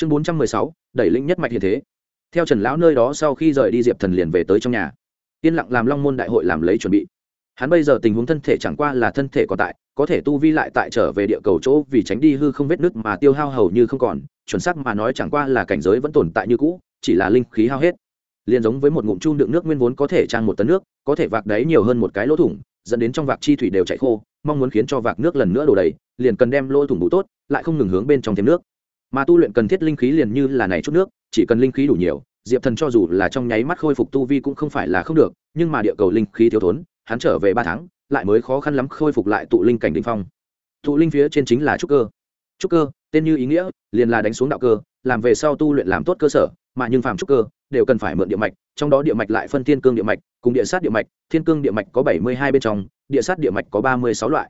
chương bốn trăm mười sáu, đẩy lĩnh nhất mạch hiện thế. Theo trần lão nơi đó sau khi rời đi, diệp thần liền về tới trong nhà. Yên lặng làm long môn đại hội làm lấy chuẩn bị. Hắn bây giờ tình huống thân thể chẳng qua là thân thể còn tại, có thể tu vi lại tại trở về địa cầu chỗ vì tránh đi hư không vết nứt mà tiêu hao hầu như không còn, chuẩn xác mà nói chẳng qua là cảnh giới vẫn tồn tại như cũ, chỉ là linh khí hao hết. Liền giống với một ngụm chung đựng nước nguyên vốn có thể trang một tấn nước, có thể vạc đáy nhiều hơn một cái lỗ thủng, dẫn đến trong vạc chi thủy đều chảy khô, mong muốn khiến cho vạc nước lần nữa đổ đầy, liền cần đem lỗ thủng bù tốt, lại không ngừng hướng bên trong thêm nước mà tu luyện cần thiết linh khí liền như là này chút nước, chỉ cần linh khí đủ nhiều, diệp thần cho dù là trong nháy mắt khôi phục tu vi cũng không phải là không được, nhưng mà địa cầu linh khí thiếu thốn, hắn trở về ba tháng, lại mới khó khăn lắm khôi phục lại tụ linh cảnh đ ỉ n h phong. Tụ linh phía trên chính là trúc cơ. Trúc cơ, tên như ý nghĩa, liền là đánh xuống đạo cơ, làm về sau tu luyện làm tốt cơ sở, mà nhưng phàm trúc cơ, đều cần phải mượn địa mạch, trong đó địa mạch lại phân thiên cương địa mạch, cùng địa sát địa mạch, thiên cương địa mạch có bảy mươi hai bên trong, địa sát địa mạch có ba mươi sáu loại.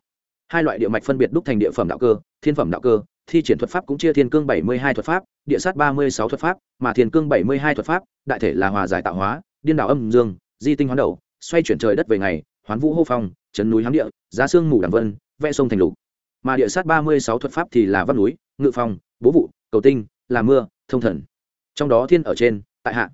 Hai loại địa mạch phân biệt đúc thành địa phẩm đạo cơ, thiên phẩm đạo cơ thi triển thuật pháp cũng chia thiên cương bảy mươi hai thuật pháp, địa sát ba mươi sáu thuật pháp, mà thiên cương bảy mươi hai thuật pháp, đại thể là hòa giải tạo hóa, điên đảo âm dương, di tinh hoán đầu, xoay chuyển trời đất về ngày, hoán vũ hô phong, chấn núi hám địa, giá xương mù đằng vân, vẽ sông thành lục. Mà địa sát ba mươi sáu thuật pháp thì là vắt núi, ngự phong, bố vụ, cầu tinh làm mưa, thông thần. Trong đó thiên ở trên, tại hạ.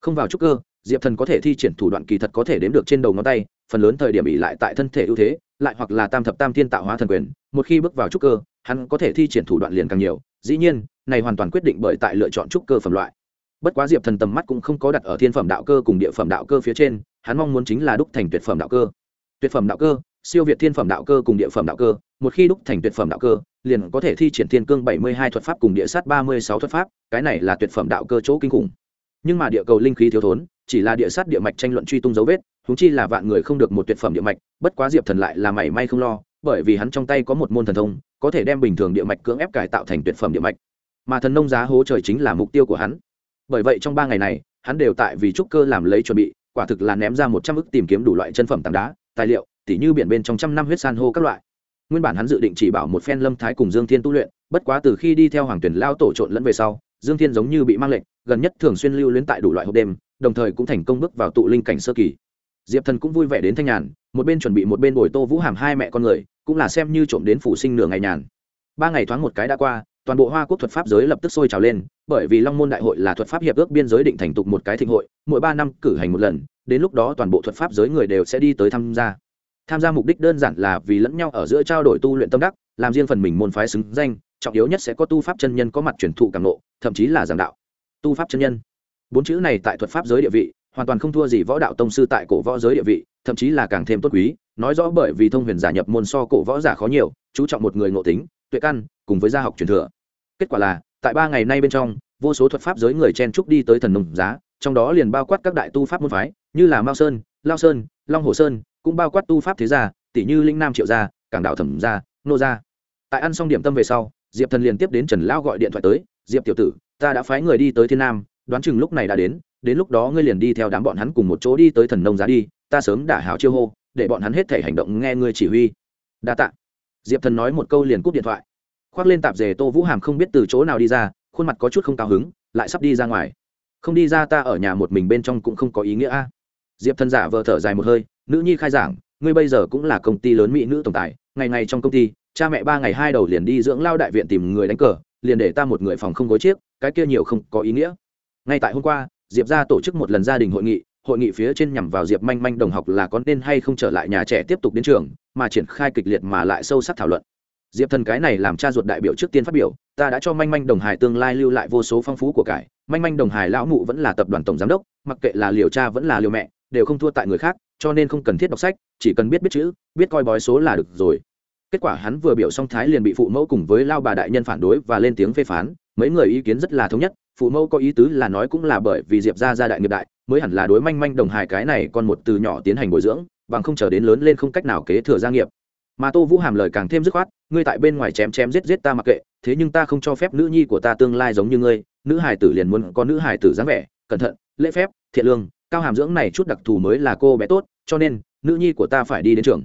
Không vào trúc cơ, diệp thần có thể thi triển thủ đoạn kỳ thật có thể đếm được trên đầu ngón tay, phần lớn thời điểm bị lại tại thân thể ưu thế, lại hoặc là tam thập tam thiên tạo hóa thần quyền, một khi bước vào trúc cơ hắn có thể thi triển thủ đoạn liền càng nhiều, dĩ nhiên, này hoàn toàn quyết định bởi tại lựa chọn trúc cơ phẩm loại. Bất quá diệp thần tầm mắt cũng không có đặt ở thiên phẩm đạo cơ cùng địa phẩm đạo cơ phía trên, hắn mong muốn chính là đúc thành tuyệt phẩm đạo cơ. Tuyệt phẩm đạo cơ, siêu việt thiên phẩm đạo cơ cùng địa phẩm đạo cơ, một khi đúc thành tuyệt phẩm đạo cơ, liền có thể thi triển thiên cương bảy mươi hai thuật pháp cùng địa sát ba mươi sáu thuật pháp, cái này là tuyệt phẩm đạo cơ chỗ kinh khủng. Nhưng mà địa cầu linh khí thiếu thốn, chỉ là địa sát địa mạch tranh luận truy tung dấu vết húng chi là vạn người không được một tuyệt phẩm địa mạch, bất quá diệp thần lại là mảy may không lo bởi vì hắn trong tay có một môn thần thông, có thể đem bình thường địa mạch cưỡng ép cải tạo thành tuyệt phẩm địa mạch. Mà thần nông giá hố trời chính là mục tiêu của hắn. Bởi vậy trong ba ngày này, hắn đều tại vì trúc cơ làm lấy chuẩn bị, quả thực là ném ra một trăm ức tìm kiếm đủ loại chân phẩm tảng đá, tài liệu, tỉ như biển bên trong trăm năm huyết san hô các loại. Nguyên bản hắn dự định chỉ bảo một phen lâm thái cùng dương thiên tu luyện, bất quá từ khi đi theo hoàng tuyển lao tổ trộn lẫn về sau, dương thiên giống như bị mang lệnh, gần nhất thường xuyên lưu luyến tại đủ loại hộp đêm, đồng thời cũng thành công bước vào tụ linh cảnh sơ kỳ. Diệp thần cũng vui vẻ đến thanh nhàn một bên chuẩn bị một bên bồi tô vũ hàm hai mẹ con người, cũng là xem như trộm đến phủ sinh nửa ngày nhàn. Ba ngày thoáng một cái đã qua, toàn bộ hoa quốc thuật pháp giới lập tức sôi trào lên, bởi vì long môn đại hội là thuật pháp hiệp ước biên giới định thành tục một cái thịnh hội, mỗi ba năm cử hành một lần, đến lúc đó toàn bộ thuật pháp giới người đều sẽ đi tới tham gia. Tham gia mục đích đơn giản là vì lẫn nhau ở giữa trao đổi tu luyện tâm đắc, làm riêng phần mình môn phái xứng danh, trọng yếu nhất sẽ có tu pháp chân nhân có mặt truyền thụ càng nộ, thậm chí là giảng đạo. Tu pháp chân nhân. Bốn chữ này tại thuật pháp giới địa vị hoàn toàn không thua gì võ đạo tông sư tại cổ võ giới địa vị, thậm chí là càng thêm tốt quý. Nói rõ bởi vì thông huyền giả nhập môn so cổ võ giả khó nhiều, chú trọng một người ngộ tính, tuệ căn, cùng với gia học truyền thừa. Kết quả là, tại ba ngày nay bên trong, vô số thuật pháp giới người chen trúc đi tới thần nông giá, trong đó liền bao quát các đại tu pháp môn phái, như là mao sơn, lao sơn, long hồ sơn, cũng bao quát tu pháp thế gia, tỷ như linh nam triệu gia, cảng đạo thẩm gia, nô gia. Tại ăn xong điểm tâm về sau, diệp thần liền tiếp đến trần lao gọi điện thoại tới, diệp tiểu tử, ta đã phái người đi tới thiên nam, đoán chừng lúc này đã đến đến lúc đó ngươi liền đi theo đám bọn hắn cùng một chỗ đi tới thần nông giá đi, ta sớm đả hảo chiêu hô, để bọn hắn hết thể hành động nghe ngươi chỉ huy. Đa tạ. Diệp thần nói một câu liền cúp điện thoại. Khoác lên tạp dề tô vũ hàm không biết từ chỗ nào đi ra, khuôn mặt có chút không cao hứng, lại sắp đi ra ngoài. Không đi ra ta ở nhà một mình bên trong cũng không có ý nghĩa a. Diệp thần giả vờ thở dài một hơi, nữ nhi khai giảng, ngươi bây giờ cũng là công ty lớn mỹ nữ tổng tài, ngày ngày trong công ty, cha mẹ ba ngày hai đầu liền đi dưỡng lao đại viện tìm người đánh cờ, liền để ta một người phòng không gối chiếc, cái kia nhiều không có ý nghĩa. Ngay tại hôm qua diệp ra tổ chức một lần gia đình hội nghị hội nghị phía trên nhằm vào diệp manh manh đồng học là có nên hay không trở lại nhà trẻ tiếp tục đến trường, mà triển khai kịch liệt mà lại sâu sắc thảo luận. Diệp thần cái này làm cha ruột đại biểu trước tiên phát biểu, ta đã cho manh manh đồng hải tương lai lưu lại vô số phong phú của cải. Manh manh đồng hải lão mụ vẫn là tập đoàn tổng giám đốc, mặc kệ là liều cha vẫn là liều mẹ, đều không thua tại người khác, cho nên không cần thiết đọc sách, chỉ cần biết biết chữ, biết coi bói số là được rồi. Kết quả hắn vừa biểu xong thái liền bị phụ mẫu cùng với lao bà đại nhân phản đối và lên tiếng phê phán, mấy người ý kiến rất là thống nhất phụ mẫu có ý tứ là nói cũng là bởi vì diệp ra gia đại nghiệp đại, mới hẳn là đối manh manh đồng hài cái này còn một từ nhỏ tiến hành bồi dưỡng, bằng không chờ đến lớn lên không cách nào kế thừa gia nghiệp. Mà tô vũ hàm lời càng thêm dứt khoát, ngươi tại bên ngoài chém chém giết giết ta mặc kệ, thế nhưng ta không cho phép nữ nhi của ta tương lai giống như ngươi, nữ hài tử liền muốn có nữ hài tử dáng vẻ, cẩn thận, lễ phép, thiện lương, cao hàm dưỡng này chút đặc thù mới là cô bé tốt, cho nên, nữ nhi của ta phải đi đến trường.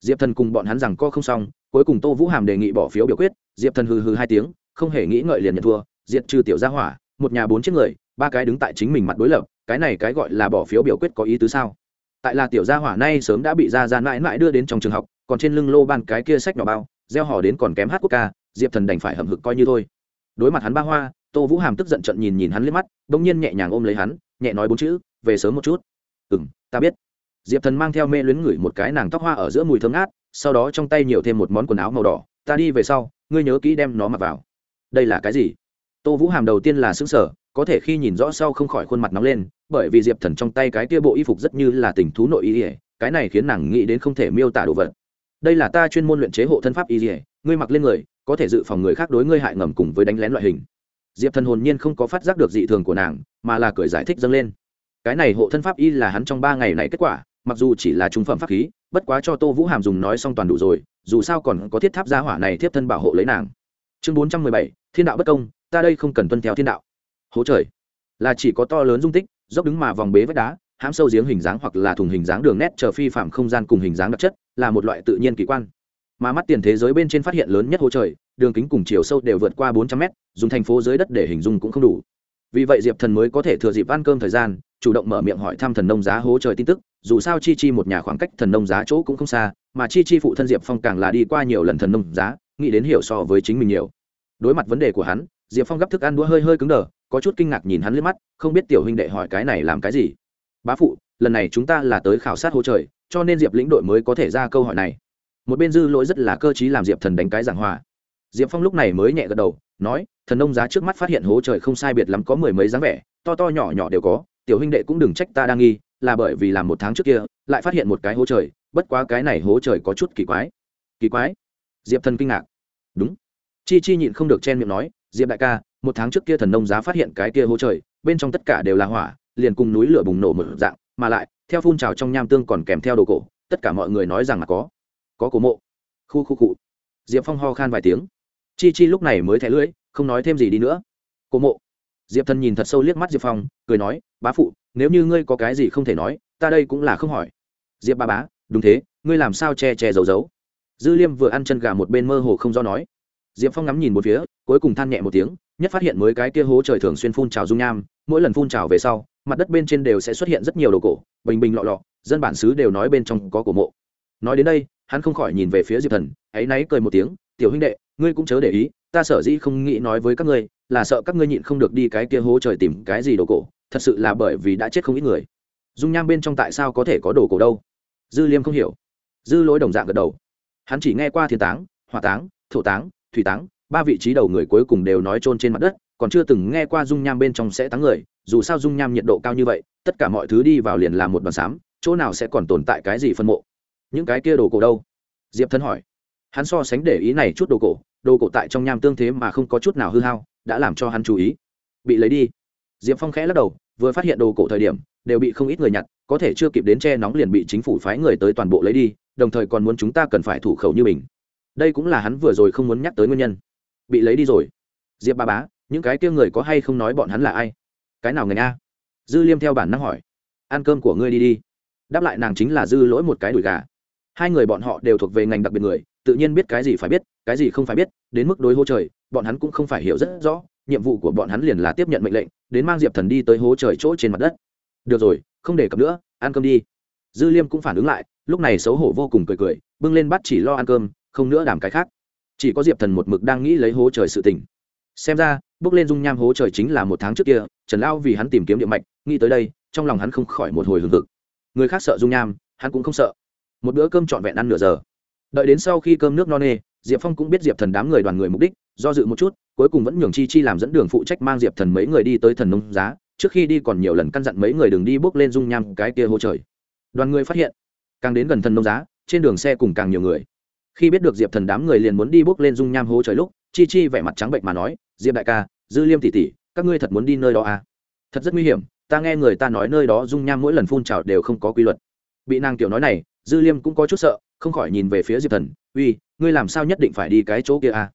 Diệp thần cùng bọn hắn rằng co không xong, cuối cùng tô vũ hàm đề nghị bỏ phiếu biểu quyết, diệp thần hừ hừ hai tiếng, không hề nghĩ ngợi liền nhận thua, diệt trừ tiểu gia hỏa một nhà bốn chiếc người, ba cái đứng tại chính mình mặt đối lập, cái này cái gọi là bỏ phiếu biểu quyết có ý tứ sao? Tại là tiểu gia hỏa nay sớm đã bị ra ra mãi mãi đưa đến trong trường học, còn trên lưng lô ban cái kia sách nhỏ bao, gieo hò đến còn kém hát quốc ca, diệp thần đành phải hầm hực coi như thôi. Đối mặt hắn ba hoa, tô vũ hàm tức giận trận nhìn nhìn hắn liếc mắt đ ỗ n g nhiên nhẹ nhàng ôm lấy hắn, nhẹ nói bốn chữ, về sớm một chút. Ừ m ta biết. Diệp thần mang theo mê luyến ngửi một cái nàng tóc hoa ở giữa mùi thơm ngát, sau đó trong tay nhiều thêm một món quần áo màu đỏ, ta đi về sau, ngươi nhớ kỹ đem nó mặc vào. Đây là cái gì? Tô vũ hàm đầu tiên là xứng sở có thể khi nhìn rõ sau không khỏi khuôn mặt nóng lên, bởi vì diệp thần trong tay cái kia bộ y phục rất như là tình thú nội y ỉa cái này khiến nàng nghĩ đến không thể miêu tả đồ vật. Đây là ta chuyên môn luyện chế hộ thân pháp y ỉa ngươi mặc lên người, có thể dự phòng người khác đối ngươi hại ngầm cùng với đánh lén loại hình. Diệp thần hồn nhiên không có phát giác được dị thường của nàng, mà là cười giải thích dâng lên. Cái này hộ thân pháp y là hắn trong ba ngày này kết quả, mặc dù chỉ là trung phẩm pháp khí, bất quá cho tô vũ hàm dùng nói xong toàn đủ rồi, dù sao còn có thiết tháp gia hỏa này tiếp thân bảo hộ lấy nàng. Chương bốn trăm mười bảy, thiên đạo bất công ta đây không cần tuân theo thiên đạo. Hố trời, là chỉ có to lớn dung tích, dốc đứng mà vòng bế vách đá, hãm sâu giếng hình dáng hoặc là thùng hình dáng đường nét chờ phi phạm không gian cùng hình dáng đặc chất, là một loại tự nhiên kỳ quan. Mà mắt tiền thế giới bên trên phát hiện lớn nhất hố trời, đường kính cùng chiều sâu đều vượt qua bốn trăm mét, dùng thành phố dưới đất để hình dung cũng không đủ. Vì vậy diệp thần mới có thể thừa dịp ăn cơm thời gian, chủ động mở miệng hỏi thăm thần nông giá hố trời tin tức, dù sao chi chi một nhà khoảng cách thần nông giá chỗ cũng không xa, mà chi chi phụ thân diệp phong càng là đi qua nhiều lần thần nông giá, nghĩ đến hiểu so với chính mình nhiều. Đối mặt vấn đề của hắn diệp phong gấp thức ăn đũa hơi hơi cứng đờ, có chút kinh ngạc nhìn hắn liếc mắt, không biết tiểu huynh đệ hỏi cái này làm cái gì. Bá phụ, lần này chúng ta là tới khảo sát hố trời, cho nên diệp lĩnh đội mới có thể ra câu hỏi này. Một bên dư lỗi rất là cơ t r í làm diệp thần đánh cái giảng hòa. Diệp phong lúc này mới nhẹ gật đầu, nói, thần nông giá trước mắt phát hiện hố trời không sai biệt lắm có mười mấy dáng vẻ, to to nhỏ nhỏ đều có, tiểu huynh đệ cũng đừng trách ta đang nghi, là bởi vì làm một tháng trước kia, lại phát hiện một cái hố trời, bất quá cái này hố trời có chút kỳ quái. Kỳ quái? Diệp thần kinh ngạc. Đúng. Chi chi nhịn không được chen miệng nói diệp đại ca, một tháng trước kia thần nông giá phát hiện cái kia hố trời, bên trong tất cả đều là hỏa, liền cùng núi lửa bùng nổ mở dạng, mà lại, theo phun trào trong nham tương còn kèm theo đồ cổ, tất cả mọi người nói rằng là có có cổ mộ. Khu khu cụ diệp phong ho khan vài tiếng. Chi chi lúc này mới thẻ lưỡi, không nói thêm gì đi nữa. Cổ mộ. Diệp thần nhìn thật sâu liếc mắt diệp phong, cười nói, bá phụ, nếu như ngươi có cái gì không thể nói, ta đây cũng là không hỏi. Diệp ba bá, đúng thế, ngươi làm sao che che giấu giấu? Dư liêm vừa ăn chân gà một bên mơ hồ không do nói diệp phong ngắm nhìn một phía, cuối cùng than nhẹ một tiếng, nhất phát hiện mới cái kia hố trời thường xuyên phun trào dung nham, mỗi lần phun trào về sau, mặt đất bên trên đều sẽ xuất hiện rất nhiều đồ cổ, bình bình lọ lọ, dân bản xứ đều nói bên trong có cổ mộ. Nói đến đây, hắn không khỏi nhìn về phía diệp thần, ấy náy cười một tiếng, tiểu huynh đệ, ngươi cũng chớ để ý, ta sở dĩ không nghĩ nói với các ngươi, là sợ các ngươi nhịn không được đi cái kia hố trời tìm cái gì đồ cổ, thật sự là bởi vì đã chết không ít người. Dung nham bên trong tại sao có thể có đồ cổ đâu? Dư liêm không hiểu. Dư lỗi đồng dạng gật đầu. Hắn chỉ nghe qua thiên táng, hỏa táng, thổ táng thủy táng, ba vị trí đầu người cuối cùng đều nói trôn trên mặt đất, còn chưa từng nghe qua dung nham bên trong sẽ táng người, dù sao dung nham nhiệt độ cao như vậy, tất cả mọi thứ đi vào liền làm một đoàn xám chỗ nào sẽ còn tồn tại cái gì phân mộ? Những cái kia đồ cổ đâu? Diệp thân hỏi. Hắn so sánh để ý này chút đồ cổ đồ cổ tại trong nham tương thế mà không có chút nào hư hao, đã làm cho hắn chú ý. Bị lấy đi. Diệp phong khẽ lắc đầu, vừa phát hiện đồ cổ thời điểm, đều bị không ít người nhặt, có thể chưa kịp đến che nóng liền bị chính phủ phái người tới toàn bộ lấy đi, đồng thời còn muốn chúng ta cần phải thủ khẩu như mình đây cũng là hắn vừa rồi không muốn nhắc tới nguyên nhân. Bị lấy đi rồi. Diệp ba bá, những cái kia người có hay không nói bọn hắn là ai? Cái nào người a? Dư liêm theo bản năng hỏi. Ăn cơm của ngươi đi đi. Đáp lại nàng chính là dư lỗi một cái đùi gà. Hai người bọn họ đều thuộc về ngành đặc biệt người, tự nhiên biết cái gì phải biết, cái gì không phải biết, đến mức đối hô trời, bọn hắn cũng không phải hiểu rất rõ, nhiệm vụ của bọn hắn liền là tiếp nhận mệnh lệnh, đến mang diệp thần đi tới hố trời chỗ trên mặt đất. Được rồi, không để cập nữa, ăn cơm đi. Dư liêm cũng phản ứng lại, lúc này xấu hổ vô cùng cười cười, bưng lên bắt chỉ lo ăn cơm không nữa đảm cái khác. Chỉ có diệp thần một mực đang nghĩ lấy hố trời sự tình. Xem ra, bước lên dung nham hố trời chính là một tháng trước kia, trần Lão vì hắn tìm kiếm địa mạch, nghĩ tới đây, trong lòng hắn không khỏi một hồi hừng hực. Người khác sợ dung nham, hắn cũng không sợ. Một bữa cơm trọn vẹn ăn nửa giờ. Đợi đến sau khi cơm nước no nê, diệp phong cũng biết diệp thần đám người đoàn người mục đích, do dự một chút, cuối cùng vẫn nhường chi chi làm dẫn đường phụ trách mang diệp thần mấy người đi tới thần nông giá, trước khi đi còn nhiều lần căn dặn mấy người đừng đi bước lên dung nham cái kia hố trời. Đoàn người phát hiện, càng đến gần thần nông giá, trên đường xe cùng càng nhiều người khi biết được diệp thần đám người liền muốn đi bước lên dung nham hố trời lúc, chi chi vẻ mặt trắng bệnh mà nói, diệp đại ca, dư liêm tỉ tỉ các ngươi thật muốn đi nơi đó à? thật rất nguy hiểm, ta nghe người ta nói nơi đó dung nham mỗi lần phun trào đều không có quy luật. Bị nàng tiểu nói này, dư liêm cũng có chút sợ, không khỏi nhìn về phía diệp thần, uy, ngươi làm sao nhất định phải đi cái chỗ kia à?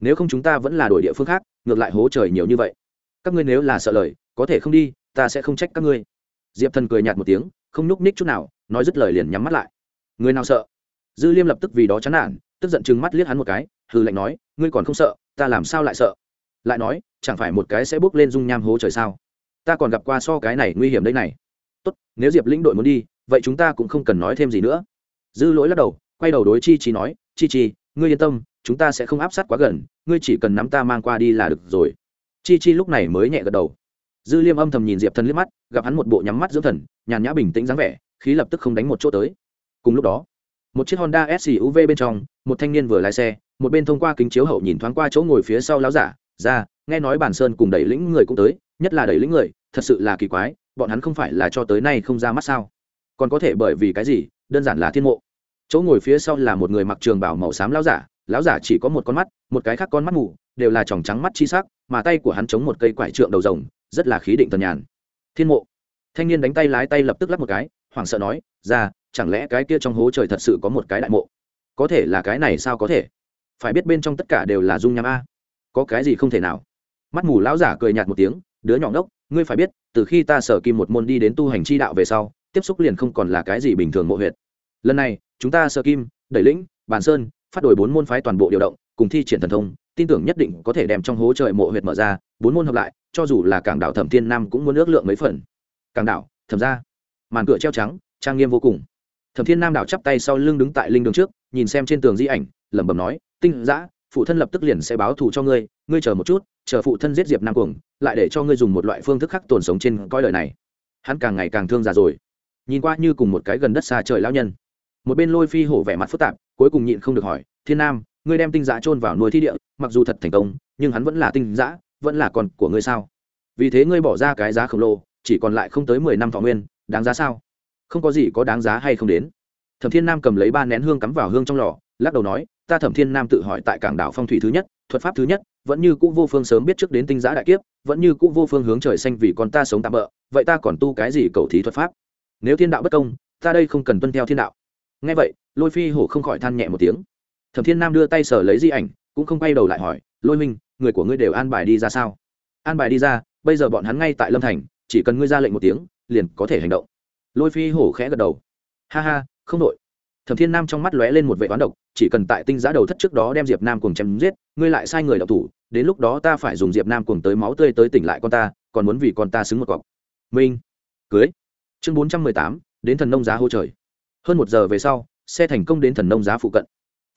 nếu không chúng ta vẫn là đổi địa phương khác, ngược lại hố trời nhiều như vậy. Các ngươi nếu là sợ lời, có thể không đi, ta sẽ không trách các ngươi. Diệp thần cười nhạt một tiếng, không nhúc ních chút nào, nói dứt lời liền nhắm mắt lại. Người nào sợ? Dư liêm lập tức vì đó chán nản, tức giận chừng mắt liếc hắn một cái, hừ lạnh nói, ngươi còn không sợ, ta làm sao lại sợ? Lại nói, chẳng phải một cái sẽ bước lên dung nham hố trời sao? Ta còn gặp qua so cái này nguy hiểm đây này. Tốt, nếu diệp lĩnh đội muốn đi, vậy chúng ta cũng không cần nói thêm gì nữa. Dư lỗi lắc đầu, quay đầu đối chi chi nói, chi chi, ngươi yên tâm, chúng ta sẽ không áp sát quá gần, ngươi chỉ cần nắm ta mang qua đi là được rồi. Chi chi lúc này mới nhẹ gật đầu. Dư liêm âm thầm nhìn diệp thần liếc mắt, gặp hắn một bộ nhắm mắt dưỡng thần, nhàn nhã bình tĩnh dáng vẻ, khí lập tức không đánh một chỗ tới. Cùng lúc đó một chiếc honda suv bên trong, một thanh niên vừa lái xe, một bên thông qua kính chiếu hậu nhìn thoáng qua chỗ ngồi phía sau láo giả, ra, nghe nói bản sơn cùng đẩy lĩnh người cũng tới, nhất là đẩy lĩnh người, thật sự là kỳ quái, bọn hắn không phải là cho tới nay không ra mắt sao? Còn có thể bởi vì cái gì, đơn giản là thiên mộ? Chỗ ngồi phía sau là một người mặc trường bảo màu xám láo giả láo giả chỉ có một con mắt, một cái khác con mắt mù, đều là tròng trắng mắt chi sắc, mà tay của hắn chống một cây quải trượng đầu rồng, rất là khí định tần nhàn. Thiên mộ. Thanh niên đánh tay lái tay lập tức lắp một cái, hoảng sợ nói, ra chẳng lẽ cái kia trong hố trời thật sự có một cái đại mộ? Có thể là cái này sao có thể? Phải biết bên trong tất cả đều là dung nham a. Có cái gì không thể nào? Mắt mù lão giả cười nhạt một tiếng, đứa nhỏ ngốc, ngươi phải biết, từ khi ta sở kim một môn đi đến tu hành chi đạo về sau, tiếp xúc liền không còn là cái gì bình thường mộ huyệt. Lần này, chúng ta sở kim, đẩy lĩnh, bàn sơn, phát đổi bốn môn phái toàn bộ điều động, cùng thi triển thần thông, tin tưởng nhất định có thể đem trong hố trời mộ huyệt mở ra, bốn môn hợp lại, cho dù là cảng đảo thẩm thiên nam cũng muốn ước lượng mấy phần. Cảng đảo, thẩm ra màn cửa treo trắng, trang nghiêm vô cùng thẩm thiên nam đảo chắp tay sau lưng đứng tại linh đường trước, nhìn xem trên tường di ảnh, lẩm bẩm nói, tinh giã phụ thân lập tức liền sẽ báo thù cho ngươi ngươi chờ một chút, chờ phụ thân giết diệp nam cuồng, lại để cho ngươi dùng một loại phương thức khác tồn sống trên coi lời này. Hắn càng ngày càng thương già rồi. Nhìn qua như cùng một cái gần đất xa trời lão nhân. Một bên lôi phi hổ vẻ mặt phức tạp, cuối cùng nhịn không được hỏi, thiên nam, ngươi đem tinh giã chôn vào nuôi thi địa, mặc dù thật thành công, nhưng hắn vẫn là tinh giã vẫn là con của ngươi sao? Vì thế ngươi bỏ ra cái giá khổng lồ, chỉ còn lại không tới mười năm thọ nguyên, đáng giá sao? Không có gì có đáng giá hay không đến. Thẩm thiên nam cầm lấy ba nén hương cắm vào hương trong lò, lắc đầu nói, ta thẩm thiên nam tự hỏi tại cảng đảo phong thủy thứ nhất, thuật pháp thứ nhất, vẫn như cũ vô phương sớm biết trước đến tinh giã đại kiếp, vẫn như cũ vô phương hướng trời xanh vì con ta sống tạm bỡ vậy ta còn tu cái gì cầu thí thuật pháp? Nếu thiên đạo bất công, ta đây không cần tuân theo thiên đạo. Ngay vậy, lôi phi hổ không khỏi than nhẹ một tiếng. Thẩm thiên nam đưa tay sở lấy di ảnh, cũng không quay đầu lại hỏi, lôi minh người của ngươi đều an bài đi ra sao? An bài đi ra, bây giờ bọn hắn ngay tại lâm thành, chỉ cần ngươi ra lệnh một tiếng, liền có thể hành động lôi phi hổ khẽ gật đầu. Ha ha, không đội. Thẩm thiên nam trong mắt lóe lên một vệ toán độc, chỉ cần tại tinh giá đầu thất trước đó đem diệp nam cùng chém giết, ngươi lại sai người đọc thủ, đến lúc đó ta phải dùng diệp nam cùng tới máu tươi tới tỉnh lại con ta, còn muốn vì con ta xứng một cọc. Minh. Cưới. Chương bốn trăm mười tám, đến thần nông giá hô trời. Hơn một giờ về sau, xe thành công đến thần nông giá phụ cận.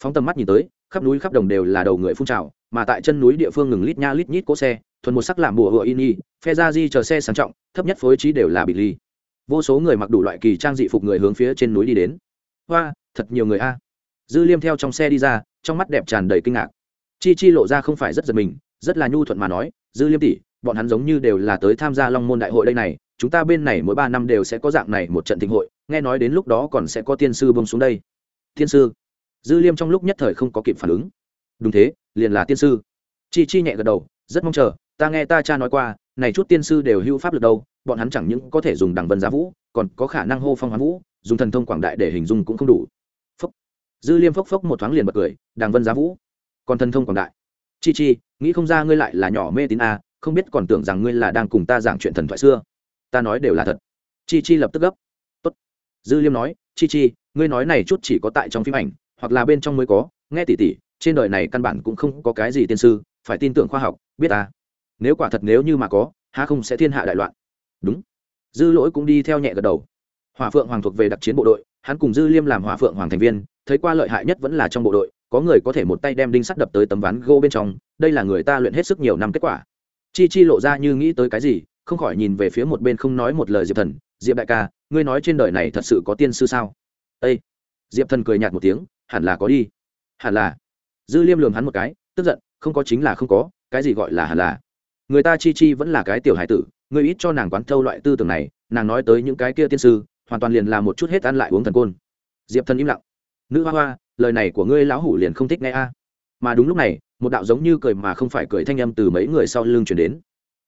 Phóng tầm mắt nhìn tới, khắp núi khắp đồng đều là đầu người phun trào, mà tại chân núi địa phương ngừng lít nha lít nhít cỗ xe, thuần một sắc làm bùa hựa in y, phe ra di chờ xe sang trọng, thấp nhất phối trí đều là bị ly vô số người mặc đủ loại kỳ trang dị phục người hướng phía trên núi đi đến. Hoa, thật nhiều người a. Dư liêm theo trong xe đi ra, trong mắt đẹp tràn đầy kinh ngạc. Chi chi lộ ra không phải rất giật mình, rất là nhu thuận mà nói, dư liêm tỷ, bọn hắn giống như đều là tới tham gia long môn đại hội đây này, chúng ta bên này mỗi ba năm đều sẽ có dạng này một trận thịnh hội, nghe nói đến lúc đó còn sẽ có tiên sư bông xuống đây. Tiên sư? Dư liêm trong lúc nhất thời không có kịp phản ứng. Đúng thế, liền là tiên sư. Chi chi nhẹ gật đầu, rất mong chờ, ta nghe ta cha nói qua, này chút tiên sư đều hưu pháp lực đâu bọn hắn chẳng những có thể dùng đằng vân giá vũ, còn có khả năng hô phong hoán vũ, dùng thần thông quảng đại để hình dung cũng không đủ. Phốc. Dư liêm phốc phốc một thoáng liền bật cười, đằng vân giá vũ, còn thần thông quảng đại. Chi chi, nghĩ không ra ngươi lại là nhỏ mê tín a, không biết còn tưởng rằng ngươi là đang cùng ta giảng chuyện thần thoại xưa. Ta nói đều là thật. Chi chi lập tức gấp. Tốt. dư liêm nói, chi chi, ngươi nói này chút chỉ có tại trong phim ảnh, hoặc là bên trong mới có, nghe tỉ tỉ, trên đời này căn bản cũng không có cái gì tiên sư, phải tin tưởng khoa học, biết ta. Nếu quả thật nếu như mà có, há không sẽ thiên hạ đại loạn đúng. Dư lỗi cũng đi theo nhẹ gật đầu. Hòa phượng hoàng thuộc về đặc chiến bộ đội, hắn cùng dư liêm làm hòa phượng hoàng thành viên, thấy qua lợi hại nhất vẫn là trong bộ đội, có người có thể một tay đem đinh sắt đập tới tấm ván gỗ bên trong, đây là người ta luyện hết sức nhiều năm kết quả. Chi chi lộ ra như nghĩ tới cái gì, không khỏi nhìn về phía một bên không nói một lời diệp thần. Diệp đại ca, ngươi nói trên đời này thật sự có tiên sư sao? Â diệp thần cười nhạt một tiếng, hẳn là có đi. Hẳn là. Dư liêm lường hắn một cái, tức giận, không có chính là không có, cái gì gọi là hẳn là người ta chi chi vẫn là cái tiểu hải tử ngươi ít cho nàng quán thâu loại tư tưởng này, nàng nói tới những cái kia tiên sư, hoàn toàn liền là một chút hết ăn lại uống thần côn. Diệp thần im lặng. Nữ hoa hoa, lời này của ngươi lão hủ liền không thích nghe a. À. Mà đúng lúc này, một đạo giống như cười mà không phải cười thanh âm từ mấy người sau lưng chuyển đến.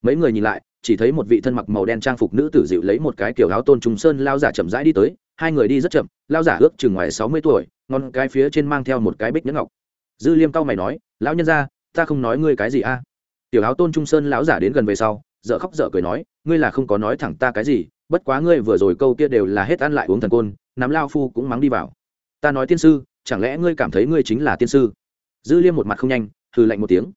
Mấy người nhìn lại, chỉ thấy một vị thân mặc màu đen trang phục nữ tử dịu lấy một cái kiểu áo tôn trùng sơn lao giả chậm rãi đi tới, hai người đi rất chậm, lao giả ước chừng ngoài sáu mươi tuổi ngon cái phía trên mang theo một cái bích nhẫn ngọc. Dư liêm cao mày nói, lão nhân ra ta không nói ngươi cái gì a tiểu áo tôn trung sơn lão giả đến gần về sau dợ khóc dợ cười nói, ngươi là không có nói thẳng ta cái gì, bất quá ngươi vừa rồi câu kia đều là hết ăn lại uống thần côn, nắm lao phu cũng mắng đi vào. Ta nói tiên sư, chẳng lẽ ngươi cảm thấy ngươi chính là tiên sư? Dư liêm một mặt không nhanh, hừ lạnh một tiếng.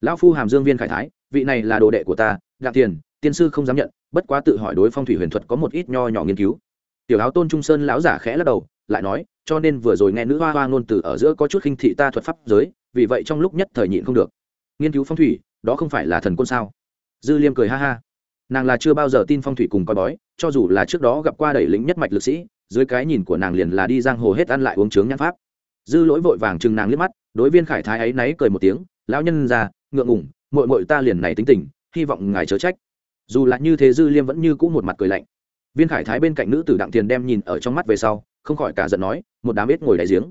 Lao phu hàm dương viên khải thái, vị này là đồ đệ của ta gạ tiền tiên sư không dám nhận, bất quá tự hỏi đối phong thủy huyền thuật có một ít nho nhỏ nghiên cứu. Tiểu áo tôn trung sơn lão giả khẽ lắc đầu, lại nói, cho nên vừa rồi nghe nữ hoa hoa ngôn từ ở giữa có chút khinh thị ta thuật pháp giới, vì vậy trong lúc nhất thời nhịn không được. Nghiên cứu phong thủy đó không phải là thần côn sao? Dư liêm cười ha ha. Nàng là chưa bao giờ tin phong thủy cùng coi bói, cho dù là trước đó gặp qua đẩy lính nhất mạch lực sĩ, dưới cái nhìn của nàng liền là đi giang hồ hết ăn lại uống trướng nhãn pháp. Dư lỗi vội vàng chừng nàng liếc mắt, đối viên khải thái ấy náy cười một tiếng, lão nhân ra ngượng ngủng mội mội ta liền này tính tình, hy vọng ngài chớ trách. Dù là như thế dư liêm vẫn như cũ một mặt cười lạnh. Viên khải thái bên cạnh nữ tử đặng tiền đem nhìn ở trong mắt về sau, không khỏi cả giận nói, một đám ít ngồi đại giếng.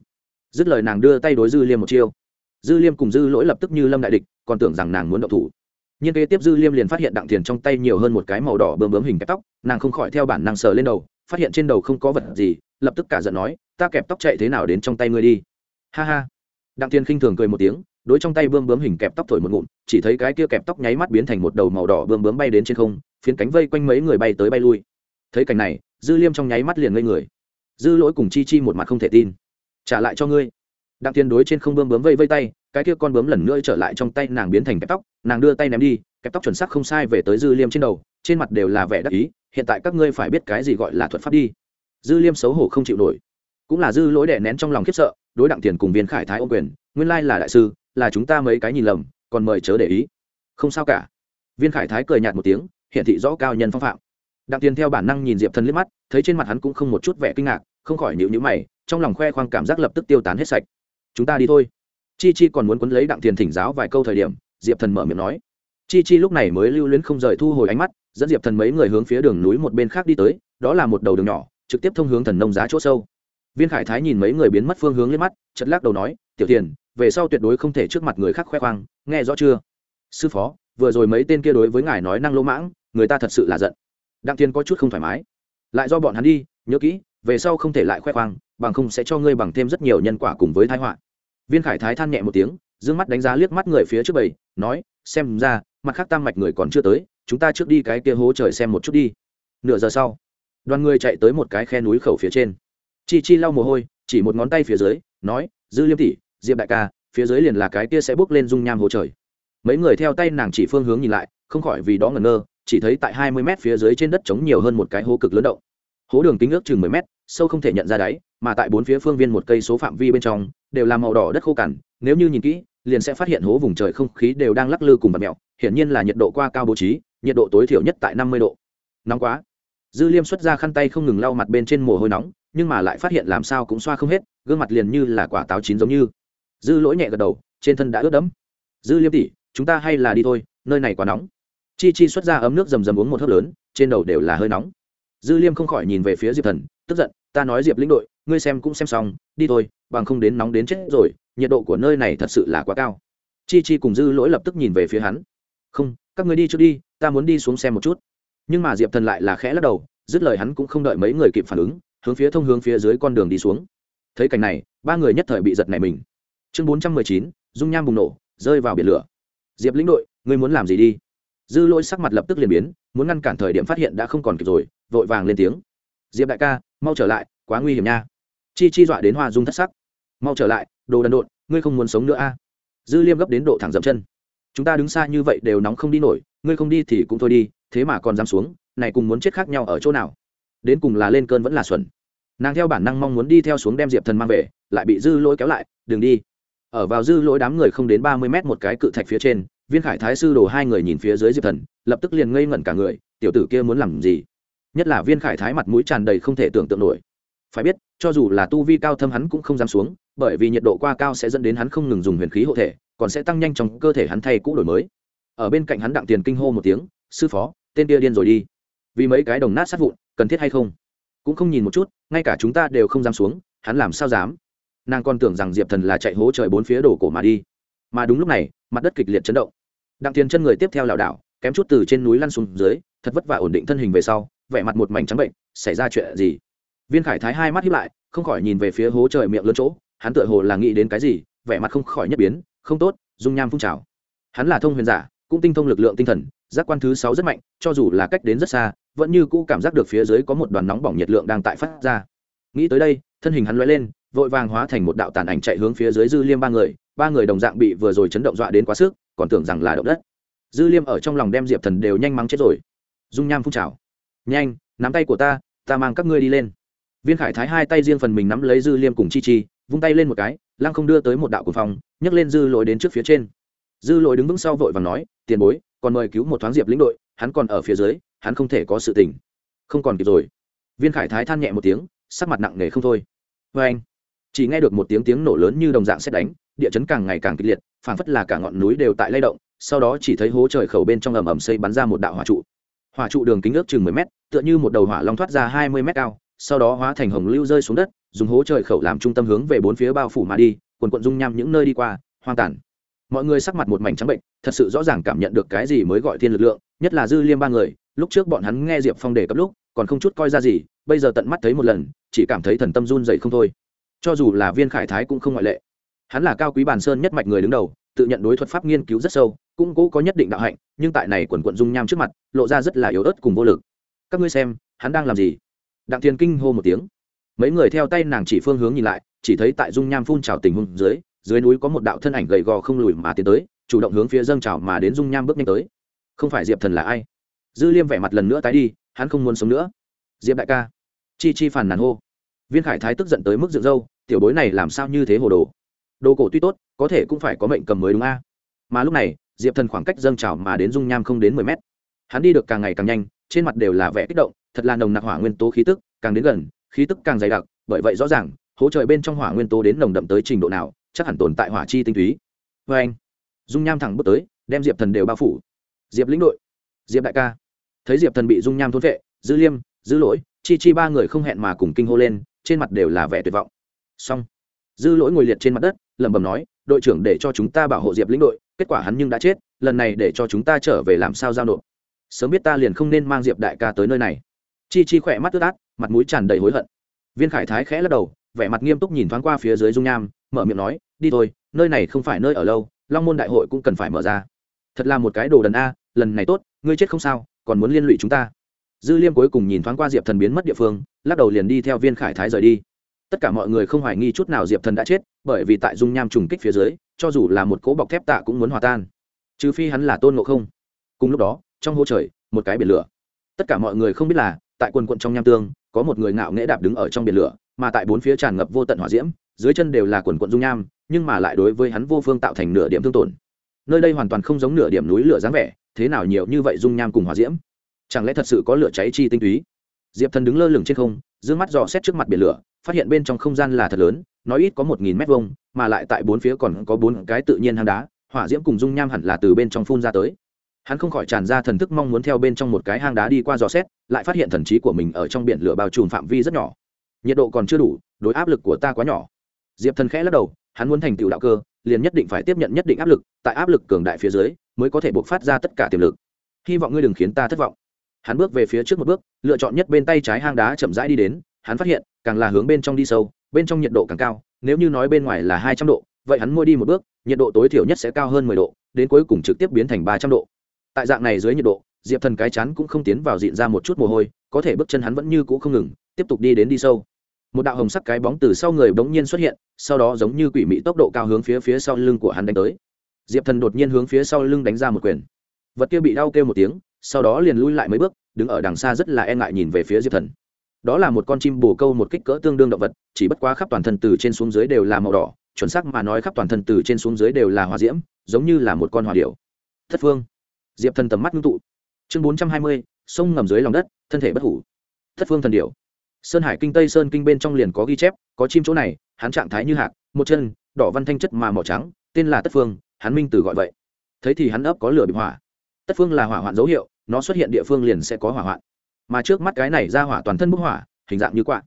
Dứt lời nàng đưa tay đối dư liêm một chiêu. Dư liêm cùng dư lỗi lập tức như lâm đại địch còn tưởng rằng nàng muốn động thủ. Nhưng kế tiếp dư liêm liền phát hiện đặng tiền trong tay nhiều hơn một cái màu đỏ bơm bướm hình kẹp tóc, nàng không khỏi theo bản năng sờ lên đầu, phát hiện trên đầu không có vật gì, lập tức cả giận nói, ta kẹp tóc chạy thế nào đến trong tay ngươi đi? Ha ha. Đặng tiền khinh thường cười một tiếng, đối trong tay bơm bướm hình kẹp tóc thổi một ngụm, chỉ thấy cái kia kẹp tóc nháy mắt biến thành một đầu màu đỏ bơm bướm bay đến trên không, phiến cánh vây quanh mấy người bay tới bay lui. Thấy cảnh này, dư liêm trong nháy mắt liền ngây người. Dư lỗi cùng chi chi một mặt không thể tin. Trả lại cho ngươi. Đặng thiên đối trên không bơm bướm vây vây tay cái kia con bướm lần nữa trở lại trong tay nàng biến thành kẹp tóc, nàng đưa tay ném đi, kẹp tóc chuẩn xác không sai về tới dư liêm trên đầu, trên mặt đều là vẻ đắc ý, hiện tại các ngươi phải biết cái gì gọi là thuật pháp đi. Dư liêm xấu hổ không chịu nổi. Cũng là dư lỗi đẻ nén trong lòng khiếp sợ, đối đặng tiền cùng viên khải thái ô quyền, nguyên lai là đại sư, là chúng ta mấy cái nhìn lầm, còn mời chớ để ý. Không sao cả. Viên khải thái cười nhạt một tiếng hiện thị rõ cao nhân phong phạm. Đặng tiền theo bản năng nhìn diệp thần liếc mắt, thấy trên mặt hắn cũng không một chút vẻ kinh ngạc, không khỏi nhịu nhữ mày, trong lòng khoe khoang cảm giác lập tức tiêu tán hết sạch. Chúng ta đi thôi chi chi còn muốn quấn lấy đặng thiền thỉnh giáo vài câu thời điểm, diệp thần mở miệng nói. Chi chi lúc này mới lưu luyến không rời thu hồi ánh mắt, dẫn diệp thần mấy người hướng phía đường núi một bên khác đi tới, đó là một đầu đường nhỏ, trực tiếp thông hướng thần nông giá chỗ sâu. Viên khải thái nhìn mấy người biến mất phương hướng lên mắt chật lắc đầu nói, tiểu thiền về sau tuyệt đối không thể trước mặt người khác khoe khoang, nghe rõ chưa? Sư phó, vừa rồi mấy tên kia đối với ngài nói năng lỗ mãng, người ta thật sự là giận. Đặng thiên có chút không thoải mái. Lại do bọn hắn đi, nhớ kỹ, về sau không thể lại khoe khoang, bằng không sẽ cho ngươi bằng thêm rất nhiều nhân quả cùng với thái họa viên khải thái than nhẹ một tiếng d ư ơ n g mắt đánh giá liếc mắt người phía trước bầy, nói, xem ra, mặt khác tam mạch người còn chưa tới, chúng ta trước đi cái kia hố trời xem một chút đi. Nửa giờ sau, đoàn người chạy tới một cái khe núi khẩu phía trên. Chi chi lau mồ hôi, chỉ một ngón tay phía dưới, nói, dư liêm tỷ, diệp đại ca, phía dưới liền là cái kia sẽ bước lên dung nham hố trời. Mấy người theo tay nàng chỉ phương hướng nhìn lại, không khỏi vì đó ngẩn ngơ, chỉ thấy tại hai mươi mét phía dưới trên đất trống nhiều hơn một cái hố cực lớn động. Hố đường kính ước chừng mười mét, sâu không thể nhận ra đáy, mà tại bốn phía phương viên một cây số phạm vi bên trong đều là màu đỏ đất khô cằn, nếu như nhìn kỹ, liền sẽ phát hiện hố vùng trời không khí đều đang lắc lư cùng bạt mẹo hiển nhiên là nhiệt độ qua cao bố trí, nhiệt độ tối thiểu nhất tại năm mươi độ. Nóng quá. Dư liêm xuất ra khăn tay không ngừng lau mặt bên trên mồ hôi nóng, nhưng mà lại phát hiện làm sao cũng xoa không hết, gương mặt liền như là quả táo chín giống như. Dư lỗi nhẹ gật đầu, trên thân đã ướt đẫm. Dư liêm tỉ chúng ta hay là đi thôi, nơi này quá nóng. Chi chi xuất ra ấm nước rầm rầm uống một hớp lớn, trên đầu đều là hơi nóng. Dư liêm không khỏi nhìn về phía diệp thần, tức giận, ta nói diệp lĩnh đội, ngươi xem cũng xem xong, đi thôi bằng không đến nóng đến chết rồi, nhiệt độ của nơi này thật sự là quá cao. Chi chi cùng dư lỗi lập tức nhìn về phía hắn. Không, các người đi trước đi, ta muốn đi xuống xem một chút. Nhưng mà diệp thần lại là khẽ lắc đầu, dứt lời hắn cũng không đợi mấy người kịp phản ứng, hướng phía thông hướng phía dưới con đường đi xuống. Thấy cảnh này, ba người nhất thời bị giật này mình. Chương bốn trăm mười chín, dung nham bùng nổ, rơi vào biển lửa. Diệp lĩnh đội, ngươi muốn làm gì đi? Dư lỗi sắc mặt lập tức liền biến, muốn ngăn cản thời điểm phát hiện đã không còn kịp rồi, vội vàng lên tiếng. Diệp đại ca, mau trở lại, quá nguy hiểm nha. Chi chi dọa đến hoa dung thất sắc mau trở lại, đồ đần độn, ngươi không muốn sống nữa a? Dư liêm gấp đến độ thẳng dậm chân. Chúng ta đứng xa như vậy đều nóng không đi nổi, ngươi không đi thì cũng thôi đi, thế mà còn dám xuống, này cùng muốn chết khác nhau ở chỗ nào? Đến cùng là lên cơn vẫn là xuẩn. Nàng theo bản năng mong muốn đi theo xuống đem diệp thần mang về, lại bị dư lỗi kéo lại, đừng đi. Ở vào dư lỗi đám người không đến ba mươi mét một cái cự thạch phía trên, viên khải thái sư đồ hai người nhìn phía dưới diệp thần, lập tức liền ngây ngẩn cả người, tiểu tử kia muốn làm gì? Nhất là viên khải thái mặt mũi tràn đầy không thể tưởng tượng nổi. Phải biết, cho dù là tu vi cao thâm hắn cũng không dám xuống bởi vì nhiệt độ qua cao sẽ dẫn đến hắn không ngừng dùng huyền khí hộ thể, còn sẽ tăng nhanh trong cơ thể hắn thay cũ đổi mới. Ở bên cạnh hắn đặng tiền kinh hô một tiếng, sư phó, tên kia điên rồi đi. Vì mấy cái đồng nát sát vụn, cần thiết hay không? Cũng không nhìn một chút, ngay cả chúng ta đều không dám xuống, hắn làm sao dám? Nàng còn tưởng rằng diệp thần là chạy hố trời bốn phía đổ cổ mà đi. Mà đúng lúc này, mặt đất kịch liệt chấn động. Đặng tiền chân người tiếp theo lảo đảo, kém chút từ trên núi lăn xuống dưới, thật vất vả ổn định thân hình về sau, vẻ mặt một mảnh trắng bệnh, xảy ra chuyện gì? Viên khải thái hai mắt hiếp lại, không khỏi nhìn về phía hố trời miệng lớn chỗ hắn tựa hồ là nghĩ đến cái gì, vẻ mặt không khỏi nhất biến, không tốt, dung nham phun trào. Hắn là thông huyền giả, cũng tinh thông lực lượng tinh thần, giác quan thứ sáu rất mạnh, cho dù là cách đến rất xa, vẫn như cũ cảm giác được phía dưới có một đoàn nóng bỏng nhiệt lượng đang tại phát ra. Nghĩ tới đây, thân hình hắn lóe lên, vội vàng hóa thành một đạo tàn ảnh chạy hướng phía dưới dư liêm ba người ba người đồng dạng bị vừa rồi chấn động dọa đến quá sức, còn tưởng rằng là động đất. Dư liêm ở trong lòng đem diệp thần đều nhanh mắng chết rồi. Dung nham phun trào. Nhanh, nắm tay của ta ta mang các ngươi đi lên. Viên khải thái hai tay riêng phần mình nắm lấy dư liêm cùng chi chi vung tay lên một cái, lăng không đưa tới một đạo của phòng nhấc lên dư lỗi đến trước phía trên. Dư lỗi đứng vững sau vội và nói, tiền bối, còn mời cứu một thoáng diệp lĩnh đội, hắn còn ở phía dưới, hắn không thể có sự tình. Không còn kịp rồi. Viên khải thái than nhẹ một tiếng, sắc mặt nặng nề không thôi. Vê anh. Chỉ nghe được một tiếng tiếng nổ lớn như đồng dạng xét đánh, địa chấn càng ngày càng kịch liệt, phảng phất là cả ngọn núi đều tại lay động, sau đó chỉ thấy hố trời khẩu bên trong ầm ầm xây bắn ra một đạo hỏa trụ. Hỏa trụ đường kính ước chừng mười mét, tựa như một đầu hỏa long thoát ra hai mươi mét cao, sau đó hóa thành hồng lưu rơi xuống đất dùng hố trời khẩu làm trung tâm hướng về bốn phía bao phủ mà đi, quần quận dung nham những nơi đi qua, hoang tàn. Mọi người sắc mặt một mảnh trắng bệnh, thật sự rõ ràng cảm nhận được cái gì mới gọi thiên lực lượng, nhất là dư liêm ba người, lúc trước bọn hắn nghe diệp phong đề cấp lúc, còn không chút coi ra gì, bây giờ tận mắt thấy một lần, chỉ cảm thấy thần tâm run dậy không thôi. Cho dù là viên khải thái cũng không ngoại lệ. Hắn là cao quý bàn sơn nhất mạch người đứng đầu, tự nhận đối thuật pháp nghiên cứu rất sâu, cũng cố có nhất định đạo hạnh, nhưng tại này quần quận dung nham trước mặt, lộ ra rất là yếu ớt cùng vô lực. Các ngươi xem, hắn đang làm gì? Đặng thiên kinh hô một tiếng mấy người theo tay nàng chỉ phương hướng nhìn lại, chỉ thấy tại dung nham phun trào tình huống dưới dưới núi có một đạo thân ảnh gầy gò không lùi mà tiến tới, chủ động hướng phía dâng trào mà đến dung nham bước nhanh tới. Không phải diệp thần là ai? Dư liêm vẻ mặt lần nữa tái đi, hắn không muốn sống nữa. Diệp đại ca. Chi chi phản nàn hô. Viên khải thái tức giận tới mức dựng râu, tiểu bối này làm sao như thế hồ đồ? Đồ cổ tuy tốt, có thể cũng phải có mệnh cầm mới đúng a. Mà lúc này, diệp thần khoảng cách dâng trào mà đến dung nham không đến mười mét. Hắn đi được càng ngày càng nhanh, trên mặt đều là vẻ kích động, thật là nồng nặc hỏa nguyên tố khí tức, càng đến gần khí tức càng dày đặc, bởi vậy rõ ràng hỗ trời bên trong hỏa nguyên tố đến nồng đậm tới trình độ nào, chắc hẳn tồn tại hỏa chi tinh túy. Vê anh, dung nham thẳng bước tới, đem diệp thần đều bao phủ. Diệp lĩnh đội, diệp đại ca. Thấy diệp thần bị dung nham thốn vệ dư liêm, dư lỗi, chi chi ba người không hẹn mà cùng kinh hô lên, trên mặt đều là vẻ tuyệt vọng. Xong, dư lỗi ngồi liệt trên mặt đất, lẩm bẩm nói, đội trưởng để cho chúng ta bảo hộ diệp lĩnh đội, kết quả hắn nhưng đã chết, lần này để cho chúng ta trở về làm sao giao nộp. Sớm biết ta liền không nên mang diệp đại ca tới nơi này. Chi chi khỏe mắt tức át mặt mũi tràn đầy hối hận. Viên khải thái khẽ lắc đầu, vẻ mặt nghiêm túc nhìn thoáng qua phía dưới dung nham, mở miệng nói, đi thôi, nơi này không phải nơi ở lâu, long môn đại hội cũng cần phải mở ra. Thật là một cái đồ đần a, lần này tốt, ngươi chết không sao, còn muốn liên lụy chúng ta. Dư liêm cuối cùng nhìn thoáng qua diệp thần biến mất địa phương, lắc đầu liền đi theo viên khải thái rời đi. Tất cả mọi người không hoài nghi chút nào diệp thần đã chết, bởi vì tại dung nham trùng kích phía dưới, cho dù là một cỗ bọc thép tạ cũng muốn hòa tan. Trừ phi hắn là tôn ngộ không. Cùng lúc đó, trong hố trời, một cái biển lửa. Tất cả mọi người không biết là, tại quần quận trong nham tương có một người ngạo nghễ đạp đứng ở trong biển lửa, mà tại bốn phía tràn ngập vô tận hỏa diễm, dưới chân đều là quần quận dung nham, nhưng mà lại đối với hắn vô phương tạo thành nửa điểm thương tổn. Nơi đây hoàn toàn không giống nửa điểm núi lửa dáng vẻ, thế nào nhiều như vậy dung nham cùng hỏa diễm? Chẳng lẽ thật sự có lửa cháy chi tinh túy? Diệp thần đứng lơ lửng trên không d mắt dò xét trước mặt biển lửa, phát hiện bên trong không gian là thật lớn, nói ít có một nghìn mét vuông, mà lại tại bốn phía còn có bốn cái tự nhiên hang đá, hỏa diễm cùng dung nham hẳn là từ bên trong phun ra tới hắn không khỏi tràn ra thần thức mong muốn theo bên trong một cái hang đá đi qua dò xét, lại phát hiện thần trí của mình ở trong biển lửa bao trùm phạm vi rất nhỏ. Nhiệt độ còn chưa đủ, đối áp lực của ta quá nhỏ. Diệp thần khẽ lắc đầu, hắn muốn thành tựu đạo cơ, liền nhất định phải tiếp nhận nhất định áp lực, tại áp lực cường đại phía dưới, mới có thể buộc phát ra tất cả tiềm lực. Hy vọng ngươi đừng khiến ta thất vọng. Hắn bước về phía trước một bước, lựa chọn nhất bên tay trái hang đá chậm rãi đi đến, hắn phát hiện, càng là hướng bên trong đi sâu, bên trong nhiệt độ càng cao, nếu như nói bên ngoài là hai trăm độ, vậy hắn mua đi một bước, nhiệt độ tối thiểu nhất sẽ cao hơn mười độ, đến cuối cùng trực tiếp biến thành ba trăm độ tại dạng này dưới nhiệt độ, diệp thần cái chắn cũng không tiến vào diện ra một chút mồ hôi, có thể bước chân hắn vẫn như cũ không ngừng, tiếp tục đi đến đi sâu. Một đạo hồng sắc cái bóng từ sau người bỗng nhiên xuất hiện, sau đó giống như quỷ mị tốc độ cao hướng phía phía sau lưng của hắn đánh tới. Diệp thần đột nhiên hướng phía sau lưng đánh ra một quyền. Vật kia bị đau kêu một tiếng, sau đó liền lui lại mấy bước, đứng ở đằng xa rất là e ngại nhìn về phía diệp thần. Đó là một con chim bồ câu một kích cỡ tương đương động vật, chỉ bất quá khắp toàn thân từ trên xuống dưới đều là màu đỏ, chuẩn xác mà nói khắp toàn thân từ trên xuống dưới đều là hoa diễm, giống như là một con hoa điệu thất phương diệp thần tầm mắt ngưng tụ. Chương bốn trăm hai mươi, sông ngầm dưới lòng đất, thân thể bất hủ. Thất phương thần điệu sơn hải kinh tây sơn kinh bên trong liền có ghi chép, có chim chỗ này, hắn trạng thái như hạt một chân, đỏ văn thanh chất mà màu trắng, tên là tất phương, hắn minh từ gọi vậy. Thấy thì hắn ấp có lửa bị hỏa. Tất phương là hỏa hoạn dấu hiệu, nó xuất hiện địa phương liền sẽ có hỏa hoạn. Mà trước mắt cái này ra hỏa toàn thân bức hỏa, hình dạng như quạ.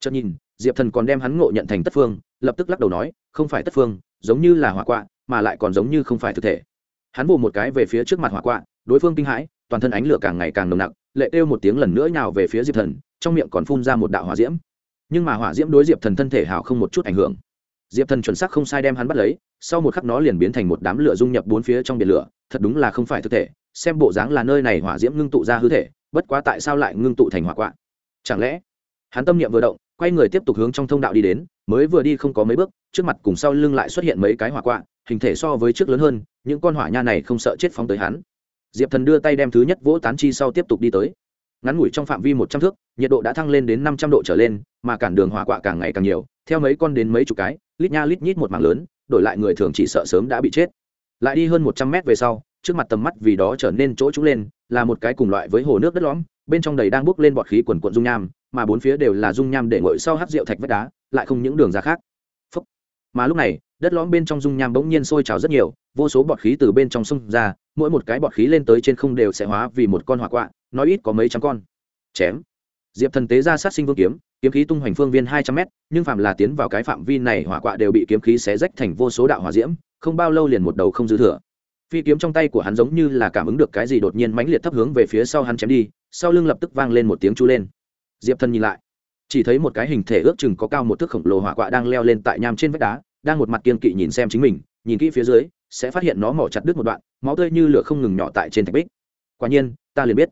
Chợt nhìn, diệp thần còn đem hắn ngộ nhận thành tất phương, lập tức lắc đầu nói, không phải tất phương, giống như là hỏa quạ, mà lại còn giống như không phải thực thể hắn vồ một cái về phía trước mặt hỏa quạ, đối phương kinh hãi, toàn thân ánh lửa càng ngày càng nồng nặc, lệ kêu một tiếng lần nữa nhào về phía diệp thần, trong miệng còn phun ra một đạo hỏa diễm. Nhưng mà hỏa diễm đối diệp thần thân thể hào không một chút ảnh hưởng. Diệp thần chuẩn xác không sai đem hắn bắt lấy, sau một khắc nó liền biến thành một đám lửa dung nhập bốn phía trong biển lửa, thật đúng là không phải thực thể, xem bộ dáng là nơi này hỏa diễm ngưng tụ ra hư thể, bất quá tại sao lại ngưng tụ thành hỏa quạ? Chẳng lẽ hắn tâm niệm vừa động quay người tiếp tục hướng trong thông đạo đi đến, mới vừa đi không có mấy bước, trước mặt cùng sau lưng lại xuất hiện mấy cái hỏa quạ, hình thể so với trước lớn hơn, những con hỏa nha này không sợ chết phóng tới hắn. Diệp thần đưa tay đem thứ nhất vỗ tán chi sau tiếp tục đi tới. Ngắn ngủi trong phạm vi một trăm thước, nhiệt độ đã thăng lên đến năm trăm độ trở lên, mà cản đường hỏa quạ càng ngày càng nhiều, theo mấy con đến mấy chục cái, lít nha lít nhít một mảng lớn, đổi lại người thường chỉ sợ sớm đã bị chết. Lại đi hơn một trăm mét về sau, trước mặt tầm mắt vì đó trở nên chỗ chúng lên là một cái cùng loại với hồ nước đất lõm, bên trong đầy đang bốc lên bọt khí quần quận dung nham, mà bốn phía đều là dung nham để ngồi sau hát rượu thạch vách đá, lại không những đường ra khác. Phúc. mà lúc này, đất lõm bên trong dung nham bỗng nhiên sôi trào rất nhiều, vô số bọt khí từ bên trong sông ra, mỗi một cái bọt khí lên tới trên không đều sẽ hóa vì một con hỏa quạ, nói ít có mấy trăm con. Chém. Diệp thần tế ra sát sinh vương kiếm kiếm khí tung hoành phương viên hai trăm mét, nhưng phạm là tiến vào cái phạm vi này, hỏa quạ đều bị kiếm khí xé rách thành vô số đạo hỏa diễm, không bao lâu liền một đầu không dư thừa phi kiếm trong tay của hắn giống như là cảm ứng được cái gì đột nhiên mãnh liệt thấp hướng về phía sau hắn chém đi, sau lưng lập tức vang lên một tiếng chú lên. Diệp thần nhìn lại, chỉ thấy một cái hình thể ước chừng có cao một thước khổng lồ hỏa quạ đang leo lên tại nham trên vách đá, đang một mặt kiên kỵ nhìn xem chính mình, nhìn kỹ phía dưới, sẽ phát hiện nó mỏ chặt đứt một đoạn, máu tươi như lửa không ngừng nhỏ tại trên thạch bích. Quả nhiên, ta liền biết.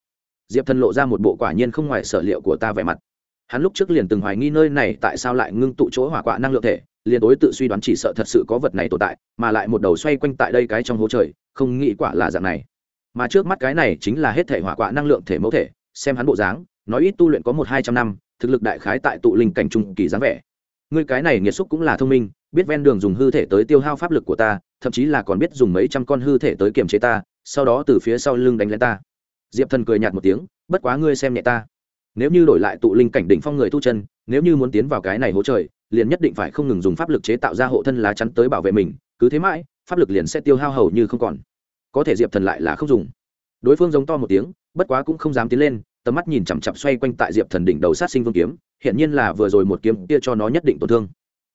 Diệp thần lộ ra một bộ quả nhiên không ngoài sở liệu của ta vẻ mặt. Hắn lúc trước liền từng hoài nghi nơi này tại sao lại ngưng tụ chỗ hỏa quạ năng lượng thể liền tối tự suy đoán chỉ sợ thật sự có vật này tồn tại, mà lại một đầu xoay quanh tại đây cái trong hố trời, không nghĩ quả là dạng này. Mà trước mắt cái này chính là hết thể hỏa quạ năng lượng thể mẫu thể, xem hắn bộ dáng, nói ít tu luyện có một hai trăm năm, thực lực đại khái tại tụ linh cảnh trung kỳ dáng vẻ. Người cái này nghiệt xúc cũng là thông minh, biết ven đường dùng hư thể tới tiêu hao pháp lực của ta, thậm chí là còn biết dùng mấy trăm con hư thể tới kiềm chế ta, sau đó từ phía sau lưng đánh lên ta. Diệp thần cười nhạt một tiếng, bất quá ngươi xem nhẹ ta. Nếu như đổi lại tụ linh cảnh đỉnh phong người thu chân, nếu như muốn tiến vào cái này hỗ trời liền nhất định phải không ngừng dùng pháp lực chế tạo ra hộ thân lá chắn tới bảo vệ mình, cứ thế mãi, pháp lực liền sẽ tiêu hao hầu như không còn. Có thể diệp thần lại là không dùng. Đối phương giống to một tiếng, bất quá cũng không dám tiến lên, tầm mắt nhìn chằm chặp xoay quanh tại diệp thần đỉnh đầu sát sinh vương kiếm hiện nhiên là vừa rồi một kiếm kia cho nó nhất định tổn thương.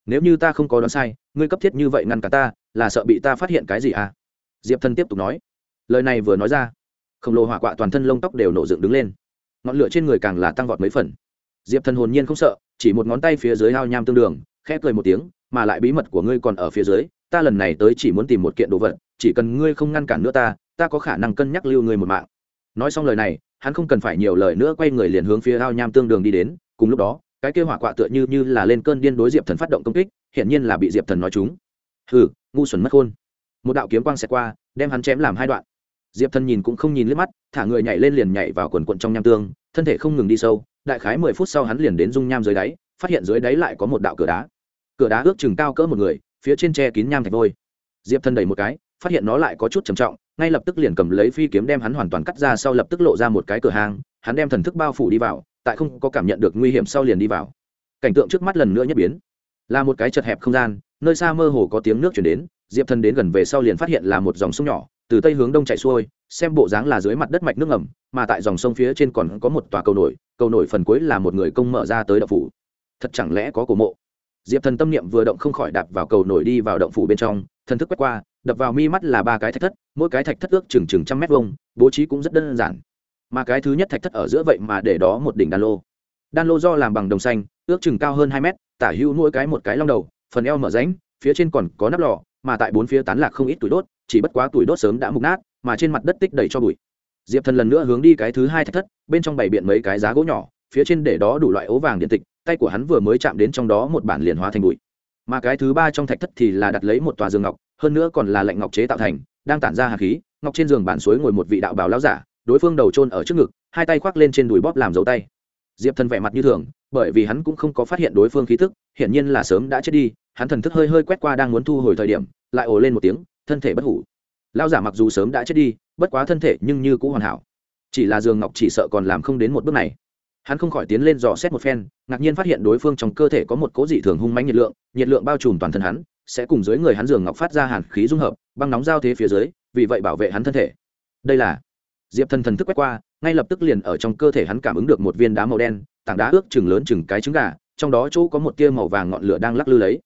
Nếu như ta không có đoán sai, ngươi cấp thiết như vậy ngăn cả ta, là sợ bị ta phát hiện cái gì à? Diệp thần tiếp tục nói. Lời này vừa nói ra, khổng lồ hỏa quạ toàn thân lông tóc đều nổ dựng đứng lên. Ngọn lửa trên người càng là tăng vọt mấy phần diệp thần hồn nhiên không sợ, chỉ một ngón tay phía dưới ao nham tương đường, khẽ cười một tiếng, mà lại bí mật của ngươi còn ở phía dưới, ta lần này tới chỉ muốn tìm một kiện đồ vật, chỉ cần ngươi không ngăn cản nữa ta ta có khả năng cân nhắc lưu ngươi một mạng. Nói xong lời này, hắn không cần phải nhiều lời nữa quay người liền hướng phía ao nham tương đường đi đến, cùng lúc đó, cái kêu hỏa quạ tựa như như là lên cơn điên đối diệp thần phát động công kích, hiển nhiên là bị diệp thần nói chúng hừ, ngu xuẩn mất khôn. Một đạo kiếm quang xẹt qua, đem hắn chém làm hai đoạn. Diệp thần nhìn cũng không nhìn liếc mắt, thả người nhảy lên liền nhảy vào quần quận trong nham tương, thân thể không ngừng đi sâu đại khái mười phút sau hắn liền đến dung nham dưới đáy, phát hiện dưới đáy lại có một đạo cửa đá. Cửa đá ước chừng cao cỡ một người, phía trên tre kín nham thạch vôi. Diệp thân đẩy một cái, phát hiện nó lại có chút trầm trọng, ngay lập tức liền cầm lấy phi kiếm đem hắn hoàn toàn cắt ra sau lập tức lộ ra một cái cửa hàng, hắn đem thần thức bao phủ đi vào, tại không có cảm nhận được nguy hiểm sau liền đi vào. Cảnh tượng trước mắt lần nữa nhất biến. Là một cái chật hẹp không gian, nơi xa mơ hồ có tiếng nước chuyển đến, diệp thần đến gần về sau liền phát hiện là một dòng sông nhỏ từ tây hướng đông chạy xuôi, xem bộ dáng là dưới mặt đất mạch nước ngầm, mà tại dòng sông phía trên còn có một tòa cầu nổi cầu nổi phần cuối là một người công mở ra tới đậu phủ. Thật chẳng lẽ có cổ mộ? Diệp thần tâm niệm vừa động không khỏi đạp vào cầu nổi đi vào động phủ bên trong, thần thức quét qua, đập vào mi mắt là ba cái thạch thất, mỗi cái thạch thất ước chừng chừng trăm mét vuông, bố trí cũng rất đơn giản. Mà cái thứ nhất thạch thất ở giữa vậy mà để đó một đỉnh đan lô. Đan lô do làm bằng đồng xanh, ước chừng cao hơn hai mét, tả hữu mỗi cái một cái long đầu, phần eo mở ránh phía trên còn có nắp lò, mà tại bốn phía tán lạc không ít tuổi đốt chỉ bất quá tuổi đốt sớm đã mục nát, mà trên mặt đất tích đầy cho bụi. Diệp thần lần nữa hướng đi cái thứ hai thạch thất, bên trong bày biện mấy cái giá gỗ nhỏ, phía trên để đó đủ loại ố vàng điện tịch, tay của hắn vừa mới chạm đến trong đó một bản liền hóa thành bụi. Mà cái thứ ba trong thạch thất thì là đặt lấy một tòa giường ngọc, hơn nữa còn là lạnh ngọc chế tạo thành, đang tản ra hạt khí, ngọc trên giường bản suối ngồi một vị đạo bào lao giả, đối phương đầu trôn ở trước ngực, hai tay khoác lên trên đùi bóp làm dấu tay. Diệp thần vẻ mặt như thường, bởi vì hắn cũng không có phát hiện đối phương khí thức hiển nhiên là sớm đã chết đi, hắn thần thức hơi hơi quét qua đang muốn thu hồi thời điểm, lại ồ lên một tiếng thân thể bất hủ. Lao giả mặc dù sớm đã chết đi, bất quá thân thể nhưng như cũng hoàn hảo. Chỉ là giường ngọc chỉ sợ còn làm không đến một bước này. Hắn không khỏi tiến lên dò xét một phen, ngạc nhiên phát hiện đối phương trong cơ thể có một cố dị thường hung mánh nhiệt lượng nhiệt lượng bao trùm toàn thân hắn, sẽ cùng dưới người hắn giường ngọc phát ra hàn khí dung hợp, băng nóng giao thế phía dưới, vì vậy bảo vệ hắn thân thể. Đây là diệp thần thần thức quét qua, ngay lập tức liền ở trong cơ thể hắn cảm ứng được một viên đá màu đen, tảng đá ước chừng lớn chừng cái trứng gà, trong đó chỗ có một tia màu vàng ngọn lửa đang lắc lư lấy.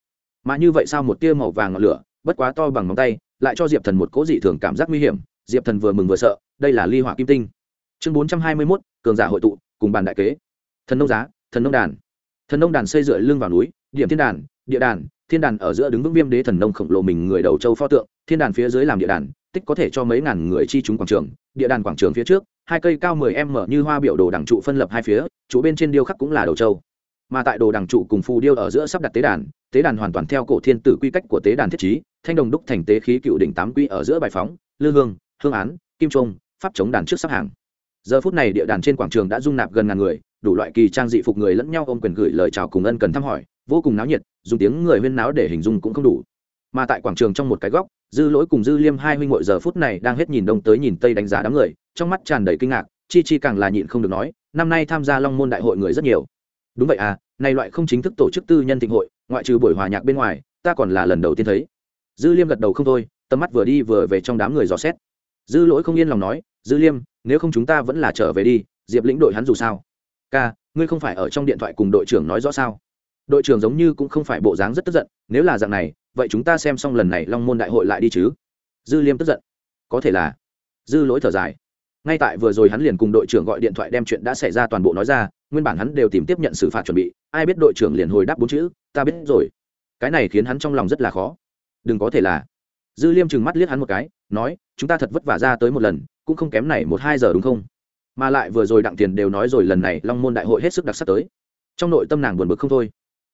Mà như vậy sao một tia màu vàng ngọn lửa, bất quá to bằng ngón tay lại cho diệp thần một cố dị thường cảm giác nguy hiểm. Diệp thần vừa mừng vừa sợ, đây là ly hỏa kim tinh. Chương bốn trăm hai mươi mốt, cường giả hội tụ, cùng bàn đại kế. Thần nông giá, thần nông đàn. Thần nông đàn xây dựa lưng vào núi, điểm thiên đàn, địa đàn, thiên đàn ở giữa đứng vững viêm đế thần nông khổng lồ mình người đầu châu pho tượng, thiên đàn phía dưới làm địa đàn, tích có thể cho mấy ngàn người chi chúng quảng trường, địa đàn quảng trường phía trước, hai cây cao mười m như hoa biểu đồ đằng trụ phân lập hai phía, trụ bên trên điêu khắc cũng là đầu châu. Mà tại đồ đằng trụ cùng phù điêu ở giữa sắp đặt tế đàn tế đàn hoàn toàn theo cổ thiên tử quy cách của tế đàn thiết trí, thanh đồng đúc thành tế khí cựu đỉnh tám quy ở giữa bài phóng, lư hương hương án, kim trung pháp chống đàn trước sắp hàng. Giờ phút này địa đàn trên quảng trường đã dung nạp gần ngàn người, đủ loại kỳ trang dị phục người lẫn nhau ôm quyền gửi lời chào cùng ân cần thăm hỏi, vô cùng náo nhiệt, dùng tiếng người huyên náo để hình dung cũng không đủ. Mà tại quảng trường trong một cái góc, dư lỗi cùng dư liêm hai huynh ngội giờ phút này đang hết nhìn đông tới nhìn tây đánh giá đám người, trong mắt tràn đầy kinh ngạc, chi chi càng là nhịn không được nói, năm nay tham gia long môn đại hội người rất nhiều. Đúng vậy à này loại không chính thức tổ chức tư nhân thịnh hội ngoại trừ buổi hòa nhạc bên ngoài, ta còn là lần đầu tiên thấy. Dư liêm gật đầu không thôi, tầm mắt vừa đi vừa về trong đám người dò xét. Dư lỗi không yên lòng nói, dư liêm, nếu không chúng ta vẫn là trở về đi, diệp lĩnh đội hắn dù sao. Ca, ngươi không phải ở trong điện thoại cùng đội trưởng nói rõ sao? Đội trưởng giống như cũng không phải bộ dáng rất tức giận, nếu là dạng này, vậy chúng ta xem xong lần này long môn đại hội lại đi chứ. Dư liêm tức giận. Có thể là. Dư lỗi thở dài. Ngay tại vừa rồi hắn liền cùng đội trưởng gọi điện thoại đem chuyện đã xảy ra toàn bộ nói ra nguyên bản hắn đều tìm tiếp nhận xử phạt chuẩn bị, ai biết đội trưởng liền hồi đáp bốn chữ, ta biết rồi. Cái này khiến hắn trong lòng rất là khó. Đừng có thể là. Dư liêm trừng mắt liếc hắn một cái, nói, chúng ta thật vất vả ra tới một lần, cũng không kém này một hai giờ đúng không? Mà lại vừa rồi đặng tiền đều nói rồi lần này long môn đại hội hết sức đặc sắc tới. Trong nội tâm nàng buồn bực không thôi.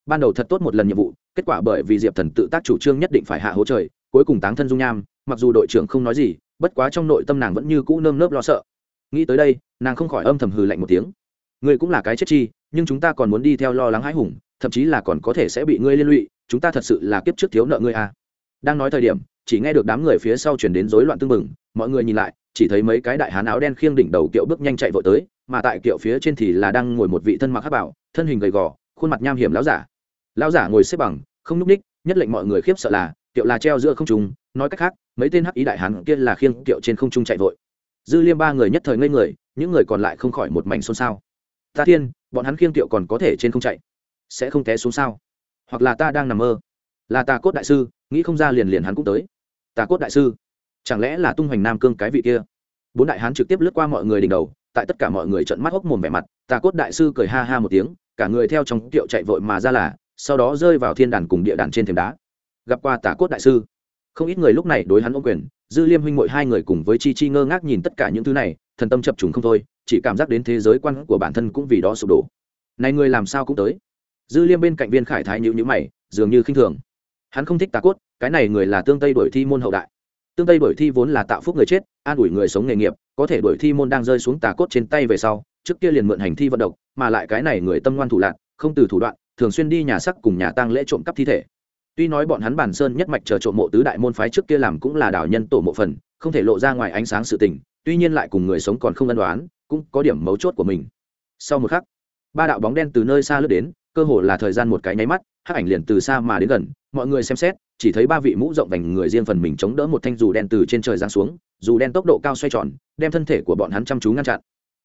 Ban đầu thật tốt một lần nhiệm vụ, kết quả bởi vì diệp thần tự tác chủ trương nhất định phải hạ hỗ trời, cuối cùng táng thân dung nham, mặc dù đội trưởng không nói gì, bất quá trong nội tâm nàng vẫn như cũ nơm nớp lo sợ. Nghĩ tới đây, nàng không khỏi âm thầm hừ lạnh một tiếng ngươi cũng là cái chết chi, nhưng chúng ta còn muốn đi theo lo lắng hãi hùng, thậm chí là còn có thể sẽ bị ngươi liên lụy, chúng ta thật sự là kiếp trước thiếu nợ ngươi à. đang nói thời điểm, chỉ nghe được đám người phía sau chuyển đến rối loạn tưng bừng, mọi người nhìn lại, chỉ thấy mấy cái đại hán áo đen khiêng đỉnh đầu kiệu bước nhanh chạy vội tới, mà tại kiệu phía trên thì là đang ngồi một vị thân mặc hát bảo, thân hình gầy gò, khuôn mặt nham hiểm lão giả. Lão giả ngồi xếp bằng, không nhúc ních nhất lệnh mọi người khiếp sợ là, kiệu là treo giữa không trung, nói cách khác, mấy tên hắc ý đại hán kia là khiêng kiệu trên không trung chạy vội. Dư liêm ba người nhất thời ngây người, những người còn lại không khỏi một mảnh xôn xao ta thiên, bọn hắn khiêng tiệu còn có thể trên không chạy. Sẽ không té xuống sao? Hoặc là ta đang nằm mơ? Là tà cốt đại sư, nghĩ không ra liền liền hắn cũng tới. Tà cốt đại sư, chẳng lẽ là tung hoành nam cương cái vị kia? Bốn đại hán trực tiếp lướt qua mọi người đỉnh đầu, tại tất cả mọi người trận mắt hốc mồm vẻ mặt, tà cốt đại sư cười ha ha một tiếng, cả người theo trong kiệu chạy vội mà ra là, sau đó rơi vào thiên đàn cùng địa đàn trên thềm đá. Gặp qua tà cốt đại sư, không ít người lúc này đối hắn ô quyền, dư liêm huynh mội hai người cùng với chi chi ngơ ngác nhìn tất cả những thứ này, thần tâm chập trùng không thôi chỉ cảm giác đến thế giới quan của bản thân cũng vì đó sụp đổ. Này người làm sao cũng tới. Dư liêm bên cạnh viên khải thái nhữ nhữ mày, dường như khinh thường. Hắn không thích tà cốt, cái này người là tương tây đổi thi môn hậu đại. Tương tây đổi thi vốn là tạo phúc người chết, an ủi người sống nghề nghiệp, có thể đổi thi môn đang rơi xuống tà cốt trên tay về sau, trước kia liền mượn hành thi vận động, mà lại cái này người tâm ngoan thủ lạc không từ thủ đoạn, thường xuyên đi nhà sắc cùng nhà tăng lễ trộm cắp thi thể. Tuy nói bọn hắn bản sơn nhất mạch chờ trộm mộ tứ đại môn phái trước kia làm cũng là đảo nhân tổ mộ phần, không thể lộ ra ngoài ánh sáng sự tình, tuy nhiên lại cùng người sống còn không ân đoán cũng có điểm mấu chốt của mình. Sau một khắc, ba đạo bóng đen từ nơi xa lướt đến, cơ hồ là thời gian một cái nháy mắt, hắc ảnh liền từ xa mà đến gần, mọi người xem xét, chỉ thấy ba vị mũ rộng vành người riêng phần mình chống đỡ một thanh dù đen từ trên trời giáng xuống, dù đen tốc độ cao xoay tròn, đem thân thể của bọn hắn chăm chú ngăn chặn.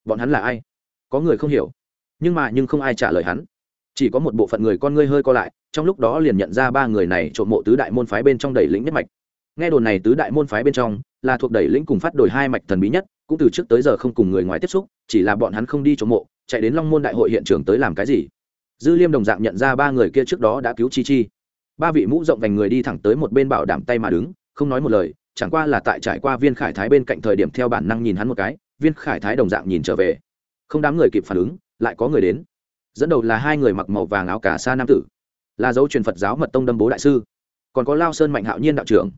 Bọn hắn là ai? Có người không hiểu, nhưng mà nhưng không ai trả lời hắn. Chỉ có một bộ phận người con ngươi hơi co lại, trong lúc đó liền nhận ra ba người này trộm mộ tứ đại môn phái bên trong đầy lĩnh nhất mạch. Nghe đồn này tứ đại môn phái bên trong là thuộc đầy lĩnh cùng phát đổi hai mạch thần bí nhất cũng từ trước tới giờ không cùng người ngoài tiếp xúc, chỉ là bọn hắn không đi chỗ mộ, chạy đến long môn đại hội hiện trường tới làm cái gì? Dư liêm đồng dạng nhận ra ba người kia trước đó đã cứu chi chi. Ba vị mũ rộng vành người đi thẳng tới một bên bảo đảm tay mà đứng, không nói một lời, chẳng qua là tại trải qua viên khải thái bên cạnh thời điểm theo bản năng nhìn hắn một cái, viên khải thái đồng dạng nhìn trở về. Không đám người kịp phản ứng, lại có người đến. Dẫn đầu là hai người mặc màu vàng áo cà sa nam tử, là dấu truyền phật giáo mật tông đâm bố đại sư. Còn có lao sơn mạnh hạo nhiên đạo trưởng.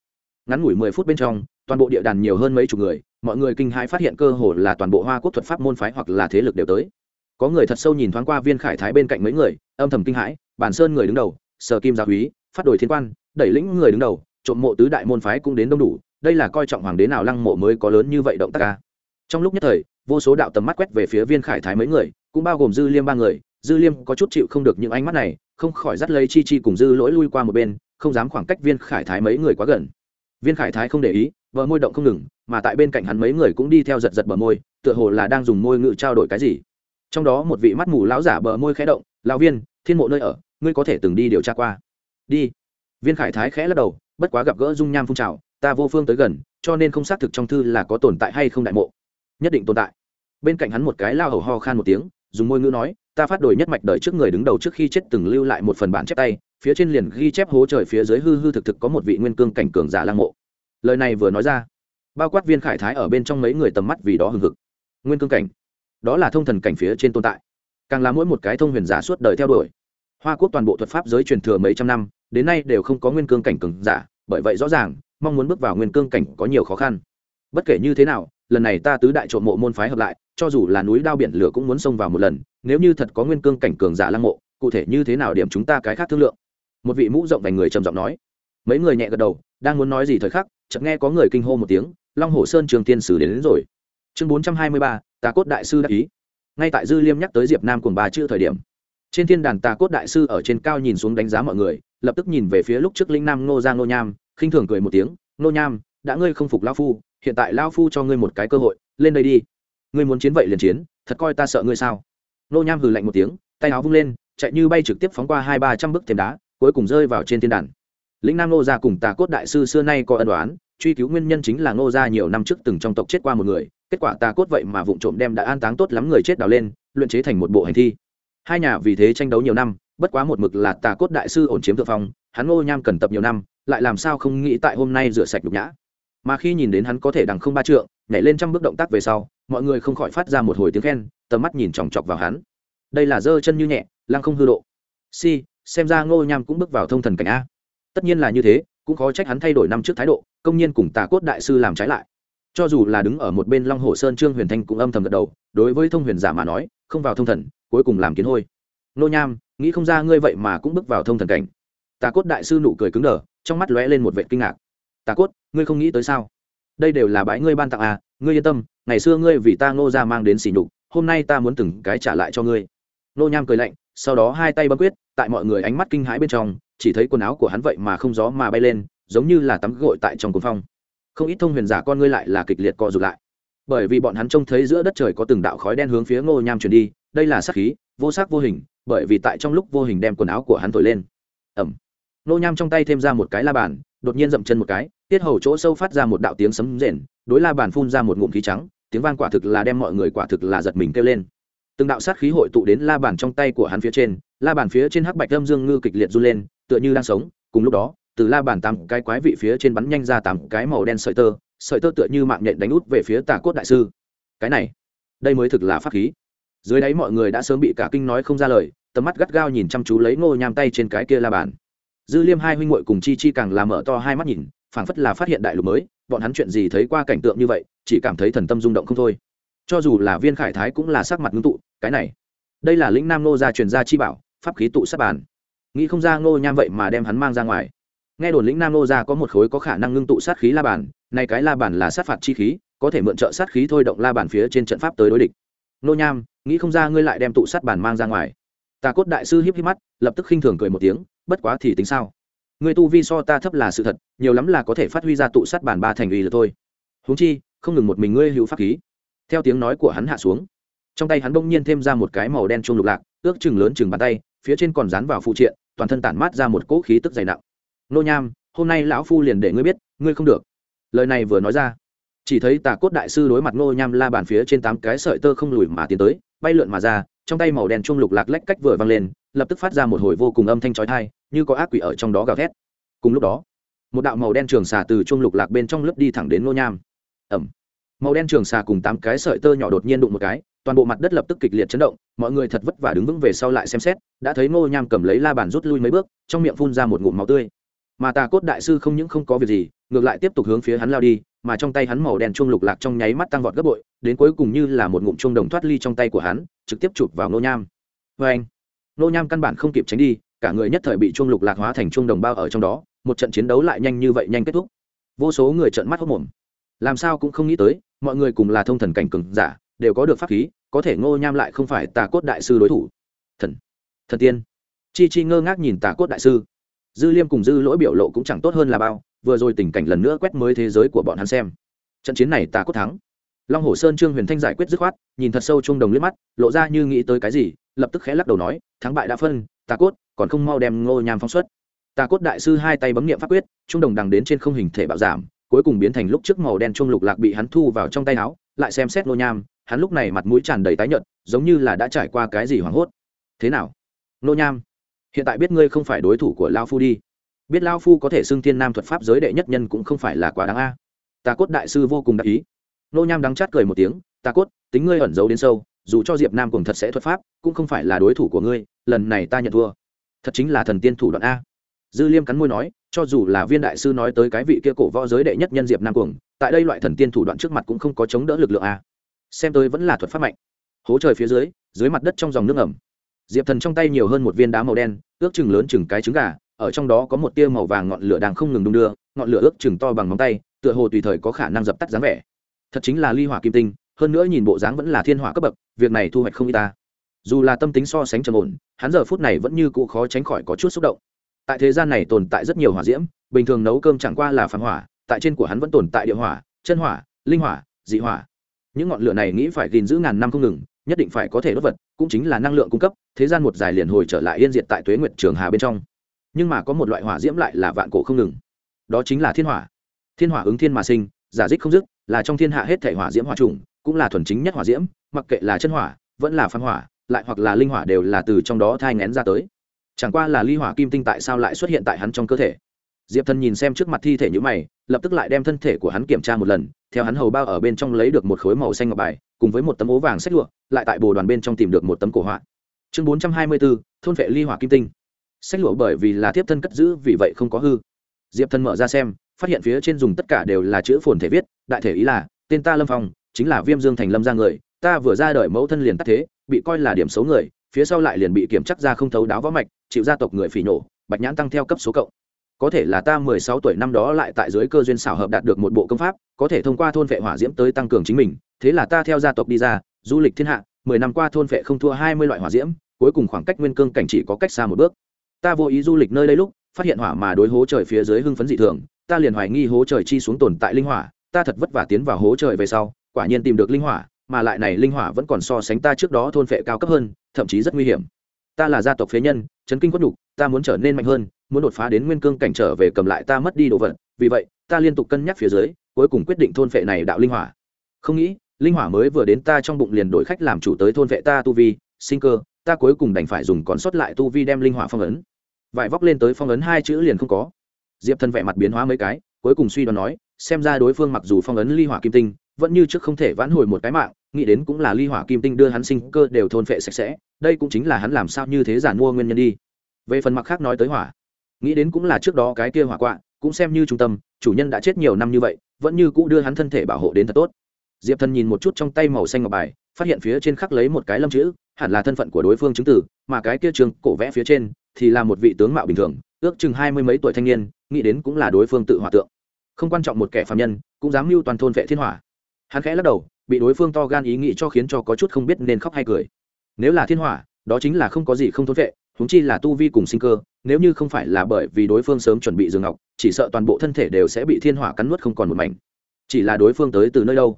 Ngắn ngủi mười phút bên trong toàn bộ địa đàn nhiều hơn mấy chục người, mọi người kinh hãi phát hiện cơ hồ là toàn bộ hoa quốc thuật pháp môn phái hoặc là thế lực đều tới. Có người thật sâu nhìn thoáng qua viên khải thái bên cạnh mấy người, âm thầm kinh hãi, bản sơn người đứng đầu, sở kim gia quý phát đổi thiên quan, đẩy lĩnh người đứng đầu, trộm mộ tứ đại môn phái cũng đến đông đủ, đây là coi trọng hoàng đế nào lăng mộ mới có lớn như vậy động tác ca trong lúc nhất thời, vô số đạo tầm mắt quét về phía viên khải thái mấy người, cũng bao gồm dư liêm ba người, dư liêm có chút chịu không được những ánh mắt này, không khỏi dắt lấy chi chi cùng dư lỗi lui qua một bên, không dám khoảng cách viên khải thái mấy người quá gần. Viên khải thái không để ý bờ môi động không ngừng, mà tại bên cạnh hắn mấy người cũng đi theo giật giật bờ môi, tựa hồ là đang dùng môi ngự trao đổi cái gì. Trong đó một vị mắt mù lão giả bờ môi khẽ động, lão viên, thiên mộ nơi ở, ngươi có thể từng đi điều tra qua. Đi. Viên khải thái khẽ lắc đầu, bất quá gặp gỡ dung nham phun trào, ta vô phương tới gần, cho nên không xác thực trong thư là có tồn tại hay không đại mộ. Nhất định tồn tại. Bên cạnh hắn một cái lao hầu ho khan một tiếng, dùng môi ngữ nói, ta phát đổi nhất mạch đời trước người đứng đầu trước khi chết từng lưu lại một phần bản chép tay, phía trên liền ghi chép hố trời phía dưới hư hư thực thực có một vị nguyên cương cảnh cường giả lang mộ lời này vừa nói ra, bao quát viên khải thái ở bên trong mấy người tầm mắt vì đó hừng hực. Nguyên cương cảnh, đó là thông thần cảnh phía trên tồn tại, càng là mỗi một cái thông huyền giả suốt đời theo đuổi. Hoa quốc toàn bộ thuật pháp giới truyền thừa mấy trăm năm, đến nay đều không có nguyên cương cảnh cường giả, bởi vậy rõ ràng, mong muốn bước vào nguyên cương cảnh có nhiều khó khăn. Bất kể như thế nào, lần này ta tứ đại trộm mộ môn phái hợp lại, cho dù là núi đao biển lửa cũng muốn xông vào một lần, nếu như thật có nguyên cương cảnh cường giả lăng mộ, cụ thể như thế nào điểm chúng ta cái khác thương lượng. Một vị mũ rộng vành người trầm giọng nói. Mấy người nhẹ gật đầu, đang muốn nói gì thời khắc chợt nghe có người kinh hô một tiếng long hồ sơn trường tiên sử đến, đến rồi. Chương bốn trăm hai mươi ba tà cốt đại sư đã ý. Ngay tại dư liêm nhắc tới diệp nam cùng ba chữ thời điểm trên thiên đàn tà cốt đại sư ở trên cao nhìn xuống đánh giá mọi người lập tức nhìn về phía lúc trước linh nam ngô giang ngô nham khinh thường cười một tiếng ngô nham đã ngươi không phục lao phu hiện tại lao phu cho ngươi một cái cơ hội lên đây đi. Ngươi muốn chiến vậy liền chiến thật coi ta sợ ngươi sao? Ngô nham hừ lạnh một tiếng tay áo vung lên chạy như bay trực tiếp phóng qua hai ba trăm bức thềm đá cuối cùng rơi vào trên thiên đàn lĩnh nam ngô gia cùng tà cốt đại sư xưa nay có ân đoán truy cứu nguyên nhân chính là ngô gia nhiều năm trước từng trong tộc chết qua một người, kết quả tà cốt vậy mà vụ trộm đem đã an táng tốt lắm người chết đào lên, luyện chế thành một bộ hành thi. Hai nhà vì thế tranh đấu nhiều năm, bất quá một mực là tà cốt đại sư ổn chiếm thượng phong, hắn ngô nham cần tập nhiều năm, lại làm sao không nghĩ tại hôm nay rửa sạch nhục nhã. Mà khi nhìn đến hắn có thể đằng không ba trượng, nhảy lên trăm bước động tác về sau, mọi người không khỏi phát ra một hồi tiếng khen, tầm mắt nhìn chòng chọc vào hắn. Đây là giơ chân như nhẹ, lăng không hư độ. Si, xem ra ngô nham cũng bước vào thông thần cảnh a tất nhiên là như thế, cũng khó trách hắn thay đổi năm trước thái độ, công nhiên cùng tà cốt đại sư làm trái lại. Cho dù là đứng ở một bên long hồ sơn trương huyền thanh cũng âm thầm gật đầu, đối với thông huyền giả mà nói, không vào thông thần, cuối cùng làm kiến hôi. Nô nham, nghĩ không ra ngươi vậy mà cũng bước vào thông thần cảnh. Tà cốt đại sư nụ cười cứng đờ, trong mắt lóe lên một vệ kinh ngạc. Tà cốt, ngươi không nghĩ tới sao? Đây đều là bãi ngươi ban tặng à ngươi yên tâm, ngày xưa ngươi vì ta ngô ra mang đến xỉ nhục, hôm nay ta muốn từng cái trả lại cho ngươi. Nô nham cười lạnh, sau đó hai tay bấm quyết tại mọi người ánh mắt kinh hãi bên trong, chỉ thấy quần áo của hắn vậy mà không gió mà bay lên, giống như là tắm gội tại trong cuồng phong. Không ít thông huyền giả con ngươi lại là kịch liệt co rụt lại. Bởi vì bọn hắn trông thấy giữa đất trời có từng đạo khói đen hướng phía ngô nham truyền đi, đây là sắc khí, vô sắc vô hình, bởi vì tại trong lúc vô hình đem quần áo của hắn thổi lên. Ẩm ngô nham trong tay thêm ra một cái la bàn, đột nhiên dậm chân một cái, tiết hầu chỗ sâu phát ra một đạo tiếng sấm rền, đối la bàn phun ra một ngụm khí trắng, tiếng vang quả thực là đem mọi người quả thực là giật mình kêu lên từng đạo sát khí hội tụ đến la bàn trong tay của hắn phía trên, la bàn phía trên hắc bạch âm dương ngư kịch liệt run lên, tựa như đang sống. Cùng lúc đó, từ la bàn tám cái quái vị phía trên bắn nhanh ra tám cái màu đen sợi tơ sợi tơ tựa như mạng nhện đánh út về phía tà cốt đại sư. Cái này, đây mới thực là pháp khí. Dưới đáy mọi người đã sớm bị cả kinh nói không ra lời, tầm mắt gắt gao nhìn chăm chú lấy ngô nham tay trên cái kia la bàn. Dư liêm hai huynh muội cùng chi chi càng làm mở to hai mắt nhìn, phảng phất là phát hiện đại lục mới, bọn hắn chuyện gì thấy qua cảnh tượng như vậy, chỉ cảm thấy thần tâm rung động không thôi. Cho dù là viên khải thái cũng là sắc mặt ngưng tụ cái này. Đây là lĩnh nam nô gia truyền gia chi bảo, pháp khí tụ sát bàn. Nghĩ không ra ngô nham vậy mà đem hắn mang ra ngoài. Nghe đồn lĩnh nam nô gia có một khối có khả năng ngưng tụ sát khí la bàn, nay cái la bàn là sát phạt chi khí, có thể mượn trợ sát khí thôi động la bàn phía trên trận pháp tới đối địch. Nô nham, nghĩ không ra ngươi lại đem tụ sát bàn mang ra ngoài. Tà cốt đại sư híp híp mắt, lập tức khinh thường cười một tiếng, bất quá thì tính sao? Ngươi tu vi so ta thấp là sự thật, nhiều lắm là có thể phát huy ra tụ sát bàn ba thành uy là thôi. Huống chi, không ngừng một mình ngươi hữu pháp khí. Theo tiếng nói của hắn hạ xuống trong tay hắn bỗng nhiên thêm ra một cái màu đen chuông lục lạc, ước chừng lớn chừng bàn tay, phía trên còn dán vào phụ triện, toàn thân tản mát ra một cỗ khí tức dày nặng. Nô nham, hôm nay lão phu liền để ngươi biết, ngươi không được. Lời này vừa nói ra, chỉ thấy tà cốt đại sư đối mặt nô nham la bàn phía trên tám cái sợi tơ không lùi mà tiến tới, bay lượn mà ra, trong tay màu đen chuông lục lạc lách cách vừa vang lên, lập tức phát ra một hồi vô cùng âm thanh chói tai, như có ác quỷ ở trong đó gào thét. Cùng lúc đó, một đạo màu đen trường xà từ chuông lục lạc bên trong lướt đi thẳng đến nô nham. Ẩm màu đen trường xà cùng tám cái sợi tơ nhỏ đột nhiên đụng một cái toàn bộ mặt đất lập tức kịch liệt chấn động, mọi người thật vất vả đứng vững về sau lại xem xét, đã thấy ngô nham cầm lấy la bàn rút lui mấy bước, trong miệng phun ra một ngụm máu tươi. Mà tà cốt đại sư không những không có việc gì, ngược lại tiếp tục hướng phía hắn lao đi, mà trong tay hắn màu đen chuông lục lạc trong nháy mắt tăng vọt gấp bội, đến cuối cùng như là một ngụm chuông đồng thoát ly trong tay của hắn, trực tiếp chụp vào ngô nham. Vê anh, ngô nham căn bản không kịp tránh đi, cả người nhất thời bị chuông lục lạc hóa thành chuông đồng bao ở trong đó, một trận chiến đấu lại nhanh như vậy nhanh kết thúc. Vô số người trợn mắt hốc mồm làm sao cũng không nghĩ tới, mọi người cùng là thông thần cảnh cường giả, đều có được pháp khí có thể ngô nham lại không phải tà cốt đại sư đối thủ. Thần thần tiên. Chi chi ngơ ngác nhìn tà cốt đại sư. Dư liêm cùng dư lỗi biểu lộ cũng chẳng tốt hơn là bao, vừa rồi tình cảnh lần nữa quét mới thế giới của bọn hắn xem. Trận chiến này tà cốt thắng. Long hồ sơn trương huyền thanh giải quyết dứt khoát, nhìn thật sâu chung đồng liếc mắt, lộ ra như nghĩ tới cái gì, lập tức khẽ lắc đầu nói, thắng bại đã phân, tà cốt, còn không mau đem ngô nham phóng xuất. Tà cốt đại sư hai tay bấm nghiệm pháp quyết trung đồng đằng đến trên không hình thể bạo giảm, cuối cùng biến thành lúc trước màu đen trung lục lạc bị hắn thu vào trong tay áo, lại xem xét ngô nham hắn lúc này mặt mũi tràn đầy tái nhợt, giống như là đã trải qua cái gì hoảng hốt. Thế nào? Nô nham, hiện tại biết ngươi không phải đối thủ của lao phu đi. Biết lao phu có thể xưng thiên nam thuật pháp giới đệ nhất nhân cũng không phải là quá đáng a. Tà cốt đại sư vô cùng đắc ý. Nô nham đắng chát cười một tiếng, tà cốt, tính ngươi ẩn giấu đến sâu, dù cho diệp nam cùng thật sẽ thuật pháp, cũng không phải là đối thủ của ngươi, lần này ta nhận thua. Thật chính là thần tiên thủ đoạn a. Dư liêm cắn môi nói, cho dù là viên đại sư nói tới cái vị kia cổ võ giới đệ nhất nhân diệp nam cuồng tại đây loại thần tiên thủ đoạn trước mặt cũng không có chống đỡ lực lượng a xem tôi vẫn là thuật pháp mạnh. Hố trời phía dưới dưới mặt đất trong dòng nước ẩm diệp thần trong tay nhiều hơn một viên đá màu đen, ước chừng lớn chừng cái trứng gà, ở trong đó có một tia màu vàng ngọn lửa đang không ngừng đung đưa, ngọn lửa ước chừng to bằng móng tay, tựa hồ tùy thời có khả năng dập tắt dáng vẻ. Thật chính là ly hỏa kim tinh, hơn nữa nhìn bộ dáng vẫn là thiên hỏa cấp bậc, việc này thu hoạch không y ta. Dù là tâm tính so sánh trầm ổn, hắn giờ phút này vẫn như cụ khó tránh khỏi có chút xúc động. Tại thế gian này tồn tại rất nhiều hỏa diễm, bình thường nấu cơm chẳng qua là phản hỏa, tại trên của hắn vẫn tồn tại địa hỏa, chân hỏa, linh hỏa, dị hỏa những ngọn lửa này nghĩ phải gìn giữ ngàn năm không ngừng, nhất định phải có thể đốt vật, cũng chính là năng lượng cung cấp, thế gian một dài liền hồi trở lại yên diệt tại tuế nguyệt trường hà bên trong. Nhưng mà có một loại hỏa diễm lại là vạn cổ không ngừng. Đó chính là thiên hỏa. Thiên hỏa ứng thiên mà sinh, giả dích không dứt, là trong thiên hạ hết thể hỏa diễm hỏa trùng cũng là thuần chính nhất hỏa diễm, mặc kệ là chân hỏa, vẫn là phan hỏa, lại hoặc là linh hỏa đều là từ trong đó thai ngén ra tới. Chẳng qua là ly hỏa kim tinh tại sao lại xuất hiện tại hắn trong cơ thể? Diệp thần nhìn xem trước mặt thi thể như mày, lập tức lại đem thân thể của hắn kiểm tra một lần, theo hắn hầu bao ở bên trong lấy được một khối màu xanh ngọc bài, cùng với một tấm ố vàng sách lụa, lại tại bồ đoàn bên trong tìm được một tấm cổ họa. Chương bốn trăm hai mươi bốn, thôn vệ ly hỏa kim tinh. Sách lụa bởi vì là tiếp thân cất giữ, vì vậy không có hư. Diệp thần mở ra xem, phát hiện phía trên dùng tất cả đều là chữ phồn thể viết, đại thể ý là, tên ta lâm phong, chính là viêm dương thành lâm ra người, ta vừa ra đời mẫu thân liền tắt thế, bị coi là điểm xấu người, phía sau lại liền bị kiểm chắc ra không thấu đáo võ mạch, chịu gia tộc người phỉ nổ, bạch nhãn tăng theo cấp số cộng có thể là ta mười sáu tuổi năm đó lại tại dưới cơ duyên xảo hợp đạt được một bộ công pháp, có thể thông qua thôn vệ hỏa diễm tới tăng cường chính mình, thế là ta theo gia tộc đi ra, du lịch thiên hạ, mười năm qua thôn vệ không thua hai mươi loại hỏa diễm, cuối cùng khoảng cách nguyên cương cảnh chỉ có cách xa một bước. Ta vô ý du lịch nơi đây lúc, phát hiện hỏa mà đối hố trời phía dưới hưng phấn dị thường, ta liền hoài nghi hố trời chi xuống tồn tại linh hỏa, ta thật vất vả tiến vào hố trời về sau, quả nhiên tìm được linh hỏa, mà lại này linh hỏa vẫn còn so sánh ta trước đó thôn phệ cao cấp hơn, thậm chí rất nguy hiểm. Ta là gia tộc phế nhân, chấn kinh quất nhục, ta muốn trở nên mạnh hơn muốn đột phá đến nguyên cương cảnh trở về cầm lại ta mất đi đồ vật, vì vậy, ta liên tục cân nhắc phía dưới, cuối cùng quyết định thôn phệ này đạo linh hỏa. Không nghĩ, linh hỏa mới vừa đến ta trong bụng liền đổi khách làm chủ tới thôn vệ ta tu vi, sinh cơ, ta cuối cùng đành phải dùng còn sót lại tu vi đem linh hỏa phong ấn. Vải vóc lên tới phong ấn hai chữ liền không có. Diệp thân vẽ mặt biến hóa mấy cái, cuối cùng suy đoán nói, xem ra đối phương mặc dù phong ấn ly hỏa kim tinh, vẫn như trước không thể vãn hồi một cái mạng, nghĩ đến cũng là ly hỏa kim tinh đưa hắn sinh cơ đều thôn phệ sạch sẽ, đây cũng chính là hắn làm sao như thế giản mua nguyên nhân đi. Về phần mặt khác nói tới hỏa nghĩ đến cũng là trước đó cái kia hỏa quạ, cũng xem như trung tâm, chủ nhân đã chết nhiều năm như vậy, vẫn như cũ đưa hắn thân thể bảo hộ đến thật tốt. Diệp thần nhìn một chút trong tay màu xanh ngọc bài, phát hiện phía trên khắc lấy một cái lâm chữ, hẳn là thân phận của đối phương chứng tử, mà cái kia trường cổ vẽ phía trên thì là một vị tướng mạo bình thường, ước chừng hai mươi mấy tuổi thanh niên, nghĩ đến cũng là đối phương tự hòa tượng. Không quan trọng một kẻ phạm nhân, cũng dám mưu toàn thôn vệ thiên hỏa. Hắn khẽ lắc đầu, bị đối phương to gan ý nghĩ cho khiến cho có chút không biết nên khóc hay cười. Nếu là thiên hỏa, đó chính là không có gì không thôn vệ húng chi là tu vi cùng sinh cơ, nếu như không phải là bởi vì đối phương sớm chuẩn bị dương ngọc, chỉ sợ toàn bộ thân thể đều sẽ bị thiên hỏa cắn nuốt không còn một mảnh. Chỉ là đối phương tới từ nơi đâu?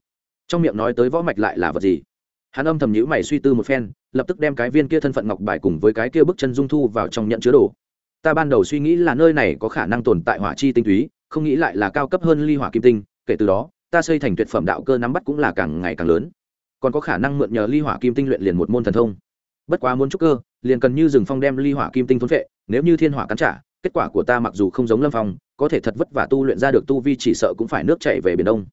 Trong miệng nói tới võ mạch lại là vật gì? Hắn âm thầm nhữ mày suy tư một phen, lập tức đem cái viên kia thân phận ngọc bài cùng với cái kia bức chân dung thu vào trong nhận chứa đồ. Ta ban đầu suy nghĩ là nơi này có khả năng tồn tại hỏa chi tinh túy, không nghĩ lại là cao cấp hơn ly hỏa kim tinh, kể từ đó, ta xây thành tuyệt phẩm đạo cơ nắm bắt cũng là càng ngày càng lớn. Còn có khả năng mượn nhờ ly hỏa kim tinh luyện liền một môn thần thông. Bất quá muốn trúc cơ liền cần như rừng phong đem ly hỏa kim tinh thốn vệ nếu như thiên hỏa cắn trả, kết quả của ta mặc dù không giống lâm phong, có thể thật vất vả tu luyện ra được tu vi chỉ sợ cũng phải nước chạy về biển đông.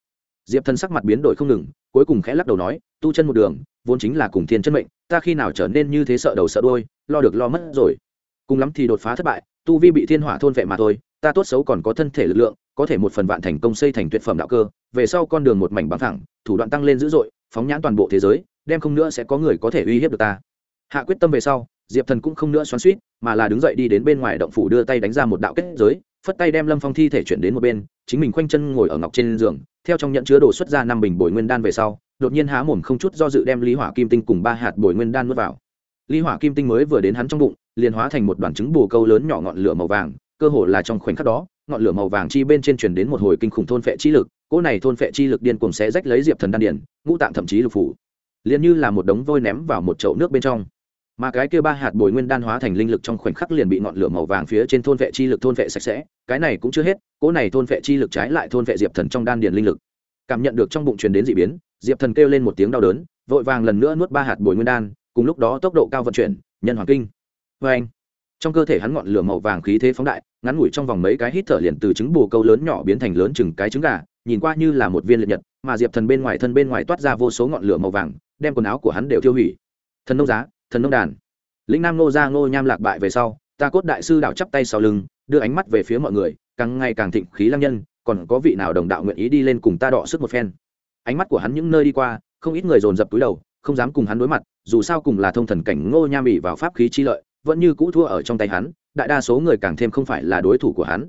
Diệp thần sắc mặt biến đổi không ngừng, cuối cùng khẽ lắc đầu nói, tu chân một đường, vốn chính là cùng thiên chân mệnh, ta khi nào trở nên như thế sợ đầu sợ đôi lo được lo mất rồi. Cùng lắm thì đột phá thất bại, tu vi bị thiên hỏa thôn vệ mà thôi, ta tốt xấu còn có thân thể lực lượng, có thể một phần vạn thành công xây thành tuyệt phẩm đạo cơ, về sau con đường một mảnh bằng thẳng thủ đoạn tăng lên dữ dội, phóng nhãn toàn bộ thế giới, đem không nữa sẽ có người có thể uy hiếp được ta. Hạ quyết tâm về sau diệp thần cũng không nữa xoắn suýt mà là đứng dậy đi đến bên ngoài động phủ đưa tay đánh ra một đạo kết giới, phất tay đem lâm phong thi thể chuyển đến một bên, chính mình khoanh chân ngồi ở ngọc trên giường, theo trong nhận chứa đồ xuất ra năm bình bồi nguyên đan về sau, đột nhiên há mồm không chút do dự đem lý hỏa kim tinh cùng ba hạt bồi nguyên đan nuốt vào. Lý hỏa kim tinh mới vừa đến hắn trong bụng, liền hóa thành một đoàn trứng bù câu lớn nhỏ ngọn lửa màu vàng, cơ hồ là trong khoảnh khắc đó, ngọn lửa màu vàng chi bên trên truyền đến một hồi kinh khủng thôn phệ chi lực, cỗ này thôn phệ chi lực điên cuồng sẽ rách lấy diệp thần đan điển ngũ tạng thậm chí lục phủ. Liền như là một đống vôi ném vào một chậu nước bên trong mà cái kia ba hạt bồi nguyên đan hóa thành linh lực trong khoảnh khắc liền bị ngọn lửa màu vàng phía trên thôn vệ chi lực thôn vệ sạch sẽ. Cái này cũng chưa hết, cỗ này thôn vệ chi lực trái lại thôn vệ diệp thần trong đan điền linh lực. Cảm nhận được trong bụng truyền đến d ị biến, diệp thần kêu lên một tiếng đau đớn, vội vàng lần nữa nuốt ba hạt bồi nguyên đan, cùng lúc đó tốc độ cao vận chuyển, nhân hoàng kinh. Vê anh, trong cơ thể hắn ngọn lửa màu vàng khí thế phóng đại, ngắn ngủi trong vòng mấy cái hít thở liền từ trứng bồ câu lớn nhỏ biến thành lớn chừng cái trứng gà, nhìn qua như là một viên liệt nhật, mà diệp thần bên ngoài thân bên ngoài toát ra vô số ngọn lửa màu vàng, đem quần áo của hắn đều tiêu hủy. Thần nông giá thần nông đàn. Lĩnh nam Ngô ra ngô nham lạc bại về sau, ta cốt đại sư đạo chắp tay sau lưng, đưa ánh mắt về phía mọi người, càng ngày càng thịnh khí lăng nhân, còn có vị nào đồng đạo nguyện ý đi lên cùng ta đọ sức một phen. Ánh mắt của hắn những nơi đi qua, không ít người dồn dập túi đầu, không dám cùng hắn đối mặt, dù sao cùng là thông thần cảnh ngô nham ỉ vào pháp khí chi lợi, vẫn như cũ thua ở trong tay hắn, đại đa số người càng thêm không phải là đối thủ của hắn.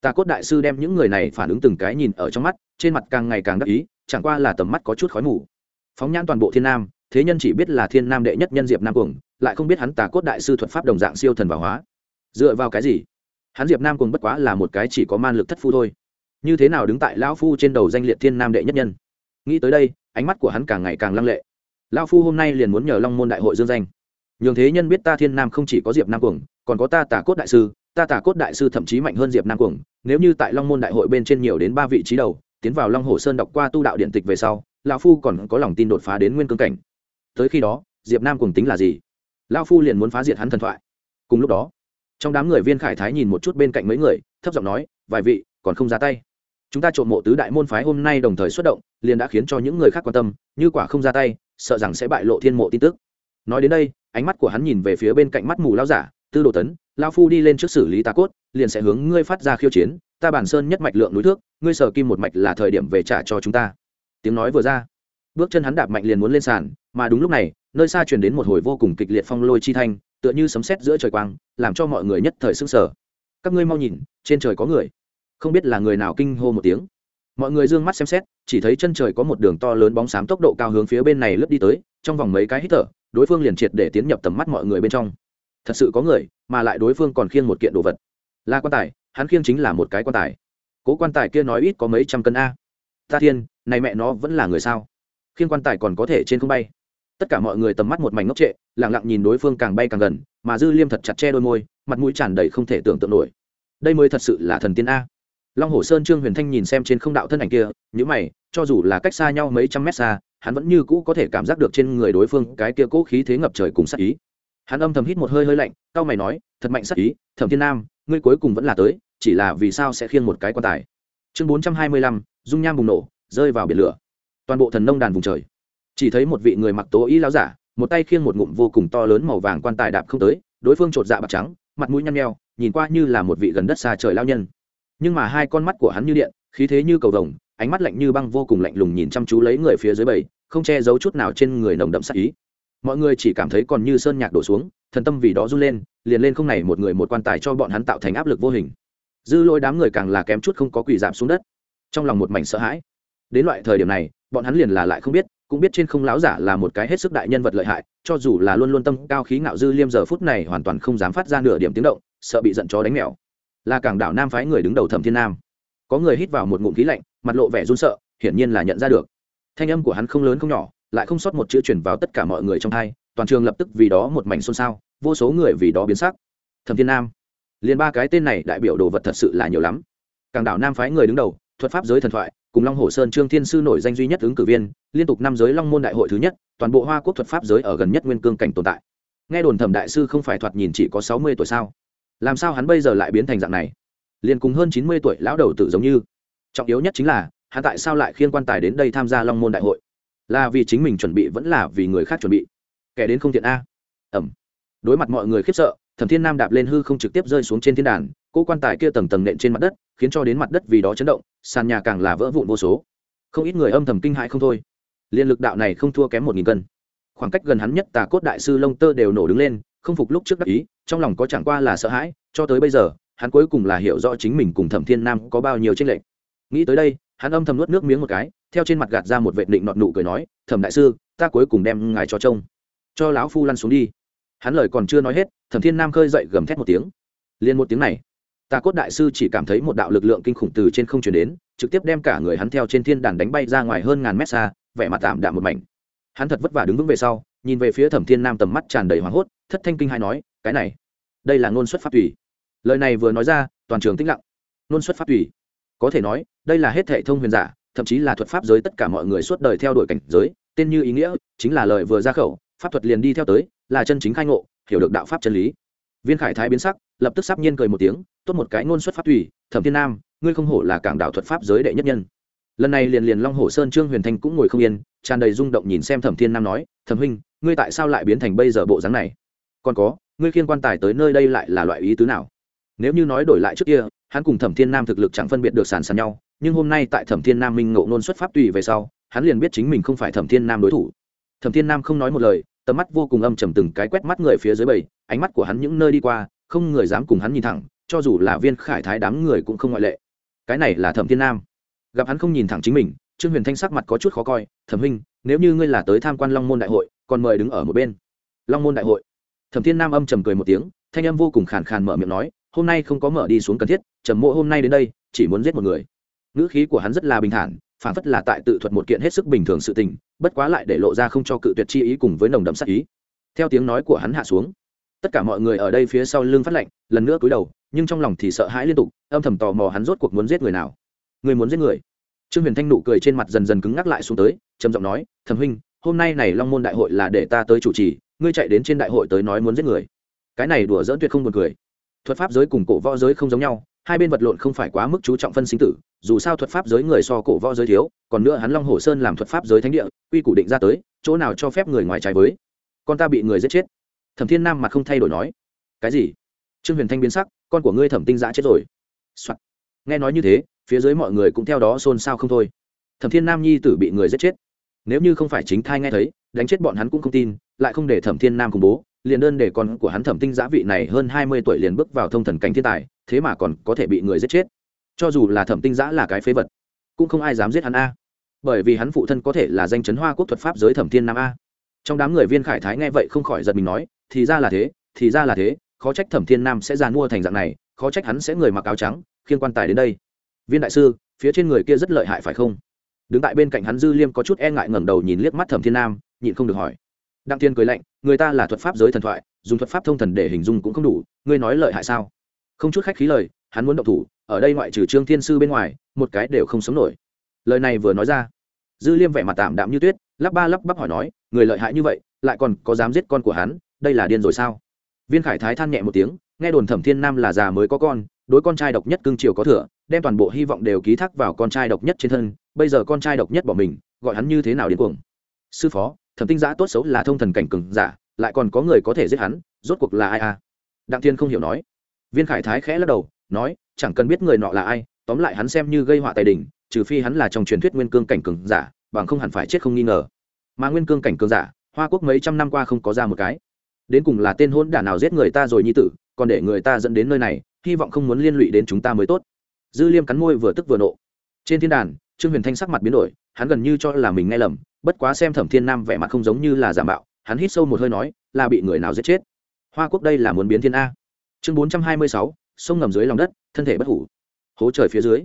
Ta cốt đại sư đem những người này phản ứng từng cái nhìn ở trong mắt, trên mặt càng ngày càng đắc ý, chẳng qua là tầm mắt có chút khói mù. Phóng nhãn toàn bộ thiên nam thế nhân chỉ biết là thiên nam đệ nhất nhân diệp nam cuồng, lại không biết hắn tà cốt đại sư thuật pháp đồng dạng siêu thần và hóa. Dựa vào cái gì? Hắn diệp nam cuồng bất quá là một cái chỉ có man lực thất phu thôi. Như thế nào đứng tại lão phu trên đầu danh liệt thiên nam đệ nhất nhân? Nghĩ tới đây, ánh mắt của hắn càng ngày càng lăng lệ. Lão phu hôm nay liền muốn nhờ long môn đại hội dương danh. Nhường thế nhân biết ta thiên nam không chỉ có diệp nam cuồng, còn có ta tà cốt đại sư, ta tà cốt đại sư thậm chí mạnh hơn diệp nam cuồng. Nếu như tại long môn đại hội bên trên nhiều đến ba vị trí đầu, tiến vào long hồ sơn đọc qua tu đạo điện tịch về sau, lão phu còn có lòng tin đột phá đến nguyên cương cảnh tới khi đó, diệp nam cùng tính là gì? Lão phu liền muốn phá diệt hắn thần thoại. Cùng lúc đó, trong đám người viên khải thái nhìn một chút bên cạnh mấy người, thấp giọng nói, vài vị, còn không ra tay. Chúng ta trộm mộ tứ đại môn phái hôm nay đồng thời xuất động, liền đã khiến cho những người khác quan tâm, như quả không ra tay, sợ rằng sẽ bại lộ thiên mộ tin tức. Nói đến đây, ánh mắt của hắn nhìn về phía bên cạnh mắt mù lao giả, tư đồ tấn lao phu đi lên trước xử lý tà cốt, liền sẽ hướng ngươi phát ra khiêu chiến, ta bản sơn nhất mạch lượng núi thước, ngươi sở kim một mạch là thời điểm về trả cho chúng ta. Tiếng nói vừa ra bước chân hắn đạp mạnh liền muốn lên sàn, mà đúng lúc này, nơi xa truyền đến một hồi vô cùng kịch liệt phong lôi chi thanh, tựa như sấm sét giữa trời quang, làm cho mọi người nhất thời sững sở các ngươi mau nhìn, trên trời có người. Không biết là người nào kinh hô một tiếng. Mọi người d ư ơ n g mắt xem xét, chỉ thấy chân trời có một đường to lớn bóng xám tốc độ cao hướng phía bên này lướt đi tới, trong vòng mấy cái hít thở, đối phương liền triệt để tiến nhập tầm mắt mọi người bên trong. Thật sự có người, mà lại đối phương còn khiêng một kiện đồ vật. Là quan tài, hắn khiêng chính là một cái quan tài. Cố quan tài kia nói ít có mấy trăm cân a. Ta thiên, này mẹ nó vẫn là người sao? Khiên quan tài còn có thể trên không bay. Tất cả mọi người tầm mắt một mảnh ngốc trệ lẳng lặng nhìn đối phương càng bay càng gần, mà dư liêm thật chặt che đôi môi, mặt mũi tràn đầy không thể tưởng tượng nổi. Đây mới thật sự là thần tiên a. Long hồ sơn trương huyền thanh nhìn xem trên không đạo thân ảnh kia nhữ mày, cho dù là cách xa nhau mấy trăm mét xa, hắn vẫn như cũ có thể cảm giác được trên người đối phương cái kia cố khí thế ngập trời cùng sắc ý. Hắn âm thầm hít một hơi hơi lạnh cao mày nói, thật mạnh sắc ý, thẩm thiên nam, ngươi cuối cùng vẫn là tới, chỉ là vì sao sẽ khiêng một cái quan tài? Chương bốn trăm hai mươi lăm, dung nham bùng nổ, rơi vào biển lửa toàn bộ thần nông đàn vùng trời. Chỉ thấy một vị người mặc tố y láo giả, một tay khiêng một ngụm vô cùng to lớn màu vàng quan tài đạp không tới, đối phương chột dạ bạc trắng, mặt mũi nhăn nheo, nhìn qua như là một vị gần đất xa trời lao nhân. Nhưng mà hai con mắt của hắn như điện, khí thế như cầu vồng, ánh mắt lạnh như băng vô cùng lạnh lùng nhìn chăm chú lấy người phía dưới bầy, không che giấu chút nào trên người nồng đậm sắc ý. Mọi người chỉ cảm thấy còn như sơn nhạc đổ xuống, thần tâm vì đó run lên, liền lên không này một người một quan tài cho bọn hắn tạo thành áp lực vô hình. Dư lôi đám người càng là kém chút không có quỷ giảm xuống đất. Trong lòng một mảnh sợ hãi đến loại thời điểm này, bọn hắn liền là lại không biết, cũng biết trên không láo giả là một cái hết sức đại nhân vật lợi hại, cho dù là luôn luôn tâm cao khí ngạo dư liêm giờ phút này hoàn toàn không dám phát ra nửa điểm tiếng động, sợ bị giận chó đánh mèo. Là cảng đảo nam phái người đứng đầu thẩm thiên nam. Có người hít vào một ngụm khí lạnh, mặt lộ vẻ run sợ, hiển nhiên là nhận ra được. Thanh âm của hắn không lớn không nhỏ, lại không sót một chữ chuyển vào tất cả mọi người trong thai toàn trường lập tức vì đó một mảnh xôn xao, vô số người vì đó biến sắc. Thẩm thiên nam. Liền ba cái tên này đại biểu đồ vật thật sự là nhiều lắm. Cảng đảo nam phái người đứng đầu thuật pháp giới thần thoại, cùng long hồ sơn trương thiên sư nổi danh duy nhất ứng cử viên, liên tục năm giới long môn đại hội thứ nhất, toàn bộ hoa quốc thuật pháp giới ở gần nhất nguyên cương cảnh tồn tại. Nghe đồn thẩm đại sư không phải thoạt nhìn chỉ có sáu mươi tuổi sao? Làm sao hắn bây giờ lại biến thành dạng này? Liền cùng hơn chín mươi tuổi lão đầu tử giống như. Trọng yếu nhất chính là, hắn tại sao lại khiên quan tài đến đây tham gia long môn đại hội? Là vì chính mình chuẩn bị vẫn là vì người khác chuẩn bị? Kẻ đến không thiện a. Ẩm. Đối mặt mọi người khiếp sợ, thẩm thiên nam đạp lên hư không trực tiếp rơi xuống trên thiên đàn cô quan tài kia tầng tầng nện trên mặt đất, khiến cho đến mặt đất vì đó chấn động, sàn nhà càng là vỡ vụn vô số. Không ít người âm thầm kinh hãi không thôi. Liên lực đạo này không thua kém một nghìn cân. Khoảng cách gần hắn nhất tà cốt đại sư lông tơ đều nổ đứng lên, không phục lúc trước đắc ý, trong lòng có chẳng qua là sợ hãi, cho tới bây giờ, hắn cuối cùng là hiểu rõ chính mình cùng thẩm thiên nam có bao nhiêu tranh lệch. Nghĩ tới đây, hắn âm thầm nuốt nước miếng một cái, theo trên mặt gạt ra một vệ định nọt nụ cười nói, thẩm đại sư, ta cuối cùng đem ngài cho trông. Cho lão phu lăn xuống đi. Hắn lời còn chưa nói hết, thẩm thiên nam khơi dậy gầm thét một tiếng. Liền một tiếng này tà cốt đại sư chỉ cảm thấy một đạo lực lượng kinh khủng từ trên không chuyển đến, trực tiếp đem cả người hắn theo trên thiên đàn đánh bay ra ngoài hơn ngàn mét xa, vẻ mặt tạm đạm một mảnh. Hắn thật vất vả đứng vững về sau, nhìn về phía thẩm thiên nam tầm mắt tràn đầy hoảng hốt, thất thanh kinh hai nói, cái này, đây là ngôn xuất phát tùy. Lời này vừa nói ra, toàn trường tĩnh lặng. Ngôn xuất phát tùy. Có thể nói, đây là hết hệ thông huyền giả, thậm chí là thuật pháp giới tất cả mọi người suốt đời theo đuổi cảnh giới, tên như ý nghĩa, chính là lời vừa ra khẩu, pháp thuật liền đi theo tới, là chân chính khai ngộ, hiểu được đạo pháp chân lý. Viên khải thái biến sắc lập tức sắp nhiên cười một tiếng, tốt một cái ngôn xuất pháp tùy, thẩm thiên nam, ngươi không hổ là cảng đạo thuật pháp giới đệ nhất nhân. Lần này liền liền long hồ sơn trương huyền thanh cũng ngồi không yên, tràn đầy rung động nhìn xem thẩm thiên nam nói, thẩm huynh, ngươi tại sao lại biến thành bây giờ bộ dáng này? Còn có, ngươi khiên quan tài tới nơi đây lại là loại ý tứ nào? Nếu như nói đổi lại trước kia, hắn cùng thẩm thiên nam thực lực chẳng phân biệt được sàn sàn nhau, nhưng hôm nay tại thẩm thiên nam minh ngộ nôn xuất pháp tùy về sau, hắn liền biết chính mình không phải thẩm thiên nam đối thủ. Thẩm thiên nam không nói một lời, tầm mắt vô cùng âm trầm từng cái quét mắt người phía dưới bầy, ánh mắt của hắn những nơi đi qua không người dám cùng hắn nhìn thẳng, cho dù là viên khải thái đám người cũng không ngoại lệ. Cái này là thẩm thiên nam. Gặp hắn không nhìn thẳng chính mình, trương huyền thanh sắc mặt có chút khó coi, thẩm huynh, nếu như ngươi là tới tham quan long môn đại hội, còn mời đứng ở một bên. Long môn đại hội? Thẩm thiên nam âm trầm cười một tiếng, thanh âm vô cùng khàn khàn mở miệng nói, hôm nay không có mở đi xuống cần thiết, trầm mộ hôm nay đến đây, chỉ muốn giết một người. Ngữ khí của hắn rất là bình thản, phản phất là tại tự thuật một kiện hết sức bình thường sự tình, bất quá lại để lộ ra không cho cự tuyệt chi ý cùng với nồng đậm sắc ý. Theo tiếng nói của hắn hạ xuống tất cả mọi người ở đây phía sau lưng phát lệnh, lần nữa cúi đầu, nhưng trong lòng thì sợ hãi liên tục, âm thầm tò mò hắn rốt cuộc muốn giết người nào. Người muốn giết người? Trương huyền thanh nụ cười trên mặt dần dần cứng ngắc lại xuống tới, trầm giọng nói, thẩm huynh, hôm nay này long môn đại hội là để ta tới chủ trì, ngươi chạy đến trên đại hội tới nói muốn giết người. Cái này đùa dỡn tuyệt không buồn cười. Thuật pháp giới cùng cổ võ giới không giống nhau, hai bên vật lộn không phải quá mức chú trọng phân sinh tử, dù sao thuật pháp giới người so cổ võ giới thiếu, còn nữa hắn long hồ sơn làm thuật pháp giới thánh địa, quy củ định ra tới, chỗ nào cho phép người ngoài trái với. Con ta bị người giết chết thẩm thiên nam mặt không thay đổi nói, cái gì? Trương huyền thanh biến sắc, con của ngươi thẩm tinh giã chết rồi、Soạn. nghe nói như thế, phía dưới mọi người cũng theo đó xôn xao không thôi. Thẩm thiên nam nhi tử bị người giết chết. Nếu như không phải chính thai nghe thấy, đánh chết bọn hắn cũng không tin, lại không để thẩm thiên nam khủng bố, liền đơn để con của hắn thẩm tinh giã vị này hơn hai mươi tuổi liền bước vào thông thần cảnh thiên tài, thế mà còn có thể bị người giết chết. Cho dù là thẩm tinh giã là cái phế vật, cũng không ai dám giết hắn a. Bởi vì hắn phụ thân có thể là danh chấn hoa quốc thuật pháp giới thẩm thiên nam a. Trong đám người viên khải thái nghe vậy không khỏi giật mình nói thì ra là thế, thì ra là thế, khó trách thẩm thiên nam sẽ giàn mua thành dạng này, khó trách hắn sẽ người mặc áo trắng, khiên quan tài đến đây. Viên đại sư, phía trên người kia rất lợi hại phải không? Đứng tại bên cạnh hắn dư liêm có chút e ngại ngẩng đầu nhìn liếc mắt thẩm thiên nam, nhịn không được hỏi. Đặng thiên cười lạnh, người ta là thuật pháp giới thần thoại, dùng thuật pháp thông thần để hình dung cũng không đủ, ngươi nói lợi hại sao? Không chút khách khí lời, hắn muốn động thủ, ở đây ngoại trừ trương thiên sư bên ngoài, một cái đều không sống nổi. Lời này vừa nói ra, dư liêm vẻ mặt tạm đạm như tuyết, lắp ba lắp bắp hỏi nói, người lợi hại như vậy, lại còn có dám giết con của hắn đây là điên rồi sao? Viên khải thái than nhẹ một tiếng, nghe đồn thẩm thiên nam là già mới có con, đối con trai độc nhất cưng chiều có thừa, đem toàn bộ hy vọng đều ký thác vào con trai độc nhất trên thân, bây giờ con trai độc nhất bỏ mình, gọi hắn như thế nào điên cuồng? Sư phó, thẩm tinh giã tốt xấu là thông thần cảnh cừng giả, lại còn có người có thể giết hắn, rốt cuộc là ai à? Đặng thiên không hiểu nói. Viên khải thái khẽ lắc đầu, nói, chẳng cần biết người nọ là ai, tóm lại hắn xem như gây họa tài đình trừ phi hắn là trong truyền thuyết nguyên cương cảnh cường giả, bằng không hẳn phải chết không nghi ngờ. Mà nguyên cương cảnh cường giả, hoa quốc mấy trăm năm qua không có ra một cái đến cùng là tên hôn đả nào giết người ta rồi nhi tử, còn để người ta dẫn đến nơi này, hy vọng không muốn liên lụy đến chúng ta mới tốt. Dư liêm cắn môi vừa tức vừa nộ. Trên thiên đàn, trương huyền thanh sắc mặt biến đổi, hắn gần như cho là mình nghe lầm, bất quá xem thẩm thiên nam vẻ mặt không giống như là giả mạo, hắn hít sâu một hơi nói, là bị người nào giết chết? Hoa quốc đây là muốn biến thiên a. Chương bốn trăm hai mươi sáu, sông ngầm dưới lòng đất, thân thể bất hủ. Hố trời phía dưới,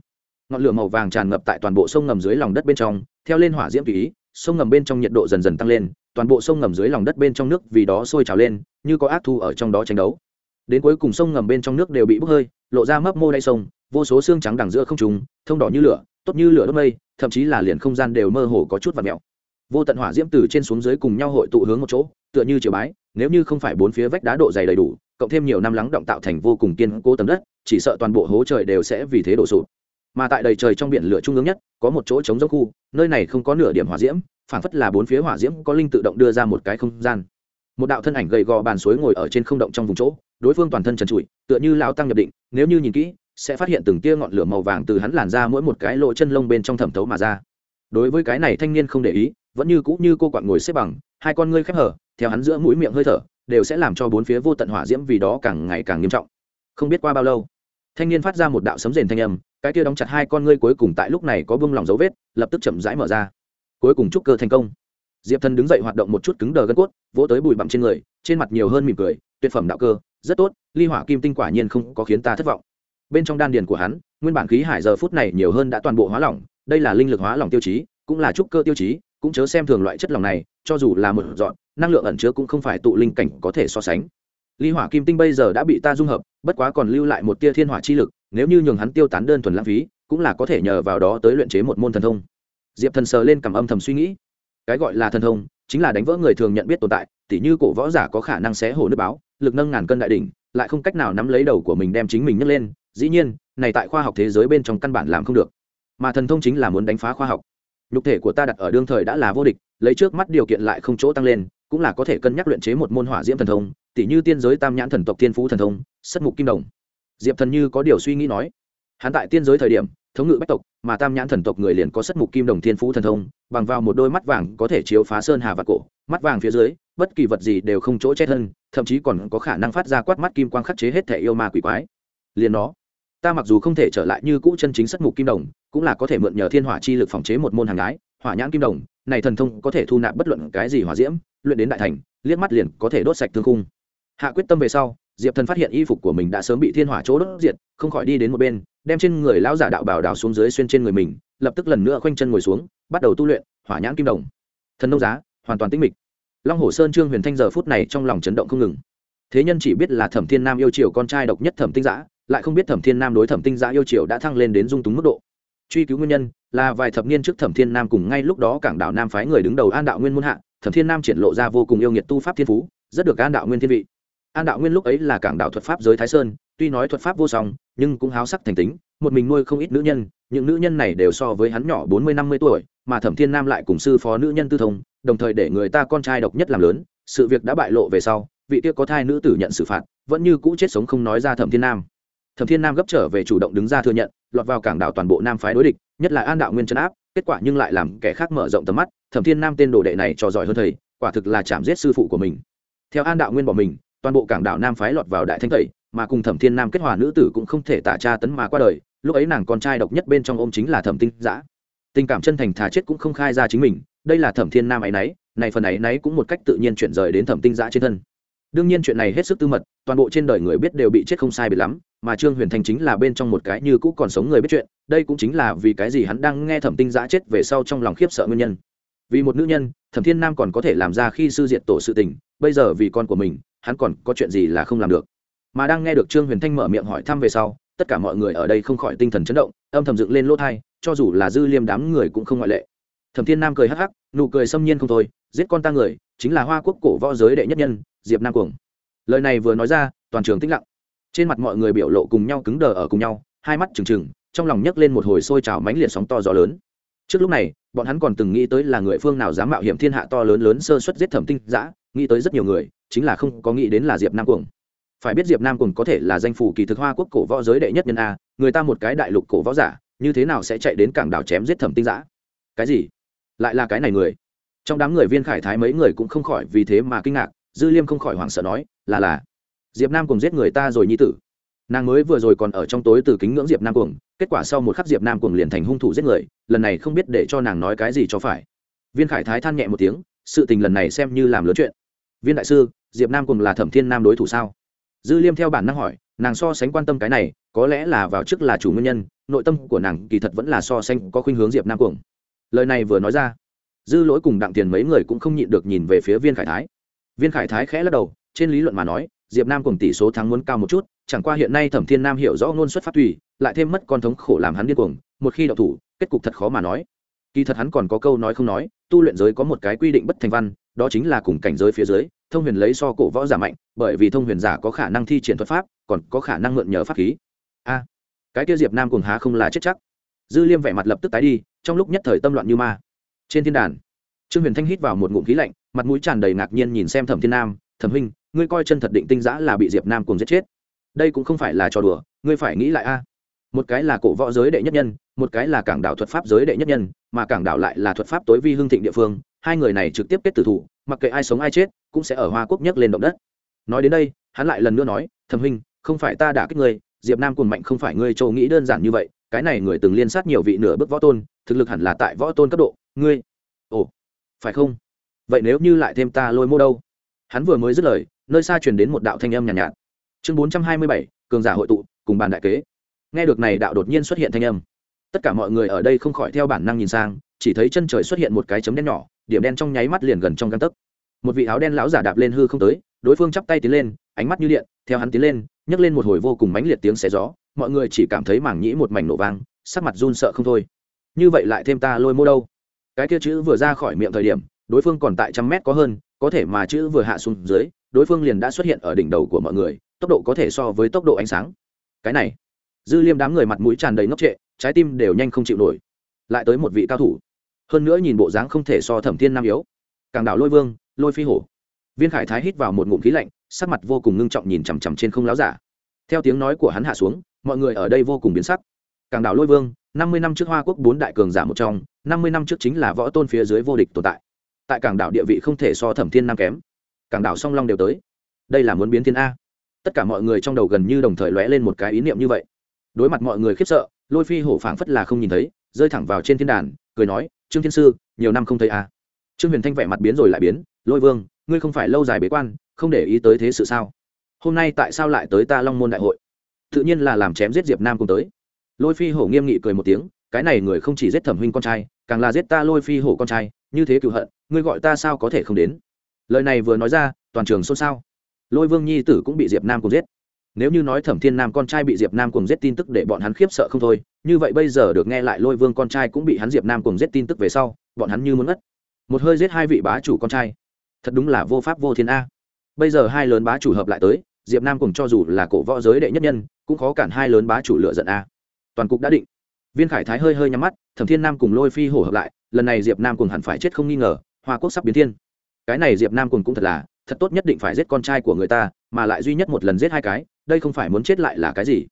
ngọn lửa màu vàng tràn ngập tại toàn bộ sông ngầm dưới lòng đất bên trong, theo lên hỏa diễm tùy ý, sông ngầm bên trong nhiệt độ dần dần tăng lên toàn bộ sông ngầm dưới lòng đất bên trong nước vì đó sôi trào lên, như có ác thu ở trong đó tranh đấu. Đến cuối cùng sông ngầm bên trong nước đều bị bốc hơi, lộ ra mấp mô đay sông, vô số xương trắng đằng giữa không trùng thông đỏ như lửa, tốt như lửa đốt mây, thậm chí là liền không gian đều mơ hồ có chút và mèo. Vô tận hỏa diễm từ trên xuống dưới cùng nhau hội tụ hướng một chỗ, tựa như chiều bái, nếu như không phải bốn phía vách đá độ dày đầy đủ, cộng thêm nhiều năm lắng động tạo thành vô cùng kiên cố tầng đất, chỉ sợ toàn bộ hố trời đều sẽ vì thế đổ sụp mà tại đầy trời trong biển lửa trung ương nhất, có một chỗ trống giống khu, nơi này không có nửa điểm hỏa diễm phản phất là bốn phía hỏa diễm có linh tự động đưa ra một cái không gian. Một đạo thân ảnh gầy gò bàn suối ngồi ở trên không động trong vùng chỗ, đối phương toàn thân trần trụi, tựa như lão tăng nhập định, nếu như nhìn kỹ, sẽ phát hiện từng tia ngọn lửa màu vàng từ hắn làn ra mỗi một cái lỗ chân lông bên trong thẩm thấu mà ra. Đối với cái này thanh niên không để ý, vẫn như cũ như cô quặn ngồi xếp bằng, hai con ngươi khép hở, theo hắn giữa mũi miệng hơi thở, đều sẽ làm cho bốn phía vô tận hỏa diễm vì đó càng ngày càng nghiêm trọng. Không biết qua bao lâu thanh niên phát ra một đạo sấm rền thanh âm, cái kia đóng chặt hai con ngươi cuối cùng tại lúc này có bông lòng dấu vết, lập tức chậm rãi mở ra. Cuối cùng chúc cơ thành công. Diệp thần đứng dậy hoạt động một chút cứng đờ gân cốt, vỗ tới bụi bặm trên người, trên mặt nhiều hơn mỉm cười, tuyệt phẩm đạo cơ, rất tốt, ly hỏa kim tinh quả nhiên không có khiến ta thất vọng. Bên trong đan điền của hắn, nguyên bản khí hải giờ phút này nhiều hơn đã toàn bộ hóa lỏng, đây là linh lực hóa lỏng tiêu chí, cũng là trúc cơ tiêu chí, cũng chớ xem thường loại chất lỏng này, cho dù là một dọn năng lượng ẩn chứa cũng không phải tụ linh cảnh có thể so sánh ly hỏa kim tinh bây giờ đã bị ta dung hợp, bất quá còn lưu lại một tia thiên hỏa chi lực, nếu như nhường hắn tiêu tán đơn thuần lãng phí, cũng là có thể nhờ vào đó tới luyện chế một môn thần thông. Diệp thần sờ lên cảm âm thầm suy nghĩ. Cái gọi là thần thông, chính là đánh vỡ người thường nhận biết tồn tại, tỉ như cổ võ giả có khả năng xé hổ nước báo, lực nâng ngàn cân đại đỉnh, lại không cách nào nắm lấy đầu của mình đem chính mình nhấc lên, dĩ nhiên, này tại khoa học thế giới bên trong căn bản làm không được. Mà thần thông chính là muốn đánh phá khoa học. Nhục thể của ta đặt ở đương thời đã là vô địch, lấy trước mắt điều kiện lại không chỗ tăng lên, cũng là có thể cân nhắc luyện chế một môn hỏa diễm thần thông tỉ như tiên giới tam nhãn thần tộc tiên phú thần thông, sất mục kim đồng. Diệp thần như có điều suy nghĩ nói, hắn tại tiên giới thời điểm, thống ngự bách tộc, mà tam nhãn thần tộc người liền có sất mục kim đồng thiên phú thần thông, bằng vào một đôi mắt vàng có thể chiếu phá sơn hà và cổ, mắt vàng phía dưới, bất kỳ vật gì đều không chỗ chết hơn thậm chí còn có khả năng phát ra quát mắt kim quang khắc chế hết thể yêu ma quỷ quái. Liền nó, ta mặc dù không thể trở lại như cũ chân chính sất mục kim đồng, cũng là có thể mượn nhờ thiên hỏa chi lực phòng chế một môn hàng gái, hỏa nhãn kim đồng, này thần thông có thể thu nạp bất luận cái gì hỏa diễm, luyện đến đại thành, liếc mắt liền có thể đốt sạch thương khung hạ quyết tâm về sau, diệp thần phát hiện y phục của mình đã sớm bị thiên hỏa chỗ đốt diệt, không khỏi đi đến một bên, đem trên người lão giả đạo bảo đào xuống dưới xuyên trên người mình, lập tức lần nữa khoanh chân ngồi xuống, bắt đầu tu luyện, hỏa nhãn kim đồng. Thần nông giá, hoàn toàn tĩnh mịch. Long hồ sơn trương huyền thanh giờ phút này trong lòng chấn động không ngừng. Thế nhân chỉ biết là thẩm thiên nam yêu triều con trai độc nhất thẩm tinh giã, lại không biết thẩm thiên nam đối thẩm tinh giã yêu triều đã thăng lên đến dung túng mức độ. Truy cứu nguyên nhân, là vài thập niên trước thẩm thiên nam cùng ngay lúc đó cảng đạo nam phái người đứng đầu an đạo nguyên muôn hạ, thẩm thiên nam triển lộ ra vô cùng yêu nghiệt tu pháp thiên phú, rất được an đạo nguyên thiên vị an đạo nguyên lúc ấy là cảng đạo thuật pháp giới thái sơn, tuy nói thuật pháp vô song, nhưng cũng háo sắc thành tính, một mình nuôi không ít nữ nhân, những nữ nhân này đều so với hắn nhỏ bốn mươi năm mươi tuổi, mà thẩm thiên nam lại cùng sư phó nữ nhân tư thông, đồng thời để người ta con trai độc nhất làm lớn, sự việc đã bại lộ về sau, vị kia có thai nữ tử nhận xử phạt, vẫn như cũ chết sống không nói ra thẩm thiên nam. Thẩm thiên nam gấp trở về chủ động đứng ra thừa nhận, lọt vào cảng đảo toàn bộ nam phái đối địch, nhất là an đạo nguyên trấn áp, kết quả nhưng lại làm kẻ khác mở rộng tầm mắt, thẩm thiên nam tên đồ đệ này trò giỏi hơn thầy, quả thực là chạm giết sư phụ của mình. Theo an đạo nguyên bỏ mình toàn bộ cảng đảo nam phái lọt vào đại thanh tẩy, mà cùng thẩm thiên nam kết hòa nữ tử cũng không thể tả tra tấn mà qua đời, lúc ấy nàng con trai độc nhất bên trong ôm chính là thẩm tinh giã. Tình cảm chân thành thà chết cũng không khai ra chính mình, đây là thẩm thiên nam ấy nấy, này phần ấy nấy cũng một cách tự nhiên chuyển rời đến thẩm tinh giã trên thân. Đương nhiên chuyện này hết sức tư mật, toàn bộ trên đời người biết đều bị chết không sai biệt lắm, mà trương huyền thành chính là bên trong một cái như cũ còn sống người biết chuyện, đây cũng chính là vì cái gì hắn đang nghe thẩm tinh giã chết về sau trong lòng khiếp sợ nguyên nhân vì một nữ nhân, thẩm thiên nam còn có thể làm ra khi sư diện tổ sự tình, bây giờ vì con của mình, hắn còn có chuyện gì là không làm được. Mà đang nghe được trương huyền thanh mở miệng hỏi thăm về sau, tất cả mọi người ở đây không khỏi tinh thần chấn động, âm thầm dựng lên lỗ thai, cho dù là dư liêm đám người cũng không ngoại lệ. Thẩm thiên nam cười hắc hắc, nụ cười xâm nhiên không thôi, giết con ta người, chính là hoa quốc cổ võ giới đệ nhất nhân, diệp nam cuồng. Lời này vừa nói ra, toàn trường tĩnh lặng. Trên mặt mọi người biểu lộ cùng nhau cứng đờ ở cùng nhau, hai mắt trừng trừng, trong lòng nhấc lên một hồi sôi trào mánh liệt sóng to gió lớn trước lúc này, bọn hắn còn từng nghĩ tới là người phương nào dám mạo hiểm thiên hạ to lớn lớn sơ xuất giết thẩm tinh giã, nghĩ tới rất nhiều người, chính là không có nghĩ đến là diệp nam cuồng. Phải biết diệp nam cuồng có thể là danh phủ kỳ thực hoa quốc cổ võ giới đệ nhất nhân a, người ta một cái đại lục cổ võ giả, như thế nào sẽ chạy đến cảng đảo chém giết thẩm tinh giã? Cái gì? Lại là cái này người? Trong đám người viên khải thái mấy người cũng không khỏi vì thế mà kinh ngạc, dư liêm không khỏi hoảng sợ nói, là là, diệp nam cùng giết người ta rồi nhi tử nàng mới vừa rồi còn ở trong tối từ kính ngưỡng diệp nam cuồng, kết quả sau một khắc diệp nam cuồng liền thành hung thủ giết người, lần này không biết để cho nàng nói cái gì cho phải. Viên khải thái than nhẹ một tiếng, sự tình lần này xem như làm lớn chuyện. Viên đại sư, diệp nam cuồng là thẩm thiên nam đối thủ sao? Dư liêm theo bản năng hỏi, nàng so sánh quan tâm cái này, có lẽ là vào trước là chủ nguyên nhân, nội tâm của nàng kỳ thật vẫn là so sánh có khuynh hướng diệp nam cuồng. Lời này vừa nói ra, dư lỗi cùng đặng tiền mấy người cũng không nhịn được nhìn về phía viên khải thái. Viên khải thái khẽ lắc đầu, trên lý luận mà nói, diệp nam cùng tỷ số thắng muốn cao một chút chẳng qua hiện nay thẩm thiên nam hiểu rõ ngôn xuất phát tùy, lại thêm mất con thống khổ làm hắn điên cuồng, một khi đậu thủ, kết cục thật khó mà nói. Kỳ thật hắn còn có câu nói không nói, tu luyện giới có một cái quy định bất thành văn, đó chính là cùng cảnh giới phía dưới, thông huyền lấy so cổ võ giả mạnh, bởi vì thông huyền giả có khả năng thi triển thuật pháp, còn có khả năng mượn nhờ pháp khí. A, cái kia diệp nam cùng há không là chết chắc. Dư liêm vẻ mặt lập tức tái đi, trong lúc nhất thời tâm loạn như ma. Trên thiên đàn, trương huyền thanh hít vào một ngụm khí lạnh, mặt mũi tràn đầy ngạc nhiên nhìn xem thẩm thiên nam, thẩm huynh, ngươi coi chân thật định tinh giã là bị diệp nam cùng giết chết đây cũng không phải là trò đùa ngươi phải nghĩ lại a. Một cái là cổ võ giới đệ nhất nhân một cái là cảng đảo thuật pháp giới đệ nhất nhân mà cảng đảo lại là thuật pháp tối vi hương thịnh địa phương hai người này trực tiếp kết tử thủ mặc kệ ai sống ai chết cũng sẽ ở hoa quốc nhấc lên động đất. Nói đến đây hắn lại lần nữa nói thẩm huynh không phải ta đã kích ngươi diệp nam cùng mạnh không phải ngươi châu nghĩ đơn giản như vậy cái này người từng liên sát nhiều vị nửa bước võ tôn thực lực hẳn là tại võ tôn cấp độ ngươi ồ phải không? Vậy nếu như lại thêm ta lôi mô đâu? Hắn vừa mới dứt lời nơi xa truyền đến một đạo thanh âm nhàn nhạt, nhạt chương bốn trăm hai mươi bảy, cường giả hội tụ, cùng bàn đại kế. Nghe được này đạo đột nhiên xuất hiện thanh âm. Tất cả mọi người ở đây không khỏi theo bản năng nhìn sang, chỉ thấy chân trời xuất hiện một cái chấm đen nhỏ, điểm đen trong nháy mắt liền gần trong găng tấc. Một vị áo đen lão giả đạp lên hư không tới, đối phương chắp tay tiến lên, ánh mắt như điện, theo hắn tiến lên, nhấc lên một hồi vô cùng mãnh liệt tiếng xé gió, mọi người chỉ cảm thấy mảng nhĩ một mảnh nổ vang, sắc mặt run sợ không thôi. Như vậy lại thêm ta lôi mô đâu? Cái kia chữ vừa ra khỏi miệng thời điểm, đối phương còn tại trăm mét có hơn, có thể mà chữ vừa hạ xuống dưới, đối phương liền đã xuất hiện ở đỉnh đầu của mọi người tốc độ có thể so với tốc độ ánh sáng. Cái này, dư liêm đám người mặt mũi tràn đầy ngốc trệ, trái tim đều nhanh không chịu nổi. Lại tới một vị cao thủ. Hơn nữa nhìn bộ dáng không thể so thẩm thiên nam yếu. Càng đảo lôi vương, lôi phi hổ. Viên khải thái hít vào một ngụm khí lạnh, sắc mặt vô cùng ngưng trọng nhìn chằm chằm trên không láo giả. Theo tiếng nói của hắn hạ xuống, mọi người ở đây vô cùng biến sắc. Càng đảo lôi vương, năm mươi năm trước hoa quốc bốn đại cường giả một trong, năm mươi năm trước chính là võ tôn phía dưới vô địch tồn tại. Tại cảng đảo địa vị không thể so thẩm thiên nam kém. Cảng đảo song long đều tới. Đây là muốn biến thiên a tất cả mọi người trong đầu gần như đồng thời lóe lên một cái ý niệm như vậy. Đối mặt mọi người khiếp sợ, lôi phi hổ phảng phất là không nhìn thấy, rơi thẳng vào trên thiên đàn, cười nói, trương thiên sư, nhiều năm không thấy a trương huyền thanh vẻ mặt biến rồi lại biến, lôi vương, ngươi không phải lâu dài bế quan, không để ý tới thế sự sao? Hôm nay tại sao lại tới ta long môn đại hội? Tự nhiên là làm chém giết diệp nam cùng tới. Lôi phi hổ nghiêm nghị cười một tiếng, cái này người không chỉ giết thẩm huynh con trai, càng là giết ta lôi phi hổ con trai, như thế cựu hận, ngươi gọi ta sao có thể không đến? Lời này vừa nói ra, toàn trường xôn xao lôi vương nhi tử cũng bị diệp nam cùng giết. Nếu như nói thẩm thiên nam con trai bị diệp nam cùng giết tin tức để bọn hắn khiếp sợ không thôi, như vậy bây giờ được nghe lại lôi vương con trai cũng bị hắn diệp nam cùng giết tin tức về sau, bọn hắn như muốn ngất. Một hơi giết hai vị bá chủ con trai. Thật đúng là vô pháp vô thiên a. Bây giờ hai lớn bá chủ hợp lại tới, diệp nam cùng cho dù là cổ võ giới đệ nhất nhân, cũng khó cản hai lớn bá chủ lựa giận a. Toàn cục đã định. Viên khải thái hơi hơi nhắm mắt, thẩm thiên nam cùng lôi phi hổ hợp lại, lần này diệp nam cùng hẳn phải chết không nghi ngờ, hoa quốc sắp biến thiên. Cái này diệp nam cùng cũng thật là thật tốt nhất định phải giết con trai của người ta, mà lại duy nhất một lần giết hai cái, đây không phải muốn chết lại là cái gì?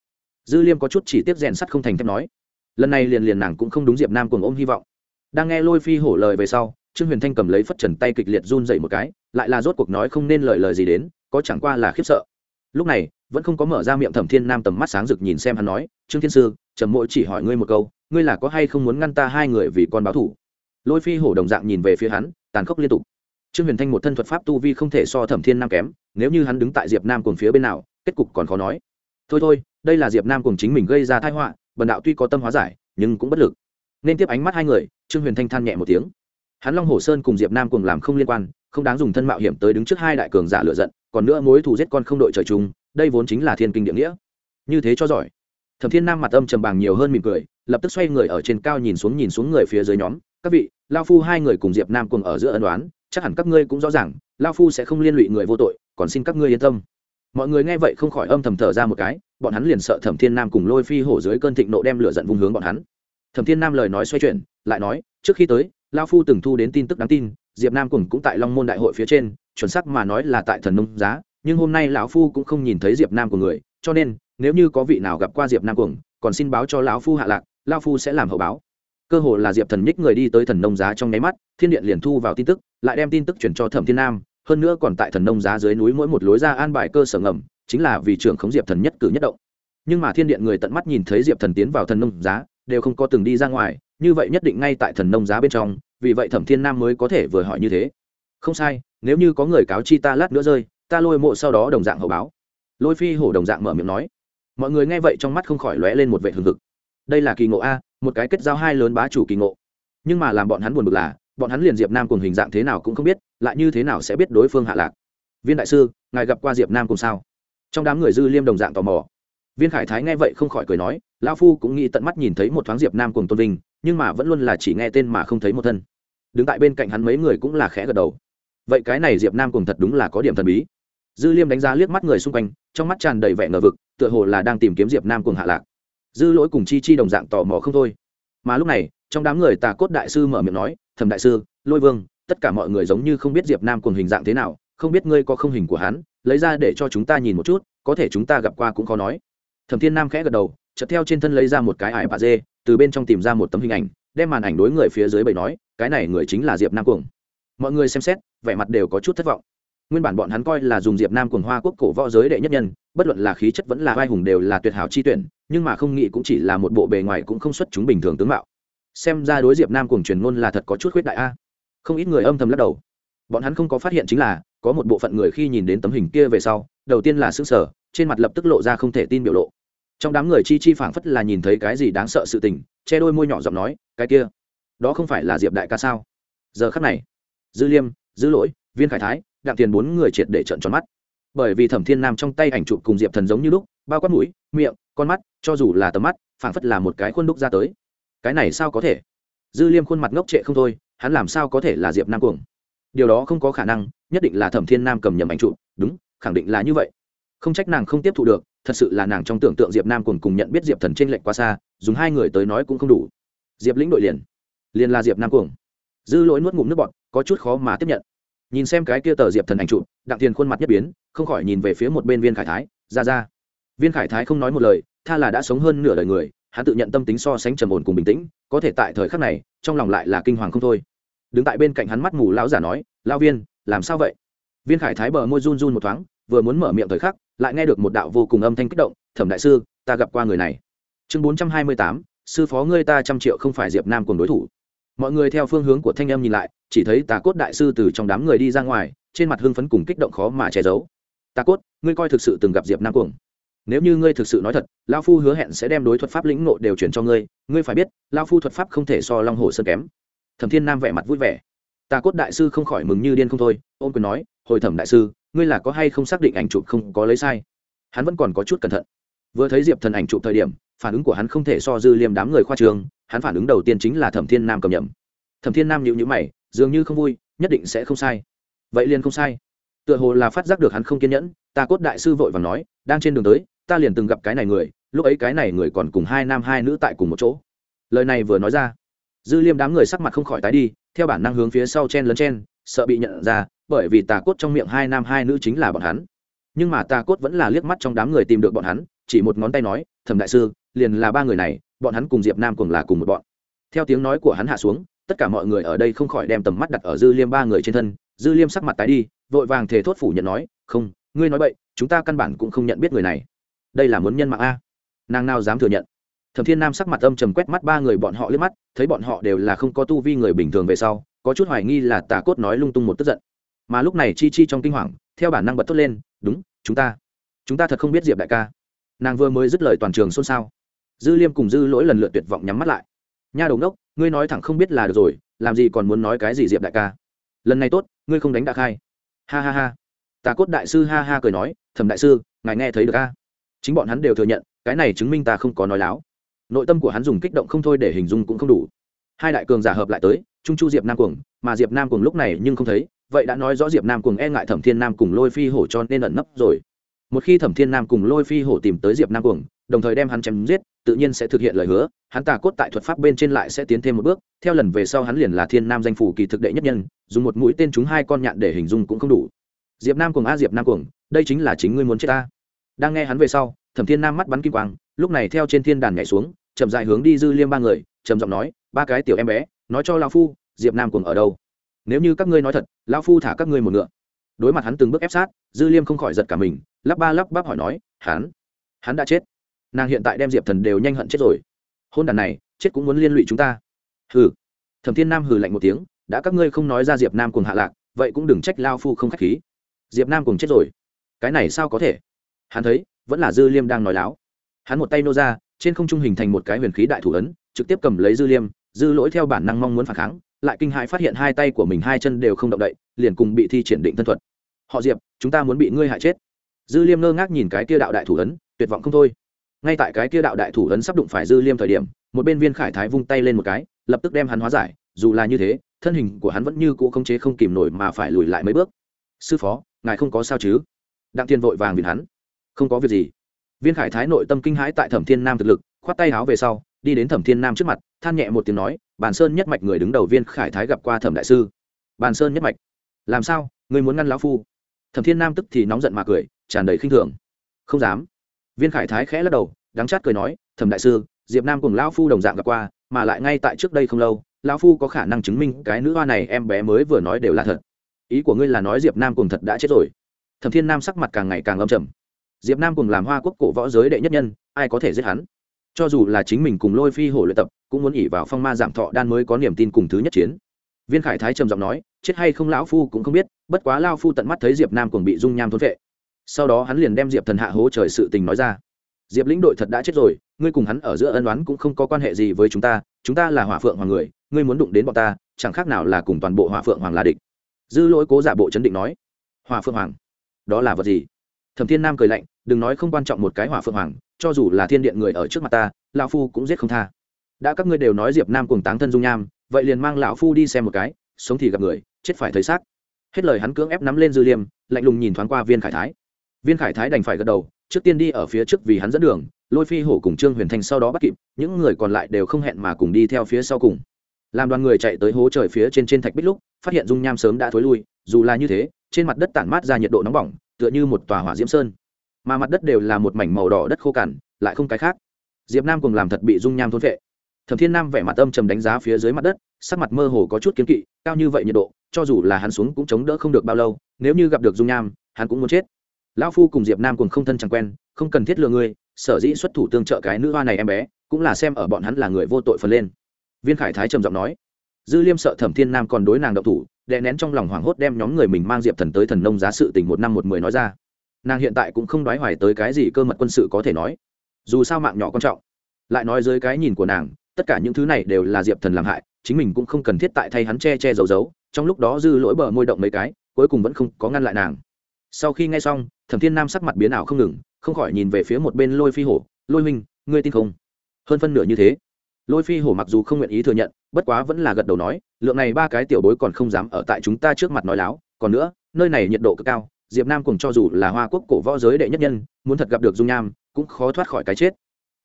Dư liêm có chút chỉ tiếp rèn sắt không thành thép nói. Lần này liền liền nàng cũng không đúng diệp nam cùng ôm hy vọng. Đang nghe lôi phi hổ lời về sau, trương huyền thanh cầm lấy phất trần tay kịch liệt run dậy một cái, lại là rốt cuộc nói không nên lời lời gì đến, có chẳng qua là khiếp sợ. Lúc này, vẫn không có mở ra miệng thẩm thiên nam tầm mắt sáng rực nhìn xem hắn nói, trương thiên sư, trầm mỗi chỉ hỏi ngươi một câu, ngươi là có hay không muốn ngăn ta hai người vì con báo thủ? Lôi phi hổ đồng dạng nhìn về phía hắn, tàn khốc liên tục trương huyền thanh một thân thuật pháp tu vi không thể so thẩm thiên nam kém, nếu như hắn đứng tại diệp nam cùng phía bên nào, kết cục còn khó nói. Thôi thôi, đây là diệp nam cùng chính mình gây ra thái họa, bần đạo tuy có tâm hóa giải, nhưng cũng bất lực. Nên tiếp ánh mắt hai người, trương huyền thanh than nhẹ một tiếng. Hắn long hồ sơn cùng diệp nam cùng làm không liên quan, không đáng dùng thân mạo hiểm tới đứng trước hai đại cường giả lựa giận, còn nữa mối thù giết con không đội trời chung, đây vốn chính là thiên kinh địa nghĩa. Như thế cho giỏi. Thẩm thiên nam mặt âm trầm bàng nhiều hơn mỉm cười, lập tức xoay người ở trên cao nhìn xuống nhìn xuống người phía dưới nhóm. Các vị, lao phu hai người cùng diệp nam cùng ở giữa ân đoán chắc hẳn các ngươi cũng rõ ràng, lao phu sẽ không liên lụy người vô tội, còn xin các ngươi yên tâm. Mọi người nghe vậy không khỏi âm thầm thở ra một cái, bọn hắn liền sợ thẩm thiên nam cùng lôi phi hổ dưới cơn thịnh nộ đem lửa giận vung hướng bọn hắn. Thẩm thiên nam lời nói xoay chuyển, lại nói, trước khi tới, lao phu từng thu đến tin tức đáng tin, diệp nam cùng cũng tại long môn đại hội phía trên, chuẩn sắc mà nói là tại thần nông giá, nhưng hôm nay lão phu cũng không nhìn thấy diệp nam của người, cho nên, nếu như có vị nào gặp qua diệp nam cuồng, còn xin báo cho lão phu hạ lạc, lao phu sẽ làm hậu báo cơ hồ là diệp thần nhích người đi tới thần nông giá trong nháy mắt, thiên điện liền thu vào tin tức, lại đem tin tức chuyển cho thẩm thiên nam, hơn nữa còn tại thần nông giá dưới núi mỗi một lối ra an bài cơ sở ngầm, chính là vì trưởng khống diệp thần nhất cử nhất động. Nhưng mà thiên điện người tận mắt nhìn thấy diệp thần tiến vào thần nông giá, đều không có từng đi ra ngoài, như vậy nhất định ngay tại thần nông giá bên trong, vì vậy thẩm thiên nam mới có thể vừa hỏi như thế. Không sai, nếu như có người cáo chi ta lát nữa rơi, ta lôi mộ sau đó đồng dạng hậu báo. Lôi phi hổ đồng dạng mở miệng nói. Mọi người nghe vậy trong mắt không khỏi lóe lên một vệ hừng hực. Đây là kỳ ngộ a một cái kết giao hai lớn bá chủ kỳ ngộ. Nhưng mà làm bọn hắn buồn bực là, bọn hắn liền diệp nam cùng hình dạng thế nào cũng không biết, lại như thế nào sẽ biết đối phương hạ lạc. Viên đại sư, ngài gặp qua diệp nam cùng sao? Trong đám người dư liêm đồng dạng tò mò. Viên khải thái nghe vậy không khỏi cười nói, lão phu cũng nghĩ tận mắt nhìn thấy một thoáng diệp nam cùng tôn vinh, nhưng mà vẫn luôn là chỉ nghe tên mà không thấy một thân. Đứng tại bên cạnh hắn mấy người cũng là khẽ gật đầu. Vậy cái này diệp nam cùng thật đúng là có điểm thần bí. Dư liêm đánh giá liếc mắt người xung quanh, trong mắt tràn đầy vẻ ngờ vực, tựa hồ là đang tìm kiếm diệp nam cùng hạ lạc dư lỗi cùng chi chi đồng dạng tò mò không thôi. Mà lúc này, trong đám người tà cốt đại sư mở miệng nói thầm đại sư, lôi vương, tất cả mọi người giống như không biết diệp nam cùng hình dạng thế nào, không biết ngươi có không hình của hắn, lấy ra để cho chúng ta nhìn một chút, có thể chúng ta gặp qua cũng khó nói. Thẩm thiên nam khẽ gật đầu, chợt theo trên thân lấy ra một cái ải bà dê, từ bên trong tìm ra một tấm hình ảnh, đem màn ảnh đối người phía dưới bày nói, cái này người chính là diệp nam cuồng. Mọi người xem xét, vẻ mặt đều có chút thất vọng. Nguyên bản bọn hắn coi là dùng diệp nam cuồng hoa quốc cổ võ giới đệ nhất nhân bất luận là khí chất vẫn là vai hùng đều là tuyệt hảo chi tuyển, nhưng mà không nghĩ cũng chỉ là một bộ bề ngoài cũng không xuất chúng bình thường tướng mạo. Xem ra đối diệp nam cuồng truyền ngôn là thật có chút khuyết đại a. Không ít người âm thầm lắc đầu. Bọn hắn không có phát hiện chính là, có một bộ phận người khi nhìn đến tấm hình kia về sau, đầu tiên là sững sở trên mặt lập tức lộ ra không thể tin biểu lộ. Trong đám người chi chi phảng phất là nhìn thấy cái gì đáng sợ sự tình, che đôi môi nhỏ giọng nói, cái kia, đó không phải là diệp đại ca sao? Giờ khắc này, dư liêm, dư lỗi, viên khải thái, đặng tiền bốn người triệt để trợn tròn mắt bởi vì thẩm thiên nam trong tay ảnh chụp cùng diệp thần giống như lúc, bao quát mũi, miệng, con mắt, cho dù là tầm mắt, phảng phất là một cái khuôn đúc ra tới. Cái này sao có thể? Dư liêm khuôn mặt ngốc trệ không thôi, hắn làm sao có thể là diệp nam cuồng? Điều đó không có khả năng, nhất định là thẩm thiên nam cầm nhầm ảnh chụp, đúng, khẳng định là như vậy. Không trách nàng không tiếp thu được, thật sự là nàng trong tưởng tượng diệp nam cuồng cùng nhận biết diệp thần t r ê n lệch quá xa, dùng hai người tới nói cũng không đủ. Diệp lĩnh đội liền. Liền là diệp nam cuồng. Dư lỗi nuốt ngụm nước bọt, có chút khó mà tiếp nhận nhìn xem cái kia tờ diệp thần ảnh trụ, đặng thiền khuôn mặt nhất biến không khỏi nhìn về phía một bên viên khải thái ra ra. Viên khải thái không nói một lời tha là đã sống hơn nửa đời người hắn tự nhận tâm tính so sánh trầm ổn cùng bình tĩnh có thể tại thời khắc này trong lòng lại là kinh hoàng không thôi. Đứng tại bên cạnh hắn mắt mù lão giả nói lão viên làm sao vậy? Viên khải thái bờ môi run run một thoáng vừa muốn mở miệng thời khắc lại nghe được một đạo vô cùng âm thanh kích động thẩm đại sư ta gặp qua người này. Chương bốn trăm hai mươi tám sư phó ngươi ta trăm triệu không phải diệp nam cùng đối thủ mọi người theo phương hướng của thanh em nhìn lại, chỉ thấy tà cốt đại sư từ trong đám người đi ra ngoài, trên mặt hưng phấn cùng kích động khó mà che giấu. Tà cốt, ngươi coi thực sự từng gặp diệp nam cuồng. Nếu như ngươi thực sự nói thật lao phu hứa hẹn sẽ đem đối thuật pháp lĩnh nộ đều chuyển cho ngươi ngươi phải biết lao phu thuật pháp không thể so long hồ sơn kém. Thẩm thiên nam vẻ mặt vui vẻ. Tà cốt đại sư không khỏi mừng như điên không thôi ôm quyền nói, hồi thẩm đại sư, ngươi là có hay không xác định ảnh chụp không có lấy sai? Hắn vẫn còn có chút cẩn thận. Vừa thấy diệp thần ảnh chụp thời điểm, phản ứng của hắn không thể so dư liêm đám người khoa trường hắn phản ứng đầu tiên chính là thẩm thiên nam cầm nhầm. thẩm thiên nam nhịu nhữ mày, dường như không vui, nhất định sẽ không sai. vậy liền không sai. tựa hồ là phát giác được hắn không kiên nhẫn, ta cốt đại sư vội và nói, đang trên đường tới, ta liền từng gặp cái này người, lúc ấy cái này người còn cùng hai nam hai nữ tại cùng một chỗ. lời này vừa nói ra, dư liêm đám người sắc mặt không khỏi tái đi, theo bản năng hướng phía sau chen lấn chen, sợ bị nhận ra, bởi vì tà cốt trong miệng hai nam hai nữ chính là bọn hắn. nhưng mà tà cốt vẫn là liếc mắt trong đám người tìm được bọn hắn, chỉ một ngón tay nói, thẩm đại sư, liền là ba người này bọn hắn cùng diệp nam cùng là cùng một bọn. Theo tiếng nói của hắn hạ xuống, tất cả mọi người ở đây không khỏi đem tầm mắt đặt ở dư liêm ba người trên thân. Dư liêm sắc mặt tái đi, vội vàng thề thốt phủ nhận nói, không, ngươi nói vậy chúng ta căn bản cũng không nhận biết người này. Đây là muốn nhân mạng a. Nàng nào dám thừa nhận. Thẩm thiên nam sắc mặt âm trầm quét mắt ba người bọn họ liếc mắt, thấy bọn họ đều là không có tu vi người bình thường về sau, có chút hoài nghi là tà cốt nói lung tung một tức giận. Mà lúc này chi chi trong kinh hoàng, theo bản năng bật thốt lên, đúng, chúng ta chúng ta thật không biết diệp đại ca. Nàng vừa mới dứt lời toàn trường xôn xao dư liêm cùng dư lỗi lần lượt tuyệt vọng nhắm mắt lại. Nha đồng đốc ngươi nói thẳng không biết là được rồi, làm gì còn muốn nói cái gì diệp đại ca? Lần này tốt, ngươi không đánh đã khai. Ha ha ha. Tà cốt đại sư ha ha cười nói, thẩm đại sư, ngài nghe thấy được a? Chính bọn hắn đều thừa nhận, cái này chứng minh ta không có nói láo. Nội tâm của hắn dùng kích động không thôi để hình dung cũng không đủ. Hai đại cường giả hợp lại tới, trung chu diệp nam cuồng, mà diệp nam cuồng lúc này nhưng không thấy, vậy đã nói rõ diệp nam cuồng e ngại thẩm thiên nam cùng lôi phi hổ cho nên ẩn nấp rồi. Một khi thẩm thiên nam cùng lôi phi hổ tìm tới diệp nam cuồng, đồng thời đem hắn chém giết tự nhiên sẽ thực hiện lời hứa, hắn tà cốt tại thuật pháp bên trên lại sẽ tiến thêm một bước, theo lần về sau hắn liền là thiên nam danh phủ kỳ thực đệ nhất nhân, dùng một mũi tên chúng hai con nhạn để hình dung cũng không đủ. Diệp nam cùng a diệp nam cùng đây chính là chính ngươi muốn chết ta. Đang nghe hắn về sau, thẩm thiên nam mắt bắn kim quang, lúc này theo trên thiên đàn nhảy xuống, chậm dại hướng đi dư liêm ba người, trầm giọng nói, ba cái tiểu em bé, nói cho lao phu, diệp nam cùng ở đâu? Nếu như các ngươi nói thật lao phu thả các ngươi một ngựa. Đối mặt hắn từng bước ép sát, dư liêm không khỏi giật cả mình, lắp ba lắp bắp hỏi nói, hắn hắn đã chết nàng hiện tại đem diệp thần đều nhanh hận chết rồi hôn đàn này chết cũng muốn liên lụy chúng ta hừ thẩm thiên nam hừ lạnh một tiếng đã các ngươi không nói ra diệp nam cùng hạ lạc vậy cũng đừng trách lao phu không k h á c h khí diệp nam cùng chết rồi cái này sao có thể hắn thấy vẫn là dư liêm đang nói láo hắn một tay nô ra trên không trung hình thành một cái huyền khí đại thủ ấn trực tiếp cầm lấy dư liêm dư lỗi theo bản năng mong muốn phản kháng lại kinh hãi phát hiện hai tay của mình hai chân đều không động đậy liền cùng bị thi triển định thân thuật họ diệp chúng ta muốn bị ngươi hại chết dư liêm ngơ ngác nhìn cái kia đạo đại thủ ấn tuyệt vọng không thôi ngay tại cái kia đạo đại thủ ấn sắp đụng phải dư liêm thời điểm, một bên viên khải thái vung tay lên một cái, lập tức đem hắn hóa giải, dù là như thế, thân hình của hắn vẫn như cũ không chế không kìm nổi mà phải lùi lại mấy bước. Sư phó, ngài không có sao chứ? Đặng thiên vội vàng vì hắn. Không có việc gì. Viên khải thái nội tâm kinh hãi tại thẩm thiên nam thực lực, khoát tay háo về sau, đi đến thẩm thiên nam trước mặt, than nhẹ một tiếng nói, bàn sơn nhất mạch người đứng đầu viên khải thái gặp qua thẩm đại sư. Bàn sơn nhất mạch? Làm sao? Người muốn ngăn lão phu? Thẩm thiên nam tức thì nóng giận mà cười, tràn đầy khinh thường. Không dám viên khải thái khẽ lắc đầu, đắng chát cười nói, thẩm đại sư, diệp nam cùng lão phu đồng dạng gặp qua, mà lại ngay tại trước đây không lâu, lão phu có khả năng chứng minh cái nữ hoa này em bé mới vừa nói đều là thật. Ý của ngươi là nói diệp nam cùng thật đã chết rồi. Thẩm thiên nam sắc mặt càng ngày càng âm trầm. Diệp nam cùng làm hoa quốc cổ võ giới đệ nhất nhân, ai có thể giết hắn? Cho dù là chính mình cùng lôi phi hổ luyện tập, cũng muốn ỉ vào phong ma giảm thọ đan mới có niềm tin cùng thứ nhất chiến. Viên khải thái trầm giọng nói, chết hay không lão phu cũng không biết, bất quá lao phu tận mắt thấy diệp nam cùng bị dung nham thốn vệ sau đó hắn liền đem diệp thần hạ hố trời sự tình nói ra. Diệp lĩnh đội thật đã chết rồi, ngươi cùng hắn ở giữa ân oán cũng không có quan hệ gì với chúng ta chúng ta là hỏa phượng hoàng người, ngươi muốn đụng đến bọn ta, chẳng khác nào là cùng toàn bộ hỏa phượng hoàng là địch. Dư lỗi cố giả bộ chấn định nói. Hỏa phượng hoàng, đó là vật gì? Thẩm thiên nam cười lạnh, đừng nói không quan trọng một cái hỏa phượng hoàng, cho dù là thiên điện người ở trước mặt ta, lão phu cũng giết không tha. Đã các ngươi đều nói diệp nam cùng táng thân dung nham, vậy liền mang lão phu đi xem một cái, sống thì gặp người, chết phải thấy xác. Hết lời hắn cưỡng ép nắm lên dư liêm, lạnh lùng nhìn thoáng qua viên khải thái viên khải thái đành phải gật đầu, trước tiên đi ở phía trước vì hắn dẫn đường, lôi phi hổ cùng trương huyền thanh sau đó bắt kịp, những người còn lại đều không hẹn mà cùng đi theo phía sau cùng. Làm đoàn người chạy tới hố trời phía trên trên thạch bích lúc, phát hiện dung nham sớm đã thối lui, dù là như thế, trên mặt đất tản mát ra nhiệt độ nóng bỏng, tựa như một tòa hỏa diễm sơn. Mà mặt đất đều là một mảnh màu đỏ đất khô cằn, lại không cái khác. Diệp nam cùng làm thật bị dung nham thôn vệ thẩm thiên nam vẻ mặt âm trầm đánh giá phía dưới mặt đất, sắc mặt mơ hồ có chút kiến kỵ, cao như vậy nhiệt độ, cho dù là hắn xuống cũng chống đỡ không được bao lâu, nếu như gặp được dung nham, hắn cũng muốn chết lão phu cùng diệp nam cùng không thân chẳng quen, không cần thiết lừa ngươi, sở dĩ xuất thủ tương trợ cái nữ hoa này em bé, cũng là xem ở bọn hắn là người vô tội phần lên. Viên khải thái trầm giọng nói. Dư liêm sợ thẩm thiên nam còn đối nàng độc thủ, đè nén trong lòng hoảng hốt đem nhóm người mình mang diệp thần tới thần nông giá sự tình một năm một mười nói ra. Nàng hiện tại cũng không đoái hoài tới cái gì cơ mật quân sự có thể nói. Dù sao mạng nhỏ quan trọng. Lại nói dưới cái nhìn của nàng, tất cả những thứ này đều là diệp thần làm hại, chính mình cũng không cần thiết tại thay hắn che che giấu giấu, trong lúc đó dư lỗi bờ môi động mấy cái, cuối cùng vẫn không có ngăn lại nàng. Sau khi nghe xong thẩm thiên nam sắc mặt biến ảo không ngừng, không khỏi nhìn về phía một bên lôi phi hổ. Lôi minh ngươi tin không? Hơn phân nửa như thế. Lôi phi hổ mặc dù không nguyện ý thừa nhận, bất quá vẫn là gật đầu nói, lượng này ba cái tiểu bối còn không dám ở tại chúng ta trước mặt nói láo. Còn nữa, nơi này nhiệt độ cực cao, diệp nam cùng cho dù là hoa quốc cổ võ giới đệ nhất nhân, muốn thật gặp được dung nham, cũng khó thoát khỏi cái chết.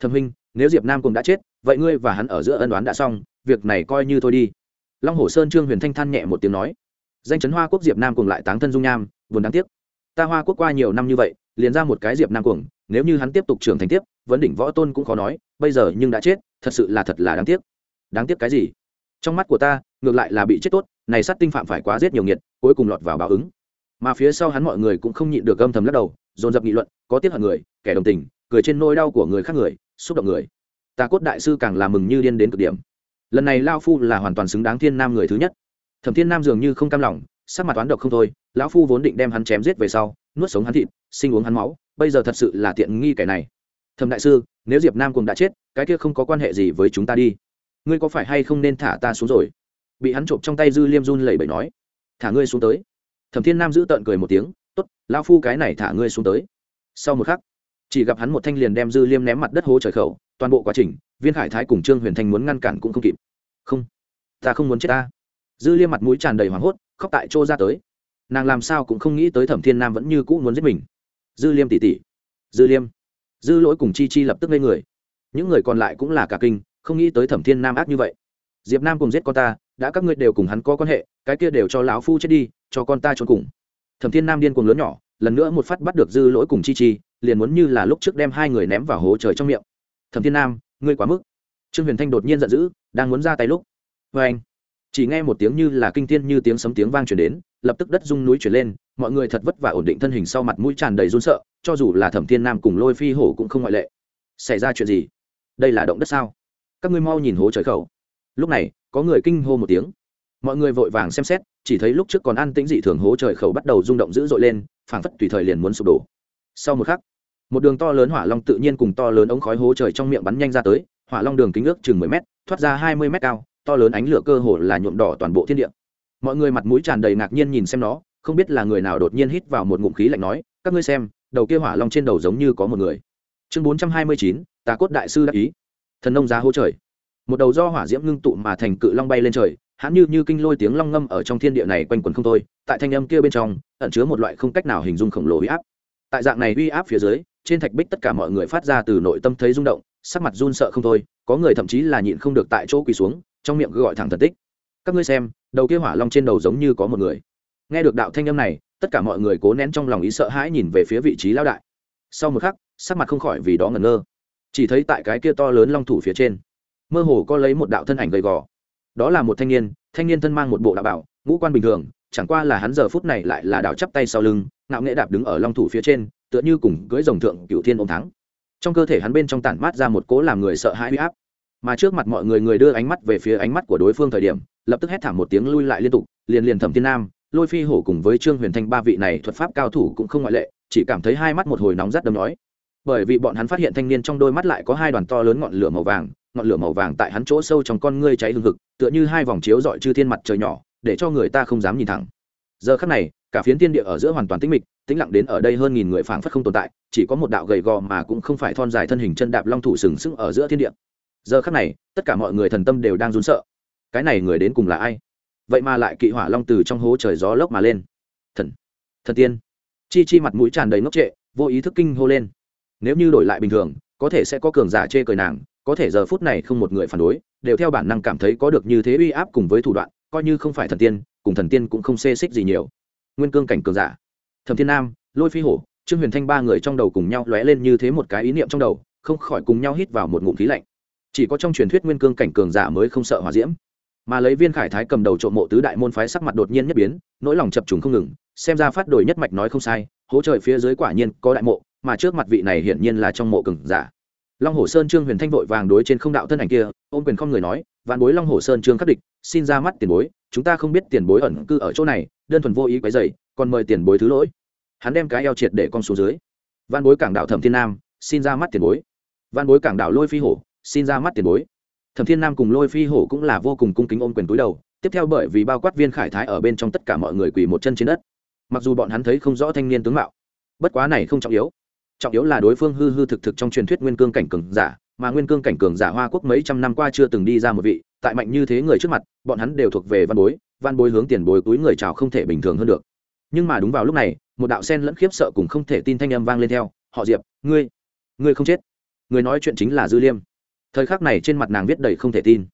Thẩm huynh, nếu diệp nam cùng đã chết, vậy ngươi và hắn ở giữa ân đoán đã xong, việc này coi như thôi đi. Long hồ sơn trương huyền thanh than nhẹ một tiếng nói. Danh chấn hoa quốc diệp nam cùng lại táng thân dung nham, buồn đáng tiếc ta hoa quốc qua nhiều năm như vậy, liền ra một cái diệp nam cuồng, nếu như hắn tiếp tục trưởng thành tiếp, vấn đỉnh võ tôn cũng khó nói, bây giờ nhưng đã chết, thật sự là thật là đáng tiếc. Đáng tiếc cái gì? Trong mắt của ta, ngược lại là bị chết tốt, này sát tinh phạm phải quá giết nhiều nghiệt, cuối cùng lọt vào báo ứng. Mà phía sau hắn mọi người cũng không nhịn được âm thầm lắc đầu, dồn dập nghị luận, có tiếc hận người, kẻ đồng tình, cười trên nỗi đau của người khác người, xúc động người. Ta cốt đại sư càng làm mừng như điên đến cực điểm. Lần này lao phu là hoàn toàn xứng đáng thiên nam người thứ nhất. Thẩm thiên nam dường như không cam lòng sắc mặt toán độc không thôi, lão phu vốn định đem hắn chém giết về sau, nuốt sống hắn thịt, sinh uống hắn máu, bây giờ thật sự là tiện nghi kẻ này. Thầm đại sư, nếu diệp nam cùng đã chết, cái kia không có quan hệ gì với chúng ta đi. Ngươi có phải hay không nên thả ta xuống rồi? Bị hắn trộm trong tay dư liêm run lẩy bẩy nói. Thả ngươi xuống tới. Thẩm thiên nam giữ tợn cười một tiếng t ố t lao phu cái này thả ngươi xuống tới. Sau một khắc, chỉ gặp hắn một thanh liền đem dư liêm ném mặt đất hố trời khẩu, toàn bộ quá trình, viên khải thái cùng trương huyền thanh muốn ngăn cản cũng không kịp. Không, ta không muốn chết ta dư liêm mặt mũi tràn đầy hoảng hốt, khóc tại chỗ ra tới. Nàng làm sao cũng không nghĩ tới thẩm thiên nam vẫn như cũ muốn giết mình. Dư liêm tỉ tỉ. Dư liêm. Dư lỗi cùng chi chi lập tức lên người. Những người còn lại cũng là cả kinh, không nghĩ tới thẩm thiên nam ác như vậy. Diệp nam cùng giết con ta, đã các ngươi đều cùng hắn có quan hệ, cái kia đều cho lão phu chết đi, cho con ta trốn cùng. Thẩm thiên nam điên cuồng lớn nhỏ, lần nữa một phát bắt được dư lỗi cùng chi chi, liền muốn như là lúc trước đem hai người ném vào hố trời trong miệng. Thẩm thiên nam, ngươi quá mức. Trương huyền thanh đột nhiên giận dữ, đang muốn ra tay lúc. Vê anh chỉ nghe một tiếng như là kinh thiên như tiếng sấm tiếng vang chuyển đến, lập tức đất rung núi chuyển lên, mọi người thật vất vả ổn định thân hình sau mặt mũi tràn đầy run sợ, cho dù là thẩm thiên nam cùng lôi phi hổ cũng không ngoại lệ. Xảy ra chuyện gì? Đây là động đất sao? Các ngươi mau nhìn hố trời khẩu. Lúc này, có người kinh hô một tiếng. Mọi người vội vàng xem xét, chỉ thấy lúc trước còn an tĩnh dị thường hố trời khẩu bắt đầu rung động dữ dội lên, phảng phất tùy thời liền muốn sụp đổ. Sau một khắc, một đường to lớn hỏa long tự nhiên cùng to lớn ống khói hố trời trong miệng bắn nhanh ra tới, hỏa long đường kính ước chừng mười m thoát ra hai mươi m cao to lớn ánh lửa cơ hồ là nhuộm đỏ toàn bộ thiên địa. Mọi người mặt mũi tràn đầy ngạc nhiên nhìn xem nó, không biết là người nào đột nhiên hít vào một ngụm khí lạnh nói, các ngươi xem, đầu kia hỏa long trên đầu giống như có một người. Chương bốn trăm hai mươi chín, tà cốt đại sư đắc ý. Thần nông giá hô trời. Một đầu do hỏa diễm ngưng tụ mà thành cự long bay lên trời, hãn như như kinh lôi tiếng long ngâm ở trong thiên địa này quanh quẩn không thôi, tại thanh âm kia bên trong, ẩn chứa một loại không cách nào hình dung khổng lồ uy áp. Tại dạng này uy áp phía dưới, trên thạch bích tất cả mọi người phát ra từ nội tâm thấy rung động, sắc mặt run sợ không thôi, có người thậm chí là nhịn không được tại chỗ quỳ xuống trong miệng gọi thẳng thần tích. Các ngươi xem, đầu kia hỏa long trên đầu giống như có một người. Nghe được đạo thanh âm này, tất cả mọi người cố nén trong lòng ý sợ hãi nhìn về phía vị trí lão đại. Sau một khắc, sắc mặt không khỏi vì đó ngẩn ngơ. Chỉ thấy tại cái kia to lớn long thủ phía trên, mơ hồ có lấy một đạo thân ảnh gầy gò. Đó là một thanh niên thanh niên thân mang một bộ đạo bảo, ngũ quan bình thường, chẳng qua là hắn giờ phút này lại là đạo chắp tay sau lưng, ngạo nghệ đạp đứng ở long thủ phía trên, tựa như cùng cưỡi rồng thượng cựu thiên ôm thắng. Trong cơ thể hắn bên trong tản mát ra một cố làm người sợ hãi huy áp mà trước mặt mọi người người đưa ánh mắt về phía ánh mắt của đối phương thời điểm, lập tức hét thảm một tiếng lui lại liên tục, liền liền thẩm thiên nam, lôi phi hổ cùng với trương huyền thanh ba vị này thuật pháp cao thủ cũng không ngoại lệ, chỉ cảm thấy hai mắt một hồi nóng rát đâm nói bởi vì bọn hắn phát hiện thanh niên trong đôi mắt lại có hai đoàn to lớn ngọn lửa màu vàng, ngọn lửa màu vàng tại hắn chỗ sâu trong con ngươi cháy hừng hực, tựa như hai vòng chiếu dọi chư thiên mặt trời nhỏ, để cho người ta không dám nhìn thẳng. Giờ khắc này, cả phiến thiên địa ở giữa hoàn toàn tĩnh mịch, tĩnh lặng đến ở đây hơn nghìn người phảng phất không tồn tại, chỉ có một đạo gầy gò mà cũng không phải thon dài thân hình chân đạp long thủ sừng sững ở giữa thiên địa giờ khắc này, tất cả mọi người thần tâm đều đang run sợ. Cái này người đến cùng là ai? Vậy mà lại kỵ hỏa long từ trong hố trời gió lốc mà lên. Thần thần tiên. Chi chi mặt mũi tràn đầy ngốc trệ, vô ý thức kinh hô lên. Nếu như đổi lại bình thường, có thể sẽ có cường giả chê cười nàng, có thể giờ phút này không một người phản đối, đều theo bản năng cảm thấy có được như thế uy áp cùng với thủ đoạn, coi như không phải thần tiên, cùng thần tiên cũng không xê xích gì nhiều. Nguyên cương cảnh cường giả. Thẩm thiên nam, lôi phi hổ, trương huyền thanh ba người trong đầu cùng nhau lóe lên như thế một cái ý niệm trong đầu, không khỏi cùng nhau hít vào một ngụm khí lạnh chỉ có trong truyền thuyết nguyên cương cảnh cường giả mới không sợ hỏa diễm. Mà lấy viên khải thái cầm đầu trộm mộ tứ đại môn phái sắc mặt đột nhiên nhất biến, nỗi lòng chập trùng không ngừng, xem ra phát đổi nhất mạch nói không sai hỗ trời phía dưới quả nhiên có đại mộ, mà trước mặt vị này hiển nhiên là trong mộ cường giả. Long hồ sơn trương huyền thanh vội vàng đối trên không đạo thân ảnh kia, ôm quyền không người nói, vạn bối long hồ sơn trương khắc địch, xin ra mắt tiền bối, chúng ta không biết tiền bối ẩn cư ở chỗ này, đơn thuần vô ý quấy dày còn mời tiền bối thứ lỗi. Hắn đem cái eo triệt để con xuống dưới. Văn bối cảng đạo thẩm thiên nam, xin ra mắt tiền bối. Văn bối cảng đạo lôi phi hổ xin ra mắt tiền bối. Thẩm thiên nam cùng lôi phi hổ cũng là vô cùng cung kính ôm quyền túi đầu, tiếp theo bởi vì bao quát viên khải thái ở bên trong tất cả mọi người quỳ một chân trên đất. Mặc dù bọn hắn thấy không rõ thanh niên tướng mạo, bất quá này không trọng yếu. Trọng yếu là đối phương hư hư thực thực trong truyền thuyết nguyên cương cảnh cường giả, mà nguyên cương cảnh cường giả hoa quốc mấy trăm năm qua chưa từng đi ra một vị, tại mạnh như thế người trước mặt, bọn hắn đều thuộc về văn bối văn bối hướng tiền bối túi người chào không thể bình thường hơn được. Nhưng mà đúng vào lúc này, một đạo sen lẫn khiếp sợ cùng không thể tin thanh âm vang lên theo, họ diệp, ngươi ngươi không chết. Người nói chuyện chính là dư liêm thời khắc này trên mặt nàng viết đầy không thể tin.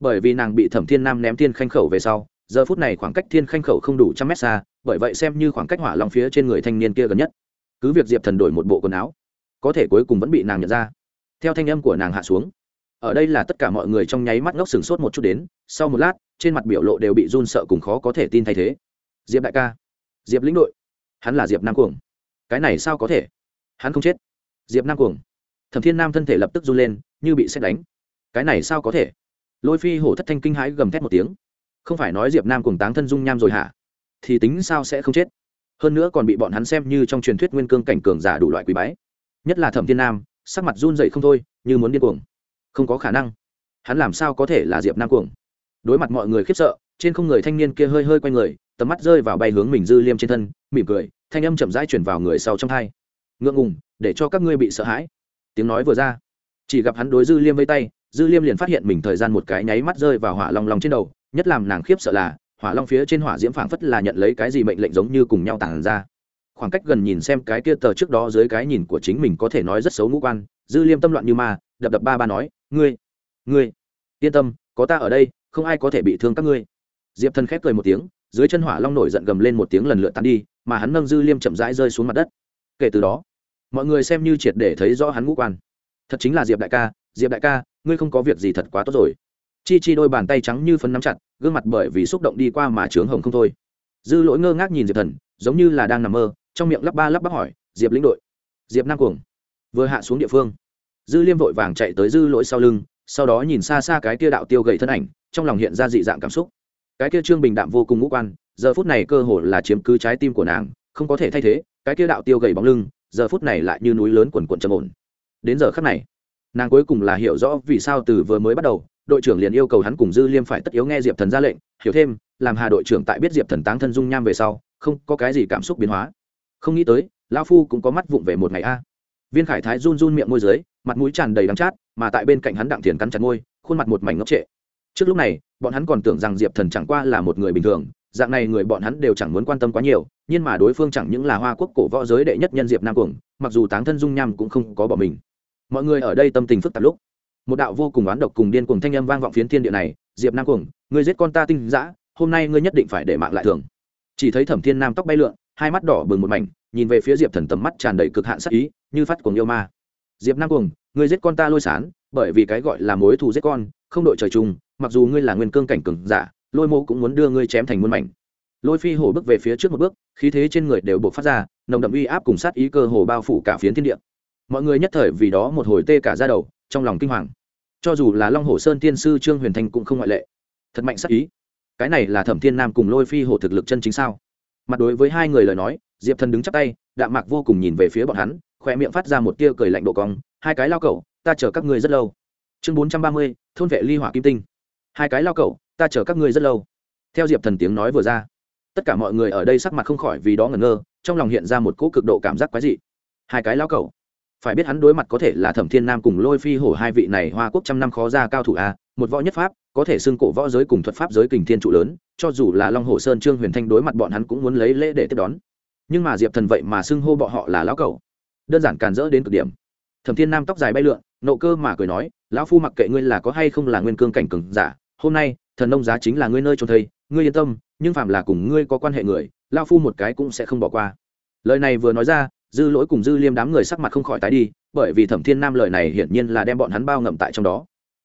Bởi vì nàng bị thẩm thiên nam ném thiên khanh khẩu về sau, giờ phút này khoảng cách thiên khanh khẩu không đủ trăm mét xa, bởi vậy xem như khoảng cách hỏa lòng phía trên người thanh niên kia gần nhất. Cứ việc diệp thần đổi một bộ quần áo, có thể cuối cùng vẫn bị nàng nhận ra. Theo thanh âm của nàng hạ xuống, ở đây là tất cả mọi người trong nháy mắt ngốc sừng sốt một chút đến, sau một lát, trên mặt biểu lộ đều bị run sợ cùng khó có thể tin thay thế. Diệp đại ca, diệp lĩnh đội, hắn là diệp nam cuồng. Cái này sao có thể? Hắn không chết. Diệp nam cuồng. Thẩm thiên nam thân thể lập tức run lên như bị xét đánh. Cái này sao có thể? Lôi phi hổ thất thanh kinh hãi gầm thét một tiếng. Không phải nói diệp nam cùng táng thân dung nham rồi hả? Thì tính sao sẽ không chết? Hơn nữa còn bị bọn hắn xem như trong truyền thuyết nguyên cương cảnh cường giả đủ loại quý bái. Nhất là thẩm thiên nam, sắc mặt run dậy không thôi, như muốn điên cuồng. Không có khả năng. Hắn làm sao có thể là diệp nam cuồng? Đối mặt mọi người khiếp sợ, trên không người thanh niên kia hơi hơi quay người, tầm mắt rơi vào bay hướng mình dư liêm trên thân, mỉm cười, thanh âm chậm rãi chuyển vào người sau trong thai ngượng ngùng, để cho các ngươi bị sợ hãi. Tiếng nói vừa ra chỉ gặp hắn đối dư liêm vây tay, dư liêm liền phát hiện mình thời gian một cái nháy mắt rơi vào hỏa long long trên đầu, nhất làm nàng khiếp sợ là, hỏa long phía trên hỏa diễm phảng phất là nhận lấy cái gì mệnh lệnh giống như cùng nhau tàn ra. Khoảng cách gần nhìn xem cái kia tờ trước đó dưới cái nhìn của chính mình có thể nói rất xấu ngũ quan, dư liêm tâm loạn như ma, đập đập ba ba nói, ngươi ngươi, yên tâm, có ta ở đây, không ai có thể bị thương các ngươi. Diệp thần khép cười một tiếng, dưới chân hỏa long nổi giận gầm lên một tiếng lần lượt tắn đi, mà hắn nâng dư liêm chậm rãi rơi xuống mặt đất. Kể từ đó, mọi người xem như triệt để thấy rõ hắn ngũ quan thật chính là diệp đại ca, diệp đại ca, ngươi không có việc gì thật quá tốt rồi. Chi chi đôi bàn tay trắng như phấn nắm chặt, gương mặt bởi vì xúc động đi qua mà trướng hồng không thôi. Dư lỗi ngơ ngác nhìn diệp thần, giống như là đang nằm mơ, trong miệng lắp ba lắp bắp hỏi, diệp lĩnh đội, diệp nam cuồng. Vừa hạ xuống địa phương, dư liêm vội vàng chạy tới dư lỗi sau lưng, sau đó nhìn xa xa cái kia đạo tiêu gậy thân ảnh, trong lòng hiện ra dị dạng cảm xúc. Cái kia trương bình đạm vô cùng ngũ quan, giờ phút này cơ hồ là chiếm cứ trái tim của nàng, không có thể thay thế, cái kia đạo tiêu gầy bóng lưng, giờ phút này lại như núi lớn quần quần trầm ổn đến giờ khắc này, nàng cuối cùng là hiểu rõ vì sao từ vừa mới bắt đầu, đội trưởng liền yêu cầu hắn cùng dư liêm phải tất yếu nghe diệp thần ra lệnh, hiểu thêm, làm hà đội trưởng tại biết diệp thần táng thân dung nham về sau, không có cái gì cảm xúc biến hóa. Không nghĩ tới lao phu cũng có mắt vụng về một ngày a. Viên khải thái run run miệng môi dưới, mặt mũi tràn đầy đắng chát, mà tại bên cạnh hắn đặng thiền cắn chặt môi, khuôn mặt một mảnh ngốc trệ. Trước lúc này, bọn hắn còn tưởng rằng diệp thần chẳng qua là một người bình thường, dạng này người bọn hắn đều chẳng muốn quan tâm quá nhiều, nhưng mà đối phương chẳng những là hoa quốc cổ võ giới đệ nhất nhân diệp nam cuồng, mặc dù táng thân dung nham cũng không có bỏ mình mọi người ở đây tâm tình phức tạp lúc. Một đạo vô cùng oán độc cùng điên cùng thanh âm vang vọng phiến thiên địa này, diệp nam cuồng, ngươi giết con ta tinh dã, hôm nay ngươi nhất định phải để mạng lại thường. Chỉ thấy thẩm thiên nam tóc bay lượn, hai mắt đỏ bừng một mảnh, nhìn về phía diệp thần tầm mắt tràn đầy cực hạn sắc ý, như phát cuồng yêu ma. Diệp nam cuồng, ngươi giết con ta lôi sán, bởi vì cái gọi là mối thù giết con, không đội trời chung, mặc dù ngươi là nguyên cương cảnh cường giả, lôi mô cũng muốn đưa ngươi chém thành muôn mảnh. Lôi phi hổ bước về phía trước một bước, khí thế trên người đều buộc phát ra, nồng đậm uy áp cùng sát ý cơ hồ bao phủ cả phiến thiên địa mọi người nhất thời vì đó một hồi tê cả ra đầu, trong lòng kinh hoàng. Cho dù là long hồ sơn tiên sư trương huyền thanh cũng không ngoại lệ. Thật mạnh sắc ý. Cái này là thẩm thiên nam cùng lôi phi hổ thực lực chân chính sao? Mặt đối với hai người lời nói, diệp thần đứng chắp tay đạm mạc vô cùng nhìn về phía bọn hắn khỏe miệng phát ra một tia cười lạnh độ cong, hai cái lao cẩu, ta chờ các ngươi rất lâu. Chương bốn trăm ba mươi, thôn vệ ly hỏa kim tinh. Hai cái lao cẩu, ta chờ các ngươi rất lâu. Theo diệp thần tiếng nói vừa ra, tất cả mọi người ở đây sắc mặt không khỏi vì đó ngẩn ngơ, trong lòng hiện ra một cỗ cực độ cảm giác quái dị. Hai cái lao cẩu phải biết hắn đối mặt có thể là thẩm thiên nam cùng lôi phi hổ hai vị này hoa quốc trăm năm khó ra cao thủ a, một võ nhất pháp, có thể xưng cổ võ giới cùng thuật pháp giới kình thiên trụ lớn, cho dù là long hồ sơn trương huyền thanh đối mặt bọn hắn cũng muốn lấy lễ để tiếp đón. Nhưng mà diệp thần vậy mà xưng hô bọn họ là lão cẩu. Đơn giản càn rỡ đến cực điểm. Thẩm thiên nam tóc dài bay lượn, nộ cơ mà cười nói, lão phu mặc kệ ngươi là có hay không là nguyên cương cảnh cừng giả, hôm nay, thần nông giá chính là ngươi nơi trốn thây, ngươi yên tâm, nhưng phạm là cùng ngươi có quan hệ người lao phu một cái cũng sẽ không bỏ qua. Lời này vừa nói ra dư lỗi cùng dư liêm đám người sắc mặt không khỏi tái đi, bởi vì thẩm thiên nam lời này hiển nhiên là đem bọn hắn bao ngậm tại trong đó.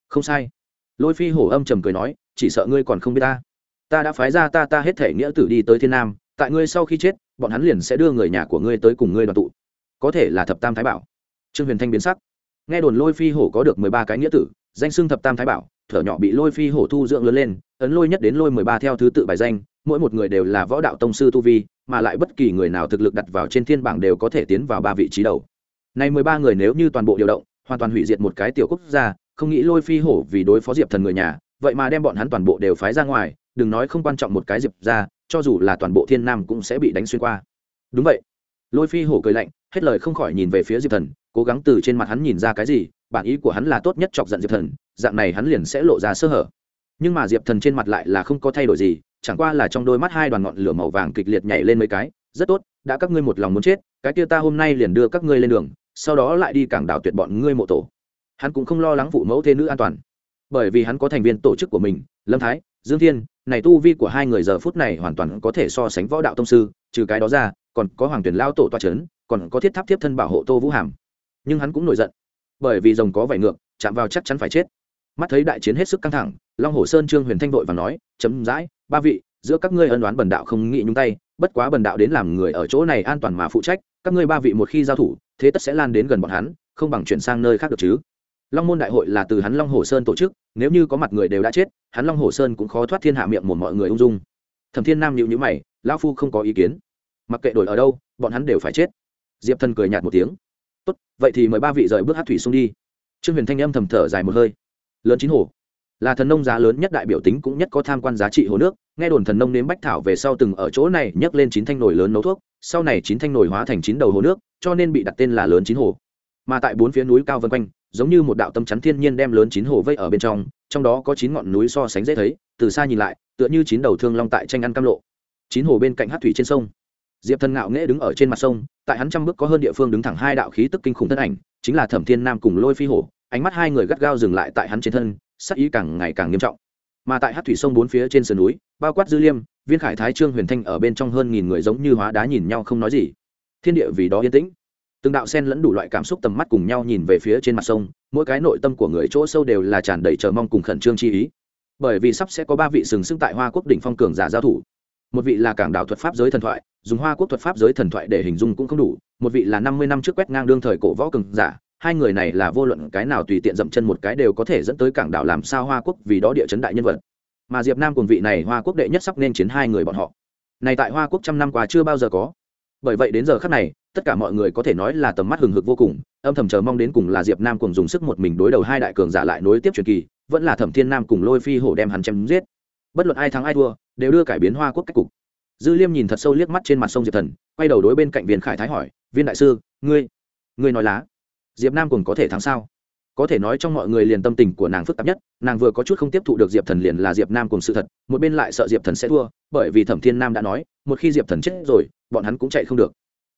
Không sai. Lôi phi hổ âm trầm cười nói, chỉ sợ ngươi còn không biết ta. Ta đã phái ra ta ta hết thể nghĩa tử đi tới thiên nam, tại ngươi sau khi chết, bọn hắn liền sẽ đưa người nhà của ngươi tới cùng ngươi đoàn tụ. Có thể là thập tam thái bảo. Trương huyền thanh biến sắc. Nghe đồn lôi phi hổ có được mười ba cái nghĩa tử, danh xưng thập tam thái bảo, thở nhỏ bị lôi phi hổ thu dưỡng lớn lên, ấn lôi nhất đến lôi mười ba theo thứ tự bài danh, mỗi một người đều là võ đạo tông sư tu vi mà lại bất kỳ người nào thực lực đặt vào trên thiên bảng đều có thể tiến vào ba vị trí đầu. Này mười ba người nếu như toàn bộ điều động, hoàn toàn hủy diệt một cái tiểu quốc gia, không nghĩ lôi phi hổ vì đối phó diệp thần người nhà, vậy mà đem bọn hắn toàn bộ đều phái ra ngoài, đừng nói không quan trọng một cái diệp ra cho dù là toàn bộ thiên nam cũng sẽ bị đánh xuyên qua. Đúng vậy. Lôi phi hổ cười lạnh, hết lời không khỏi nhìn về phía diệp thần, cố gắng từ trên mặt hắn nhìn ra cái gì, bản ý của hắn là tốt nhất chọc giận diệp thần, dạng này hắn liền sẽ lộ ra sơ hở. Nhưng mà diệp thần trên mặt lại là không có thay đổi gì chẳng qua là trong đôi mắt hai đoàn ngọn lửa màu vàng kịch liệt nhảy lên mấy cái, rất tốt, đã các ngươi một lòng muốn chết, cái kia ta hôm nay liền đưa các ngươi lên đường, sau đó lại đi cảng đảo tuyệt bọn ngươi mộ tổ. Hắn cũng không lo lắng phụ mẫu thế nữ an toàn. Bởi vì hắn có thành viên tổ chức của mình, lâm thái, dương thiên, này tu vi của hai người giờ phút này hoàn toàn có thể so sánh võ đạo tông sư, trừ cái đó ra, còn có hoàng tuyển lao tổ toa chấn, còn có thiết tháp tiếp thân bảo hộ tô vũ hàm. Nhưng hắn cũng nổi giận, bởi vì rồng có vải ngược, chạm vào chắc chắn phải chết. Mắt thấy đại chiến hết sức căng thẳng, long hồ sơn trương huyền thanh vội và nói, chấm dãi ba vị, giữa các ngươi ân đoán bần đạo không nghĩ nhúng tay, bất quá bần đạo đến làm người ở chỗ này an toàn mà phụ trách, các ngươi ba vị một khi giao thủ, thế tất sẽ lan đến gần bọn hắn, không bằng chuyển sang nơi khác được chứ. Long môn đại hội là từ hắn long hồ sơn tổ chức, nếu như có mặt người đều đã chết, hắn long hồ sơn cũng khó thoát thiên hạ miệng một mọi người ung dung. Thẩm thiên nam nhịu nhữ mày lao phu không có ý kiến. Mặc kệ đổi ở đâu, bọn hắn đều phải chết. Diệp thần cười nhạt một tiếng. Tốt, vậy thì mời ba vị rời bước hát thủy xuống đi. Trương huyền thanh âm thầm thở dài một hơi. Lớn chín hồ là thần nông giá lớn nhất đại biểu tính cũng nhất có tham quan giá trị hồ nước. Nghe đồn thần nông nếm bách thảo về sau từng ở chỗ này nhấc lên chín thanh nồi lớn nấu thuốc, sau này chín thanh nồi hóa thành chín đầu hồ nước, cho nên bị đặt tên là lớn chín hồ. Mà tại bốn phía núi cao vân quanh, giống như một đạo tâm chắn thiên nhiên đem lớn chín hồ vây ở bên trong trong đó có chín ngọn núi so sánh dễ thấy, từ xa nhìn lại, tựa như chín đầu thương long tại tranh ăn cam lộ. Chín hồ bên cạnh hát thủy trên sông. Diệp thần ngạo nghễ đứng ở trên mặt sông, tại hắn trăm bước có hơn địa phương đứng thẳng hai đạo khí tức kinh khủng thân ảnh, chính là thẩm thiên nam cùng lôi phi hổ. Ánh mắt hai người gắt gao dừng lại tại hắn trên thân sắc ý càng ngày càng nghiêm trọng. Mà tại hát thủy sông bốn phía trên sườn núi, bao quát dư liêm, viên khải thái, trương huyền thanh ở bên trong hơn nghìn người giống như hóa đá nhìn nhau không nói gì. Thiên địa vì đó yên tĩnh. Từng đạo sen lẫn đủ loại cảm xúc tầm mắt cùng nhau nhìn về phía trên mặt sông, mỗi cái nội tâm của người chỗ sâu đều là tràn đầy chờ mong cùng khẩn trương chi ý. Bởi vì sắp sẽ có ba vị sừng sững tại hoa quốc đỉnh phong cường giả giao thủ. Một vị là cảng đạo thuật pháp giới thần thoại, dùng hoa quốc thuật pháp giới thần thoại để hình dung cũng không đủ. Một vị là năm mươi năm trước quét ngang đương thời cổ võ cường giả hai người này là vô luận cái nào tùy tiện dậm chân một cái đều có thể dẫn tới cảng đảo làm sao hoa quốc vì đó địa chấn đại nhân vật. Mà diệp nam cùng vị này hoa quốc đệ nhất sắp nên chiến hai người bọn họ. Này tại hoa quốc trăm năm qua chưa bao giờ có. Bởi vậy đến giờ khắc này, tất cả mọi người có thể nói là tầm mắt hừng hực vô cùng, âm thầm chờ mong đến cùng là diệp nam cùng dùng sức một mình đối đầu hai đại cường giả lại nối tiếp truyền kỳ, vẫn là thẩm thiên nam cùng lôi phi hổ đem hắn chém giết. Bất luận ai thắng ai thua, đều đưa cải biến hoa quốc cách cục. Dư liêm nhìn thật sâu liếc mắt trên mặt sông diệp thần, quay đầu đối bên cạnh viên khải thái hỏi, viên đại sư, ngươi ngươi nói lá diệp nam cùng có thể thắng sao? Có thể nói trong mọi người liền tâm tình của nàng phức tạp nhất, nàng vừa có chút không tiếp thụ được diệp thần liền là diệp nam cùng sự thật, một bên lại sợ diệp thần sẽ thua, bởi vì thẩm thiên nam đã nói, một khi diệp thần chết rồi, bọn hắn cũng chạy không được.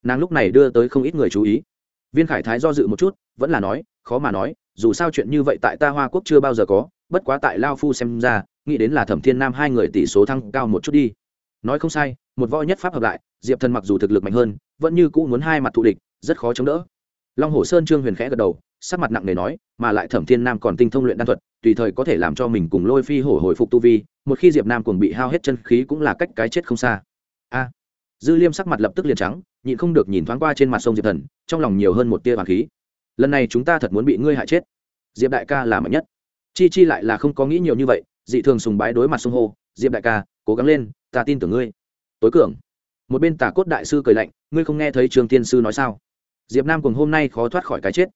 Nàng lúc này đưa tới không ít người chú ý. Viên khải thái do dự một chút, vẫn là nói, khó mà nói, dù sao chuyện như vậy tại ta hoa quốc chưa bao giờ có, bất quá tại lao phu xem ra, nghĩ đến là thẩm thiên nam hai người tỷ số thăng cao một chút đi. Nói không sai, một voi nhất pháp hợp lại, diệp thần mặc dù thực lực mạnh hơn, vẫn như cũ muốn hai mặt thù địch, rất khó chống đỡ long hồ sơn trương huyền khẽ gật đầu, sắc mặt nặng nề nói, mà lại thẩm thiên nam còn tinh thông luyện đan thuật, tùy thời có thể làm cho mình cùng lôi phi hổ hồi phục tu vi, một khi diệp nam cùng bị hao hết chân khí cũng là cách cái chết không xa. A. Dư liêm sắc mặt lập tức liền trắng, nhịn không được nhìn thoáng qua trên mặt sông diệp thần, trong lòng nhiều hơn một tia hoàng khí. Lần này chúng ta thật muốn bị ngươi hại chết. Diệp đại ca là mạnh nhất. Chi chi lại là không có nghĩ nhiều như vậy, dị thường sùng bái đối mặt sông hô, diệp đại ca, cố gắng lên, ta tin tưởng ngươi. Tối cường. Một bên tả cốt đại sư cười lạnh, ngươi không nghe thấy trường tiên sư nói sao? Diệp nam cùng hôm nay khó thoát khỏi cái chết.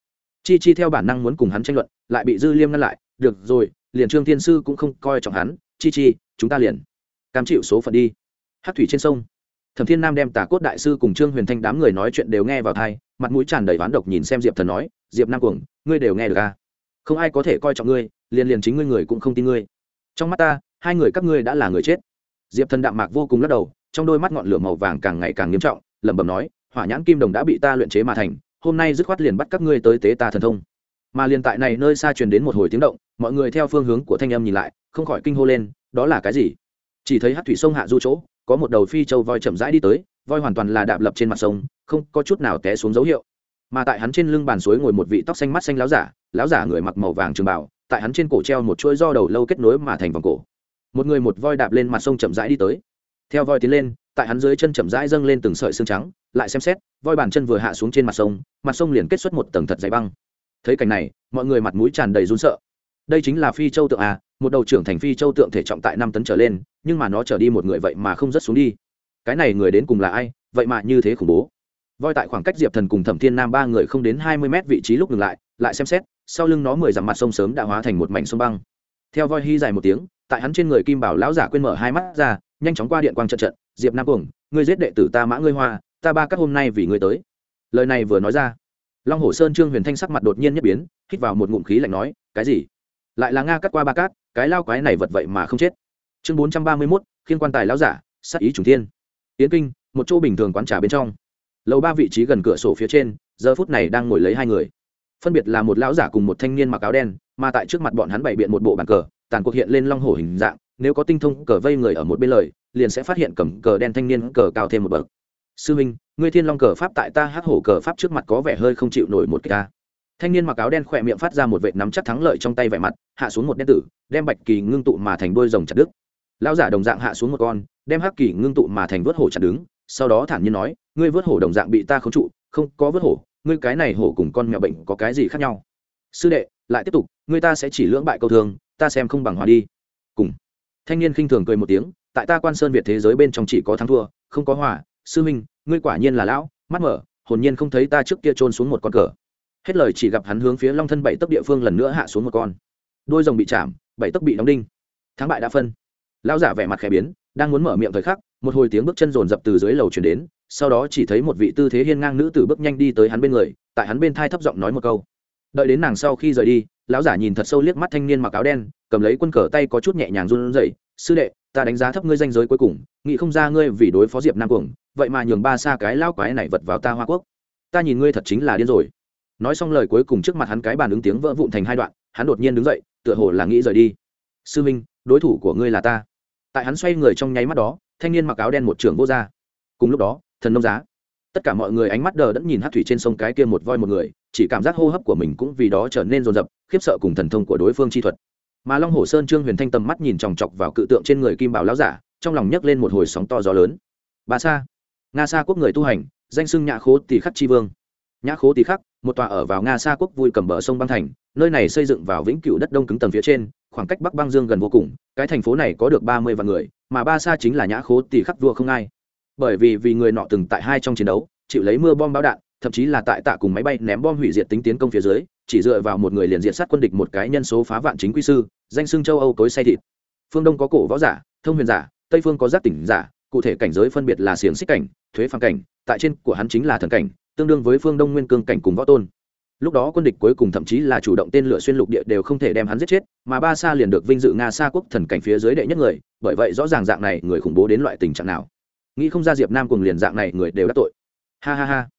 Chi chi theo bản năng muốn cùng hắn tranh luận, lại bị dư liêm ngăn lại, được rồi, liền trương Thiên sư cũng không coi trọng hắn, chi chi, chúng ta liền cam chịu số phận đi. Hát thủy trên sông, thẩm thiên nam đem tả cốt đại sư cùng trương huyền thanh đám người nói chuyện đều nghe vào thai mặt mũi tràn đầy oán độc nhìn xem diệp thần nói, diệp nam cuồng, ngươi đều nghe được à? không ai có thể coi trọng ngươi, liền liền chính ngươi người cũng không tin ngươi. Trong mắt ta, hai người các ngươi đã là người chết. Diệp thần đạm mạc vô cùng lắc đầu, trong đôi mắt ngọn lửa màu vàng càng ngày càng nghiêm trọng, lẩm bẩm nói hỏa nhãn kim đồng đã bị ta luyện chế mà thành, hôm nay dứt khoát liền bắt các ngươi tới tế ta thần thông. Mà liền tại này nơi xa truyền đến một hồi tiếng động, mọi người theo phương hướng của thanh âm nhìn lại, không khỏi kinh hô lên, đó là cái gì? Chỉ thấy hát thủy sông hạ du chỗ, có một đầu phi châu voi chậm rãi đi tới, voi hoàn toàn là đạp lập trên mặt sông, không có chút nào té xuống dấu hiệu. Mà tại hắn trên lưng bàn suối ngồi một vị tóc xanh mắt xanh láo giả láo giả người mặc màu vàng trường bảo tại hắn trên cổ treo một chuỗi do đầu lâu kết nối mà thành vòng cổ. Một người một voi đạp lên mặt sông chậm rãi đi tới. Theo voi tiến lên, tại hắn dưới chân chậm rãi dâng lên từng sợi xương trắng lại xem xét, voi bàn chân vừa hạ xuống trên mặt sông mặt sông liền kết xuất một tầng thật dày băng. Thấy cảnh này, mọi người mặt mũi tràn đầy run sợ. Đây chính là phi châu tượng à một đầu trưởng thành phi châu tượng thể trọng tại năm tấn trở lên, nhưng mà nó trở đi một người vậy mà không rất xuống đi. Cái này người đến cùng là ai, vậy mà như thế khủng bố. Voi tại khoảng cách diệp thần cùng thẩm thiên nam ba người không đến hai mươi mét vị trí lúc ngừng lại lại xem xét, sau lưng nó mười dặm mặt sông sớm đã hóa thành một mảnh sông băng. Theo voi hy dài một tiếng, tại hắn trên người kim bảo lão giả quên mở hai mắt ra, nhanh chóng qua điện quang trận trận, diệp nam cuồng, ngươi giết đệ tử ta mã ngươi hoa ta ba các hôm nay vì ngươi tới. Lời này vừa nói ra, long hồ sơn trương huyền thanh sắc mặt đột nhiên nhất biến, hít vào một ngụm khí lạnh nói, cái gì? Lại là nga cắt qua ba cát, cái lao quái này vật vậy mà không chết. Chương bốn trăm ba mươi mốt, khiên quan tài lão giả sắc ý trùng thiên. Tiến kinh, một chỗ bình thường quán trà bên trong. Lầu ba vị trí gần cửa sổ phía trên, giờ phút này đang ngồi lấy hai người. Phân biệt là một lão giả cùng một thanh niên mặc áo đen, mà tại trước mặt bọn hắn bày biện một bộ bàn cờ, tàn cuộc hiện lên long hổ hình dạng, nếu có tinh thông cờ vây người ở một bên lời, liền sẽ phát hiện cầm cờ đen thanh niên cờ cao thêm một bậc sư minh ngươi thiên long cờ pháp tại ta hắc hổ cờ pháp trước mặt có vẻ hơi không chịu nổi một ca thanh niên mặc áo đen khỏe miệng phát ra một vệt nắm chắc thắng lợi trong tay vẻ mặt, hạ xuống một đen tử, đem bạch kỳ ngưng tụ mà thành đôi rồng chặt đứt. Lão giả đồng dạng hạ xuống một con, đem hắc kỳ ngưng tụ mà thành vớt hổ chặt đứng, sau đó thản nhiên nói, ngươi vớt hổ đồng dạng bị ta khống trụ, không có vớt hổ, ngươi cái này hổ cùng con mèo bệnh có cái gì khác nhau? Sư đệ, lại tiếp tục, ngươi ta sẽ chỉ lưỡng bại câu thương ta xem không bằng hòa đi. Cùng. Thanh niên khinh thường cười một tiếng, tại ta quan sơn việt thế giới bên trong chỉ có thắng thua, không có hòa, sư minh ngươi quả nhiên là lão, mắt mở, hồn nhiên không thấy ta trước kia trôn xuống một con cờ. Hết lời chỉ gặp hắn hướng phía long thân bảy tấc địa phương lần nữa hạ xuống một con. Đôi rồng bị chạm, bảy tấc bị đóng đinh. Thắng bại đã phân. Lão giả vẻ mặt khẽ biến, đang muốn mở miệng thời khắc, một hồi tiếng bước chân rồn rập từ dưới lầu chuyển đến, sau đó chỉ thấy một vị tư thế hiên ngang nữ tử bước nhanh đi tới hắn bên người, tại hắn bên thai thấp giọng nói một câu. Đợi đến nàng sau khi rời đi, lão giả nhìn thật sâu liếc mắt thanh niên mặc áo đen, cầm lấy quân cờ tay có chút nhẹ nhàng run rẩy, sư đệ ta đánh giá thấp ngươi danh giới cuối cùng, nghĩ không ra ngươi vì đối phó diệp nam cuồng, vậy mà nhường ba xa cái lao quái này vật vào ta hoa quốc. Ta nhìn ngươi thật chính là điên rồi. Nói xong lời cuối cùng trước mặt hắn cái bàn ứng tiếng vỡ vụn thành hai đoạn, hắn đột nhiên đứng dậy, tựa hồ là nghĩ rời đi. Sư minh, đối thủ của ngươi là ta. Tại hắn xoay người trong nháy mắt đó, thanh niên mặc áo đen một trưởng vô ra cùng lúc đó, thần nông giá. Tất cả mọi người ánh mắt đờ đẫn nhìn hát thủy trên sông cái kia một voi một người, chỉ cảm giác hô hấp của mình cũng vì đó trở nên rồn rập khiếp sợ cùng thần thông của đối phương chi thuật mà long hồ sơn trương huyền thanh tầm mắt nhìn chòng chọc vào cự tượng trên người kim bảo lão giả, trong lòng nhấc lên một hồi sóng to gió lớn. Bà sa, nga sa quốc người tu hành, danh xưng nhã khố tỷ khắc tri vương. Nhã khố tỷ khắc, một tòa ở vào nga sa quốc vui cầm bờ sông băng thành, nơi này xây dựng vào vĩnh cửu đất đông cứng tầng phía trên, khoảng cách bắc băng dương gần vô cùng, cái thành phố này có được ba mươi vạn người, mà ba sa chính là nhã khố tỷ khắc vua không ai. Bởi vì vì người nọ từng tại hai trong chiến đấu, chịu lấy mưa bom bão đạn thậm chí là tại tạ cùng máy bay ném bom hủy diệt tính tiến công phía dưới, chỉ dựa vào một người liền diện sát quân địch một cái nhân số phá vạn chính quy sư, danh xưng châu âu cối say thịt. Phương đông có cổ võ giả, thông huyền giả, tây phương có giác tỉnh giả, cụ thể cảnh giới phân biệt là xiềng xích cảnh, thuế phản cảnh, tại trên của hắn chính là thần cảnh, tương đương với phương đông nguyên cương cảnh cùng võ tôn. Lúc đó quân địch cuối cùng thậm chí là chủ động tên lửa xuyên lục địa đều không thể đem hắn giết chết, mà ba sa liền được vinh dự nga sa quốc thần cảnh phía dưới đệ nhất người, bởi vậy rõ ràng dạng này người khủng bố đến loại tình trạng nào. Nghĩ không ra diệp nam cùng liền dạng này người đều đắc tội. Ha ha ha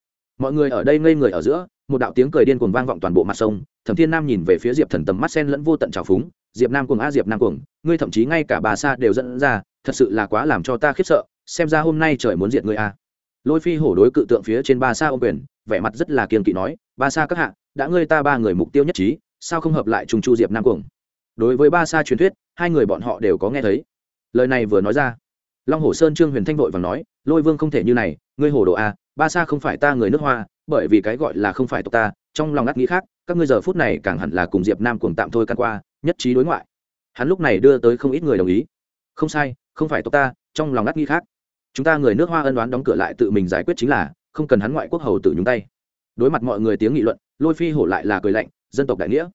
mọi người ở đây ngây người ở giữa, một đạo tiếng cười điên cuồng vang vọng toàn bộ mặt sông, thẩm thiên nam nhìn về phía diệp thần tầm mắt sen lẫn vô tận trào phúng, diệp nam cuồng a, diệp nam cuồng, ngươi thậm chí ngay cả bà sa đều dẫn ra, thật sự là quá làm cho ta khiếp sợ, xem ra hôm nay trời muốn diệt ngươi a. Lôi phi hổ đối cự tượng phía trên ba sa ô quyền, vẻ mặt rất là kiên kỵ nói ba sa các hạ, đã ngươi ta ba người mục tiêu nhất trí, sao không hợp lại trùng chu diệp nam cuồng? Đối với ba sa truyền thuyết, hai người bọn họ đều có nghe thấy. Lời này vừa nói ra, long hồ sơn trương huyền thanh vội và nói, lôi vương không thể như này, ngươi hồ đồ a ba sa không phải ta người nước hoa, bởi vì cái gọi là không phải tộc ta, trong lòng ngắt nghĩ khác, các ngươi giờ phút này càng hẳn là cùng diệp nam cuồng tạm thôi căn qua, nhất trí đối ngoại. Hắn lúc này đưa tới không ít người đồng ý. Không sai, không phải tộc ta, trong lòng ngắt nghĩ khác. Chúng ta người nước hoa ân đoán đóng cửa lại tự mình giải quyết chính là, không cần hắn ngoại quốc hầu tự nhúng tay. Đối mặt mọi người tiếng nghị luận, lôi phi hổ lại là cười lạnh, dân tộc đại nghĩa.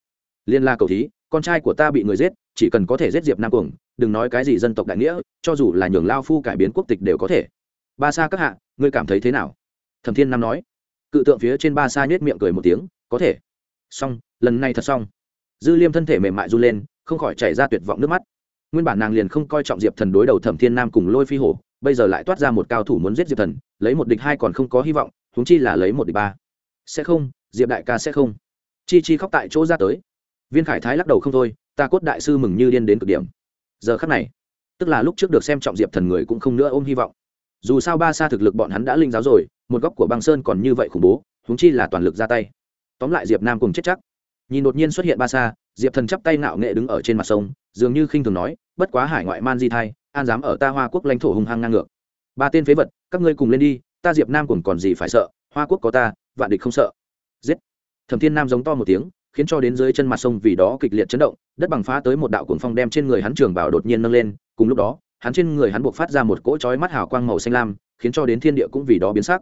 Liên la cầu thí, con trai của ta bị người giết, chỉ cần có thể giết diệp nam cuồng, đừng nói cái gì dân tộc đại nghĩa, cho dù là nhường lao phu cải biến quốc tịch đều có thể. Ba sa các hạ, ngươi cảm thấy thế nào? Thẩm thiên nam nói. Cự tượng phía trên ba sa nhét miệng cười một tiếng, có thể. Xong, lần này thật xong. Dư liêm thân thể mềm mại run lên, không khỏi chảy ra tuyệt vọng nước mắt. Nguyên bản nàng liền không coi trọng diệp thần đối đầu thẩm thiên nam cùng lôi phi hổ, bây giờ lại toát ra một cao thủ muốn giết diệp thần, lấy một địch hai còn không có hy vọng húng chi là lấy một địch ba. Sẽ không, diệp đại ca sẽ không. Chi chi khóc tại chỗ ra tới. Viên khải thái lắc đầu không thôi, ta cốt đại sư mừng như điên đến cực điểm. Giờ khắc này, tức là lúc trước được xem trọng diệp thần người cũng không nữa ôm hy vọng dù sao ba xa thực lực bọn hắn đã linh giáo rồi, một góc của băng sơn còn như vậy khủng bố húng chi là toàn lực ra tay. Tóm lại diệp nam cùng chết chắc. Nhìn đột nhiên xuất hiện ba xa diệp thần chắp tay nạo nghệ đứng ở trên mặt sông, dường như khinh thường nói, bất quá hải ngoại man di thai, an dám ở ta hoa quốc lãnh thổ hung hăng ngang ngược. Ba tên phế vật, các ngươi cùng lên đi, ta diệp nam cùng còn gì phải sợ, hoa quốc có ta, vạn địch không sợ. Giết. Thẩm thiên nam giống to một tiếng, khiến cho đến dưới chân mặt sông vì đó kịch liệt chấn động, đất bằng phá tới một đạo cuồng phong đem trên người hắn trường bảo đột nhiên nâng lên, cùng lúc đó hắn trên người hắn buộc phát ra một cỗ chói mắt hào quang màu xanh lam, khiến cho đến thiên địa cũng vì đó biến sắc.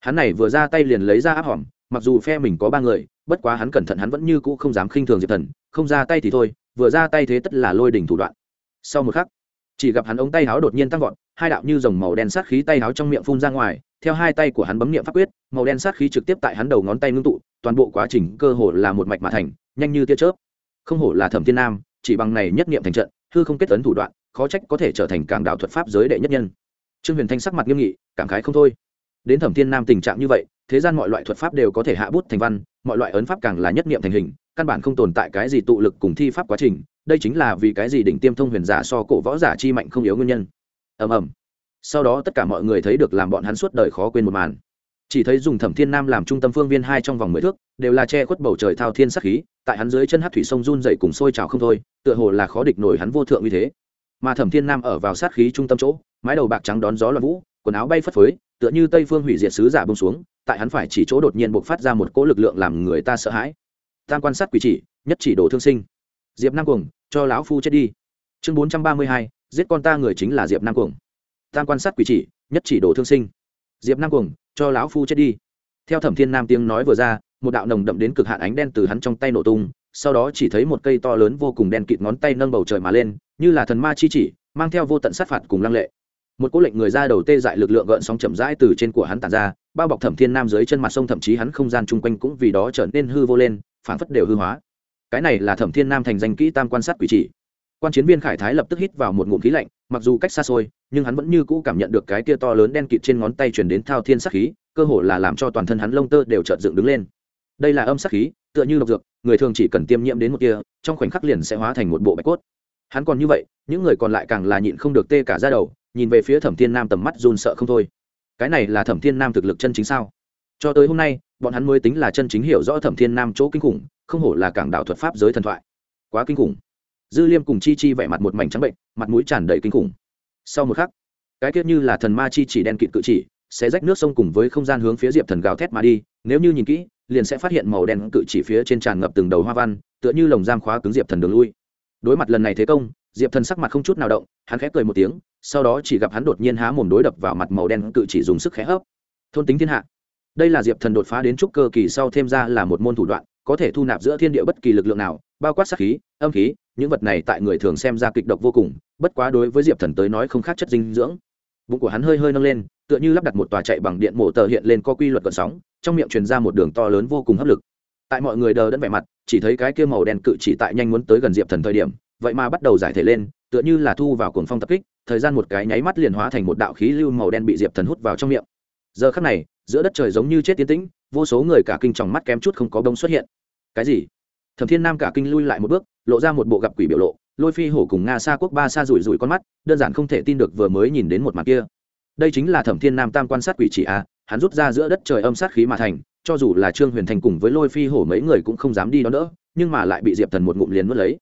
Hắn này vừa ra tay liền lấy ra áp hỏm mặc dù phe mình có ba người, bất quá hắn cẩn thận hắn vẫn như cũ không dám khinh thường diệp thần, không ra tay thì thôi, vừa ra tay thế tất là lôi đỉnh thủ đoạn. Sau một khắc, chỉ gặp hắn ống tay áo đột nhiên tăng vọt, hai đạo như dòng màu đen sát khí tay áo trong miệng phun ra ngoài, theo hai tay của hắn bấm miệng pháp quyết, màu đen sát khí trực tiếp tại hắn đầu ngón tay ngưng tụ, toàn bộ quá trình cơ hồ là một mạch mà thành, nhanh như tia chớp. Không hổ là thẩm thiên nam, chỉ bằng này nhất niệm thành trận, hư không kết tấn thủ đoạn khó trách có thể trở thành cảng đạo thuật pháp giới đệ nhất nhân. Trương huyền thanh sắc mặt nghiêm nghị, cảm khái không thôi. Đến thẩm thiên nam tình trạng như vậy, thế gian mọi loại thuật pháp đều có thể hạ bút thành văn, mọi loại ấn pháp càng là nhất niệm thành hình, căn bản không tồn tại cái gì tụ lực cùng thi pháp quá trình, đây chính là vì cái gì đỉnh tiêm thông huyền giả so cổ võ giả chi mạnh không yếu nguyên nhân. Ầm ầm. Sau đó tất cả mọi người thấy được làm bọn hắn suốt đời khó quên một màn. Chỉ thấy dùng thẩm thiên nam làm trung tâm phương viên hai trong vòng mười thước, đều là che khuất bầu trời thao thiên sắc khí, tại hắn dưới chân hát thủy sông run dậy cùng sôi trào không thôi, tựa hồ là khó địch nổi hắn vô thượng như thế mà thẩm thiên nam ở vào sát khí trung tâm chỗ, mái đầu bạc trắng đón gió loạn vũ, quần áo bay phất phới, tựa như tây phương hủy diệt sứ giả bông xuống, tại hắn phải chỉ chỗ đột nhiên buộc phát ra một cỗ lực lượng làm người ta sợ hãi. Tam quan sát quỷ chỉ, nhất chỉ đồ thương sinh. Diệp nam cuồng, cho lão phu chết đi. Chương bốn trăm ba mươi hai, giết con ta người chính là diệp nam cuồng. Tam quan sát quỷ chỉ, nhất chỉ đồ thương sinh. Diệp nam cuồng, cho lão phu chết đi. Theo thẩm thiên nam tiếng nói vừa ra, một đạo nồng đậm đến cực hạn ánh đen từ hắn trong tay nổ tung, sau đó chỉ thấy một cây to lớn vô cùng đen kịt ngón tay nâng bầu trời mà lên như là thần ma chi chỉ, mang theo vô tận sát phạt cùng lăng lệ. Một cố lệnh người ra đầu tê dại lực lượng gợn sóng chậm rãi từ trên của hắn tàn ra, bao bọc thẩm thiên nam dưới chân mặt sông, thậm chí hắn không gian chung quanh cũng vì đó trở nên hư vô lên phản phất đều hư hóa. Cái này là thẩm thiên nam thành danh kỹ tam quan sát quỷ chỉ. Quan chiến viên khải thái lập tức hít vào một ngụm khí lạnh, mặc dù cách xa xôi, nhưng hắn vẫn như cũ cảm nhận được cái kia to lớn đen kịt trên ngón tay chuyển đến thao thiên sắc khí, cơ hồ là làm cho toàn thân hắn lông tơ đều chợt dựng đứng lên. Đây là âm sắc khí, tựa như độc dược, người thường chỉ cần tiêm nhiễm đến một kia trong khoảnh khắc liền sẽ hóa thành một bộ bạch cốt hắn còn như vậy, những người còn lại càng là nhịn không được tê cả ra đầu, nhìn về phía thẩm thiên nam tầm mắt run sợ không thôi. Cái này là thẩm thiên nam thực lực chân chính sao? Cho tới hôm nay, bọn hắn mới tính là chân chính hiểu rõ thẩm thiên nam chỗ kinh khủng, không hổ là cảng đạo thuật pháp giới thần thoại. Quá kinh khủng. Dư liêm cùng chi chi vẻ mặt một mảnh trắng bệnh, mặt mũi tràn đầy kinh khủng. Sau một khắc, cái tiết như là thần ma chi chỉ đen kịt cự chỉ, sẽ rách nước sông cùng với không gian hướng phía diệp thần gào thét mà đi, nếu như nhìn kỹ, liền sẽ phát hiện màu đen cự chỉ phía trên tràn ngập từng đầu hoa văn, tựa như lồng giam khóa cứng diệp thần đường lui đối mặt lần này thế công, diệp thần sắc mặt không chút nào động, hắn khẽ cười một tiếng, sau đó chỉ gặp hắn đột nhiên há mồm đối đập vào mặt màu đen, cự chỉ dùng sức khẽ hấp. Thôn tính thiên hạ. Đây là diệp thần đột phá đến trúc cơ kỳ sau thêm ra là một môn thủ đoạn, có thể thu nạp giữa thiên địa bất kỳ lực lượng nào, bao quát sát khí, âm khí, những vật này tại người thường xem ra kịch độc vô cùng, bất quá đối với diệp thần tới nói không khác chất dinh dưỡng. Bụng của hắn hơi hơi nâng lên, tựa như lắp đặt một tòa chạy bằng điện mổ tờ hiện lên có quy luật gợn sóng, trong miệng truyền ra một đường to lớn vô cùng hấp lực tại mọi người đờ đẫn vẻ mặt, chỉ thấy cái kia màu đen cự chỉ tại nhanh muốn tới gần diệp thần thời điểm, vậy mà bắt đầu giải thể lên, tựa như là thu vào cuồng phong tập kích, thời gian một cái nháy mắt liền hóa thành một đạo khí lưu màu đen bị diệp thần hút vào trong miệng. Giờ khắc này, giữa đất trời giống như chết tiến tĩnh, vô số người cả kinh tròng mắt kém chút không có đông xuất hiện. Cái gì? Thẩm thiên nam cả kinh lui lại một bước, lộ ra một bộ gặp quỷ biểu lộ, lôi phi hổ cùng nga xa quốc ba xa rủi rủi con mắt, đơn giản không thể tin được vừa mới nhìn đến một mặt kia. Đây chính là thẩm thiên nam tam quan sát quỷ chỉ a hắn rút ra giữa đất trời âm sát khí mà thành, cho dù là trương huyền thành cùng với lôi phi hổ mấy người cũng không dám đi đón đỡ, nhưng mà lại bị diệp thần một ngụm liền mất lấy.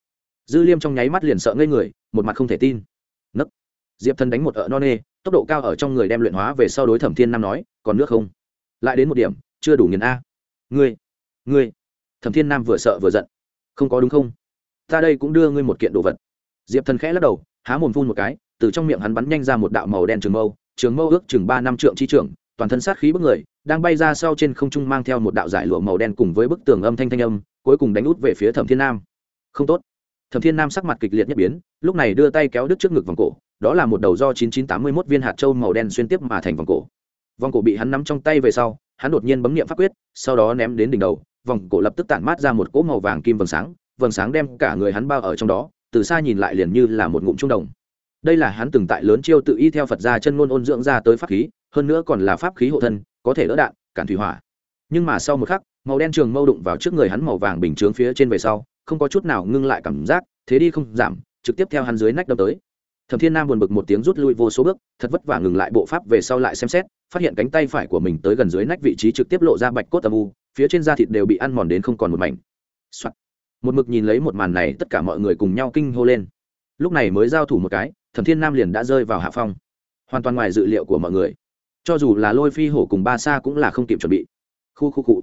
Dư liêm trong nháy mắt liền sợ ngây người, một mặt không thể tin. Nấc! Diệp thần đánh một ợ no nê, tốc độ cao ở trong người đem luyện hóa về sau đối thẩm thiên nam nói, còn nước không? Lại đến một điểm, chưa đủ nghiền a. Ngươi ngươi. Thẩm thiên nam vừa sợ vừa giận. Không có đúng không? Ta đây cũng đưa ngươi một kiện đồ vật. Diệp thần khẽ lắc đầu, há mồm phun một cái, từ trong miệng hắn bắn nhanh ra một đạo màu đen trường mâu trường mâu ước chừng ba năm trượng chi trưởng toàn thân sát khí bức người, đang bay ra sau trên không trung mang theo một đạo giải lụa màu đen cùng với bức tường âm thanh thanh âm, cuối cùng đánh út về phía thẩm thiên nam. Không tốt. Thẩm thiên nam sắc mặt kịch liệt nhất biến, lúc này đưa tay kéo đứt trước ngực vòng cổ, đó là một đầu do 9981 viên hạt châu màu đen xuyên tiếp mà thành vòng cổ. Vòng cổ bị hắn nắm trong tay về sau, hắn đột nhiên bấm niệm pháp quyết, sau đó ném đến đỉnh đầu, vòng cổ lập tức tản mát ra một cỗ màu vàng kim vầng sáng vầng sáng đem cả người hắn bao ở trong đó, từ xa nhìn lại liền như là một ngụm trung đồng. Đây là hắn từng tại lớn chiêu tự y theo phật gia chân ngôn ôn dưỡng ra tới pháp khí hơn nữa còn là pháp khí hộ thân, có thể đỡ đạn, cản thủy hỏa. Nhưng mà sau một khắc, màu đen trường mâu đụng vào trước người hắn màu vàng bình chướng phía trên về sau, không có chút nào ngưng lại cảm giác, thế đi không giảm, trực tiếp theo hắn dưới nách đâm tới. Thẩm thiên nam buồn bực một tiếng rút lui vô số bước, thật vất vả ngừng lại bộ pháp về sau lại xem xét, phát hiện cánh tay phải của mình tới gần dưới nách vị trí trực tiếp lộ ra bạch cốt âm u, phía trên da thịt đều bị ăn mòn đến không còn một mảnh、Soạn. một mực nhìn lấy một màn này, tất cả mọi người cùng nhau kinh hô lên. Lúc này mới giao thủ một cái, thẩm thiên nam liền đã rơi vào hạ phong. Hoàn toàn ngoài dự liệu của mọi người cho dù là lôi phi hổ cùng ba sa cũng là không kịp chuẩn bị. Khu khu cụ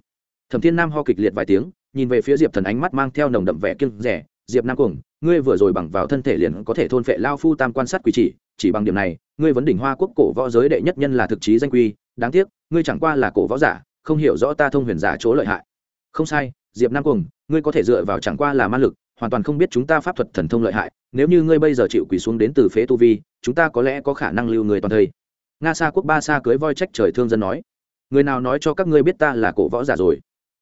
thẩm thiên nam ho kịch liệt vài tiếng, nhìn về phía diệp thần ánh mắt mang theo nồng đậm vẻ kiêng rẻ. Diệp nam cuồng, ngươi vừa rồi bằng vào thân thể liền có thể thôn phệ lao phu tam quan sát quỷ chỉ chỉ bằng điểm này, ngươi vấn đỉnh hoa quốc cổ võ giới đệ nhất nhân là thực chí danh quy. Đáng tiếc, ngươi chẳng qua là cổ võ giả, không hiểu rõ ta thông huyền giả chỗ lợi hại. Không sai, diệp nam cuồng, ngươi có thể dựa vào chẳng qua là ma lực, hoàn toàn không biết chúng ta pháp thuật thần thông lợi hại. Nếu như ngươi bây giờ chịu quỳ xuống đến từ phế tu vi, chúng ta có lẽ có khả năng lưu người toàn thây nga sa quốc ba sa cưới voi trách trời thương dân nói, người nào nói cho các ngươi biết ta là cổ võ giả rồi?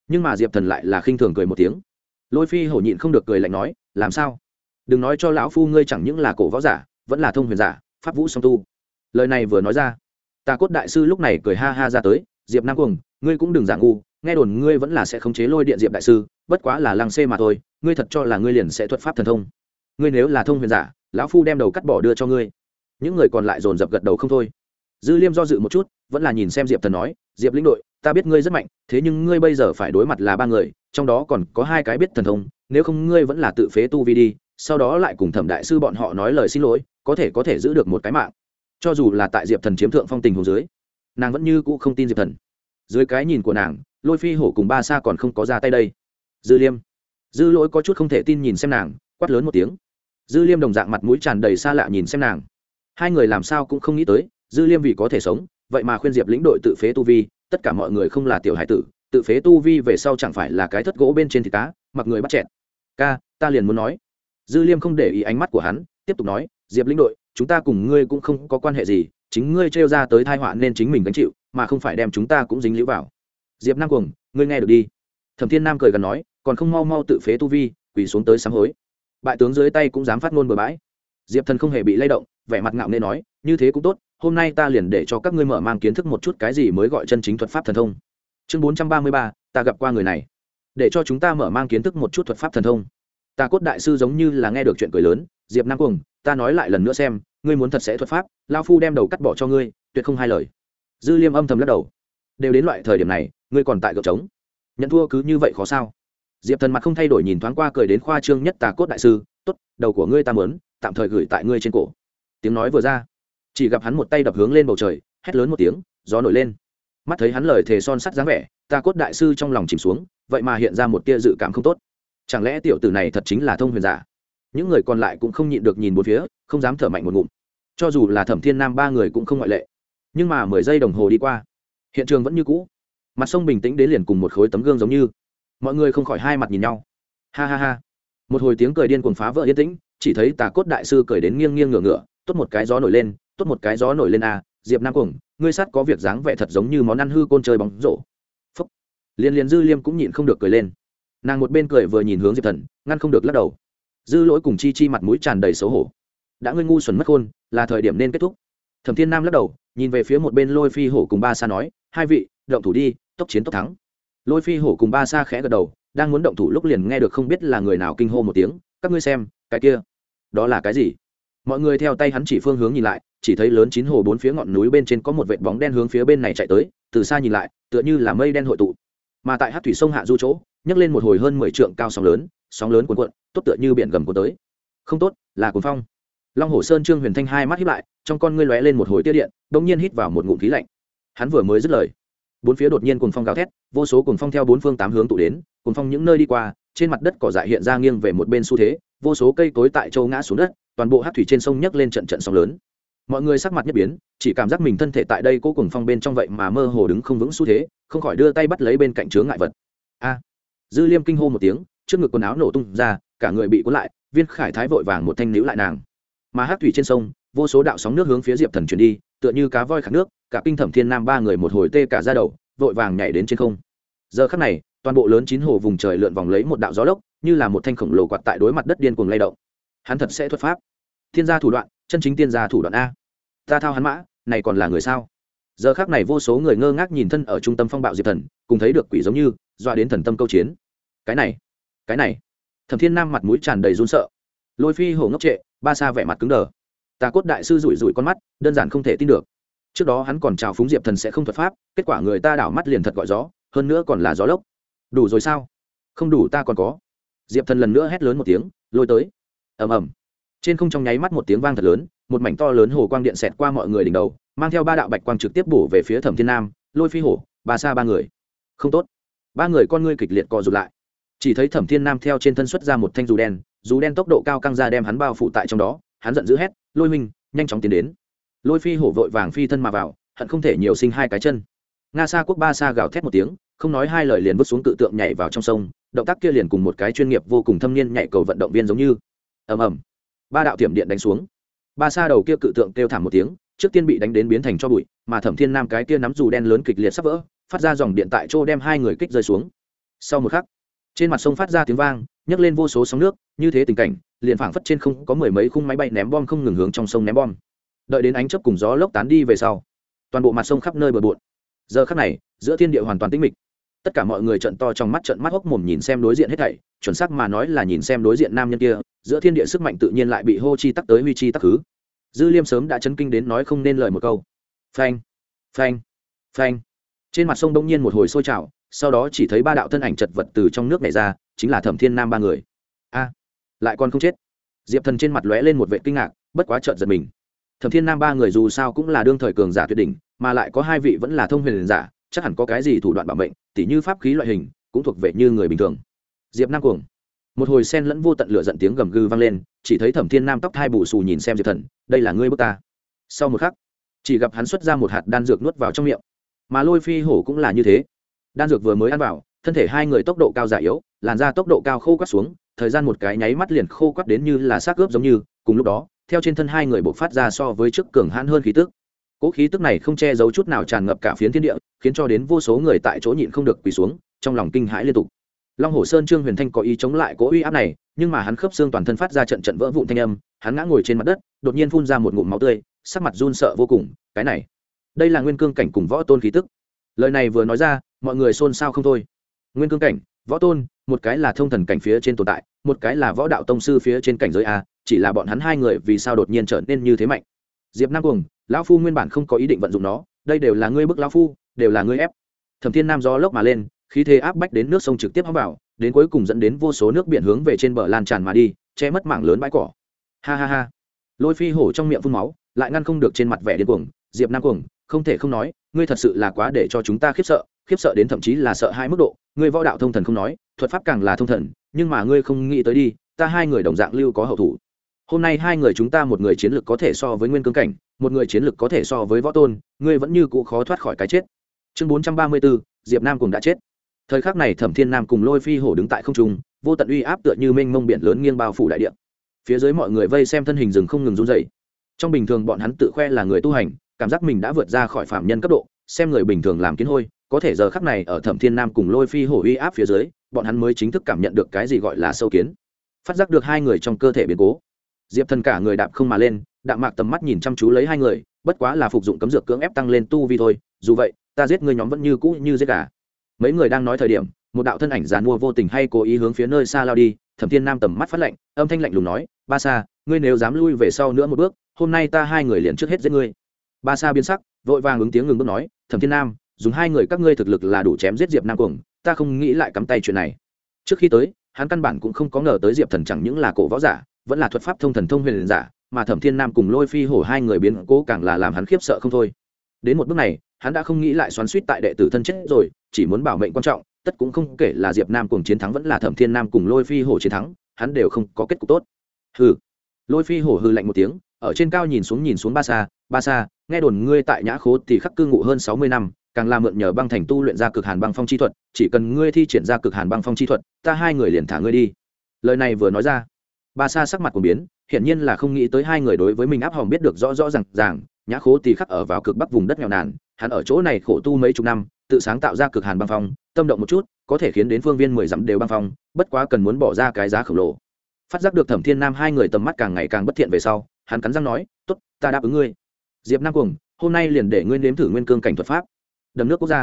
Nhưng mà diệp thần lại là khinh thường cười một tiếng. Lôi phi hổ nhịn không được cười lạnh nói, làm sao? Đừng nói cho lão phu ngươi chẳng những là cổ võ giả, vẫn là thông huyền giả, pháp vũ song tu. Lời này vừa nói ra ta cốt đại sư lúc này cười ha ha ra tới, diệp nam cuồng, ngươi cũng đừng giả ngu, nghe đồn ngươi vẫn là sẽ khống chế lôi điện diệp đại sư, bất quá là lăng xê mà thôi, ngươi thật cho là ngươi liền sẽ thuật pháp thần thông. Ngươi nếu là thông huyền giả, lão phu đem đầu cắt bỏ đưa cho ngươi. Những người còn lại dồn dập gật đầu không thôi dư liêm do dự một chút, vẫn là nhìn xem diệp thần nói, diệp lĩnh đội, ta biết ngươi rất mạnh, thế nhưng ngươi bây giờ phải đối mặt là ba người, trong đó còn có hai cái biết thần thông, nếu không ngươi vẫn là tự phế tu vi đi, sau đó lại cùng thẩm đại sư bọn họ nói lời xin lỗi, có thể có thể giữ được một cái mạng. Cho dù là tại diệp thần chiếm thượng phong tình hồ dưới, nàng vẫn như cũ không tin diệp thần. Dưới cái nhìn của nàng, lôi phi hổ cùng ba sa còn không có ra tay đây. Dư liêm. Dư lỗi có chút không thể tin nhìn xem nàng, quát lớn một tiếng. Dư liêm đồng dạng mặt mũi tràn đầy xa lạ nhìn xem nàng. Hai người làm sao cũng không nghĩ tới dư liêm vì có thể sống, vậy mà khuyên diệp lĩnh đội tự phế tu vi, tất cả mọi người không là tiểu hải tử, tự phế tu vi về sau chẳng phải là cái thất gỗ bên trên thịt cá, mặc người bắt chẹn ca, ta liền muốn nói. Dư liêm không để ý ánh mắt của hắn, tiếp tục nói, diệp lĩnh đội, chúng ta cùng ngươi cũng không có quan hệ gì, chính ngươi trêu ra tới thai họa nên chính mình gánh chịu, mà không phải đem chúng ta cũng dính lũ vào. Diệp nam cuồng, ngươi nghe được đi. Thẩm thiên nam cười gần nói, còn không mau mau tự phế tu vi, quỳ xuống tới sáng hối. Bại tướng dưới tay cũng dám phát ngôn bừa bãi. Diệp thần không hề bị lay động, vẻ mặt ngạo nên nói, như thế cũng tốt hôm nay ta liền để cho các ngươi mở mang kiến thức một chút cái gì mới gọi chân chính thuật pháp thần thông. Chương bốn trăm ba mươi ba, ta gặp qua người này. Để cho chúng ta mở mang kiến thức một chút thuật pháp thần thông. Ta cốt đại sư giống như là nghe được chuyện cười lớn, diệp nam cùng ta nói lại lần nữa xem, ngươi muốn thật sẽ thuật pháp lao phu đem đầu cắt bỏ cho ngươi, tuyệt không hai lời. Dư liêm âm thầm lắc đầu. Đều đến loại thời điểm này, ngươi còn tại gợp trống. Nhận thua cứ như vậy khó sao? Diệp thần mặt không thay đổi nhìn thoáng qua cười đến khoa trương nhất tà cốt đại sư t ố t đầu của ngươi ta mớn tạm thời gửi tại ngươi trên cổ. Tiếng nói vừa ra chỉ gặp hắn một tay đập hướng lên bầu trời, hét lớn một tiếng, gió nổi lên. Mắt thấy hắn lời thề son sắt dáng vẻ tà cốt đại sư trong lòng chìm xuống, vậy mà hiện ra một tia dự cảm không tốt. Chẳng lẽ tiểu tử này thật chính là thông huyền giả? Những người còn lại cũng không nhịn được nhìn một phía, không dám thở mạnh một ngụm. Cho dù là thẩm thiên nam ba người cũng không ngoại lệ. Nhưng mà mười giây đồng hồ đi qua, hiện trường vẫn như cũ. Mặt sông bình tĩnh đến liền cùng một khối tấm gương giống như. Mọi người không khỏi hai mặt nhìn nhau. Ha ha ha. Một hồi tiếng cười điên cuồng phá vỡ yên tĩnh, chỉ thấy tà cốt đại sư cười đến nghiêng nghiêng ngửa ngửa, tốt một cái gió nổi lên tốt một cái gió nổi lên à diệp nam cuồng, ngươi sát có việc dáng vẻ thật giống như món ăn hư côn chơi bóng rổ. Phúc. Liên liên dư liêm cũng nhịn không được cười lên. Nàng một bên cười vừa nhìn hướng diệp thần, ngăn không được lắc đầu. Dư lỗi cùng chi chi mặt mũi tràn đầy xấu hổ. Đã ngươi ngu xuẩn mất khôn, là thời điểm nên kết thúc. Thẩm thiên nam lắc đầu, nhìn về phía một bên lôi phi hổ cùng ba sa nói, hai vị, động thủ đi, tốc chiến tốc thắng. Lôi phi hổ cùng ba sa khẽ gật đầu, đang muốn động thủ lúc liền nghe được không biết là người nào kinh hô một tiếng, các ngươi xem, cái kia, đó là cái gì? Mọi người theo tay hắn chỉ phương hướng nhìn lại, chỉ thấy lớn chín hồ bốn phía ngọn núi bên trên có một vệt bóng đen hướng phía bên này chạy tới, từ xa nhìn lại, tựa như là mây đen hội tụ. Mà tại hát thủy sông hạ du chỗ, nhấc lên một hồi hơn mười trượng cao sóng lớn sóng lớn cuồn cuộn, tốt tựa như biển gầm cuốn tới. Không tốt, là cuốn phong. Long hồ sơn trương huyền thanh hai mắt hít lại, trong con ngươi lóe lên một hồi tiết điện đ ỗ n g nhiên hít vào một ngụm khí lạnh. Hắn vừa mới dứt lời, bốn phía đột nhiên cuồng phong gào thét, vô số cuồng phong theo bốn phương tám hướng tụ đến, cuồng phong những nơi đi qua, trên mặt đất cỏ dại hiện ra nghiêng về một bên xu thế vô số cây cối tại châu ngã xuống đất, toàn bộ hát thủy trên sông nhấc lên trận trận sóng lớn. Mọi người sắc mặt nhất biến, chỉ cảm giác mình thân thể tại đây cố cùng phong bên trong vậy mà mơ hồ đứng không vững xu thế, không khỏi đưa tay bắt lấy bên cạnh chướng ngại vật. A! Dư liêm kinh hô một tiếng, trước ngực quần áo nổ tung ra, cả người bị cuốn lại, viên khải thái vội vàng một thanh níu lại nàng. Mà hát thủy trên sông, vô số đạo sóng nước hướng phía diệp thần chuyển đi, tựa như cá voi khát nước, cả kinh thẩm thiên nam ba người một hồi tê cả ra đầu, vội vàng nhảy đến trên không. Giờ khắc này, toàn bộ lớn chín hồ vùng trời lượn vòng lấy một đạo gió lốc như là một thanh khổng lồ quạt tại đối mặt đất điên cuồng lay động. Hắn thật sẽ thuật pháp. Thiên gia thủ đoạn, chân chính tiên gia thủ đoạn a. Ta thao hắn mã, này còn là người sao? Giờ khác này vô số người ngơ ngác nhìn thân ở trung tâm phong bạo diệp thần, cùng thấy được quỷ giống như, dọa đến thần tâm câu chiến. Cái này cái này. Thẩm thiên nam mặt mũi tràn đầy run sợ. Lôi phi hổ ngốc trệ, ba sa vẻ mặt cứng đờ. Tà cốt đại sư rủi rủi con mắt, đơn giản không thể tin được. Trước đó hắn còn chào phúng diệp thần sẽ không thuật pháp, kết quả người ta đảo mắt liền thật gọi gió, hơn nữa còn là gió lốc. Đủ rồi sao? Không đủ ta còn có diệp thần lần nữa hét lớn một tiếng lôi tới ầm ầm trên không trong nháy mắt một tiếng vang thật lớn một mảnh to lớn hồ quang điện xẹt qua mọi người đỉnh đầu mang theo ba đạo bạch quang trực tiếp bổ về phía thẩm thiên nam lôi phi hổ ba xa ba người không tốt ba người con ngươi kịch liệt co rụt lại chỉ thấy thẩm thiên nam theo trên thân xuất ra một thanh dù đen dù đen tốc độ cao căng ra đem hắn bao phụ tại trong đó hắn giận dữ hét lôi minh nhanh chóng tiến đến lôi phi hổ vội vàng phi thân mà vào hận không thể nhiều sinh hai cái chân nga sa quốc ba sa gào thét một tiếng, không nói hai lời liền vứt xuống cự tượng nhảy vào trong sông, động tác kia liền cùng một cái chuyên nghiệp vô cùng thâm niên nhảy cầu vận động viên giống như. Ầm ầm. Ba đạo tiệm điện đánh xuống. Ba sa đầu kia cự tượng kêu thảm một tiếng, trước tiên bị đánh đến biến thành cho bụi, mà thẩm thiên nam cái kia nắm dù đen lớn kịch liệt sắp vỡ, phát ra dòng điện tại chỗ đem hai người kích rơi xuống. Sau một khắc, trên mặt sông phát ra tiếng vang, nhấc lên vô số sóng nước, như thế tình cảnh, liền phảng phất trên không có mười mấy khung máy bay ném bom không ngừng hướng trong sông ném bom. Đợi đến ánh chớp cùng gió lốc tán đi về sau, toàn bộ mặt sông khắp nơi bờ bộn giờ khắc này, giữa thiên địa hoàn toàn tĩnh mịch. Tất cả mọi người trận to trong mắt, trận mắt hốc mồm nhìn xem đối diện hết thảy, chuẩn xác mà nói là nhìn xem đối diện nam nhân kia, giữa thiên địa sức mạnh tự nhiên lại bị hô chi tắc tới huy chi tắc khứ dư liêm sớm đã chấn kinh đến nói không nên lời một câu. Phanh phanh phanh. Trên mặt sông đông nhiên một hồi sôi trào, sau đó chỉ thấy ba đạo thân ảnh chật vật từ trong nước này ra, chính là thẩm thiên nam ba người. A, lại còn không chết. Diệp thần trên mặt lóe lên một vệ kinh ngạc, bất quá trợn giật mình thẩm thiên nam ba người dù sao cũng là đương thời cường giả tuyệt đỉnh, mà lại có hai vị vẫn là thông huyền giả, chắc hẳn có cái gì thủ đoạn bảo mệnh, tỉ như pháp khí loại hình, cũng thuộc về như người bình thường. Diệp nam cuồng. Một hồi sen lẫn vô tận lửa giận tiếng gầm gừ vang lên, chỉ thấy thẩm thiên nam tóc hai bù xù nhìn xem diệp thần, đây là ngươi bước ta. Sau một khắc, chỉ gặp hắn xuất ra một hạt đan dược nuốt vào trong miệng. Mà lôi phi hổ cũng là như thế. Đan dược vừa mới ăn vào, thân thể hai người tốc độ cao giả yếu, làn ra tốc độ cao khô quắt xuống, thời gian một cái nháy mắt liền khô quắt đến như là xác ướp giống như, cùng lúc đó theo trên thân hai người buộc phát ra so với trước cường hãn hơn khí tức. Cỗ khí tức này không che giấu chút nào tràn ngập cả phiến thiên địa, khiến cho đến vô số người tại chỗ nhịn không được quỳ xuống, trong lòng kinh hãi liên tục. Long hồ sơn trương huyền thanh có ý chống lại cỗ uy áp này, nhưng mà hắn khớp xương toàn thân phát ra trận trận vỡ vụn thanh âm, hắn ngã ngồi trên mặt đất, đột nhiên phun ra một ngụm máu tươi, sắc mặt run sợ vô cùng, cái này, đây là nguyên cương cảnh cùng võ tôn khí tức. Lời này vừa nói ra, mọi người xôn xao không thôi. Nguyên cương cảnh, võ tôn, một cái là thông thần cảnh phía trên tồn tại, một cái là võ đạo tông sư phía trên cảnh giới a chỉ là bọn hắn hai người vì sao đột nhiên trở nên như thế mạnh. Diệp nam cuồng, lão phu nguyên bản không có ý định vận dụng nó, đây đều là ngươi bức lão phu, đều là ngươi ép. Thẩm thiên nam do lốc mà lên, khí thế áp bách đến nước sông trực tiếp hóng vào, đến cuối cùng dẫn đến vô số nước biển hướng về trên bờ lan tràn mà đi, che mất mảng lớn bãi cỏ. Ha ha ha. Lôi phi hổ trong miệng phun máu, lại ngăn không được trên mặt vẻ điên cuồng. Diệp nam cuồng, không thể không nói, ngươi thật sự là quá để cho chúng ta khiếp sợ khiếp sợ đến thậm chí là sợ hai mức độ. Ngươi võ đạo thông thần không nói, thuật pháp càng là thông thần, nhưng mà ngươi không nghĩ tới đi, ta hai người đồng dạng lưu có hậu thủ hôm nay hai người chúng ta một người chiến lược có thể so với nguyên cương cảnh, một người chiến lược có thể so với võ tôn, ngươi vẫn như cũ khó thoát khỏi cái chết. Chương bốn trăm ba mươi bốn diệp nam cùng đã chết. Thời khắc này thẩm thiên nam cùng lôi phi hổ đứng tại không trung, vô tận uy áp tựa như mênh mông biển lớn nghiêng bao phủ đại địa. Phía dưới mọi người vây xem thân hình rừng không ngừng run dậy trong bình thường bọn hắn tự khoe là người tu hành, cảm giác mình đã vượt ra khỏi phạm nhân cấp độ, xem người bình thường làm kiến hôi, có thể giờ khắc này ở thẩm thiên nam cùng lôi phi hổ uy áp phía dưới, bọn hắn mới chính thức cảm nhận được cái gì gọi là sâu kiến. Phát giác được hai người trong cơ thể biến cố diệp thần cả người đạp không mà lên, đạm mạc tầm mắt nhìn chăm chú lấy hai người, bất quá là phục dụng cấm dược cưỡng ép tăng lên tu vi thôi, dù vậy, ta giết ngươi nhóm vẫn như cũ như giết gà. Mấy người đang nói thời điểm, một đạo thân ảnh giàn mua vô tình hay cố ý hướng phía nơi xa lao đi, thẩm thiên nam tầm mắt phát lạnh, âm thanh lạnh lùng nói, ba sa, ngươi nếu dám lui về sau nữa một bước, hôm nay ta hai người liền trước hết giết ngươi. Ba sa biến sắc, vội vàng ứng tiếng ngừng bước nói, thẩm thiên nam, dùng hai người các ngươi thực lực là đủ chém giết diệp nam cuồng, ta không nghĩ lại cắm tay chuyện này. Trước khi tới, hắn căn bản cũng không có ngờ tới diệp thần chẳng những là cổ võ giả vẫn là thuật pháp thông thần thông huyền giả, mà thẩm thiên nam cùng lôi phi hổ hai người biến cố càng là làm hắn khiếp sợ không thôi. Đến một bước này, hắn đã không nghĩ lại xoắn suýt tại đệ tử thân chết rồi, chỉ muốn bảo mệnh quan trọng, tất cũng không kể là diệp nam cùng chiến thắng vẫn là thẩm thiên nam cùng lôi phi hổ chiến thắng, hắn đều không có kết cục tốt. Hừ. Lôi phi hổ hư lạnh một tiếng, ở trên cao nhìn xuống nhìn xuống ba xa ba xa, nghe đồn ngươi tại nhã khố thì khắc cư ngụ hơn sáu mươi năm, càng là mượn nhờ băng thành tu luyện ra cực hàn băng phong chi thuật, chỉ cần ngươi thi triển ra cực hàn băng phong chi thuật, ta hai người liền thả ngươi đi. Lời này vừa nói ra ba sa sắc mặt của biến, hiển nhiên là không nghĩ tới hai người đối với mình áp hòm biết được rõ rõ r à n g ràng, nhã khố thì khắc ở vào cực bắc vùng đất nghèo nàn, hắn ở chỗ này khổ tu mấy chục năm, tự sáng tạo ra cực hàn băng phong, tâm động một chút, có thể khiến đến phương viên mười dặm đều băng phong, bất quá cần muốn bỏ ra cái giá khổng lồ. Phát giác được thẩm thiên nam hai người tầm mắt càng ngày càng bất thiện về sau, hắn cắn răng nói t ố t ta đáp ứng ngươi. Diệp nam cuồng, hôm nay liền để ngươi nếm thử nguyên cương cảnh thuật pháp. Đầm nước quốc gia.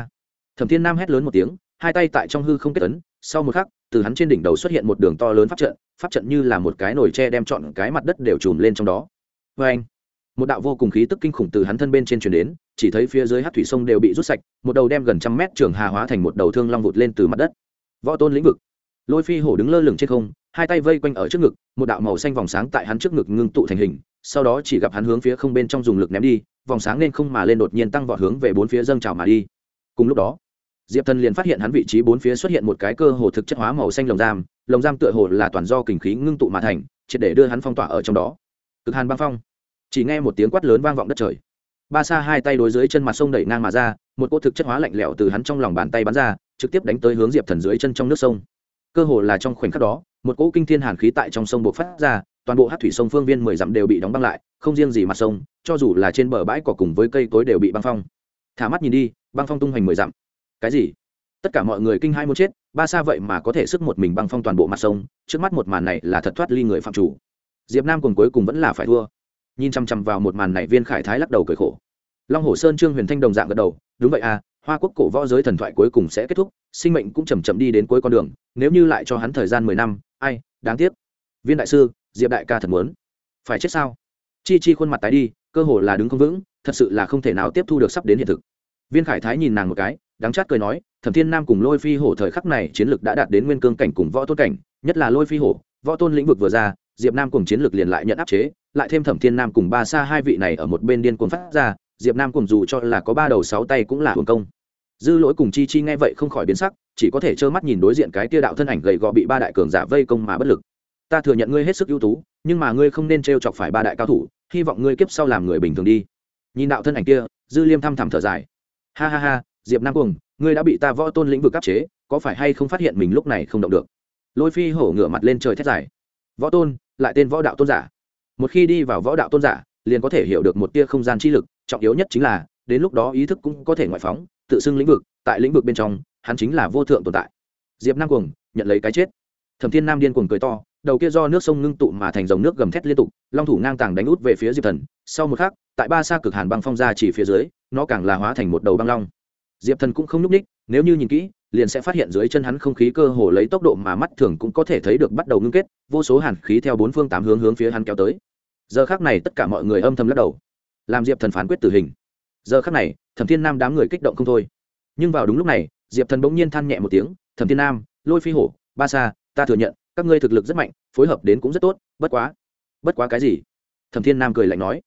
Thẩm thiên nam hét lớn một tiếng, hai tay tại trong hư không kết ấn, sau một khắc, từ hắn trên đỉnh đầu xuất hiện một đường to lớn pháp trận pháp trận như là một cái nồi tre đem trọn cái mặt đất đều trùm lên trong đó. Vê anh, một đạo vô cùng khí tức kinh khủng từ hắn thân bên trên truyền đến, chỉ thấy phía dưới hát thủy sông đều bị rút sạch, một đầu đem gần trăm mét trường hà hóa thành một đầu thương long vụt lên từ mặt đất. Võ tôn lĩnh vực. Lôi phi hổ đứng lơ lửng trên không, hai tay vây quanh ở trước ngực, một đạo màu xanh vòng sáng tại hắn trước ngực ngưng tụ thành hình, sau đó chỉ gặp hắn hướng phía không bên trong dùng lực ném đi, vòng sáng nên không mà lên đột nhiên tăng vọt hướng về bốn phía dâng trào mà đi. Cùng lúc đó, diệp thần liền phát hiện hắn vị trí bốn phía xuất hiện một cái cơ hồ thực chất hóa màu xanh lồng giam lồng giam tựa hồ là toàn do kinh khí ngưng tụ mà thành, triệt để đưa hắn phong tỏa ở trong đó. Cực hàn băng phong. Chỉ nghe một tiếng quát lớn vang vọng đất trời. Ba sa hai tay đối dưới chân mặt sông đẩy ngang mà ra, một cỗ thực chất hóa lạnh lẽo từ hắn trong lòng bàn tay bắn ra, trực tiếp đánh tới hướng diệp thần dưới chân trong nước sông. Cơ hồ là trong khoảnh khắc đó, một cỗ kinh thiên hàn khí tại trong sông bộc phát ra, toàn bộ hát thủy sông phương viên mười dặm đều bị đóng băng lại, không riêng gì mặt sông, cho dù là trên bờ bãi cỏ cùng với cây cối đều bị băng phong. Thả mắt nhìn đi, băng phong tung hoành mười dặm. Cái gì? Tất cả mọi người kinh hai muốn chết ba xa vậy mà có thể sức một mình băng phong toàn bộ mặt sông, trước mắt một màn này là thật thoát ly người phạm chủ. Diệp nam cùng cuối cùng vẫn là phải thua. Nhìn chăm chăm vào một màn này viên khải thái lắc đầu cười khổ. Long hồ sơn trương huyền thanh đồng dạng gật đầu, đúng vậy à hoa quốc cổ võ giới thần thoại cuối cùng sẽ kết thúc, sinh mệnh cũng chầm chậm đi đến cuối con đường, nếu như lại cho hắn thời gian mười năm, ai, đáng tiếc. Viên đại sư, diệp đại ca thật muốn. Phải chết sao? Chi chi khuôn mặt tái đi, cơ hồ là đứng không vững, thật sự là không thể nào tiếp thu được sắp đến hiện thực. Viên khải thái nhìn nàng một cái đáng chát cười nói thẩm thiên nam cùng lôi phi hổ thời khắc này chiến lược đã đạt đến nguyên cương cảnh cùng võ tôn cảnh, nhất là lôi phi hổ, võ tôn lĩnh vực vừa ra, diệp nam cùng chiến lược liền lại nhận áp chế, lại thêm thẩm thiên nam cùng ba xa hai vị này ở một bên điên cuồng phát ra, diệp nam cùng dù cho là có ba đầu sáu tay cũng là hưởng công. Dư lỗi cùng chi chi nghe vậy không khỏi biến sắc, chỉ có thể trơ mắt nhìn đối diện cái tia đạo thân ảnh gầy gò bị ba đại cường giả vây công mà bất lực. Ta thừa nhận ngươi hết sức ưu tú, nhưng mà ngươi không nên t r e o chọc phải ba đại cao thủ, hy vọng ngươi kiếp sau làm người bình thường đi. Nhìn đạo thân ảnh kia, dư liêm thăm thẳm thở dài. Ha ha ha diệp nam cuồng, ngươi đã bị ta võ tôn lĩnh vực áp chế, có phải hay không phát hiện mình lúc này không động được? Lôi phi hổ ngửa mặt lên trời thét dài. Võ tôn, lại tên võ đạo tôn giả. Một khi đi vào võ đạo tôn giả, liền có thể hiểu được một tia không gian chi lực, trọng yếu nhất chính là, đến lúc đó ý thức cũng có thể ngoại phóng, tự xưng lĩnh vực, tại lĩnh vực bên trong, hắn chính là vô thượng tồn tại. Diệp nam cuồng, nhận lấy cái chết. Thẩm thiên nam điên cuồng cười to, đầu kia do nước sông ngưng tụ mà thành dòng nước gầm thét liên tục, long thủ ngang tàng đánh út về phía diệp thần. Sau một khắc, tại ba xa cực hàn băng phong ra chỉ phía dưới, nó càng là hóa thành một đầu băng long diệp thần cũng không nhúc ních, nếu như nhìn kỹ, liền sẽ phát hiện dưới chân hắn không khí cơ hồ lấy tốc độ mà mắt thường cũng có thể thấy được bắt đầu ngưng kết, vô số hàn khí theo bốn phương tám hướng hướng phía hắn kéo tới. Giờ khác này tất cả mọi người âm thầm lắc đầu. Làm diệp thần phán quyết tử hình. Giờ khác này, thẩm thiên nam đám người kích động không thôi. Nhưng vào đúng lúc này, diệp thần bỗng nhiên than nhẹ một tiếng, thẩm thiên nam, lôi phi hổ, ba sa, ta thừa nhận, các ngươi thực lực rất mạnh, phối hợp đến cũng rất tốt, bất quá bất quá cái gì? Thẩm thiên nam cười lạnh nói.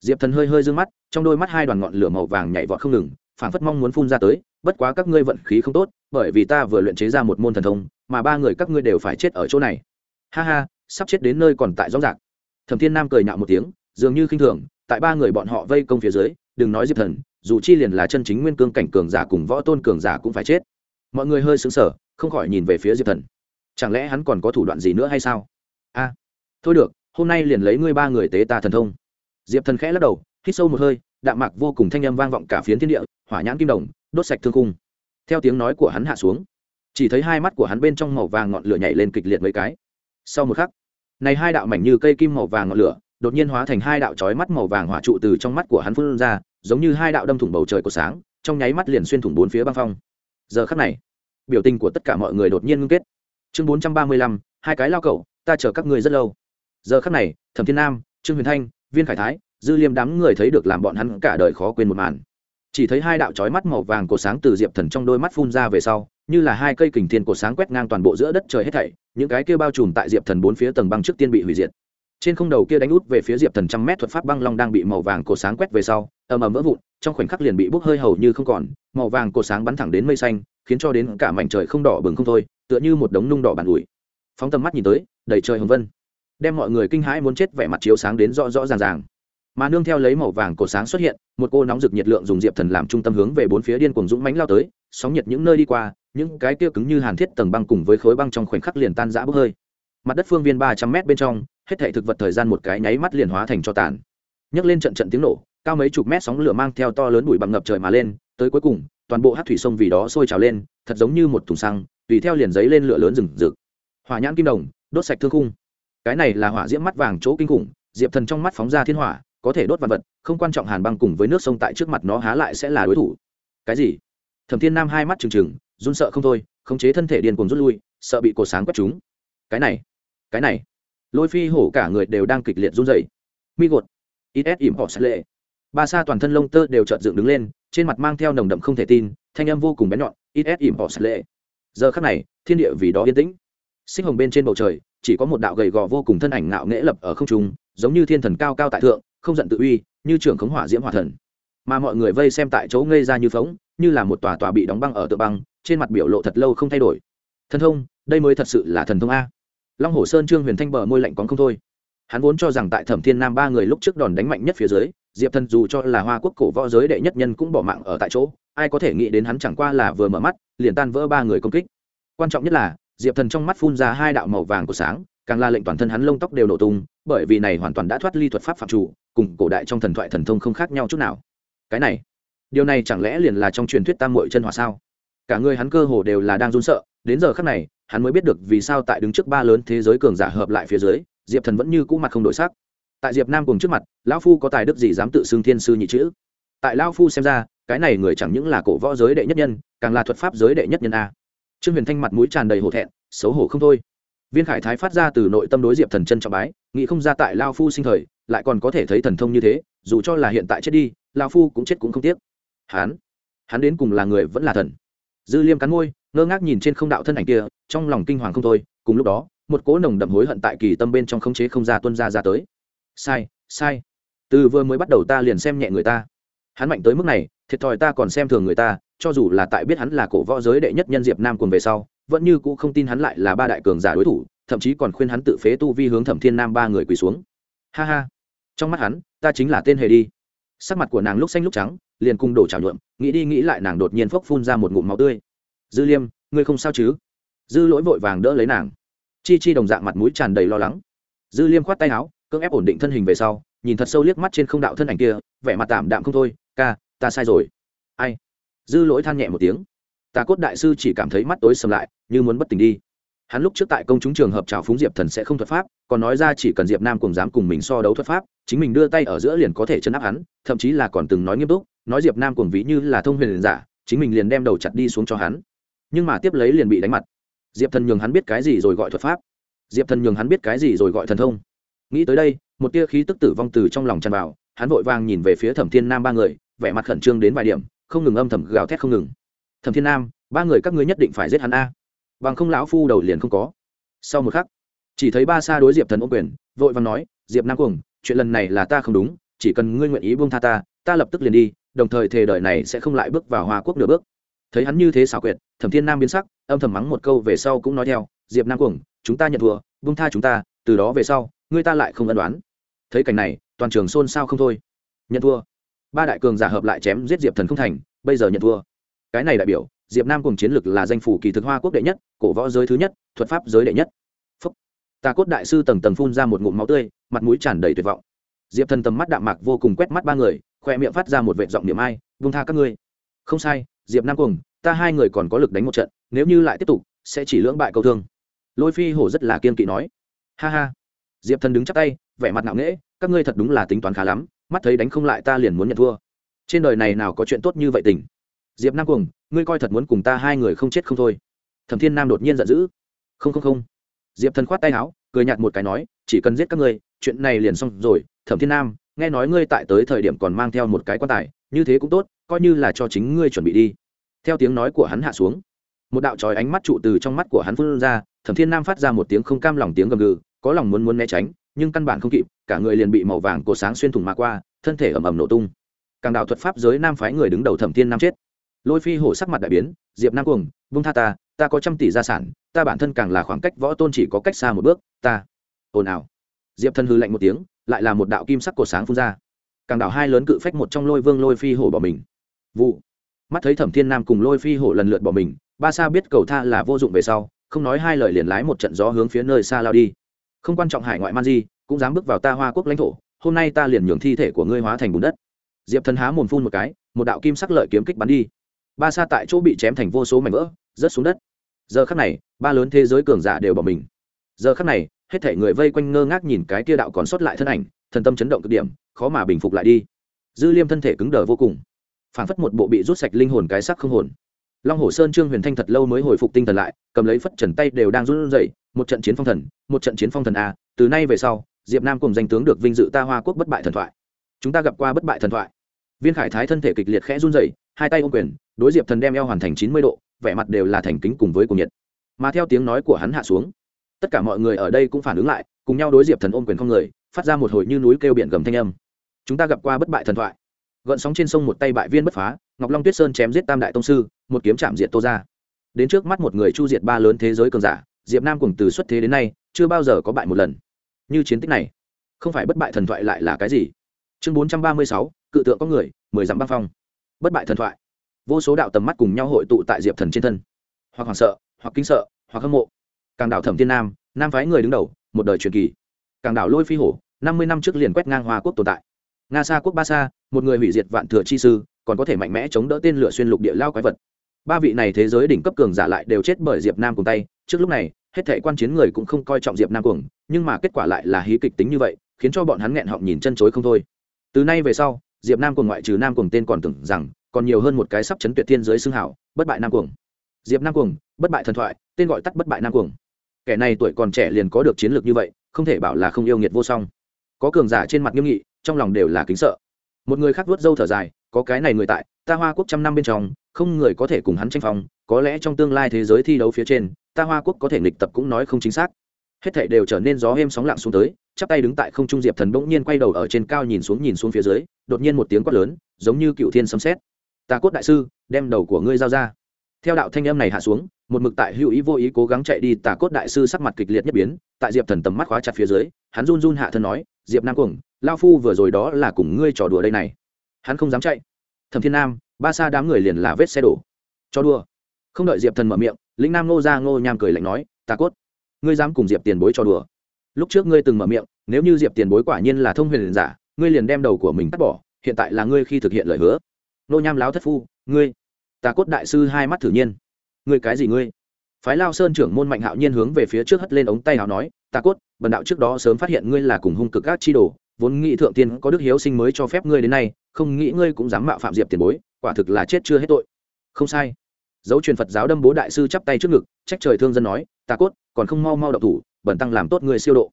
Diệp thần hơi hơi d ư ơ n g mắt, trong đôi mắt hai đoàn ngọn lửa màu vàng nhảy vọt không ngừng phảng phất mong muốn phun ra tới, bất quá các ngươi vận khí không tốt, bởi vì ta vừa luyện chế ra một môn thần thông, mà ba người các ngươi đều phải chết ở chỗ này. Ha ha, sắp chết đến nơi còn tại rõ rạc thẩm thiên nam cười nhạo một tiếng, dường như khinh thường, tại ba người bọn họ vây công phía dưới, đừng nói diệp thần, dù chi liền là chân chính nguyên cương cảnh cường giả cùng võ tôn cường giả cũng phải chết. Mọi người hơi xứng sở không khỏi nhìn về phía diệp thần. Chẳng lẽ hắn còn có thủ đoạn gì nữa hay sao? A, thôi được, hôm nay liền lấy ngươi ba người tế ta thần thông. Diệp thần khẽ lắc đầu, hít sâu một hơi, đạm mạc vô cùng thanh âm vang vọng cả phiến thiên địa hỏa nhãn kim đồng, đốt sạch thương khung. Theo tiếng nói của hắn hạ xuống, chỉ thấy hai mắt của hắn bên trong màu vàng ngọn lửa nhảy lên kịch liệt mấy cái. Sau một khắc, này hai đạo mảnh như cây kim màu vàng ngọn lửa đột nhiên hóa thành hai đạo chói mắt màu vàng hỏa trụ từ trong mắt của hắn phun ra, giống như hai đạo đâm thủng bầu trời của sáng, trong nháy mắt liền xuyên thủng bốn phía băng phong. Giờ khắc này, biểu tình của tất cả mọi người đột nhiên ngưng kết. Chương bốn trăm ba mươi lăm, hai cái lao cậu ta chờ các người rất lâu. Giờ khắc này, thẩm thiên nam, trương huyền thanh, viên khải thái, dư liêm đám người thấy được làm bọn hắn cả đời khó quên một màn chỉ thấy hai đạo chói mắt màu vàng của sáng từ diệp thần trong đôi mắt phun ra về sau, như là hai cây kình thiên của sáng quét ngang toàn bộ giữa đất trời hết thảy, những cái kia bao trùm tại diệp thần bốn phía tầng băng trước tiên bị hủy diệt. Trên không đầu kia đánh út về phía diệp thần trăm mét thuật pháp băng long đang bị màu vàng cổ sáng quét về sau, ầm ầm vỡ vụn, trong khoảnh khắc liền bị bốc hơi hầu như không còn, màu vàng cổ sáng bắn thẳng đến mây xanh, khiến cho đến cả mảnh trời không đỏ bừng không thôi, tựa như một đống nung đỏ bàn ủi. Phóng tầm mắt nhìn tới, đầy trời hồng vân. Đem mọi người kinh hãi muốn chết vẻ mặt chiếu sáng đến rõ rõ ràng ràng mà nương theo lấy màu vàng cổ sáng xuất hiện, một cô nóng rực nhiệt lượng dùng diệp thần làm trung tâm hướng về bốn phía điên cuồng dũng mánh lao tới, sóng nhiệt những nơi đi qua, những cái kia cứng như hàn thiết tầng băng cùng với khối băng trong khoảnh khắc liền tan rã bốc hơi. Mặt đất phương viên ba trăm mét bên trong, hết thể thực vật thời gian một cái nháy mắt liền hóa thành cho tàn. Nhấc lên trận trận tiếng nổ, cao mấy chục mét sóng lửa mang theo to lớn bụi bằng ngập trời mà lên, tới cuối cùng, toàn bộ hát thủy sông vì đó sôi trào lên, thật giống như một thùng xăng, tùy theo liền giấy lên lửa lớn rừng rực. Hỏa nhãn kim đồng, đốt sạch thương khung. Cái này là hỏa diễm mắt vàng chỗ kinh khủng, diệp thần trong mắt phóng ra thiên hỏa có thể đốt vật vật, không quan trọng hàn băng cùng với nước sông tại trước mặt nó há lại sẽ là đối thủ. Cái gì? Thẩm thiên nam hai mắt trừng trừng, run sợ không thôi, khống chế thân thể điên cuồng rút lui, sợ bị cột sáng quét chúng cái này cái này. Lôi phi hổ cả người đều đang kịch liệt run rẩy. Mi gột. Ít ép ỉm họ sạch lệ. Ba sa toàn thân lông tơ đều trợn dựng đứng lên, trên mặt mang theo nồng đậm không thể tin, thanh âm vô cùng bén nhọn, ít ép ỉm họ sạch lệ. Giờ khắc này, thiên địa vì đó yên tĩnh. Xích hồng bên trên bầu trời, chỉ có một đạo gầy gò vô cùng thân ảnh ngạo nghễ lập ở không trung, giống như thiên thần cao cao tại thượng không giận tự uy, như trưởng khống hỏa diễm hỏa thần. Mà mọi người vây xem tại chỗ ngây ra như phóng, như là một tòa tòa bị đóng băng ở tựa băng, trên mặt biểu lộ thật lâu không thay đổi. Thần thông, đây mới thật sự là thần thông a. Long hồ sơn trương huyền thanh bờ môi lạnh còn không thôi. Hắn vốn cho rằng tại thẩm thiên nam ba người lúc trước đòn đánh mạnh nhất phía dưới, diệp thần dù cho là hoa quốc cổ võ giới đệ nhất nhân cũng bỏ mạng ở tại chỗ, ai có thể nghĩ đến hắn chẳng qua là vừa mở mắt, liền tan vỡ ba người công kích. Quan trọng nhất là, diệp thần trong mắt phun ra hai đạo màu vàng của sáng, càng là lệnh toàn thân hắn lông tóc đều nổ tung, bởi vì này hoàn toàn đã thoát ly thuật pháp phạm chủ cùng cổ đại trong thần thoại thần thông không khác nhau chút nào. Cái này, điều này chẳng lẽ liền là trong truyền thuyết tam mội chân hỏa sao? Cả người hắn cơ hồ đều là đang run sợ, đến giờ khắc này, hắn mới biết được vì sao tại đứng trước ba lớn thế giới cường giả hợp lại phía dưới, diệp thần vẫn như cũ mặt không đổi sắc. Tại diệp nam cùng trước mặt, lão phu có tài đức gì dám tự xưng thiên sư nhị chữ? Tại lão phu xem ra, cái này người chẳng những là cổ võ giới đệ nhất nhân, càng là thuật pháp giới đệ nhất nhân a. Trương huyền thanh mặt mũi tràn đầy hổ thẹn, xấu hổ không thôi. Viên khải thái phát ra từ nội tâm đối diệp thần chân trọng bái, nghĩ không ra tại lao phu sinh thời lại còn có thể thấy thần thông như thế, dù cho là hiện tại chết đi lao phu cũng chết cũng không tiếc. Hắn hắn đến cùng là người vẫn là thần. Dư liêm cắn môi, ngơ ngác nhìn trên không đạo thân ảnh kia, trong lòng kinh hoàng không thôi, cùng lúc đó, một cỗ nồng đậm hối hận tại kỳ tâm bên trong khống chế không ra tuân ra ra tới. Sai sai. Từ vừa mới bắt đầu ta liền xem nhẹ người ta. Hắn mạnh tới mức này, thiệt thòi ta còn xem thường người ta, cho dù là tại biết hắn là cổ võ giới đệ nhất nhân diệp nam cùng về sau, vẫn như cũ không tin hắn lại là ba đại cường giả đối thủ, thậm chí còn khuyên hắn tự phế tu vi hướng thẩm thiên nam ba người quỳ xuống. Ha ha trong mắt hắn, ta chính là tên hề đi. Sắc mặt của nàng lúc xanh lúc trắng, liền cung đổ trào nhuộm, nghĩ đi nghĩ lại nàng đột nhiên phốc phun ra một ngụm máu tươi. Dư liêm, ngươi không sao chứ? Dư lỗi vội vàng đỡ lấy nàng. Chi chi đồng dạng mặt mũi tràn đầy lo lắng. Dư liêm khoát tay áo, cưỡng ép ổn định thân hình về sau, nhìn thật sâu liếc mắt trên không đạo thân ảnh kia, vẻ mặt tạm đạm không thôi, ca, ta sai rồi. Ai? Dư lỗi than nhẹ một tiếng. Tà cốt đại sư chỉ cảm thấy mắt tối sầm lại, như muốn bất tỉnh đi hắn lúc trước tại công chúng trường hợp trào phúng diệp thần sẽ không thuật pháp, còn nói ra chỉ cần diệp nam cùng dám cùng mình so đấu thuật pháp, chính mình đưa tay ở giữa liền có thể chấn áp hắn, thậm chí là còn từng nói nghiêm túc, nói diệp nam cùng ví như là thông huyền giả, chính mình liền đem đầu chặt đi xuống cho hắn. Nhưng mà tiếp lấy liền bị đánh mặt. Diệp thần nhường hắn biết cái gì rồi gọi thuật pháp. Diệp thần nhường hắn biết cái gì rồi gọi thần thông. Nghĩ tới đây, một tia khí tức tử vong từ trong lòng tràn vào, hắn vội vàng nhìn về phía thẩm thiên nam ba người, vẻ mặt khẩn trương đến vài điểm, không ngừng âm thầm gào thét không ngừng. Thẩm thiên nam, ba người các ngươi nhất định phải giết hắn a bằng không lão phu đầu liền không có. Sau một khắc, chỉ thấy ba xa đối diệp thần ô quyền, vội vàng nói, diệp nam cuồng, chuyện lần này là ta không đúng, chỉ cần ngươi nguyện ý buông tha ta ta lập tức liền đi, đồng thời thề đời này sẽ không lại bước vào hoa quốc nửa bước. Thấy hắn như thế xảo quyệt, thẩm thiên nam biến sắc, âm thầm mắng một câu về sau cũng nói theo, diệp nam cuồng, chúng ta nhận thua, buông tha chúng ta, từ đó về sau, ngươi ta lại không ân đoán thấy cảnh này, toàn trường xôn xao không thôi. Nhận thua. Ba đại cường giả hợp lại chém giết diệp thần không thành, bây giờ nhận thua. Cái này đại biểu diệp nam cùng chiến lực là danh phủ kỳ thực hoa quốc đệ nhất, cổ võ giới thứ nhất, thuật pháp giới đệ nhất. Phúc. Tà cốt đại sư tầng tầng phun ra một ngụm máu tươi, mặt mũi tràn đầy tuyệt vọng. Diệp thần tầm mắt đạm mạc vô cùng quét mắt ba người, khoe miệng phát ra một vệ giọng niệm ai vung tha các ngươi. Không sai, diệp nam cùng, ta hai người còn có lực đánh một trận, nếu như lại tiếp tục, sẽ chỉ lưỡng bại câu thương. Lôi phi hổ rất là kiên kỵ nói. Ha ha. Diệp thần đứng chắp tay, vẻ mặt ngạo nghễ, các ngươi thật đúng là tính toán khá lắm, mắt thấy đánh không lại ta liền muốn nhận thua. Trên đời này nào có chuyện tốt như vậy tình? Diệp nam cuồng, ngươi coi thật muốn cùng ta hai người không chết không thôi. Thẩm thiên nam đột nhiên giận dữ. Không không không. Diệp thần khoát tay áo, cười nhạt một cái nói, chỉ cần giết các ngươi, chuyện này liền xong rồi. Thẩm thiên nam, nghe nói ngươi tại tới thời điểm còn mang theo một cái quan tài, như thế cũng tốt, coi như là cho chính ngươi chuẩn bị đi. Theo tiếng nói của hắn hạ xuống, một đạo trói ánh mắt trụ từ trong mắt của hắn phun ra, thẩm thiên nam phát ra một tiếng không cam lòng tiếng gầm gừ, có lòng muốn muốn né tránh, nhưng căn bản không kịp, cả người liền bị màu vàng cổ sáng xuyên thủng mà qua, thân thể ầm ầm nổ tung. Càng đạo thuật pháp giới nam phái người đứng đầu thẩm thiên nam chết lôi phi hổ sắc mặt đại biến, diệp nam cuồng vung tha ta ta có trăm tỷ gia sản, ta bản thân càng là khoảng cách võ tôn chỉ có cách xa một bước, ta, ồn ào. Diệp thân hư lạnh một tiếng, lại là một đạo kim sắc cột sáng phun ra. Càng đảo hai lớn cự phách một trong lôi vương lôi phi hổ bỏ mình. Vụ. Mắt thấy thẩm thiên nam cùng lôi phi hổ lần lượt bỏ mình, ba sa biết cầu tha là vô dụng về sau, không nói hai lời liền lái một trận gió hướng phía nơi xa lao đi. Không quan trọng hải ngoại man di, cũng dám bước vào ta hoa quốc lãnh thổ, hôm nay ta liền nhường thi thể của ngươi hóa thành bùn đất. Diệp thần há mồm phun một cái, một đạo kim sắc lợi kiếm kích bắn đi ba sa tại chỗ bị chém thành vô số mảnh vỡ, rớt xuống đất. Giờ khắc này, ba lớn thế giới cường giả đều bỏ mình. Giờ khắc này, hết thể người vây quanh ngơ ngác nhìn cái kia đạo còn sót lại thân ảnh, thần tâm chấn động cực điểm, khó mà bình phục lại đi. Dư liêm thân thể cứng đờ vô cùng. Phảng phất một bộ bị rút sạch linh hồn cái sắc không hồn. Long hồ sơn trương huyền thanh thật lâu mới hồi phục tinh thần lại, cầm lấy phất trần tay đều đang run rẩy, một trận chiến phong thần, một trận chiến phong thần a, từ nay về sau, diệp nam cùng danh tướng được vinh dự ta hoa quốc bất bại thần thoại. Chúng ta gặp qua bất bại thần thoại. Viên khải thái thân thể kịch liệt khẽ run rẩy, hai tay ôm quyền đối diệp thần đem eo hoàn thành chín mươi độ, vẻ mặt đều là thành kính cùng với cuồng nhiệt. Mà theo tiếng nói của hắn hạ xuống, tất cả mọi người ở đây cũng phản ứng lại, cùng nhau đối diệp thần ôm quyền không người, phát ra một hồi như núi kêu biển gầm thanh âm. Chúng ta gặp qua bất bại thần thoại. Gợn sóng trên sông một tay bại viên bất phá, ngọc long tuyết sơn chém giết tam đại tông sư, một kiếm chạm diệt tô ra đến trước mắt một người chu diệt ba lớn thế giới cường giả, diệp nam cùng từ xuất thế đến nay, chưa bao giờ có bại một lần. Như chiến tích này, không phải bất bại thần thoại lại là cái gì? Chương bốn trăm ba mươi sáu, cự tượng có người, mười dặm băng phong. Bất bại thần thoại vô số đạo tầm mắt cùng nhau hội tụ tại diệp thần trên thân. Hoặc hoảng sợ, hoặc kinh sợ, hoặc hâm mộ. Càng đảo thẩm thiên nam nam phái người đứng đầu, một đời truyền kỳ. Càng đảo lôi phi hổ, năm mươi năm trước liền quét ngang hoa quốc tồn tại. Nga sa quốc ba sa, một người hủy diệt vạn thừa chi sư, còn có thể mạnh mẽ chống đỡ tên lửa xuyên lục địa lao quái vật. Ba vị này thế giới đỉnh cấp cường giả lại đều chết bởi diệp nam cùng tay. Trước lúc này, hết thể quan chiến người cũng không coi trọng diệp nam cuồng nhưng mà kết quả lại là hí kịch tính như vậy, khiến cho bọn hắn nghẹn họng nhìn chân chối không thôi. Từ nay về sau, diệp nam cuồng ngoại trừ nam cuồng tên còn tưởng rằng còn nhiều hơn một cái sắp chấn tuyệt thiên giới xưng hảo, bất bại nam cuồng. Diệp nam cuồng, bất bại thần thoại, tên gọi tắt bất bại nam cuồng. Kẻ này tuổi còn trẻ liền có được chiến lược như vậy, không thể bảo là không yêu nghiệt vô song. Có cường giả trên mặt nghiêm nghị, trong lòng đều là kính sợ. Một người khác vuốt râu thở dài, có cái này người tại, ta hoa quốc trăm năm bên trong, không người có thể cùng hắn tranh phong, có lẽ trong tương lai thế giới thi đấu phía trên, ta hoa quốc có thể nghịch tập cũng nói không chính xác. Hết thảy đều trở nên gió êm sóng lặng xuống tới, chắp tay đứng tại không trung diệp thần bỗng nhiên quay đầu ở trên cao nhìn xuống nhìn xuống phía dưới, đột nhiên một tiếng quát lớn, giống như cựu thiên sấm sét ta cốt đại sư, đem đầu của ngươi giao ra. Theo đạo thanh âm này hạ xuống, một mực tại hữu ý vô ý cố gắng chạy đi tà cốt đại sư sắc mặt kịch liệt nhất biến, tại diệp thần tầm mắt khóa chặt phía dưới, hắn run run hạ thân nói, diệp nam cuồng lao phu vừa rồi đó là cùng ngươi trò đùa đây này. Hắn không dám chạy. Thẩm thiên nam, ba xa đám người liền là vết xe đổ. Cho đùa. Không đợi diệp thần mở miệng, lĩnh nam ngô ra ngô nham cười lạnh nói tà cốt, ngươi dám cùng diệp tiền bối cho đùa? Lúc trước ngươi từng mở miệng, nếu như diệp tiền bối quả nhiên là thông huyền giả, ngươi liền đem đầu của mình cắt bỏ, hiện tại là ngươi khi thực hiện lời hứa nô nham láo thất phu, ngươi, tà cốt đại sư hai mắt thử nhiên. Ngươi cái gì ngươi? Phái lao sơn trưởng môn mạnh hạo nhiên hướng về phía trước hất lên ống tay hào nói, tà cốt, bần đạo trước đó sớm phát hiện ngươi là cùng hung cực các chi đồ, vốn nghĩ thượng tiên có đức hiếu sinh mới cho phép ngươi đến nay, không nghĩ ngươi cũng dám mạo phạm diệp tiền bối, quả thực là chết chưa hết tội. Không sai. Dấu truyền phật giáo đâm bố đại sư chắp tay trước ngực, trách trời thương dân nói, tà cốt, còn không mau mau đậu thủ bẩn tăng làm tốt người siêu độ.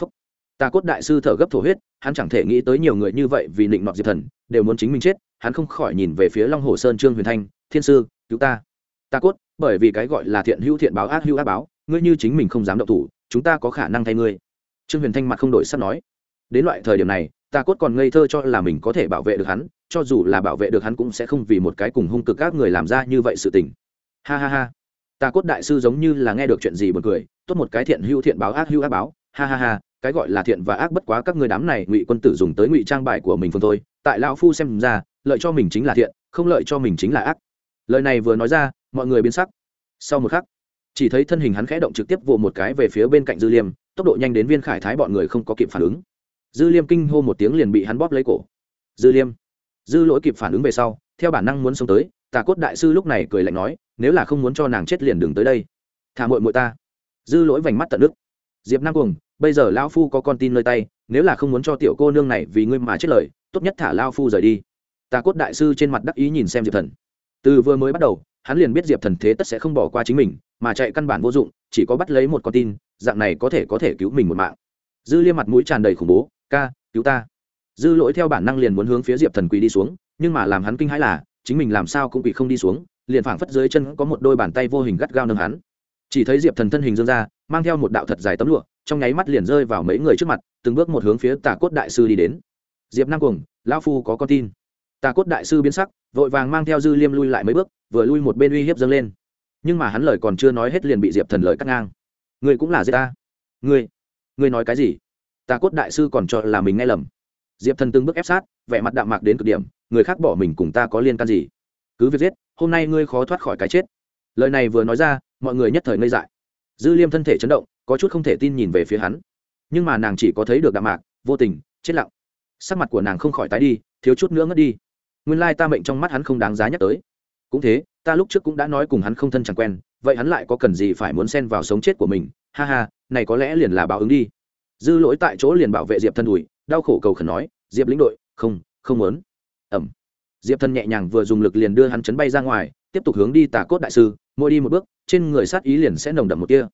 Phúc. Tà cốt đại sư thở gấp thổ huyết, hắn chẳng thể nghĩ tới nhiều người như vậy vì định nọt diệp thần, đều muốn chính mình chết hắn không khỏi nhìn về phía long hồ sơn trương huyền thanh, thiên sư, cứu ta. Ta cốt, bởi vì cái gọi là thiện hữu thiện báo ác hữu ác báo, ngươi như chính mình không dám động thủ, chúng ta có khả năng thay ngươi. Trương huyền thanh mặt không đổi sắp nói. Đến loại thời điểm này, Ta cốt còn ngây thơ cho là mình có thể bảo vệ được hắn, cho dù là bảo vệ được hắn cũng sẽ không vì một cái cùng hung cực các người làm ra như vậy sự tình. Ha ha ha. Ta cốt đại sư giống như là nghe được chuyện gì buồn cười, tốt một cái thiện hữu thiện báo ác hữu ác báo. Ha ha ha, cái gọi là thiện và ác bất quá các người đám này ngụy quân tử dùng tới ngụy trang bài của mình phương thôi, tại lão phu xem ra lợi cho mình chính là thiện, không lợi cho mình chính là ác. Lời này vừa nói ra, mọi người biến sắc. Sau một khắc, chỉ thấy thân hình hắn khẽ động trực tiếp vụ một cái về phía bên cạnh dư liêm, tốc độ nhanh đến viên khải thái bọn người không có kịp phản ứng. Dư liêm kinh hô một tiếng liền bị hắn bóp lấy cổ. Dư liêm. Dư lỗi kịp phản ứng về sau, theo bản năng muốn xông tới, tà cốt đại sư lúc này cười lạnh nói, nếu là không muốn cho nàng chết liền đừng tới đây. Thả mội mội ta. Dư lỗi vành mắt tận đức diệp nam cuồng, bây giờ lão phu có con tin nơi tay, nếu là không muốn cho tiểu cô nương này vì ngươi mà chết lời, tốt nhất thả lao phu rời đi tà cốt đại sư trên mặt đắc ý nhìn xem diệp thần. Từ vừa mới bắt đầu, hắn liền biết diệp thần thế tất sẽ không bỏ qua chính mình, mà chạy căn bản vô dụng, chỉ có bắt lấy một con tin, dạng này có thể có thể cứu mình một mạng. Dư liêm mặt mũi tràn đầy khủng bố, ca, cứu ta. Dư lỗi theo bản năng liền muốn hướng phía diệp thần quỳ đi xuống, nhưng mà làm hắn kinh hãi là, chính mình làm sao cũng bị không đi xuống, liền phảng phất dưới chân có một đôi bàn tay vô hình gắt gao nâng hắn. Chỉ thấy diệp thần thân hình dương ra, mang theo một đạo thật dài tấm lụa, trong nháy mắt liền rơi vào mấy người trước mặt, từng bước một hướng phía tà cốt đại sư đi đến. Diệp nam cuồng, lão phu có con tin tà cốt đại sư biến sắc, vội vàng mang theo dư liêm lui lại mấy bước, vừa lui một bên uy hiếp dâng lên. Nhưng mà hắn lời còn chưa nói hết liền bị diệp thần lời cắt ngang. Ngươi cũng là giết ta. Ngươi ngươi nói cái gì? Tà cốt đại sư còn cho là mình nghe lầm. Diệp thần từng bước ép sát, vẻ mặt đạm mạc đến cực điểm, người khác bỏ mình cùng ta có liên can gì? Cứ việc giết, hôm nay ngươi khó thoát khỏi cái chết. Lời này vừa nói ra, mọi người nhất thời ngây dại. Dư liêm thân thể chấn động, có chút không thể tin nhìn về phía hắn. Nhưng mà nàng chỉ có thấy được đạm mạc, vô tình, chết lặng. Sắc mặt của nàng không khỏi tái đi, thiếu chút nữa ngất đi nguyên lai ta mệnh trong mắt hắn không đáng giá nhắc tới. Cũng thế, ta lúc trước cũng đã nói cùng hắn không thân chẳng quen, vậy hắn lại có cần gì phải muốn xen vào sống chết của mình? Ha ha, này có lẽ liền là báo ứng đi. Dư lỗi tại chỗ liền bảo vệ diệp thân đùi đau khổ cầu khẩn nói, diệp lĩnh đội, không không muốn. Ẩm. Diệp thân nhẹ nhàng vừa dùng lực liền đưa hắn chấn bay ra ngoài, tiếp tục hướng đi tà cốt đại sư, mỗi đi một bước, trên người sát ý liền sẽ nồng đậm một kia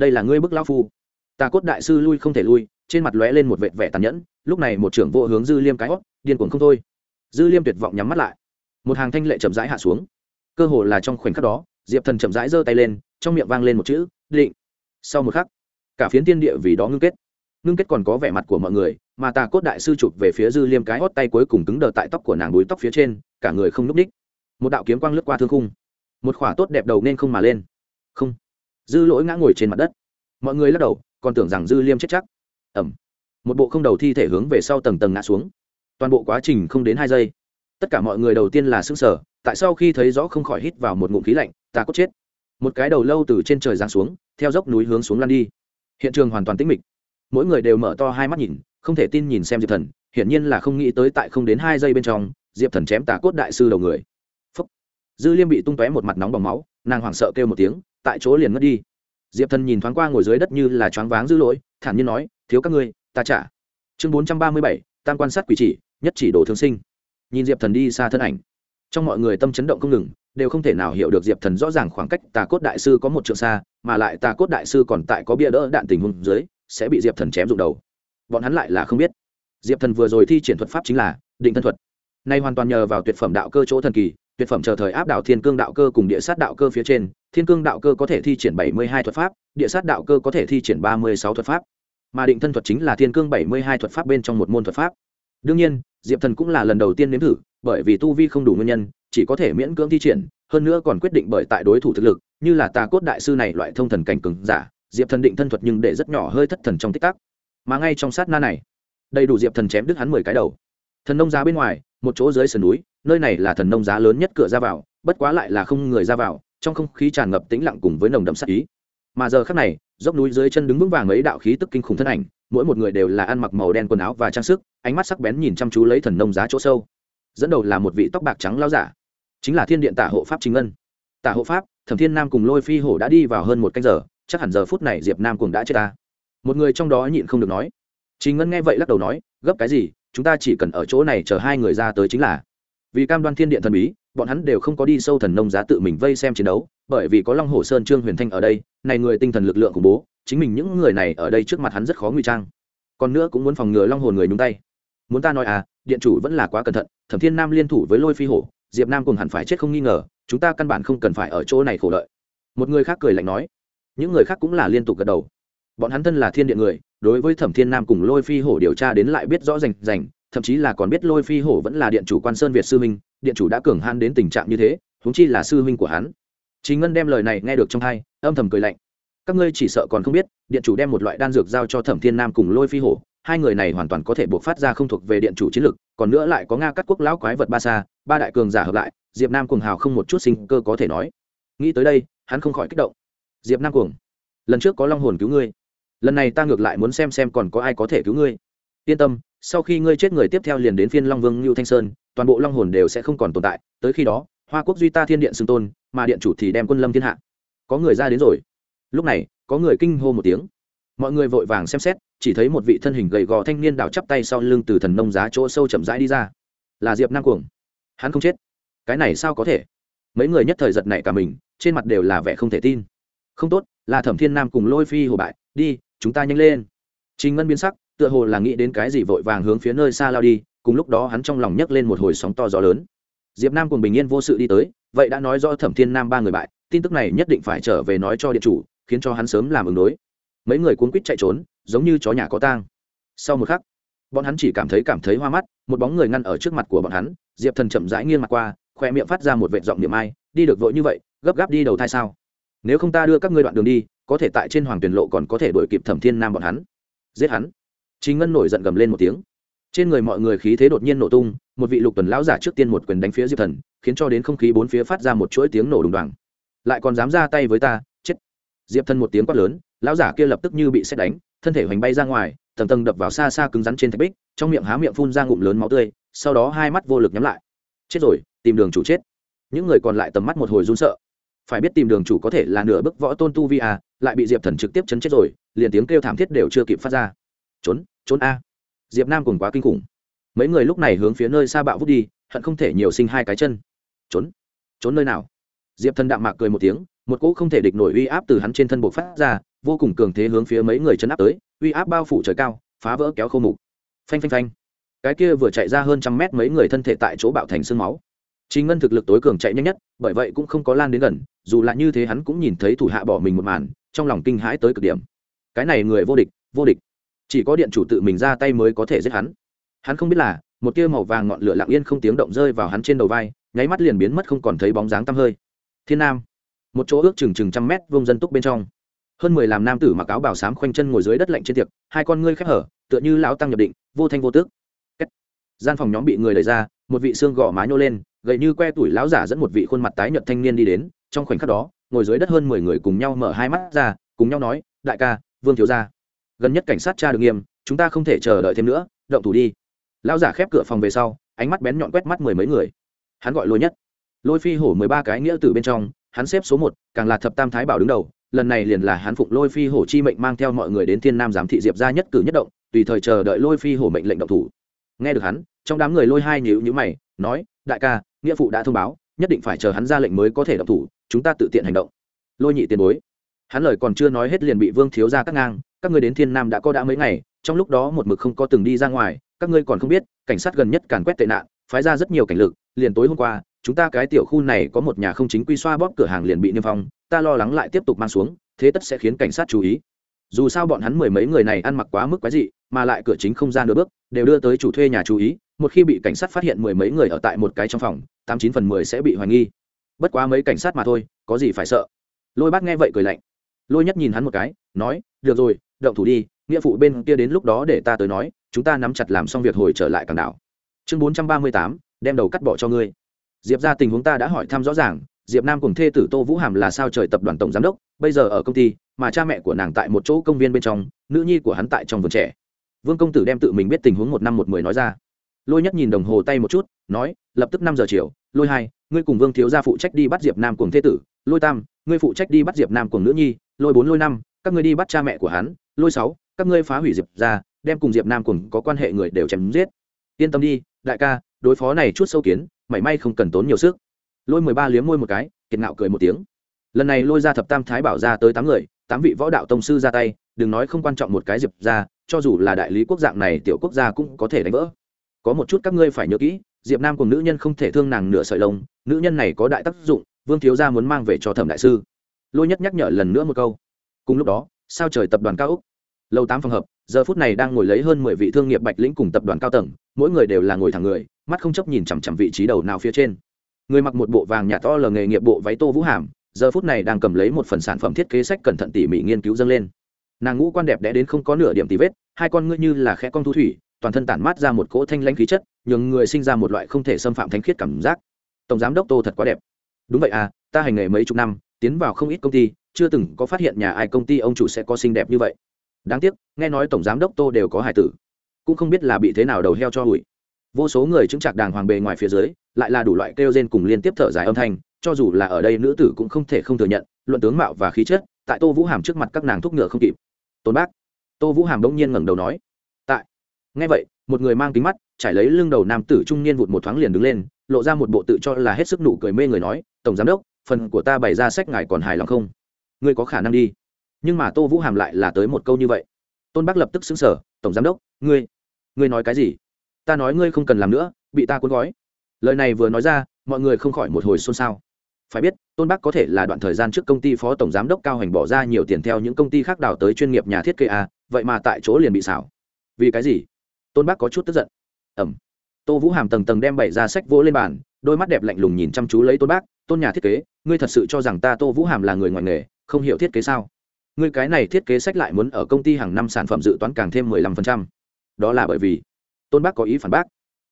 đây là ngươi bức lao phu. Tà cốt đại sư lui không thể lui, trên mặt lóe lên một vệt vẻ tàn nhẫn, lúc này một trưởng vô hướng dư liêm cái hót, điên cuồng không thôi dư liêm tuyệt vọng nhắm mắt lại. Một hàng thanh lệ chậm rãi hạ xuống. Cơ hồ là trong khoảnh khắc đó, diệp thần chậm rãi giơ tay lên, trong miệng vang lên một chữ, định. Sau một khắc, cả phiến tiên địa vì đó ngưng kết. Ngưng kết còn có vẻ mặt của mọi người, mà tà cốt đại sư chụp về phía dư liêm cái hót tay cuối cùng cứng đờ tại tóc của nàng đuối tóc phía trên, cả người không n ú c ních một đạo kiếm quang lướt qua thương khung. Một khỏa tốt đẹp đầu nên không mà lên. Không. Dư lỗi ngã ngồi trên mặt đất. Mọi người lắc đầu, còn tưởng rằng dư liêm chết chắc. Ẩm một bộ không đầu thi thể hướng về sau tầng tầng ngã xuống toàn bộ quá trình không đến hai giây. Tất cả mọi người đầu tiên là s ư n g sở tại sau khi thấy rõ không khỏi hít vào một ngụm khí lạnh, ta cốt chết. Một cái đầu lâu từ trên trời giáng xuống, theo dốc núi hướng xuống lan đi. Hiện trường hoàn toàn tĩnh mịch. Mỗi người đều mở to hai mắt nhìn, không thể tin nhìn xem diệp thần, hiển nhiên là không nghĩ tới tại không đến hai giây bên trong, diệp thần chém tà cốt đại sư đầu người. Dư liêm bị tung tóe một mặt nóng bỏng máu, nàng hoảng sợ kêu một tiếng, tại chỗ liền mất đi. Diệp thần nhìn thoáng qua ngồi dưới đất như là choáng váng dữ lỗi thản nhiên nói, thiếu các ngươi, ta trả. Chương bốn trăm ba mươi bảy, tam quan sát quỷ chỉ nhất chỉ đồ thương sinh. Nhìn diệp thần đi xa thân ảnh, trong mọi người tâm chấn động không ngừng, đều không thể nào hiểu được diệp thần rõ ràng khoảng cách tà cốt đại sư có một trượng xa, mà lại tà cốt đại sư còn tại có bia đỡ đạn tình huống dưới, sẽ bị diệp thần chém rụng đầu. Bọn hắn lại là không biết. Diệp thần vừa rồi thi triển thuật pháp chính là định thân thuật. Nay hoàn toàn nhờ vào tuyệt phẩm đạo cơ chỗ thần kỳ, tuyệt phẩm chờ thời áp đảo thiên cương đạo cơ cùng địa sát đạo cơ phía trên, thiên cương đạo cơ có thể thi triển bảy mươi hai thuật pháp, địa sát đạo cơ có thể thi triển ba mươi sáu thuật pháp. Mà định thân thuật chính là thiên cương bảy mươi hai thuật pháp bên trong một môn thuật pháp đương nhiên, diệp thần cũng là lần đầu tiên nếm thử, bởi vì tu vi không đủ nguyên nhân, chỉ có thể miễn cưỡng thi triển, hơn nữa còn quyết định bởi tại đối thủ thực lực, như là tà cốt đại sư này loại thông thần cảnh cừng giả, diệp thần định thân thuật nhưng để rất nhỏ hơi thất thần trong tích tắc. Mà ngay trong sát na này, đầy đủ diệp thần chém đứt hắn mười cái đầu. Thần nông giá bên ngoài, một chỗ dưới sườn núi, nơi này là thần nông giá lớn nhất cửa ra vào, bất quá lại là không người ra vào, trong không khí tràn ngập tĩnh lặng cùng với nồng đậm sát ý. Mà giờ khắc này dốc núi dưới chân đứng vững vàng ấy đạo khí tức kinh khủng thân ảnh, mỗi một người đều là ăn mặc màu đen quần áo và trang sức, ánh mắt sắc bén nhìn chăm chú lấy thần nông giá chỗ sâu. Dẫn đầu là một vị tóc bạc trắng lao giả, chính là thiên điện tả hộ pháp chính ngân. Tả hộ pháp, thẩm thiên nam cùng lôi phi hổ đã đi vào hơn một canh giờ, chắc hẳn giờ phút này diệp nam cùng đã chết ta. Một người trong đó nhịn không được nói. Chính ngân nghe vậy lắc đầu nói, gấp cái gì, chúng ta chỉ cần ở chỗ này chờ hai người ra tới chính là. Vì cam đoan thiên điện thần bí bọn hắn đều không có đi sâu thần nông giá tự mình vây xem chiến đấu, bởi vì có long hồ sơn trương huyền thanh ở đây, này người tinh thần lực lượng khủng bố, chính mình những người này ở đây trước mặt hắn rất khó ngụy trang. Còn nữa cũng muốn phòng ngừa long hồn người nhúng tay. Muốn ta nói à điện chủ vẫn là quá cẩn thận, thẩm thiên nam liên thủ với lôi phi hổ, diệp nam cùng hẳn phải chết không nghi ngờ, chúng ta căn bản không cần phải ở chỗ này khổ lợi. Một người khác cười lạnh nói. Những người khác cũng là liên tục gật đầu. Bọn hắn thân là thiên điện người, đối với thẩm thiên nam cùng lôi phi hổ điều tra đến lại biết rõ rành rành, thậm chí là còn biết lôi phi hổ vẫn là điện chủ quan sơn việt sư minh điện chủ đã cường han đến tình trạng như thế, huống chi là sư minh của hắn. Chính ngân đem lời này nghe được trong hai, âm thầm cười lạnh. Các ngươi chỉ sợ còn không biết, điện chủ đem một loại đan dược giao cho thẩm thiên nam cùng lôi phi hổ, hai người này hoàn toàn có thể buộc phát ra không thuộc về điện chủ chiến lực, còn nữa lại có nga các quốc lão quái vật ba sa ba đại cường giả hợp lại, diệp nam cuồng hào không một chút sinh cơ có thể nói. Nghĩ tới đây, hắn không khỏi kích động. Diệp nam cuồng, lần trước có long hồn cứu ngươi, lần này ta ngược lại muốn xem xem còn có ai có thể cứu ngươi. Yên tâm, sau khi ngươi chết người tiếp theo liền đến phiên long vương ngưu thanh sơn toàn bộ long hồn đều sẽ không còn tồn tại, tới khi đó, hoa quốc duy ta thiên điện xưng tôn, mà điện chủ thì đem quân lâm thiên hạ. Có người ra đến rồi. Lúc này, có người kinh hô một tiếng. Mọi người vội vàng xem xét, chỉ thấy một vị thân hình gầy gò thanh niên đào chắp tay sau lưng từ thần nông giá chỗ sâu chậm rãi đi ra. Là diệp nam cuồng. Hắn không chết. Cái này sao có thể? Mấy người nhất thời giật này cả mình, trên mặt đều là vẻ không thể tin. Không tốt, là thẩm thiên nam cùng lôi phi hồ bại, đi, chúng ta nhanh lên. Trình ngân biến sắc, tựa hồ là nghĩ đến cái gì vội vàng hướng phía nơi xa lao đi cùng lúc đó hắn trong lòng nhấc lên một hồi sóng to gió lớn. Diệp nam cùng bình yên vô sự đi tới, vậy đã nói rõ thẩm thiên nam ba người bại, tin tức này nhất định phải trở về nói cho điện chủ, khiến cho hắn sớm làm ứng đối. Mấy người cuốn quýt chạy trốn, giống như chó nhà có tang. Sau một khắc, bọn hắn chỉ cảm thấy cảm thấy hoa mắt, một bóng người ngăn ở trước mặt của bọn hắn, diệp thần chậm rãi nghiêng mặt qua, khoe miệng phát ra một vệ giọng niệm ai, đi được vội như vậy, gấp gáp đi đầu thai sao? Nếu không ta đưa các ngươi đoạn đường đi, có thể tại trên hoàng tuyển lộ còn có thể đuổi kịp thẩm thiên nam bọn hắn. Giết hắn. Chính ngân nổi giận gầm lên một tiếng trên người mọi người khí thế đột nhiên nổ tung, một vị lục tuần lão giả trước tiên một quyền đánh phía diệp thần, khiến cho đến không khí bốn phía phát ra một chuỗi tiếng nổ đùng đoàng. Lại còn dám ra tay với ta, chết. Diệp thần một tiếng quát lớn, lão giả kia lập tức như bị xét đánh, thân thể hoành bay ra ngoài, tầng tầng đập vào xa xa cứng rắn trên thạch bích, trong miệng há miệng phun ra ngụm lớn máu tươi, sau đó hai mắt vô lực nhắm lại. Chết rồi, tìm đường chủ chết. Những người còn lại tầm mắt một hồi run sợ. Phải biết tìm đường chủ có thể là nửa bức võ tôn tu vi à lại bị diệp thần trực tiếp chấn chết rồi, liền tiếng kêu thảm thiết đều chưa kịp phát ra. Trốn trốn a diệp nam cùng quá kinh khủng. Mấy người lúc này hướng phía nơi xa bạo vút đi hận không thể nhiều sinh hai cái chân. Trốn. Trốn nơi nào? Diệp thần đạm mạc cười một tiếng một cỗ không thể địch nổi uy áp từ hắn trên thân buộc phát ra vô cùng cường thế hướng phía mấy người chân áp tới uy áp bao phủ trời cao phá vỡ kéo khô mục. Phanh phanh phanh. Cái kia vừa chạy ra hơn trăm mét mấy người thân thể tại chỗ bạo thành sương máu. Trình Ngân thực lực tối cường chạy nhanh nhất, bởi vậy cũng không có lan đến gần, dù là như thế hắn cũng nhìn thấy thủ hạ bỏ mình một màn, trong lòng kinh hãi tới cực điểm. cái này người vô địch vô địch chỉ có điện chủ tự mình ra tay mới có thể giết hắn. Hắn không biết là, một tia màu vàng ngọn lửa lặng yên không tiếng động rơi vào hắn trên đầu vai, nháy mắt liền biến mất không còn thấy bóng dáng tăm hơi. Thiên nam. Một chỗ ước chừng chừng trăm mét vông dân túc bên trong. Hơn mười làm nam tử mặc áo bảo sám khoanh chân ngồi dưới đất lạnh trên tiệc, hai con ngươi khép hở, tựa như lão tăng nhập định, vô thanh vô tước. Gian phòng nhóm bị người đẩy ra, một vị xương gò má nhô lên gậy như que tuổi lão giả dẫn một vị khuôn mặt tái nhợt thanh niên đi đến, trong khoảnh khắc đó, ngồi dưới đất hơn mười người cùng nhau mở hai mắt ra, cùng nhau nói, đại ca, vương thiếu gia gần nhất cảnh sát tra được nghiêm, chúng ta không thể chờ đợi thêm nữa, động thủ đi. Lão giả khép cửa phòng về sau, ánh mắt bén nhọn quét mắt mười mấy người. Hắn gọi lôi nhất. Lôi phi hổ mười ba cái nghĩa từ bên trong, hắn xếp số một, càng là thập tam thái bảo đứng đầu, lần này liền là hắn phụng lôi phi hổ chi mệnh mang theo mọi người đến thiên nam giám thị diệp ra nhất cử nhất động, tùy thời chờ đợi lôi phi hổ mệnh lệnh động thủ. Nghe được hắn, trong đám người lôi hai nhữ nhữ mày, nói, đại ca, nghĩa phụ đã thông báo, nhất định phải chờ hắn ra lệnh mới có thể động thủ, chúng ta tự tiện hành động. Lôi nhị tiền bối. Hắn lời còn chưa nói hết liền bị vương thiếu ra cắt ngang các ngươi đến thiên nam đã có đã mấy ngày, trong lúc đó một mực không có từng đi ra ngoài, các ngươi còn không biết, cảnh sát gần nhất càn quét tệ nạn, phái ra rất nhiều cảnh lực, liền tối hôm qua, chúng ta cái tiểu khu này có một nhà không chính quy xoa bóp cửa hàng liền bị niêm phong, ta lo lắng lại tiếp tục mang xuống, thế tất sẽ khiến cảnh sát chú ý. Dù sao bọn hắn mười mấy người này ăn mặc quá mức quái dị, mà lại cửa chính không gian nửa bước, đều đưa tới chủ thuê nhà chú ý, một khi bị cảnh sát phát hiện mười mấy người ở tại một cái trong phòng, tám chín phần mười sẽ bị hoài nghi. Bất quá mấy cảnh sát mà thôi, có gì phải sợ? Lôi bác nghe vậy cười lạnh lôi nhất nhìn hắn một cái, nói, được rồi, động thủ đi, nghĩa phụ bên kia đến lúc đó để ta tới nói, chúng ta nắm chặt làm xong việc hồi trở lại cảng đảo. Chương bốn trăm ba mươi tám, đem đầu cắt bỏ cho ngươi. Diệp ra tình huống ta đã hỏi thăm rõ ràng, diệp nam cùng thê tử tô vũ hàm là sao trời tập đoàn tổng giám đốc, bây giờ ở công ty, mà cha mẹ của nàng tại một chỗ công viên bên trong, nữ nhi của hắn tại trong vườn trẻ. Vương công tử đem tự mình biết tình huống một năm một mười nói ra. Lôi nhất nhìn đồng hồ tay một chút, nói, lập tức năm giờ chiều, lôi hai, ngươi cùng vương thiếu gia phụ trách đi bắt diệp nam cùng thê tử, lôi tam, ngươi phụ trách đi bắt diệp nam cùng nữ nhi lôi bốn lôi năm, các ngươi đi bắt cha mẹ của hắn, lôi sáu, các ngươi phá hủy diệp ra, đem cùng diệp nam cùng có quan hệ người đều chém giết. Yên tâm đi, đại ca, đối phó này chút sâu kiến, mảy may không cần tốn nhiều sức. Lôi mười ba liếm môi một cái, kiệt ngạo cười một tiếng. Lần này lôi ra thập tam thái bảo ra tới tám người, tám vị võ đạo tông sư ra tay, đừng nói không quan trọng một cái diệp ra, cho dù là đại lý quốc dạng này tiểu quốc gia cũng có thể đánh vỡ. Có một chút các ngươi phải nhớ kỹ, diệp nam cùng nữ nhân không thể thương nàng nửa sợi lông, nữ nhân này có đại tác dụng, vương thiếu gia muốn mang về cho thẩm đại sư lôi nhất nhắc nhở lần nữa một câu. Cùng lúc đó, sao trời tập đoàn cao úc. Lâu tám phòng hợp, giờ phút này đang ngồi lấy hơn mười vị thương nghiệp bạch lĩnh cùng tập đoàn cao tầng, mỗi người đều là ngồi thẳng người, mắt không chấp nhìn chằm chằm vị trí đầu nào phía trên. Người mặc một bộ vàng nhà to lờ nghề nghiệp bộ váy tô vũ hàm, giờ phút này đang cầm lấy một phần sản phẩm thiết kế sách cẩn thận tỉ mỉ nghiên cứu dâng lên. Nàng ngũ quan đẹp đẽ đến không có nửa điểm tì vết, hai con ngươi như là khẽ con thu thủy, toàn thân tản mát ra một cỗ thanh lãnh khí chất, nhường người sinh ra một loại không thể xâm phạm thánh khiết cảm giác. Tổng giám đốc tô thật quá đẹp. Đúng vậy à ta hành nghề mấy chục năm tiến vào không ít công ty, chưa từng có phát hiện nhà ai công ty ông chủ sẽ có xinh đẹp như vậy. Đáng tiếc, nghe nói tổng giám đốc tô đều có hải tử. Cũng không biết là bị thế nào đầu heo cho hủi. Vô số người chứng chặt đàng hoàng bề ngoài phía dưới, lại là đủ loại kêu rên cùng liên tiếp thở dài âm thanh, cho dù là ở đây nữ tử cũng không thể không thừa nhận, luận tướng mạo và khí chất, tại tô vũ hàm trước mặt các nàng thúc ngựa không kịp. Tôn bác. Tô vũ hàm đông nhiên ngẩng đầu nói. Tại. Ngay vậy, một người mang kính mắt, trải lấy lưng đầu nam tử trung niên vụt một thoáng liền đứng lên, lộ ra một bộ tự cho là hết sức nụ cười mê người nói, tổng giám đốc phần của ta bày ra sách ngài còn hài lòng không? Ngươi có khả năng đi. Nhưng mà tô vũ hàm lại là tới một câu như vậy. Tôn bác lập tức xứng sở tổng giám đốc, ngươi ngươi nói cái gì? Ta nói ngươi không cần làm nữa, bị ta cuốn gói. Lời này vừa nói ra, mọi người không khỏi một hồi xôn xao. Phải biết, tôn bắc có thể là đoạn thời gian trước công ty phó tổng giám đốc cao hành bỏ ra nhiều tiền theo những công ty khác đào tới chuyên nghiệp nhà thiết kế a vậy mà tại chỗ liền bị xảo. Vì cái gì? Tôn bắc có chút tức giận. Ẩm. Tô vũ hàm tầng tầng đem bày ra sách vỗ lên bàn đôi mắt đẹp lạnh lùng nhìn chăm chú lấy tôn bác, tôn nhà thiết kế, ngươi thật sự cho rằng ta tô vũ hàm là người ngoài nghề, không hiểu thiết kế sao? Ngươi cái này thiết kế sách lại muốn ở công ty hàng năm sản phẩm dự toán càng thêm mười lăm phần trăm. Đó là bởi vì tôn bác có ý phản bác.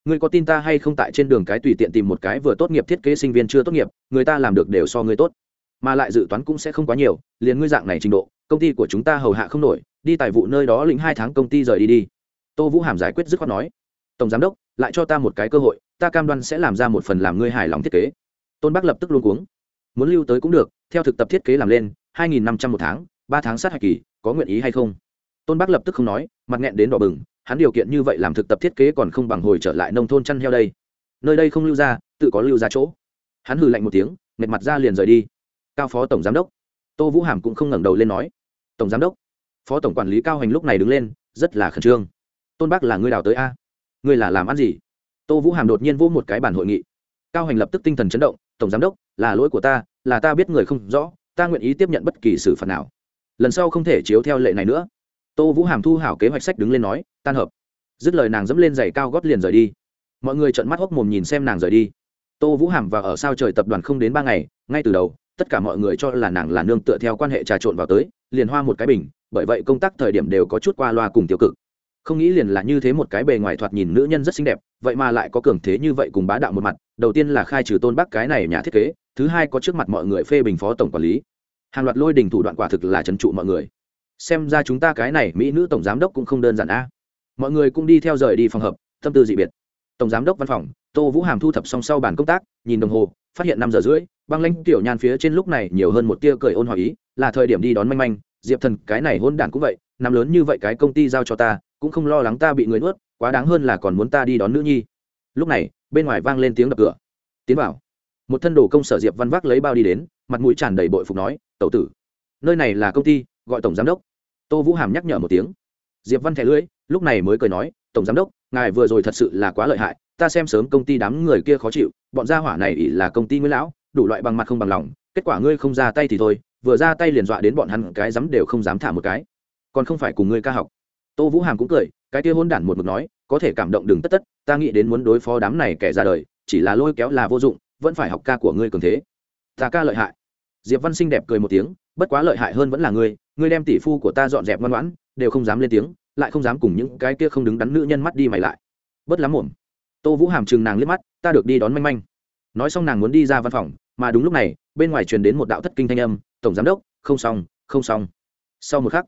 Ngươi có tin ta hay không tại trên đường cái tùy tiện tìm một cái vừa tốt nghiệp thiết kế sinh viên chưa tốt nghiệp, người ta làm được đều so ngươi tốt. Mà lại dự toán cũng sẽ không quá nhiều, liền ngươi dạng này trình độ, công ty của chúng ta hầu hạ không nổi, đi tài vụ nơi đó lĩnh hai tháng công ty rời đi đi. Tô vũ hàm giải quyết dứt khoát nói tổng giám đốc, lại cho ta một cái cơ hội, ta cam đoan sẽ làm ra một phần làm ngươi hài lòng thiết kế. Tôn bắc lập tức luôn cuống. Muốn lưu tới cũng được, theo thực tập thiết kế làm lên, hai nghìn năm trăm một tháng, ba tháng sát hạch kỳ, có nguyện ý hay không? Tôn bắc lập tức không nói, mặt nghẹn đến đỏ bừng, hắn điều kiện như vậy làm thực tập thiết kế còn không bằng hồi trở lại nông thôn chăn heo đây. Nơi đây không lưu ra, tự có lưu ra chỗ. Hắn hừ lạnh một tiếng mệt mặt ra liền rời đi. Cao phó tổng giám đốc. Tô vũ hàm cũng không ngẩng đầu lên nói. Tổng giám đốc. Phó tổng quản lý cao hành lúc này đứng lên, rất là khẩn trương. Tôn bác là người đào tới a ngươi là làm ăn gì? Tô vũ hàm đột nhiên vô một cái bản hội nghị. Cao hành lập tức tinh thần chấn động, tổng giám đốc, là lỗi của ta, là ta biết người không rõ, ta nguyện ý tiếp nhận bất kỳ xử phạt nào. Lần sau không thể chiếu theo lệ này nữa. Tô vũ hàm thu hảo kế hoạch sách đứng lên nói, tan hợp. Dứt lời nàng dẫm lên giày cao gót liền rời đi. Mọi người trợn mắt hốc mồm nhìn xem nàng rời đi. Tô vũ hàm và ở sao trời tập đoàn không đến ba ngày, ngay từ đầu, tất cả mọi người cho là nàng là nương tựa theo quan hệ trà trộn vào tới, liền hoa một cái bình, bởi vậy công tác thời điểm đều có chút qua loa cùng tiêu cực không nghĩ liền là như thế một cái bề ngoài thoạt nhìn nữ nhân rất xinh đẹp, vậy mà lại có cường thế như vậy cùng bá đạo một mặt, đầu tiên là khai trừ tôn bác cái này nhà thiết kế, thứ hai có trước mặt mọi người phê bình phó tổng quản lý. Hàng loạt lôi đình thủ đoạn quả thực là trấn trụ mọi người. Xem ra chúng ta cái này mỹ nữ tổng giám đốc cũng không đơn giản a. Mọi người cũng đi theo rời đi phòng hợp tâm tư dị biệt. Tổng giám đốc văn phòng, tô vũ hàm thu thập xong sau bàn công tác, nhìn đồng hồ, phát hiện năm giờ rưỡi, băng lãnh tiểu nhan phía trên lúc này nhiều hơn một tia cười ôn hòa ý, là thời điểm đi đón manh manh. Diệp thần, cái này hôn đản cũng vậy, nằm lớn như vậy cái công ty giao cho ta cũng không lo lắng ta bị người nuốt, quá đáng hơn là còn muốn ta đi đón nữ nhi. Lúc này, bên ngoài vang lên tiếng đập cửa. Tiến vào. Một thân đồ công sở diệp văn vác lấy bao đi đến, mặt mũi tràn đầy bội phục nói, tẩu tử, nơi này là công ty, gọi tổng giám đốc. Tô vũ hàm nhắc nhở một tiếng. Diệp văn thẻ lưỡi, lúc này mới cười nói, tổng giám đốc, ngài vừa rồi thật sự là quá lợi hại, ta xem sớm công ty đám người kia khó chịu, bọn gia hỏa này ỉ là công ty nguyễn lão, đủ loại bằng mặt không bằng lòng, kết quả ngươi không ra tay thì thôi, vừa ra tay liền dọa đến bọn hắn cái dám đều không dám thả một cái. Còn không phải cùng ngươi ca học tô vũ hàm cũng cười, cái kia hôn đản một mực nói, có thể cảm động đừng tất tất, ta nghĩ đến muốn đối phó đám này kẻ ra đời, chỉ là lôi kéo là vô dụng, vẫn phải học ca của ngươi cường thế. Ta ca lợi hại. Diệp văn sinh đẹp cười một tiếng, bất quá lợi hại hơn vẫn là ngươi ngươi đem tỷ phu của ta dọn dẹp ngoan ngoãn, đều không dám lên tiếng, lại không dám cùng những cái kia không đứng đắn nữ nhân mắt đi mày lại. Bất lắm mồm. Tô vũ hàm chừng nàng liếc mắt, ta được đi đón manh manh. Nói xong nàng muốn đi ra văn phòng, mà đúng lúc này, bên ngoài truyền đến một đạo thất kinh thanh âm, tổng giám đốc, không xong không xong. Sau một khắc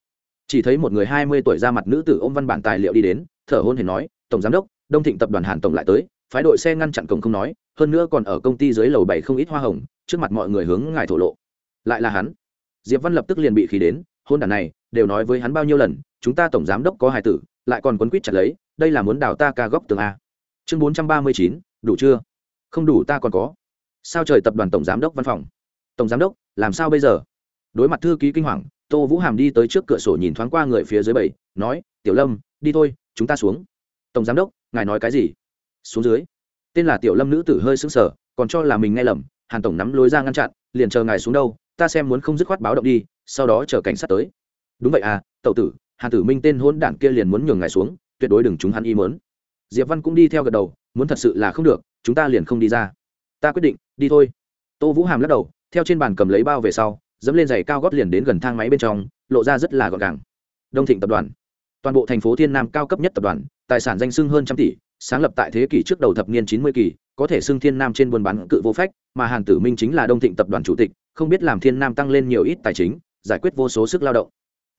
chỉ thấy một người hai mươi tuổi ra mặt nữ tử ôm văn bản tài liệu đi đến, thở hôn hề nói, tổng giám đốc, đông thịnh tập đoàn hàn tổng lại tới, phái đội xe ngăn chặn cổng không nói, hơn nữa còn ở công ty dưới lầu bảy không ít hoa hồng, trước mặt mọi người hướng ngài thổ lộ. Lại là hắn. Diệp văn lập tức liền bị khí đến, hôn đàn này, đều nói với hắn bao nhiêu lần, chúng ta tổng giám đốc có hài tử, lại còn quấn quýt chặt lấy, đây là muốn đào ta ca góc tường a. Chương bốn trăm ba mươi chín, đủ chưa? Không đủ ta còn có. Sao trời tập đoàn tổng giám đốc văn phòng? Tổng giám đốc, làm sao bây giờ? Đối mặt thư ký kinh hoàng tô vũ hàm đi tới trước cửa sổ nhìn thoáng qua người phía dưới bảy, nói, tiểu lâm, đi thôi, chúng ta xuống. Tổng giám đốc, ngài nói cái gì? Xuống dưới. Tên là tiểu lâm nữ tử hơi sững sờ, còn cho là mình nghe lầm, hàn tổng nắm lối ra ngăn chặn, liền chờ ngài xuống đâu, ta xem muốn không dứt khoát báo động đi, sau đó chờ cảnh sát tới. Đúng vậy à tậu tử, hàn tử minh tên hôn đản kia liền muốn nhường ngài xuống, tuyệt đối đừng chúng hắn y mớn diệp văn cũng đi theo gật đầu, muốn thật sự là không được, chúng ta liền không đi ra. Ta quyết định, đi thôi. Tô vũ hàm lắc đầu, theo trên bàn cầm lấy bao về sau dẫm lên giày cao gót liền đến gần thang máy bên trong, lộ ra rất là gọn gàng. Đông thịnh tập đoàn. Toàn bộ thành phố thiên nam cao cấp nhất tập đoàn, tài sản danh sưng hơn trăm tỷ, sáng lập tại thế kỷ trước đầu thập niên chín mươi kỳ, có thể xưng thiên nam trên buôn bán cự vô phách, mà hàn tử minh chính là đông thịnh tập đoàn chủ tịch, không biết làm thiên nam tăng lên nhiều ít tài chính, giải quyết vô số sức lao động.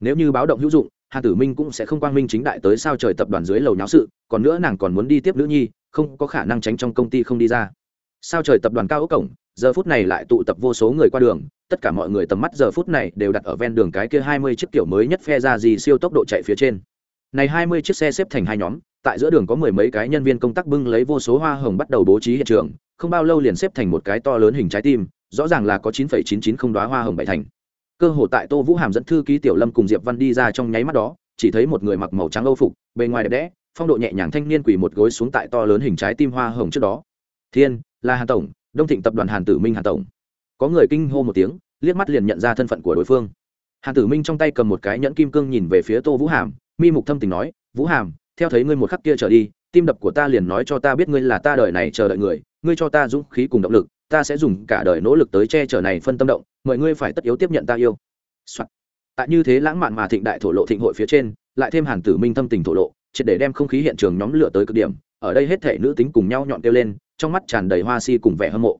Nếu như báo động hữu dụng, hàn tử minh cũng sẽ không quang minh chính đại tới sao trời tập đoàn dưới lầu nháo sự, còn nữa nàng còn muốn đi tiếp nữ nhi, không có khả năng tránh trong công ty không đi ra. Sao trời tập đoàn cao ốc cổng, giờ phút này lại tụ tập vô số người qua đường tất cả mọi người tầm mắt giờ phút này đều đặt ở ven đường cái kia hai mươi chiếc kiểu mới nhất phe ra gì siêu tốc độ chạy phía trên. Này hai mươi chiếc xe xếp thành hai nhóm, tại giữa đường có mười mấy cái nhân viên công tác bưng lấy vô số hoa hồng bắt đầu bố trí hiện trường, không bao lâu liền xếp thành một cái to lớn hình trái tim, rõ ràng là có chín phẩy chín chín không đoá hoa hồng bảy thành. Cơ hồ tại tô vũ hàm dẫn thư ký tiểu lâm cùng diệp văn đi ra trong nháy mắt đó, chỉ thấy một người mặc màu trắng âu phục, bề ngoài đẹp đẽ, phong độ nhẹ nhàng thanh niên quỳ một gối xuống tại to lớn hình trái tim hoa hồng trước đó. Thiên, là hàn tổng, đông thịnh tập đoàn hàn tử minh hàn tổng có người kinh hô một tiếng, liếc mắt liền nhận ra thân phận của đối phương. Hàn tử minh trong tay cầm một cái nhẫn kim cương nhìn về phía tô vũ hàm, mi mục thâm tình nói, vũ hàm, theo thấy ngươi một khắc kia trở đi, tim đập của ta liền nói cho ta biết ngươi là ta đời này chờ đợi người, ngươi cho ta dũng khí cùng động lực, ta sẽ dùng cả đời nỗ lực tới che chở này phân tâm động Mọi ngươi phải tất yếu tiếp nhận ta yêu、Soạn. tại như thế lãng mạn mà thịnh đại thổ lộ thịnh hội phía trên, lại thêm hàn tử minh thâm tình thổ lộ, triệt để đem không khí hiện trường nhóm lửa tới cực điểm, ở đây hết thể nữ tính cùng nhau nhọn kêu lên, trong mắt tràn đầy hoa si cùng vẻ hâm mộ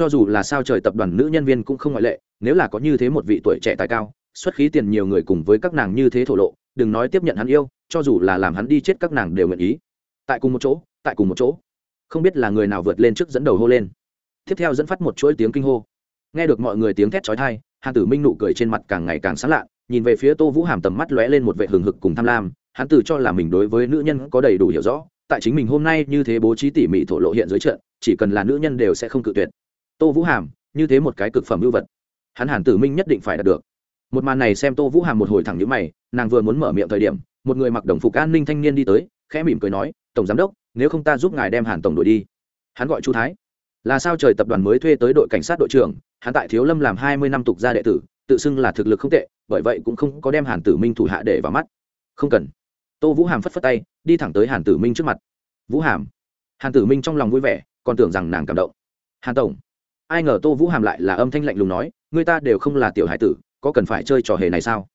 cho dù là sao trời tập đoàn nữ nhân viên cũng không ngoại lệ, nếu là có như thế một vị tuổi trẻ tài cao, xuất khí tiền nhiều người cùng với các nàng như thế thổ lộ, đừng nói tiếp nhận hắn yêu, cho dù là làm hắn đi chết các nàng đều nguyện ý. Tại cùng một chỗ, tại cùng một chỗ. Không biết là người nào vượt lên trước dẫn đầu hô lên. Tiếp theo dẫn phát một chuỗi tiếng kinh hô. Nghe được mọi người tiếng thét trói thai hàn tử minh nụ cười trên mặt càng ngày càng sáng lạ, nhìn về phía tô vũ hàm tầm mắt lóe lên một vệ hừng hực cùng tham lam, hắn tự cho là mình đối với nữ nhân có đầy đủ hiểu rõ, tại chính mình hôm nay như thế bố trí tỉ mỉ thổ lộ hiện dưới trận, chỉ cần là nữ nhân đều sẽ không cự tuyệt tô vũ hàm, như thế một cái cực phẩm lưu vật. Hắn hàn tử minh nhất định phải đạt được. Một màn này xem tô vũ hàm một hồi thẳng nhữ mày, nàng vừa muốn mở miệng thời điểm, một người mặc đồng phục an ninh thanh niên đi tới, khẽ mỉm cười nói, tổng giám đốc, nếu không ta giúp ngài đem hàn tổng đội đi. Hắn gọi chu thái. Là sao trời tập đoàn mới thuê tới đội cảnh sát đội trưởng, hắn tại thiếu lâm làm hai mươi năm tục gia đệ tử, tự xưng là thực lực không tệ, bởi vậy cũng không có đem hàn tử minh thủ hạ để vào mắt. Không cần. Tô vũ hàm phất phất tay, đi thẳng tới hàn tử minh trước mặt. Vũ hàm. Hàn tử minh trong lòng vui vẻ, còn tưởng rằng nàng cảm động. Hàn tổng ai ngờ tô vũ hàm lại là âm thanh lạnh lùng nói, người ta đều không là tiểu hải tử, có cần phải chơi trò hề này sao?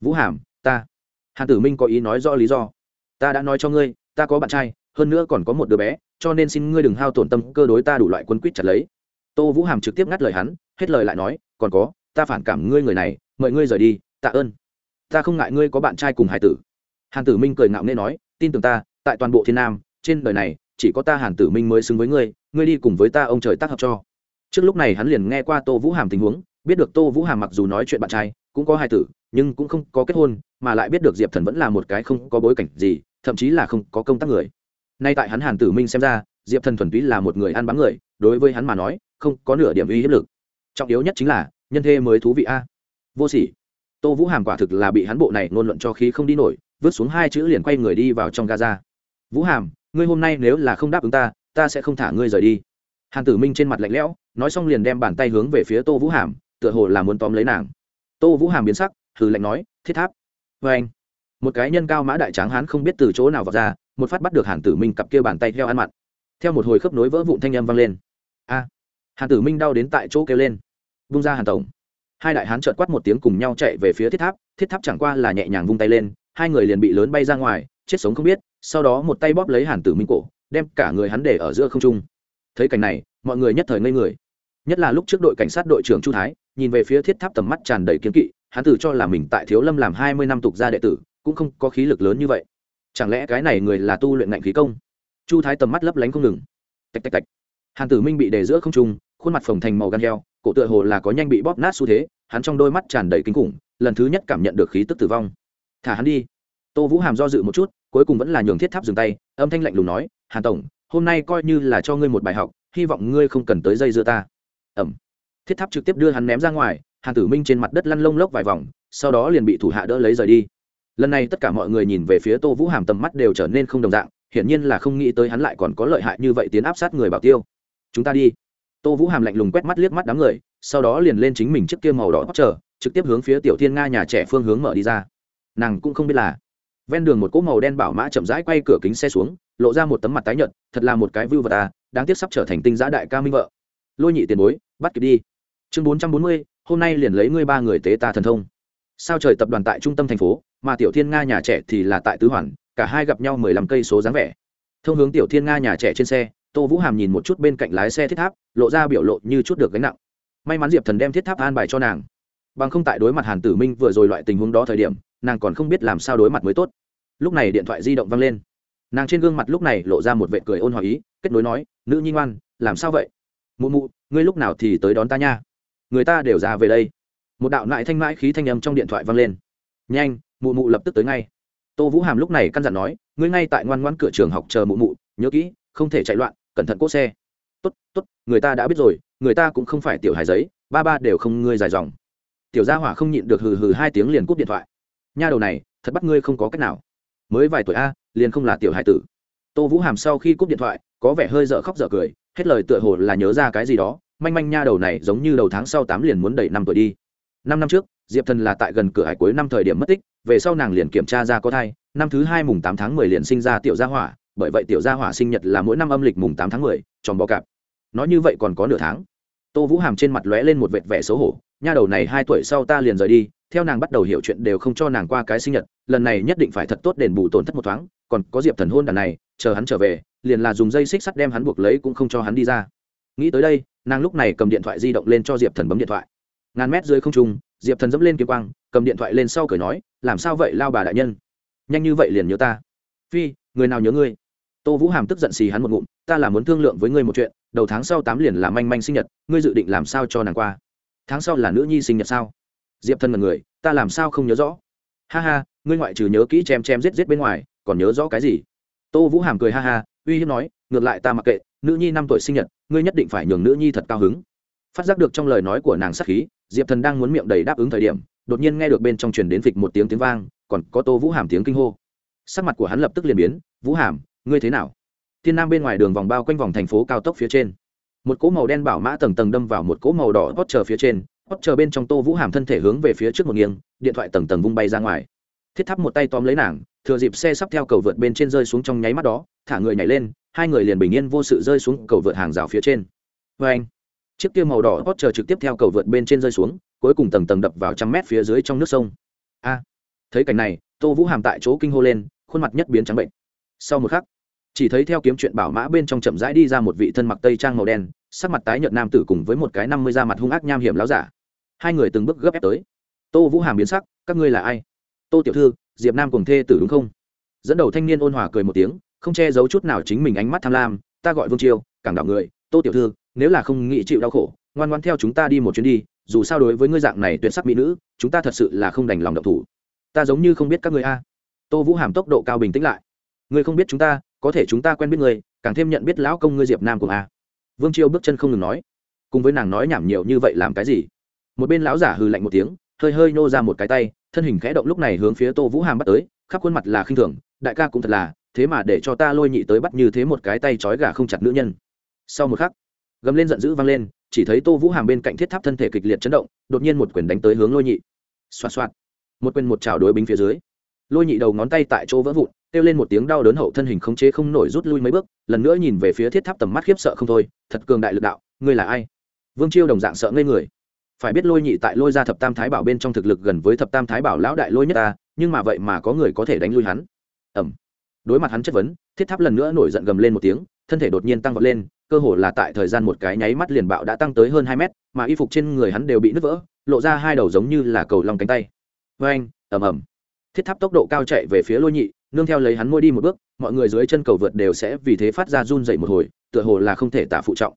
Vũ hàm, ta. Hàn tử minh có ý nói rõ lý do. Ta đã nói cho ngươi, ta có bạn trai, hơn nữa còn có một đứa bé, cho nên xin ngươi đừng hao tổn tâm cơ đối ta đủ loại quân quýt chặt lấy. Tô vũ hàm trực tiếp ngắt lời hắn, hết lời lại nói, còn có, ta phản cảm ngươi người này, mời ngươi rời đi, tạ ơn. Ta không ngại ngươi có bạn trai cùng hải tử. Hàn tử minh cười ngạo nghê nói, tin tưởng ta, tại toàn bộ thiên nam, trên đời này, chỉ có ta hàn tử minh mới xứng với ngươi ngươi đi cùng với ta ông trời tác hợp cho trước lúc này hắn liền nghe qua tô vũ hàm tình huống, biết được tô vũ hàm mặc dù nói chuyện bạn trai, cũng có hai tử, nhưng cũng không có kết hôn, mà lại biết được diệp thần vẫn là một cái không có bối cảnh gì, thậm chí là không có công tác người. Nay tại hắn hàn tử minh xem ra, diệp thần thuần túy là một người ăn bám người, đối với hắn mà nói, không có nửa điểm uy hiếp lực. Trọng yếu nhất chính là, nhân thê mới thú vị a. Vô sỉ. Tô vũ hàm quả thực là bị hắn bộ này ngôn luận cho khí không đi nổi, vứt xuống hai chữ liền quay người đi vào trong gaza. Vũ hàm, ngươi hôm nay nếu là không đáp ứng ta ta sẽ không thả ngươi rời đi. Hàn tử minh trên mặt lạnh lẽo nói xong liền đem bàn tay hướng về phía tô vũ hàm, tựa hồ là muốn tóm lấy nàng. Tô vũ hàm biến sắc thử lạnh nói, thiết tháp. Vê anh. Một cái nhân cao mã đại tráng hán không biết từ chỗ nào vào ra, một phát bắt được hàn tử minh cặp kia bàn tay theo ăn mặn. Theo một hồi khớp nối vỡ vụn thanh âm vang lên. A. Hàn tử minh đau đến tại chỗ kêu lên. Vung ra hàn tổng. Hai đại hán trợt quát một tiếng cùng nhau chạy về phía thiết tháp thiết tháp chẳng qua là nhẹ nhàng vung tay lên, hai người liền bị lớn bay ra ngoài, chết sống không biết, sau đó một tay bóp lấy hàn tử minh cổ, đem cả người hắn để ở giữa không trung. Thấy cảnh này, mọi người nhất thời ngây người nhất là lúc trước đội cảnh sát đội trưởng chu thái, nhìn về phía thiết tháp tầm mắt tràn đầy kiến kỵ, hắn tự cho là mình tại thiếu lâm làm hai mươi năm tục gia đệ tử, cũng không có khí lực lớn như vậy. Chẳng lẽ cái này người là tu luyện ngạnh khí công? Chu thái tầm mắt lấp lánh không ngừng. Tạch tạch tạch. Hàn tử minh bị đề giữa không trung, khuôn mặt phồng thành màu gan heo, cổ tựa hồ là có nhanh bị bóp nát xu thế, hắn trong đôi mắt tràn đầy kinh khủng, lần thứ nhất cảm nhận được khí tức tử vong. Thả hắn đi. Tô vũ hàm do dự một chút, cuối cùng vẫn là nhường thiết tháp dừng tay, âm thanh lạnh lùng nói, hàn tổng, hôm nay coi như là cho ngươi một bài học, hy vọng ngươi không cần tới dây dưa ta ẩm. Thiết tháp trực tiếp đưa hắn ném ra ngoài, hàn tử minh trên mặt đất lăn lông lốc vài vòng, sau đó liền bị thủ hạ đỡ lấy rời đi. Lần này tất cả mọi người nhìn về phía tô vũ hàm tầm mắt đều trở nên không đồng dạng, hiển nhiên là không nghĩ tới hắn lại còn có lợi hại như vậy tiến áp sát người bảo tiêu. Chúng ta đi. Tô vũ hàm lạnh lùng quét mắt liếc mắt đám người, sau đó liền lên chính mình chiếc kia màu đỏ chờ, trực tiếp hướng phía tiểu thiên nga nhà trẻ phương hướng mở đi ra. Nàng cũng không biết là ven đường một cỗ màu đen bảo mã chậm rãi quay cửa kính xe xuống, lộ ra một tấm mặt tái nhợt, thật là một cái vưu vật à đáng tiếc sắp trở thành tinh giã đại ca minh vợ. Lôi nhị tiền bối bắt kịp đi. Chương bốn trăm bốn mươi, hôm nay liền lấy ngươi ba người tế ta thần thông. Sao trời tập đoàn tại trung tâm thành phố, mà tiểu thiên nga nhà trẻ thì là tại tứ hoàn, cả hai gặp nhau mười lăm cây số dáng vẻ. Thông hướng tiểu thiên nga nhà trẻ trên xe, tô vũ hàm nhìn một chút bên cạnh lái xe thiết tháp, lộ ra biểu lộ như chút được gánh nặng. May mắn diệp thần đem thiết tháp an bài cho nàng. Bằng không tại đối mặt hàn tử minh vừa rồi loại tình huống đó thời điểm, nàng còn không biết làm sao đối mặt mới tốt. Lúc này điện thoại di động văng lên. Nàng trên gương mặt lúc này lộ ra một vệ cười ôn hòa ý, kết nối nói, nữ nhi ngoan, làm sao vậy? Mụ mụ, ngươi lúc nào thì tới đón ta nha. Người ta đều ra về đây. Một đạo nại thanh mãi khí thanh âm trong điện thoại vang lên. Nhanh, mụ mụ lập tức tới ngay. Tô vũ hàm lúc này căn dặn nói, ngươi ngay tại ngoan ngoãn cửa trường học chờ mụ mụ, nhớ kỹ, không thể chạy loạn, cẩn thận cốt xe. Tốt tốt, người ta đã biết rồi, người ta cũng không phải tiểu hài giấy, ba ba đều không ngươi dài dòng. Tiểu gia hỏa không nhịn được hừ hừ hai tiếng liền cúp điện thoại. Nha đầu này, thật bắt ngươi không có cách nào. Mới vài tuổi a, liền không là tiểu hài tử. Tô vũ hàm sau khi cúp điện thoại, có vẻ hơi dở khóc dở cười hết lời tựa hồ là nhớ ra cái gì đó, manh manh nha đầu này giống như đầu tháng sau tám liền muốn đẩy năm tuổi đi. Năm năm trước, diệp thần là tại gần cửa hải cuối năm thời điểm mất tích, về sau nàng liền kiểm tra ra có thai, năm thứ hai mùng tám tháng mười liền sinh ra tiểu gia hỏa, bởi vậy tiểu gia hỏa sinh nhật là mỗi năm âm lịch mùng tám tháng mười, tròn bò cạp. Nói như vậy còn có nửa tháng. Tô vũ hàm trên mặt lóe lên một vệt vẻ xấu hổ, nha đầu này hai tuổi sau ta liền rời đi, theo nàng bắt đầu hiểu chuyện đều không cho nàng qua cái sinh nhật, lần này nhất định phải thật tốt đền bù tổn thất một thoáng, còn có diệp thần hôn đàn này, chờ hắn trở về liền là dùng dây xích sắt đem hắn buộc lấy cũng không cho hắn đi ra. Nghĩ tới đây, nàng lúc này cầm điện thoại di động lên cho diệp thần bấm điện thoại. Ngàn mét dưới không trung, diệp thần dẫm lên kiếm quang, cầm điện thoại lên sau cười nói, làm sao vậy, lao bà đại nhân? Nhanh như vậy liền nhớ ta. Phi, người nào nhớ ngươi? Tô vũ hàm tức giận xì hắn một ngụm, ta là muốn thương lượng với ngươi một chuyện, đầu tháng sau tám liền là manh manh sinh nhật, ngươi dự định làm sao cho nàng qua? Tháng sau là nữ nhi sinh nhật sao? Diệp thân là người, ta làm sao không nhớ rõ? Ha ha, ngươi ngoại trừ nhớ kỹ chém chém giết giết bên ngoài, còn nhớ rõ cái gì? Tô vũ hàm cười ha ha uy hiếp nói, ngược lại ta mặc kệ, nữ nhi năm tuổi sinh nhật, ngươi nhất định phải nhường nữ nhi thật cao hứng. Phát giác được trong lời nói của nàng sắc khí, diệp thần đang muốn miệng đầy đáp ứng thời điểm, đột nhiên nghe được bên trong truyền đến phịch một tiếng tiếng vang, còn có tô vũ hàm tiếng kinh hô. Sắc mặt của hắn lập tức liền biến, vũ hàm, ngươi thế nào? Thiên nam bên ngoài đường vòng bao quanh vòng thành phố cao tốc phía trên. Một cỗ màu đen bảo mã tầng tầng đâm vào một cỗ màu đỏ hót chờ phía trên hót chờ bên trong tô vũ hàm thân thể hướng về phía trước một nghiêng, điện thoại tầng tầng vung bay ra ngoài. Thiết thắp một tay tóm lấy nàng, thừa dịp xe sắp theo cầu vượt bên trên rơi xuống trong nháy mắt đó thả người nhảy lên, hai người liền bình yên vô sự rơi xuống cầu vượt hàng rào phía trên. Vê anh, chiếc kia màu đỏ hót chờ trực tiếp theo cầu vượt bên trên rơi xuống, cuối cùng tầng tầng đập vào trăm mét phía dưới trong nước sông. A, thấy cảnh này, tô vũ hàm tại chỗ kinh hô lên, khuôn mặt nhất biến trắng bệnh. Sau một khắc, chỉ thấy theo kiếm chuyện bảo mã bên trong chậm rãi đi ra một vị thân mặc tây trang màu đen, sắc mặt tái nhợt nam tử cùng với một cái năm mươi da mặt hung ác nham hiểm láo giả. Hai người từng bước gấp ép tới. Tô vũ hàm biến sắc, các ngươi là ai? Tô tiểu thư, diệp nam cùng thê tử đúng không? Dẫn đầu thanh niên ôn hòa cười một tiếng không che giấu chút nào chính mình ánh mắt tham lam, ta gọi vương chiêu cảng đảo người, tô tiểu thư, nếu là không nghĩ chịu đau khổ, ngoan ngoan theo chúng ta đi một chuyến đi, dù sao đối với ngươi dạng này tuyệt sắc mỹ nữ, chúng ta thật sự là không đành lòng độc thủ. Ta giống như không biết các ngươi a. Tô vũ hàm tốc độ cao bình tĩnh lại. Ngươi không biết chúng ta, có thể chúng ta quen biết ngươi, càng thêm nhận biết lão công ngươi diệp nam cùng a. Vương chiêu bước chân không ngừng nói. Cùng với nàng nói nhảm nhiều như vậy làm cái gì? Một bên lão giả hừ lạnh một tiếng, hơi hơi nô ra một cái tay, thân hình khẽ động lúc này hướng phía tô vũ hàm bắt tới, khắp khuôn mặt là khinh thường, đại ca cũng thật là thế mà để cho ta lôi nhị tới bắt như thế một cái tay trói gà không chặt nữ nhân. Sau một khắc, gầm lên giận dữ vang lên, chỉ thấy tô vũ hàm bên cạnh thiết tháp thân thể kịch liệt chấn động, đột nhiên một quyền đánh tới hướng lôi nhị. Xoa xoa một quyền một chảo đối bính phía dưới. Lôi nhị đầu ngón tay tại chỗ vỡ vụn, kêu lên một tiếng đau đớn hậu thân hình khống chế không nổi rút lui mấy bước, lần nữa nhìn về phía thiết tháp tầm mắt khiếp sợ không thôi, thật cường đại lực đạo, ngươi là ai? Vương chiêu đồng dạng sợ ngây người. Phải biết lôi nhị tại lôi ra thập tam thái bảo bên trong thực lực gần với thập tam thái bảo lão đại lôi nhất ta, nhưng mà vậy mà có người có thể đánh lui hắn. Ẩm đối mặt hắn chất vấn, thiết tháp lần nữa nổi giận gầm lên một tiếng, thân thể đột nhiên tăng vọt lên, cơ hồ là tại thời gian một cái nháy mắt liền bạo đã tăng tới hơn hai mét, mà y phục trên người hắn đều bị nứt vỡ, lộ ra hai đầu giống như là cầu lòng cánh tay. Vê anh ẩm ẩm thiết tháp tốc độ cao chạy về phía lôi nhị, nương theo lấy hắn môi đi một bước, mọi người dưới chân cầu vượt đều sẽ vì thế phát ra run dậy một hồi, tựa hồ là không thể tả phụ trọng.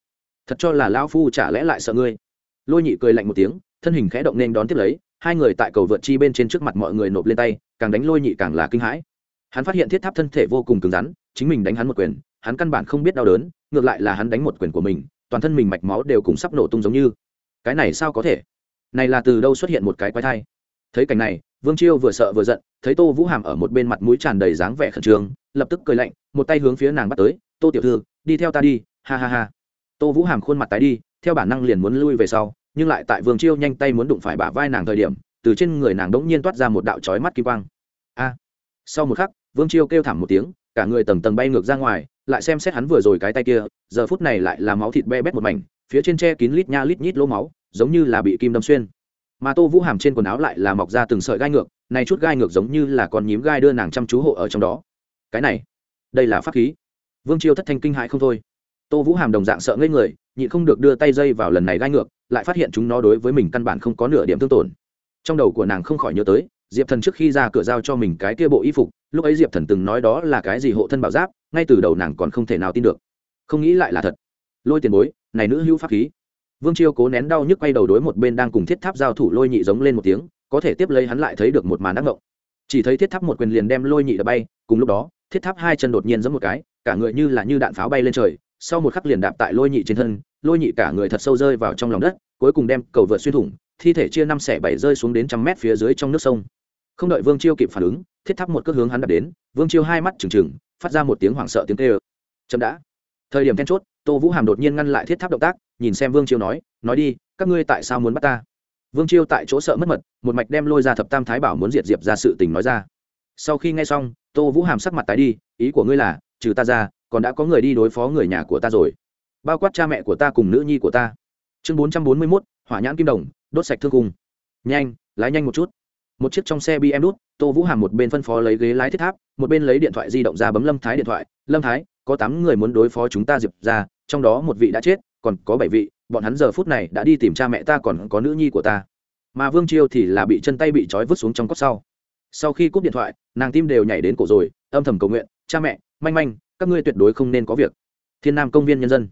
Thật cho là lao phu chả lẽ lại sợ ngươi. Lôi nhị cười lạnh một tiếng, thân hình khẽ động nên đón tiếp lấy, hai người tại cầu vượt chi bên trên trước mặt mọi người nộp lên tay, càng đánh lôi nhị càng là kinh hãi hắn phát hiện thiết tháp thân thể vô cùng cứng rắn, chính mình đánh hắn một quyền, hắn căn bản không biết đau đớn, ngược lại là hắn đánh một quyền của mình, toàn thân mình mạch máu đều cùng sắp nổ tung giống như. Cái này sao có thể? Này là từ đâu xuất hiện một cái quái thai? Thấy cảnh này, vương chiêu vừa sợ vừa giận, thấy tô vũ hàm ở một bên mặt mũi tràn đầy dáng vẻ khẩn trương, lập tức cười lạnh, một tay hướng phía nàng bắt tới, tô tiểu thư, đi theo ta đi, ha ha ha. Tô vũ hàm khuôn mặt tái đi, theo bản năng liền muốn lui về sau, nhưng lại tại vương chiêu nhanh tay muốn đụng phải bả vai nàng thời điểm, từ trên người nàng đống nhiên toát ra một đạo trói mắt kim quang. A sau một khắc, vương chiêu kêu thảm một tiếng, cả người tầng tầng bay ngược ra ngoài, lại xem xét hắn vừa rồi cái tay kia, giờ phút này lại là máu thịt be bét một mảnh, phía trên tre kín lít nha lít nhít lỗ máu, giống như là bị kim đâm xuyên. Mà tô vũ hàm trên quần áo lại là mọc ra từng sợi gai ngược, này chút gai ngược giống như là con nhím gai đưa nàng chăm chú hộ ở trong đó. Cái này, đây là pháp khí. Vương chiêu thất thanh kinh hãi không thôi. Tô vũ hàm đồng dạng sợ ngây người, nhịn không được đưa tay dây vào lần này gai ngược, lại phát hiện chúng nó đối với mình căn bản không có nửa điểm thương tổn. Trong đầu của nàng không khỏi nhớ tới diệp thần trước khi ra cửa giao cho mình cái kia bộ y phục, lúc ấy diệp thần từng nói đó là cái gì hộ thân bảo giáp, ngay từ đầu nàng còn không thể nào tin được. Không nghĩ lại là thật. Lôi tiền bối, này nữ hữu pháp khí. Vương chiêu cố nén đau nhức quay đầu đối một bên đang cùng thiết tháp giao thủ lôi nhị giống lên một tiếng, có thể tiếp lấy hắn lại thấy được một màn đắc ngộng chỉ thấy thiết tháp một quyền liền đem lôi nhị đập bay, cùng lúc đó, thiết tháp hai chân đột nhiên giống một cái, cả người như là như đạn pháo bay lên trời, sau một khắc liền đạp tại lôi nhị trên thân, lôi nhị cả người thật sâu rơi vào trong lòng đất, cuối cùng đem cầu vượt xuyên thủng, thi thể chia năm xẻ bảy rơi xuống đến trăm mét phía dưới trong nước sông không đợi vương chiêu kịp phản ứng, thiết tháp một cước hướng hắn đặt đến, vương chiêu hai mắt trừng trừng, phát ra một tiếng hoảng sợ tiếng kêu. Chậm đã. Thời điểm then chốt, tô vũ hàm đột nhiên ngăn lại thiết tháp động tác, nhìn xem vương chiêu nói nói đi, các ngươi tại sao muốn bắt ta? Vương chiêu tại chỗ sợ mất mật, một mạch đem lôi ra thập tam thái bảo muốn diệt diệp ra sự tình nói ra. Sau khi nghe xong, tô vũ hàm sắc mặt tái đi, ý của ngươi là, trừ ta ra, còn đã có người đi đối phó người nhà của ta rồi. Bao quát cha mẹ của ta cùng nữ nhi của ta. Chương bốn trăm bốn mươi mốt, hỏa nhãn kim đồng, đốt sạch thương cung nhanh, lái nhanh một chút một chiếc trong xe bm đút, tô vũ hàm một bên phân phó lấy ghế lái thiết tháp, một bên lấy điện thoại di động ra bấm lâm thái điện thoại. Lâm thái, có tám người muốn đối phó chúng ta diệp ra trong đó một vị đã chết, còn có bảy vị, bọn hắn giờ phút này đã đi tìm cha mẹ ta còn có nữ nhi của ta. Mà vương chiêu thì là bị chân tay bị trói vứt xuống trong cốc sau. Sau khi cúp điện thoại, nàng tim đều nhảy đến cổ rồi, âm thầm cầu nguyện, cha mẹ, manh manh, các ngươi tuyệt đối không nên có việc. Thiên nam công viên nhân dân.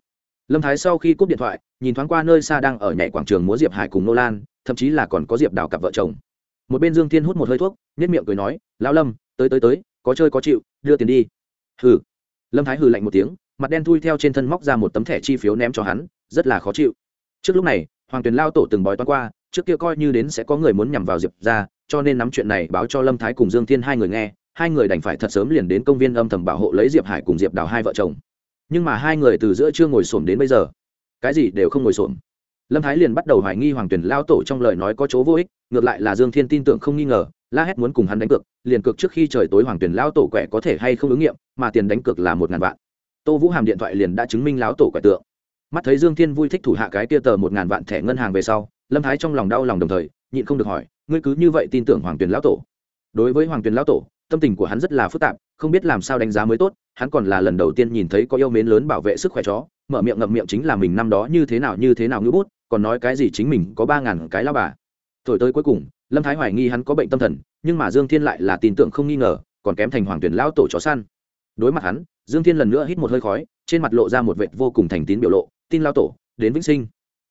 Lâm thái sau khi cúp điện thoại, nhìn thoáng qua nơi xa đang ở nhảy quảng trường múa diệp hải cùng nô lan thậm chí là còn có diệp đào cặp vợ chồng một bên dương thiên hút một hơi thuốc nhất miệng cười nói, lão lâm, tới tới tới, có chơi có chịu, đưa tiền đi. Hừ. Lâm thái hừ lạnh một tiếng, mặt đen thui theo trên thân móc ra một tấm thẻ chi phiếu ném cho hắn, rất là khó chịu. Trước lúc này, hoàng tuyền lao tổ từng bói toán qua, trước kia coi như đến sẽ có người muốn nhằm vào diệp ra cho nên nắm chuyện này báo cho lâm thái cùng dương thiên hai người nghe, hai người đành phải thật sớm liền đến công viên âm thầm bảo hộ lấy diệp hải cùng diệp đào hai vợ chồng. Nhưng mà hai người từ giữa chưa ngồi xổm đến bây giờ, cái gì đều không ngồi xổm lâm thái liền bắt đầu hoài nghi hoàng tuyển lao tổ trong lời nói có chỗ vô ích, ngược lại là dương thiên tin tưởng không nghi ngờ, la hét muốn cùng hắn đánh cược, liền cược trước khi trời tối hoàng tuyển lao tổ quẻ có thể hay không ứng nghiệm, mà tiền đánh cược là một ngàn vạn. Tô vũ hàm điện thoại liền đã chứng minh lão tổ quẻ tượng. Mắt thấy dương thiên vui thích thủ hạ cái tia tờ một ngàn vạn thẻ ngân hàng về sau, lâm thái trong lòng đau lòng đồng thời, nhịn không được hỏi, ngươi cứ như vậy tin tưởng hoàng tuyền lão tổ? Đối với hoàng tuyền lão tổ, tâm tình của hắn rất là phức tạp, không biết làm sao đánh giá mới tốt, hắn còn là lần đầu tiên nhìn thấy có yêu mến lớn bảo vệ sức khỏe chó, mở miệng ngậm miệng chính là mình năm đó như thế nào như thế nào ngữ bút còn nói cái gì chính mình có ba ngàn cái lao bà. Thổi tới cuối cùng, lâm thái hoài nghi hắn có bệnh tâm thần, nhưng mà dương thiên lại là tin tưởng không nghi ngờ, còn kém thành hoàng tuyển lao tổ chó săn. Đối mặt hắn, dương thiên lần nữa hít một hơi khói, trên mặt lộ ra một vệt vô cùng thành tín biểu lộ, tin lao tổ, đến vĩnh sinh.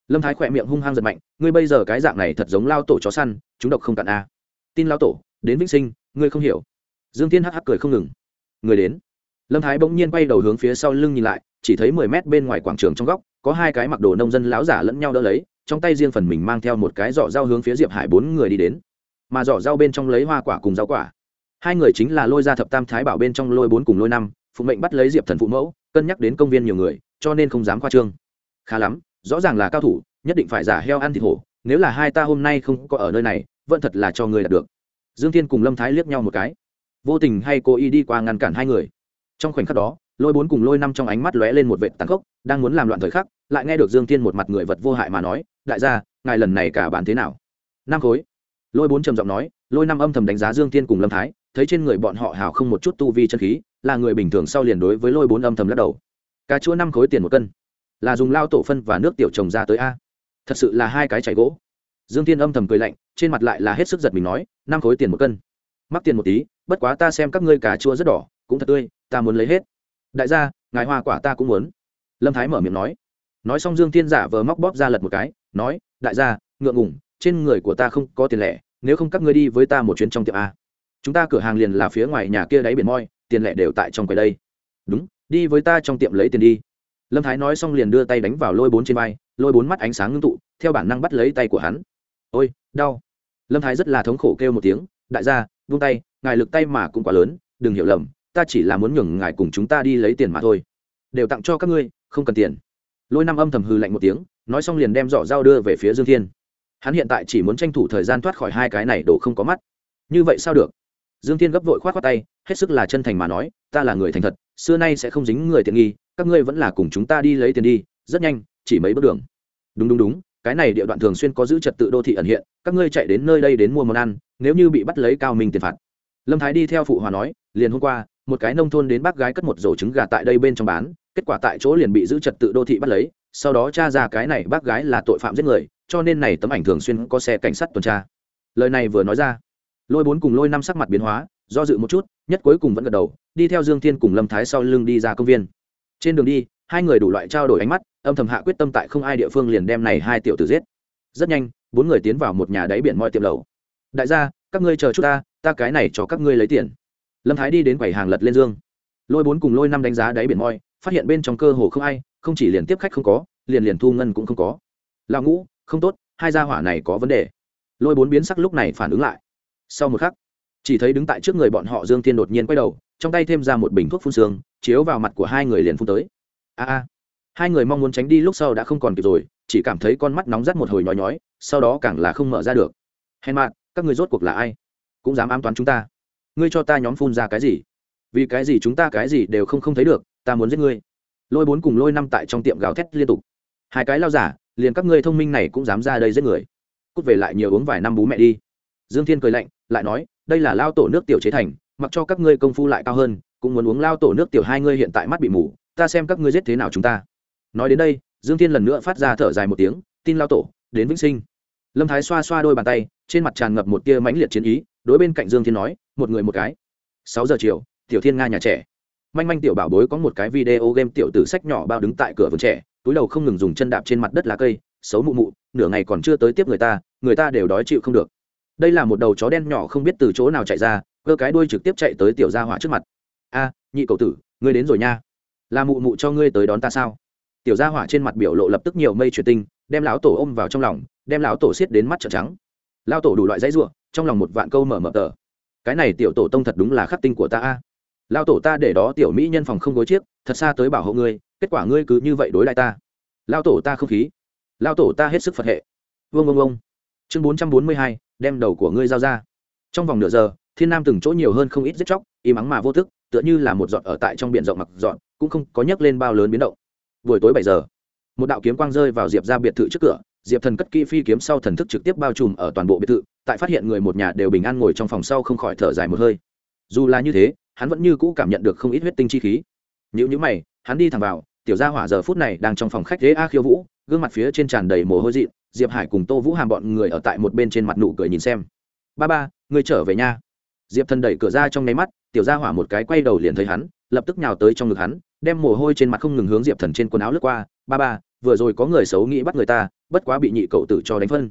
Lâm thái khỏe miệng hung hăng giật mạnh, ngươi bây giờ cái dạng này thật giống lao tổ chó săn, chúng độc không cạn a. Tin lao tổ, đến vĩnh sinh, ngươi không hiểu. Dương thiên hắc hắc cười không ngừng. Người đến. Lâm thái bỗng nhiên quay đầu hướng phía sau lưng nhìn lại, chỉ thấy mười mét bên ngoài quảng trường trong góc có hai cái mặc đồ nông dân láo giả lẫn nhau đỡ lấy, trong tay riêng phần mình mang theo một cái giỏ dao hướng phía diệp hải bốn người đi đến. Mà giỏ dao bên trong lấy hoa quả cùng rau quả. Hai người chính là lôi ra thập tam thái bảo bên trong lôi bốn cùng lôi năm, phụ mệnh bắt lấy diệp thần phụ mẫu, cân nhắc đến công viên nhiều người, cho nên không dám khoa trương. Khá lắm, rõ ràng là cao thủ, nhất định phải giả heo ăn thịt hổ, nếu là hai ta hôm nay không có ở nơi này, vẫn thật là cho người đạt được. Dương thiên cùng lâm thái liếc nhau một cái. Vô tình hay cố ý đi qua ngăn cản hai người. Trong khoảnh khắc đó lôi bốn cùng lôi năm trong ánh mắt lóe lên một vệ tàn khốc, đang muốn làm loạn thời khắc, lại nghe được dương thiên một mặt người vật vô hại mà nói, đại gia, ngài lần này cả bản thế nào? Năm khối. Lôi bốn trầm giọng nói, lôi năm âm thầm đánh giá dương thiên cùng lâm thái, thấy trên người bọn họ hào không một chút tu vi chân khí, là người bình thường sau liền đối với lôi bốn âm thầm lắc đầu. Cà chua năm khối tiền một cân, là dùng lao tổ phân và nước tiểu trồng ra tới a. Thật sự là hai cái chảy gỗ. Dương tiên âm thầm cười lạnh, trên mặt lại là hết sức giật mình nói, năm khối tiền một cân. Mắc tiền một tí, bất quá ta xem các ngươi cà chua rất đỏ, cũng thật tươi, ta muốn lấy hết đại gia ngài hoa quả ta cũng muốn. Lâm thái mở miệng nói. Nói xong dương Thiên giả vờ móc bóp ra lật một cái nói đại gia ngượng ngủng trên người của ta không có tiền lẻ nếu không các ngươi đi với ta một chuyến trong tiệm a. Chúng ta cửa hàng liền là phía ngoài nhà kia đáy biển moi, tiền lẻ đều tại trong quầy đây. Đúng đi với ta trong tiệm lấy tiền đi. Lâm thái nói xong liền đưa tay đánh vào lôi bốn trên vai lôi bốn mắt ánh sáng ngưng tụ theo bản năng bắt lấy tay của hắn. Ôi đau. Lâm thái rất là thống khổ kêu một tiếng đại gia buông tay ngài lực tay mà cũng quá lớn đừng hiểu lầm ta chỉ là muốn nhường ngài cùng chúng ta đi lấy tiền mà thôi. Đều tặng cho các ngươi, không cần tiền. Lôi năm âm thầm hư lạnh một tiếng, nói xong liền đem giỏ dao đưa về phía dương thiên. Hắn hiện tại chỉ muốn tranh thủ thời gian thoát khỏi hai cái này đổ không có mắt. Như vậy sao được? Dương thiên gấp vội k h o á t khoác tay, hết sức là chân thành mà nói, ta là người thành thật, xưa nay sẽ không dính người tiện nghi, các ngươi vẫn là cùng chúng ta đi lấy tiền đi, rất nhanh, chỉ mấy bước đường. Đúng đúng đúng, cái này địa đoạn thường xuyên có giữ trật tự đô thị ẩn hiện, các ngươi chạy đến nơi đây đến mua món ăn, nếu như bị bắt lấy cao minh tiền phạt. Lâm thái đi theo phụ hòa nói, liền hôm qua một cái nông thôn đến bác gái cất một rổ trứng gà tại đây bên trong bán, kết quả tại chỗ liền bị giữ trật tự đô thị bắt lấy, sau đó tra ra cái này bác gái là tội phạm giết người, cho nên này tấm ảnh thường xuyên có xe cảnh sát tuần tra. Lời này vừa nói ra, lôi bốn cùng lôi năm sắc mặt biến hóa, do dự một chút, nhất cuối cùng vẫn gật đầu, đi theo dương thiên cùng lâm thái sau lưng đi ra công viên. Trên đường đi, hai người đủ loại trao đổi ánh mắt, âm thầm hạ quyết tâm tại không ai địa phương liền đem này hai tiểu tử giết. Rất nhanh, bốn người tiến vào một nhà đáy biển mọi tiệm lầu đại gia, các ngươi chờ chút ta ta cái này cho các ngươi lấy tiền lâm thái đi đến quầy hàng lật lên dương. Lôi bốn cùng lôi năm đánh giá đáy biển moi, phát hiện bên trong cơ hồ không ai, không chỉ liền tiếp khách không có, liền liền thu ngân cũng không có. Lão ngũ, không tốt, hai gia hỏa này có vấn đề. Lôi bốn biến sắc lúc này phản ứng lại. Sau một khắc, chỉ thấy đứng tại trước người bọn họ dương thiên đột nhiên quay đầu, trong tay thêm ra một bình thuốc phun sương chiếu vào mặt của hai người liền phun tới. A a, hai người mong muốn tránh đi lúc sau đã không còn kịp rồi, chỉ cảm thấy con mắt nóng rắt một hồi nhói nhói, sau đó càng là không mở ra được. Hèn mạn các người rốt cuộc là ai? Cũng dám ám toán chúng ta ngươi cho ta nhóm phun ra cái gì? Vì cái gì chúng ta cái gì đều không không thấy được, ta muốn giết ngươi. Lôi bốn cùng lôi năm tại trong tiệm gào thét liên tục. Hai cái lao giả, liền các ngươi thông minh này cũng dám ra đây giết người. Cút về lại nhiều uống vài năm bú mẹ đi. Dương thiên cười lạnh, lại nói, đây là lao tổ nước tiểu chế thành, mặc cho các ngươi công phu lại cao hơn, cũng muốn uống lao tổ nước tiểu hai ngươi hiện tại mắt bị mù, ta xem các ngươi giết thế nào chúng ta. Nói đến đây, dương thiên lần nữa phát ra thở dài một tiếng, tin lao tổ, đến vĩnh sinh lâm thái xoa xoa đôi bàn tay, trên mặt tràn ngập một tia mãnh liệt chiến ý, đối bên cạnh dương thiên nói, một người một cái. Sáu giờ chiều, tiểu thiên nga nhà trẻ. Manh manh tiểu bảo bối có một cái video game tiểu tử sách nhỏ bao đứng tại cửa vườn trẻ, túi đầu không ngừng dùng chân đạp trên mặt đất lá cây, xấu mụ mụ, nửa ngày còn chưa tới tiếp người ta người ta đều đói chịu không được. Đây là một đầu chó đen nhỏ không biết từ chỗ nào chạy ra, cơ cái đuôi trực tiếp chạy tới tiểu gia hỏa trước mặt. A, nhị cậu tử, ngươi đến rồi nha. Là mụ mụ cho ngươi tới đón ta sao? Tiểu gia hỏa trên mặt biểu lộ lập tức nhiều mây truyền tinh, đem lão tổ ôm vào trong lòng đem lão tổ xiết đến mắt trợn trắng. Lão tổ đủ loại dãy ruộng trong lòng một vạn câu mở mở tờ. Cái này tiểu tổ tông thật đúng là khắc tinh của ta a. Lão tổ ta để đó tiểu mỹ nhân phòng không gối chiếc, thật xa tới bảo hộ ngươi, kết quả ngươi cứ như vậy đối lại ta. Lão tổ ta không khí. Lão tổ ta hết sức phật hệ. Vương vương vương chương bốn trăm bốn mươi hai, đem đầu của ngươi giao ra. Trong vòng nửa giờ, thiên nam từng chỗ nhiều hơn không ít giết chóc, im ắng mà vô thức, tựa như là một giọt ở tại trong biển rộng mặc dọn, cũng không có nhấc lên bao lớn biến động. Buổi tối bảy giờ, một đạo kiếm quang rơi vào diệp ra biệt thự trước cửa diệp thần cất kỹ phi kiếm sau thần thức trực tiếp bao trùm ở toàn bộ biệt thự, tại phát hiện người một nhà đều bình an ngồi trong phòng sau không khỏi thở dài một hơi. Dù là như thế, hắn vẫn như cũ cảm nhận được không ít huyết tinh chi khí. Nếu như mày, hắn đi thẳng vào, tiểu gia hỏa giờ phút này đang trong phòng khách ghế a khiêu vũ, gương mặt phía trên tràn đầy mồ hôi dị diệp hải cùng tô vũ hàm bọn người ở tại một bên trên mặt nụ cười nhìn xem. Ba ba người trở về nha. Diệp thần đẩy cửa ra trong nháy mắt, tiểu gia hỏa một cái quay đầu liền thấy hắn, lập tức nhào tới trong ngực hắn, đem mồ hôi trên mặt không ngừng hướng diệp thần trên quần áo lướt qua. Ba ba vừa rồi có người xấu nghĩ bắt người ta, bất quá bị nhị cậu tử cho đánh phân.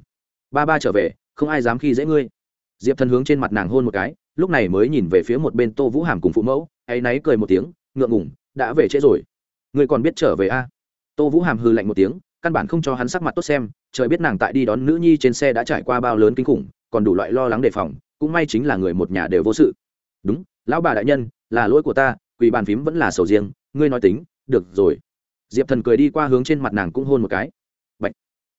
Ba ba trở về, không ai dám khi dễ ngươi. Diệp thần hướng trên mặt nàng hôn một cái, lúc này mới nhìn về phía một bên tô vũ hàm cùng phụ mẫu hay náy cười một tiếng, ngượng ngủng đã về trễ rồi. Ngươi còn biết trở về a? À? tô vũ hàm hư lạnh một tiếng, căn bản không cho hắn sắc mặt tốt xem, trời biết nàng tại đi đón nữ nhi trên xe đã trải qua bao lớn kinh khủng, còn đủ loại lo lắng đề phòng, cũng may chính là người một nhà đều vô sự. Đúng, lão bà đại nhân, là lỗi của ta, quỳ bàn phím vẫn là sầu riêng, ngươi nói tính, được rồi diệp thần cười đi qua hướng trên mặt nàng cũng hôn một cái Bạch.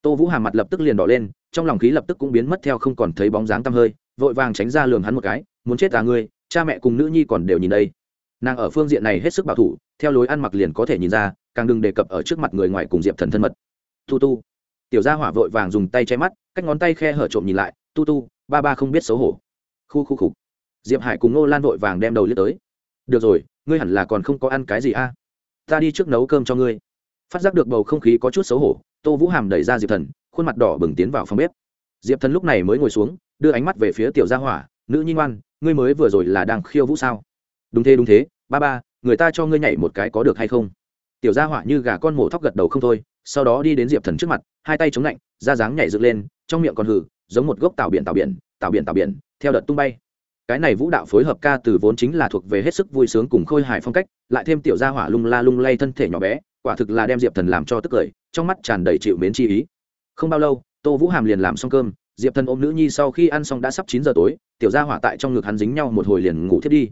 tô vũ hàm mặt lập tức liền đỏ lên trong lòng khí lập tức cũng biến mất theo không còn thấy bóng dáng tăm hơi vội vàng tránh ra lường hắn một cái muốn chết à ngươi cha mẹ cùng nữ nhi còn đều nhìn đây nàng ở phương diện này hết sức bảo thủ theo lối ăn mặc liền có thể nhìn ra càng đừng đề cập ở trước mặt người ngoài cùng diệp thần thân mật tu tu tiểu gia hỏa vội vàng dùng tay che mắt cách ngón tay khe hở trộm nhìn lại tu tu ba ba không biết xấu hổ khu khu khục diệp hải cùng nô lan vội vàng đem đầu liếc tới được rồi ngươi hẳn là còn không có ăn cái gì a à? Ta đi trước nấu cơm cho ngươi. Phát giác được bầu không khí có chút xấu hổ, tô vũ hàm đẩy ra diệp thần, khuôn mặt đỏ bừng tiến vào phòng bếp. Diệp thần lúc này mới ngồi xuống, đưa ánh mắt về phía tiểu gia hỏa, nữ nhi ngoan, ngươi mới vừa rồi là đang khiêu vũ sao? Đúng thế đúng thế, ba ba, người ta cho ngươi nhảy một cái có được hay không? Tiểu gia hỏa như gà con mổ thóc gật đầu không thôi, sau đó đi đến diệp thần trước mặt, hai tay chống lạnh, da dáng nhảy dựng lên, trong miệng còn hử giống một gốc tàu biển tàu biển tàu biển tàu biển, theo đợt tung bay cái này vũ đạo phối hợp ca từ vốn chính là thuộc về hết sức vui sướng cùng khôi hài phong cách, lại thêm tiểu gia hỏa lung la lung lay thân thể nhỏ bé, quả thực là đem diệp thần làm cho tức cười, trong mắt tràn đầy chịu mến chi ý. Không bao lâu, tô vũ hàm liền làm xong cơm, diệp thần ôm nữ nhi sau khi ăn xong đã sắp chín giờ tối, tiểu gia hỏa tại trong ngực hắn dính nhau một hồi liền ngủ thiết đi.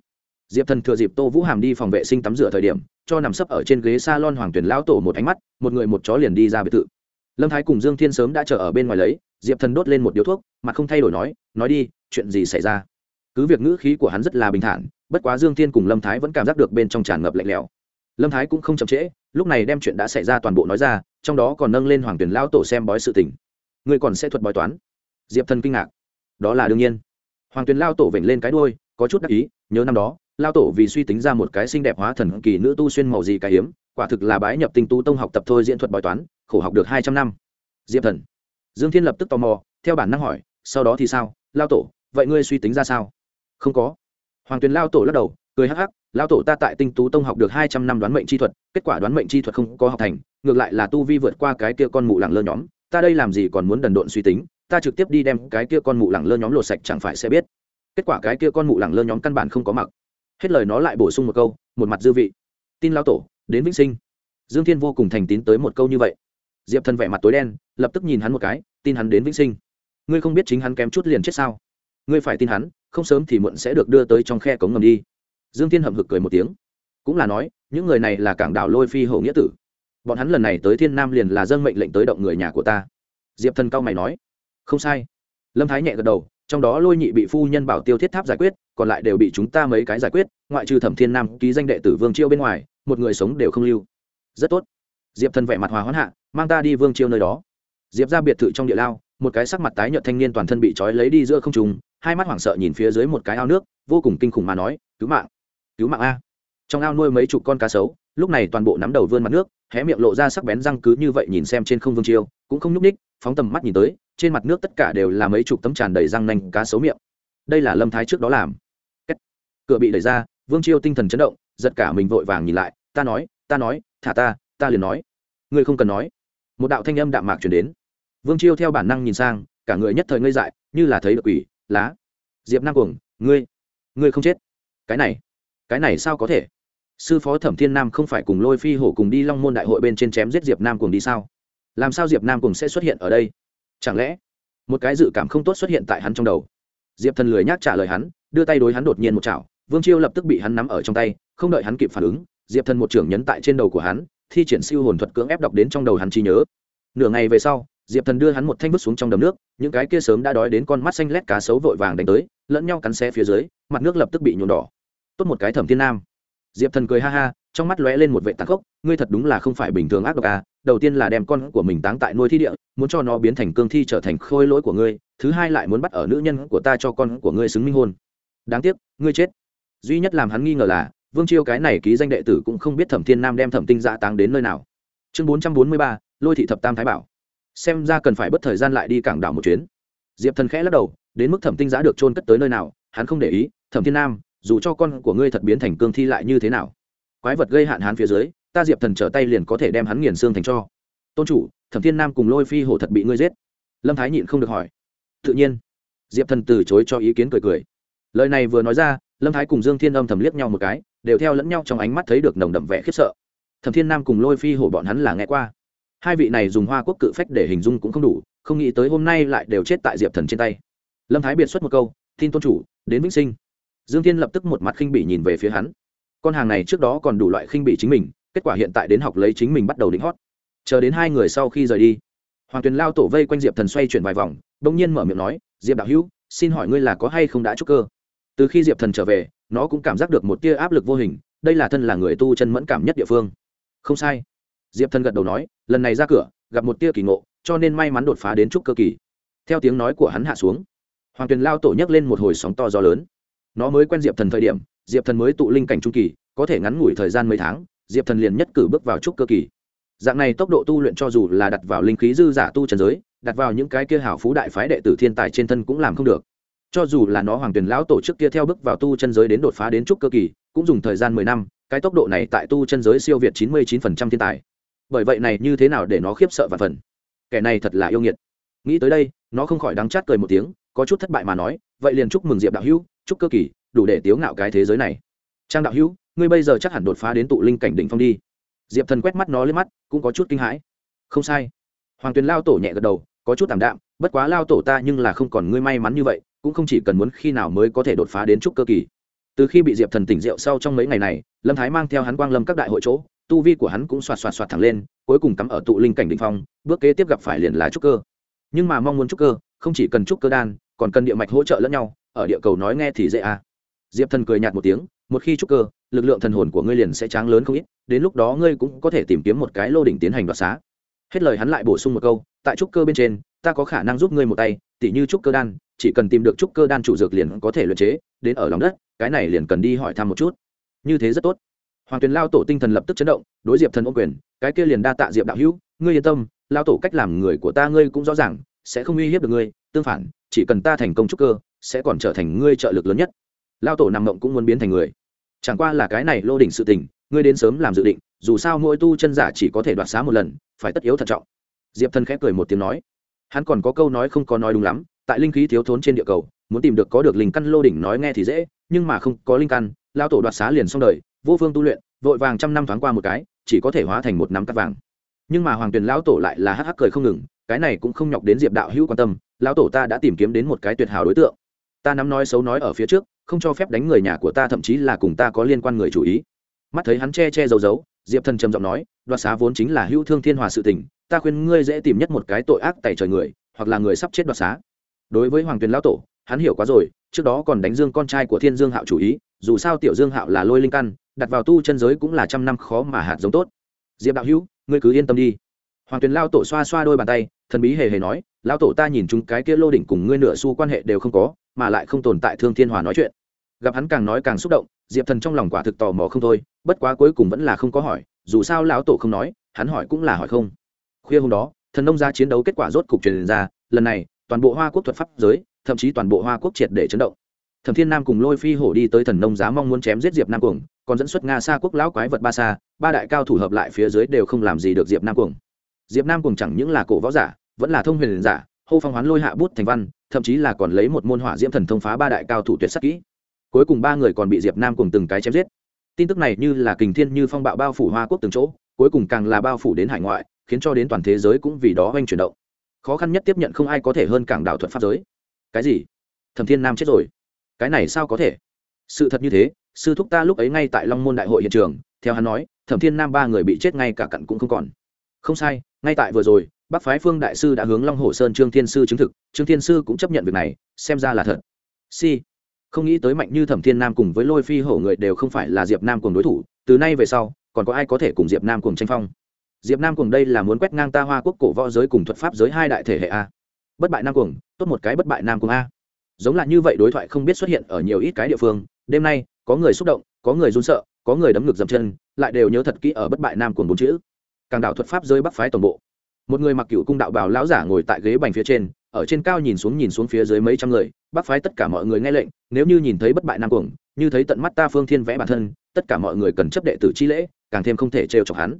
Diệp thần thừa dịp tô vũ hàm đi phòng vệ sinh tắm rửa thời điểm, cho nằm sấp ở trên ghế s a lon hoàng tuyển lão tổ một ánh mắt, một người một chó liền đi ra biệt thự. Lâm thái cùng dương thiên sớm đã chờ ở bên ngoài lấy, diệp thần đốt lên một điếu thuốc mà không thay đổi nói nói đi, chuyện gì xảy ra? Cứ việc ngữ khí của hắn rất là bình thản bất quá dương thiên cùng lâm thái vẫn cảm giác được bên trong tràn ngập lạnh lẽo. Lâm thái cũng không chậm trễ lúc này đem chuyện đã xảy ra toàn bộ nói ra trong đó còn nâng lên hoàng tuyển lão tổ xem bói sự tình. Người còn sẽ thuật bói toán? Diệp thần kinh ngạc. Đó là đương nhiên. Hoàng tuyển lao tổ vểnh lên cái đuôi, có chút đắc ý nhớ năm đó lao tổ vì suy tính ra một cái xinh đẹp hóa thần kỳ nữ tu xuyên màu gì cái hiếm quả thực là bái nhập tinh tu tông học tập thôi diễn thuật bói toán khổ học được hai trăm năm. Diệp thần. Dương thiên lập tức tò mò theo bản năng hỏi sau đó thì sao? Lao tổ vậy ngươi suy tính ra sao? Không có. Hoàng tuyền lao tổ lắc đầu, cười hắc hắc, lao tổ ta tại tinh tú tông học được hai trăm năm đoán mệnh chi thuật, kết quả đoán mệnh chi thuật không có học thành, ngược lại là tu vi vượt qua cái kia con mụ lẳng lơ nhóm, ta đây làm gì còn muốn đần độn suy tính, ta trực tiếp đi đem cái kia con mụ lẳng lơ nhóm lột sạch chẳng phải sẽ biết. Kết quả cái kia con mụ lẳng lơ nhóm căn bản không có mặc hết lời nó lại bổ sung một câu, một mặt dư vị. Tin lao tổ, đến vĩnh sinh. Dương thiên vô cùng thành tín tới một câu như vậy. Diệp thần vẻ mặt tối đen, lập tức nhìn hắn một cái, tin hắn đến vĩnh sinh. Ngươi không biết chính hắn kém chút liền chết sao? Ngươi phải tin hắn không sớm thì muộn sẽ được đưa tới trong khe cống ngầm đi. Dương thiên hậm hực cười một tiếng. Cũng là nói, những người này là cảng đảo lôi phi hậu nghĩa tử. Bọn hắn lần này tới thiên nam liền là dân mệnh lệnh tới động người nhà của ta. Diệp thần cao mày nói. Không sai. Lâm thái nhẹ gật đầu, trong đó lôi nhị bị phu nhân bảo tiêu thiết tháp giải quyết, còn lại đều bị chúng ta mấy cái giải quyết, ngoại trừ thẩm thiên nam ký danh đệ tử vương chiêu bên ngoài, một người sống đều không lưu. Rất tốt. Diệp thần vẻ mặt hòa hoãn hạ, mang ta đi vương chiêu nơi đó. Diệp ra biệt thự trong địa lao, một cái sắc mặt tái nhợt thanh niên toàn thân bị trói lấy đi giữa không trùng hai mắt hoảng sợ nhìn phía dưới một cái ao nước, vô cùng kinh khủng mà nói, cứu mạng cứu mạng a. Trong ao nuôi mấy chục con cá sấu, lúc này toàn bộ nắm đầu vươn mặt nước, hé miệng lộ ra sắc bén răng cứ như vậy nhìn xem trên không vương chiêu cũng không nhúc ních phóng tầm mắt nhìn tới, trên mặt nước tất cả đều là mấy chục tấm tràn đầy răng nanh cá sấu miệng. Đây là lâm thái trước đó làm. Kết. cửa bị đẩy ra, vương chiêu tinh thần chấn động, giật cả mình vội vàng nhìn lại, ta nói ta nói, thả ta ta liền nói. Ngươi không cần nói. Một đạo thanh âm đạm mạc chuyển đến. Vương chiêu theo bản năng nhìn sang, cả người nhất thời ngây dại, như là thấy được quỷ lá. Diệp nam cuồng, ngươi ngươi không chết? Cái này cái này sao có thể? Sư phó thẩm thiên nam không phải cùng lôi phi hổ cùng đi long môn đại hội bên trên chém giết diệp nam cuồng đi sao? Làm sao diệp nam cuồng sẽ xuất hiện ở đây? Chẳng lẽ một cái dự cảm không tốt xuất hiện tại hắn trong đầu? Diệp thần lười nhác trả lời hắn, đưa tay đối hắn đột nhiên một chảo, vương chiêu lập tức bị hắn nắm ở trong tay, không đợi hắn kịp phản ứng, diệp thần một trưởng nhấn tại trên đầu của hắn, thi triển siêu hồn thuật cưỡng ép đọc đến trong đầu hắn trí nhớ. Nửa ngày về sau diệp thần đưa hắn một thanh vứt xuống trong đầm nước, những cái kia sớm đã đói đến con mắt xanh lét cá sấu vội vàng đánh tới, lẫn nhau cắn xe phía dưới, mặt nước lập tức bị nhuộm đỏ. Tốt một cái thẩm thiên nam. Diệp thần cười ha ha, trong mắt lóe lên một vệ tàn khốc, ngươi thật đúng là không phải bình thường ác độc à đầu tiên là đem con của mình táng tại nuôi thi địa, muốn cho nó biến thành cương thi trở thành khôi lỗi của ngươi, thứ hai lại muốn bắt ở nữ nhân của ta cho con của ngươi xứng minh hôn đáng tiếc, ngươi chết. Duy nhất làm hắn nghi ngờ là, vương chiêu cái này ký danh đệ tử cũng không biết thẩm thiên nam đem thẩm tinh dạ táng đến nơi nào. Chương bốn trăm bốn mươi ba, lôi thị thập tam thái bảo xem ra cần phải bất thời gian lại đi cảng đảo một chuyến. Diệp thần khẽ lắc đầu, đến mức thẩm tinh giã được trôn cất tới nơi nào, hắn không để ý, thẩm thiên nam, dù cho con của ngươi thật biến thành cương thi lại như thế nào, quái vật gây hạn hán phía dưới, ta diệp thần trở tay liền có thể đem hắn nghiền xương thành cho. Tôn chủ, thẩm thiên nam cùng lôi phi hổ thật bị ngươi giết. Lâm thái nhịn không được hỏi. Tự nhiên. Diệp thần từ chối cho ý kiến cười cười. Lời này vừa nói ra, lâm thái cùng dương thiên âm thầm liếc nhau một cái, đều theo lẫn nhau trong ánh mắt thấy được nồng đậm vẻ khiếp sợ. Thẩm thiên nam cùng lôi phi hổ bọn hắn là nghe qua hai vị này dùng hoa quốc cự phách để hình dung cũng không đủ, không nghĩ tới hôm nay lại đều chết tại diệp thần trên tay. Lâm thái biệt xuất một câu tin tôn chủ, đến vĩnh sinh. Dương thiên lập tức một mặt khinh bị nhìn về phía hắn. Con hàng này trước đó còn đủ loại khinh bị chính mình, kết quả hiện tại đến học lấy chính mình bắt đầu đính hót. Chờ đến hai người sau khi rời đi, hoàng tuyền lao tổ vây quanh diệp thần xoay chuyển vài vòng đ nhiên mở miệng nói, diệp đạo hữu, xin hỏi ngươi là có hay không đã trúc cơ? Từ khi diệp thần trở về, nó cũng cảm giác được một tia áp lực vô hình, đây là thân là người tu chân mẫn cảm nhất địa phương. Không sai diệp thần gật đầu nói, lần này ra cửa, gặp một tia kỳ ngộ, cho nên may mắn đột phá đến trúc cơ kỳ. Theo tiếng nói của hắn hạ xuống, hoàng tuyền lao tổ nhấc lên một hồi sóng to gió lớn. Nó mới quen diệp thần thời điểm, diệp thần mới tụ linh cảnh trung kỳ, có thể ngắn ngủi thời gian mấy tháng, diệp thần liền nhất cử bước vào trúc cơ kỳ. Dạng này tốc độ tu luyện cho dù là đặt vào linh khí dư giả tu trần giới, đặt vào những cái kia hảo phú đại phái đệ tử thiên tài trên thân cũng làm không được. Cho dù là nó hoàng tuyển lão tổ chức kia theo bước vào tu chân giới đến đột phá đến trúc cơ kỳ, cũng dùng thời gian mười năm, cái tốc độ này tại tu chân giới siêu việt chín mươi chín phần trăm thiên tài bởi vậy này như thế nào để nó khiếp sợ và phần? Kẻ này thật là yêu nghiệt. Nghĩ tới đây, nó không khỏi đắng chát cười một tiếng, có chút thất bại mà nói, vậy liền chúc mừng diệp đạo hữu, chúc cơ kỳ, đủ để tiếu ngạo cái thế giới này. Trang đạo hữu, ngươi bây giờ chắc hẳn đột phá đến tụ linh cảnh đỉnh phong đi. Diệp thần quét mắt nó lên mắt, cũng có chút kinh hãi. Không sai. Hoàng tuyền lao tổ nhẹ gật đầu, có chút t ạ m đạm, bất quá lao tổ ta nhưng là không còn ngươi may mắn như vậy, cũng không chỉ cần muốn khi nào mới có thể đột phá đến trúc cơ kỳ. Từ khi bị diệp thần tỉnh rượu sau trong mấy ngày này, lâm thái mang theo hắn quang lâm các đại hội chỗ tu vi của hắn cũng xoạt xoạt xoạt thẳng lên, cuối cùng cắm ở tụ linh cảnh đ ỉ n h phong, bước kế tiếp gặp phải liền là trúc cơ. Nhưng mà mong muốn trúc cơ, không chỉ cần trúc cơ đan, còn cần địa mạch hỗ trợ lẫn nhau, ở địa cầu nói nghe thì dễ à. diệp thần cười nhạt một tiếng, một khi trúc cơ, lực lượng thần hồn của ngươi liền sẽ tráng lớn không ít, đến lúc đó ngươi cũng có thể tìm kiếm một cái lô đỉnh tiến hành đoạt xá. Hết lời hắn lại bổ sung một câu, tại trúc cơ bên trên, ta có khả năng giúp ngươi một tay, tỉ như trúc cơ đan, chỉ cần tìm được trúc cơ đan chủ dược liền có thể luyện chế, đến ở lòng đất, cái này liền cần đi hỏi thăm một chút. Như thế rất tốt hoàng tuyền lao tổ tinh thần lập tức chấn động, đối diệp thần ô quyền, cái kia liền đa tạ diệp đạo hữu, ngươi yên tâm, lao tổ cách làm người của ta ngươi cũng rõ ràng, sẽ không uy hiếp được ngươi, tương phản, chỉ cần ta thành công trúc cơ, sẽ còn trở thành ngươi trợ lực lớn nhất. Lao tổ nằm mộng cũng muốn biến thành người. Chẳng qua là cái này lô đỉnh sự tình, ngươi đến sớm làm dự định, dù sao mỗi tu chân giả chỉ có thể đoạt xá một lần, phải tất yếu thận trọng. Diệp thần khẽ cười một tiếng nói. Hắn còn có câu nói không có nói đúng lắm, tại linh khí thiếu thốn trên địa cầu, muốn tìm được có được linh căn lô đỉnh nói nghe thì dễ, nhưng mà không có linh căn, lao tổ đoạt xá liền xong đời vô phương tu luyện, vội vàng trăm năm thoáng qua một cái, chỉ có thể hóa thành một nắm cắt vàng. Nhưng mà hoàng tuyền lão tổ lại là hắc hắc cười không ngừng, cái này cũng không nhọc đến diệp đạo hữu quan tâm, lão tổ ta đã tìm kiếm đến một cái tuyệt hảo đối tượng. Ta nắm nói xấu nói ở phía trước, không cho phép đánh người nhà của ta, thậm chí là cùng ta có liên quan người chủ ý. Mắt thấy hắn che che giấu giấu, diệp thần trầm giọng nói, đoạt xá vốn chính là hữu thương thiên hòa sự tình, ta khuyên ngươi dễ tìm nhất một cái tội ác tại trời người, hoặc là người sắp chết đoạt xá. Đối với hoàng tuyền lão tổ, hắn hiểu quá rồi, trước đó còn đánh dương con trai của thiên dương hạo chủ ý, dù sao tiểu dương hạo là lôi linh căn đặt vào tu chân giới cũng là trăm năm khó mà hạt giống tốt. Diệp đạo hữu, ngươi cứ yên tâm đi. Hoàng tuyền lao tổ xoa xoa đôi bàn tay, thần bí hề hề nói, lao tổ ta nhìn chúng cái kia lô đỉnh cùng ngươi nửa xu quan hệ đều không có, mà lại không tồn tại thương thiên hòa nói chuyện. Gặp hắn càng nói càng xúc động, diệp thần trong lòng quả thực tò mò không thôi, bất quá cuối cùng vẫn là không có hỏi, dù sao lão tổ không nói, hắn hỏi cũng là hỏi không. Khuya hôm đó, thần nông ra chiến đấu kết quả rốt cục truyền ra, lần này, toàn bộ hoa quốc thuật pháp giới, thậm chí toàn bộ hoa quốc triệt để chấn động. Thẩm thiên nam cùng lôi phi hổ đi tới thần nông giá mong muốn chém giết diệp nam cuồng còn dẫn xuất nga xa quốc lão quái vật ba xa ba đại cao thủ hợp lại phía dưới đều không làm gì được diệp nam cuồng. Diệp nam cuồng chẳng những là cổ võ giả, vẫn là thông huyền giả, hô phong hoán lôi hạ bút thành văn, thậm chí là còn lấy một môn hỏa diễm thần thông phá ba đại cao thủ tuyệt sắc kỹ. Cuối cùng ba người còn bị diệp nam cùng từng cái chém giết. Tin tức này như là kình thiên như phong bạo bao phủ hoa quốc từng chỗ, cuối cùng càng là bao phủ đến hải ngoại, khiến cho đến toàn thế giới cũng vì đó oanh chuyển động. Khó khăn nhất tiếp nhận không ai có thể hơn cảng đạo thuật pháp giới. Cái gì? Thẩm thiên nam chết rồi. Cái này sao có thể? Sự thật như thế sư thúc ta lúc ấy ngay tại long môn đại hội hiện trường, theo hắn nói, thẩm thiên nam ba người bị chết ngay cả cặn cũng không còn. Không sai, ngay tại vừa rồi bác phái phương đại sư đã hướng long hồ sơn trương thiên sư chứng thực, trương thiên sư cũng chấp nhận việc này, xem ra là thật. Si, không nghĩ tới mạnh như thẩm thiên nam cùng với lôi phi hổ người đều không phải là diệp nam cùng đối thủ, từ nay về sau, còn có ai có thể cùng diệp nam cùng tranh phong? Diệp nam cùng đây là muốn quét ngang ta hoa quốc cổ võ giới cùng thuật pháp giới hai đại thể hệ a. Bất bại nam cùng tốt một cái bất bại nam cùng a. Giống là như vậy đối thoại không biết xuất hiện ở nhiều ít cái địa phương, đêm nay có người xúc động có người run sợ có người đấm ngực dầm chân lại đều nhớ thật kỹ ở bất bại nam cuồng bốn chữ. Càng đạo thuật pháp rơi bắc phái toàn bộ. Một người mặc cựu cung đạo bào lão giả ngồi tại ghế bành phía trên ở trên cao nhìn xuống nhìn xuống phía dưới mấy trăm người bắc phái tất cả mọi người nghe lệnh nếu như nhìn thấy bất bại nam cuồng như thấy tận mắt ta phương thiên vẽ bản thân tất cả mọi người cần chấp đệ tử chi lễ càng thêm không thể trêu chọc hắn.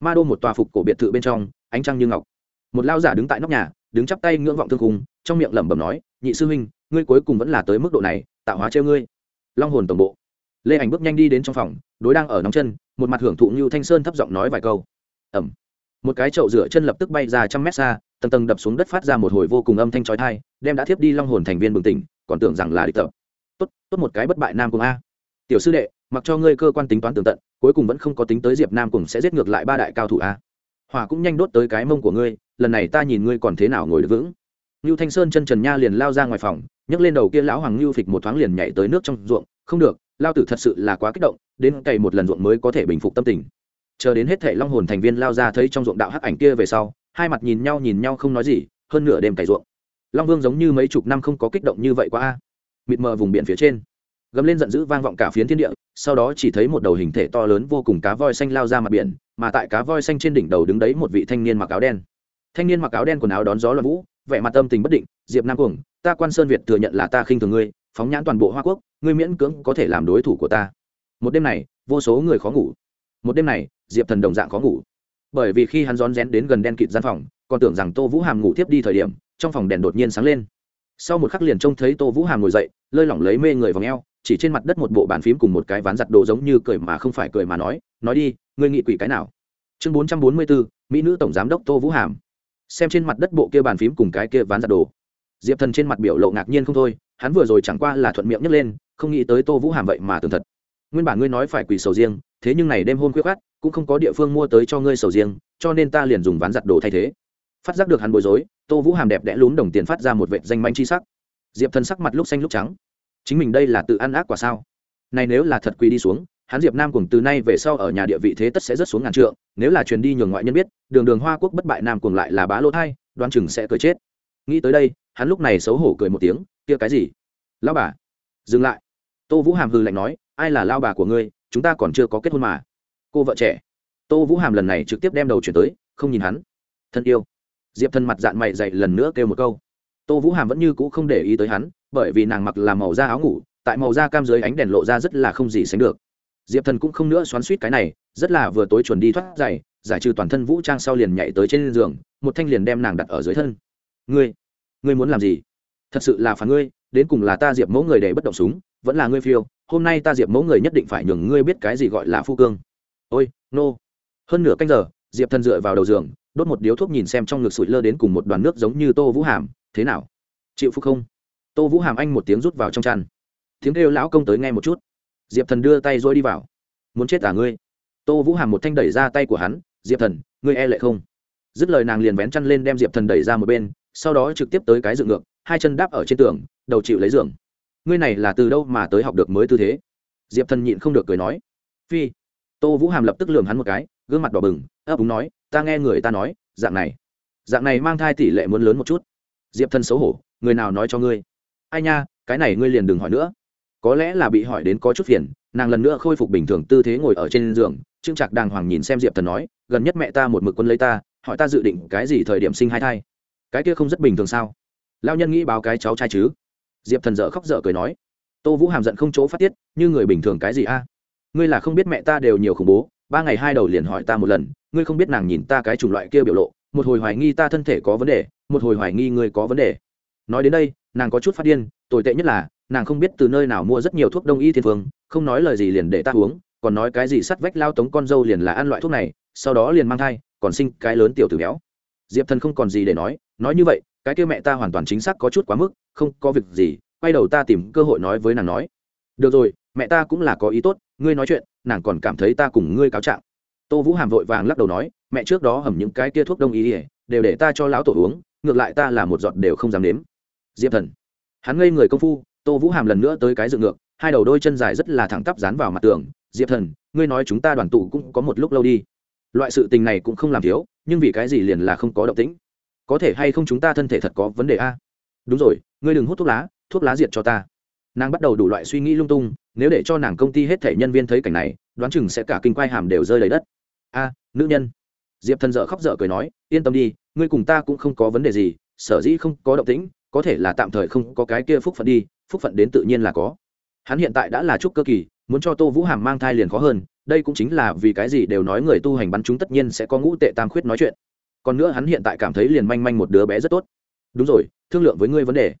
Ma đô một tòa phục cổ biệt thự bên trong ánh trăng như ngọc. Một lao giả đứng tại nóc nhà đứng chắp tay ngưỡng vọng thương khung, trong miệng lẩm bẩm nói nhị sư huynh ngươi cuối cùng vẫn là tới mức độ này tạo hóa treo ngươi. Long hồn tổng bộ lê ảnh bước nhanh đi đến trong phòng đối đang ở nóng chân một mặt hưởng thụ như thanh sơn thấp giọng nói vài câu ẩm một cái chậu rửa chân lập tức bay ra trăm mét xa tầng tầng đập xuống đất phát ra một hồi vô cùng âm thanh trói thai đem đã thiếp đi long hồn thành viên bừng tỉnh còn tưởng rằng là địch tập. Tốt tốt một cái bất bại nam cùng a. Tiểu sư đệ mặc cho ngươi cơ quan tính toán tường tận cuối cùng vẫn không có tính tới diệp nam cùng sẽ giết ngược lại ba đại cao thủ a. Hỏa cũng nhanh đốt tới cái mông của ngươi lần này ta nhìn ngươi còn thế nào ngồi được vững. Nưu Thanh Sơn chân trần nha liền lao ra ngoài phòng, nhấc lên đầu kia lão hoàng Nưu phịch một thoáng liền nhảy tới nước trong ruộng, không được, lao tử thật sự là quá kích động, đến cày một lần ruộng mới có thể bình phục tâm tình. Chờ đến hết thảy long hồn thành viên lao ra thấy trong ruộng đạo hắc ảnh kia về sau, hai mặt nhìn nhau nhìn nhau không nói gì, hơn nửa đêm cày ruộng. Long Vương giống như mấy chục năm không có kích động như vậy quá a. Mịt mờ vùng biển phía trên, gầm lên giận dữ vang vọng cả phiến thiên địa, sau đó chỉ thấy một đầu hình thể to lớn vô cùng cá voi xanh lao ra mặt biển, mà tại cá voi xanh trên đỉnh đầu đứng đấy một vị thanh niên mặc áo đen. Thanh niên mặc áo đen quần áo đón gió loạn vũ, vẻ mặt tâm tình bất định diệp nam cuồng ta quan sơn việt thừa nhận là ta khinh thường ngươi phóng nhãn toàn bộ hoa quốc ngươi miễn cưỡng có thể làm đối thủ của ta. Một đêm này, vô số người khó ngủ. Một đêm này, diệp thần đồng dạng khó ngủ. Bởi vì khi hắn rón rén đến gần đen kịt gian phòng, còn tưởng rằng tô vũ hàm ngủ tiếp đi thời điểm, trong phòng đèn đột nhiên sáng lên. Sau một khắc liền trông thấy tô vũ hàm ngồi dậy, lơi lỏng lấy mê người v ò chỉ trên mặt đất một bộ bàn phím cùng một cái ván giặt đồ giống như cười mà không phải cười mà nói nói đi, ngươi nghị quỷ cái nào? Chương bốn trăm bốn mươi bốn, mỹ nữ tổng giám đốc tô vũ hàm. Xem trên mặt đất bộ kia bàn phím cùng cái kia ván giặt đồ diệp thần trên mặt biểu lộ ngạc nhiên không thôi, hắn vừa rồi chẳng qua là thuận miệng nhấc lên, không nghĩ tới tô vũ hàm vậy mà tường thật. Nguyên bản ngươi nói phải quỳ sầu riêng, thế nhưng này đêm hôn khuyết khát cũng không có địa phương mua tới cho ngươi sầu riêng, cho nên ta liền dùng ván giặt đồ thay thế. Phát giác được hắn bối rối, tô vũ hàm đẹp đẽ lún đồng tiền phát ra một vệ danh manh chi sắc. Diệp thần sắc mặt lúc xanh lúc trắng. Chính mình đây là tự ăn ác quả sao? Này nếu là thật quỳ đi xuống, hắn diệp nam cùng từ nay về sau ở nhà địa vị thế tất sẽ rất xuống ngàn trượng, nếu là truyền đi nhường ngoại nhân biết, đường đường hoa quốc bất bại nam cùng lại là bá lô thai, đoan chừng sẽ cười chết nghĩ tới đây, hắn lúc này xấu hổ cười một tiếng, kia cái gì? Lao bà, dừng lại. Tô vũ hàm hư lạnh nói, ai là lao bà của ngươi? Chúng ta còn chưa có kết hôn mà. Cô vợ trẻ. Tô vũ hàm lần này trực tiếp đem đầu chuyển tới, không nhìn hắn. Thân yêu. Diệp thân mặt dạng mày dậy lần nữa kêu một câu. Tô vũ hàm vẫn như cũ không để ý tới hắn, bởi vì nàng mặc là màu da áo ngủ, tại màu da cam dưới ánh đèn lộ ra rất là không gì sánh được. Diệp thần cũng không nữa xoắn suýt cái này, rất là vừa tối chuẩn đi thoát giày, giải trừ toàn thân vũ trang sau liền nhảy tới trên giường, một thanh liền đem nàng đặt ở dưới thân ngươi ngươi muốn làm gì? Thật sự là phản ngươi đến cùng là ta diệp mẫu người để bất động súng vẫn là ngươi phiêu hôm nay ta diệp mẫu người nhất định phải nhường ngươi biết cái gì gọi là phu cương. Ôi nô、no. hơn nửa canh giờ diệp thần dựa vào đầu giường đốt một điếu thuốc nhìn xem trong ngực sụi lơ đến cùng một đoàn nước giống như tô vũ hàm thế nào? Chịu phúc không? Tô vũ hàm anh một tiếng rút vào trong tràn, tiếng kêu lão công tới nghe một chút. Diệp thần đưa tay dôi đi vào. Muốn chết à ngươi? Tô vũ hàm một thanh đẩy ra tay của hắn. Diệp thần ngươi e lệ không? Dứt lời nàng liền vén chăn lên đem diệp thần đẩy ra một bên sau đó trực tiếp tới cái dựng ngược, hai chân đáp ở trên tường, đầu chịu lấy giường. Ngươi này là từ đâu mà tới học được mới tư thế? Diệp thần nhịn không được cười nói. Phi. Tô vũ hàm lập tức lường hắn một cái, gương mặt đỏ bừng, ấp úng nói, ta nghe người ta nói, dạng này. Dạng này mang thai tỷ lệ muốn lớn một chút. Diệp thần xấu hổ, người nào nói cho ngươi? Ai nha, cái này ngươi liền đừng hỏi nữa. Có lẽ là bị hỏi đến có chút phiền, nàng lần nữa khôi phục bình thường tư thế ngồi ở trên giường. Trương trạc đàng hoàng nhìn xem diệp thần nói, gần nhất mẹ ta một mực quân lấy ta, hỏi ta dự định cái gì thời điểm sinh hai thai? Cái kia không rất bình thường sao? Lao nhân nghĩ báo cái cháu trai chứ? Diệp thần dở khóc dở cười nói. Tô vũ hàm giận không chỗ phát tiết, như người bình thường cái gì a? À? Ngươi là không biết mẹ ta đều nhiều khủng bố, ba ngày hai đầu liền hỏi ta một lần, ngươi không biết nàng nhìn ta cái chủng loại kia biểu lộ, một hồi hoài nghi ta thân thể có vấn đề, một hồi hoài nghi ngươi có vấn đề. Nói đến đây, nàng có chút phát điên, tồi tệ nhất là, nàng không biết từ nơi nào mua rất nhiều thuốc đông y thiên phương, không nói lời gì liền để ta uống, còn nói cái gì sắt vách lao tống con dâu liền là ăn loại thuốc này, sau đó liền mang thai, còn sinh cái lớn tiểu tử béo. Diệp thần không còn gì để nói nói như vậy, cái kia mẹ ta hoàn toàn chính xác có chút quá mức, không có việc gì, quay đầu ta tìm cơ hội nói với nàng nói. Được rồi, mẹ ta cũng là có ý tốt, ngươi nói chuyện, nàng còn cảm thấy ta cùng ngươi cáo trạng. Tô vũ hàm vội vàng lắc đầu nói, mẹ trước đó hầm những cái kia thuốc đông y ỉa đều để ta cho lão tổ uống, ngược lại ta là một giọt đều không dám nếm. Diệp thần. Hắn ngây người công phu, tô vũ hàm lần nữa tới cái dựng ngược, hai đầu đôi chân dài rất là thẳng tắp dán vào mặt tường. Diệp thần, ngươi nói chúng ta đoàn tụ cũng có một lúc lâu đi. Loại sự tình này cũng không làm thiếu, nhưng vì cái gì liền là không có động tĩnh? Có thể hay không chúng ta thân thể thật có vấn đề a? Đúng rồi, ngươi đừng hút thuốc lá thuốc lá diệt cho ta. Nàng bắt đầu đủ loại suy nghĩ lung tung, nếu để cho nàng công ty hết thể nhân viên thấy cảnh này, đoán chừng sẽ cả kinh quai hàm đều rơi lấy đất. A, nữ nhân. Diệp thần dợ khóc dở cười nói, yên tâm đi, ngươi cùng ta cũng không có vấn đề gì, sở dĩ không có động tĩnh, có thể là tạm thời không có cái kia phúc phận đi, phúc phận đến tự nhiên là có. Hắn hiện tại đã là trúc cơ kỳ, muốn cho tô vũ hàm mang thai liền khó hơn, đây cũng chính là vì cái gì đều nói người tu hành bắn chúng tất nhiên sẽ có ngũ tệ tam khuyết nói chuyện còn nữa hắn hiện tại cảm thấy liền manh manh một đứa bé rất tốt. Đúng rồi, thương lượng với ngươi vấn đề.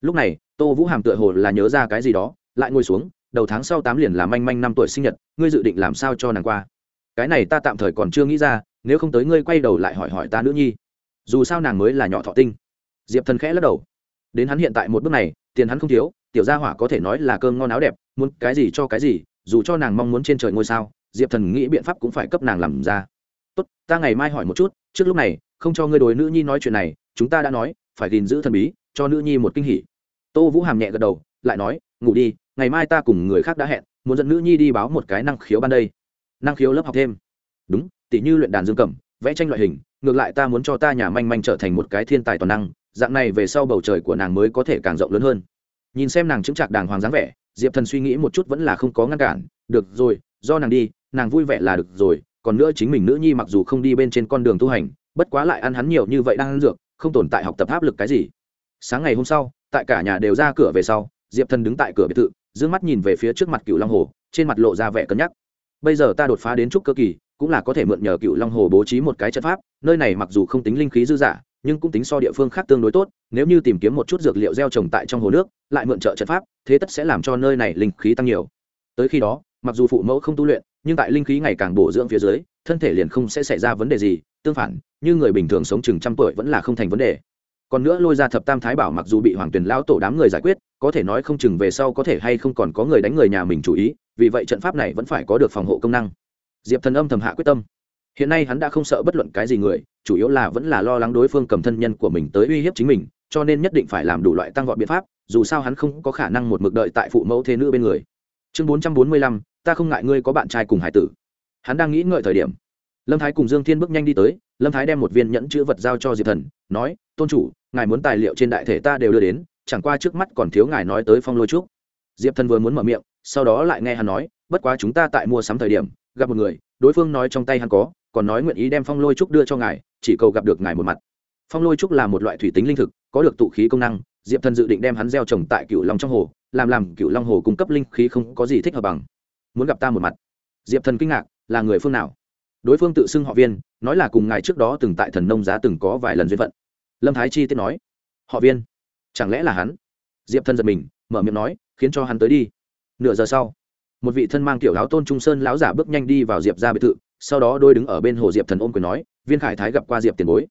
Lúc này, tô vũ hàm tựa hồ là nhớ ra cái gì đó, lại ngồi xuống, đầu tháng sau tám liền là manh manh năm tuổi sinh nhật, ngươi dự định làm sao cho nàng qua? Cái này ta tạm thời còn chưa nghĩ ra, nếu không tới ngươi quay đầu lại hỏi hỏi ta nữ nhi. Dù sao nàng mới là nhỏ thọ tinh. Diệp thần khẽ lắc đầu. Đến hắn hiện tại một bước này, tiền hắn không thiếu, tiểu gia hỏa có thể nói là cơm ngon áo đẹp, muốn cái gì cho cái gì, dù cho nàng mong muốn trên trời ngôi sao, diệp thần nghĩ biện pháp cũng phải cấp nàng làm ra tốt, ta ngày mai hỏi một chút, trước lúc này, không cho ngươi đối nữ nhi nói chuyện này, chúng ta đã nói, phải gìn giữ thần bí, cho nữ nhi một kinh hỉ. Tô vũ hàm nhẹ gật đầu, lại nói, ngủ đi, ngày mai ta cùng người khác đã hẹn, muốn dẫn nữ nhi đi báo một cái năng khiếu ban đây. Năng khiếu lớp học thêm. Đúng, tỉ như luyện đàn dương cầm vẽ tranh loại hình, ngược lại ta muốn cho ta nhà manh manh trở thành một cái thiên tài toàn năng, dạng này về sau bầu trời của nàng mới có thể càng rộng lớn hơn. Nhìn xem nàng chứng trạc đàng hoàng dáng vẻ, diệp thần suy nghĩ một chút vẫn là không có ngăn cản, được rồi, do nàng đi, nàng vui vẻ là được rồi còn nữa chính mình nữ nhi mặc dù không đi bên trên con đường tu hành, bất quá lại ăn hắn nhiều như vậy đang ăn dược, không tồn tại học tập áp lực cái gì. Sáng ngày hôm sau, tại cả nhà đều ra cửa về sau, diệp thần đứng tại cửa biệt thự d ư ơ n g mắt nhìn về phía trước mặt cựu long hồ, trên mặt lộ ra vẻ cân nhắc. Bây giờ ta đột phá đến trúc cơ kỳ, cũng là có thể mượn nhờ cựu long hồ bố trí một cái trận pháp, nơi này mặc dù không tính linh khí dư dả nhưng cũng tính so địa phương khác tương đối tốt, nếu như tìm kiếm một chút dược liệu gieo trồng tại trong hồ nước, lại mượn trợ trận pháp, thế tất sẽ làm cho nơi này linh khí tăng nhiều. Tới khi đó, mặc dù phụ mẫu không tu luyện nhưng tại linh khí ngày càng bổ dưỡng phía dưới, thân thể liền không sẽ xảy ra vấn đề gì, tương phản, như người bình thường sống chừng trăm tuổi vẫn là không thành vấn đề. Còn nữa lôi ra thập tam thái bảo mặc dù bị hoàng tuyền lão tổ đám người giải quyết, có thể nói không chừng về sau có thể hay không còn có người đánh người nhà mình chủ ý, vì vậy trận pháp này vẫn phải có được phòng hộ công năng. Diệp thần âm thầm hạ quyết tâm. Hiện nay hắn đã không sợ bất luận cái gì người, chủ yếu là vẫn là lo lắng đối phương cầm thân nhân của mình tới uy hiếp chính mình, cho nên nhất định phải làm đủ loại tăng vọt biện pháp, dù sao hắn không có khả năng một mực đợi tại phụ mẫu thế nữ bên người. Chương bốn trăm bốn mươi lăm ta không ngại ngươi có bạn trai cùng hải tử. Hắn đang nghĩ ngợi thời điểm, lâm thái cùng dương thiên bước nhanh đi tới, lâm thái đem một viên nhẫn chữ vật giao cho diệp thần, nói, tôn chủ, ngài muốn tài liệu trên đại thể ta đều đưa đến, chẳng qua trước mắt còn thiếu ngài nói tới phong lôi trúc. Diệp thần vừa muốn mở miệng, sau đó lại nghe hắn nói, bất quá chúng ta tại mua sắm thời điểm, gặp một người, đối phương nói trong tay hắn có, còn nói nguyện ý đem phong lôi trúc đưa cho ngài, chỉ cầu gặp được ngài một mặt. Phong lôi trúc là một loại thủy tính linh thực, có được tụ khí công năng, diệp thần dự định đem hắn gieo trồng tại cựu long trong hồ, làm làm cựu long hồ cung cấp linh khí không có gì thích hợp bằng muốn gặp ta một mặt. Diệp thần kinh ngạc, là người phương nào? Đối phương tự xưng họ viên, nói là cùng ngài trước đó từng tại thần nông giá từng có vài lần duyên phận. Lâm thái chi tiết nói, họ viên, chẳng lẽ là hắn? Diệp Thần giật mình, mở miệng nói, khiến cho hắn tới đi. Nửa giờ sau, một vị thân mang tiểu áo tôn trung sơn lão giả bước nhanh đi vào diệp ra biệt thự, sau đó đôi đứng ở bên hồ diệp thần ôm quyền nói, viên khải thái gặp qua diệp tiền bối.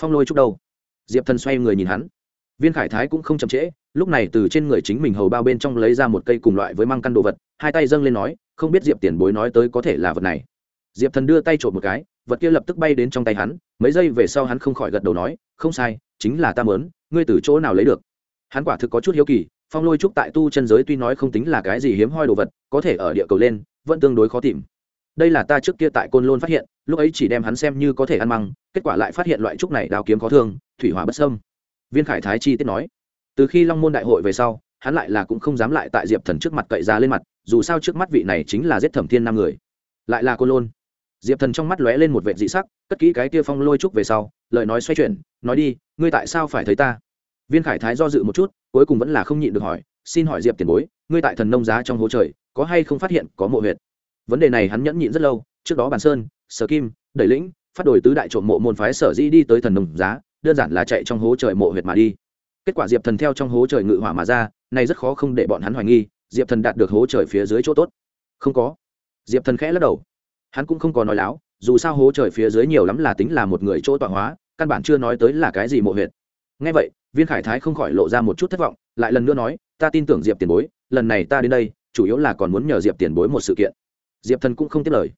Phong lôi chúc đâu? Diệp thần xoay người nhìn hắn viên khải thái cũng không chậm trễ, lúc này từ trên người chính mình hầu bao bên trong lấy ra một cây cùng loại với măng căn đồ vật, hai tay dâng lên nói, không biết diệp tiền bối nói tới có thể là vật này. Diệp thần đưa tay trộm một cái, vật kia lập tức bay đến trong tay hắn, mấy giây về sau hắn không khỏi gật đầu nói, không sai, chính là ta mớn ngươi từ chỗ nào lấy được? Hắn quả thực có chút hiếu kỳ, phong lôi trúc tại tu chân giới tuy nói không tính là cái gì hiếm hoi đồ vật, có thể ở địa cầu lên, vẫn tương đối khó tìm. Đây là ta trước kia tại côn lôn phát hiện, lúc ấy chỉ đem hắn xem như có thể ăn măng, kết quả lại phát hiện loại trúc này đào kiếm khó thương, thủy hỏa bất sâm viên khải thái chi tiết nói, từ khi long môn đại hội về sau, hắn lại là cũng không dám lại tại diệp thần trước mặt cậy ra lên mặt, dù sao trước mắt vị này chính là giết thẩm thiên năm người. Lại là cô lôn. Diệp thần trong mắt lóe lên một vệ dị sắc, cất kỹ cái kia phong lôi trúc về sau, lời nói xoay chuyển, nói đi, ngươi tại sao phải thấy ta? Viên khải thái do dự một chút, cuối cùng vẫn là không nhịn được hỏi, xin hỏi diệp tiền bối, ngươi tại thần nông giá trong hố trời, có hay không phát hiện có mộ huyệt? Vấn đề này hắn nhẫn nhịn rất lâu, trước đó bàn sơn, sở kim, đẩy lĩnh, phát đổi tứ đại trộm mộ môn phái sở dĩ đi tới thần nông giá đơn giản là chạy trong hố trời mộ huyệt mà đi. Kết quả diệp thần theo trong hố trời ngự hỏa mà ra, này rất khó không để bọn hắn hoài nghi, diệp thần đạt được hố trời phía dưới chỗ tốt. Không có. Diệp thần khẽ lắc đầu. Hắn cũng không có nói láo, dù sao hố trời phía dưới nhiều lắm là tính là một người chỗ tọa hóa, căn bản chưa nói tới là cái gì mộ huyệt. Ngay vậy, viên khải thái không khỏi lộ ra một chút thất vọng, lại lần nữa nói, ta tin tưởng diệp tiền bối, lần này ta đến đây, chủ yếu là còn muốn nhờ diệp tiền bối một sự kiện. Diệp thần cũng không tiếp lời.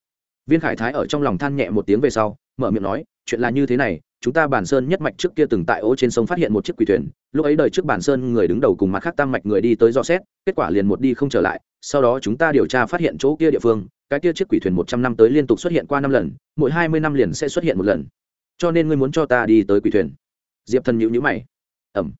Viên khải thái ở trong lòng than nhẹ một tiếng về sau, mở miệng nói, chuyện là như thế này chúng ta bản sơn nhất mạch trước kia từng tại ô trên sông phát hiện một chiếc quỷ thuyền, lúc ấy đời trước bản sơn người đứng đầu cùng mặt khác tam mạch người đi tới do xét, kết quả liền một đi không trở lại, sau đó chúng ta điều tra phát hiện chỗ kia địa phương, cái kia chiếc quỷ thuyền một trăm năm tới liên tục xuất hiện qua năm lần, mỗi hai mươi năm liền sẽ xuất hiện một lần. Cho nên ngươi muốn cho ta đi tới quỷ thuyền. Diệp thần nhữ nhữ mày. Ẩm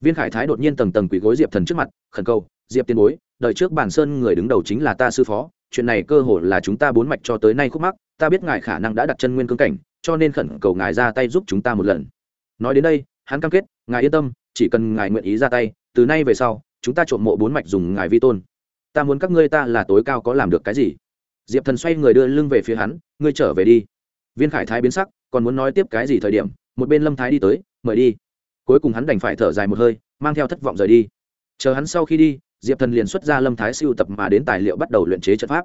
viên khải thái đột nhiên tầng tầng quỷ gối diệp thần trước mặt, khẩn cầu, diệp tiên bối, đời trước bản sơn người đứng đầu chính là ta sư phó, chuyện này cơ hồ là chúng ta bốn mạch cho tới nay khúc mắc, ta biết ngài khả năng đã đặt chân nguyên cương cảnh cho nên khẩn cầu ngài ra tay giúp chúng ta một lần. Nói đến đây, hắn cam kết, ngài yên tâm, chỉ cần ngài nguyện ý ra tay, từ nay về sau, chúng ta trộm mộ bốn mạch dùng ngài vi tôn. Ta muốn các ngươi ta là tối cao có làm được cái gì? Diệp thần xoay người đưa lưng về phía hắn, ngươi trở về đi. Viên khải thái biến sắc, còn muốn nói tiếp cái gì thời điểm, một bên lâm thái đi tới, mời đi. Cuối cùng hắn đành phải thở dài một hơi, mang theo thất vọng rời đi. Chờ hắn sau khi đi, diệp thần liền xuất ra lâm thái siêu tập mà đến tài liệu bắt đầu luyện chế trận pháp.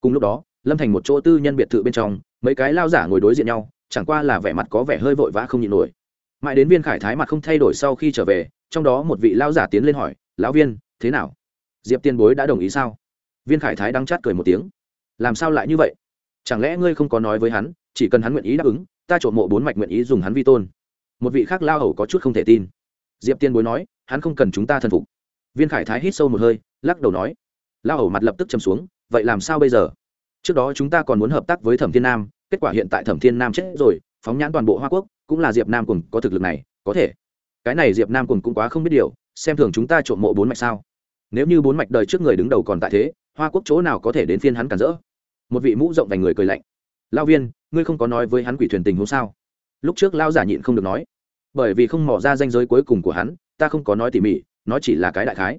Cùng lúc đó, lâm thành một chỗ tư nhân biệt thự bên trong mấy cái lao giả ngồi đối diện nhau, chẳng qua là vẻ mặt có vẻ hơi vội vã không nhịn nổi. Mãi đến viên khải thái mặt không thay đổi sau khi trở về, trong đó một vị lao giả tiến lên hỏi, lão viên, thế nào? Diệp tiên bối đã đồng ý sao? Viên khải thái đang chát cười một tiếng, làm sao lại như vậy? Chẳng lẽ ngươi không có nói với hắn, chỉ cần hắn nguyện ý đáp ứng, ta trộm mộ bốn mạch nguyện ý dùng hắn vi tôn? Một vị khác lao hầu có chút không thể tin. Diệp tiên bối nói, hắn không cần chúng ta thần phục. Viên khải thái hít sâu một hơi, lắc đầu nói, lao hầu mặt lập tức chầm xuống, vậy làm sao bây giờ? Trước đó chúng ta còn muốn hợp tác với thẩm thiên nam kết quả hiện tại thẩm thiên nam chết rồi, phóng nhãn toàn bộ hoa quốc, cũng là diệp nam cùng có thực lực này, có thể. Cái này diệp nam cùng cũng quá không biết điều, xem thường chúng ta trộm mộ bốn mạch sao. Nếu như bốn mạch đời trước người đứng đầu còn tại thế, hoa quốc chỗ nào có thể đến phiên hắn cản rỡ? Một vị mũ rộng vành người cười lạnh. Lao viên, ngươi không có nói với hắn quỷ thuyền tình hôm sao? Lúc trước lao giả nhịn không được nói. Bởi vì không mỏ ra danh giới cuối cùng của hắn, ta không có nói tỉ mỉ, nó chỉ là cái đại khái.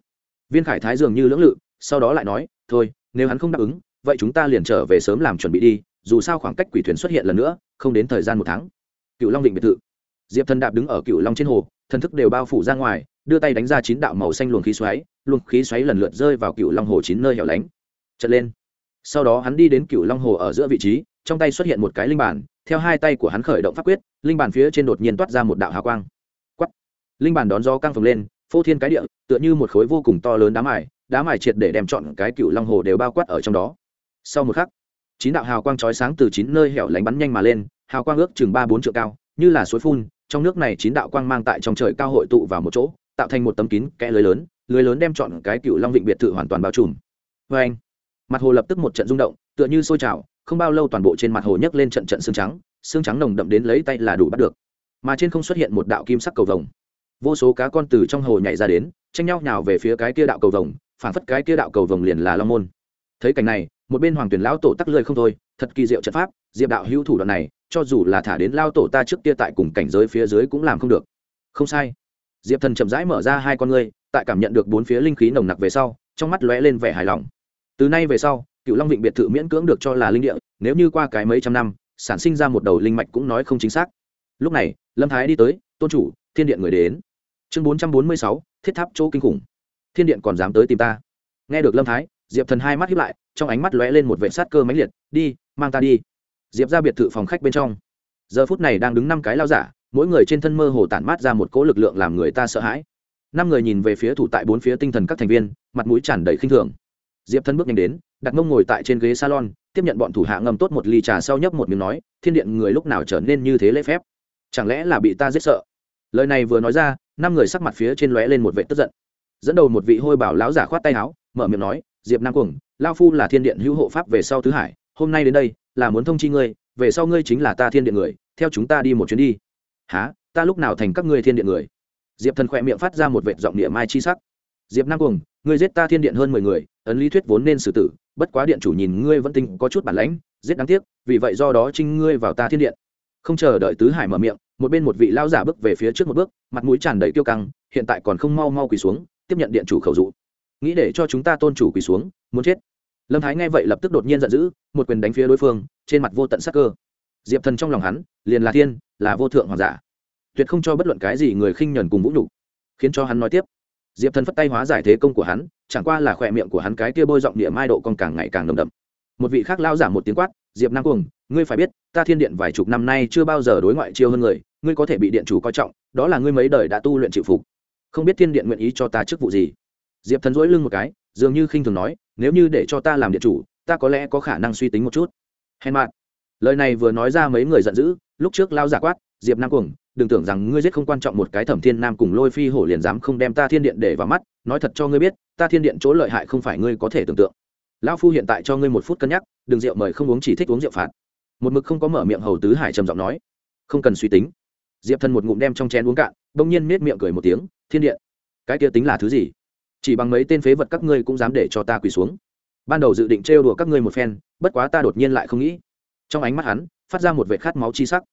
Viên khải thái dường như lưỡng lự, sau đó lại nói, thôi, nếu hắn không đáp ứng, vậy chúng ta liền trở về sớm làm chuẩn bị đi dù sao khoảng cách quỷ thuyền xuất hiện lần nữa, không đến thời gian một tháng. Cựu long định biệt thự. Diệp thần đạp đứng ở cựu long trên hồ, thần thức đều bao phủ ra ngoài, đưa tay đánh ra chín đạo màu xanh luồng khí xoáy, luồng khí xoáy lần lượt rơi vào cựu long hồ chín nơi hẻo lánh. Trận lên. Sau đó hắn đi đến cựu long hồ ở giữa vị trí, trong tay xuất hiện một cái linh bản theo hai tay của hắn khởi động pháp quyết, linh bản phía trên đột nhiên toát ra một đạo hào quang. Quắt linh bản đón gió căng phồng lên, phô thiên cái địa, tựa như một khối vô cùng to lớn đá mài đá mài triệt để đem chọn cái cựu long hồ đều bao quát ở trong đó. Sau một khắc chín đạo hào quang chói sáng từ chín nơi hẻo lánh bắn nhanh mà lên, hào quang ước chừng ba bốn triệu cao, như là suối phun, trong nước này chín đạo quang mang tại trong trời cao hội tụ vào một chỗ, tạo thành một tấm kín kẽ lưới lớn lưới lớn đem chọn cái cựu long vịnh biệt thự hoàn toàn bao trùm. Vê anh, mặt hồ lập tức một trận rung động, tựa như sôi trào, không bao lâu toàn bộ trên mặt hồ nhấc lên trận trận xương trắng xương trắng nồng đậm đến lấy tay là đủ bắt được. Mà trên không xuất hiện một đạo kim sắc cầu vồng. Vô số cá con từ trong hồ nhảy ra đến, tranh nhau nhào về phía cái kia đạo cầu vồng, phản phất cái kia đạo cầu vồng liền là long môn. Thấy cảnh này một bên hoàng tuyển lão tổ tắc lơi không thôi, thật kỳ diệu trận pháp, diệp đạo hữu thủ đoạn này, cho dù là thả đến lao tổ ta trước kia tại cùng cảnh giới phía dưới cũng làm không được. Không sai. Diệp thần chậm rãi mở ra hai con ngươi, tại cảm nhận được bốn phía linh khí nồng nặc về sau, trong mắt lóe lên vẻ hài lòng. Từ nay về sau cựu long vịnh biệt thự miễn cưỡng được cho là linh địa, nếu như qua cái mấy trăm năm, sản sinh ra một đầu linh mạch cũng nói không chính xác. Lúc này, lâm thái đi tới, tôn chủ, thiên điện người đến. Chương bốn trăm bốn mươi sáu, thiết tháp chỗ kinh khủng. Thiên điện còn dám tới tìm ta? Nghe được lâm thái, diệp thần hai mắt hiếp lại trong ánh mắt lóe lên một vệ sát cơ mãnh liệt, đi, mang ta đi. Diệp ra biệt thự phòng khách bên trong. Giờ phút này đang đứng năm cái lao giả, mỗi người trên thân mơ hồ tản mát ra một cỗ lực lượng làm người ta sợ hãi. Năm người nhìn về phía thủ tại bốn phía tinh thần các thành viên, mặt mũi tràn đầy khinh thường. Diệp thân bước nhanh đến, đặt mông ngồi tại trên ghế salon, tiếp nhận bọn thủ hạ ngâm tốt một ly trà sau nhấp một miếng nói, thiên điện người lúc nào trở nên như thế lễ phép? Chẳng lẽ là bị ta giết sợ? Lời này vừa nói ra, năm người sắc mặt phía trên lóe lên một vệ tức giận. Dẫn đầu một vị hôi bảo lão giả khoát tay áo, mở miệng nói diệp nam cuồng, lao phu là thiên điện hữu hộ pháp về sau tứ hải, hôm nay đến đây, là muốn thông chi ngươi, về sau ngươi chính là ta thiên điện người, theo chúng ta đi một chuyến đi. Há ta lúc nào thành các ngươi thiên điện người? Diệp thần khỏe miệng phát ra một vệt giọng địa mai chi sắc. Diệp nam cuồng, ngươi giết ta thiên điện hơn mười người, ấn lý thuyết vốn nên xử tử, bất quá điện chủ nhìn ngươi vẫn tinh có chút bản lãnh, giết đáng tiếc, vì vậy do đó trinh ngươi vào ta thiên điện. Không chờ đợi tứ hải mở miệng, một bên một vị lao giả bước về phía trước một bước, mặt mũi tràn đầy tiêu căng, hiện tại còn không mau mau quỳ xuống, tiếp nhận điện chủ khẩu dụ nghĩ để cho chúng ta tôn chủ quỳ xuống, muốn chết. Lâm thái nghe vậy lập tức đột nhiên giận dữ, một quyền đánh phía đối phương, trên mặt vô tận sắc cơ. Diệp thần trong lòng hắn, liền là thiên, là vô thượng hoàng giả. Tuyệt không cho bất luận cái gì người khinh nhẫn cùng vũ nhục. Khiến cho hắn nói tiếp. Diệp thần phất tay hóa giải thế công của hắn, chẳng qua là khỏe miệng của hắn cái kia bôi giọng địa mai độ còn càng ngày càng nồng đậm. Một vị khác lao giả một tiếng quát, diệp Năng cuồng, ngươi phải biết, ta thiên điện vài chục năm nay chưa bao giờ đối ngoại chiêu hơn người, ngươi có thể bị điện chủ coi trọng, đó là ngươi mấy đời đã tu luyện chịu phục. Không biết thiên điện nguyện ý cho ta chức vụ gì diệp thần dỗi lưng một cái, dường như khinh thường nói, nếu như để cho ta làm địa chủ, ta có lẽ có khả năng suy tính một chút. Hèn mạn lời này vừa nói ra mấy người giận dữ, lúc trước lao giả quát, diệp nam cuồng, đừng tưởng rằng ngươi giết không quan trọng một cái thẩm thiên nam cùng lôi phi hổ liền dám không đem ta thiên điện để vào mắt, nói thật cho ngươi biết, ta thiên điện chỗ lợi hại không phải ngươi có thể tưởng tượng. Lão phu hiện tại cho ngươi một phút cân nhắc, đừng rượu mời không uống chỉ thích uống rượu phạt. Một mực không có mở miệng hầu tứ hải trầm giọng nói, không cần suy tính. Diệp thần một ngụm đem trong chén uống cạn, bỗng nhiên nết miệng cười một tiếng, thiên điện, cái kia tính là thứ gì? Chỉ bằng mấy tên phế vật các ngươi cũng dám để cho ta quỳ xuống. Ban đầu dự định trêu đùa các ngươi một phen, bất quá ta đột nhiên lại không nghĩ. Trong ánh mắt hắn, phát ra một vệ khát máu chi sắc.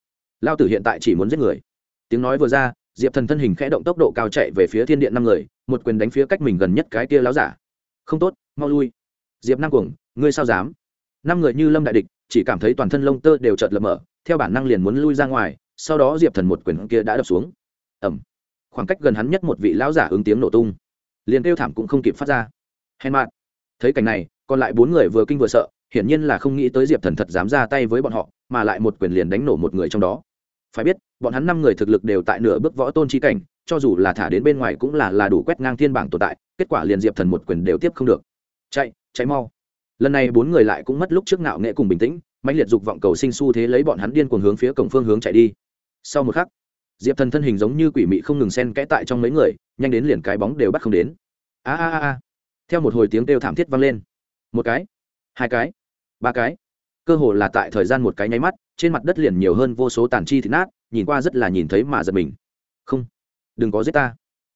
Lao tử hiện tại chỉ muốn giết người. Tiếng nói vừa ra, diệp thần thân hình khẽ động tốc độ cao chạy về phía thiên điện năm người, một quyền đánh phía cách mình gần nhất cái kia láo giả. Không tốt, mau lui. Diệp năng cuồng, ngươi sao dám? Năm người như lâm đại địch, chỉ cảm thấy toàn thân lông tơ đều chợt lập mở, theo bản năng liền muốn lui ra ngoài, sau đó diệp thần một quyền kia đã đập xuống. Ẩm khoảng cách gần hắn nhất một vị lão giả ứng tiếng nổ tung liền kêu thảm cũng không kịp phát ra. Hèn mạn thấy cảnh này, còn lại bốn người vừa kinh vừa sợ, hiển nhiên là không nghĩ tới diệp thần thật dám ra tay với bọn họ, mà lại một quyền liền đánh nổ một người trong đó. Phải biết, bọn hắn năm người thực lực đều tại nửa bước võ tôn chi cảnh, cho dù là thả đến bên ngoài cũng là là đủ quét ngang thiên bảng tồn tại, kết quả liền diệp thần một quyền đều tiếp không được. Chạy chạy mau. Lần này bốn người lại cũng mất lúc trước ngạo nghệ cùng bình tĩnh mạnh liệt dục vọng cầu sinh s thế lấy bọn hắn điên cuồng hướng phía cổng phương hướng chạy đi. Sau một khắc diệp thần thân hình giống như quỷ mị không ngừng sen kẽ tại trong mấy người nhanh đến liền cái bóng đều bắt không đến a a a theo một hồi tiếng kêu thảm thiết vang lên một cái hai cái ba cái cơ hồ là tại thời gian một cái nháy mắt trên mặt đất liền nhiều hơn vô số tàn chi thịt nát nhìn qua rất là nhìn thấy mà giật mình không đừng có giết ta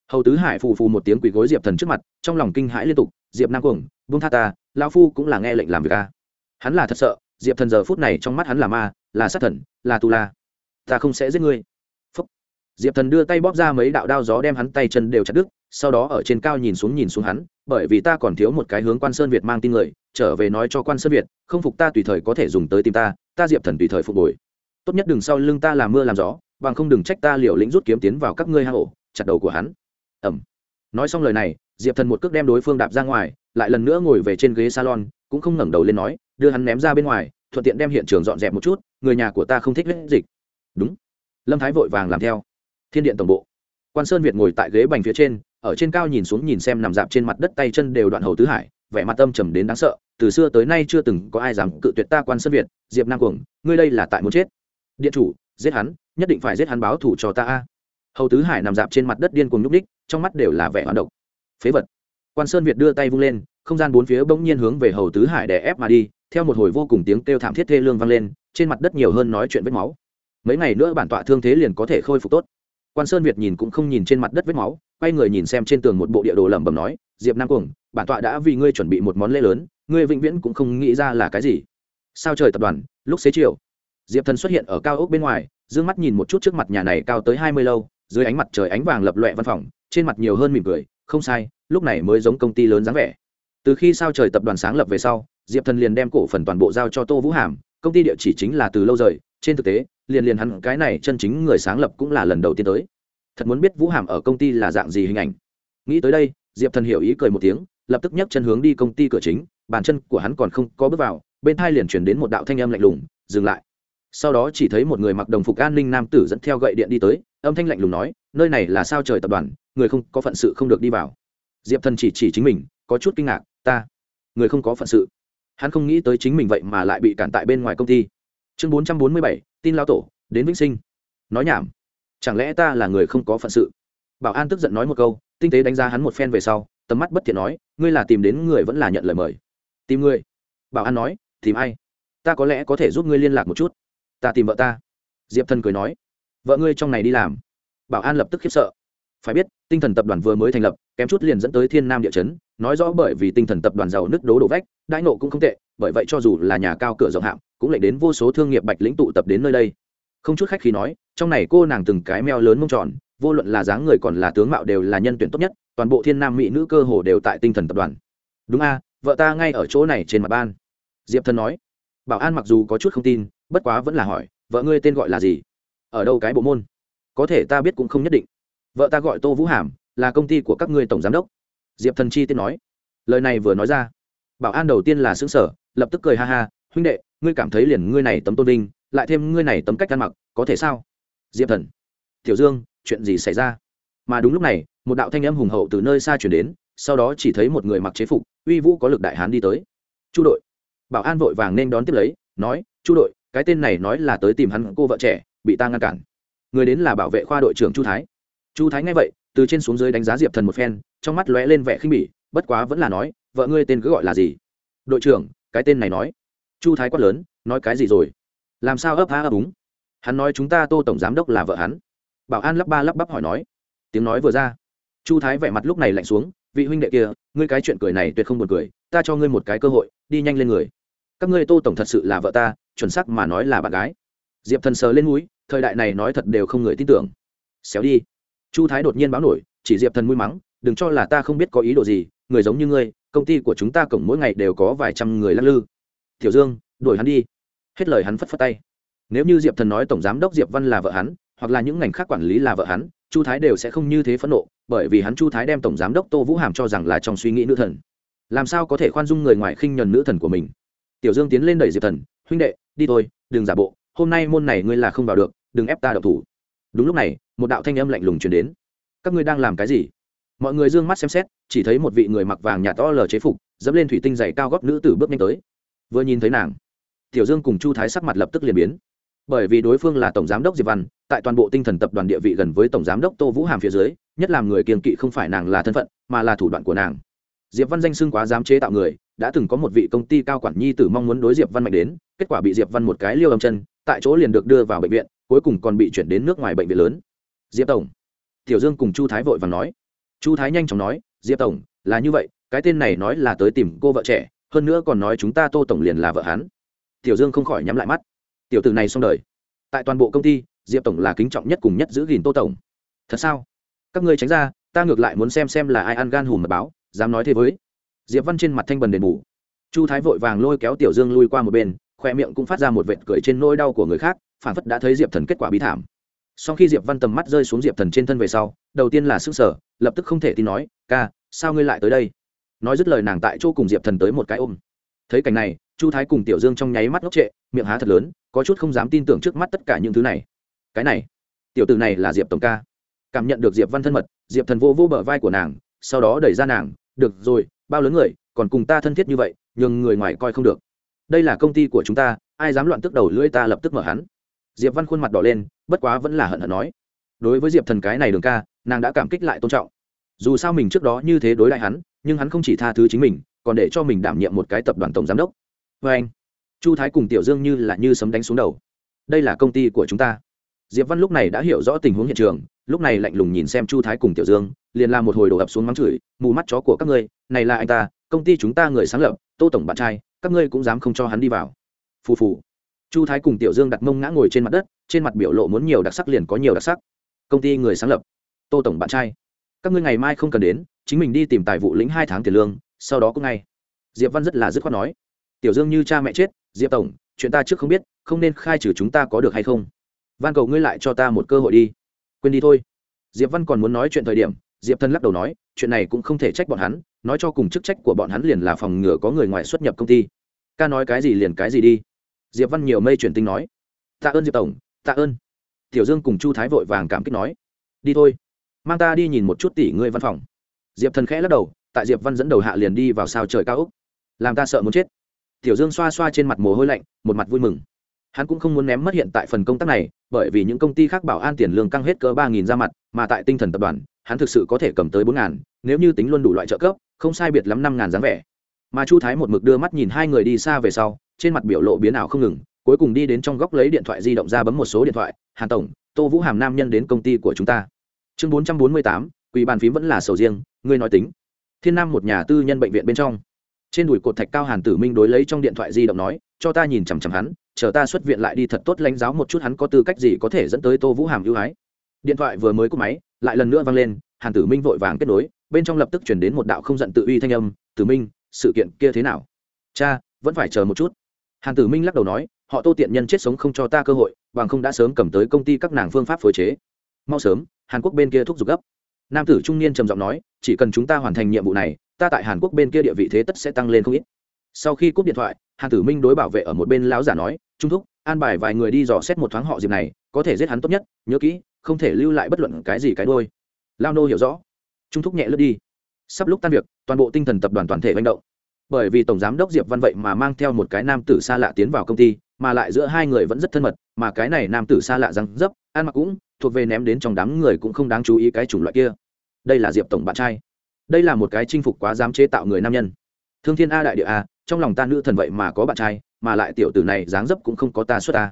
hầu tứ hải phù phù một tiếng quỳ gối diệp thần trước mặt trong lòng kinh hãi liên tục diệp nam cuồng buông tha ta lao phu cũng là nghe lệnh làm việc a hắn là thật sợ diệp thần giờ phút này trong mắt hắn là ma là sát thần là tu la ta không sẽ giết ngươi diệp thần đưa tay bóp ra mấy đạo đao gió đem hắn tay chân đều chặt đứt, sau đó ở trên cao nhìn xuống nhìn xuống hắn, bởi vì ta còn thiếu một cái hướng quan sơn việt mang tin người, trở về nói cho quan sơn việt, không phục ta tùy thời có thể dùng tới tìm ta ta diệp thần tùy thời phục hồi. Tốt nhất đừng sau lưng ta làm mưa làm gió, bằng không đừng trách ta liều lĩnh rút kiếm tiến vào các ngươi hang ổ, chặt đầu của hắn. Ẩm nói xong lời này, diệp thần một cước đem đối phương đạp ra ngoài, lại lần nữa ngồi về trên ghế salon, cũng không ngẩng đầu lên nói, đưa hắn ném ra bên ngoài, thuận tiện đem hiện trường dọn dẹp một chút, người nhà của ta không thích huyết dịch. Đúng. Lâm thái vội vàng làm theo thiên điện tổng bộ. Quan sơn việt ngồi tại ghế bành phía trên, ở trên cao nhìn xuống nhìn xem nằm dạp trên mặt đất tay chân đều đoạn hầu tứ hải, vẻ mặt tâm trầm đến đáng sợ, từ xưa tới nay chưa từng có ai dám cự tuyệt ta quan sơn việt, diệp nam cuồng, ngươi đây là tại muốn chết. Điện chủ, giết hắn, nhất định phải giết hắn báo thủ cho ta a. Hầu tứ hải nằm dạp trên mặt đất điên cuồng nhúc ních trong mắt đều là vẻ hoạt độc. Phế vật. Quan sơn việt đưa tay vung lên, không gian bốn phía bỗng nhiên hướng về hầu tứ hải đè ép mà đi, theo một hồi vô cùng tiếng kêu thảm thiết thê lương vang lên, trên mặt đất nhiều hơn nói chuyện vết máu. Mấy ngày nữa bản tọa thương thế liền có thể khôi phục tốt quan sơn việt nhìn cũng không nhìn trên mặt đất vết máu, quay người nhìn xem trên tường một bộ địa đồ lẩm bẩm nói, diệp nam cuồng, bản tọa đã vì ngươi chuẩn bị một món lễ lớn, ngươi vĩnh viễn cũng không nghĩ ra là cái gì. Sao trời tập đoàn, lúc xế chiều, diệp thần xuất hiện ở cao ốc bên ngoài d ư ơ n g mắt nhìn một chút trước mặt nhà này cao tới hai mươi lâu, dưới ánh mặt trời ánh vàng lập loẹ văn phòng, trên mặt nhiều hơn mỉm cười, không sai, lúc này mới giống công ty lớn dáng vẻ. Từ khi sao trời tập đoàn sáng lập về sau, diệp thần liền đem cổ phần toàn bộ giao cho tô vũ hàm, công ty địa chỉ chính là từ lâu rời, trên thực tế liền liền hắn cái này chân chính người sáng lập cũng là lần đầu tiên tới. Thật muốn biết vũ hàm ở công ty là dạng gì hình ảnh. Nghĩ tới đây, diệp thần hiểu ý cười một tiếng, lập tức nhấc chân hướng đi công ty cửa chính, bàn chân của hắn còn không có bước vào, bên thai liền chuyển đến một đạo thanh âm lạnh lùng, dừng lại. Sau đó chỉ thấy một người mặc đồng phục an ninh nam tử dẫn theo gậy điện đi tới, âm thanh lạnh lùng nói, nơi này là sao trời tập đoàn, người không có phận sự không được đi vào. Diệp thần chỉ chỉ chính mình, có chút kinh ngạc, ta, người không có phận sự. Hắn không nghĩ tới chính mình vậy mà lại bị cản tại bên ngoài công ty. Chương bốn trăm bốn mươi bảy tin lao tổ, đến vĩnh sinh. Nói nhảm. Chẳng lẽ ta là người không có phận sự? Bảo an tức giận nói một câu, tinh tế đánh giá hắn một phen về sau, tầm mắt bất thiện nói, ngươi là tìm đến người vẫn là nhận lời mời. Tìm người? Bảo an nói, tìm ai? Ta có lẽ có thể giúp ngươi liên lạc một chút. Ta tìm vợ ta. Diệp thần cười nói, vợ ngươi trong này đi làm. Bảo an lập tức khiếp sợ phải biết, tinh thần tập đoàn vừa mới thành lập, kém chút liền dẫn tới thiên nam địa chấn. Nói rõ bởi vì tinh thần tập đoàn giàu nước đố đổ vách đãi nộ cũng không tệ, bởi vậy cho dù là nhà cao cửa rộng hạng cũng lại đến vô số thương nghiệp bạch lĩnh tụ tập đến nơi đây. Không chút khách khi nói, trong này cô nàng từng cái meo lớn mông tròn, vô luận là dáng người còn là tướng mạo đều là nhân tuyển tốt nhất, toàn bộ thiên nam mỹ nữ cơ hồ đều tại tinh thần tập đoàn. Đúng a, vợ ta ngay ở chỗ này trên mặt ban. Diệp thân nói. Bảo an mặc dù có chút không tin, bất quá vẫn là hỏi, vợ ngươi tên gọi là gì? Ở đâu cái bộ môn? Có thể ta biết cũng không nhất định vợ ta gọi tô vũ hàm, là công ty của các ngươi tổng giám đốc. Diệp thần chi tiết nói. Lời này vừa nói ra, bảo an đầu tiên là xứng sở lập tức cười ha ha, huynh đệ, ngươi cảm thấy liền ngươi này tấm tôn vinh, lại thêm ngươi này tấm cách ăn mặc, có thể sao? Diệp thần. Tiểu dương, chuyện gì xảy ra? Mà đúng lúc này, một đạo thanh âm hùng hậu từ nơi xa chuyển đến, sau đó chỉ thấy một người mặc chế phục, uy vũ có lực đại hán đi tới. Chu đội. Bảo an vội vàng nên đón tiếp lấy, nói, chu đội, cái tên này nói là tới tìm hắn cô vợ trẻ, bị ta ngăn cản. Người đến là bảo vệ khoa đội trưởng chu thái chu thái nghe vậy, từ trên xuống dưới đánh giá diệp thần một phen, trong mắt lóe lên vẻ khinh bỉ, bất quá vẫn là nói, vợ ngươi tên cứ gọi là gì? Đội trưởng, cái tên này nói. Chu thái quát lớn, nói cái gì rồi? Làm sao ấp há ấp úng? Hắn nói chúng ta tô tổng giám đốc là vợ hắn. Bảo an lắp ba lắp bắp hỏi nói. Tiếng nói vừa ra, chu thái vẻ mặt lúc này lạnh xuống, vị huynh đệ kia, ngươi cái chuyện cười này tuyệt không buồn cười, ta cho ngươi một cái cơ hội, đi nhanh lên người. Các ngươi tô tổng thật sự là vợ ta, chuẩn sắc mà nói là bạn gái. Diệp thần sờ lên núi thời đại này nói thật đều không người tin tưởng. Xéo đi chu thái đột nhiên báo nổi, chỉ diệp thần mũi mắng, đừng cho là ta không biết có ý đồ gì, người giống như ngươi, công ty của chúng ta cổng mỗi ngày đều có vài trăm người lắc lư. Tiểu dương, đuổi hắn đi. Hết lời hắn phất phất tay. Nếu như diệp thần nói tổng giám đốc diệp văn là vợ hắn, hoặc là những ngành khác quản lý là vợ hắn, chu thái đều sẽ không như thế phẫn nộ, bởi vì hắn chu thái đem tổng giám đốc tô vũ hàm cho rằng là trong suy nghĩ nữ thần. Làm sao có thể khoan dung người ngoài khinh nhuần nữ thần của mình? Tiểu dương tiến lên đẩy diệp thần, huynh đệ, đi thôi, đừng giả bộ, hôm nay môn này ngươi là không vào được, đừng ép ta đậu thủ. Đúng lúc này một đạo thanh âm lạnh lùng truyền đến. Các ngươi đang làm cái gì? Mọi người d ư ơ n g mắt xem xét, chỉ thấy một vị người mặc vàng nhạt to lờ chế phục, dẫm lên thủy tinh dày cao góp nữ tử bước nhanh tới. Vừa nhìn thấy nàng, tiểu dương cùng chu thái sắc mặt lập tức liền biến. Bởi vì đối phương là tổng giám đốc diệp văn, tại toàn bộ tinh thần tập đoàn địa vị gần với tổng giám đốc tô vũ hàm phía dưới, nhất làm người kiềm kỵ không phải nàng là thân phận, mà là thủ đoạn của nàng. Diệp văn danh xưng quá dám chế tạo người, đã từng có một vị công ty cao quản nhi tử mong muốn đối diệp văn mạnh đến, kết quả bị diệp văn một cái liêu âm chân, tại chỗ liền được đưa vào bệnh viện, cuối cùng còn bị chuyển đến nước ngoài bệnh viện lớn diệp tổng. Tiểu dương cùng chu thái vội và nói. Chu thái nhanh chóng nói, diệp tổng, là như vậy, cái tên này nói là tới tìm cô vợ trẻ, hơn nữa còn nói chúng ta tô tổng liền là vợ hắn. Tiểu dương không khỏi nhắm lại mắt. Tiểu tử này xong đời. Tại toàn bộ công ty, diệp tổng là kính trọng nhất cùng nhất giữ gìn tô tổng. Thật sao? Các ngươi tránh ra, ta ngược lại muốn xem xem là ai ăn gan hùm mật báo, dám nói thế với. Diệp văn trên mặt thanh bần đền bù. Chu thái vội vàng lôi kéo tiểu dương lui qua một bên, khoe miệng cũng phát ra một vệt cười trên nỗi đau của người khác, phản phất đã thấy diệp thần kết quả bi thảm sau khi diệp văn tầm mắt rơi xuống diệp thần trên thân về sau, đầu tiên là s ư n g sở lập tức không thể tin nói, ca, sao ngươi lại tới đây? Nói dứt lời nàng tại chỗ cùng diệp thần tới một cái ôm. Thấy cảnh này, chu thái cùng tiểu dương trong nháy mắt ngốc trệ, miệng há thật lớn, có chút không dám tin tưởng trước mắt tất cả những thứ này. Cái này, tiểu t ử này là diệp tổng ca. Cảm nhận được diệp văn thân mật, diệp thần vô vô bờ vai của nàng, sau đó đẩy ra nàng, được rồi, bao lớn người, còn cùng ta thân thiết như vậy, nhường người ngoài coi không được. Đây là công ty của chúng ta, ai dám loạn tức đầu lưỡi ta lập tức mở hắn diệp văn khuôn mặt đỏ lên, bất quá vẫn là hận hận nói. Đối với diệp thần cái này đường ca, nàng đã cảm kích lại tôn trọng. Dù sao mình trước đó như thế đối lại hắn, nhưng hắn không chỉ tha thứ chính mình, còn để cho mình đảm nhiệm một cái tập đoàn tổng giám đốc. Vê anh, chu thái cùng tiểu dương như là như sấm đánh xuống đầu. Đây là công ty của chúng ta. Diệp văn lúc này đã hiểu rõ tình huống hiện trường, lúc này lạnh lùng nhìn xem chu thái cùng tiểu dương, liền làm một hồi đổ ập xuống mắng chửi, mù mắt chó của các ngươi, này là anh ta, công ty chúng ta người sáng lập, tô tổng bạn trai, các ngươi cũng dám không cho hắn đi vào. Phù phù chu thái cùng tiểu dương đặt mông ngã ngồi trên mặt đất, trên mặt biểu lộ muốn nhiều đặc sắc liền có nhiều đặc sắc. Công ty người sáng lập. Tô tổng bạn trai. Các ngươi ngày mai không cần đến, chính mình đi tìm tài vụ lĩnh hai tháng tiền lương, sau đó cũng ngay. Diệp văn rất là dứt khoát nói. Tiểu dương như cha mẹ chết, diệp tổng, chuyện ta trước không biết, không nên khai trừ chúng ta có được hay không? Van cầu ngươi lại cho ta một cơ hội đi. Quên đi thôi. Diệp văn còn muốn nói chuyện thời điểm, diệp thân lắc đầu nói, chuyện này cũng không thể trách bọn hắn, nói cho cùng chức trách của bọn hắn liền là phòng ngừa có người ngoài xuất nhập công ty. Ca nói cái gì liền cái gì đi diệp văn nhiều mây chuyển tinh nói, tạ ơn diệp tổng, tạ ơn. Tiểu dương cùng chu thái vội vàng cảm kích nói, đi thôi, mang ta đi nhìn một chút tỷ ngươi văn phòng. Diệp thần khẽ lắc đầu, tại diệp văn dẫn đầu hạ liền đi vào sao trời cao úc làm ta sợ muốn chết. Tiểu dương xoa xoa trên mặt mồ hôi lạnh, một mặt vui mừng. Hắn cũng không muốn ném mất hiện tại phần công tác này, bởi vì những công ty khác bảo an tiền lương căng hết cỡ ba nghìn ra mặt, mà tại tinh thần tập đoàn, hắn thực sự có thể cầm tới bốn ngàn, nếu như tính luôn đủ loại trợ cấp, không sai biệt lắm năm ngàn dáng vẻ. Mà chu thái một mực đưa mắt nhìn hai người đi xa về sau trên mặt biểu lộ biến ảo không ngừng, cuối cùng đi đến trong góc lấy điện thoại di động ra bấm một số điện thoại, hàn tổng, tô vũ hàm nam nhân đến công ty của chúng ta. Chương bốn trăm bốn mươi tám quỹ bàn phím vẫn là sầu riêng, ngươi nói tính. Thiên nam một nhà tư nhân bệnh viện bên trong. Trên đùi cột thạch cao hàn tử minh đối lấy trong điện thoại di động nói, cho ta nhìn chằm chằm hắn, chờ ta xuất viện lại đi thật tốt lãnh giáo một chút hắn có tư cách gì có thể dẫn tới tô vũ hàm ưu ái. Điện thoại vừa mới cúp máy, lại lần nữa vang lên, hàn tử minh vội vàng kết nối, bên trong lập tức chuyển đến một đạo không giận tự uy thanh âm, tử minh, sự kiện kia thế nào? Cha, vẫn phải chờ một chút hàn tử minh lắc đầu nói, họ tô tiện nhân chết sống không cho ta cơ hội, bằng không đã sớm cầm tới công ty các nàng phương pháp phối chế. Mau sớm, hàn quốc bên kia thúc giục gấp. Nam tử trung niên trầm giọng nói, chỉ cần chúng ta hoàn thành nhiệm vụ này, ta tại hàn quốc bên kia địa vị thế tất sẽ tăng lên không ít. Sau khi cúp điện thoại, hàn tử minh đối bảo vệ ở một bên lão giả nói, trung thúc, an bài vài người đi dò xét một thoáng họ diệp này, có thể giết hắn tốt nhất, nhớ kỹ, không thể lưu lại bất luận cái gì cái đôi lao nô hiểu rõ. Trung thúc nhẹ lướt đi. Sắp lúc tan việc, toàn bộ tinh thần tập đoàn toàn thể manh động bởi vì tổng giám đốc diệp văn vậy mà mang theo một cái nam tử xa lạ tiến vào công ty, mà lại giữa hai người vẫn rất thân mật, mà cái này nam tử xa lạ răng dấp, ăn mặc cũng thuộc về ném đến trong đám người cũng không đáng chú ý cái chủng loại kia. Đây là diệp tổng bạn trai. Đây là một cái chinh phục quá dám chế tạo người nam nhân. Thương thiên a đại địa a, trong lòng ta nữ thần vậy mà có bạn trai, mà lại tiểu tử này dáng dấp cũng không có ta xuất ta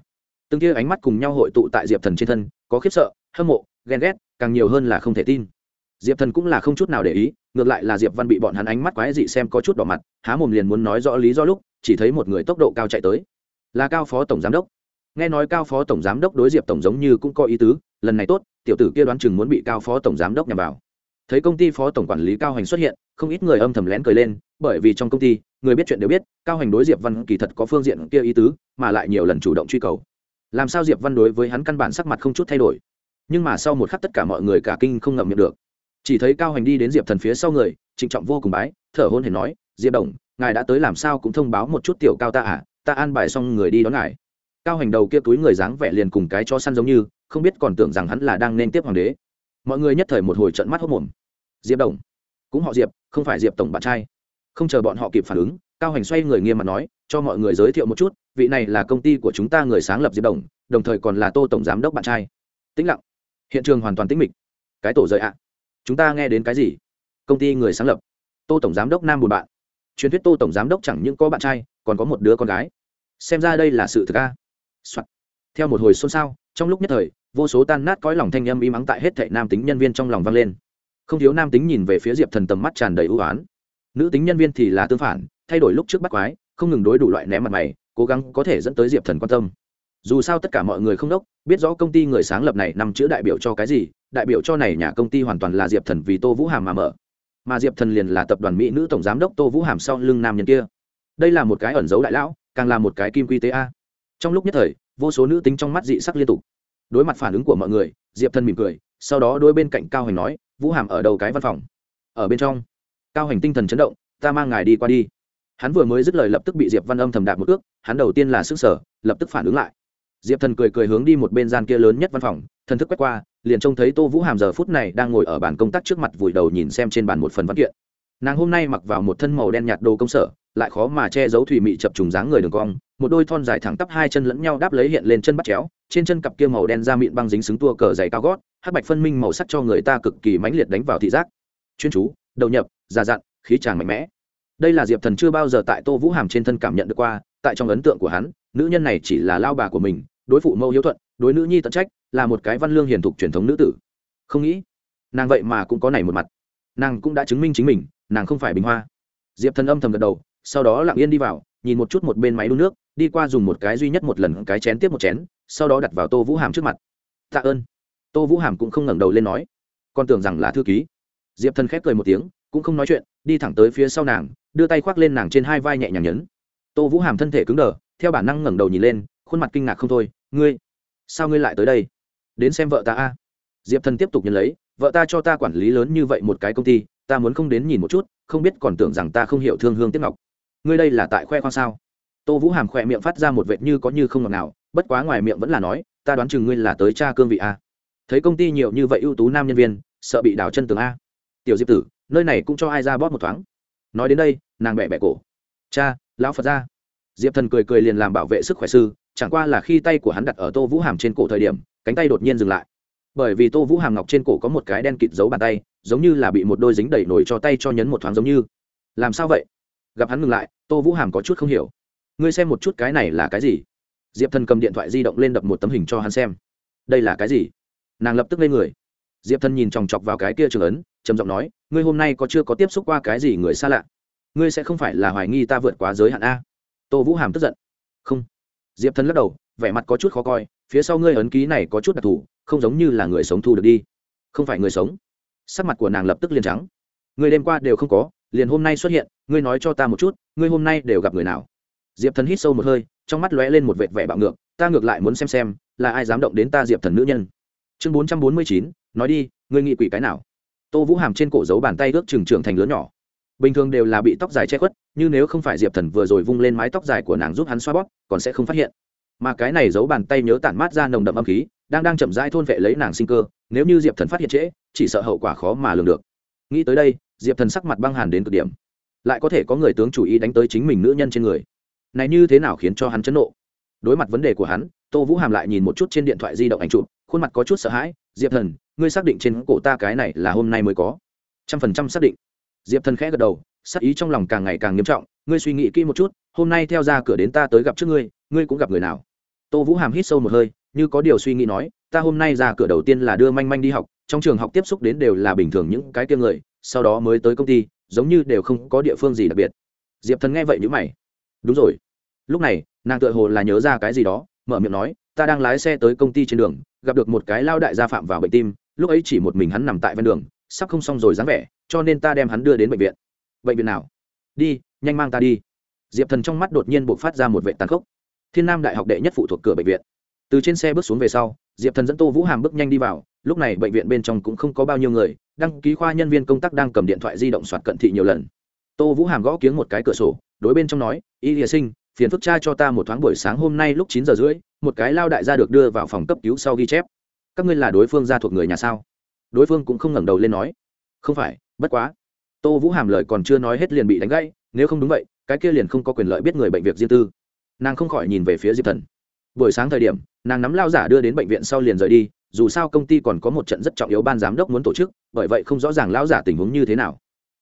từng kia ánh mắt cùng nhau hội tụ tại diệp thần trên thân, có khiếp sợ, hâm mộ, ghen ghét, càng nhiều hơn là không thể tin diệp thần cũng là không chút nào để ý, ngược lại là diệp văn bị bọn hắn ánh mắt quái dị xem có chút đỏ mặt, há mồm liền muốn nói rõ lý do lúc, chỉ thấy một người tốc độ cao chạy tới. Là cao phó tổng giám đốc. Nghe nói cao phó tổng giám đốc đối diệp tổng giống như cũng có ý tứ, lần này tốt, tiểu tử kia đoán chừng muốn bị cao phó tổng giám đốc nhằm vào. Thấy công ty phó tổng quản lý cao hành xuất hiện, không ít người âm thầm lén cười lên, bởi vì trong công ty, người biết chuyện đều biết, cao hành đối diệp văn kỳ thật có phương diện kia ý tứ, mà lại nhiều lần chủ động truy cầu. Làm sao diệp văn đối với hắn căn bản sắc mặt không chút thay đổi. Nhưng mà sau một khắc tất cả mọi người cả kinh không ngậm miệng được chỉ thấy cao hành đi đến diệp thần phía sau người, trịnh trọng vô cùng bái, thở hôn hề nói, diệp đồng, ngài đã tới làm sao cũng thông báo một chút tiểu cao ta à ta an bài xong người đi đón ngài. Cao hành đầu kia túi người dáng vẻ liền cùng cái cho săn giống như, không biết còn tưởng rằng hắn là đang nên tiếp hoàng đế. Mọi người nhất thời một hồi trận mắt hốc mồm diệp đồng, cũng họ diệp, không phải diệp tổng bạn trai. Không chờ bọn họ kịp phản ứng, cao hành xoay người nghiêm mặt nói, cho mọi người giới thiệu một chút, vị này là công ty của chúng ta người sáng lập diệp đồng đồng thời còn là tô tổng giám đốc bạn trai. Tĩnh lặng, hiện trường hoàn toàn tĩnh mịch. Cái tổ rời ạ chúng ta nghe đến cái gì? Công ty người sáng lập. Tô tổng giám đốc nam buồn bạn. Truyền thuyết tô tổng giám đốc chẳng những có bạn trai, còn có một đứa con gái. Xem ra đây là sự thực a. Soạn. theo một hồi xôn xao, trong lúc nhất thời, vô số tan nát cõi lòng thanh âm im ắng tại hết thệ nam tính nhân viên trong lòng vang lên. Không thiếu nam tính nhìn về phía diệp thần tầm mắt tràn đầy ưu oán. Nữ tính nhân viên thì là tương phản, thay đổi lúc trước bắt quái, không ngừng đối đủ loại ném mặt mày, cố gắng có thể dẫn tới diệp thần quan tâm. Dù sao tất cả mọi người không đốc, biết rõ công ty người sáng lập này nằm chữa đại biểu cho cái gì đại biểu cho này nhà công ty hoàn toàn là diệp thần vì tô vũ hàm mà mở. Mà diệp thần liền là tập đoàn mỹ nữ tổng giám đốc tô vũ hàm sau lưng nam nhân kia. Đây là một cái ẩn dấu đại lão, càng là một cái kim quy tế a. Trong lúc nhất thời, vô số nữ tính trong mắt dị sắc liên tục. Đối mặt phản ứng của mọi người, diệp thần mỉm cười, sau đó đôi bên cạnh cao hành nói, vũ hàm ở đầu cái văn phòng. Ở bên trong. Cao hành tinh thần chấn động, ta mang ngài đi qua đi. Hắn vừa mới dứt lời lập tức bị diệp văn âm thầm đạp một ước hắn đầu tiên là sức sở lập tức phản ứng lại. Diệp thần cười cười hướng đi một bên gian kia lớn nhất văn phòng, thần thức quét qua liền trông thấy tô vũ hàm giờ phút này đang ngồi ở bàn công tác trước mặt vùi đầu nhìn xem trên bàn một phần văn kiện. Nàng hôm nay mặc vào một thân màu đen nhạt đồ công sở, lại khó mà che giấu thủy mị chập trùng dáng người đường cong, một đôi thon dài thẳng tắp hai chân lẫn nhau đáp lấy hiện lên chân bắt chéo, trên chân cặp kia màu đen da mịn băng dính xứng tua cờ dày cao gót hát bạch phân minh màu sắc cho người ta cực kỳ mãnh liệt đánh vào thị giác. Chuyên chú, đầu nhập, già dặn, khí tràng mạnh mẽ. Đây là diệp thần chưa bao giờ tại tô vũ hàm trên thân cảm nhận được qua, tại trong ấn tượng của hắn, nữ nhân này chỉ là lao bà của mình, đối phụ mẫu hiếu thuận đối nữ nhi tận trách là một cái văn lương hiền thục truyền thống nữ tử. Không nghĩ, nàng vậy mà cũng có này một mặt. Nàng cũng đã chứng minh chính mình, nàng không phải bình hoa. Diệp thần âm thầm gật đầu, sau đó lặng yên đi vào, nhìn một chút một bên máy đun nước, đi qua dùng một cái duy nhất một lần cái chén tiếp một chén, sau đó đặt vào tô vũ hàm trước mặt. Tạ ơn. Tô vũ hàm cũng không ngẩng đầu lên nói, con tưởng rằng là thư ký. Diệp thần khép cười một tiếng, cũng không nói chuyện, đi thẳng tới phía sau nàng, đưa tay khoác lên nàng trên hai vai nhẹ nhàng nhấn. Tô vũ hàm thân thể cứng đờ, theo bản năng ngẩng đầu nhìn lên, khuôn mặt kinh ngạc không thôi, ngươi sao ngươi lại tới đây? Đến xem vợ ta a. Diệp thần tiếp tục nhận lấy, vợ ta cho ta quản lý lớn như vậy một cái công ty, ta muốn không đến nhìn một chút, không biết còn tưởng rằng ta không hiểu thương hương tiếp ngọc. Ngươi đây là tại khoe khoang sao? Tô vũ hàm khỏe miệng phát ra một vệt như có như không ngọt nào bất quá ngoài miệng vẫn là nói, ta đoán chừng ngươi là tới cha cương vị a. Thấy công ty nhiều như vậy ưu tú nam nhân viên, sợ bị đào chân tường a. Tiểu diệp tử, nơi này cũng cho ai ra bóp một thoáng. Nói đến đây, nàng bẹ bẹ cổ. Cha, lão phật ra. Diệp thần cười cười liền làm bảo vệ sức khỏe sư chẳng qua là khi tay của hắn đặt ở tô vũ hàm trên cổ thời điểm, cánh tay đột nhiên dừng lại. Bởi vì tô vũ hàm ngọc trên cổ có một cái đen kịt giấu bàn tay, giống như là bị một đôi dính đẩy nổi cho tay cho nhấn một thoáng giống như. Làm sao vậy? Gặp hắn ngừng lại, tô vũ hàm có chút không hiểu. Ngươi xem một chút cái này là cái gì? Diệp thần cầm điện thoại di động lên đập một tấm hình cho hắn xem. Đây là cái gì? Nàng lập tức lên người. Diệp thần nhìn chòng chọc vào cái kia trường ấn, trầm giọng nói, ngươi hôm nay có chưa có tiếp xúc qua cái gì người xa lạ? Ngươi sẽ không phải là hoài nghi ta vượt quá giới hạn a? Tô vũ hàm tức giận. Không diệp thần lắc đầu, vẻ mặt có chút khó coi, phía sau ngươi ấn ký này có chút đặc thù, không giống như là người sống thu được đi. Không phải người sống. Sắc mặt của nàng lập tức liền trắng. Người đêm qua đều không có, liền hôm nay xuất hiện, ngươi nói cho ta một chút, ngươi hôm nay đều gặp người nào? Diệp thần hít sâu một hơi, trong mắt lóe lên một vệt vẻ bạo ngược, ta ngược lại muốn xem xem, là ai dám động đến ta diệp thần nữ nhân. Chương bốn trăm bốn mươi chín, nói đi, ngươi nghị quỷ cái nào? Tô vũ hàm trên cổ giấu bàn tay ước trừng trưởng thành lớn nhỏ bình thường đều là bị tóc dài che khuất nhưng nếu không phải diệp thần vừa rồi vung lên mái tóc dài của nàng giúp hắn xoa bóp, còn sẽ không phát hiện. Mà cái này giấu bàn tay nhớ tản mát ra nồng đậm âm khí, đang đang chậm rãi thôn vệ lấy nàng sinh cơ, nếu như diệp thần phát hiện trễ, chỉ sợ hậu quả khó mà lường được. Nghĩ tới đây, diệp thần sắc mặt băng hàn đến cực điểm. Lại có thể có người tướng chủ ý đánh tới chính mình nữ nhân trên người. Này như thế nào khiến cho hắn chấn nộ? Đối mặt vấn đề của hắn, tô vũ hàm lại nhìn một chút trên điện thoại di động ảnh chụp, khuôn mặt có chút sợ hãi, diệp thần, ngươi xác định trên cổ ta cái này là hôm nay mới có? Trăm phần trăm xác định diệp thần khẽ gật đầu, sắc ý trong lòng càng ngày càng nghiêm trọng, ngươi suy nghĩ kỹ một chút, hôm nay theo ra cửa đến ta tới gặp trước ngươi ngươi cũng gặp người nào? Tô vũ hàm hít sâu một hơi, như có điều suy nghĩ nói, ta hôm nay ra cửa đầu tiên là đưa manh manh đi học, trong trường học tiếp xúc đến đều là bình thường những cái tiêm người, sau đó mới tới công ty, giống như đều không có địa phương gì đặc biệt. Diệp thần nghe vậy nhữ mày. Đúng rồi. Lúc này, nàng tự hồ là nhớ ra cái gì đó, mở miệng nói, ta đang lái xe tới công ty trên đường, gặp được một cái lao đại gia phạm vào bệnh tim, lúc ấy chỉ một mình hắn nằm tại ven đường sắp không xong rồi dáng vẻ, cho nên ta đem hắn đưa đến bệnh viện. Bệnh viện nào? Đi, nhanh mang ta đi. Diệp thần trong mắt đột nhiên buộc phát ra một vệ tàn khốc. Thiên nam đại học đệ nhất phụ thuộc cửa bệnh viện. Từ trên xe bước xuống về sau, diệp thần dẫn tô vũ hàm bước nhanh đi vào, lúc này bệnh viện bên trong cũng không có bao nhiêu người, đăng ký khoa nhân viên công tác đang cầm điện thoại di động soạt cận thị nhiều lần. Tô vũ hàm gõ kiếng một cái cửa sổ, đối bên trong nói, y hiệ sinh, phiền phức cha cho ta một thoáng buổi sáng hôm nay lúc chín giờ rưỡi, một cái lao đại gia được đưa vào phòng cấp cứu sau ghi chép. Các ngươi là đối phương gia thuộc người nhà sao? Đối phương cũng không ngẩng đầu lên nói, không phải, bất quá. Tô vũ hàm lời còn chưa nói hết liền bị đánh gãy, nếu không đúng vậy, cái kia liền không có quyền lợi biết người bệnh việc riêng tư. Nàng không khỏi nhìn về phía diệp thần. Buổi sáng thời điểm, nàng nắm lao giả đưa đến bệnh viện sau liền rời đi, dù sao công ty còn có một trận rất trọng yếu ban giám đốc muốn tổ chức, bởi vậy không rõ ràng lao giả tình huống như thế nào.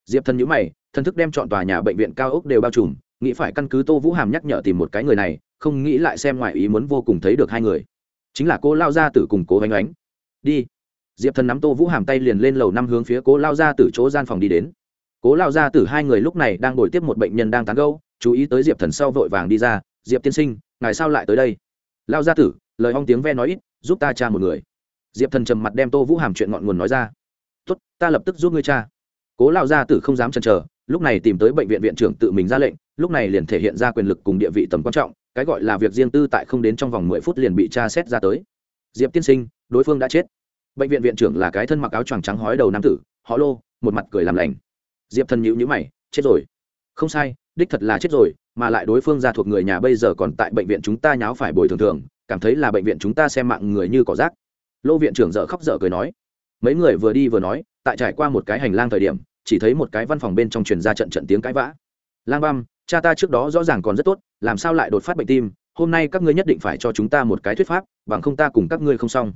Diệp thần nhữ mày, thần thức đem chọn tòa nhà bệnh viện cao ốc đều bao trùm, nghĩ phải căn cứ tô vũ hàm nhắc nhở tìm một cái người này, không nghĩ lại xem ngoài ý muốn vô cùng thấy được hai người. Chính là cô lao ra tử cùng cố oanh oánh đi diệp thần nắm tô vũ hàm tay liền lên lầu năm hướng phía cố lao ra từ chỗ gian phòng đi đến. Cố lao ra từ hai người lúc này đang ngồi tiếp một bệnh nhân đang tán gâu chú ý tới diệp thần sau vội vàng đi ra, diệp tiên sinh, ngài sao lại tới đây? Lao gia tử, lời hong tiếng ve nói ít, giúp ta cha một người. Diệp thần trầm mặt đem tô vũ hàm chuyện ngọn nguồn nói ra. Tốt, ta lập tức giúp ngươi cha cố lao gia tử không dám chần chờ, lúc này tìm tới bệnh viện viện trưởng tự mình ra lệnh, lúc này liền thể hiện ra quyền lực cùng địa vị tầm quan trọng, cái gọi là việc riêng tư tại không đến trong vòng mười phút liền bị tra xét ra tới. Diệp tiên sinh, đối phương đã chết bệnh viện viện trưởng là cái thân mặc áo choàng trắng hói đầu nam tử, họ lô, một mặt cười làm lành. Diệp thần nhữ nhữ mày, chết rồi. Không sai, đích thật là chết rồi, mà lại đối phương ra thuộc người nhà bây giờ còn tại bệnh viện chúng ta nháo phải bồi thường thường, cảm thấy là bệnh viện chúng ta xem mạng người như cỏ rác. Lô viện trưởng dợ khóc dở cười nói. Mấy người vừa đi vừa nói, tại trải qua một cái hành lang thời điểm, chỉ thấy một cái văn phòng bên trong truyền ra trận trận tiếng cãi vã. Lang băm, cha ta trước đó rõ ràng còn rất tốt, làm sao lại đột phát bệnh tim, hôm nay các ngươi nhất định phải cho chúng ta một cái thuyết pháp, bằng không ta cùng các ngươi không xong.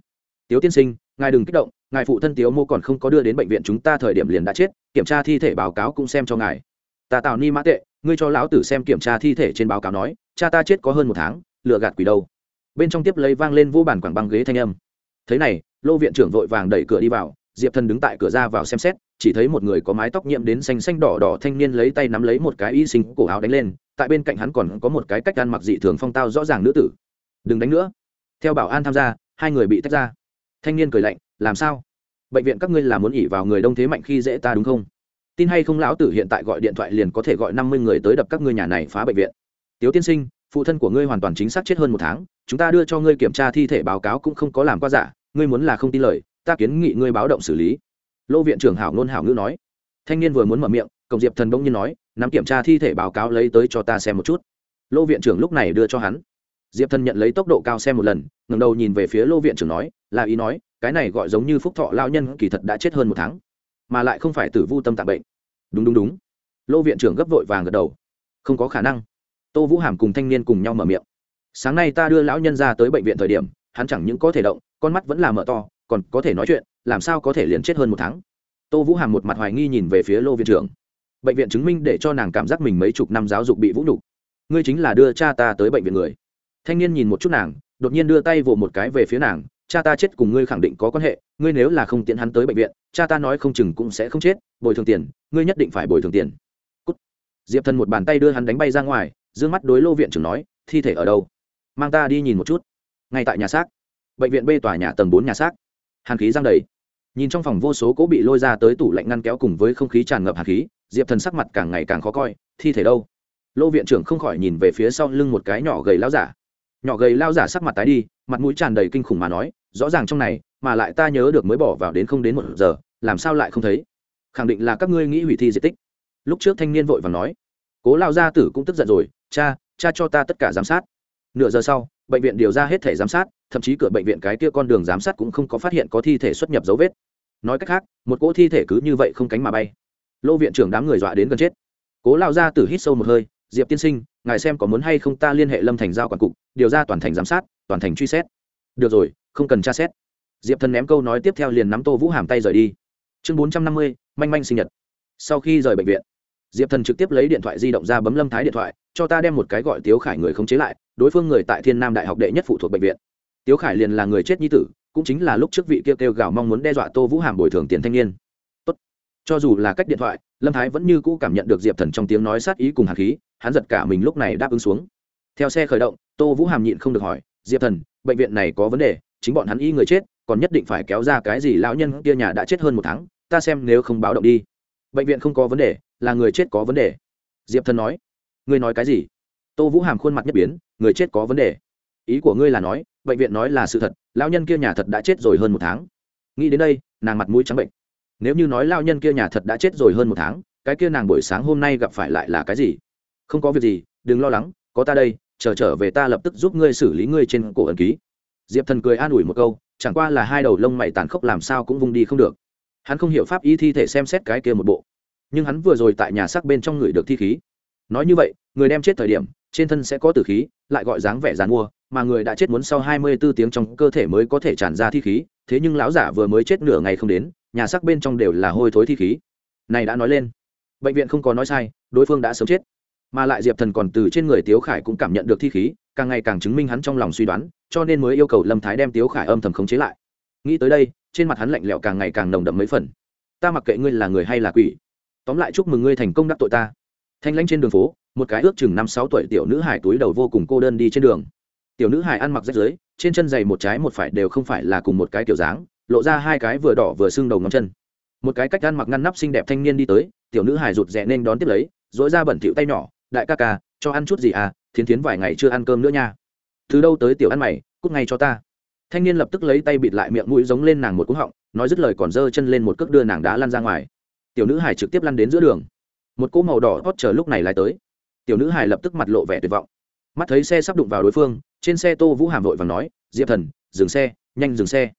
Tiếu tiên sinh ngài đừng kích động, ngài phụ thân tiếu mô còn không có đưa đến bệnh viện chúng ta thời điểm liền đã chết, kiểm tra thi thể báo cáo cũng xem cho ngài. Ta tạo ni mã tệ, ngươi cho lão tử xem kiểm tra thi thể trên báo cáo nói, cha ta chết có hơn một tháng lựa gạt quỷ đâu. Bên trong tiếp lấy vang lên vô bản quảng băng ghế thanh âm. Thế này, lô viện trưởng vội vàng đẩy cửa đi vào, diệp thần đứng tại cửa ra vào xem xét, chỉ thấy một người có mái tóc nhiễm đến xanh xanh đỏ đỏ thanh niên lấy tay nắm lấy một cái y sinh cổ áo đánh lên, tại bên cạnh hắn còn có một cái cách ăn mặc dị thường phong tao rõ ràng nữ tử. Đừng đánh nữa. Theo bảo an tham gia, hai người bị tách ra thanh niên cười lạnh, làm sao? Bệnh viện các ngươi là muốn ỉ vào người đông thế mạnh khi dễ ta đúng không? Tin hay không lão tử hiện tại gọi điện thoại liền có thể gọi năm mươi người tới đập các ngươi nhà này phá bệnh viện. Tiếu tiên sinh, phụ thân của ngươi hoàn toàn chính xác chết hơn một tháng, chúng ta đưa cho ngươi kiểm tra thi thể báo cáo cũng không có làm qua giả, ngươi muốn là không tin lời, ta kiến nghị ngươi báo động xử lý. Lô viện trưởng hảo nôn hảo ngữ nói. Thanh niên vừa muốn mở miệng cộng diệp thần đông nhiên nói, nắm kiểm tra thi thể báo cáo lấy tới cho ta xem một chút. Lô viện trưởng lúc này đưa cho hắn diệp thần nhận lấy tốc độ cao xem một lần ngầm đầu nhìn về phía lô viện trưởng nói, là ý nói, cái này gọi giống như phúc thọ lao nhân kỳ thật đã chết hơn một tháng, mà lại không phải tử vu tâm tạng bệnh. Đúng đúng đúng. Lô viện trưởng gấp vội vàng gật đầu. Không có khả năng. Tô vũ hàm cùng thanh niên cùng nhau mở miệng. Sáng nay ta đưa lão nhân ra tới bệnh viện thời điểm, hắn chẳng những có thể động, con mắt vẫn là mở to, còn có thể nói chuyện, làm sao có thể liền chết hơn một tháng? Tô vũ hàm một mặt hoài nghi nhìn về phía lô viện trưởng. Bệnh viện chứng minh để cho nàng cảm giác mình mấy chục năm giáo dục bị vũ nhục. Ngươi chính là đưa cha ta tới bệnh viện người thanh niên nhìn một chút nàng, đột nhiên đưa tay vỗ một cái về phía nàng, cha ta chết cùng ngươi khẳng định có quan hệ, ngươi nếu là không tiện hắn tới bệnh viện, cha ta nói không chừng cũng sẽ không chết, bồi thường tiền, ngươi nhất định phải bồi thường tiền. Cút. diệp thần một bàn tay đưa hắn đánh bay ra ngoài d ư ơ n g mắt đối lô viện trưởng nói, thi thể ở đâu? Mang ta đi nhìn một chút. Ngay tại nhà xác. Bệnh viện b tòa nhà tầng bốn nhà xác. Hàn khí giang đầy. Nhìn trong phòng vô số cố bị lôi ra tới tủ lạnh ngăn kéo cùng với không khí tràn ngập hàn khí, diệp thần sắc mặt càng ngày càng khó coi, thi thể đâu? Lô viện trưởng không khỏi nhìn về phía sau lưng một cái nhỏ gầy láo giả nhỏ gầy lao giả sắc mặt tái đi, mặt mũi tràn đầy kinh khủng mà nói, rõ ràng trong này, mà lại ta nhớ được mới bỏ vào đến không đến một giờ, làm sao lại không thấy? Khẳng định là các ngươi nghĩ hủy thi di tích. Lúc trước thanh niên vội và nói, cố lao gia tử cũng tức giận rồi, cha cha cho ta tất cả giám sát. Nửa giờ sau, bệnh viện điều ra hết thể giám sát, thậm chí cửa bệnh viện cái kia con đường giám sát cũng không có phát hiện có thi thể xuất nhập dấu vết. Nói cách khác, một cỗ thi thể cứ như vậy không cánh mà bay. Lô viện trưởng đám người dọa đến gần chết. Cố lao gia tử hít sâu một hơi, diệp tiên sinh ngài xem có muốn hay không ta liên hệ lâm thành giao quản cục, điều ra toàn thành giám sát, toàn thành truy xét. Được rồi, không cần tra xét. Diệp thần ném câu nói tiếp theo liền nắm tô vũ hàm tay rời đi. Chương bốn trăm năm mươi, manh manh sinh nhật. Sau khi rời bệnh viện, diệp thần trực tiếp lấy điện thoại di động ra bấm lâm thái điện thoại, cho ta đem một cái gọi tiếu khải người không chế lại, đối phương người tại thiên nam đại học đệ nhất phụ thuộc bệnh viện. Tiếu khải liền là người chết nhi tử, cũng chính là lúc trước vị kêu kêu gào mong muốn đe dọa tô vũ hàm bồi thường tiền thanh niên cho dù là cách điện thoại, lâm thái vẫn như cũ cảm nhận được diệp thần trong tiếng nói sát ý cùng hạt khí, hắn giật cả mình lúc này đáp ứng xuống. Theo xe khởi động, tô vũ hàm nhịn không được hỏi, diệp thần, bệnh viện này có vấn đề, chính bọn hắn y người chết, còn nhất định phải kéo ra cái gì lão nhân kia nhà đã chết hơn một tháng, ta xem nếu không báo động đi. Bệnh viện không có vấn đề, là người chết có vấn đề. Diệp thần nói. Ngươi nói cái gì? Tô vũ hàm khuôn mặt nhất biến, người chết có vấn đề. Ý của ngươi là nói, bệnh viện nói là sự thật, lão nhân kia nhà thật đã chết rồi hơn một tháng. Nghĩ đến đây, nàng mặt mũi trắng bệnh nếu như nói lao nhân kia nhà thật đã chết rồi hơn một tháng cái kia nàng buổi sáng hôm nay gặp phải lại là cái gì? Không có việc gì đừng lo lắng có ta đây chờ trở, trở về ta lập tức giúp ngươi xử lý ngươi trên cổ ẩn ký. Diệp thần cười an ủi một câu chẳng qua là hai đầu lông mày tàn khốc làm sao cũng vung đi không được. Hắn không hiểu pháp y thi thể xem xét cái kia một bộ. Nhưng hắn vừa rồi tại nhà xác bên trong người được thi khí. Nói như vậy người đem chết thời điểm trên thân sẽ có tử khí lại gọi dáng vẻ dàn mua mà người đã chết muốn sau hai mươi 24 tiếng trong cơ thể mới có thể tràn ra thi khí thế nhưng lão giả vừa mới chết nửa ngày không đến, nhà xác bên trong đều là hôi thối thi khí. Này đã nói lên, bệnh viện không có nói sai, đối phương đã sớm chết. Mà lại diệp thần còn từ trên người tiếu khải cũng cảm nhận được thi khí, càng ngày càng chứng minh hắn trong lòng suy đoán, cho nên mới yêu cầu lâm thái đem tiếu khải âm thầm khống chế lại. Nghĩ tới đây, trên mặt hắn lạnh lẽo càng ngày càng nồng đậm mấy phần. Ta mặc kệ ngươi là người hay là quỷ, tóm lại chúc mừng ngươi thành công đắc tội ta. Thanh lãnh trên đường phố, một cái ước chừng năm sáu tuổi tiểu nữ hải túi đầu vô cùng cô đơn đi trên đường. Tiểu nữ hải ăn mặc rách rưới trên chân giày một trái một phải đều không phải là cùng một cái kiểu dáng, lộ ra hai cái vừa đỏ vừa xương đầu ngón chân. Một cái cách ăn mặc ngăn nắp xinh đẹp thanh niên đi tới, tiểu nữ hài rụt rè nên đón tiếp lấy dỗi ra bẩn thỉu tay nhỏ, đại ca ca, cho ăn chút gì à thiến thiến vài ngày chưa ăn cơm nữa nha. Từ đâu tới tiểu ăn mày, cút ngay cho ta. Thanh niên lập tức lấy tay bịt lại miệng mũi giống lên nàng một cú họng, nói dứt lời còn giơ chân lên một cước đưa nàng đá lăn ra ngoài. Tiểu nữ hải trực tiếp lăn đến giữa đường. Một cỗ màu đỏ hót chờ lúc này lại tới. Tiểu nữ hải lập tức mặt lộ vẻ tuyệt vọng. Mắt thấy xe sắp đụng vào đối phương trên xe tô vũ hàm vội và nói, diệp thần, dừng xe, nhanh dừng xe.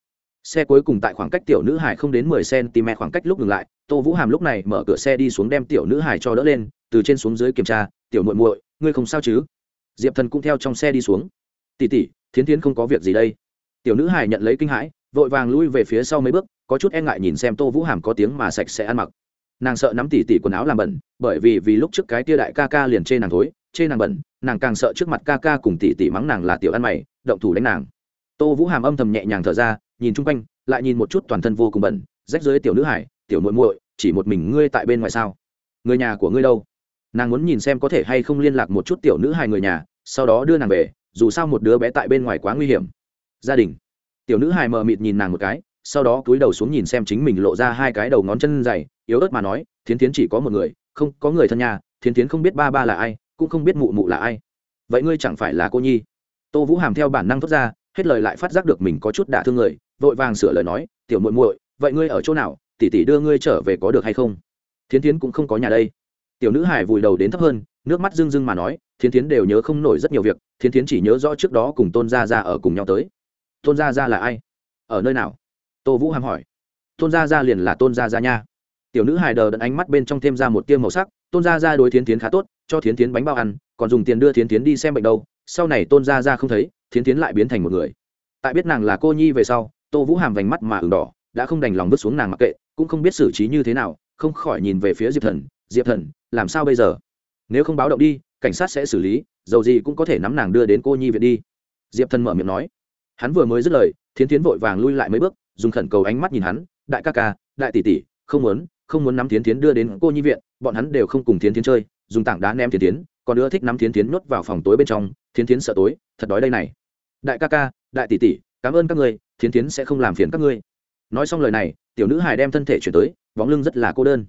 Xe cuối cùng tại khoảng cách tiểu nữ hải không đến mười cm khoảng cách lúc ngừng lại, tô vũ hàm lúc này mở cửa xe đi xuống đem tiểu nữ hải cho đỡ lên, từ trên xuống dưới kiểm tra, tiểu muội muội, ngươi không sao chứ? Diệp thần cũng theo trong xe đi xuống. Tỉ tỉ thiến thiến không có việc gì đây. Tiểu nữ hải nhận lấy kinh hãi, vội vàng lui về phía sau mấy bước, có chút e ngại nhìn xem tô vũ hàm có tiếng mà sạch sẽ ăn mặc. Nàng sợ nắm tỉ tỉ quần áo làm bẩn, bởi vì vì lúc trước cái tia đại ca ca liền chê nàng thối chê nàng bẩn, nàng càng sợ trước mặt ca ca cùng tỉ tỉ mắng nàng là tiểu ăn mày, động thủ đánh nàng. Tô vũ hàm âm thầm nhẹ nhàng thở ra, nhìn chung quanh, lại nhìn một chút toàn thân vô cùng bẩn, rách dưới tiểu nữ hải, tiểu muội muội, chỉ một mình ngươi tại bên ngoài sao? Người nhà của ngươi đâu? Nàng muốn nhìn xem có thể hay không liên lạc một chút tiểu nữ hài người nhà, sau đó đưa nàng về, dù sao một đứa bé tại bên ngoài quá nguy hiểm. Gia đình. Tiểu nữ hài mờ mịt nhìn nàng một cái, sau đó cúi đầu xuống nhìn xem chính mình lộ ra hai cái đầu ngón chân dày yếu ớt mà nói, thiến thiến chỉ có một người, không có người thân nhà, thiến thiến không biết ba ba là ai cũng không biết mụ mụ là ai. Vậy ngươi chẳng phải là cô nhi? Tô vũ hàm theo bản năng thốt ra, hết lời lại phát giác được mình có chút đả thương người, vội vàng sửa lời nói, tiểu muội muội, vậy ngươi ở chỗ nào? Tỷ tỷ đưa ngươi trở về có được hay không? Thiến thiến cũng không có nhà đây. Tiểu nữ hải vùi đầu đến thấp hơn, nước mắt rưng rưng mà nói, thiến thiến đều nhớ không nổi rất nhiều việc, thiến thiến chỉ nhớ rõ trước đó cùng tôn gia gia ở cùng nhau tới. Tôn gia gia là ai? Ở nơi nào? Tô vũ hàm hỏi. Tôn gia gia liền là tôn gia gia nha. Tiểu nữ hải đờ đẫn ánh mắt bên trong thêm ra một tiêu màu sắc, tôn gia gia đối thiến thiến khá tốt cho thiến thiến bánh bao ăn, còn dùng tiền đưa thiến thiến đi xem bệnh đâu, sau này tôn gia gia không thấy, thiến thiến lại biến thành một người. Tại biết nàng là cô nhi về sau, tô vũ hàm vành mắt mà ửng đỏ, đã không đành lòng vứt xuống nàng mặc kệ, cũng không biết xử trí như thế nào, không khỏi nhìn về phía diệp thần diệp thần, làm sao bây giờ? Nếu không báo động đi, cảnh sát sẽ xử lý, dầu gì cũng có thể nắm nàng đưa đến cô nhi viện đi. Diệp thần mở miệng nói. Hắn vừa mới dứt lời, thiến tiến vội vàng lui lại mấy bước, dùng khẩn cầu ánh mắt nhìn hắn, đại ca ca, đại tỷ tỷ, không muốn không muốn nắm thiến tiến đưa đến cô nhi viện, bọn hắn đều không cùng thiến tiến chơi dùng tảng đá ném thiến tiến còn nữa thích nắm thiến tiến nhốt vào phòng tối bên trong, thiến tiến sợ tối, thật đói đây này. Đại ca ca, đại tỷ tỷ, cảm ơn các ngươi, thiến tiến sẽ không làm phiền các ngươi. Nói xong lời này, tiểu nữ hải đem thân thể chuyển tới, bóng lưng rất là cô đơn.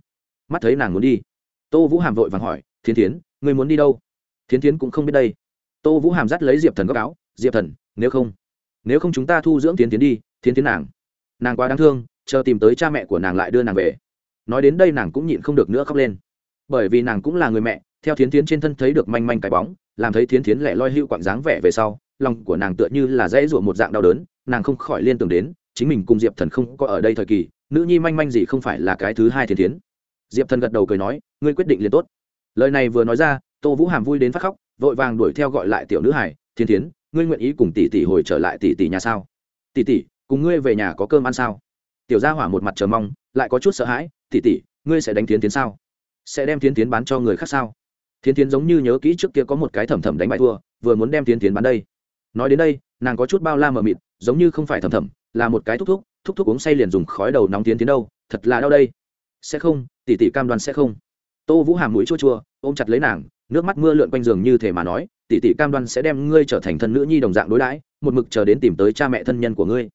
Mắt thấy nàng muốn đi. Tô vũ hàm vội vàng hỏi, thiến tiến ngươi muốn đi đâu? Thiến tiến cũng không biết đây. Tô vũ hàm dắt lấy diệp thần góc áo, diệp thần, nếu không nếu không chúng ta thu dưỡng tiến tiến đi, thiến tiến nàng. Nàng quá đáng thương, chờ tìm tới cha mẹ của nàng lại đưa nàng về. Nói đến đây nàng cũng nhịn không được nữa khóc lên bởi vì nàng cũng là người mẹ, theo thiến tiến trên thân thấy được manh manh cái bóng, làm thấy thiến tiến lẻ loi hữu quặng dáng vẻ về sau, lòng của nàng tựa như là dãy ruộng một dạng đau đớn, nàng không khỏi liên tưởng đến, chính mình cùng diệp thần không có ở đây thời kỳ, nữ nhi manh manh gì không phải là cái thứ hai thiến tiến diệp thần gật đầu cười nói, ngươi quyết định liền tốt. Lời này vừa nói ra, tô vũ hàm vui đến phát khóc, vội vàng đuổi theo gọi lại tiểu nữ hải thiên tiến ngươi nguyện ý cùng tỷ tỷ hồi trở lại tỷ tỷ nhà sao? Tỷ tỷ, cùng ngươi về nhà có cơm ăn sao? Tiểu gia hỏa một mặt chờ mong, lại có chút sợ hãi, tỷ tỷ, ngươi sẽ đánh tiến tiến sao? Sẽ đem tiến tiến bán cho người khác sao? Tiến tiến giống như nhớ kỹ trước kia có một cái thầm thầm đánh bại thua, vừa muốn đem tiến tiến bán đây. Nói đến đây, nàng có chút bao la mờ mịt, giống như không phải thầm thầm là một cái thúc thúc thúc thúc uống say liền dùng khói đầu nóng tiến tiến đâu, thật là đau đây. Sẽ không, tỷ tỷ cam đoan sẽ không. Tô vũ hàm mũi chua chua, ôm chặt lấy nàng, nước mắt mưa lượn quanh giường như thể mà nói, tỷ tỷ cam đoan sẽ đem ngươi trở thành thân nữ nhi đồng dạng đối đãi, một mực chờ đến tìm tới cha mẹ thân nhân của ngươi.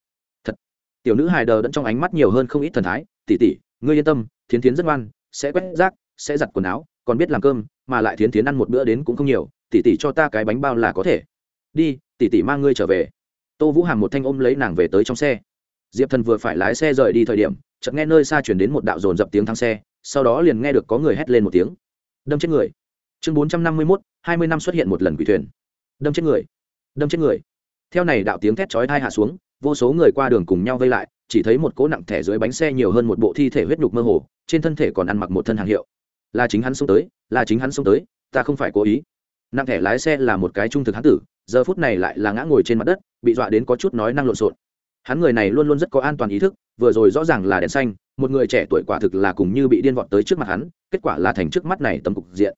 Thật. Tiểu nữ hài đờ đẫn trong ánh mắt nhiều hơn không ít thần thái, tỷ tỷ, ngươi yên tâm, thiến thiến rất ngoan, sẽ quét rác sẽ giặt quần áo, còn biết làm cơm, mà lại thiến thiến ăn một bữa đến cũng không nhiều tỷ tỷ cho ta cái bánh bao là có thể. Đi tỷ tỷ mang ngươi trở về. Tô vũ hàm một thanh ôm lấy nàng về tới trong xe. Diệp thần vừa phải lái xe rời đi thời điểm, chợt nghe nơi xa chuyển đến một đạo dồn dập tiếng thang xe, sau đó liền nghe được có người hét lên một tiếng. Đâm chết người. Chương bốn trăm năm mươi mốt, hai mươi năm xuất hiện một lần quỷ thuyền. Đâm chết người. Đâm chết người. Theo này đạo tiếng thét chói thai hạ xuống, vô số người qua đường cùng nhau vây lại, chỉ thấy một cỗ nặng thẻ dưới bánh xe nhiều hơn một bộ thi thể huyết nhục mơ hồ, trên thân thể còn ăn mặc một thân hàng hiệu là chính hắn xông tới, là chính hắn xông tới, ta không phải cố ý. Nặng thẻ lái xe là một cái trung thực hắn tử, giờ phút này lại là ngã ngồi trên mặt đất, bị dọa đến có chút nói năng lộn xộn. Hắn người này luôn luôn rất có an toàn ý thức, vừa rồi rõ ràng là đèn xanh, một người trẻ tuổi quả thực là cùng như bị điên vọt tới trước mặt hắn, kết quả là thành trước mắt này tầm cục diện.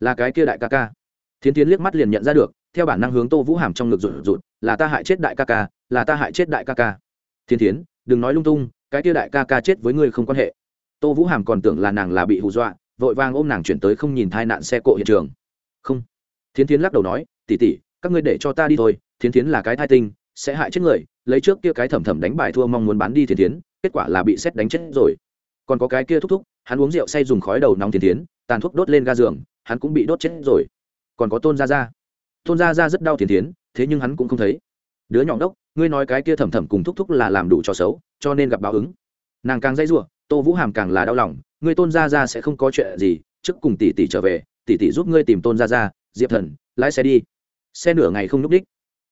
Là cái kia đại ca ca. Thiến tiến liếc mắt liền nhận ra được, theo bản năng hướng tô vũ hàm trong ngực rụt rụt, là ta hại chết đại ca ca, là ta hại chết đại ca ca. Thiên tiến đừng nói lung tung, cái kia đại ca ca chết với ngươi không quan hệ. Tô vũ hàm còn tưởng là nàng là bị hù dọa vội vàng ôm nàng chuyển tới không nhìn thai nạn xe cộ hiện trường. Không. Thiến tiến lắc đầu nói tỉ tỉ các ngươi để cho ta đi thôi, thiến tiến là cái thai tinh, sẽ hại chết người, lấy trước kia cái thẩm thẩm đánh bài thua mong muốn bán đi thiến tiến kết quả là bị xét đánh chết rồi. Còn có cái kia thúc thúc, hắn uống rượu say dùng khói đầu nóng thiến tiến tàn thuốc đốt lên ga giường, hắn cũng bị đốt chết rồi. Còn có tôn gia gia. Tôn gia gia rất đau thiến tiến thế nhưng hắn cũng không thấy. Đứa nhỏ đốc ngươi nói cái kia thẩm thẩm cùng thúc thúc là làm đủ cho xấu, cho nên gặp báo ứng. Nàng càng dây giụa tô vũ hàm càng là đau lòng ngươi tôn gia gia sẽ không có chuyện gì, trước cùng tỷ tỷ trở về, tỷ tỷ giúp ngươi tìm tôn gia gia, diệp thần, lái xe đi. Xe nửa ngày không núp đích.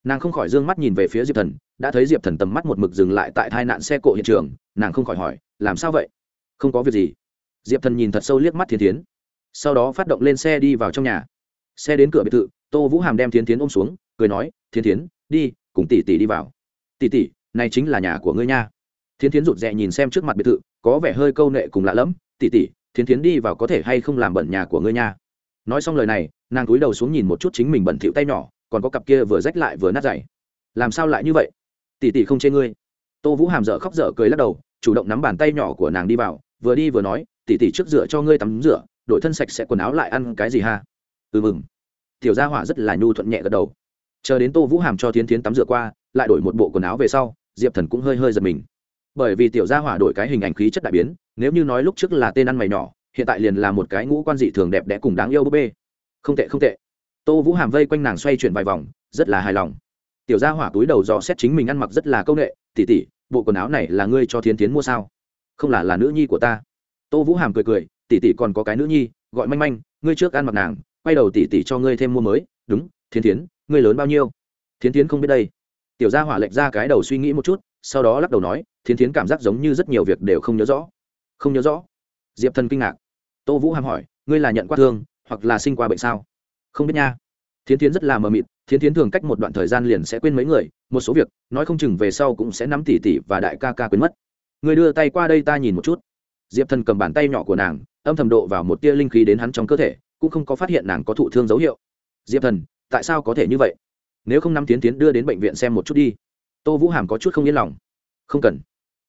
Nàng không khỏi d ư ơ n g mắt nhìn về phía diệp thần, đã thấy diệp thần tầm mắt một mực dừng lại tại tai nạn xe cộ hiện trường, nàng không khỏi hỏi, làm sao vậy? Không có việc gì? Diệp thần nhìn thật sâu liếc mắt thiên tiến sau đó phát động lên xe đi vào trong nhà. Xe đến cửa biệt thự, tô vũ hàm đem thiên tiến ôm xuống, cười nói thiên tiến đi, cùng tỷ tỷ đi vào. Tỷ tỷ, này chính là nhà của ngươi nha. Thiên tiến rụt rè nhìn xem trước mặt biệt thự, có vẻ hơi câu nệ cùng lạ lẫm tỷ tỷ, Thiến Thiến đi vào có thể hay không làm bẩn nhà của ngươi nha? Nói xong lời này, nàng cúi đầu xuống nhìn một chút chính mình bẩn thịu tay nhỏ, còn có cặp kia vừa rách lại vừa nát dày. Làm sao lại như vậy? Tỷ tỷ không chê ngươi. Tô vũ hàm dở khóc dở cười lắc đầu, chủ động nắm bàn tay nhỏ của nàng đi vào, vừa đi vừa nói, tỷ tỷ trước rửa cho ngươi tắm rửa, đổi thân sạch sẽ quần áo lại ăn cái gì ha? Ừ mừng. Tiểu gia hỏa rất là nhu thuận nhẹ gật đầu. Chờ đến tô vũ hàm cho thiến thiến tắm rửa qua, lại đổi một bộ quần áo về sau, diệp thần cũng hơi hơi giật mình bởi vì tiểu gia hỏa đổi cái hình ảnh khí chất đại biến, nếu như nói lúc trước là tên ăn mày nhỏ, hiện tại liền là một cái ngũ quan dị thường đẹp đẽ cùng đáng yêu búp bê. Không tệ không tệ. Tô vũ hàm vây quanh nàng xoay chuyển vài vòng, rất là hài lòng. Tiểu gia hỏa túi đầu dò xét chính mình ăn mặc rất là c â u n ệ tỉ tỉ bộ quần áo này là ngươi cho thiến tiến mua sao? Không là là nữ nhi của ta. Tô vũ hàm cười cười tỉ tỉ còn có cái nữ nhi, gọi manh manh, ngươi trước ăn mặc nàng, quay đầu tỉ tỉ cho ngươi thêm mua mới. Đúng, thiến tiến ngươi lớn bao nhiêu? Thiến tiến không biết đây. Tiểu gia hỏa lệch ra cái đầu suy nghĩ một chút sau đó lắc đầu nói, thiến Thiến cảm giác giống như rất nhiều việc đều không nhớ rõ. Không nhớ rõ? Diệp thần kinh ngạc. Tô vũ hàm hỏi, ngươi là nhận qua thương, hoặc là sinh qua bệnh sao? Không biết nha. Thiến Thiến rất là mờ mịt, thiến Thiến thường cách một đoạn thời gian liền sẽ quên mấy người, một số việc, nói không chừng về sau cũng sẽ nắm tỉ tỉ và đại ca ca quên mất. Người đưa tay qua đây ta nhìn một chút. Diệp thần cầm bàn tay nhỏ của nàng, âm thầm độ vào một tia linh khí đến hắn trong cơ thể, cũng không có phát hiện nàng có thụ thương dấu hiệu. Diệp thần, tại sao có thể như vậy? Nếu không nắm tiến tiến đưa đến bệnh viện xem một chút đi tô vũ hàm có chút không yên lòng. Không cần.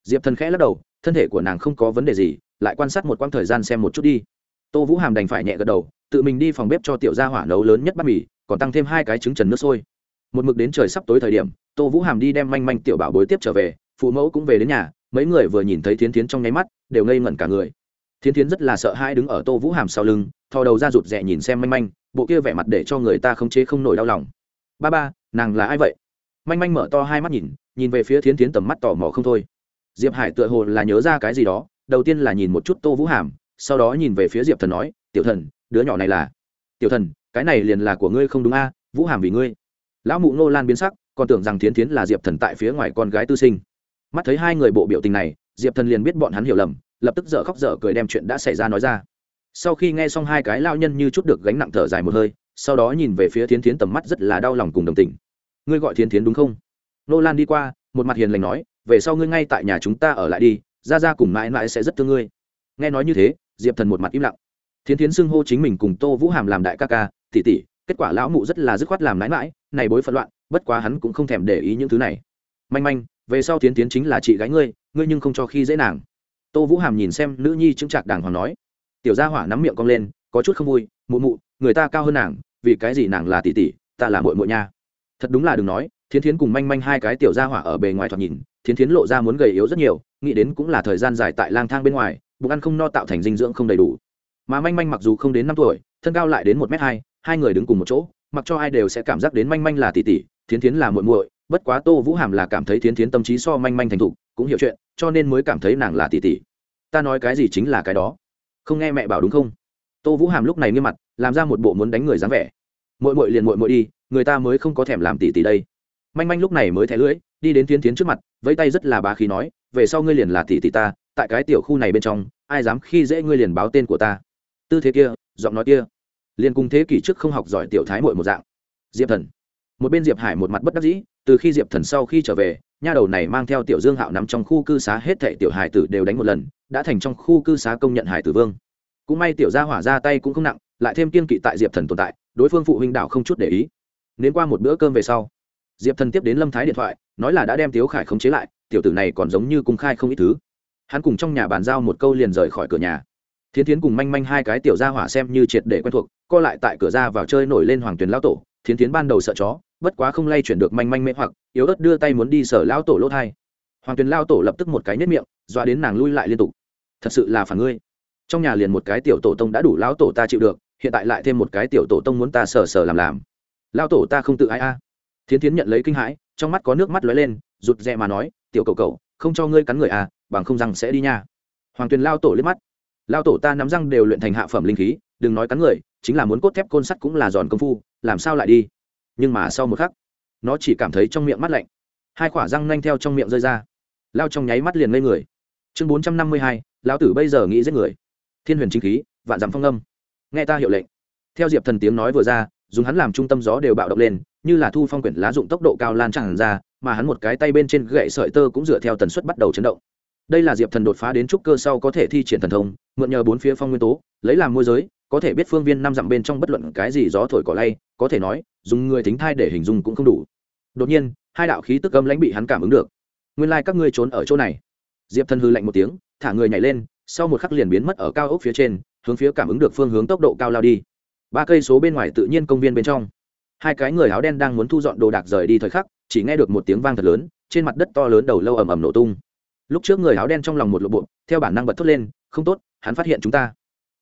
Diệp thần khẽ lắc đầu, thân thể của nàng không có vấn đề gì, lại quan sát một quãng thời gian xem một chút đi. Tô vũ hàm đành phải nhẹ gật đầu, tự mình đi phòng bếp cho tiểu gia hỏa nấu lớn nhất bát mì, còn tăng thêm hai cái trứng trần nước sôi. Một mực đến trời sắp tối thời điểm, tô vũ hàm đi đem manh manh tiểu bảo bối tiếp trở về, phụ mẫu cũng về đến nhà, mấy người vừa nhìn thấy thiến thiến trong nháy mắt, đều ngây ngẩn cả người. Thiến thiến rất là sợ hãi đứng ở tô vũ hàm sau lưng, thò đầu ra rụt rè nhìn xem manh manh, bộ kia vẻ mặt để cho người ta không chế không nổi đau lòng. Ba ba, nàng là ai vậy? Manh manh mở to hai mắt nhìn nhìn về phía thiến thiến tầm mắt tò mò không thôi. Diệp hải tựa hồ là nhớ ra cái gì đó, đầu tiên là nhìn một chút tô vũ hàm, sau đó nhìn về phía diệp thần nói, tiểu thần, đứa nhỏ này là tiểu thần, cái này liền là của ngươi không đúng a, vũ hàm vì ngươi. Lão mụ nô lan biến sắc, còn tưởng rằng thiến thiến là diệp thần tại phía ngoài con gái tư sinh. Mắt thấy hai người bộ biểu tình này, diệp thần liền biết bọn hắn hiểu lầm, lập tức dở khóc dở cười đem chuyện đã xảy ra nói ra. Sau khi nghe xong hai cái lao nhân như chút được gánh nặng thở dài một hơi, sau đó nhìn về phía thiến thiến tầm mắt rất là đau lòng cùng đồng tình ngươi gọi thiến thiến đúng không? Nô lan đi qua, một mặt hiền lành nói, về sau ngươi ngay tại nhà chúng ta ở lại đi, ra ra cùng mãi mãi sẽ rất thương ngươi. Nghe nói như thế, diệp thần một mặt im lặng. Thiến thiến xưng hô chính mình cùng tô vũ hàm làm đại ca ca tỷ tỷ kết quả lão mụ rất là dứt khoát làm mãi mãi, này bối phận loạn, bất quá hắn cũng không thèm để ý những thứ này. Manh manh, về sau thiến thiến chính là chị gái ngươi ngươi nhưng không cho khi dễ nàng. Tô vũ hàm nhìn xem nữ nhi chứng trạc đàng hoàng nói. Tiểu gia hỏa nắm miệng cong lên, có chút không vui, mụ mụ, người ta cao hơn nàng, vì cái gì nàng là tỷ tỷ ta là mội mội nha thật đúng là đừng nói, thiến thiến cùng manh manh hai cái tiểu gia hỏa ở bề ngoài thoạt nhìn, thiến thiến lộ ra muốn gầy yếu rất nhiều, nghĩ đến cũng là thời gian dài tại lang thang bên ngoài, bụng ăn không no tạo thành dinh dưỡng không đầy đủ. Mà manh manh mặc dù không đến năm tuổi, thân cao lại đến một m hai hai người đứng cùng một chỗ, mặc cho ai đều sẽ cảm giác đến manh manh là tỷ tỷ thiến thiến là muội muội, bất quá tô vũ hàm là cảm thấy thiến thiến tâm trí so manh manh thành thục, cũng hiểu chuyện, cho nên mới cảm thấy nàng là tỷ tỷ ta nói cái gì chính là cái đó. Không nghe mẹ bảo đúng không? Tô vũ hàm lúc này nghiêm mặt, làm ra một bộ muốn đánh người dáng vẻ. Mội mội liền mội mội đi người ta mới không có thèm làm tỷ tỷ đây. Manh manh lúc này mới thẻ lưỡi, đi đến tiến tiến trước mặt, vẫy tay rất là bá khí nói, về sau ngươi liền là tỷ tỷ ta, tại cái tiểu khu này bên trong, ai dám khi dễ ngươi liền báo tên của ta. Tư thế kia, giọng nói kia, liền cùng thế kỷ trước không học giỏi tiểu thái mội một dạng. Diệp thần. Một bên diệp hải một mặt bất đắc dĩ, từ khi diệp thần sau khi trở về, nha đầu này mang theo tiểu dương hạo nằm trong khu cư xá hết thệ tiểu hải tử đều đánh một lần, đã thành trong khu cư xá công nhận hải tử vương. Cũng may tiểu gia hỏa ra tay cũng không nặng, lại thêm kiên kỵ tại diệp thần tồn tại, đối phương phụ huynh đạo không chút để ý nên qua một bữa cơm về sau, diệp thần tiếp đến lâm thái điện thoại, nói là đã đem tiếu khải khống chế lại, tiểu tử này còn giống như cung khai không ít thứ. Hắn cùng trong nhà bàn giao một câu liền rời khỏi cửa nhà. Thiến thiến cùng manh manh hai cái tiểu gia hỏa xem như triệt để quen thuộc, co lại tại cửa ra vào chơi nổi lên hoàng tuyền lão tổ. Thiến thiến ban đầu sợ chó, bất quá không lay chuyển được manh manh mê hoặc, yếu ớt đưa tay muốn đi sở lão tổ lỗ thai hoàng tuyền lao tổ lập tức một cái nếp miệng, dọa đến nàng lui lại liên tục. Thật sự là phản ngươi. Trong nhà liền một cái tiểu tổ tông đã đủ lão tổ ta chịu được, hiện tại lại thêm một cái tiểu tổ tông muốn ta sờ sờ làm làm lao tổ ta không tự ai a. Thiến thiến nhận lấy kinh hãi, trong mắt có nước mắt lóe lên, rụt rè mà nói, tiểu cầu cầu không cho ngươi cắn người à bằng không răng sẽ đi nha. Hoàng tuyền lao tổ liếc mắt. Lao tổ ta nắm răng đều luyện thành hạ phẩm linh khí, đừng nói cắn người, chính là muốn cốt thép côn sắt cũng là giòn công phu, làm sao lại đi? Nhưng mà sau một khắc, nó chỉ cảm thấy trong miệng mắt lạnh. Hai quả răng nanh theo trong miệng rơi ra. Lao trong nháy mắt liền ngây người. Chương bốn trăm năm mươi hai, lão tử bây giờ nghĩ giết người. Thiên huyền chính khí, vạn dặm phong âm. Nghe ta hiệu lệnh. Theo diệp thần tiếng nói vừa ra dùng hắn làm trung tâm gió đều bạo động lên, như là thu phong quyển lá dụng tốc độ cao lan tràn ra, mà hắn một cái tay bên trên gậy sợi tơ cũng dựa theo tần suất bắt đầu chấn động. Đây là diệp thần đột phá đến trúc cơ sau có thể thi triển thần thông, mượn nhờ bốn phía phong nguyên tố, lấy làm môi giới, có thể biết phương viên năm dặm bên trong bất luận cái gì gió thổi cỏ lay, có thể nói, dùng người thính thai để hình dung cũng không đủ. Đột nhiên, hai đạo khí tức âm lãnh bị hắn cảm ứng được. Nguyên lai、like、các ngươi trốn ở chỗ này. Diệp thần hư lạnh một tiếng, thả người nhảy lên, sau một khắc liền biến mất ở cao ốc phía trên, hướng phía cảm ứng được phương hướng tốc độ cao lao đi ba cây số bên ngoài tự nhiên công viên bên trong. Hai cái người áo đen đang muốn thu dọn đồ đạc rời đi thời khắc, chỉ nghe được một tiếng vang thật lớn, trên mặt đất to lớn đầu lâu ầm ầm nổ tung. Lúc trước người áo đen trong lòng một lộp bộ theo bản năng bật thốt lên, không tốt, hắn phát hiện chúng ta.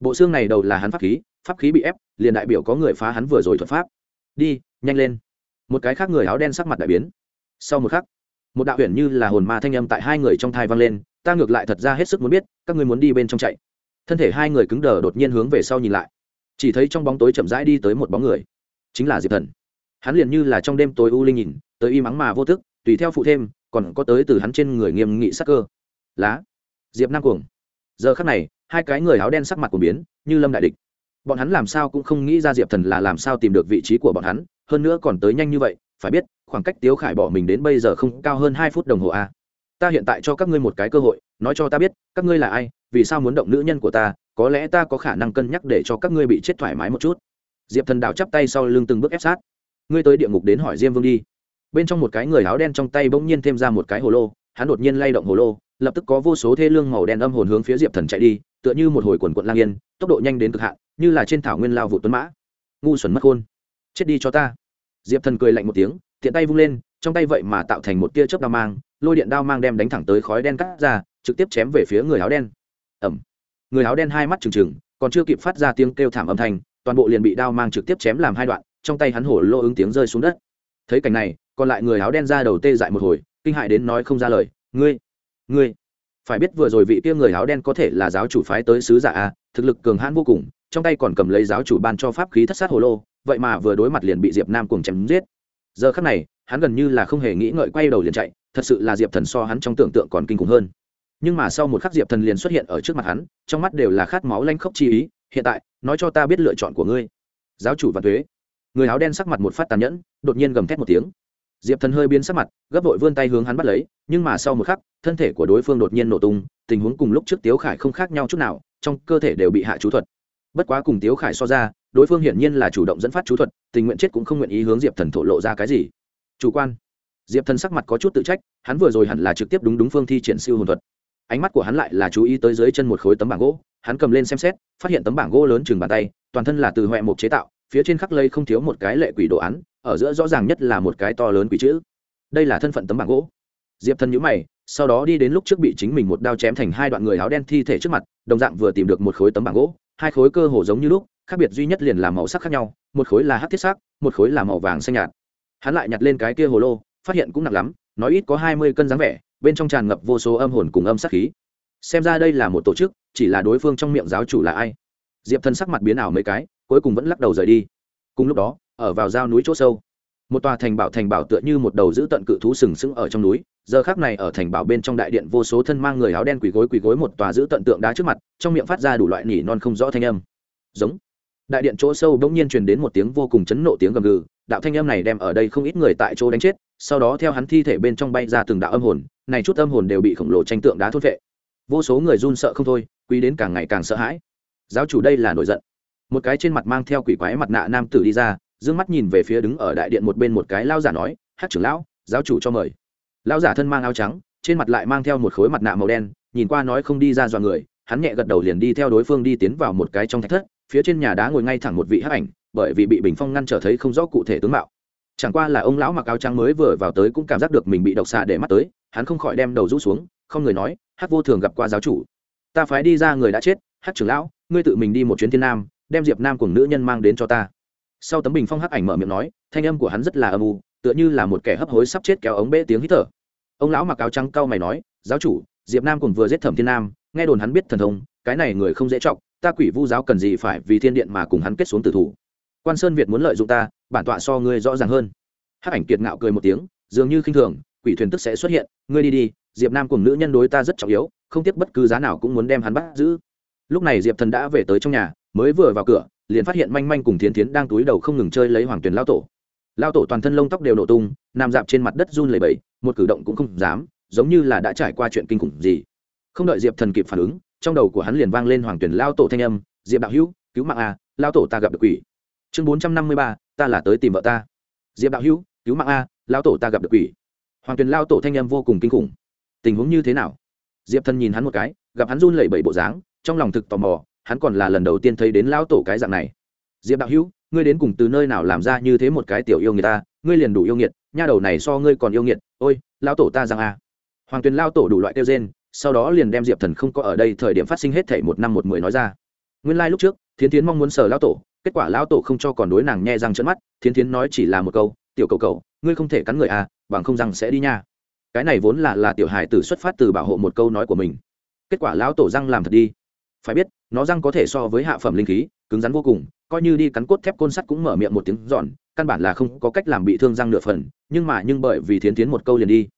Bộ xương này đầu là hắn pháp khí pháp khí bị ép, liền đại biểu có người phá hắn vừa rồi thuật pháp. Đi, nhanh lên. Một cái khác người áo đen sắc mặt đại biến. Sau một khắc, một đạo huyền như là hồn ma thanh âm tại hai người trong thai vang lên, ta ngược lại thật ra hết sức muốn biết, các ngươi muốn đi bên trong chạy. Thân thể hai người cứng đờ đột nhiên hướng về sau nhìn lại chỉ thấy trong bóng tối chậm rãi đi tới một bóng người, chính là diệp thần. Hắn liền như là trong đêm tối u linh nhìn, tới y mắng mà vô thức, tùy theo phụ thêm, còn có tới từ hắn trên người nghiêm nghị sắc cơ. Lá, diệp nam cuồng. Giờ khắc này, hai cái người áo đen sắc mặt của biến, như lâm đại địch. Bọn hắn làm sao cũng không nghĩ ra diệp thần là làm sao tìm được vị trí của bọn hắn, hơn nữa còn tới nhanh như vậy, phải biết, khoảng cách tiếu khải bỏ mình đến bây giờ không cao hơn hai phút đồng hồ a ta hiện tại cho các ngươi một cái cơ hội, nói cho ta biết, các ngươi là ai, vì sao muốn động nữ nhân của ta có lẽ ta có khả năng cân nhắc để cho các ngươi bị chết thoải mái một chút. Diệp thần đảo chắp tay sau lưng từng bước ép sát. Ngươi tới địa ngục đến hỏi diêm vương đi. Bên trong một cái người áo đen trong tay bỗng nhiên thêm ra một cái hồ lô, hắn đột nhiên lay động hồ lô, lập tức có vô số thê lương màu đen âm hồn hướng phía diệp thần chạy đi, tựa như một hồi quần quận lang yên, tốc độ nhanh đến cực hạn, như là trên thảo nguyên lao vụ tuấn mã. Ngu xuẩn mất khôn. Chết đi cho ta. Diệp thần cười lạnh một tiếng, tiện tay vung lên, trong tay vậy mà tạo thành một tia chớp đao mang, lôi điện đao mang đem đánh thẳng tới khói đen cắt ra, trực tiếp chém về phía người áo đen. Ẩm người áo đen hai mắt trừng trừng, còn chưa kịp phát ra tiếng kêu thảm âm thanh, toàn bộ liền bị đao mang trực tiếp chém làm hai đoạn, trong tay hắn hổ lô ứng tiếng rơi xuống đất. Thấy cảnh này, còn lại người áo đen ra đầu tê dại một hồi, kinh hại đến nói không ra lời, ngươi ngươi, phải biết vừa rồi vị kia người áo đen có thể là giáo chủ phái tới sứ giả a, thực lực cường hãn vô cùng, trong tay còn cầm lấy giáo chủ ban cho pháp khí thất sát hồ lô, vậy mà vừa đối mặt liền bị diệp nam cùng chém giết. Giờ khắc này, hắn gần như là không hề nghĩ ngợi quay đầu liền chạy, thật sự là diệp thần so hắn trong tưởng tượng còn kinh khủng hơn nhưng mà sau một khắc diệp thần liền xuất hiện ở trước mặt hắn, trong mắt đều là khát máu lanh khốc chi ý, hiện tại, nói cho ta biết lựa chọn của ngươi. Giáo chủ và thuế người áo đen sắc mặt một phát tàn nhẫn, đột nhiên gầm thét một tiếng. Diệp thần hơi biến sắc mặt, gấp vội vươn tay hướng hắn bắt lấy, nhưng mà sau một khắc, thân thể của đối phương đột nhiên nổ tung, tình huống cùng lúc trước tiếu khải không khác nhau chút nào, trong cơ thể đều bị hạ chú thuật. Bất quá cùng tiếu khải so ra, đối phương hiển nhiên là chủ động dẫn phát chú thuật, tình nguyện chết cũng không nguyện ý hướng diệp thần thổ lộ ra cái gì. Chủ quan. Diệp thần sắc mặt có chút tự trách, hắn vừa rồi hẳn là trực tiếp đúng đúng phương thi triển siêu hồn thuật ánh mắt của hắn lại là chú ý tới dưới chân một khối tấm bảng gỗ. Hắn cầm lên xem xét, phát hiện tấm bảng gỗ lớn chừng bàn tay, toàn thân là từ huệ mục chế tạo, phía trên khắc lây không thiếu một cái lệ quỷ đồ án, ở giữa rõ ràng nhất là một cái to lớn quỷ chữ. Đây là thân phận tấm bảng gỗ. Diệp thần nhữ mày, sau đó đi đến lúc trước bị chính mình một đao chém thành hai đoạn người áo đen thi thể trước mặt, đồng dạng vừa tìm được một khối tấm bảng gỗ. Hai khối cơ hồ giống như lúc, khác biệt duy nhất liền là màu sắc khác nhau, một khối là hát thiết sắc, một khối là màu vàng xanh nhạt. Hắn lại nhặt lên cái kia hồ lô, phát hiện cũng nặng lắm, nói ít có hai mươi cân dáng vẻ bên trong tràn ngập vô số âm hồn cùng âm sắc khí. Xem ra đây là một tổ chức, chỉ là đối phương trong miệng giáo chủ là ai. Diệp thần sắc mặt biến ảo mấy cái, cuối cùng vẫn lắc đầu rời đi. Cùng lúc đó, ở vào giao núi chỗ sâu, một tòa thành bảo thành bảo tựa như một đầu giữ tận cự thú sừng sững ở trong núi, giờ khác này ở thành bảo bên trong đại điện vô số thân mang người áo đen quỳ gối quỳ gối một tòa giữ tận tượng đá trước mặt, trong miệng phát ra đủ loại nỉ non không rõ thanh âm. Giống đại điện chỗ sâu bỗng nhiên truyền đến một tiếng vô cùng chấn nộ tiếng gầm gừ, đạo thanh âm này đem ở đây không ít người tại chỗ đánh chết, sau đó theo hắn thi thể bên trong bay ra từng đạo âm hồn, này chút âm hồn đều bị khổng lồ tranh tượng đá thốt vệ vô số người run sợ không thôi, quý đến càng ngày càng sợ hãi. Giáo chủ đây là nổi giận. Một cái trên mặt mang theo quỷ quái mặt nạ nam tử đi ra d ư ơ n g mắt nhìn về phía đứng ở đại điện một bên một cái lao giả nói, hát trưởng lão, giáo chủ cho mời. Lao giả thân mang áo trắng, trên mặt lại mang theo một khối mặt nạ màu đen, nhìn qua nói không đi ra dọa người, hắn nhẹ gật đầu liền đi theo đối phương đi tiến vào một cái trong thạch thất phía trên nhà đá ngồi ngay thẳng một vị hắc ảnh, bởi vì bị bình phong ngăn trở thấy không rõ cụ thể tướng mạo. Chẳng qua là ông lão mặc áo trắng mới vừa vào tới cũng cảm giác được mình bị độc xạ để mắt tới, hắn không khỏi đem đầu rũ xuống, không người nói, hắc vô thường gặp qua giáo chủ. Ta phái đi ra người đã chết, hắc trưởng lão, ngươi tự mình đi một chuyến thiên nam, đem diệp nam cùng nữ nhân mang đến cho ta. Sau tấm bình phong hắc ảnh mở miệng nói, thanh âm của hắn rất là âm u, tựa như là một kẻ hấp hối sắp chết kéo ống bê tiếng hít thở. Ông lão mặc áo trắng cau mày nói, giáo chủ, diệp nam cùng vừa giết thẩm thiên nam, nghe đồn hắn biết thần thông, cái này người không dễ trọng ta quỷ vu giáo cần gì phải vì thiên điện mà cùng hắn kết xuống tử thủ. Quan sơn việt muốn lợi dụng ta, bản tọa so ngươi rõ ràng hơn. Hắc ảnh kiệt ngạo cười một tiếng, dường như khinh thường, quỷ thuyền tức sẽ xuất hiện, ngươi đi đi, diệp nam cùng nữ nhân đối ta rất trọng yếu, không tiếc bất cứ giá nào cũng muốn đem hắn bắt giữ. Lúc này diệp thần đã về tới trong nhà, mới vừa vào cửa, liền phát hiện manh manh cùng thiến thiến đang túi đầu không ngừng chơi lấy hoàng tuyền lao tổ. Lao tổ toàn thân lông tóc đều nổ tung, nằm dạp trên mặt đất run lầy bẫy một cử động cũng không dám, giống như là đã trải qua chuyện kinh khủng gì. Không đợi diệp thần kịp phản ứng trong đầu của hắn liền vang lên hoàng tuyển lao tổ thanh âm, diệp đạo hữu, cứu mạng a, lao tổ ta gặp được quỷ. Chương bốn trăm năm mươi ba, ta là tới tìm vợ ta. Diệp đạo hữu, cứu mạng a, lao tổ ta gặp được quỷ. Hoàng tuyển lao tổ thanh âm vô cùng kinh khủng. Tình huống như thế nào? Diệp thân nhìn hắn một cái, gặp hắn run lẩy bẩy bộ dáng, trong lòng thực tò mò, hắn còn là lần đầu tiên thấy đến lao tổ cái dạng này. Diệp đạo hữu, ngươi đến cùng từ nơi nào làm ra như thế một cái tiểu yêu người ta? Ngươi liền đủ yêu nghiệt, nha đầu này so ngươi còn yêu nghiệt, ôi, lao tổ ta rằng a. Hoàng tuyền lao tổ đủ loại kêu gen sau đó liền đem diệp thần không có ở đây thời điểm phát sinh hết thể một năm một mười nói ra. Nguyên lai、like、lúc trước, thiến thiến mong muốn sờ lao tổ, kết quả lao tổ không cho còn đối nàng nghe răng trận mắt, thiến thiến nói chỉ là một câu, tiểu cầu cầu, ngươi không thể cắn người à bằng không răng sẽ đi nha. Cái này vốn là là tiểu hài tử xuất phát từ bảo hộ một câu nói của mình. Kết quả lão tổ răng làm thật đi. Phải biết, nó răng có thể so với hạ phẩm linh khí, cứng rắn vô cùng, coi như đi cắn cốt thép côn sắt cũng mở miệng một tiếng giòn, căn bản là không có cách làm bị thương răng nửa phần, nhưng mà nhưng bởi vì thiến tiến một câu liền đi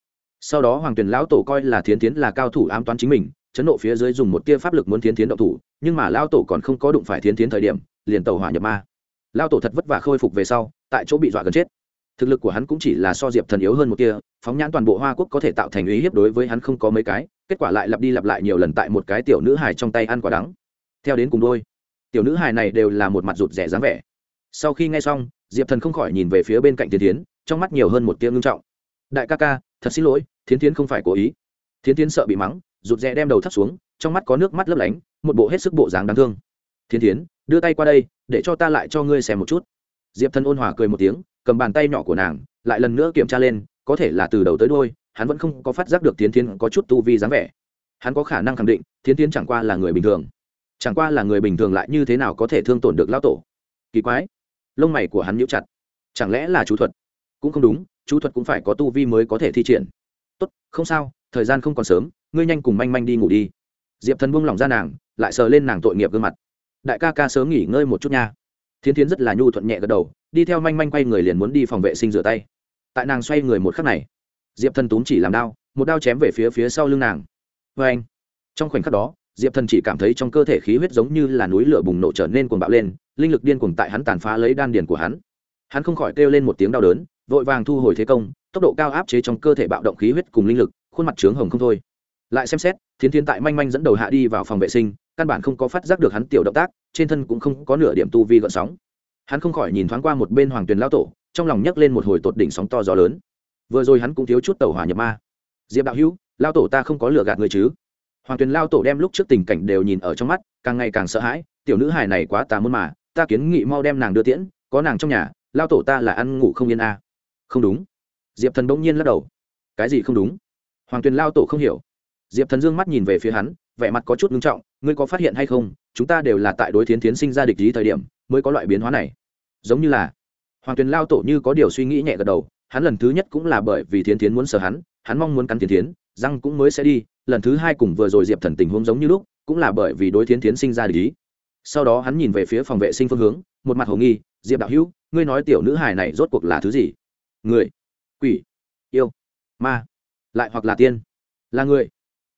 sau đó hoàng tuyền lão tổ coi là thiến tiến là cao thủ ám toán chính mình, chấn nộ phía dưới dùng một tia pháp lực muốn thiến tiến động thủ, nhưng mà lão tổ còn không có đụng phải thiến tiến thời điểm, liền tàu hỏa nhập ma. Lão tổ thật vất vả khôi phục về sau, tại chỗ bị dọa gần chết. Thực lực của hắn cũng chỉ là so diệp thần yếu hơn một kia phóng nhãn toàn bộ hoa quốc có thể tạo thành ý hiếp đối với hắn không có mấy cái, kết quả lại lặp đi lặp lại nhiều lần tại một cái tiểu nữ hài trong tay ăn quả đắng. Theo đến cùng đôi, tiểu nữ hài này đều là một mặt rụt rẻ dáng vẻ. Sau khi nghe xong, diệp thần không khỏi nhìn về phía bên cạnh tiến tiến trong mắt nhiều hơn một tia ngưng trọng đại ca ca, thật xin lỗi, thiến tiến không phải cố ý. Thiến tiến sợ bị mắng, rụt rè đem đầu thắt xuống, trong mắt có nước mắt lấp lánh, một bộ hết sức bộ dáng đáng thương. Thiến tiến đưa tay qua đây, để cho ta lại cho ngươi xem một chút. Diệp thần ôn hòa cười một tiếng, cầm bàn tay nhỏ của nàng, lại lần nữa kiểm tra lên, có thể là từ đầu tới đôi hắn vẫn không có phát giác được tiến tiến có chút tu vi dáng vẻ. Hắn có khả năng khẳng định tiến tiến chẳng qua là người bình thường. Chẳng qua là người bình thường lại như thế nào có thể thương tổn được lao tổ? Kỳ quái. Lông mày của hắn nhíu chặt. Chẳng lẽ là chú thuật? Cũng không đúng chú thuật cũng phải có tu vi mới có thể thi triển. Tốt, không sao, thời gian không còn sớm, ngươi nhanh cùng manh manh đi ngủ đi. Diệp thần buông lỏng ra nàng, lại sờ lên nàng tội nghiệp gương mặt. Đại ca ca sớm nghỉ ngơi một chút nha. Thiến thiến rất là nhu thuận nhẹ gật đầu, đi theo manh manh quay người liền muốn đi phòng vệ sinh rửa tay. Tại nàng xoay người một khắc này, diệp thần túm chỉ làm đao, một đao chém về phía phía sau lưng nàng. Vê anh, trong khoảnh khắc đó, diệp thần chỉ cảm thấy trong cơ thể khí huyết giống như là núi lửa bùng nổ trở nên cuồng bạo lên, linh lực điên cuồng tại hắn tàn phá lấy đan điền của hắn. Hắn không khỏi kêu lên một tiếng đau đớn vội vàng thu hồi thế công, tốc độ cao áp chế trong cơ thể bạo động khí huyết cùng linh lực, khuôn mặt trướng hồng không thôi. Lại xem xét, thiến thiến tại manh manh dẫn đầu hạ đi vào phòng vệ sinh, căn bản không có phát giác được hắn tiểu động tác, trên thân cũng không có nửa điểm tu vi gợn sóng. Hắn không khỏi nhìn thoáng qua một bên hoàng tuyền lao tổ, trong lòng nhấc lên một hồi tột đỉnh sóng to gió lớn. Vừa rồi hắn cũng thiếu chút tàu hỏa nhập ma. Diệp đạo hữu, lao tổ ta không có lừa gạt người chứ? Hoàng tuyền lao tổ đem lúc trước tình cảnh đều nhìn ở trong mắt, càng ngày càng sợ hãi, tiểu nữ hài này quá tà môn mà, ta kiến nghị mau đem nàng đưa tiễn, có nàng trong nhà, lao tổ ta là ăn ngủ không yên a. à không đúng. Diệp thần bỗng nhiên lắc đầu. Cái gì không đúng? Hoàng tuyền lao tổ không hiểu. Diệp thần dương mắt nhìn về phía hắn, vẻ mặt có chút ngưng trọng, ngươi có phát hiện hay không, chúng ta đều là tại đối thiến tiến sinh ra địch lý thời điểm, mới có loại biến hóa này. Giống như là hoàng tuyền lao tổ như có điều suy nghĩ nhẹ gật đầu, hắn lần thứ nhất cũng là bởi vì thiến tiến muốn sờ hắn hắn mong muốn cắn thiến tiến răng cũng mới sẽ đi, lần thứ hai cùng vừa rồi diệp thần tình huống giống như lúc, cũng là bởi vì đối thiến tiến sinh ra địch lý sau đó hắn nhìn về phía phòng vệ sinh phương hướng, một mặt hồ nghi, diệp đạo hữu, ngươi nói tiểu nữ hài này rốt cuộc là thứ gì? Người. Quỷ. Yêu. Ma. Lại hoặc là tiên. Là người.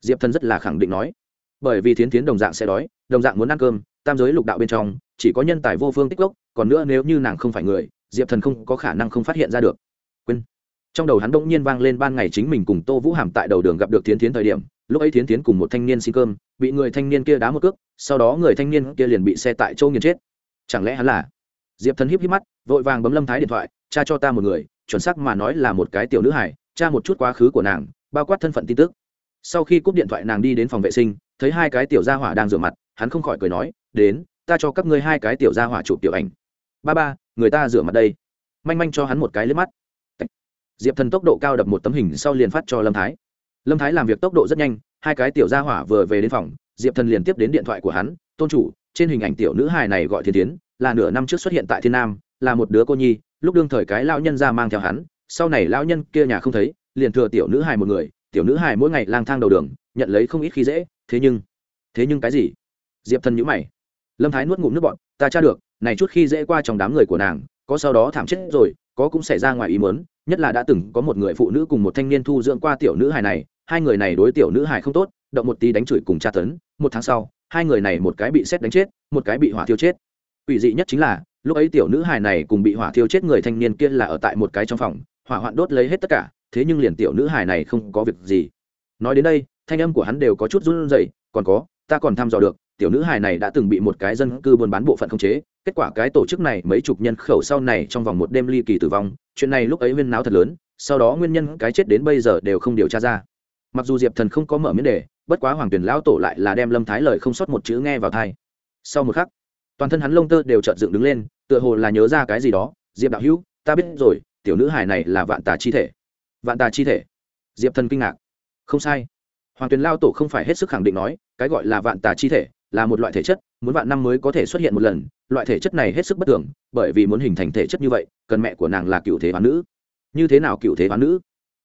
Diệp thần rất là khẳng định nói. Bởi vì thiến tiến đồng dạng sẽ đói, đồng dạng muốn ăn cơm, tam giới lục đạo bên trong, chỉ có nhân tài vô phương tích gốc còn nữa nếu như nàng không phải người, diệp thần không có khả năng không phát hiện ra được. Quên. Trong đầu hắn đông nhiên vang lên ban ngày chính mình cùng tô vũ hàm tại đầu đường gặp được thiến tiến thời điểm, lúc ấy thiến tiến cùng một thanh niên xin cơm, bị người thanh niên kia đá một cước, sau đó người thanh niên kia liền bị xe tại châu nghiền chết. Chẳng lẽ hắn là? Diệp thần híp híp mắt, vội vàng bấm lâm thái điện thoại, cha cho ta một người chuẩn xác mà nói là một cái tiểu nữ hải tra một chút quá khứ của nàng, bao quát thân phận tin tức. Sau khi cúp điện thoại nàng đi đến phòng vệ sinh, thấy hai cái tiểu gia hỏa đang rửa mặt, hắn không khỏi cười nói, đến, ta cho các ngươi hai cái tiểu gia hỏa chụp tiểu ảnh. Ba ba, người ta rửa mặt đây. Manh manh cho hắn một cái lên mắt. Diệp thần tốc độ cao đập một tấm hình sau liền phát cho lâm thái. Lâm thái làm việc tốc độ rất nhanh, hai cái tiểu gia hỏa vừa về đến phòng, diệp thần liền tiếp đến điện thoại của hắn, tôn chủ, trên hình ảnh tiểu nữ hài này gọi thiên tiến là nửa năm trước xuất hiện tại thiên nam, là một đứa cô nhi lúc đương thời cái lão nhân ra mang theo hắn sau này lão nhân kia nhà không thấy liền thừa tiểu nữ hài một người tiểu nữ hài mỗi ngày lang thang đầu đường nhận lấy không ít khi dễ thế nhưng thế nhưng cái gì? Diệp thần nhữ mày. Lâm thái nuốt ngụm nước bọn ta tra được này chút khi dễ qua trong đám người của nàng có sau đó thảm chết rồi có cũng xảy ra ngoài ý muốn, nhất là đã từng có một người phụ nữ cùng một thanh niên thu dưỡng qua tiểu nữ hài này hai người này đối tiểu nữ hài không tốt động một tí đánh chửi cùng tra tấn một tháng sau hai người này một cái bị xét đánh chết một cái bị hỏa thiêu chết. Ủy dị nhất chính là lúc ấy tiểu nữ hài này cùng bị hỏa thiêu chết người thanh niên kia là ở tại một cái trong phòng, hỏa hoạn đốt lấy hết tất cả, thế nhưng liền tiểu nữ hài này không có việc gì. Nói đến đây, thanh âm của hắn đều có chút run rẩy, còn có, ta còn thăm dò được, tiểu nữ hài này đã từng bị một cái dân cư buôn bán bộ phận khống chế, kết quả cái tổ chức này mấy chục nhân khẩu sau này trong vòng một đêm ly kỳ tử vong, chuyện này lúc ấy huyên náo thật lớn, sau đó nguyên nhân cái chết đến bây giờ đều không điều tra ra. Mặc dù diệp thần không có mở miễn đề bất quá hoàng tuyển lão tổ lại là đem lâm thái lời không sót một chữ nghe vào thai sau một khắc toàn thân hắn lông tơ đều trợn dựng đứng lên, tựa hồ là nhớ ra cái gì đó. Diệp đạo hữu, ta biết rồi, tiểu nữ hài này là vạn tà chi thể. Vạn tà chi thể? Diệp thần kinh ngạc. Không sai. Hoàng tuyền lao tổ không phải hết sức khẳng định nói, cái gọi là vạn tà chi thể là một loại thể chất, muốn vạn năm mới có thể xuất hiện một lần, loại thể chất này hết sức bất thường, bởi vì muốn hình thành thể chất như vậy, cần mẹ của nàng là cựu thế hoán nữ. Như thế nào cựu thế hoán nữ?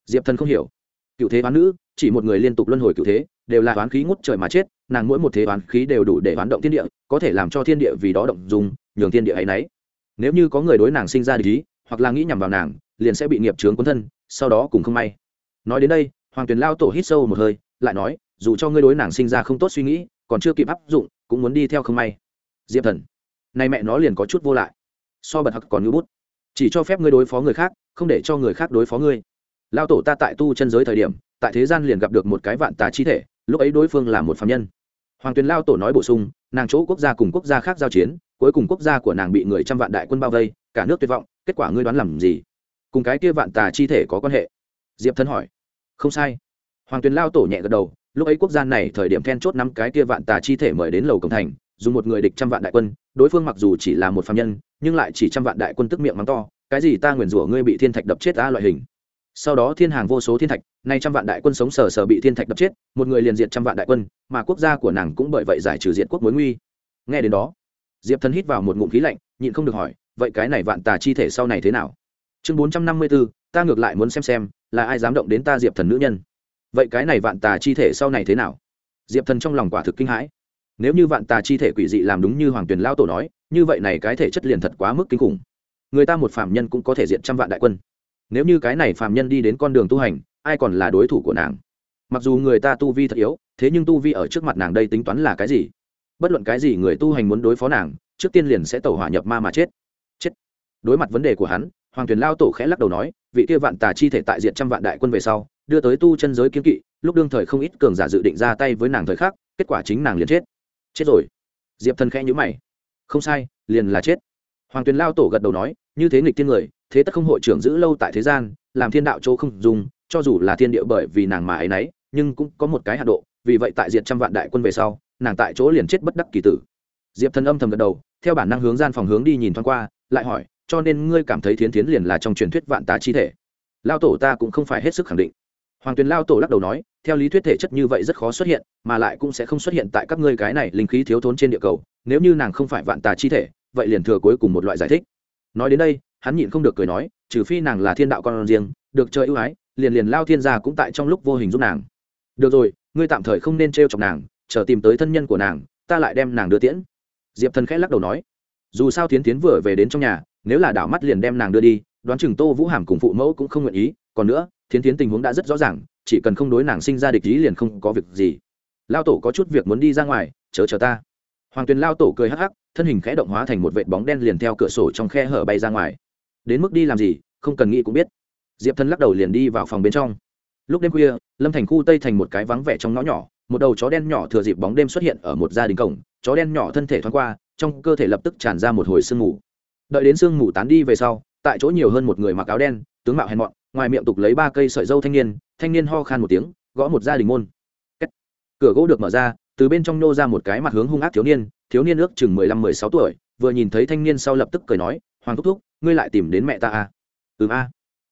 Diệp thần không hiểu. Cựu thế hoán nữ, chỉ một người liên tục luân hồi cựu thế đều là toán khí ngút trời mà chết, nàng mỗi một thế toán khí đều đủ để hoán động thiên địa, có thể làm cho thiên địa vì đó động dùng nhường thiên địa ấy nấy. Nếu như có người đối nàng sinh ra lý hoặc là nghĩ nhằm vào nàng, liền sẽ bị nghiệp trướng cuốn thân, sau đó cùng không may. Nói đến đây, hoàng tuyền lao tổ hít sâu một hơi, lại nói, dù cho ngươi đối nàng sinh ra không tốt suy nghĩ, còn chưa kịp áp dụng, cũng muốn đi theo không may. Diệp thần nay mẹ nó liền có chút vô lại. So bật hặc còn ngữ bút. Chỉ cho phép ngươi đối phó người khác, không để cho người khác đối phó ngươi. Lao tổ ta tại tu chân giới thời điểm, tại thế gian liền gặp được một cái vạn tà chi thể lúc ấy đối phương là một phạm nhân. Hoàng tuyền lao tổ nói bổ sung, nàng chỗ quốc gia cùng quốc gia khác giao chiến, cuối cùng quốc gia của nàng bị người trăm vạn đại quân bao vây, cả nước tuyệt vọng, kết quả ngươi đoán làm gì? Cùng cái kia vạn tà chi thể có quan hệ? Diệp thân hỏi. Không sai. Hoàng tuyền lao tổ nhẹ gật đầu, lúc ấy quốc gia này thời điểm then chốt năm cái kia vạn tà chi thể mời đến lầu cổng thành, dùng một người địch trăm vạn đại quân, đối phương mặc dù chỉ là một phạm nhân, nhưng lại chỉ trăm vạn đại quân tức miệng mắng to, cái gì ta nguyền rủa ngươi bị thiên thạch đập chết ta loại hình? Sau đó thiên hàng vô số thiên thạch, nay trăm vạn đại quân sống sờ sờ bị thiên thạch đập chết, một người liền diệt trăm vạn đại quân, mà quốc gia của nàng cũng bởi vậy giải trừ diệt quốc mối nguy. Nghe đến đó, diệp thần hít vào một ngụm khí lạnh, nhịn không được hỏi, vậy cái này vạn tà chi thể sau này thế nào? Chương bốn trăm năm mươi b ố ta ngược lại muốn xem xem, là ai dám động đến ta diệp thần nữ nhân. Vậy cái này vạn tà chi thể sau này thế nào? Diệp thần trong lòng quả thực kinh hãi. Nếu như vạn tà chi thể quỷ dị làm đúng như hoàng tuyền lao tổ nói, như vậy này cái thể chất liền thật quá mức kinh khủng. Người ta một phạm nhân cũng có thể diện trăm vạn đại quân nếu như cái này phạm nhân đi đến con đường tu hành, ai còn là đối thủ của nàng? Mặc dù người ta tu vi thật yếu, thế nhưng tu vi ở trước mặt nàng đây tính toán là cái gì? Bất luận cái gì người tu hành muốn đối phó nàng, trước tiên liền sẽ tẩu hỏa nhập ma mà chết. Chết. Đối mặt vấn đề của hắn, hoàng tuyền lao tổ khẽ lắc đầu nói, vị kia vạn tà chi thể tại diện trăm vạn đại quân về sau, đưa tới tu chân giới kiếm kỵ, lúc đương thời không ít cường giả dự định ra tay với nàng thời khắc, kết quả chính nàng liền chết. Chết rồi. Diệp thần khẽ nhữ mày. Không sai, liền là chết. Hoàng tuyền lao tổ gật đầu nói, như thế nghịch thiên người thế tất không hội trưởng giữ lâu tại thế gian, làm thiên đạo chỗ không dùng, cho dù là thiên địa bởi vì nàng mà ấy nấy, nhưng cũng có một cái hạ độ, vì vậy tại diện trăm vạn đại quân về sau, nàng tại chỗ liền chết bất đắc kỳ tử. Diệp thần âm thầm gật đầu, theo bản năng hướng gian phòng hướng đi nhìn thoáng qua, lại hỏi, cho nên ngươi cảm thấy thiến thiến liền là trong truyền thuyết vạn tá chi thể? Lao tổ ta cũng không phải hết sức khẳng định. Hoàng tuyền lao tổ lắc đầu nói, theo lý thuyết thể chất như vậy rất khó xuất hiện, mà lại cũng sẽ không xuất hiện tại các ngươi cái này linh khí thiếu thốn trên địa cầu, nếu như nàng không phải vạn tà chi thể, vậy liền thừa cuối cùng một loại giải thích. Nói đến đây hắn nhịn không được cười nói, trừ phi nàng là thiên đạo con riêng, được chơi ưu ái, liền liền lao thiên gia cũng tại trong lúc vô hình giúp nàng. Được rồi, ngươi tạm thời không nên t r e o chọc nàng, chờ tìm tới thân nhân của nàng, ta lại đem nàng đưa tiễn. Diệp thần khẽ lắc đầu nói. Dù sao tiến tiến vừa về đến trong nhà, nếu là đảo mắt liền đem nàng đưa đi, đoán chừng tô vũ hàm cùng phụ mẫu cũng không nguyện ý, còn nữa, thiến tiến tình huống đã rất rõ ràng, chỉ cần không đối nàng sinh ra địch ý liền không có việc gì. Lao tổ có chút việc muốn đi ra ngoài, chớ chờ ta. Hoàng tuyền lao tổ cười hắc hắc, thân hình khẽ động hóa thành một vệ bóng đen liền theo cửa sổ trong khe hở bay ra ngoài đến mức đi làm gì, không cần nghĩ cũng biết. Diệp thân lắc đầu liền đi vào phòng bên trong. Lúc đêm khuya, lâm thành khu tây thành một cái vắng vẻ trong ngõ nhỏ, một đầu chó đen nhỏ thừa dịp bóng đêm xuất hiện ở một gia đình cổng, chó đen nhỏ thân thể thoáng qua, trong cơ thể lập tức tràn ra một hồi sương mù. Đợi đến sương mù tán đi về sau, tại chỗ nhiều hơn một người mặc áo đen, tướng mạo hèn mọn, ngoài miệng tục lấy ba cây sợi dâu thanh niên thanh niên ho khan một tiếng, gõ một gia đình môn. Cửa gỗ được mở ra, từ bên trong nô ra một cái mặt hướng hung ác thiếu niên thiếu niên ước chừng mười lăm mười sáu tuổi, vừa nhìn thấy thanh niên sau lập tức cười nói, hoàng thúc thúc ngươi lại tìm đến mẹ ta à? ừ a.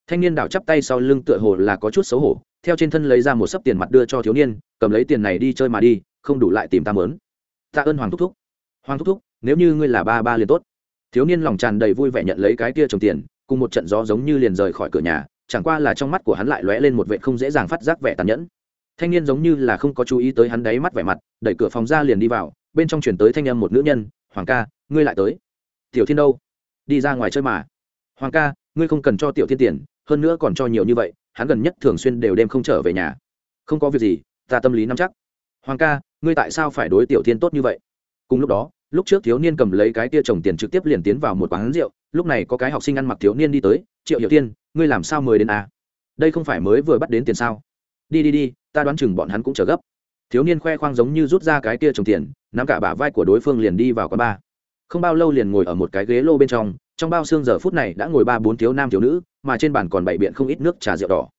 Thanh niên đảo chắp tay sau lưng tựa hồ là có chút xấu hổ, theo trên thân lấy ra một sấp tiền mặt đưa cho thiếu niên, cầm lấy tiền này đi chơi mà đi, không đủ lại tìm ta mớn. Tạ ơn hoàng thúc thúc. Hoàng thúc thúc, nếu như ngươi là ba ba liền tốt. Thiếu niên lòng tràn đầy vui vẻ nhận lấy cái kia trồng tiền, cùng một trận gió giống như liền rời khỏi cửa nhà, chẳng qua là trong mắt của hắn lại lóe lên một vệ không dễ dàng phát giác vẻ tàn nhẫn. Thanh niên giống như là không có chú ý tới hắn đáy mắt vẻ mặt, đẩy cửa phòng ra liền đi vào, bên trong chuyển tới thanh âm một nữ nhân, hoàng ca, ngươi lại tới. Tiểu thiên đâu? Đi ra ngoài chơi mà. Hoàng ca, ngươi không cần cho tiểu thiên tiền, hơn nữa còn cho nhiều như vậy, hắn gần nhất thường xuyên đều đêm không trở về nhà. Không có việc gì, ta tâm lý nắm chắc. Hoàng ca, ngươi tại sao phải đối tiểu thiên tốt như vậy? Cùng lúc đó, lúc trước thiếu niên cầm lấy cái tia trồng tiền trực tiếp liền tiến vào một quán rượu, lúc này có cái học sinh ăn mặc thiếu niên đi tới, triệu hiệu tiên ngươi làm sao mời đến à? đây không phải mới vừa bắt đến tiền sao? Đi đi đi, ta đoán chừng bọn hắn cũng chờ gấp. Thiếu niên khoe khoang giống như rút ra cái tia trồng tiền, nắm cả bả vai của đối phương liền đi vào quán bar không bao lâu liền ngồi ở một cái ghế lô bên trong trong bao xương giờ phút này đã ngồi ba bốn thiếu nam thiếu nữ, mà trên bàn còn bày biện không ít nước trà rượu đỏ.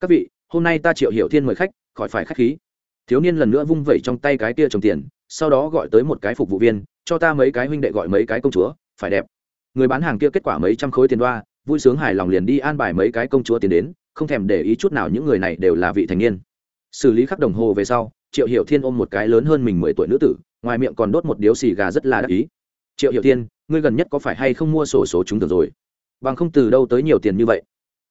Các vị, hôm nay ta triệu hiệu thiên mời khách, khỏi phải khách khí. Thiếu niên lần nữa vung vẩy trong tay cái tia trồng tiền, sau đó gọi tới một cái phục vụ viên, cho ta mấy cái huynh đệ gọi mấy cái công chúa, phải đẹp. Người bán hàng kia kết quả mấy trăm khối tiền đoa, vui sướng hài lòng liền đi an bài mấy cái công chúa tiền đến, không thèm để ý chút nào những người này đều là vị thành niên. Xử lý khắc đồng hồ về sau, triệu hiệu thiên ôm một cái lớn hơn mình mười tuổi nữ tử, ngoài miệng còn đốt một điếu xì gà rất là đắc ý triệu hiệu thiên ngươi gần nhất có phải hay không mua sổ số chúng thưởng rồi? Bằng không, từ đâu tới nhiều tiền như vậy?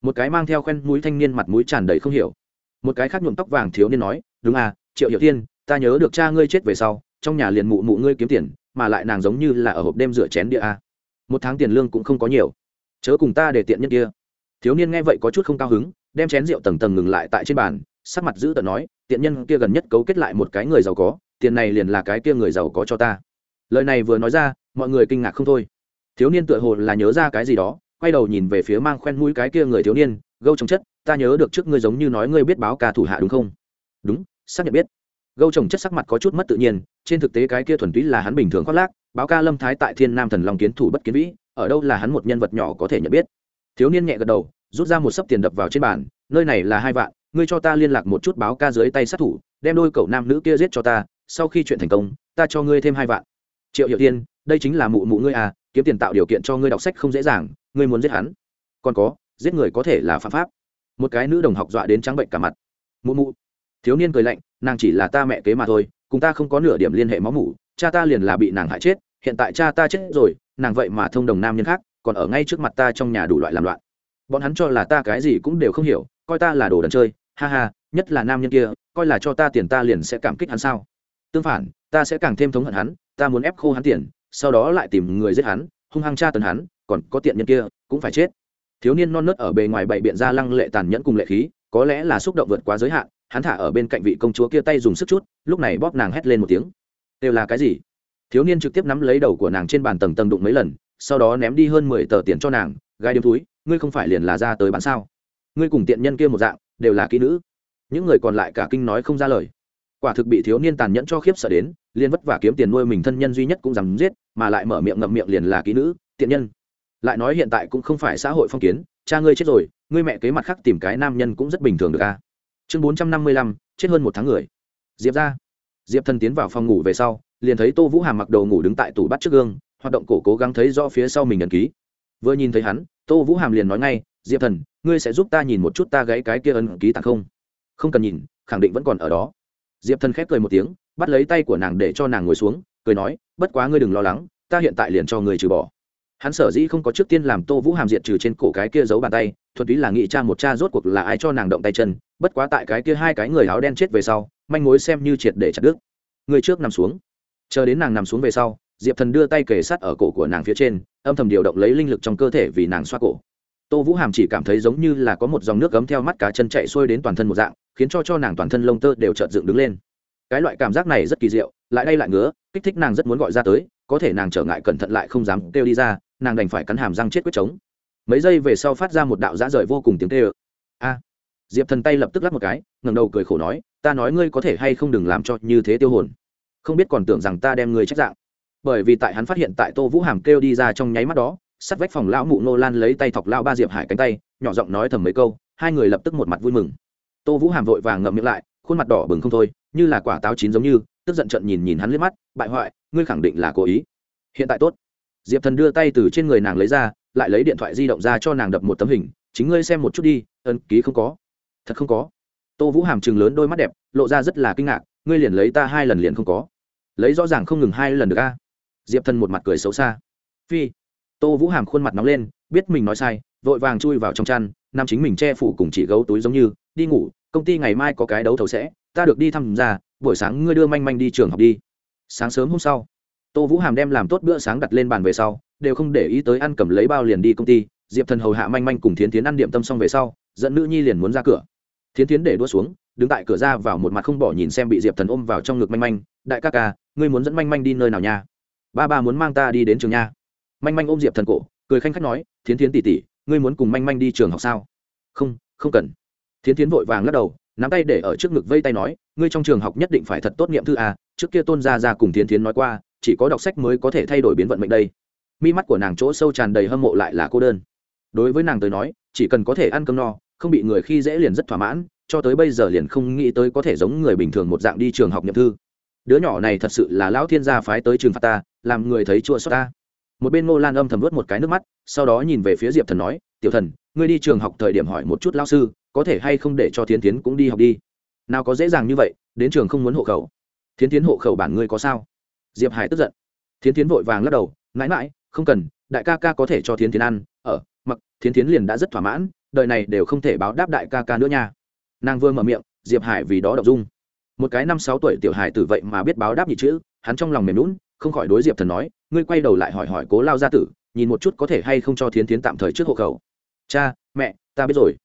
Một cái mang theo khoen mũi thanh niên mặt mũi tràn đầy không hiểu. Một cái khác nhuộm tóc vàng thiếu niên nói, đúng à triệu hiệu thiên ta nhớ được cha ngươi chết về sau, trong nhà liền mụ mụ ngươi kiếm tiền, mà lại nàng giống như là ở hộp đêm rửa chén địa a. Một tháng tiền lương cũng không có nhiều. Chớ cùng ta để tiện nhân kia. Thiếu niên nghe vậy có chút không cao hứng, đem chén rượu tầng tầng ngừng lại tại trên bàn, sắc mặt giữ tợn nói, tiện nhân kia gần nhất cấu kết lại một cái người giàu có, tiền này liền là cái kia người giàu có cho ta. Lời này vừa nói ra mọi người kinh ngạc không thôi. Thiếu niên tựa hồ là nhớ ra cái gì đó, quay đầu nhìn về phía mang khoen mũi cái kia người thiếu niên, gâu trồng chất, ta nhớ được trước ngươi giống như nói ngươi biết báo ca thủ hạ đúng không? Đúng, xác nhận biết. Gâu trồng chất sắc mặt có chút mất tự nhiên, trên thực tế cái kia thuần túy là hắn bình thường khoác lác, báo ca lâm thái tại thiên nam thần long kiến thủ bất kiến vĩ, ở đâu là hắn một nhân vật nhỏ có thể nhận biết. Thiếu niên nhẹ gật đầu, rút ra một sấp tiền đập vào trên bàn, nơi này là hai vạn, ngươi cho ta liên lạc một chút báo ca dưới tay sát thủ, đem đôi cậu nam nữ kia giết cho ta, sau khi chuyện thành công, ta cho ngươi thêm hai vạn. Triệu hiệu tiên đây chính là mụ mụ ngươi à kiếm tiền tạo điều kiện cho ngươi đọc sách không dễ dàng, ngươi muốn giết hắn. Còn có, giết người có thể là phạm pháp. Một cái nữ đồng học dọa đến trắng bệnh cả mặt. Mụ mụ. Thiếu niên cười lạnh, nàng chỉ là ta mẹ kế mà thôi, cùng ta không có nửa điểm liên hệ máu mủ, cha ta liền là bị nàng hại chết, hiện tại cha ta chết rồi, nàng vậy mà thông đồng nam nhân khác, còn ở ngay trước mặt ta trong nhà đủ loại làm loạn. Bọn hắn cho là ta cái gì cũng đều không hiểu, coi ta là đồ đần chơi, ha ha, nhất là nam nhân kia, coi là cho ta tiền ta liền sẽ cảm kích hắn sao? Tương phản, ta sẽ càng thêm thống hận hắn, ta muốn ép khô hắn tiền sau đó lại tìm người giết hắn, hung hăng tra tấn hắn, còn có tiện nhân kia, cũng phải chết. Thiếu niên non nớt ở bề ngoài bậy biện ra lăng lệ tàn nhẫn cùng lệ khí, có lẽ là xúc động vượt quá giới hạn, hắn thả ở bên cạnh vị công chúa kia tay dùng sức chút, lúc này bóp nàng hét lên một tiếng. Đều là cái gì? Thiếu niên trực tiếp nắm lấy đầu của nàng trên bàn tầng tầng đụng mấy lần, sau đó ném đi hơn mười tờ tiền cho nàng gai điếm túi ngươi không phải liền là ra tới bán sao? Ngươi cùng tiện nhân kia một dạng, đều là kỹ nữ. Những người còn lại cả kinh nói không ra lời quả thực bị thiếu niên tàn nhẫn cho khiếp sợ đến liên vất vả kiếm tiền nuôi mình thân nhân duy nhất cũng dám giết, mà lại mở miệng ngậm miệng liền là kỹ nữ, tiện nhân. Lại nói hiện tại cũng không phải xã hội phong kiến, cha ngươi chết rồi, ngươi mẹ kế mặt khác tìm cái nam nhân cũng rất bình thường được a chương bốn trăm năm mươi lăm, chết hơn một tháng người. Diệp ra. Diệp thần tiến vào phòng ngủ về sau, liền thấy tô vũ hàm mặc đồ ngủ đứng tại tủ bắt trước gương, hoạt động cổ cố gắng thấy rõ phía sau mình ẩn ký. Vừa nhìn thấy hắn, tô vũ hàm liền nói ngay, diệp thần, ngươi sẽ giúp ta nhìn một chút ta gãy cái kia ấn ký tặng không? Không cần nhìn, khẳng định vẫn còn ở đó diệp thần khép cười một tiếng, bắt lấy tay của nàng để cho nàng ngồi xuống, cười nói, bất quá ngươi đừng lo lắng, ta hiện tại liền cho người trừ bỏ. Hắn sở dĩ không có trước tiên làm tô vũ hàm diện trừ trên cổ cái kia giấu bàn tay, thuần túy là nghĩ cha một cha rốt cuộc là ai cho nàng động tay chân, bất quá tại cái kia hai cái người áo đen chết về sau, manh mối xem như triệt để chặt đứt. Người trước nằm xuống. Chờ đến nàng nằm xuống về sau, diệp thần đưa tay kề sát ở cổ của nàng phía trên, âm thầm điều động lấy linh lực trong cơ thể vì nàng xoa cổ. Tô vũ hàm chỉ cảm thấy giống như là có một dòng nước cấm theo mắt cá chân chạy xuôi đến toàn thân một dạng khiến cho cho nàng toàn thân lông tơ đều chợt dựng đứng lên. Cái loại cảm giác này rất kỳ diệu, lại đây lại ngứa, kích thích nàng rất muốn gọi ra tới, có thể nàng trở ngại cẩn thận lại không dám kêu đi ra, nàng đành phải cắn hàm răng chết quyết chống mấy giây về sau phát ra một đạo dã rời vô cùng tiếng kêu. Ơ a! Diệp thần tay lập tức lắp một cái, ngẩng đầu cười khổ nói, ta nói ngươi có thể hay không đừng làm cho như thế tiêu hồn. Không biết còn tưởng rằng ta đem ngươi trách dạng. Bởi vì tại hắn phát hiện tại tô vũ hàm kêu đi ra trong nháy mắt đó, sát vách phòng lão mụ nô lan lấy tay thọc lao ba diệp hải cánh tay, nhỏ giọng nói thầm mấy câu, hai người lập tức một mặt vui mừng tô vũ hàm vội vàng ngậm miệng lại, khuôn mặt đỏ bừng không thôi, như là quả táo chín giống như, tức giận trận nhìn nhìn hắn liếc mắt, bại hoại, ngươi khẳng định là cố ý. Hiện tại tốt. Diệp thần đưa tay từ trên người nàng lấy ra, lại lấy điện thoại di động ra cho nàng đập một tấm hình, chính ngươi xem một chút đi ân ký không có. Thật không có. Tô vũ hàm chừng lớn đôi mắt đẹp, lộ ra rất là kinh ngạc, ngươi liền lấy ta hai lần liền không có. Lấy rõ ràng không ngừng hai lần được a. Diệp thần một mặt cười xấu xa. Phi. Tô vũ hàm khuôn mặt nóng lên, biết mình nói sai, vội vàng chui vào trong chăn nam chính mình che phủ cùng chỉ gấu túi giống như đi ngủ, công ty ngày mai có cái đấu thầu sẽ, ta được đi thăm ra, buổi sáng ngươi đưa manh manh đi trường học đi. Sáng sớm hôm sau, tô vũ hàm đem làm tốt bữa sáng đặt lên bàn về sau, đều không để ý tới ăn cầm lấy bao liền đi công ty, diệp thần hầu hạ manh manh cùng thiến tiến ăn điểm tâm xong về sau, dẫn nữ nhi liền muốn ra cửa. Thiến tiến để đua xuống, đứng tại cửa ra vào một mặt không bỏ nhìn xem bị diệp thần ôm vào trong ngực manh manh, đại ca ca, ngươi muốn dẫn manh manh đi nơi nào nha? Ba ba muốn mang ta đi đến trường nha. Manh manh ôm diệp thần cổ, cười khanh khách nói, thiến thiến tỉ tỉ ngươi muốn cùng manh manh đi trường học sao? Không không cần thiến thiến vội vàng lắc đầu, nắm tay để ở trước ngực vây tay nói, ngươi trong trường học nhất định phải thật tốt nghiệm thư à trước kia tôn gia ra cùng thiến thiến nói qua, chỉ có đọc sách mới có thể thay đổi biến vận mệnh đây. Mi mắt của nàng chỗ sâu tràn đầy hâm mộ lại là cô đơn. Đối với nàng tới nói, chỉ cần có thể ăn cơm no, không bị người khi dễ liền rất thỏa mãn, cho tới bây giờ liền không nghĩ tới có thể giống người bình thường một dạng đi trường học nhậm thư. Đứa nhỏ này thật sự là lão thiên gia phái tới trường phạt ta, làm người thấy chua xót ta. Một bên ngô lan âm thầm vớt một cái nước mắt, sau đó nhìn về phía diệp thần nói, tiểu thần ngươi đi trường học thời điểm hỏi một chút lao sư, có thể hay không để cho thiến tiến cũng đi học đi? Nào có dễ dàng như vậy, đến trường không muốn hộ khẩu. Thiến tiến hộ khẩu bản ngươi có sao? Diệp hải tức giận. Thiến tiến vội vàng lắc đầu, mãi mãi, không cần, đại ca ca có thể cho thiến tiến ăn, ở, mặc, thiến tiến liền đã rất thỏa mãn, đời này đều không thể báo đáp đại ca ca nữa nha. Nàng vừa mở miệng, diệp hải vì đó đọc dung. Một cái năm sáu tuổi tiểu hải tử vậy mà biết báo đáp nhị chữ, hắn trong lòng mềm lún không khỏi đối diệp thần nói, ngươi quay đầu lại hỏi hỏi cố lao gia tử, nhìn một chút có thể hay không cho thiến tiến tạm thời trước hộ khẩu cha, mẹ, ta biết rồi.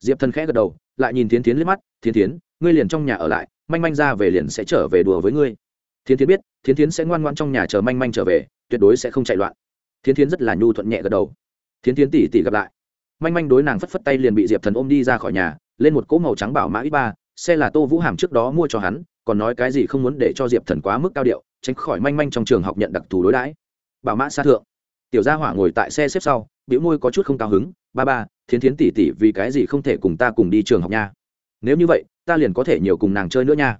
Diệp thần khẽ gật đầu, lại nhìn thiến tiến liếc mắt, thiến tiến ngươi liền trong nhà ở lại, manh manh ra về liền sẽ trở về đùa với ngươi. Thiến tiến biết, thiến tiến sẽ ngoan ngoan trong nhà chờ manh manh trở về, tuyệt đối sẽ không chạy loạn. Thiến tiến rất là nhu thuận nhẹ gật đầu. Thiến tiến tỉ tỉ gặp lại. Manh manh đối nàng phất phất tay liền bị diệp thần ôm đi ra khỏi nhà, lên một cỗ màu trắng bảo mã ít ba xe là tô vũ hàm trước đó mua cho hắn, còn nói cái gì không muốn để cho diệp thần quá mức cao điệu, tránh khỏi manh manh trong trường học nhận đặc thù đối đãi. Bảo mã xa thượng. Tiểu gia hỏa ngồi tại xe xếp sau biểu môi có chút không cao hứng, ba ba, thiến thiến tỉ tỉ vì cái gì không thể cùng ta cùng đi trường học nha? Nếu như vậy, ta liền có thể nhiều cùng nàng chơi nữa nha.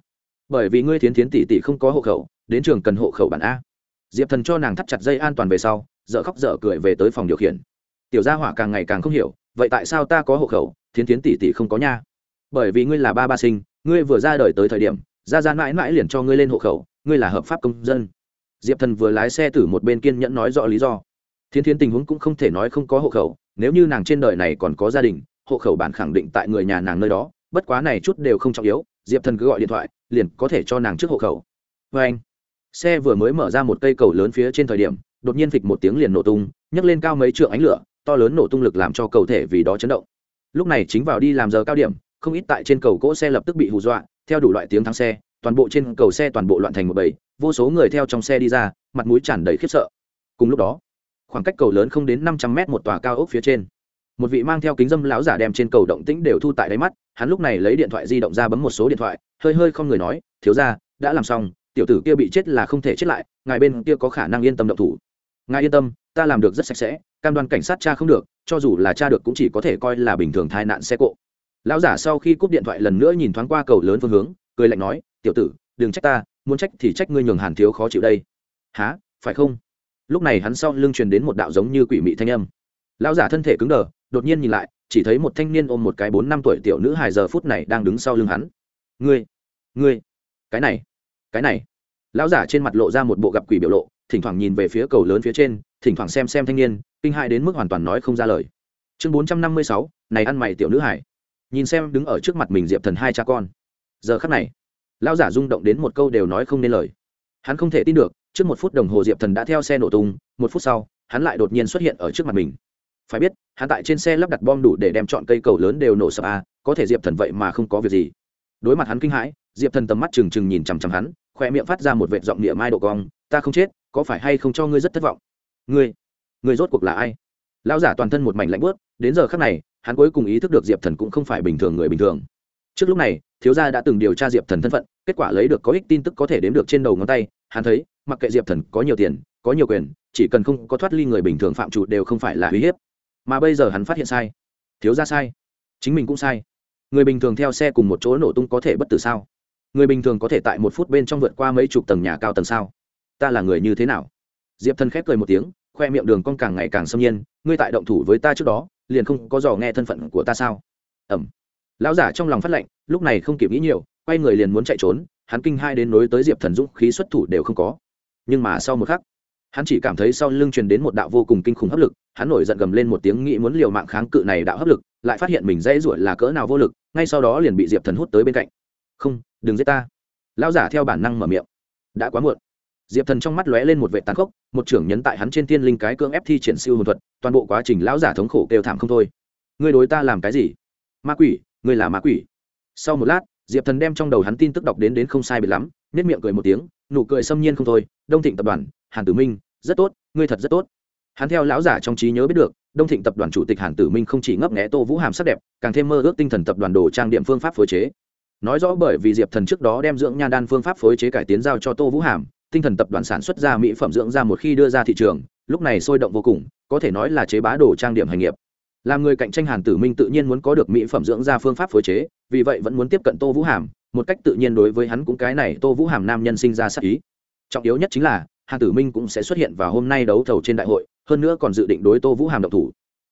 Bởi vì ngươi thiến thiến tỉ tỉ không có hộ khẩu, đến trường cần hộ khẩu bản a. Diệp thần cho nàng thắt chặt dây an toàn về sau dợ khóc dợ cười về tới phòng điều khiển. Tiểu gia hỏa càng ngày càng không hiểu, vậy tại sao ta có hộ khẩu, thiến thiến tỉ tỉ không có nha? Bởi vì ngươi là ba ba sinh, ngươi vừa ra đời tới thời điểm, ra ra mãi mãi liền cho ngươi lên hộ khẩu, ngươi là hợp pháp công dân. Diệp thần vừa lái xe từ một bên kiên nhẫn nói rõ lý do thiên thiến tình huống cũng không thể nói không có hộ khẩu, nếu như nàng trên đời này còn có gia đình, hộ khẩu bản khẳng định tại người nhà nàng nơi đó, bất quá này chút đều không trọng yếu, diệp thần cứ gọi điện thoại, liền có thể cho nàng trước hộ khẩu. Vê anh, xe vừa mới mở ra một cây cầu lớn phía trên thời điểm, đột nhiên phịch một tiếng liền nổ tung, nhấc lên cao mấy trượng ánh lửa, to lớn nổ tung lực làm cho cầu thể vì đó chấn động. Lúc này chính vào đi làm giờ cao điểm, không ít tại trên cầu cỗ xe lập tức bị hù dọa, theo đủ loại tiếng thắng xe, toàn bộ trên cầu xe toàn bộ loạn thành một bầy, vô số người theo trong xe đi ra, mặt mũi tràn đầy khiếp sợ. Cùng lúc đó khoảng cách cầu lớn không đến năm trăm mét một tòa cao ốc phía trên. Một vị mang theo kính dâm lão giả đem trên cầu động tĩnh đều thu tại đáy mắt, hắn lúc này lấy điện thoại di động ra bấm một số điện thoại, hơi hơi không người nói, thiếu ra đã làm xong, tiểu tử kia bị chết là không thể chết lại, ngài bên kia có khả năng yên tâm động thủ. Ngài yên tâm, ta làm được rất sạch sẽ, cam đoan cảnh sát cha không được, cho dù là cha được cũng chỉ có thể coi là bình thường tai nạn xe cộ. Lão giả sau khi cúp điện thoại lần nữa nhìn thoáng qua cầu lớn phương hướng, cười lạnh nói, tiểu tử, đừng trách ta, muốn trách thì trách ngươi nhường hàn thiếu khó chịu đây. Há phải không? Lúc này hắn sau lưng truyền đến một đạo giống như quỷ mị thanh âm. Lão giả thân thể cứng đờ, đột nhiên nhìn lại, chỉ thấy một thanh niên ôm một cái bốn năm tuổi tiểu nữ hài giờ phút này đang đứng sau lưng hắn. Ngươi ngươi, cái này cái này. Lão giả trên mặt lộ ra một bộ gặp quỷ biểu lộ, thỉnh thoảng nhìn về phía cầu lớn phía trên, thỉnh thoảng xem xem thanh niên, kinh hại đến mức hoàn toàn nói không ra lời. Chương bốn trăm năm mươi sáu, này ăn mày tiểu nữ hải nhìn xem đứng ở trước mặt mình diệp thần hai cha con. Giờ khắc này, lão giả rung động đến một câu đều nói không nên lời. Hắn không thể tin được trước một phút đồng hồ diệp thần đã theo xe nổ tung, một phút sau, hắn lại đột nhiên xuất hiện ở trước mặt mình. Phải biết, hắn tại trên xe lắp đặt bom đủ để đem chọn cây cầu lớn đều nổ sập a, có thể diệp thần vậy mà không có việc gì. Đối mặt hắn kinh hãi, diệp thần tầm mắt trừng trừng nhìn chằm chằm hắn, khoe miệng phát ra một vệt giọng địa mai độ cong, ta không chết, có phải hay không cho ngươi rất thất vọng? Ngươi ngươi rốt cuộc là ai? Lão giả toàn thân một mảnh lạnh bớt đến giờ khắc này, hắn cuối cùng ý thức được diệp thần cũng không phải bình thường người bình thường. Trước lúc này, thiếu gia đã từng điều tra diệp thần thân phận, kết quả lấy được có ích tin tức có thể đếm được trên đầu ngón tay, hắn thấy mặc kệ diệp thần có nhiều tiền, có nhiều quyền, chỉ cần không có thoát ly người bình thường phạm chủ đều không phải là uy hiếp. Mà bây giờ hắn phát hiện sai. Thiếu gia sai. Chính mình cũng sai. Người bình thường theo xe cùng một chỗ nổ tung có thể bất tử sao? Người bình thường có thể tại một phút bên trong vượt qua mấy chục tầng nhà cao tầng sao? Ta là người như thế nào? Diệp thần khép cười một tiếng, khoe miệng đường con càng ngày càng xâm nhiên, ngươi tại động thủ với ta trước đó, liền không có dò nghe thân phận của ta sao? Ẩm. Lão giả trong lòng phát lệnh, lúc này không kịp nghĩ nhiều, quay người liền muốn chạy trốn, hắn kinh hai đến nối tới diệp thần dũng khí xuất thủ đều không có nhưng mà sau một khắc, hắn chỉ cảm thấy sau lưng truyền đến một đạo vô cùng kinh khủng hấp lực, hắn nổi giận gầm lên một tiếng nghĩ muốn liều mạng kháng cự này đạo hấp lực, lại phát hiện mình dễ ruổi là cỡ nào vô lực, ngay sau đó liền bị diệp thần hút tới bên cạnh. Không, đừng giết ta. Lão giả theo bản năng mở miệng. Đã quá muộn. Diệp thần trong mắt lóe lên một vệ tàn khốc, một trưởng nhấn tại hắn trên thiên linh cái cưỡng ép thi triển siêu hồn thuật, toàn bộ quá trình lão giả thống khổ kêu thảm không thôi. Ngươi đối ta làm cái gì? Ma quỷ, ngươi là ma quỷ. Sau một lát, diệp thần đem trong đầu hắn tin tức đọc đến đến không sai biệt lắm nhất miệng cười một tiếng, nụ cười xâm nhiên không thôi, đông thịnh tập đoàn, hàn tử minh, rất tốt, ngươi thật rất tốt. Hắn theo lão giả trong trí nhớ biết được, đông thịnh tập đoàn chủ tịch hàn tử minh không chỉ ngấp nghẽ tô vũ hàm sắc đẹp, càng thêm mơ ước tinh thần tập đoàn đồ trang điểm phương pháp phối chế. Nói rõ bởi vì diệp thần trước đó đem dưỡng nhan đan phương pháp phối chế cải tiến giao cho tô vũ hàm, tinh thần tập đoàn sản xuất ra mỹ phẩm dưỡng da một khi đưa ra thị trường, lúc này sôi động vô cùng, có thể nói là chế bá đồ trang điểm hành nghiệp. Làm người cạnh tranh hàn tử minh tự nhiên muốn có được mỹ phẩm dưỡng da phương pháp phối chế, vì vậy vẫn muốn tiếp cận tô vũ hàm một cách tự nhiên đối với hắn cũng cái này tô vũ hàm nam nhân sinh ra sắc ý. Trọng yếu nhất chính là hà tử minh cũng sẽ xuất hiện vào hôm nay đấu thầu trên đại hội, hơn nữa còn dự định đối tô vũ hàm độc thủ.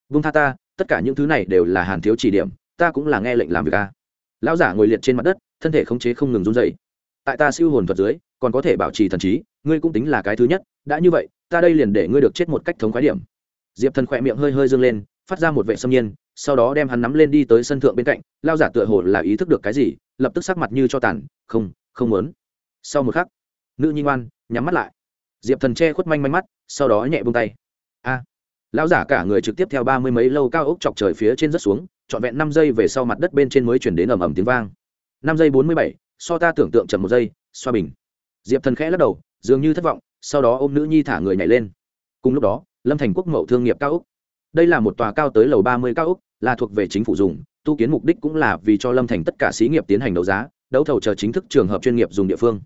Vung tha ta, tất cả những thứ này đều là hàn thiếu chỉ điểm, ta cũng là nghe lệnh làm việc a. Lão giả ngồi liệt trên mặt đất, thân thể khống chế không ngừng run dậy tại ta siêu hồn thuật dưới, còn có thể bảo trì thần trí, ngươi cũng tính là cái thứ nhất, đã như vậy, ta đây liền để ngươi được chết một cách thống khoái điểm. Diệp thần khỏe miệng hơi hơi dâng lên, phát ra một vệ xâm nhiên, sau đó đem hắn nắm lên đi tới sân thượng bên cạnh lao giả tựa hồ là ý thức được cái gì lập tức sắc mặt như cho tàn không không muốn. Sau một khắc nữ nhi ngoan nhắm mắt lại. Diệp thần che khuất manh manh mắt sau đó nhẹ bông tay. A à, lão giả cả người trực tiếp theo ba mươi mấy lâu cao ốc chọc trời phía trên rất xuống trọn vẹn năm giây về sau mặt đất bên trên mới chuyển đến ầm ầm tiếng vang. Năm giây bốn mươi bảy so ta tưởng tượng chậm một giây xoa bình. Diệp thần khẽ lắc đầu dường như thất vọng sau đó ôm nữ nhi thả người nhảy lên. Cùng lúc đó lâm thành quốc mậu thương nghiệp cao úc. đây là một tòa cao tới lầu ba mươi cao úc, là thuộc về chính phủ dùng tu kiến mục đích cũng là vì cho lâm thành tất cả xí nghiệp tiến hành đấu giá, đấu thầu chờ chính thức trường hợp chuyên nghiệp dùng địa phương.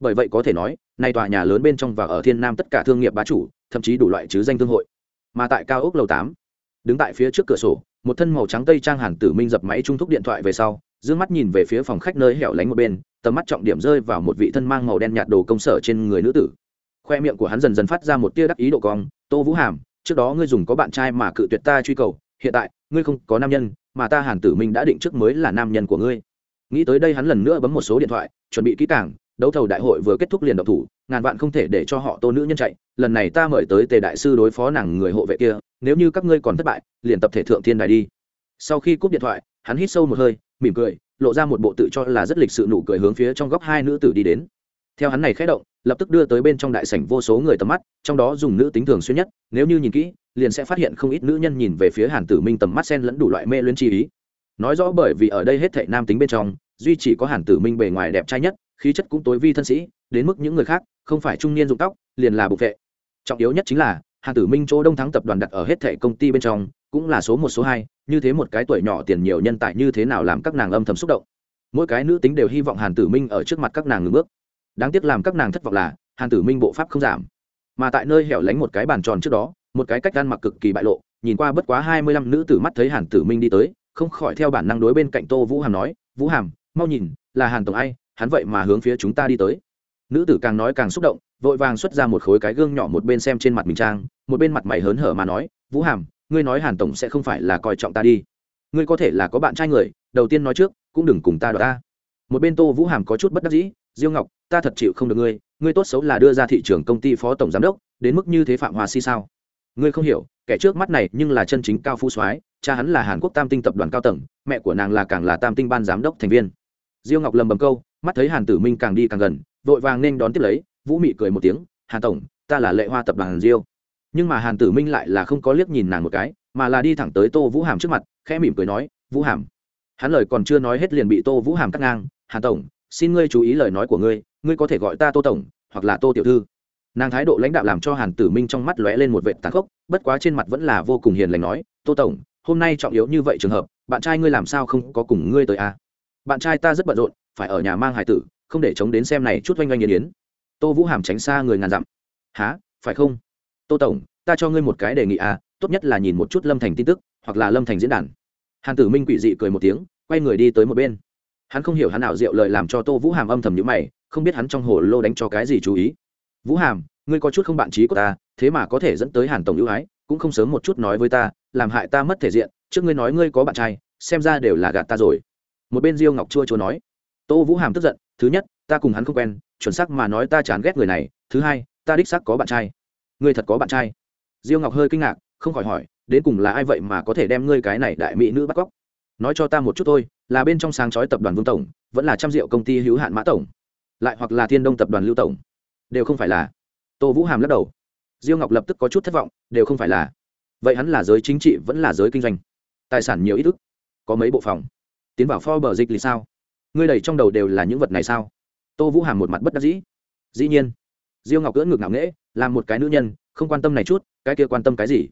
Bởi vậy có thể nói, nay tòa nhà lớn bên trong và ở thiên nam tất cả thương nghiệp bá chủ, thậm chí đủ loại chứ danh thương hội. Mà tại cao ốc lầu tám, đứng tại phía trước cửa sổ, một thân màu trắng tây trang hàn tử minh dập máy trung thúc điện thoại về sau d mắt nhìn về phía phòng khách nơi hẻo lánh một bên, tầm mắt trọng điểm rơi vào một vị thân mang màu đen nhạt đồ công sở trên người nữ tử. Khoe miệng của hắn dần dần phát ra một tia đắc ý độ cong, tô vũ hàm, trước đó ngươi dùng có bạn trai mà cự tuyệt ta truy cầu, hiện tại, ngươi không có nam nhân mà ta hàn tử minh đã định trước mới là nam nhân của ngươi. Nghĩ tới đây hắn lần nữa bấm một số điện thoại, chuẩn bị kỹ càng, đấu thầu đại hội vừa kết thúc liền độc thủ, ngàn vạn không thể để cho họ tô nữ nhân chạy, lần này ta mời tới tề đại sư đối phó nàng người hộ vệ kia, nếu như các ngươi còn thất bại, liền tập thể thượng thiên đài đi. Sau khi cúp điện thoại, hắn hít sâu một hơi, mỉm cười, lộ ra một bộ tự cho là rất lịch sự nụ cười hướng phía trong góc hai nữ tử đi đến. Theo hắn này khẽ động, lập tức đưa tới bên trong đại sảnh vô số người tầm mắt, trong đó dùng nữ tính thường xuyên nhất, nếu như nhìn kỹ liền sẽ phát hiện không ít nữ nhân nhìn về phía hàn tử minh tầm mắt sen lẫn đủ loại mê luyến chi ý. Nói rõ bởi vì ở đây hết thệ nam tính bên trong, duy chỉ có hàn tử minh bề ngoài đẹp trai nhất, khí chất cũng tối vi thân sĩ, đến mức những người khác, không phải trung niên dụng tóc, liền là bục vệ trọng yếu nhất chính là, hàn tử minh chỗ đông thắng tập đoàn đặt ở hết thệ công ty bên trong, cũng là số một, số hai, như thế một cái tuổi nhỏ tiền nhiều nhân tài như thế nào làm các nàng âm thầm xúc động. Mỗi cái nữ tính đều hy vọng hàn tử minh ở trước mặt các nàng ngừng bước. Đáng tiếc làm các nàng thất vọng là, hàn tử minh bộ pháp không giảm. Mà tại nơi hẻo lánh một cái bàn tròn trước đó một cái cách ăn mặc cực kỳ bại lộ, nhìn qua bất quá hai mươi lăm nữ tử mắt thấy hàn tử minh đi tới, không khỏi theo bản năng đối bên cạnh tô vũ hàm nói, vũ hàm, mau nhìn, là hàn tổng ai, hắn vậy mà hướng phía chúng ta đi tới. Nữ tử càng nói càng xúc động, vội vàng xuất ra một khối cái gương nhỏ một bên xem trên mặt mình trang, một bên mặt mày hớn hở mà nói, vũ hàm, ngươi nói hàn tổng sẽ không phải là coi trọng ta đi. Ngươi có thể là có bạn trai người, đầu tiên nói trước, cũng đừng cùng ta đ ta. Một bên tô vũ hàm có chút bất đắc dĩ, diêu ngọc, ta thật chịu không được ngươi ngươi tốt xấu là đưa ra thị trường công ty phó tổng giám đốc, đến mức như thế phạm hòa si sao? Ngươi không hiểu, kẻ trước mắt này nhưng là chân chính cao phú soái, cha hắn là hàn quốc tam tinh tập đoàn cao tầng, mẹ của nàng là càng là tam tinh ban giám đốc thành viên. Diêu ngọc lầm bầm câu, mắt thấy hàn tử minh càng đi càng gần, vội vàng nên đón tiếp lấy, vũ mị cười một tiếng, hàn tổng, ta là lệ hoa tập đoàn diêu. Nhưng mà hàn tử minh lại là không có liếc nhìn nàng một cái, mà là đi thẳng tới tô vũ hàm trước mặt, khẽ mỉm cười nói, vũ hàm. Hắn lời còn chưa nói hết liền bị tô vũ hàm cắt ngang, hàn tổng, xin ngươi chú ý lời nói của ngươi ngươi có thể gọi ta tô tổng, hoặc là tô tiểu thư nàng thái độ lãnh đạo làm cho hàn tử minh trong mắt lóe lên một vệ tàn khốc, bất quá trên mặt vẫn là vô cùng hiền lành nói, tô tổng, hôm nay trọng yếu như vậy trường hợp, bạn trai ngươi làm sao không có cùng ngươi tới à? bạn trai ta rất bận rộn, phải ở nhà mang hải tử, không để chống đến xem này chút oanh oanh nghiền yến tô vũ hàm tránh xa người ngàn dặm. Há phải không? Tô tổng, ta cho ngươi một cái đề nghị à tốt nhất là nhìn một chút lâm thành tin tức, hoặc là lâm thành diễn đàn. Hàn tử minh quỷ dị cười một tiếng, quay người đi tới một bên. Hắn không hiểu hắn nào rượu lời làm cho tô vũ hàm âm thầm nhữ mày, không biết hắn trong hồ lô đánh cho cái gì chú ý vũ hàm, ngươi có chút không bạn trí của ta, thế mà có thể dẫn tới hàn tổng ưu ái, cũng không sớm một chút nói với ta, làm hại ta mất thể diện, trước ngươi nói ngươi có bạn trai, xem ra đều là gạt ta rồi. Một bên diêu ngọc chua chua nói. Tô vũ hàm tức giận, thứ nhất, ta cùng hắn không quen, chuẩn xác mà nói ta chán ghét người này, thứ hai, ta đích xác có bạn trai. Ngươi thật có bạn trai. Diêu ngọc hơi kinh ngạc, không khỏi hỏi, đến cùng là ai vậy mà có thể đem ngươi cái này đại mỹ nữ bắt cóc? Nói cho ta một chút thôi, là bên trong sáng chói tập đoàn vương tổng, vẫn là trăm diệu công ty hữu hạn mã tổng, lại hoặc là thiên đông tập đoàn lưu tổng đều không phải là. Tô vũ hàm lắc đầu. Diêu ngọc lập tức có chút thất vọng đều không phải là. Vậy hắn là giới chính trị vẫn là giới kinh doanh? Tài sản nhiều ít ức. Có mấy bộ phòng. Tiến vào pho bờ dịch thì sao? Ngươi đầy trong đầu đều là những vật này sao? Tô vũ hàm một mặt bất đắc dĩ. Dĩ nhiên. Diêu ngọc cưỡng ngược ngạo nghễ làm một cái nữ nhân không quan tâm này chút cái kia quan tâm cái gì?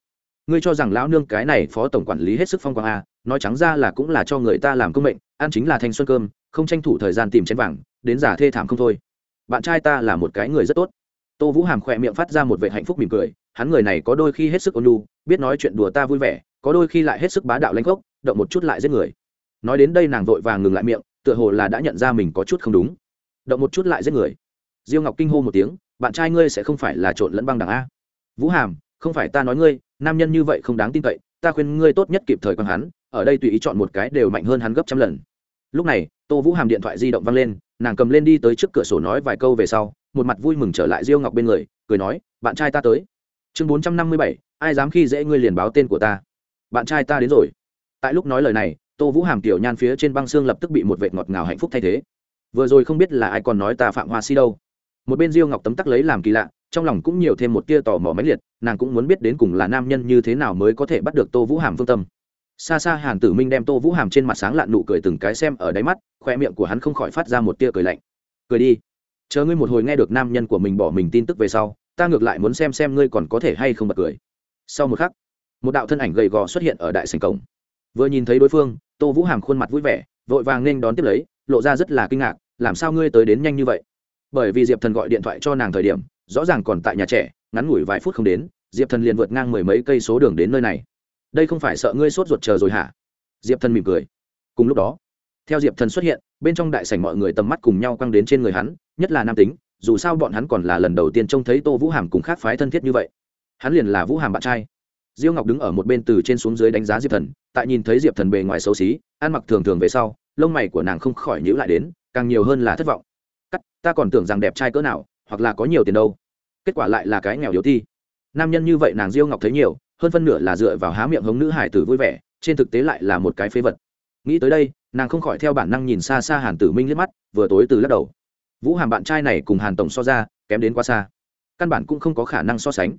Ngươi cho rằng lão nương cái này phó tổng quản lý hết sức phong quang à, nói trắng ra là cũng là cho người ta làm công mệnh ăn chính là thanh xuân cơm không tranh thủ thời gian tìm chén vàng đến giả thê thảm không thôi bạn trai ta là một cái người rất tốt. Tô vũ hàm khỏe miệng phát ra một vệ hạnh phúc mỉm cười, hắn người này có đôi khi hết sức ôn lu biết nói chuyện đùa ta vui vẻ, có đôi khi lại hết sức bá đạo lãnh gốc, động một chút lại giết người. Nói đến đây nàng vội vàng ngừng lại miệng, tựa hồ là đã nhận ra mình có chút không đúng. Động một chút lại giết người. Diêu ngọc kinh hô một tiếng, bạn trai ngươi sẽ không phải là trộn lẫn băng đảng a. Vũ hàm, không phải ta nói ngươi, nam nhân như vậy không đáng tin cậy, ta khuyên ngươi tốt nhất kịp thời còn hắn, ở đây tùy ý chọn một cái đều mạnh hơn hắn gấp trăm lần. Lúc này, tô vũ hàm điện thoại di động văng lên nàng cầm lên đi tới trước cửa sổ nói vài câu về sau, một mặt vui mừng trở lại diêu ngọc bên người, cười nói, bạn trai ta tới. Chương bốn trăm năm mươi bảy, ai dám khi dễ ngươi liền báo tên của ta. Bạn trai ta đến rồi. Tại lúc nói lời này, tô vũ hàm tiểu nhan phía trên băng xương lập tức bị một vệt ngọt ngào hạnh phúc thay thế. Vừa rồi không biết là ai còn nói ta phạm hoa si đâu. Một bên diêu ngọc tấm tắc lấy làm kỳ lạ, trong lòng cũng nhiều thêm một tia tò mò mãnh liệt, nàng cũng muốn biết đến cùng là nam nhân như thế nào mới có thể bắt được tô vũ hàm phương tâm xa xa hàn tử minh đem tô vũ hàm trên mặt sáng lạn nụ cười từng cái xem ở đáy mắt, khoe miệng của hắn không khỏi phát ra một tia cười lạnh. Cười đi. Chờ ngươi một hồi nghe được nam nhân của mình bỏ mình tin tức về sau, ta ngược lại muốn xem xem ngươi còn có thể hay không bật cười. Sau một khắc, một đạo thân ảnh gầy gò xuất hiện ở đại sành cổng. Vừa nhìn thấy đối phương, tô vũ hàm khuôn mặt vui vẻ, vội vàng nên đón tiếp lấy, lộ ra rất là kinh ngạc, làm sao ngươi tới đến nhanh như vậy? Bởi vì diệp thần gọi điện thoại cho nàng thời điểm, rõ ràng còn tại nhà trẻ, ngắn ngủi vài phút không đến, diệp thần liền vượt ngang mười mấy cây số đường đến nơi này đây không phải sợ ngươi sốt ruột chờ rồi hả? Diệp thần mỉm cười. Cùng lúc đó, theo diệp thần xuất hiện, bên trong đại sảnh mọi người tầm mắt cùng nhau quăng đến trên người hắn, nhất là nam tính, dù sao bọn hắn còn là lần đầu tiên trông thấy tô vũ hàm cùng khác phái thân thiết như vậy. Hắn liền là vũ hàm bạn trai. Diêu ngọc đứng ở một bên từ trên xuống dưới đánh giá diệp thần, tại nhìn thấy diệp thần bề ngoài xấu xí, ăn mặc thường thường về sau, lông mày của nàng không khỏi nhữ lại đến, càng nhiều hơn là thất vọng. Cắt, ta còn tưởng rằng đẹp trai cỡ nào, hoặc là có nhiều tiền đâu. Kết quả lại là cái nghèo yếu thi nam nhân như vậy nàng diêu ngọc thấy nhiều hơn phân nửa là dựa vào há miệng hống nữ hải tử vui vẻ, trên thực tế lại là một cái phế vật. Nghĩ tới đây, nàng không khỏi theo bản năng nhìn xa xa hàn tử minh liếc mắt, vừa tối từ lắc đầu. Vũ hàm bạn trai này cùng hàn tổng so ra, kém đến quá xa. Căn bản cũng không có khả năng so sánh.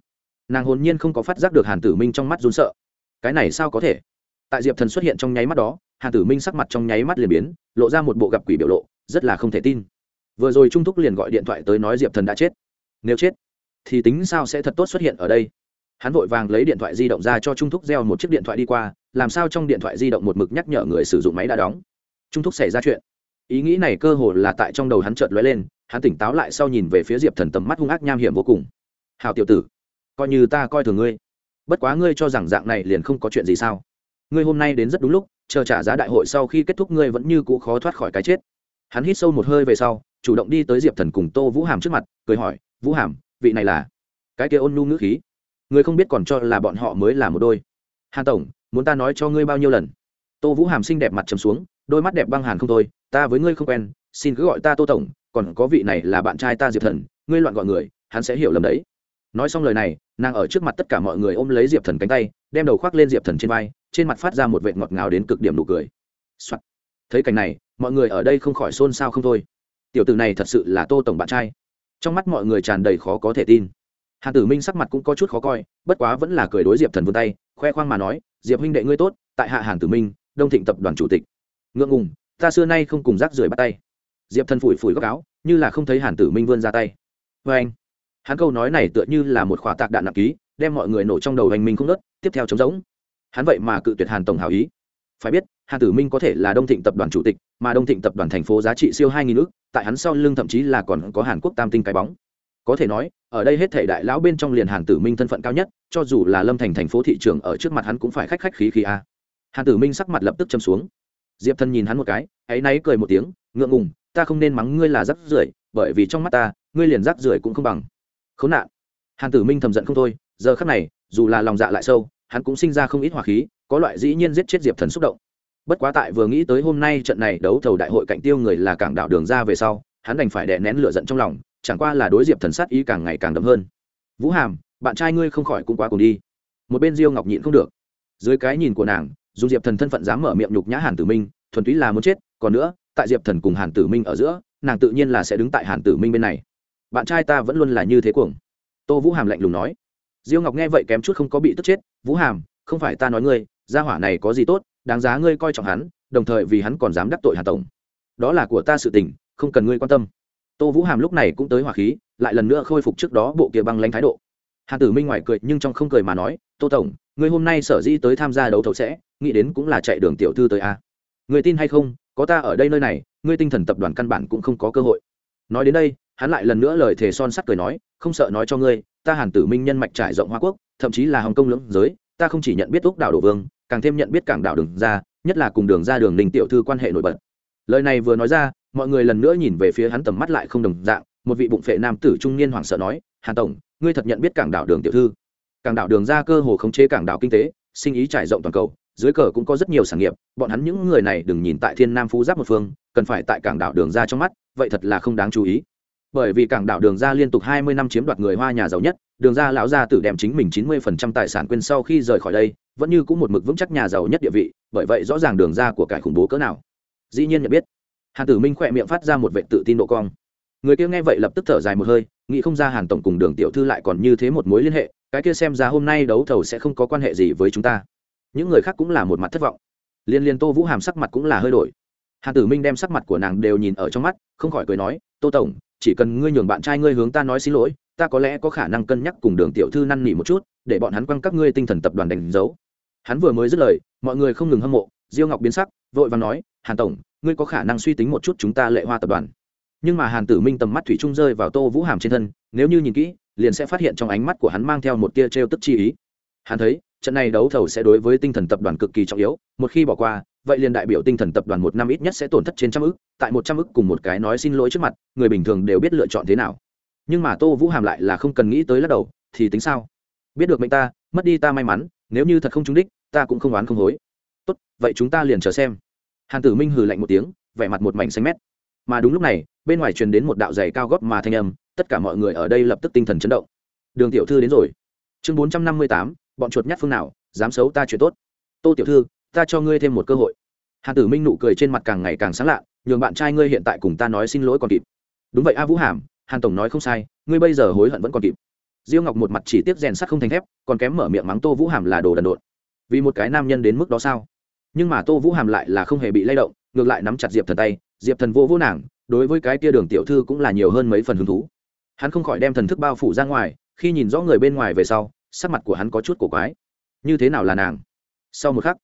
Nàng hồn nhiên không có phát giác được hàn tử minh trong mắt run sợ. Cái này sao có thể? Tại diệp thần xuất hiện trong nháy mắt đó, hàn tử minh sắc mặt trong nháy mắt liền biến, lộ ra một bộ gặp quỷ biểu lộ, rất là không thể tin. Vừa rồi trung thúc liền gọi điện thoại tới nói diệp thần đã chết. Nếu chết, thì tính sao sẽ thật tốt xuất hiện ở đây? Hắn vội vàng lấy điện thoại di động ra cho trung thúc gieo một chiếc điện thoại đi qua, làm sao trong điện thoại di động một mực nhắc nhở người sử dụng máy đã đóng. Trung thúc xảy ra chuyện. Ý nghĩ này cơ hồ là tại trong đầu hắn chợt lóe lên, hắn tỉnh táo lại sau nhìn về phía diệp thần tầm mắt hung ác nham hiểm vô cùng. Hào tiểu tử, coi như ta coi thường ngươi, bất quá ngươi cho rằng dạng này liền không có chuyện gì sao? Ngươi hôm nay đến rất đúng lúc, chờ trả giá đại hội sau khi kết thúc ngươi vẫn như cũ khó thoát khỏi cái chết. Hắn hít sâu một hơi về sau, chủ động đi tới diệp thần cùng tô vũ hàm trước mặt, cười hỏi, vũ hàm, vị này là? Cái kia ôn nhu ngữ khí người không biết còn cho là bọn họ mới là một đôi. Hàn tổng, muốn ta nói cho ngươi bao nhiêu lần? Tô vũ hàm xinh đẹp mặt trầm xuống, đôi mắt đẹp băng hàn không thôi, ta với ngươi không quen, xin cứ gọi ta tô tổng, còn có vị này là bạn trai ta diệp thần, ngươi loạn gọi người, hắn sẽ hiểu lầm đấy. Nói xong lời này, nàng ở trước mặt tất cả mọi người ôm lấy diệp thần cánh tay, đem đầu khoác lên diệp thần trên vai, trên mặt phát ra một vệ ngọt ngào đến cực điểm nụ cười、Soạn. thấy cảnh này, mọi người ở đây không khỏi xôn xao không thôi. Tiểu tử này thật sự là tô tổng bạn trai. Trong mắt mọi người tràn đầy khó có thể tin hàn tử minh sắc mặt cũng có chút khó coi, bất quá vẫn là cười đối diệp thần vươn tay, khoe khoang mà nói, diệp huynh đệ ngươi tốt, tại hạ hàn tử minh, đông thịnh tập đoàn chủ tịch. Ngượng ngùng, ta xưa nay không cùng rác rưởi bắt tay. Diệp thần phủi phủi góc áo, như là không thấy hàn tử minh vươn ra tay. Vê anh. Hắn câu nói này tựa như là một khỏa tạc đạn nặng ký, đem mọi người nổ trong đầu hành minh không nớt tiếp theo chống giống hắn vậy mà cự tuyệt hàn tổng hảo ý. Phải biết, hàn tử minh có thể là đông thịnh tập đoàn chủ tịch, mà đông thịnh tập đoàn thành phố giá trị siêu hai nghìn ước, tại hắn sau lưng thậm chí là còn có hàn quốc tam tinh cái bóng có thể nói, ở đây hết thể đại lão bên trong liền hàn tử minh thân phận cao nhất, cho dù là lâm thành thành phố thị trường ở trước mặt hắn cũng phải khách khách khí khí a. Hàn tử minh sắc mặt lập tức châm xuống. Diệp thân nhìn hắn một cái áy náy cười một tiếng, ngượng ngùng, ta không nên mắng ngươi là rắc rưởi, bởi vì trong mắt ta, ngươi liền rắc rưởi cũng không bằng. Khốn nạn. Hàn tử minh thầm giận không thôi, giờ khắc này, dù là lòng dạ lại sâu, hắn cũng sinh ra không ít hỏa khí, có loại dĩ nhiên giết chết diệp thần xúc động. Bất quá tại vừa nghĩ tới hôm nay trận này đấu thầu đại hội cạnh tiêu người là cảng đảo đường ra về sau, hắn đành phải đè nén lửa giận trong lòng chẳng qua là đối diệp thần sát ý càng ngày càng đậm hơn. Vũ hàm, bạn trai ngươi không khỏi cũng quá cùng đi. Một bên diêu ngọc nhịn không được. Dưới cái nhìn của nàng, dù diệp thần thân phận dám mở miệng nhục nhã hàn tử minh, thuần túy là muốn chết, còn nữa, tại diệp thần cùng hàn tử minh ở giữa, nàng tự nhiên là sẽ đứng tại hàn tử minh bên này. Bạn trai ta vẫn luôn là như thế cuồng. Tô vũ hàm lạnh lùng nói. Diêu ngọc nghe vậy kém chút không có bị tức chết. Vũ hàm, không phải ta nói ngươi, gia hỏa này có gì tốt, đáng giá ngươi coi trọng hắn, đồng thời vì hắn còn dám đắc tội hà tổng. Đó là của ta sự tình, không cần ngươi quan tâm tô vũ hàm lúc này cũng tới hỏa khí, lại lần nữa khôi phục trước đó bộ kia băng lanh thái độ. Hàn tử minh ngoài cười, nhưng trong không cười mà nói, tô tổng người hôm nay sở dĩ tới tham gia đấu thầu sẽ, nghĩ đến cũng là chạy đường tiểu thư tới a. Người tin hay không, có ta ở đây nơi này, ngươi tinh thần tập đoàn căn bản cũng không có cơ hội. Nói đến đây, hắn lại lần nữa lời thề son sắt cười nói, không sợ nói cho ngươi, ta hàn tử minh nhân mạch trải rộng hoa quốc, thậm chí là hồng kông lưỡng giới, ta không chỉ nhận biết úc đảo đổ vương, càng thêm nhận biết cảng đảo đường ra, nhất là cùng đường ra đường đình tiểu thư quan hệ nổi bật. Lời này vừa nói ra mọi người lần nữa nhìn về phía hắn tầm mắt lại không đồng dạng, một vị bụng phệ nam tử trung niên hoảng sợ nói, hàn tổng, ngươi thật nhận biết cảng đảo đường tiểu thư. Cảng đảo đường ra cơ hồ khống chế cảng đảo kinh tế, sinh ý trải rộng toàn cầu, dưới cờ cũng có rất nhiều sản nghiệp, bọn hắn những người này đừng nhìn tại thiên nam phú giáp một phương, cần phải tại cảng đảo đường ra trong mắt, vậy thật là không đáng chú ý. Bởi vì cảng đảo đường ra liên tục hai mươi năm chiếm đoạt người hoa nhà giàu nhất, đường ra lão gia tử đem chính mình chín mươi phần trăm tài sản quên sau khi rời khỏi đây, vẫn như cũng một mực vững chắc nhà giàu nhất địa vị, bởi vậy rõ ràng đường ra của cải khủng bố cỡ nào. Dĩ nhiên nhận biết hàn tử minh khỏe miệng phát ra một vệ tự tin độ cong. Người kia nghe vậy lập tức thở dài một hơi, nghĩ không ra hàn tổng cùng đường tiểu thư lại còn như thế một mối liên hệ, cái kia xem ra hôm nay đấu thầu sẽ không có quan hệ gì với chúng ta. Những người khác cũng là một mặt thất vọng. Liên liên tô vũ hàm sắc mặt cũng là hơi đổi. Hàn tử minh đem sắc mặt của nàng đều nhìn ở trong mắt, không khỏi cười nói, tô tổng, chỉ cần ngươi nhường bạn trai ngươi hướng ta nói xin lỗi, ta có lẽ có khả năng cân nhắc cùng đường tiểu thư năn nỉ một chút, để bọn hắn quăng các ngươi tinh thần tập đoàn đánh dấu. Hắn vừa mới dứt lời, mọi người không ngừng hâm mộ, diêu ngọc biến sắc, vội và nói, hàn tổng ngươi có khả năng suy tính một chút chúng ta lệ hoa tập đoàn. Nhưng mà hàn tử minh tầm mắt thủy trung rơi vào tô vũ hàm trên thân, nếu như nhìn kỹ, liền sẽ phát hiện trong ánh mắt của hắn mang theo một tia t r e o tức chi ý. Hắn thấy, trận này đấu thầu sẽ đối với tinh thần tập đoàn cực kỳ trọng yếu, một khi bỏ qua, vậy liền đại biểu tinh thần tập đoàn một năm ít nhất sẽ tổn thất trên trăm ức, tại một trăm ức cùng một cái nói xin lỗi trước mặt, người bình thường đều biết lựa chọn thế nào. Nhưng mà tô vũ hàm lại là không cần nghĩ tới lắc đầu, thì tính sao? Biết được mệnh ta, mất đi ta may mắn, nếu như thật không trúng đích, ta cũng không oán không hối. Tốt, vậy chúng ta liền chờ xem hàn tử minh hừ lạnh một tiếng, vẻ mặt một mảnh xanh mét. Mà đúng lúc này, bên ngoài truyền đến một đạo giày cao góp mà thanh âm, tất cả mọi người ở đây lập tức tinh thần chấn động. Đường tiểu thư đến rồi. Chương bốn trăm năm mươi tám, bọn chuột nhát phương nào, dám xấu ta chuyện tốt. Tô tiểu thư, ta cho ngươi thêm một cơ hội. Hàn tử minh nụ cười trên mặt càng ngày càng sáng lạ, nhường bạn trai ngươi hiện tại cùng ta nói xin lỗi còn kịp. Đúng vậy a vũ hàm, hàn tổng nói không sai, ngươi bây giờ hối hận vẫn còn kịp. Diêu ngọc một mặt chỉ tiếp rèn sắt không thành thép, còn kém mở miệng mắng tô vũ hàm là đồ đần độn. Vì một cái nam nhân đến mức đó sao? Nhưng mà tô vũ hàm lại là không hề bị lay động, ngược lại nắm chặt diệp thần tay, diệp thần vô vô nàng, đối với cái tia đường tiểu thư cũng là nhiều hơn mấy phần hứng thú. Hắn không khỏi đem thần thức bao phủ ra ngoài, khi nhìn rõ người bên ngoài về sau, sắc mặt của hắn có chút cổ quái. Như thế nào là nàng? Sau một khắc,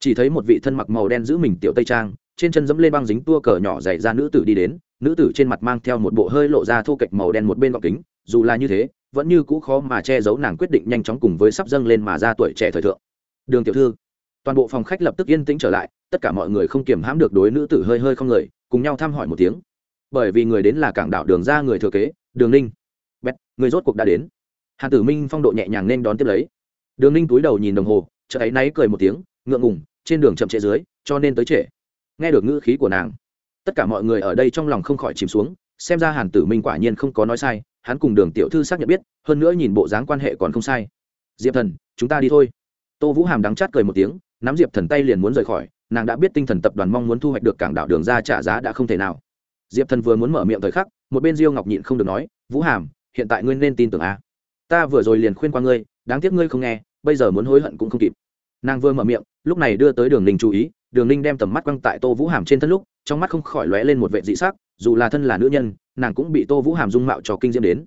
chỉ thấy một vị thân mặc màu đen giữ mình tiểu tây trang, trên chân dẫm lên băng dính tua cờ nhỏ dày ra nữ tử đi đến, nữ tử trên mặt mang theo một bộ hơi lộ ra thô kệch màu đen một bên gọng kính, dù là như thế, vẫn như cũ khó mà che giấu nàng quyết định nhanh chóng cùng với sắp dâng lên mà ra tuổi trẻ thời thượng. Đường tiểu thư toàn bộ phòng khách lập tức yên tĩnh trở lại, tất cả mọi người không kiềm hãm được đối nữ tử hơi hơi không người, cùng nhau thăm hỏi một tiếng. Bởi vì người đến là cảng đảo đường ra người thừa kế, đường ninh. Bét người rốt cuộc đã đến. Hàn tử minh phong độ nhẹ nhàng nên đón tiếp lấy. Đường ninh túi đầu nhìn đồng hồ chợ ấy náy cười một tiếng, ngượng ngùng, trên đường chậm trễ dưới, cho nên tới trễ. Nghe được ngữ khí của nàng, tất cả mọi người ở đây trong lòng không khỏi chìm xuống, xem ra hàn tử minh quả nhiên không có nói sai, hắn cùng đường tiểu thư xác nhận biết, hơn nữa nhìn bộ dáng quan hệ còn không sai. Diệp thần, chúng ta đi thôi. Tô vũ hàm đắng chát cười một tiếng nắm diệp thần tay liền muốn rời khỏi, nàng đã biết tinh thần tập đoàn mong muốn thu hoạch được cảng đảo đường ra trả giá đã không thể nào. Diệp thần vừa muốn mở miệng thời khắc, một bên diêu ngọc nhịn không được nói, vũ hàm, hiện tại ngươi nên tin tưởng a. Ta vừa rồi liền khuyên qua ngươi, đáng tiếc ngươi không nghe, bây giờ muốn hối hận cũng không kịp. Nàng vừa mở miệng, lúc này đưa tới đường ninh chú ý, đường ninh đem tầm mắt quăng tại tô vũ hàm trên thân lúc, trong mắt không khỏi lóe lên một vệ dị sắc, dù là thân là nữ nhân, nàng cũng bị tô vũ hàm dung mạo cho kinh diễm đến.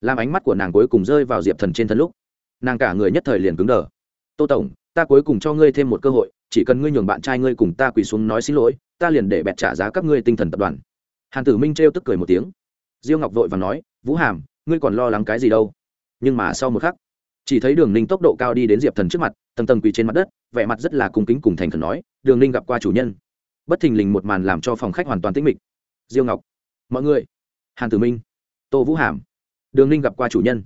Làm ánh mắt của nàng cuối cùng rơi vào diệp thần trên thân lúc, nàng cả người nhất thời liền cứng đờ tô tổng, ta cuối cùng cho ngươi thêm một cơ hội, chỉ cần ngươi nhường bạn trai ngươi cùng ta quỳ xuống nói xin lỗi, ta liền để bẹt trả giá các ngươi tinh thần tập đoàn. Hàn tử minh trêu tức cười một tiếng. Diêu ngọc vội và nói, vũ hàm, ngươi còn lo lắng cái gì đâu? Nhưng mà sau một khắc, chỉ thấy đường ninh tốc độ cao đi đến diệp thần trước mặt, tầng tầng quỳ trên mặt đất, vẻ mặt rất là cung kính cùng thành thần nói, đường ninh gặp qua chủ nhân. Bất thình lình một màn làm cho phòng khách hoàn toàn tĩnh mịch. Diêu ngọc, mọi người. Hàn tử minh. Tô vũ hàm, đường ninh gặp qua chủ nhân.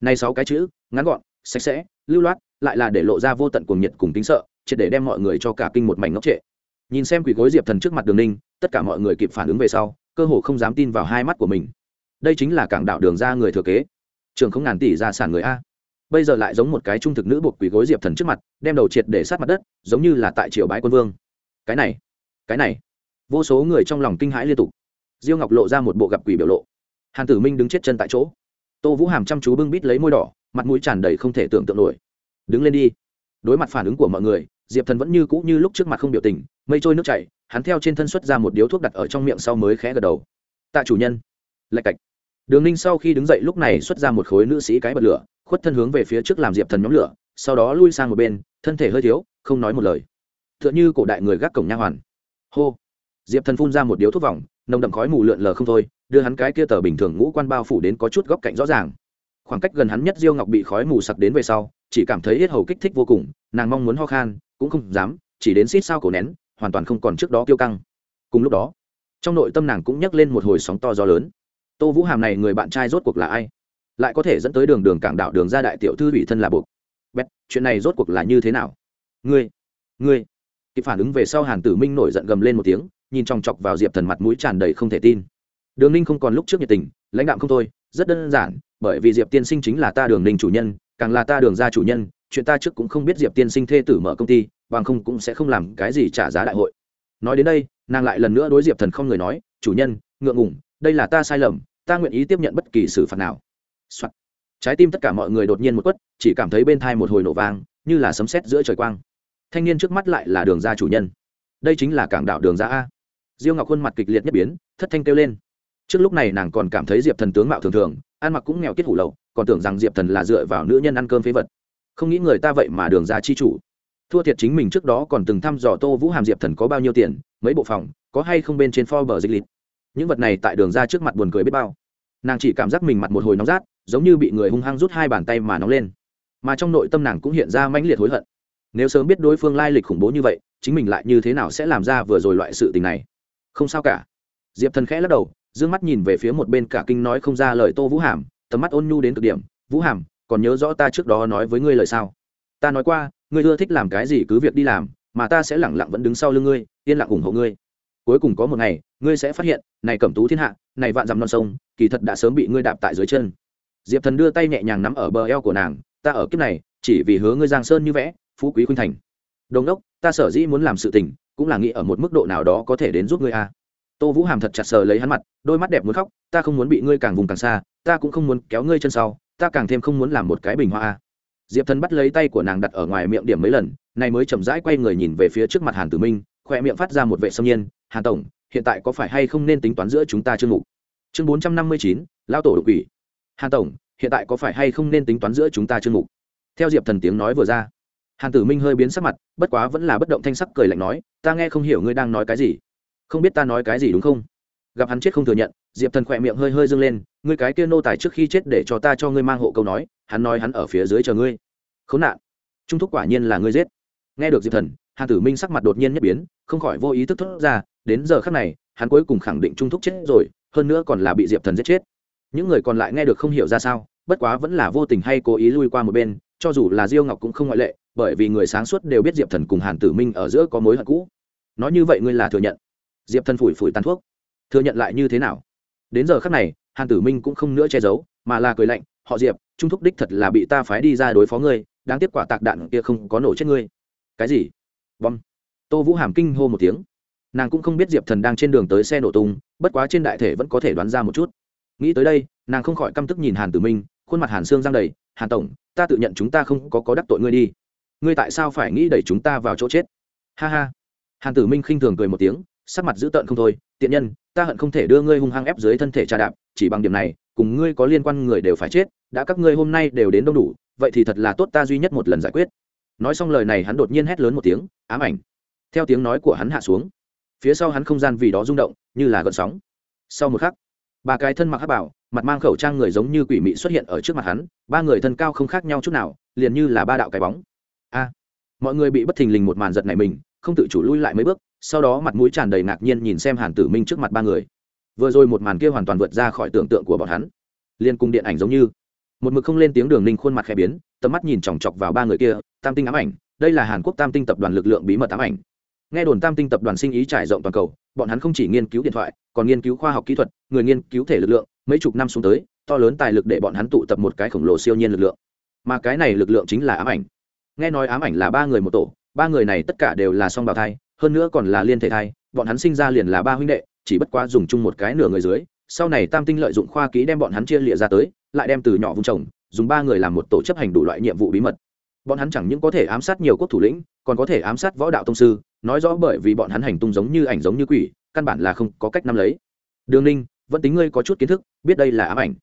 Này sáu cái chữ, ngắn gọn, sạch sẽ, lưu loát lại là để lộ ra vô tận cuồng nhiệt cùng tính sợ, triệt để đem mọi người cho cả kinh một mảnh ngốc trệ. Nhìn xem quỷ gối diệp thần trước mặt đường ninh, tất cả mọi người kịp phản ứng về sau, cơ hồ không dám tin vào hai mắt của mình. Đây chính là cảng đạo đường ra người thừa kế. Trường không ngàn tỷ gia sản người a. Bây giờ lại giống một cái trung thực nữ buộc quỷ gối diệp thần trước mặt, đem đầu triệt để sát mặt đất, giống như là tại triều bái quân vương. Cái này cái này. Vô số người trong lòng kinh hãi liên tục. Diêu ngọc lộ ra một bộ gặp quỷ biểu lộ. Hàn tử minh đứng chết chân tại chỗ. Tô vũ hàm chăm chú bưng bít lấy môi đỏ, mặt mũi tràn đầy không thể tưởng tượng nổi đứng lên đi. Đối mặt phản ứng của mọi người, diệp thần vẫn như cũ như lúc trước mặt không biểu tình, mây trôi nước chảy, hắn theo trên thân xuất ra một điếu thuốc đặt ở trong miệng sau mới khẽ gật đầu. Tạ chủ nhân. Lạch cạch. Đường ninh sau khi đứng dậy lúc này xuất ra một khối nữ sĩ cái bật lửa, khuất thân hướng về phía trước làm diệp thần nhóm lửa, sau đó lui sang một bên, thân thể hơi thiếu, không nói một lời. T h ư ợ n h ư cổ đại người gác cổng nha hoàn. Hô. Diệp thần phun ra một điếu thuốc vòng, nồng đậm khói mù lượn lờ không thôi, đưa hắn cái kia tờ bình thường ngũ quan bao phủ đến có chút góc cạnh rõ ràng khoảng cách gần hắn nhất diêu ngọc bị khói mù sặc đến về sau, chỉ cảm thấy hết hầu kích thích vô cùng, nàng mong muốn ho khan, cũng không dám, chỉ đến xít sao cổ nén, hoàn toàn không còn trước đó tiêu căng. Cùng lúc đó, trong nội tâm nàng cũng nhắc lên một hồi sóng to gió lớn. Tô vũ hàm này người bạn trai rốt cuộc là ai? Lại có thể dẫn tới đường đường cảng đạo đường ra đại tiểu thư ủy thân là buộc. Bét chuyện này rốt cuộc là như thế nào? Ngươi ngươi. Kịp phản ứng về sau hàn tử minh nổi giận gầm lên một tiếng, nhìn chòng chọc vào diệp thần mặt mũi tràn đầy không thể tin đường ninh không còn lúc trước nhiệt tình, lãnh đạm không thôi, rất đơn giản, bởi vì diệp tiên sinh chính là ta đường ninh chủ nhân, càng là ta đường ra chủ nhân, chuyện ta trước cũng không biết diệp tiên sinh thê tử mở công ty, bằng không cũng sẽ không làm cái gì trả giá đại hội. Nói đến đây, nàng lại lần nữa đối diệp thần không người nói, chủ nhân, ngượng ngủng đây là ta sai lầm, ta nguyện ý tiếp nhận bất kỳ xử phạt nào、Soạn. trái tim tất cả mọi người đột nhiên một quất, chỉ cảm thấy bên thai một hồi nổ vang, như là sấm sét giữa trời quang. Thanh niên trước mắt lại là đường ra chủ nhân. Đây chính là cảng đạo đường ra a. Diêu ngọc khuôn mặt kịch liệt nhất biến, thất thanh kêu lên trước lúc này nàng còn cảm thấy diệp thần tướng mạo thường thường, ăn mặc cũng nghèo kết hủ lậu, còn tưởng rằng diệp thần là dựa vào nữ nhân ăn cơm phế vật. Không nghĩ người ta vậy mà đường ra chi chủ. Thua thiệt chính mình trước đó còn từng thăm dò tô vũ hàm diệp thần có bao nhiêu tiền, mấy bộ phòng, có hay không bên trên Forbes dịch lịt những vật này tại đường ra trước mặt buồn cười biết bao. Nàng chỉ cảm giác mình mặt một hồi nóng rát, giống như bị người hung hăng rút hai bàn tay mà nóng lên. Mà trong nội tâm nàng cũng hiện ra mãnh liệt hối hận. Nếu sớm biết đối phương lai lịch khủng bố như vậy, chính mình lại như thế nào sẽ làm ra vừa rồi loại sự tình này? Không sao cả. Diệp thần khẽ lắc đầu Dương mắt nhìn về phía một bên cả kinh nói không ra lời tô vũ hàm, tầm mắt ôn nhu đến cực điểm. Vũ hàm, còn nhớ rõ ta trước đó nói với ngươi lời sao? Ta nói qua, ngươi ưa thích làm cái gì cứ việc đi làm, mà ta sẽ lẳng lặng vẫn đứng sau lưng ngươi, yên lặng ủng hộ ngươi. Cuối cùng có một ngày, ngươi sẽ phát hiện, này cẩm tú thiên hạ, này vạn dằm non sông, kỳ thật đã sớm bị ngươi đạp tại dưới chân. Diệp thần đưa tay nhẹ nhàng nắm ở bờ eo của nàng, ta ở kiếp này, chỉ vì hứa ngươi giang sơn như vẽ, phú quý khuynh thành. Đồng đốc, ta sở dĩ muốn làm sự tình, cũng là nghĩ ở một mức độ nào đó có thể đến giúp ngươi a tô vũ hàm thật chặt sờ lấy hắn mặt, đôi mắt đẹp muốn khóc, ta không muốn bị ngươi càng vùng càng xa, ta cũng không muốn kéo ngươi chân sau, ta càng thêm không muốn làm một cái bình hoa diệp thần bắt lấy tay của nàng đặt ở ngoài miệng điểm mấy lần, này mới chậm rãi quay người nhìn về phía trước mặt hàn tử minh, khoe miệng phát ra một vệ sâm nhiên, hàn tổng, hiện tại có phải hay không nên tính toán giữa chúng ta chương mục? Chương bốn trăm năm mươi chín lao tổ đột quỷ hàn tổng, hiện tại có phải hay không nên tính toán giữa chúng ta chương mục? Theo diệp thần tiếng nói vừa ra, hàn tử minh hơi biến sắc mặt, bất quá vẫn là bất động thanh sắc cười lạnh nói, ta nghe không hiểu ngươi đang nói cái gì không biết ta nói cái gì đúng không? Gặp hắn chết không thừa nhận, diệp thần khỏe miệng hơi hơi dâng lên, ngươi cái kia nô tài trước khi chết để cho ta cho ngươi mang hộ câu nói, hắn nói hắn ở phía dưới chờ ngươi. Khốn nạn. Trung thúc quả nhiên là ngươi giết. Nghe được diệp thần, hàn tử minh sắc mặt đột nhiên nhất biến, không khỏi vô ý thức thốt ra, đến giờ khắc này, hắn cuối cùng khẳng định trung thúc chết rồi, hơn nữa còn là bị diệp thần giết chết. Những người còn lại nghe được không hiểu ra sao, bất quá vẫn là vô tình hay cố ý lui qua một bên, cho dù là diêu ngọc cũng không ngoại lệ, bởi vì người sáng suốt đều biết diệp thần cùng hàn tử minh ở giữa có mối hận cũ. Nói như vậy ngươi là thừa nhận diệp thần phủi phủi tàn thuốc. Thừa nhận lại như thế nào? Đến giờ khắc này, hàn tử minh cũng không nữa che giấu, mà là cười lạnh, họ diệp, trung thúc đích thật là bị ta phái đi ra đối phó ngươi, đáng tiếc quả tạc đạn kia không có nổ chết ngươi. Cái gì? Bom. Tô vũ hàm kinh hô một tiếng. Nàng cũng không biết diệp thần đang trên đường tới xe nổ tung, bất quá trên đại thể vẫn có thể đoán ra một chút. Nghĩ tới đây, nàng không khỏi căm tức nhìn hàn tử minh, khuôn mặt hàn xương giang đầy, hàn tổng, ta tự nhận chúng ta không có có đắc tội ngươi đi. Ngươi tại sao phải nghĩ đẩy chúng ta vào chỗ chết? Ha ha. Hàn tử minh khinh thường cười một tiếng sắc mặt dữ tợn không thôi, tiện nhân, ta hận không thể đưa ngươi hung hăng ép dưới thân thể trà đạp, chỉ bằng điểm này, cùng ngươi có liên quan người đều phải chết, đã các ngươi hôm nay đều đến đông đủ, vậy thì thật là tốt ta duy nhất một lần giải quyết. Nói xong lời này hắn đột nhiên hét lớn một tiếng, ám ảnh! Theo tiếng nói của hắn hạ xuống, phía sau hắn không gian vì đó rung động, như là gợn sóng. Sau một khắc, ba cái thân mặc hát bảo, mặt mang khẩu trang người giống như quỷ mị xuất hiện ở trước mặt hắn, ba người thân cao không khác nhau chút nào, liền như là ba đạo cái bóng. A! Mọi người bị bất thình lình một màn giật này mình, không tự chủ lui lại mấy bước sau đó mặt mũi tràn đầy ngạc nhiên nhìn xem hàn tử minh trước mặt ba người. Vừa rồi một màn kia hoàn toàn vượt ra khỏi tưởng tượng của bọn hắn. Liên cung điện ảnh giống như. Một mực không lên tiếng đường ninh khuôn mặt khẽ biến, tầm mắt nhìn chòng chọc vào ba người kia, tam tinh ám ảnh. Đây là hàn quốc tam tinh tập đoàn lực lượng bí mật ám ảnh. Nghe đồn tam tinh tập đoàn sinh ý trải rộng toàn cầu, bọn hắn không chỉ nghiên cứu điện thoại, còn nghiên cứu khoa học kỹ thuật, người nghiên cứu thể lực lượng, mấy chục năm xuống tới, to lớn tài lực để bọn hắn tụ tập một cái khổng lồ siêu nhiên lực lượng. Mà cái này lực lượng chính là ám ảnh. Nghe nói ám ảnh là ba người một tổ, ba người này tất cả đều là song bào thai hơn nữa còn là liên thể thai, bọn hắn sinh ra liền là ba huynh đệ, chỉ bất quá dùng chung một cái nửa người dưới, sau này tam tinh lợi dụng khoa kỹ đem bọn hắn chia lịa ra tới, lại đem từ nhỏ vùng trồng dùng ba người làm một tổ chấp hành đủ loại nhiệm vụ bí mật. Bọn hắn chẳng những có thể ám sát nhiều quốc thủ lĩnh, còn có thể ám sát võ đạo tông sư, nói rõ bởi vì bọn hắn hành tung giống như ảnh giống như quỷ, căn bản là không có cách nắm lấy. Đường ninh, vẫn tính ngươi có chút kiến thức, biết đây là ám ảnh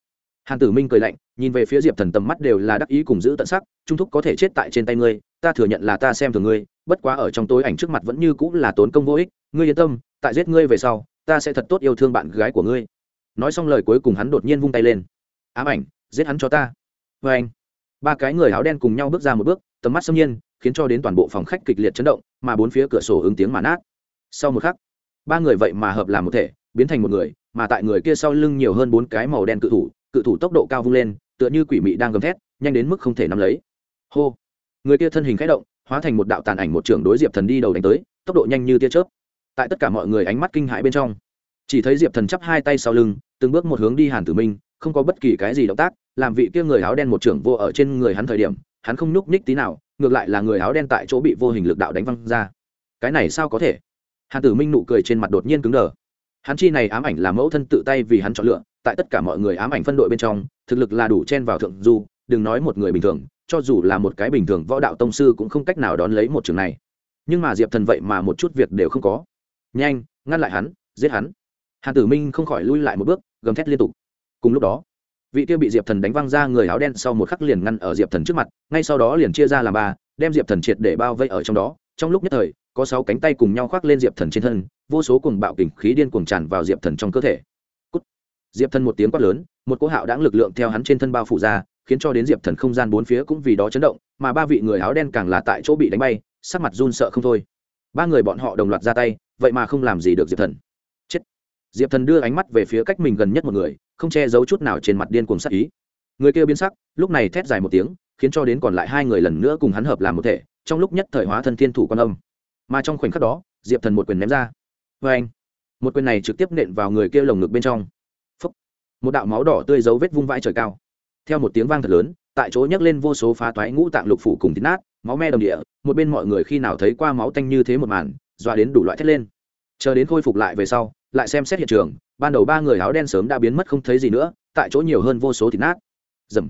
hàn tử minh cười lạnh, nhìn về phía diệp thần tầm mắt đều là đắc ý cùng giữ tận sắc, trung thúc có thể chết tại trên tay ngươi, ta thừa nhận là ta xem thường ngươi, bất quá ở trong tối ảnh trước mặt vẫn như cũng là tốn công vô ích, ngươi yên tâm, tại giết ngươi về sau, ta sẽ thật tốt yêu thương bạn gái của ngươi. Nói xong lời cuối cùng hắn đột nhiên vung tay lên. Ám ảnh, giết hắn cho ta. Vê anh, ba cái người áo đen cùng nhau bước ra một bước, tầm mắt xâm nhiên, khiến cho đến toàn bộ phòng khách kịch liệt chấn động, mà bốn phía cửa sổ ứng tiếng mà nát. Sau một khắc, ba người vậy mà hợp làm một thể, biến thành một người, mà tại người kia sau lưng nhiều hơn bốn cái màu đen cự thủ cự thủ tốc độ cao vung lên, tựa như quỷ mị đang gầm thét, nhanh đến mức không thể nắm lấy. Hô! Người kia thân hình khẽ động, hóa thành một đạo tàn ảnh một trưởng đối diệp thần đi đầu đánh tới, tốc độ nhanh như tia chớp. Tại tất cả mọi người ánh mắt kinh hãi bên trong, chỉ thấy diệp thần chắp hai tay sau lưng, từng bước một hướng đi hàn tử minh, không có bất kỳ cái gì động tác, làm vị kia người áo đen một trưởng vô ở trên người hắn thời điểm, hắn không nhúc nhích tí nào, ngược lại là người áo đen tại chỗ bị vô hình lực đạo đánh văng ra. Cái này sao có thể? Hàn tử minh nụ cười trên mặt đột nhiên cứng đờ. Hắn chi này ám ảnh là mẫu thân tự tay vì hắn chọn lựa tại tất cả mọi người ám ảnh phân đội bên trong, thực lực là đủ chen vào thượng du, đừng nói một người bình thường, cho dù là một cái bình thường võ đạo tông sư cũng không cách nào đón lấy một trường này. Nhưng mà diệp thần vậy mà một chút việc đều không có. Nhanh, ngăn lại hắn, giết hắn. Hàn tử minh không khỏi lui lại một bước, gầm thét liên tục. Cùng lúc đó, vị kia bị diệp thần đánh văng ra người áo đen sau một khắc liền ngăn ở diệp thần trước mặt, ngay sau đó liền chia ra làm ba, đem diệp thần triệt để bao vây ở trong đó. Trong lúc nhất thời, có sáu cánh tay cùng nhau khoác lên diệp thần trên thân, vô số cùng bạo kình khí điên cuồng tràn vào diệp thần trong cơ thể diệp thần một tiếng quát lớn, một cỗ hạo đáng lực lượng theo hắn trên thân bao phủ ra, khiến cho đến diệp thần không gian bốn phía cũng vì đó chấn động, mà ba vị người áo đen càng là tại chỗ bị đánh bay, sắc mặt run sợ không thôi. Ba người bọn họ đồng loạt ra tay, vậy mà không làm gì được diệp thần. Chết. Diệp thần đưa ánh mắt về phía cách mình gần nhất một người, không che giấu chút nào trên mặt điên cuồng sắc ý. Người kia biến sắc, lúc này thét dài một tiếng, khiến cho đến còn lại hai người lần nữa cùng hắn hợp làm một thể, trong lúc nhất thời hóa thân thiên thủ quan âm. Mà trong khoảnh khắc đó, diệp thần một quyền ném ra. Vê anh một quyền này trực tiếp nện vào người kia lồng ngực bên trong một đạo máu đỏ tươi dấu vết vung vãi trời cao. Theo một tiếng vang thật lớn, tại chỗ nhấc lên vô số phá toái ngũ tạng lục phủ cùng thịt nát, máu me đồng địa, một bên mọi người khi nào thấy qua máu tanh như thế một màn, dọa đến đủ loại thét lên. Chờ đến khôi phục lại về sau, lại xem xét hiện trường, ban đầu ba người áo đen sớm đã biến mất không thấy gì nữa, tại chỗ nhiều hơn vô số thịt nát. Dầm.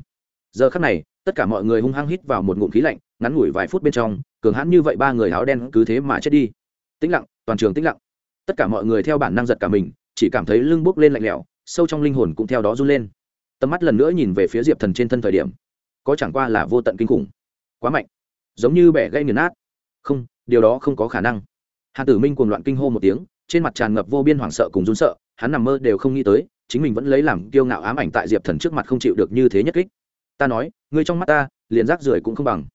Giờ khắc này, tất cả mọi người hung hăng hít vào một ngụm khí lạnh, ngắn ngủi vài phút bên trong, cường hãn như vậy ba người áo đen cứ thế mà chết đi. Tĩnh lặng, toàn trường tĩnh lặng. Tất cả mọi người theo bản năng giật cả mình, chỉ cảm thấy lưng bốc lên lạnh lẽo sâu trong linh hồn cũng theo đó run lên. Tầm mắt lần nữa nhìn về phía diệp thần trên thân thời điểm, có chẳng qua là vô tận kinh khủng. Quá mạnh, giống như bẻ gây nghiền nát. Không, điều đó không có khả năng. Hàn tử minh cuồng loạn kinh hô một tiếng, trên mặt tràn ngập vô biên hoảng sợ cùng run sợ, hắn nằm mơ đều không nghĩ tới, chính mình vẫn lấy làm kiêu ngạo ám ảnh tại diệp thần trước mặt không chịu được như thế nhất kích. Ta nói, ngươi trong mắt ta, liền rác rưởi cũng không bằng.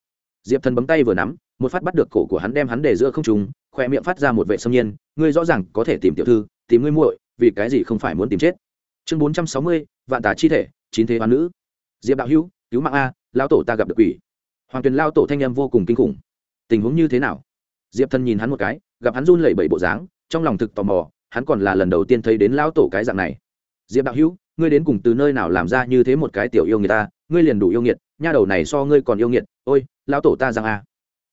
Diệp thần bấm tay vừa nắm, một phát bắt được cổ của hắn đem hắn để giữa không trùng khoe miệng phát ra một vệ xâm nhiên, ngươi rõ ràng có thể tìm tiểu thư, tìm ngươi muội, vì cái gì không phải muốn tìm chết? Chương bốn trăm sáu mươi, vạn tà chi thể, chín thế hoa nữ. Diệp đạo hữu, cứu mạng a lao tổ ta gặp được quỷ. Hoàng tuyền lao tổ thanh em vô cùng kinh khủng. Tình huống như thế nào? Diệp thần nhìn hắn một cái, gặp hắn run lẩy bẩy bộ dáng, trong lòng thực tò mò, hắn còn là lần đầu tiên thấy đến lao tổ cái dạng này. Diệp đạo hữu, ngươi đến cùng từ nơi nào làm ra như thế một cái tiểu yêu người ta, ngươi liền đủ yêu nghiệt, nha đầu này so ngươi còn yêu nghiệt, ôi lao tổ ta rằng a.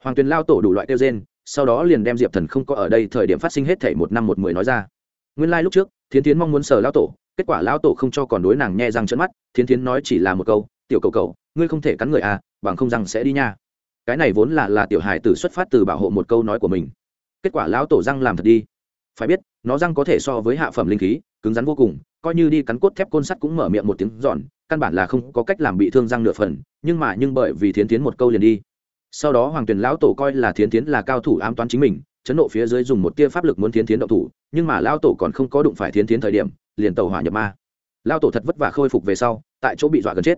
Hoàng tuyền lao tổ đủ loại tiêu gen sau đó liền đem diệp thần không có ở đây thời điểm phát sinh hết thể một năm một mười nói ra. Nguyên lai、like、lúc trước, thiến tiến mong muốn sờ lao tổ kết quả lão tổ không cho còn đối nàng nhẹ răng trợn mắt, thiến thiến nói chỉ là một câu, tiểu cầu cầu, ngươi không thể cắn người à bằng không răng sẽ đi nha. Cái này vốn là là tiểu hài tử xuất phát từ bảo hộ một câu nói của mình. Kết quả lão tổ răng làm thật đi. Phải biết, nó răng có thể so với hạ phẩm linh khí, cứng rắn vô cùng, coi như đi cắn cốt thép côn sắt cũng mở miệng một tiếng giòn, căn bản là không có cách làm bị thương răng nửa phần, nhưng mà nhưng bởi vì thiến tiến một câu liền đi. Sau đó hoàng tuyền lão tổ coi là thiến tiến là cao thủ ám toán chính mình, chấn nộ phía dưới dùng một tia pháp lực muốn thiến tiến động thủ, nhưng mà lão tổ còn không có đụng phải thiến tiến thời điểm liền tàu hỏa nhập ma. Lao tổ thật vất vả khôi phục về sau, tại chỗ bị dọa gần chết.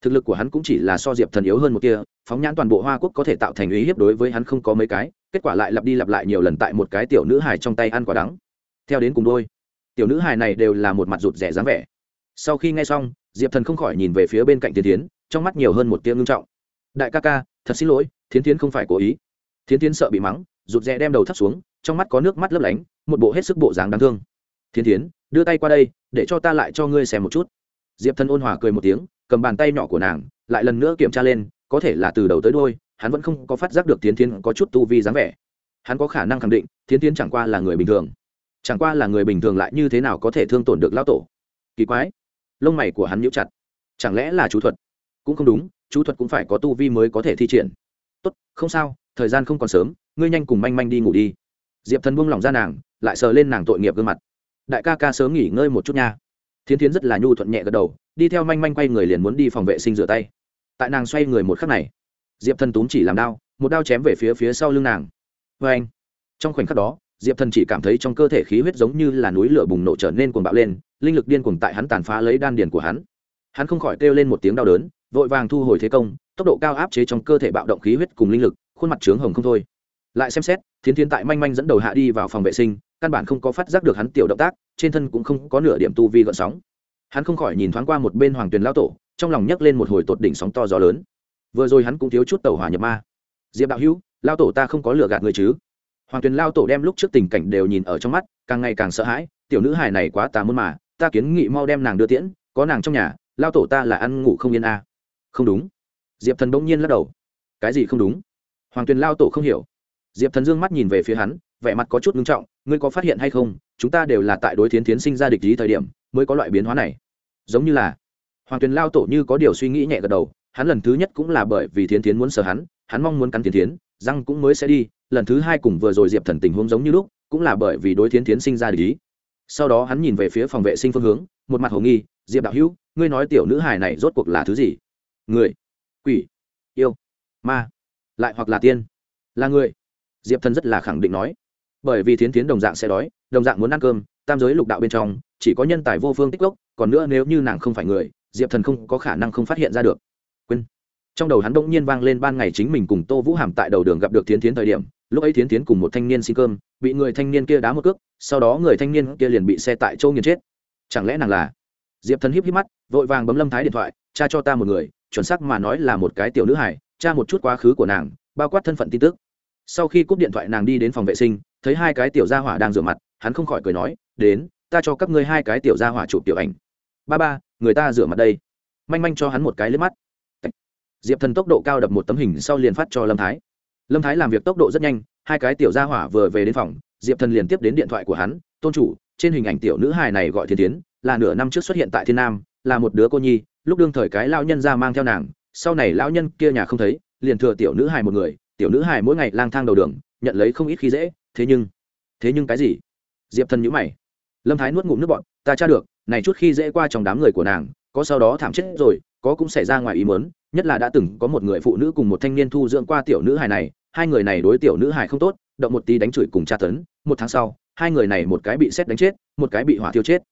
Thực lực của hắn cũng chỉ là so diệp thần yếu hơn một tia phóng nhãn toàn bộ hoa quốc có thể tạo thành uy hiếp đối với hắn không có mấy cái, kết quả lại lặp đi lặp lại nhiều lần tại một cái tiểu nữ hài trong tay ăn quả đắng. Theo đến cùng đôi, tiểu nữ hài này đều là một mặt rụt rẻ dáng vẻ. Sau khi nghe xong, diệp thần không khỏi nhìn về phía bên cạnh tiến tiến trong mắt nhiều hơn một tiếng ngưng trọng. Đại ca ca, thật xin lỗi, thiến tiến không phải cố ý. Thiến tiến sợ bị mắng, rụt rè đem đầu thắt xuống, trong mắt có nước mắt lấp lánh, một bộ hết sức bộ dáng đáng thương. Thiến tiến đưa tay qua đây, để cho ta lại cho ngươi xem một chút. Diệp thần ôn hòa cười một tiếng, cầm bàn tay nhỏ của nàng, lại lần nữa kiểm tra lên, có thể là từ đầu tới đôi hắn vẫn không có phát giác được tiến tiến có chút tu vi dáng vẻ. Hắn có khả năng khẳng định, tiến tiến chẳng qua là người bình thường. Chẳng qua là người bình thường lại như thế nào có thể thương tổn được lão tổ? Kỳ quái. Lông mày của hắn nhíu chặt. Chẳng lẽ là chú thuật? Cũng không đúng, chú thuật cũng phải có tu vi mới có thể thi triển. Tốt, không sao, thời gian không còn sớm, ngươi nhanh cùng manh manh đi ngủ đi. Diệp thần buông lỏng ra nàng, lại sờ lên nàng tội nghiệp gương mặt đại ca ca sớm nghỉ ngơi một chút nha. Thiến thiến rất là nhu thuận nhẹ gật đầu, đi theo manh manh quay người liền muốn đi phòng vệ sinh rửa tay. Tại nàng xoay người một khắc này, diệp thần túm chỉ làm đao, một đao chém về phía phía sau lưng nàng. Vê anh, trong khoảnh khắc đó, diệp thần chỉ cảm thấy trong cơ thể khí huyết giống như là núi lửa bùng nổ trở nên cuồng bạo lên, linh lực điên cuồng tại hắn tàn phá lấy đan điền của hắn. Hắn không khỏi kêu lên một tiếng đau đớn, vội vàng thu hồi thế công, tốc độ cao áp chế trong cơ thể bạo động khí huyết cùng linh lực, khuôn mặt trướng hồng không thôi. Lại xem xét, thiến thiến tại manh manh dẫn đầu hạ đi vào phòng vệ sinh căn bản không có phát giác được hắn tiểu động tác, trên thân cũng không có nửa điểm tu vi gợn sóng. Hắn không khỏi nhìn thoáng qua một bên hoàng tuyền lao tổ, trong lòng nhấc lên một hồi tột đỉnh sóng to gió lớn. Vừa rồi hắn cũng thiếu chút tàu hỏa nhập ma. Diệp đạo hữu lao tổ ta không có lừa gạt người chứ? Hoàng tuyền lao tổ đem lúc trước tình cảnh đều nhìn ở trong mắt, càng ngày càng sợ hãi, tiểu nữ hài này quá tà môn mà, ta kiến nghị mau đem nàng đưa tiễn, có nàng trong nhà lao tổ ta là ăn ngủ không yên a à. không đúng. Diệp thần bỗng nhiên lắc đầu. Cái gì không đúng? Hoàng tuyền lao tổ không hiểu. Diệp thần dương mắt nhìn về phía hắn vẻ mặt có chút ngưng trọng, ngươi có phát hiện hay không, chúng ta đều là tại đối thiến tiến sinh ra địch lý thời điểm, mới có loại biến hóa này. Giống như là, hoàng tuyền lao tổ như có điều suy nghĩ nhẹ gật đầu, hắn lần thứ nhất cũng là bởi vì thiến tiến muốn sờ hắn hắn mong muốn cắn thiến tiến răng cũng mới sẽ đi, lần thứ hai cùng vừa rồi diệp thần tình huống giống như lúc, cũng là bởi vì đối thiến tiến sinh ra địch lý sau đó hắn nhìn về phía phòng vệ sinh phương hướng, một mặt hồ nghi, diệp đạo hữu, ngươi nói tiểu nữ hài này rốt cuộc là thứ gì? Người. Quỷ. Yêu. Ma. Lại hoặc là tiên. Là người. Diệp thần rất là khẳng định nói bởi vì thiến tiến đồng dạng sẽ đói, đồng dạng muốn ăn cơm, tam giới lục đạo bên trong, chỉ có nhân tài vô phương tích gốc, còn nữa nếu như nàng không phải người, diệp thần không có khả năng không phát hiện ra được. Quên. Trong đầu hắn bỗng nhiên vang lên ban ngày chính mình cùng tô vũ hàm tại đầu đường gặp được thiến tiến thời điểm, lúc ấy thiến tiến cùng một thanh niên xin cơm, bị người thanh niên kia đá một cước, sau đó người thanh niên kia liền bị xe tại châu nghiền chết. Chẳng lẽ nàng là? Diệp thần híp híp mắt, vội vàng bấm lâm thái điện thoại, cha cho ta một người, chuẩn xác mà nói là một cái tiểu nữ hải cha một chút quá khứ của nàng, bao quát thân phận tin tức sau khi cúp điện thoại nàng đi đến phòng vệ sinh, thấy hai cái tiểu gia hỏa đang rửa mặt, hắn không khỏi cười nói, đến, ta cho các ngươi hai cái tiểu gia hỏa chụp tiểu ảnh. Ba ba, người ta rửa mặt đây. Manh manh cho hắn một cái lên mắt. Diệp thần tốc độ cao đập một tấm hình sau liền phát cho lâm thái. Lâm thái làm việc tốc độ rất nhanh, hai cái tiểu gia hỏa vừa về đến phòng, diệp thần liền tiếp đến điện thoại của hắn, tôn chủ, trên hình ảnh tiểu nữ hài này gọi thiên tiến, là nửa năm trước xuất hiện tại thiên nam, là một đứa cô nhi, lúc đương thời cái lao nhân ra mang theo nàng, sau này lão nhân kia nhà không thấy, liền thừa tiểu nữ hài một người tiểu nữ hài mỗi ngày lang thang đầu đường, nhận lấy không ít khi dễ, thế nhưng thế nhưng cái gì diệp thần nhữ mày lâm thái nuốt ngụm nước bọn ta tra được, này chút khi dễ qua trong đám người của nàng, có sau đó thảm chết rồi, có cũng xảy ra ngoài ý muốn. nhất là đã từng có một người phụ nữ cùng một thanh niên thu dưỡng qua tiểu nữ hài này, hai người này đối tiểu nữ hài không tốt, động một tí đánh chửi cùng tra tấn, một tháng sau, hai người này một cái bị xét đánh chết, một cái bị hỏa thiêu chết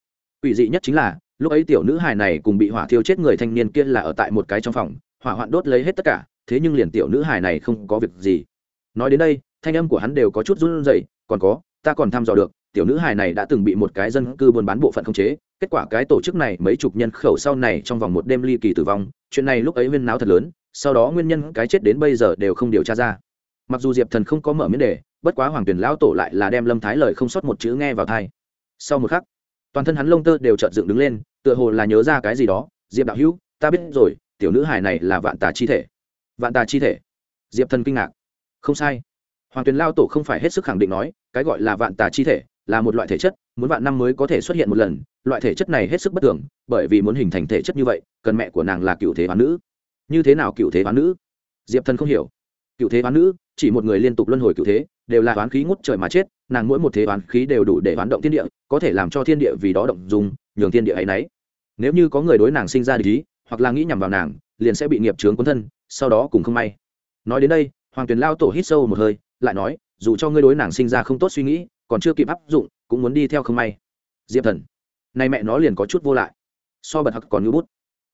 ủy dị nhất chính là, lúc ấy tiểu nữ hài này cùng bị hỏa thiêu chết người thanh niên kia là ở tại một cái trong phòng, hỏa hoạn đốt lấy hết tất cả thế nhưng liền tiểu nữ hài này không có việc gì. Nói đến đây, thanh âm của hắn đều có chút run rẩy, còn có, ta còn thăm dò được, tiểu nữ hài này đã từng bị một cái dân cư buôn bán bộ phận khống chế, kết quả cái tổ chức này mấy chục nhân khẩu sau này trong vòng một đêm ly kỳ tử vong, chuyện này lúc ấy huyên náo thật lớn, sau đó nguyên nhân cái chết đến bây giờ đều không điều tra ra. Mặc dù diệp thần không có mở miễn đề bất quá hoàng tuyển lão tổ lại là đem lâm thái lời không sót một chữ nghe vào thai sau một khắc, toàn thân hắn lông tơ đều chợt dựng đứng lên, tựa hồ là nhớ ra cái gì đó, diệp đạo hữu, ta biết rồi, tiểu nữ hài này là vạn tà chi thể vạn tà chi thể. Diệp thần kinh ngạc. Không sai. Hoàng tuyền lao tổ không phải hết sức khẳng định nói cái gọi là vạn tà chi thể là một loại thể chất muốn vạn năm mới có thể xuất hiện một lần loại thể chất này hết sức bất thường bởi vì muốn hình thành thể chất như vậy cần mẹ của nàng là cựu thế hoán nữ. Như thế nào cựu thế hoán nữ? Diệp thần không hiểu. Cựu thế hoán nữ chỉ một người liên tục luân hồi cựu thế đều là hoán khí ngút trời mà chết nàng mỗi một thế hoán khí đều đủ để hoán động thiên địa có thể làm cho thiên địa vì đó động dùng nhường thiên địa ấy nấy. Nếu như có người đối nàng sinh ra ý, hoặc là nghĩ nhằm vào nàng liền sẽ bị nghiệp chướng cuốn thân sau đó cùng không may. Nói đến đây, hoàng tuyền lao tổ hít sâu một hơi, lại nói, dù cho ngươi đối nàng sinh ra không tốt suy nghĩ, còn chưa kịp áp dụng, cũng muốn đi theo không may. Diệp thần, nay mẹ nó liền có chút vô lại. So bật hặc còn ngữ bút.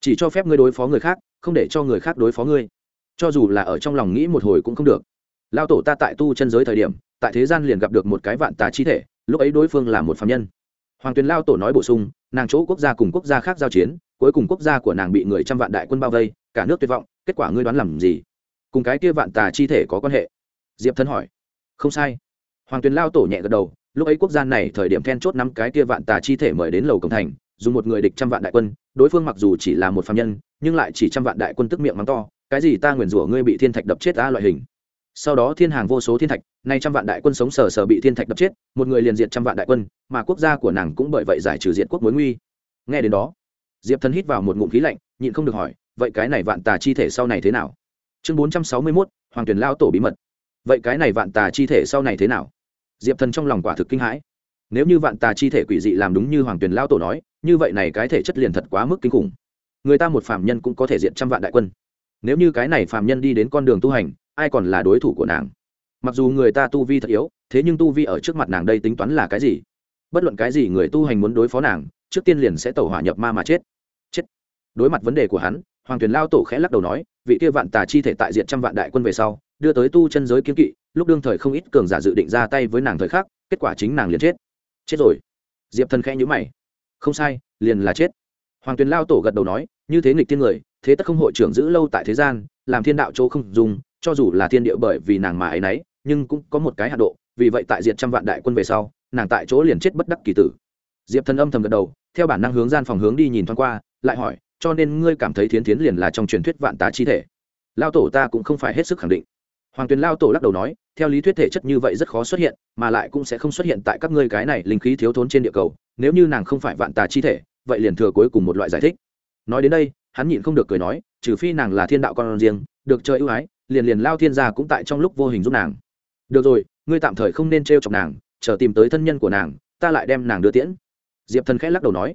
Chỉ cho phép ngươi đối phó người khác, không để cho người khác đối phó ngươi. Cho dù là ở trong lòng nghĩ một hồi cũng không được. Lao tổ ta tại tu chân giới thời điểm, tại thế gian liền gặp được một cái vạn tà chi thể, lúc ấy đối phương là một phạm nhân. Hoàng tuyền lao tổ nói bổ sung, nàng chỗ quốc gia cùng quốc gia khác giao chiến, cuối cùng quốc gia của nàng bị người trăm vạn đại quân bao vây, cả nước tuyệt vọng kết quả ngươi đoán làm gì? Cùng cái kia vạn tà chi thể có quan hệ? Diệp thân hỏi. Không sai. Hoàng tuyền lao tổ nhẹ gật đầu, lúc ấy quốc gia này thời điểm then chốt năm cái kia vạn tà chi thể mời đến lầu cổng thành, dùng một người địch trăm vạn đại quân, đối phương mặc dù chỉ là một phạm nhân, nhưng lại chỉ trăm vạn đại quân tức miệng mắng to, cái gì ta nguyền rủa ngươi bị thiên thạch đập chết ta loại hình. Sau đó thiên hàng vô số thiên thạch, nay trăm vạn đại quân sống sờ sờ bị thiên thạch đập chết, một người liền diệt trăm vạn đại quân, mà quốc gia của nàng cũng bởi vậy giải trừ diện quốc mối nguy. Nghe đến đó, diệp thần hít vào một ngụm khí lạnh, nhịn không được hỏi vậy cái này vạn tà chi thể sau này thế nào? Chương bốn trăm sáu mươi mốt, hoàng tuyển lao tổ bí mật. Vậy cái này vạn tà chi thể sau này thế nào? Diệp thần trong lòng quả thực kinh hãi. Nếu như vạn tà chi thể quỷ dị làm đúng như hoàng tuyển lao tổ nói, như vậy này cái thể chất liền thật quá mức kinh khủng. Người ta một phạm nhân cũng có thể diện trăm vạn đại quân. Nếu như cái này phạm nhân đi đến con đường tu hành, ai còn là đối thủ của nàng? Mặc dù người ta tu vi thật yếu, thế nhưng tu vi ở trước mặt nàng đây tính toán là cái gì? Bất luận cái gì người tu hành muốn đối phó nàng, trước tiên liền sẽ tẩu hỏa nhập ma mà chết. Chết. Đối mặt vấn đề của hắn hoàng tuyền lao tổ khẽ lắc đầu nói, vị kia vạn tà chi thể tại diện trăm vạn đại quân về sau, đưa tới tu chân giới kiếm kỵ, lúc đương thời không ít cường giả dự định ra tay với nàng thời khắc, kết quả chính nàng liền chết. Chết rồi. Diệp thần khẽ nhữ mày. Không sai, liền là chết. Hoàng tuyền lao tổ gật đầu nói, như thế nghịch thiên người, thế tất không hội trưởng giữ lâu tại thế gian, làm thiên đạo chỗ không dùng, cho dù là thiên địa bởi vì nàng mà ấy nấy, nhưng cũng có một cái hạ độ, vì vậy tại diện trăm vạn đại quân về sau, nàng tại chỗ liền chết bất đắc kỳ tử. Diệp thần âm thầm gật đầu, theo bản năng hướng gian phòng hướng đi nhìn thoáng qua, lại hỏi cho nên ngươi cảm thấy thiến thiến liền là trong truyền thuyết vạn tá chi thể. Lao tổ ta cũng không phải hết sức khẳng định. Hoàng tuyền lao tổ lắc đầu nói, theo lý thuyết thể chất như vậy rất khó xuất hiện, mà lại cũng sẽ không xuất hiện tại các ngươi cái này linh khí thiếu thốn trên địa cầu. Nếu như nàng không phải vạn tà chi thể, vậy liền thừa cuối cùng một loại giải thích. Nói đến đây, hắn nhịn không được cười nói, trừ phi nàng là thiên đạo con riêng, được chơi ưu ái, liền liền lao thiên gia cũng tại trong lúc vô hình giúp nàng. Được rồi, ngươi tạm thời không nên t r e o chọc nàng, chờ tìm tới thân nhân của nàng, ta lại đem nàng đưa tiễn. Diệp thần khẽ lắc đầu nói,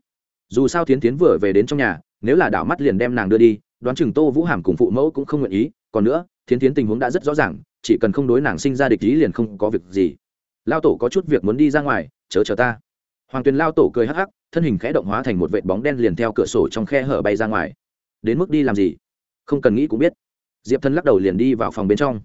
dù sao tiến tiến vừa về đến trong nhà nếu là đảo mắt liền đem nàng đưa đi, đoán chừng tô vũ hàm cùng phụ mẫu cũng không nguyện ý. Còn nữa, thiến tiến tình huống đã rất rõ ràng, chỉ cần không đối nàng sinh ra địch ý liền không có việc gì. Lao tổ có chút việc muốn đi ra ngoài, chớ chờ ta. Hoàng tuyền lao tổ cười hắc hắc, thân hình khẽ động hóa thành một vệ bóng đen liền theo cửa sổ trong khe hở bay ra ngoài. Đến mức đi làm gì? Không cần nghĩ cũng biết. Diệp thân lắc đầu liền đi vào phòng bên trong.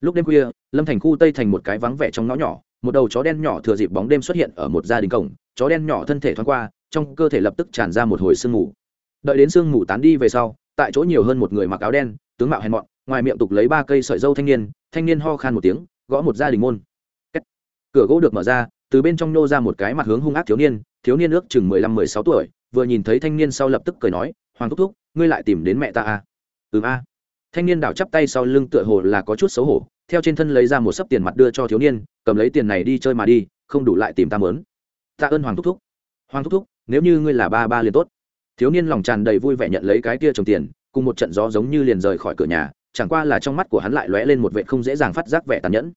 Lúc đêm khuya, lâm thành khu tây thành một cái vắng vẻ trong ngõ nhỏ, một đầu chó đen nhỏ thừa dịp bóng đêm xuất hiện ở một gia đình cổng, chó đen nhỏ thân thể thoáng qua, trong cơ thể lập tức tràn ra một hồi sương mù đợi đến sương mù tán đi về sau, tại chỗ nhiều hơn một người mặc áo đen, tướng mạo hèn mọn, ngoài miệng tục lấy ba cây sợi dâu thanh niên thanh niên ho khan một tiếng, gõ một gia đình môn. Kết. cửa gỗ được mở ra, từ bên trong nô ra một cái mặt hướng hung ác thiếu niên thiếu niên ước chừng mười lăm, mười sáu tuổi, vừa nhìn thấy thanh niên sau lập tức cười nói, hoàng thúc thúc, ngươi lại tìm đến mẹ ta à? ừm a. Thanh niên đảo chắp tay sau lưng tựa hồ là có chút xấu hổ, theo trên thân lấy ra một sấp tiền mặt đưa cho thiếu niên, cầm lấy tiền này đi chơi mà đi, không đủ lại tìm ta mớn. Tạ ơn hoàng thúc thúc. Hoàng thúc thúc, nếu như ngươi là ba ba liền tốt thiếu niên lòng tràn đầy vui vẻ nhận lấy cái kia trồng tiền, cùng một trận gió giống như liền rời khỏi cửa nhà, chẳng qua là trong mắt của hắn lại lóe lên một vệ không dễ dàng phát giác vẻ tàn nhẫn.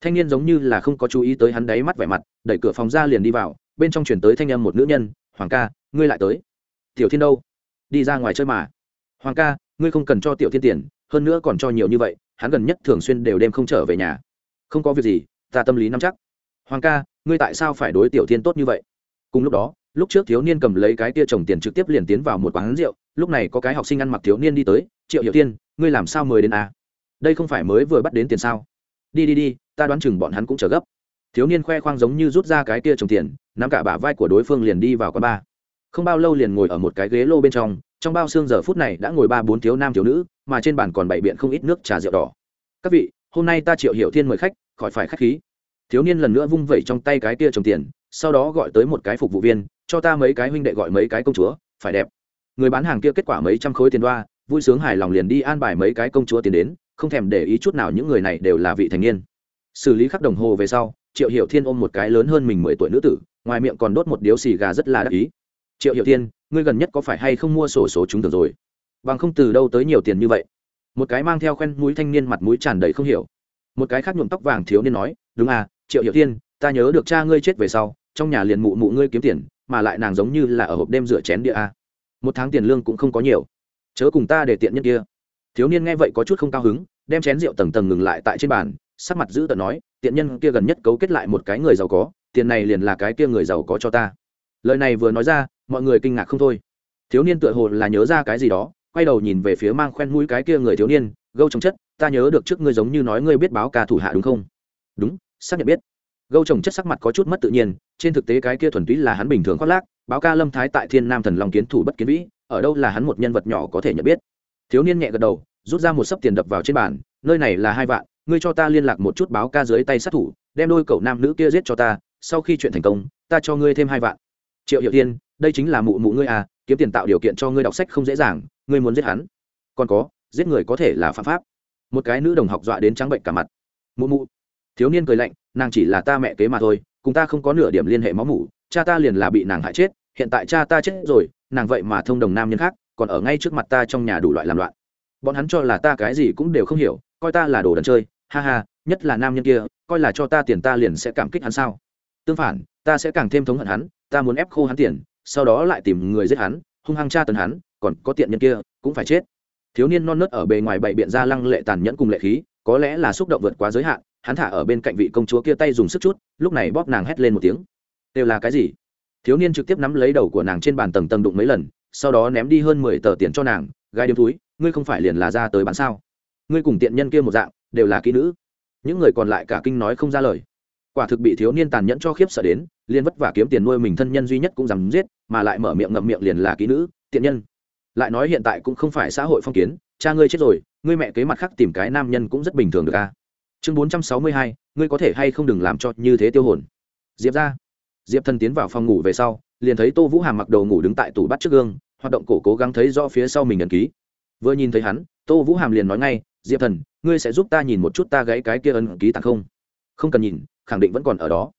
Thanh niên giống như là không có chú ý tới hắn đáy mắt vẻ mặt, đẩy cửa phòng ra liền đi vào, bên trong chuyển tới thanh âm một nữ nhân, hoàng ca, ngươi lại tới. Tiểu thiên đâu? Đi ra ngoài chơi mà. Hoàng ca, ngươi không cần cho tiểu thiên tiền, hơn nữa còn cho nhiều như vậy, hắn gần nhất thường xuyên đều đêm không trở về nhà. Không có việc gì, ta tâm lý nắm chắc. Hoàng ca, ngươi tại sao phải đối tiểu thiên tốt như vậy? Cùng lúc đó lúc trước thiếu niên cầm lấy cái tia trồng tiền trực tiếp liền tiến vào một quán rượu, lúc này có cái học sinh ăn mặc thiếu niên đi tới, triệu hiệu tiên, ngươi làm sao mời đến à? đây không phải mới vừa bắt đến tiền sao? Đi đi đi, ta đoán chừng bọn hắn cũng chờ gấp. Thiếu niên khoe khoang giống như rút ra cái tia trồng tiền, nắm cả bả vai của đối phương liền đi vào quán bar. Không bao lâu liền ngồi ở một cái ghế lô bên trong trong bao xương giờ phút này đã ngồi ba bốn thiếu nam thiếu nữ, mà trên bàn còn bày biện không ít nước trà rượu đỏ. Các vị, hôm nay ta triệu hiệu thiên mời khách, khỏi phải khách khí. Thiếu niên lần nữa vung vẩy trong tay cái tia trồng tiền, sau đó gọi tới một cái phục vụ viên cho ta mấy cái huynh đệ gọi mấy cái công chúa, phải đẹp. Người bán hàng kia kết quả mấy trăm khối tiền đoa, vui sướng hài lòng liền đi an bài mấy cái công chúa tiền đến, không thèm để ý chút nào những người này đều là vị thành niên. Xử lý khắc đồng hồ về sau, triệu hiểu thiên ôm một cái lớn hơn mình mười tuổi nữ tử, ngoài miệng còn đốt một điếu xì gà rất là đắc ý. Triệu hiểu thiên, ngươi gần nhất có phải hay không mua sổ số chúng tưởng rồi? Bằng không từ đâu tới nhiều tiền như vậy? Một cái mang theo khoen mũi thanh niên mặt mũi tràn đầy không hiểu. Một cái khác nhuộm tóc vàng thiếu niên nói, đúng à triệu hiểu thiên, ta nhớ được cha ngươi chết về sau, trong nhà liền mụ mụ ngươi kiếm tiền mà lại nàng giống như là ở hộp đêm rửa chén địa a. Một tháng tiền lương cũng không có nhiều. Chớ cùng ta để tiện nhân kia. Thiếu niên nghe vậy có chút không cao hứng, đem chén rượu tầng tầng ngừng lại tại trên bàn, sắc mặt giữ tợn nói, tiện nhân kia gần nhất cấu kết lại một cái người giàu có, tiền này liền là cái kia người giàu có cho ta. Lời này vừa nói ra, mọi người kinh ngạc không thôi. Thiếu niên tựa hồ là nhớ ra cái gì đó, quay đầu nhìn về phía mang khoen mũi cái kia người thiếu niên, gâu trồng chất, ta nhớ được trước ngươi giống như nói ngươi biết báo ca thủ hạ đúng không? Đúng, xác nhận biết gâu trồng chất sắc mặt có chút mất tự nhiên, trên thực tế cái kia thuần túy là hắn bình thường khoác lác, báo ca lâm thái tại thiên nam thần long kiến thủ bất kiến vĩ, ở đâu là hắn một nhân vật nhỏ có thể nhận biết. Thiếu niên nhẹ gật đầu, rút ra một sấp tiền đập vào trên bàn, nơi này là hai vạn, ngươi cho ta liên lạc một chút báo ca dưới tay sát thủ, đem đôi cậu nam nữ kia giết cho ta, sau khi chuyện thành công, ta cho ngươi thêm hai vạn. Triệu hiệu tiên đây chính là mụ mụ ngươi à kiếm tiền tạo điều kiện cho ngươi đọc sách không dễ dàng, ngươi muốn giết hắn. Còn có, giết người có thể là phạm pháp. Một cái nữ đồng học dọa đến trắng bệnh cả mặt. Mụ mụ. Thiếu niên cười lạnh nàng chỉ là ta mẹ kế mà thôi, cùng ta không có nửa điểm liên hệ máu mủ, cha ta liền là bị nàng hại chết, hiện tại cha ta chết rồi, nàng vậy mà thông đồng nam nhân khác, còn ở ngay trước mặt ta trong nhà đủ loại làm loạn. Bọn hắn cho là ta cái gì cũng đều không hiểu, coi ta là đồ đần chơi, ha ha, nhất là nam nhân kia, coi là cho ta tiền ta liền sẽ cảm kích hắn sao? Tương phản, ta sẽ càng thêm thống hận hắn, ta muốn ép khô hắn tiền, sau đó lại tìm người giết hắn, hung hăng tra tấn hắn, còn có tiện nhân kia, cũng phải chết. Thiếu niên non nớt ở bề ngoài bậy biện ra lăng lệ tàn nhẫn cùng lệ khí, có lẽ là xúc động vượt quá giới hạn hắn thả ở bên cạnh vị công chúa kia tay dùng sức chút, lúc này bóp nàng hét lên một tiếng. Đều là cái gì? Thiếu niên trực tiếp nắm lấy đầu của nàng trên bàn tầng tầng đụng mấy lần, sau đó ném đi hơn mười tờ tiền cho nàng gai điếm túi ngươi không phải liền là ra tới bán sao? Ngươi cùng tiện nhân kia một dạng, đều là kỹ nữ. Những người còn lại cả kinh nói không ra lời. Quả thực bị thiếu niên tàn nhẫn cho khiếp sợ đến liên vất vả kiếm tiền nuôi mình thân nhân duy nhất cũng dám giết, mà lại mở miệng ngậm miệng liền là kỹ nữ, tiện nhân. Lại nói hiện tại cũng không phải xã hội phong kiến, cha ngươi chết rồi, ngươi mẹ kế mặt khác tìm cái nam nhân cũng rất bình thường được a chương bốn trăm sáu mươi hai, ngươi có thể hay không đừng làm cho như thế tiêu hồn. Diệp ra. Diệp thần tiến vào phòng ngủ về sau, liền thấy tô vũ hàm mặc đồ ngủ đứng tại tủ bắt trước gương, hoạt động cổ cố gắng thấy rõ phía sau mình ẩn ký. Vừa nhìn thấy hắn, tô vũ hàm liền nói ngay, diệp thần, ngươi sẽ giúp ta nhìn một chút ta gãy cái kia ấn ký tặng không? Không cần nhìn, khẳng định vẫn còn ở đó.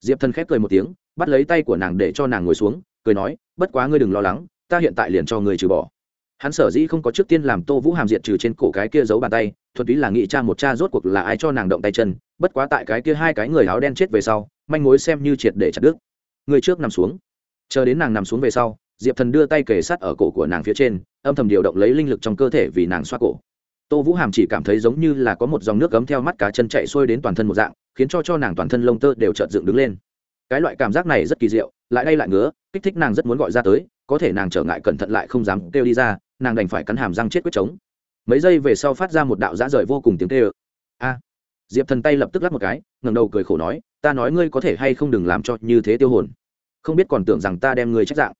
Diệp thần khép cười một tiếng, bắt lấy tay của nàng để cho nàng ngồi xuống, cười nói, bất quá ngươi đừng lo lắng, ta hiện tại liền cho ngươi trừ bỏ hắn sở dĩ không có trước tiên làm tô vũ hàm diện trừ trên cổ cái kia giấu bàn tay, thuần túy là nghĩ cha một cha rốt cuộc là ai cho nàng động tay chân, bất quá tại cái kia hai cái người áo đen chết về sau, manh mối xem như triệt để chặt đứt. Người trước nằm xuống. Chờ đến nàng nằm xuống về sau, diệp thần đưa tay kề sát ở cổ của nàng phía trên, âm thầm điều động lấy linh lực trong cơ thể vì nàng xoa cổ. Tô vũ hàm chỉ cảm thấy giống như là có một dòng nước cấm theo mắt cá chân chạy xuôi đến toàn thân một dạng, khiến cho cho nàng toàn thân lông tơ đều trợt dựng đứng lên. Cái loại cảm giác này rất kỳ diệu, lại đây lại ngứa, kích thích nàng rất muốn gọi ra tới, có thể nàng trở ngại cẩn thận lại không dám kêu đi ra nàng đành phải cắn hàm răng chết quyết chống mấy giây về sau phát ra một đạo dã rời vô cùng tiếng kêu. A. Diệp thần tay lập tức lắp một cái, ngẩng đầu cười khổ nói, ta nói ngươi có thể hay không đừng làm cho như thế tiêu hồn. Không biết còn tưởng rằng ta đem ngươi trách dạng.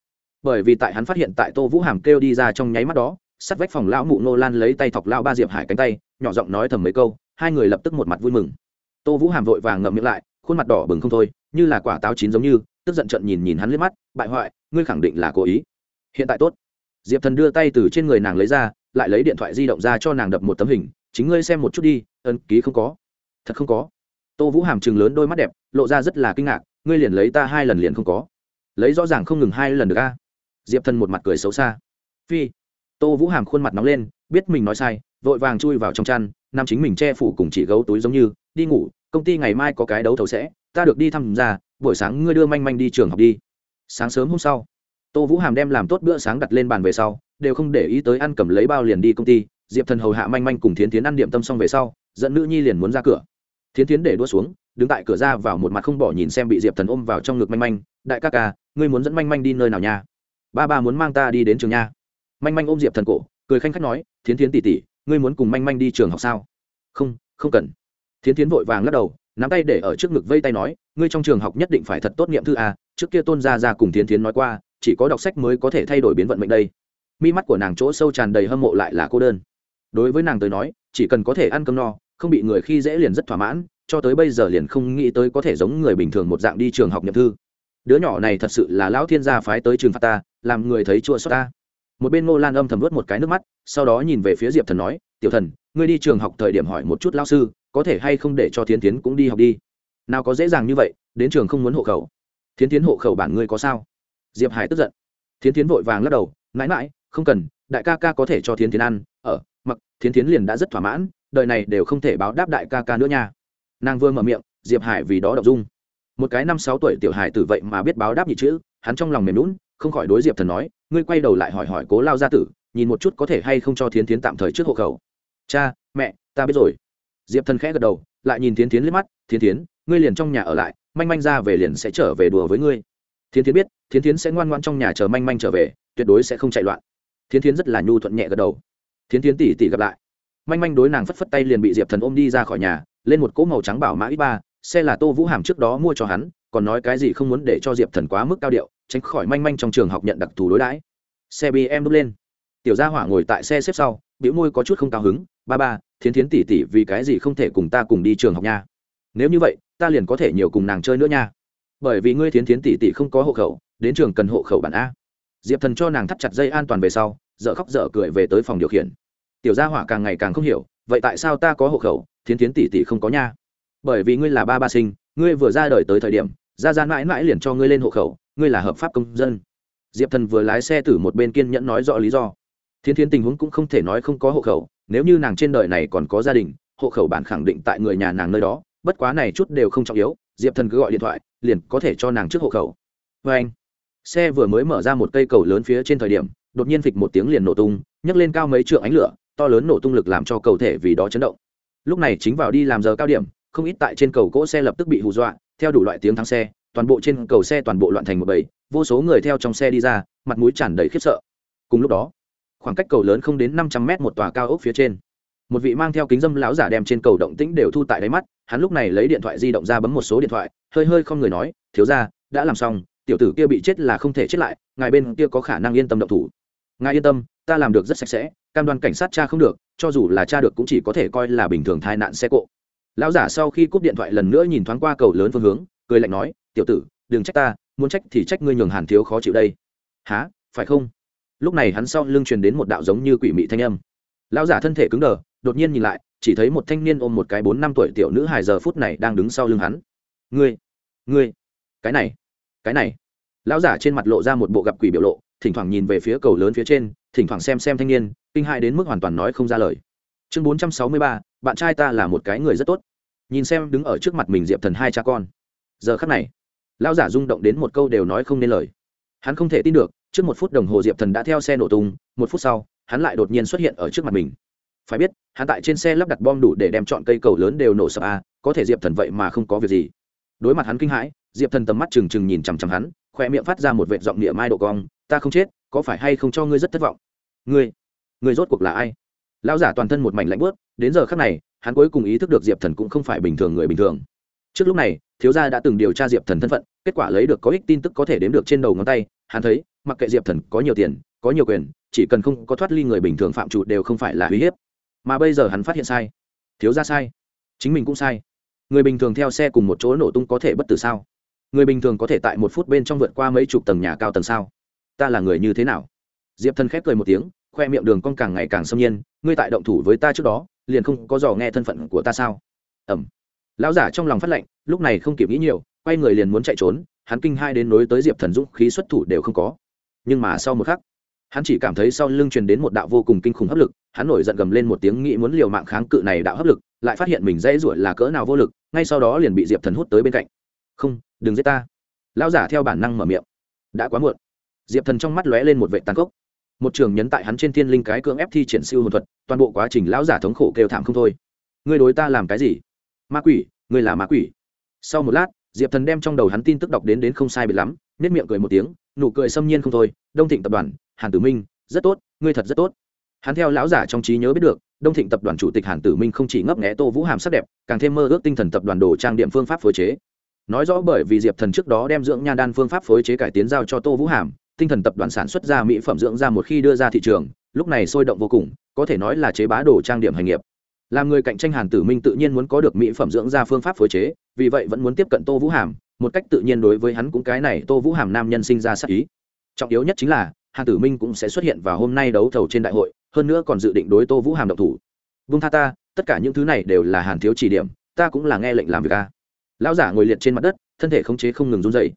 Bởi vì tại hắn phát hiện tại tô vũ hàm kêu đi ra trong nháy mắt đó sắt vách phòng lão mụ nô lan lấy tay thọc lao ba diệp hải cánh tay, nhỏ giọng nói thầm mấy câu, hai người lập tức một mặt vui mừng. Tô vũ hàm vội vàng ngậm miệng lại, khuôn mặt đỏ bừng không thôi, như là quả táo chín giống như, tức giận trận nhìn nhìn hắn liếc mắt, bại hoại, ngươi khẳng định là cố ý. Hiện tại tốt diệp thần đưa tay từ trên người nàng lấy ra, lại lấy điện thoại di động ra cho nàng đập một tấm hình. Chính ngươi xem một chút đi ân ký không có. Thật không có. Tô vũ hàm chừng lớn đôi mắt đẹp, lộ ra rất là kinh ngạc. Ngươi liền lấy ta hai lần liền không có. Lấy rõ ràng không ngừng hai lần được a. Diệp thần một mặt cười xấu xa. Phi. Tô vũ hàm khuôn mặt nóng lên, biết mình nói sai, vội vàng chui vào trong chăn nam chính mình che phủ cùng chỉ gấu túi giống như, đi ngủ, công ty ngày mai có cái đấu thầu sẽ, ta được đi thăm ra, buổi sáng ngươi đưa manh manh đi trường học đi. Sáng sớm hôm sau tô vũ hàm đem làm tốt bữa sáng đặt lên bàn về sau, đều không để ý tới ăn cầm lấy bao liền đi công ty, diệp thần hầu hạ manh manh cùng thiến tiến ăn điểm tâm xong về sau, dẫn nữ nhi liền muốn ra cửa. Thiến tiến để đua xuống, đứng tại cửa ra vào một mặt không bỏ nhìn xem bị diệp thần ôm vào trong ngực manh manh, đại ca ca, ngươi muốn dẫn manh manh đi nơi nào nha? Ba ba muốn mang ta đi đến trường nha. Manh manh ôm diệp thần cổ, cười khanh khách nói, thiến thiến tỉ tỉ ngươi muốn cùng manh manh đi trường học sao? Không không cần. Thiến thiến vội vàng lắc đầu, nắm tay để ở trước ngực vây tay nói, ngươi trong trường học nhất định phải thật tốt nghiệm thư a, trước kia tôn gia ra cùng thiến thiến nói qua chỉ có đọc sách mới có thể thay đổi biến vận mệnh đây. Mi mắt của nàng chỗ sâu tràn đầy hâm mộ lại là cô đơn. Đối với nàng tới nói, chỉ cần có thể ăn cơm no, không bị người khi dễ liền rất thỏa mãn, cho tới bây giờ liền không nghĩ tới có thể giống người bình thường một dạng đi trường học nhập thư. Đứa nhỏ này thật sự là lão thiên gia phái tới trường phạt ta, làm người thấy chua xót ta. Một bên ngô lan âm thầm vớt một cái nước mắt, sau đó nhìn về phía diệp thần nói, tiểu thần, ngươi đi trường học thời điểm hỏi một chút lao sư, có thể hay không để cho thiến tiến cũng đi học đi? Nào có dễ dàng như vậy, đến trường không muốn hộ khẩu. Thiến tiến hộ khẩu bản ngươi có sao? Diệp hải tức giận. Thiến tiến vội vàng lắc đầu, mãi mãi, không cần, đại ca ca có thể cho thiến tiến ăn. Ở, mặc, thiến tiến liền đã rất thỏa mãn, đời này đều không thể báo đáp đại ca ca nữa nha. Nàng vừa mở miệng, diệp hải vì đó đậu dung. Một cái năm sáu tuổi tiểu hải tử vậy mà biết báo đáp nhị chữ, hắn trong lòng mềm lún không khỏi đối diệp thần nói, ngươi quay đầu lại hỏi hỏi cố lao gia tử, nhìn một chút có thể hay không cho thiến tiến tạm thời trước hộ khẩu. Cha, mẹ, ta biết rồi. Diệp thần khẽ gật đầu, lại nhìn thiến tiến liếc mắt, thiến tiến ngươi liền trong nhà ở lại, manh manh ra về liền sẽ trở về đùa với ngươi. Thiến tiến biết thiến Thiến sẽ ngoan ngoan trong nhà chờ manh manh trở về, tuyệt đối sẽ không chạy loạn. Thiến Thiến rất là nhu thuận nhẹ gật đầu. Thiến Thiến tỉ tỉ gặp lại. Manh manh đối nàng phất phất tay liền bị diệp thần ôm đi ra khỏi nhà, lên một cỗ màu trắng bảo mã ít ba, xe là tô vũ hàm trước đó mua cho hắn, còn nói cái gì không muốn để cho diệp thần quá mức cao điệu, tránh khỏi manh manh trong trường học nhận đặc thù đối đãi. Xe bị em đúc lên. Tiểu gia hỏa ngồi tại xe xếp sau, biểu môi có chút không cao hứng, ba ba, thiến thiến tỉ tỉ vì cái gì không thể cùng ta cùng đi trường học nha? Nếu như vậy, ta liền có thể nhiều cùng nàng chơi nữa nha. Bởi vì ngươi thiến thiến tỉ tỉ không có hộ khẩu đến trường cần hộ khẩu bản a. Diệp thần cho nàng thắt chặt dây an toàn về sau dợ khóc dở cười về tới phòng điều khiển. Tiểu gia hỏa càng ngày càng không hiểu, vậy tại sao ta có hộ khẩu, thiến thiến tỷ tỷ không có nha? Bởi vì ngươi là ba ba sinh, ngươi vừa ra đời tới thời điểm ra ra mãi mãi liền cho ngươi lên hộ khẩu, ngươi là hợp pháp công dân. Diệp thần vừa lái xe từ một bên kiên nhẫn nói rõ lý do. Thiến thiến tình huống cũng không thể nói không có hộ khẩu, nếu như nàng trên đời này còn có gia đình, hộ khẩu bản khẳng định tại người nhà nàng nơi đó, bất quá này chút đều không trọng yếu, diệp thần cứ gọi điện thoại, liền có thể cho nàng trước hộ khẩu. Vê anh xe vừa mới mở ra một cây cầu lớn phía trên thời điểm, đột nhiên phịch một tiếng liền nổ tung, nhấc lên cao mấy trượng ánh lửa, to lớn nổ tung lực làm cho cầu thể vì đó chấn động. Lúc này chính vào đi làm giờ cao điểm, không ít tại trên cầu cỗ xe lập tức bị hù dọa, theo đủ loại tiếng thắng xe, toàn bộ trên cầu xe toàn bộ loạn thành một bầy, vô số người theo trong xe đi ra, mặt mũi tràn đầy khiếp sợ. Cùng lúc đó, khoảng cách cầu lớn không đến năm trăm mét một tòa cao ốc phía trên, một vị mang theo kính dâm lão giả đem trên cầu động tĩnh đều thu tại đáy mắt, hắn lúc này lấy điện thoại di động ra bấm một số điện thoại, hơi hơi không người nói, thiếu ra đã làm xong tiểu tử kia bị chết là không thể chết lại, ngài bên kia có khả năng yên tâm động thủ. Ngài yên tâm, ta làm được rất sạch sẽ, cam đoan cảnh sát cha không được, cho dù là cha được cũng chỉ có thể coi là bình thường tai nạn xe cộ. Lão giả sau khi cúp điện thoại lần nữa nhìn thoáng qua cầu lớn phương hướng, cười lạnh nói, tiểu tử, đừng trách ta, muốn trách thì trách ngươi nhường hàn thiếu khó chịu đây. Há phải không? Lúc này hắn sau lưng truyền đến một đạo giống như quỷ mị thanh âm. Lão giả thân thể cứng đờ, đột nhiên nhìn lại, chỉ thấy một thanh niên ôm một cái bốn năm tuổi tiểu nữ hài giờ phút này đang đứng sau lưng hắn. Ngươi ngươi, cái này cái này. Lão giả trên mặt lộ ra một bộ gặp quỷ biểu lộ thỉnh thoảng nhìn về phía cầu lớn phía trên thỉnh thoảng xem xem thanh niên kinh hại đến mức hoàn toàn nói không ra lời. Chương bốn trăm sáu mươi ba bạn trai ta là một cái người rất tốt. Nhìn xem đứng ở trước mặt mình diệp thần hai cha con. Giờ khắc này lão giả rung động đến một câu đều nói không nên lời. Hắn không thể tin được trước một phút đồng hồ diệp thần đã theo xe nổ tung một phút sau hắn lại đột nhiên xuất hiện ở trước mặt mình. Phải biết hắn tại trên xe lắp đặt bom đủ để đem chọn cây cầu lớn đều nổ sập a à, có thể diệp thần vậy mà không có việc gì. Đối mặt hắn kinh hãi diệp thần tầm mắt trừng trừng nhìn chằm chằm hắn khoe miệng phát ra một vệt giọng địa mai độ cong, ta không chết, có phải hay không cho ngươi rất thất vọng? Ngươi ngươi rốt cuộc là ai? Lão giả toàn thân một mảnh lạnh bớt đến giờ khắc này, hắn cuối cùng ý thức được diệp thần cũng không phải bình thường người bình thường. Trước lúc này, thiếu gia đã từng điều tra diệp thần thân phận, kết quả lấy được có ích tin tức có thể đếm được trên đầu ngón tay, hắn thấy, mặc kệ diệp thần có nhiều tiền, có nhiều quyền, chỉ cần không có thoát ly người bình thường phạm trụ đều không phải là uy hiếp. Mà bây giờ hắn phát hiện sai. Thiếu gia sai. Chính mình cũng sai. Người bình thường theo xe cùng một chỗ nổ tung có thể bất tử sao? Người bình thường có thể tại một phút bên trong vượt qua mấy chục tầng nhà cao tầng sao? Ta là người như thế nào? Diệp thần khép cười một tiếng, khoe miệng đường con càng ngày càng xâm nhiên, ngươi tại động thủ với ta trước đó, liền không có dò nghe thân phận của ta sao? Ẩm lão giả trong lòng phát lệnh, lúc này không kịp nghĩ nhiều, quay người liền muốn chạy trốn, hắn kinh hai đến nối tới diệp thần dũng khí xuất thủ đều không có. Nhưng mà sau một khắc, hắn chỉ cảm thấy sau lưng truyền đến một đạo vô cùng kinh khủng hấp lực, hắn nổi giận gầm lên một tiếng nghĩ muốn liều mạng kháng cự này đạo hấp lực, lại phát hiện mình dễ ruổi là cỡ nào vô lực, ngay sau đó liền bị diệp thần hút tới bên cạnh không, đừng giết ta. Lão giả theo bản năng mở miệng. Đã quá muộn. Diệp thần trong mắt lóe lên một vệ tàn cốc một trường nhấn tại hắn trên thiên linh cái cưỡng ép thi triển siêu hồn thuật, toàn bộ quá trình lão giả thống khổ kêu thảm không thôi. Ngươi đối ta làm cái gì? Ma quỷ, ngươi là ma quỷ. Sau một lát, diệp thần đem trong đầu hắn tin tức đọc đến đến không sai biệt lắm nết miệng cười một tiếng, nụ cười xâm nhiên không thôi. Đông thịnh tập đoàn, hàn tử minh, rất tốt, ngươi thật rất tốt. Hắn theo lão giả trong trí nhớ biết được, đông thịnh tập đoàn chủ tịch hàn tử minh không chỉ ngấp nghẽ tô vũ hàm sắc đẹp, càng thêm mơ ước tinh thần tập đoàn đồ trang điểm phương pháp phối chế nói rõ bởi vì diệp thần trước đó đem dưỡng nha đan phương pháp phối chế cải tiến giao cho tô vũ hàm, tinh thần tập đoàn sản xuất ra mỹ phẩm dưỡng da một khi đưa ra thị trường, lúc này sôi động vô cùng, có thể nói là chế bá đồ trang điểm hành nghiệp. Làm người cạnh tranh hàn tử minh tự nhiên muốn có được mỹ phẩm dưỡng da phương pháp phối chế, vì vậy vẫn muốn tiếp cận tô vũ hàm, một cách tự nhiên đối với hắn cũng cái này tô vũ hàm nam nhân sinh ra sắc ý. Trọng yếu nhất chính là, hàn tử minh cũng sẽ xuất hiện vào hôm nay đấu thầu trên đại hội, hơn nữa còn dự định đối tô vũ hàm độc thủ. Vung tha ta, tất cả những thứ này đều là hàn thiếu chỉ điểm, ta cũng là nghe lệnh làm việc a lão giả ngồi liệt trên mặt đất, thân thể khống chế không ngừng run dày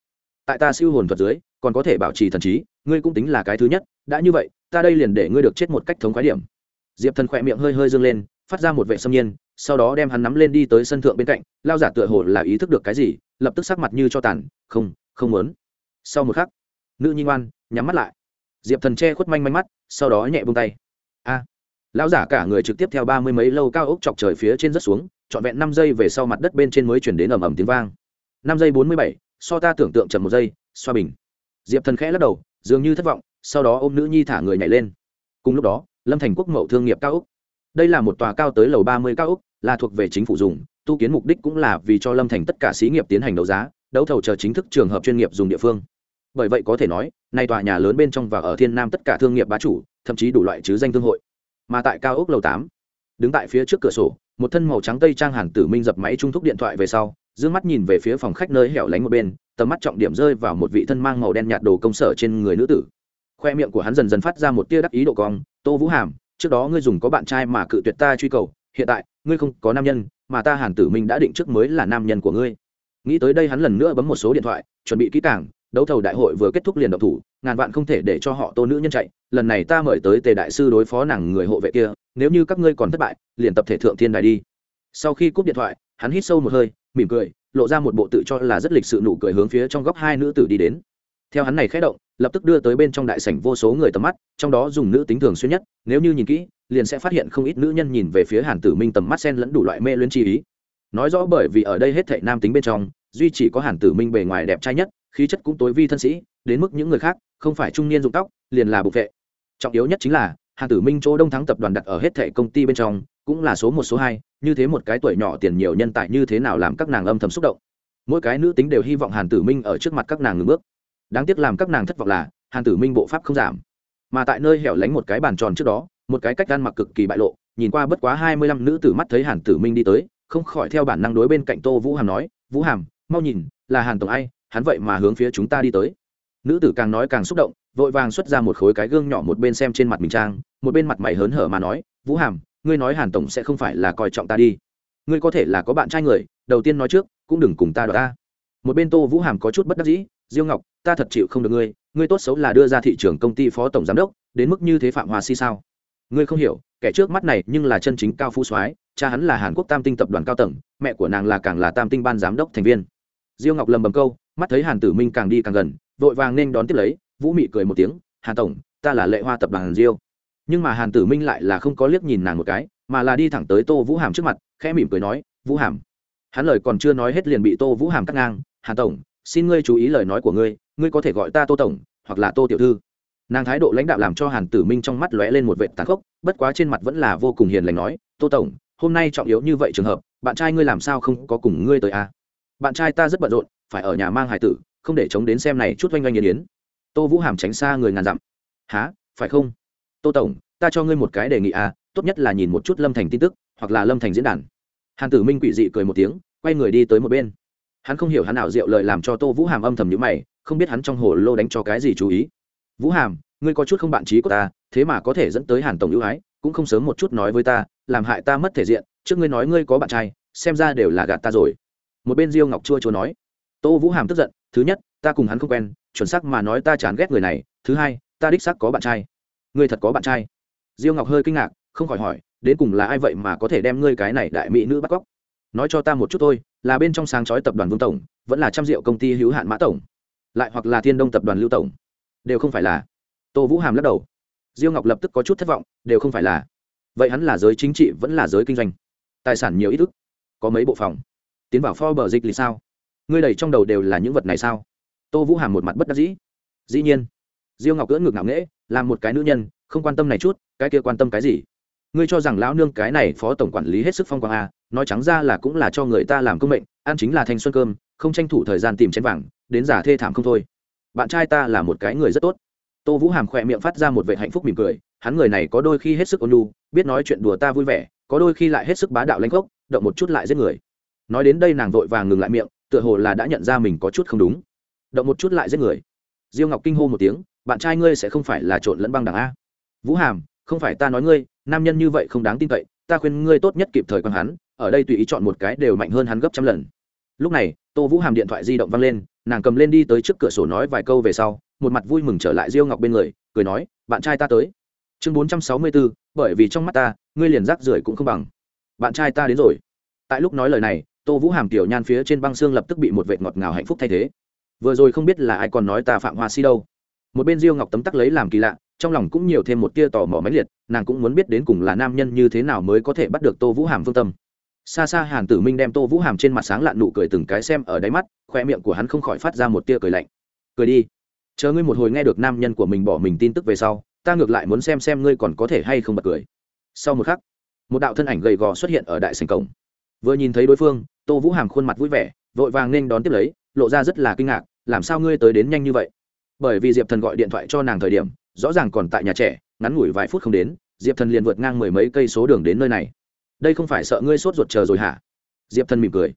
tại ta siêu hồn thuật dưới, còn có thể bảo trì thần trí, ngươi cũng tính là cái thứ nhất, đã như vậy, ta đây liền để ngươi được chết một cách thống khái điểm. Diệp thần khỏe miệng hơi hơi dâng lên, phát ra một vệ xâm nhiên, sau đó đem hắn nắm lên đi tới sân thượng bên cạnh lao giả tựa hồ là ý thức được cái gì, lập tức sắc mặt như cho tàn, không không muốn. Sau một khắc, nữ nhi ngoan, nhắm mắt lại. Diệp thần che khuất manh manh mắt, sau đó nhẹ bông tay. A lão giả cả người trực tiếp theo ba mươi mấy lâu cao ốc chọc trời phía trên rất xuống, trọn vẹn năm giây về sau mặt đất bên trên mới chuyển đến ầm ầm tiếng vang. Năm giây bốn mươi bảy, so ta tưởng tượng chậm một giây, xoa bình. Diệp thần khẽ lắc đầu, dường như thất vọng, sau đó ôm nữ nhi thả người nhảy lên. Cùng lúc đó, lâm thành quốc mậu thương nghiệp cao ốc. Đây là một tòa cao tới lầu ba mươi cao ốc, là thuộc về chính phủ dùng, tu kiến mục đích cũng là vì cho lâm thành tất cả xí nghiệp tiến hành đấu giá, đấu thầu chờ chính thức trường hợp chuyên nghiệp dùng địa phương. Bởi vậy có thể nói, nay tòa nhà lớn bên trong và ở thiên nam tất cả thương nghiệp bá chủ, thậm chí đủ loại chứ danh thương hội mà tại cao ốc lầu tám, đứng tại phía trước cửa sổ, một thân màu trắng tây trang hàn tử minh dập máy trung thúc điện thoại về sau d mắt nhìn về phía phòng khách nơi hẻo lánh một bên, tầm mắt trọng điểm rơi vào một vị thân mang màu đen nhạt đồ công sở trên người nữ tử. Khoe miệng của hắn dần dần phát ra một tia đắc ý độ cong, tô vũ hàm, trước đó ngươi dùng có bạn trai mà cự tuyệt ta truy cầu, hiện tại, ngươi không có nam nhân, mà ta hàn tử minh đã định trước mới là nam nhân của ngươi. Nghĩ tới đây hắn lần nữa bấm một số điện thoại, chuẩn bị kỹ càng đấu thầu đại hội vừa kết thúc liền động thủ, ngàn vạn không thể để cho họ tô nữ nhân chạy, lần này ta mời tới tề đại sư đối phó nàng người hộ vệ kia, nếu như các ngươi còn thất bại, liền tập thể thượng thiên đài đi. Sau khi cúp điện thoại, hắn hít sâu một hơi, mỉm cười, lộ ra một bộ tự cho là rất lịch sự nụ cười hướng phía trong góc hai nữ tử đi đến. Theo hắn này khẽ động, lập tức đưa tới bên trong đại sảnh vô số người tầm mắt, trong đó dùng nữ tính thường xuyên nhất, nếu như nhìn kỹ, liền sẽ phát hiện không ít nữ nhân nhìn về phía hàn tử minh tầm mắt sen lẫn đủ loại mê luyến chi ý. Nói rõ bởi vì ở đây hết thệ nam tính bên trong, duy chỉ có hàn tử minh bề ngoài đẹp trai nhất khí chất cũng tối vi thân sĩ, đến mức những người khác, không phải trung niên dụng tóc, liền là bục vệ. Trọng yếu nhất chính là, hàn tử minh chỗ đông thắng tập đoàn đặt ở hết thệ công ty bên trong, cũng là số một, số hai, như thế một cái tuổi nhỏ tiền nhiều nhân tài như thế nào làm các nàng âm thầm xúc động. Mỗi cái nữ tính đều hy vọng hàn tử minh ở trước mặt các nàng ngừng bước. Đáng tiếc làm các nàng thất vọng là, hàn tử minh bộ pháp không giảm. Mà tại nơi hẻo lánh một cái bàn tròn trước đó, một cái cách ăn mặc cực kỳ bại lộ, nhìn qua bất quá hai mươi lăm nữ tử mắt thấy hàn tử minh đi tới, không khỏi theo bản năng đối bên cạnh tô vũ hàm nói, vũ hàm, mau nhìn, là hàn tổng ai hắn vậy mà hướng phía chúng ta đi tới. Nữ tử càng nói càng xúc động, vội vàng xuất ra một khối cái gương nhỏ một bên xem trên mặt mình trang, một bên mặt mày hớn hở mà nói, vũ hàm, ngươi nói hàn tổng sẽ không phải là coi trọng ta đi. Ngươi có thể là có bạn trai người, đầu tiên nói trước, cũng đừng cùng ta đọc ta. Một bên tô vũ hàm có chút bất đắc dĩ, diêu ngọc, ta thật chịu không được ngươi ngươi tốt xấu là đưa ra thị trường công ty phó tổng giám đốc, đến mức như thế phạm hòa si sao? Ngươi không hiểu, kẻ trước mắt này nhưng là chân chính cao phú soái, cha hắn là hàn quốc tam tinh tập đoàn cao tầng, mẹ của nàng là càng là tam tinh ban giám đốc thành viên diêu ngọc lầm bầm câu, mắt thấy hàn tử minh càng đi càng gần, vội vàng nên đón tiếp lấy, vũ mị cười một tiếng, hàn tổng, ta là lệ hoa tập đoàn diêu. Nhưng mà hàn tử minh lại là không có liếc nhìn nàng một cái, mà là đi thẳng tới tô vũ hàm trước mặt, khẽ mỉm cười nói, vũ hàm. Hắn lời còn chưa nói hết liền bị tô vũ hàm cắt ngang, hàn tổng, xin ngươi chú ý lời nói của ngươi ngươi có thể gọi ta tô tổng, hoặc là tô tiểu thư. Nàng thái độ lãnh đạo làm cho hàn tử minh trong mắt lóe lên một vệ tàn khốc, bất quá trên mặt vẫn là vô cùng hiền lành nói, tô tổng, hôm nay trọng yếu như vậy trường hợp, bạn trai ngươi làm sao không có cùng ngươi tới à? Bạn trai ta rất bận rộn, phải ở nhà mang hải tử, không để chống đến xem này chút oanh oanh nghiền yến tô vũ hàm tránh xa người ngàn dặm. Há phải không? Tô tổng, ta cho ngươi một cái đề nghị à tốt nhất là nhìn một chút lâm thành tin tức, hoặc là lâm thành diễn đàn. Hàn tử minh quỷ dị cười một tiếng, quay người đi tới một bên. Hắn không hiểu hắn nào rượu lời làm cho tô vũ hàm âm thầm nhữ mày, không biết hắn trong hồ lô đánh cho cái gì chú ý. Vũ hàm, ngươi có chút không bạn trí của ta, thế mà có thể dẫn tới hàn tổng ưu ái, cũng không sớm một chút nói với ta, làm hại ta mất thể diện, trước ngươi nói ngươi có bạn trai, xem ra đều là gạt ta rồi một bên diêu ngọc chua chua nói, tô vũ hàm tức giận, thứ nhất, ta cùng hắn không quen, chuẩn xác mà nói ta chán ghét người này, thứ hai, ta đích xác có bạn trai. Ngươi thật có bạn trai? Diêu ngọc hơi kinh ngạc, không khỏi hỏi, đến cùng là ai vậy mà có thể đem ngươi cái này đại mỹ nữ bắt cóc? Nói cho ta một chút thôi, là bên trong sáng chói tập đoàn vương tổng, vẫn là trăm diệu công ty hữu hạn mã tổng, lại hoặc là thiên đông tập đoàn lưu tổng. Đều không phải là. Tô vũ hàm lắc đầu. Diêu ngọc lập tức có chút thất vọng, đều không phải là. Vậy hắn là giới chính trị, vẫn là giới kinh doanh. Tài sản nhiều ít ức, có mấy bộ phòng? Tiến vào pho bờ dịch lì sao? Ngươi đầy trong đầu đều là những vật này sao? Tô vũ hàm một mặt bất đắc dĩ. Dĩ nhiên. Diêu ngọc cưỡng ngược ngạo nghễ làm một cái nữ nhân không quan tâm này chút cái kia quan tâm cái gì? Ngươi cho rằng lão nương cái này phó tổng quản lý hết sức phong quang à, nói trắng ra là cũng là cho người ta làm công mệnh ăn chính là thanh xuân cơm không tranh thủ thời gian tìm chén vàng đến giả thê thảm không thôi. Bạn trai ta là một cái người rất tốt. Tô vũ hàm khỏe miệng phát ra một vệ hạnh phúc mỉm cười hắn người này có đôi khi hết sức ôn lu biết nói chuyện đùa ta vui vẻ có đôi khi lại hết sức bá đạo lãnh gốc động một chút lại giết người nói đến đây nàng vội vàng ngừng lại miệng, tựa hồ là đã nhận ra mình có chút không đúng. Động một chút lại giết người. Diêu ngọc kinh hô một tiếng, bạn trai ngươi sẽ không phải là trộn lẫn băng đảng a. Vũ hàm, không phải ta nói ngươi, nam nhân như vậy không đáng tin cậy, ta khuyên ngươi tốt nhất kịp thời quăng hắn, ở đây tùy ý chọn một cái đều mạnh hơn hắn gấp trăm lần. Lúc này, tô vũ hàm điện thoại di động văng lên, nàng cầm lên đi tới trước cửa sổ nói vài câu về sau, một mặt vui mừng trở lại diêu ngọc bên người, cười nói, bạn trai ta tới. Chương bốn trăm sáu mươi bốn bởi vì trong mắt ta, ngươi liền rác rưởi cũng không bằng. Bạn trai ta đến rồi. Tại lúc nói lời này tô vũ hàm tiểu nhan phía trên băng xương lập tức bị một vệ ngọt ngào hạnh phúc thay thế. Vừa rồi không biết là ai còn nói ta phạm hoa si đâu. Một bên diêu ngọc tấm tắc lấy làm kỳ lạ, trong lòng cũng nhiều thêm một tia tò mò mãnh liệt, nàng cũng muốn biết đến cùng là nam nhân như thế nào mới có thể bắt được tô vũ hàm phương tâm. Xa xa hàn tử minh đem tô vũ hàm trên mặt sáng lạn nụ cười từng cái xem ở đáy mắt, khoe miệng của hắn không khỏi phát ra một tia cười lạnh. Cười đi. Chờ ngươi một hồi nghe được nam nhân của mình bỏ mình tin tức về sau, ta ngược lại muốn xem xem ngươi còn có thể hay không bật cười. Sau một khắc, một đạo thân ảnh gầy gò xuất hiện ở đại sành cổng vừa nhìn thấy đối phương, tô vũ hàm khuôn mặt vui vẻ, vội vàng nên đón tiếp lấy, lộ ra rất là kinh ngạc, làm sao ngươi tới đến nhanh như vậy? Bởi vì diệp thần gọi điện thoại cho nàng thời điểm, rõ ràng còn tại nhà trẻ, ngắn ngủi vài phút không đến, diệp thần liền vượt ngang mười mấy cây số đường đến nơi này. Đây không phải sợ ngươi sốt ruột chờ rồi hả? Diệp thần mỉm cười.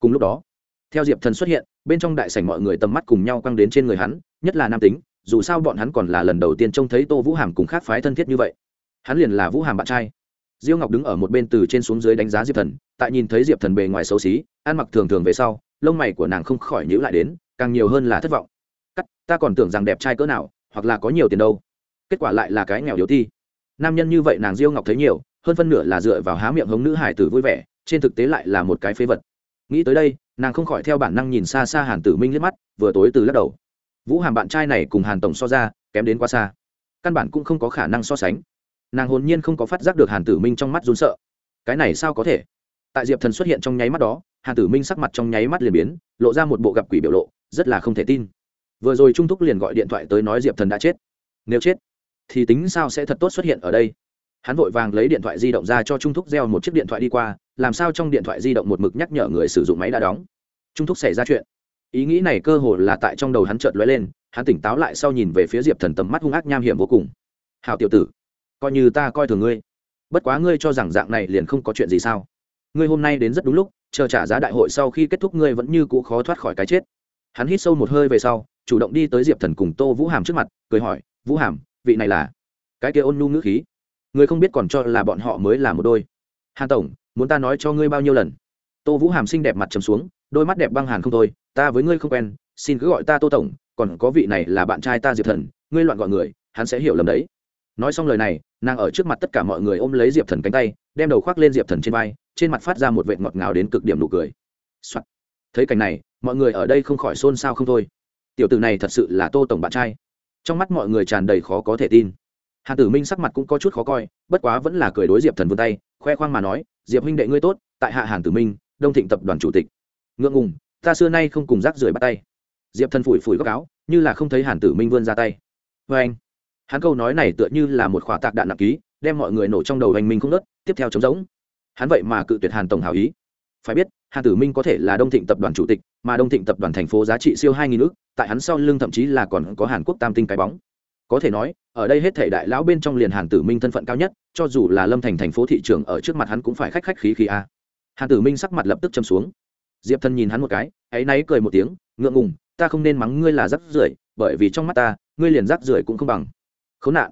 Cùng lúc đó, theo diệp thần xuất hiện, bên trong đại sảnh mọi người tầm mắt cùng nhau quăng đến trên người hắn, nhất là nam tính, dù sao bọn hắn còn là lần đầu tiên trông thấy tô vũ hàm cùng khác phái thân thiết như vậy. Hắn liền là vũ hàm bạn trai diêu ngọc đứng ở một bên từ trên xuống dưới đánh giá diệp thần, tại nhìn thấy diệp thần bề ngoài xấu xí, ăn mặc thường thường về sau, lông mày của nàng không khỏi nhữ lại đến, càng nhiều hơn là thất vọng. Cắt, ta còn tưởng rằng đẹp trai cỡ nào, hoặc là có nhiều tiền đâu. Kết quả lại là cái nghèo yếu thi nam nhân như vậy nàng diêu ngọc thấy nhiều, hơn phân nửa là dựa vào há miệng hống nữ hải tử vui vẻ, trên thực tế lại là một cái phế vật. Nghĩ tới đây, nàng không khỏi theo bản năng nhìn xa xa hàn tử minh liếc mắt, vừa tối từ lắc đầu. Vũ hàm bạn trai này cùng hàn tổng so ra, kém đến quá xa. Căn bản cũng không có khả năng so sánh nàng hồn nhiên không có phát giác được hàn tử minh trong mắt run sợ. Cái này sao có thể? Tại diệp thần xuất hiện trong nháy mắt đó, hàn tử minh sắc mặt trong nháy mắt liền biến, lộ ra một bộ gặp quỷ biểu lộ, rất là không thể tin. Vừa rồi trung thúc liền gọi điện thoại tới nói diệp thần đã chết. Nếu chết, thì tính sao sẽ thật tốt xuất hiện ở đây? Hắn vội vàng lấy điện thoại di động ra cho trung thúc gieo một chiếc điện thoại đi qua, làm sao trong điện thoại di động một mực nhắc nhở người sử dụng máy đã đóng. Trung thúc xảy ra chuyện. Ý nghĩ này cơ hồ là tại trong đầu hắn chợt lóe lên, hắn tỉnh táo lại sau nhìn về phía diệp thần tầm mắt hung ác nham hiểm vô cùng. Hào tiểu tử coi như ta coi thường ngươi. Bất quá ngươi cho rằng dạng này liền không có chuyện gì sao? Ngươi hôm nay đến rất đúng lúc, chờ trả giá đại hội sau khi kết thúc ngươi vẫn như cũ khó thoát khỏi cái chết. Hắn hít sâu một hơi về sau, chủ động đi tới diệp thần cùng tô vũ hàm trước mặt, cười hỏi, vũ hàm, vị này là? Cái kia ôn nhu ngữ khí. Người không biết còn cho là bọn họ mới là một đôi. Hàn tổng, muốn ta nói cho ngươi bao nhiêu lần? Tô vũ hàm xinh đẹp mặt trầm xuống, đôi mắt đẹp băng hàn không thôi, ta với ngươi không quen, xin cứ gọi ta tô tổng, còn có vị này là bạn trai ta diệp thần, ngươi loạn gọi người, hắn sẽ hiểu lầm đấy nói xong lời này, nàng ở trước mặt tất cả mọi người ôm lấy diệp thần cánh tay, đem đầu khoác lên diệp thần trên vai, trên mặt phát ra một vệ ngọt ngào đến cực điểm nụ cười、Soạn. thấy cảnh này, mọi người ở đây không khỏi xôn xao không thôi. Tiểu tử này thật sự là tô tổng bạn trai. Trong mắt mọi người tràn đầy khó có thể tin. Hàn tử minh sắc mặt cũng có chút khó coi, bất quá vẫn là cười đối diệp thần vươn tay, khoe khoang mà nói, diệp huynh đệ ngươi tốt, tại hạ hàn tử minh, đông thịnh tập đoàn chủ tịch. Ngượng ngùng, ta xưa nay không cùng rác rưởi bắt tay. Diệp thần phủi phủi góc áo, như là không thấy hàn tử minh vươn ra tay. Vê anh hắn câu nói này tựa như là một khỏa tạc đạn nặng ký, đem mọi người nổ trong đầu hành minh không nớt tiếp theo chống giống hắn vậy mà cự tuyệt hàn tổng hào ý. Phải biết, hàn tử minh có thể là đông thịnh tập đoàn chủ tịch, mà đông thịnh tập đoàn thành phố giá trị siêu hai nghìn ước, tại hắn sau lưng thậm chí là còn có hàn quốc tam tinh cái bóng. Có thể nói, ở đây hết thể đại lão bên trong liền hàn tử minh thân phận cao nhất, cho dù là lâm thành thành phố thị trường ở trước mặt hắn cũng phải khách khách khí khí a. Hàn tử minh sắc mặt lập tức châm xuống. Diệp thân nhìn hắn một cái áy náy cười một tiếng, ngượng ngùng, ta không nên mắng ngươi là rắc rưởi, bởi vì trong mắt ta, ngươi liền rắc rưởi cũng không bằng khốn nạn.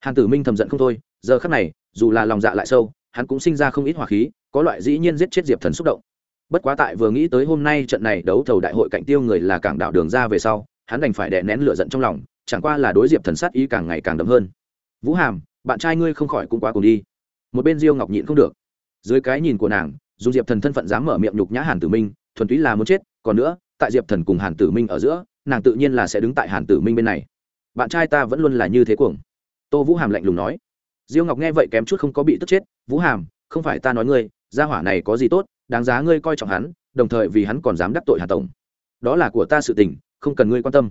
Hàn tử minh thầm giận không thôi, giờ khắc này, dù là lòng dạ lại sâu, hắn cũng sinh ra không ít hỏa khí, có loại dĩ nhiên giết chết diệp thần xúc động. Bất quá tại vừa nghĩ tới hôm nay trận này đấu thầu đại hội cạnh tiêu người là cảng đảo đường ra về sau, hắn đành phải đè nén lửa giận trong lòng, chẳng qua là đối diệp thần sát ý càng ngày càng đậm hơn. Vũ hàm, bạn trai ngươi không khỏi cũng quá cùng đi. Một bên diêu ngọc nhịn không được. Dưới cái nhìn của nàng, dù diệp thần thân phận dám mở miệng nhục nhã hàn tử minh, thuần túy là muốn chết, còn nữa, tại diệp thần cùng hàn tử minh ở giữa, nàng tự nhiên là sẽ đứng tại hàn tử minh bên này bạn trai ta vẫn luôn là như thế cuồng. Tô vũ hàm lạnh lùng nói. Diêu ngọc nghe vậy kém chút không có bị tức chết. Vũ hàm, không phải ta nói ngươi, gia hỏa này có gì tốt, đáng giá ngươi coi trọng hắn, đồng thời vì hắn còn dám đắc tội hà tổng. Đó là của ta sự tình, không cần ngươi quan tâm.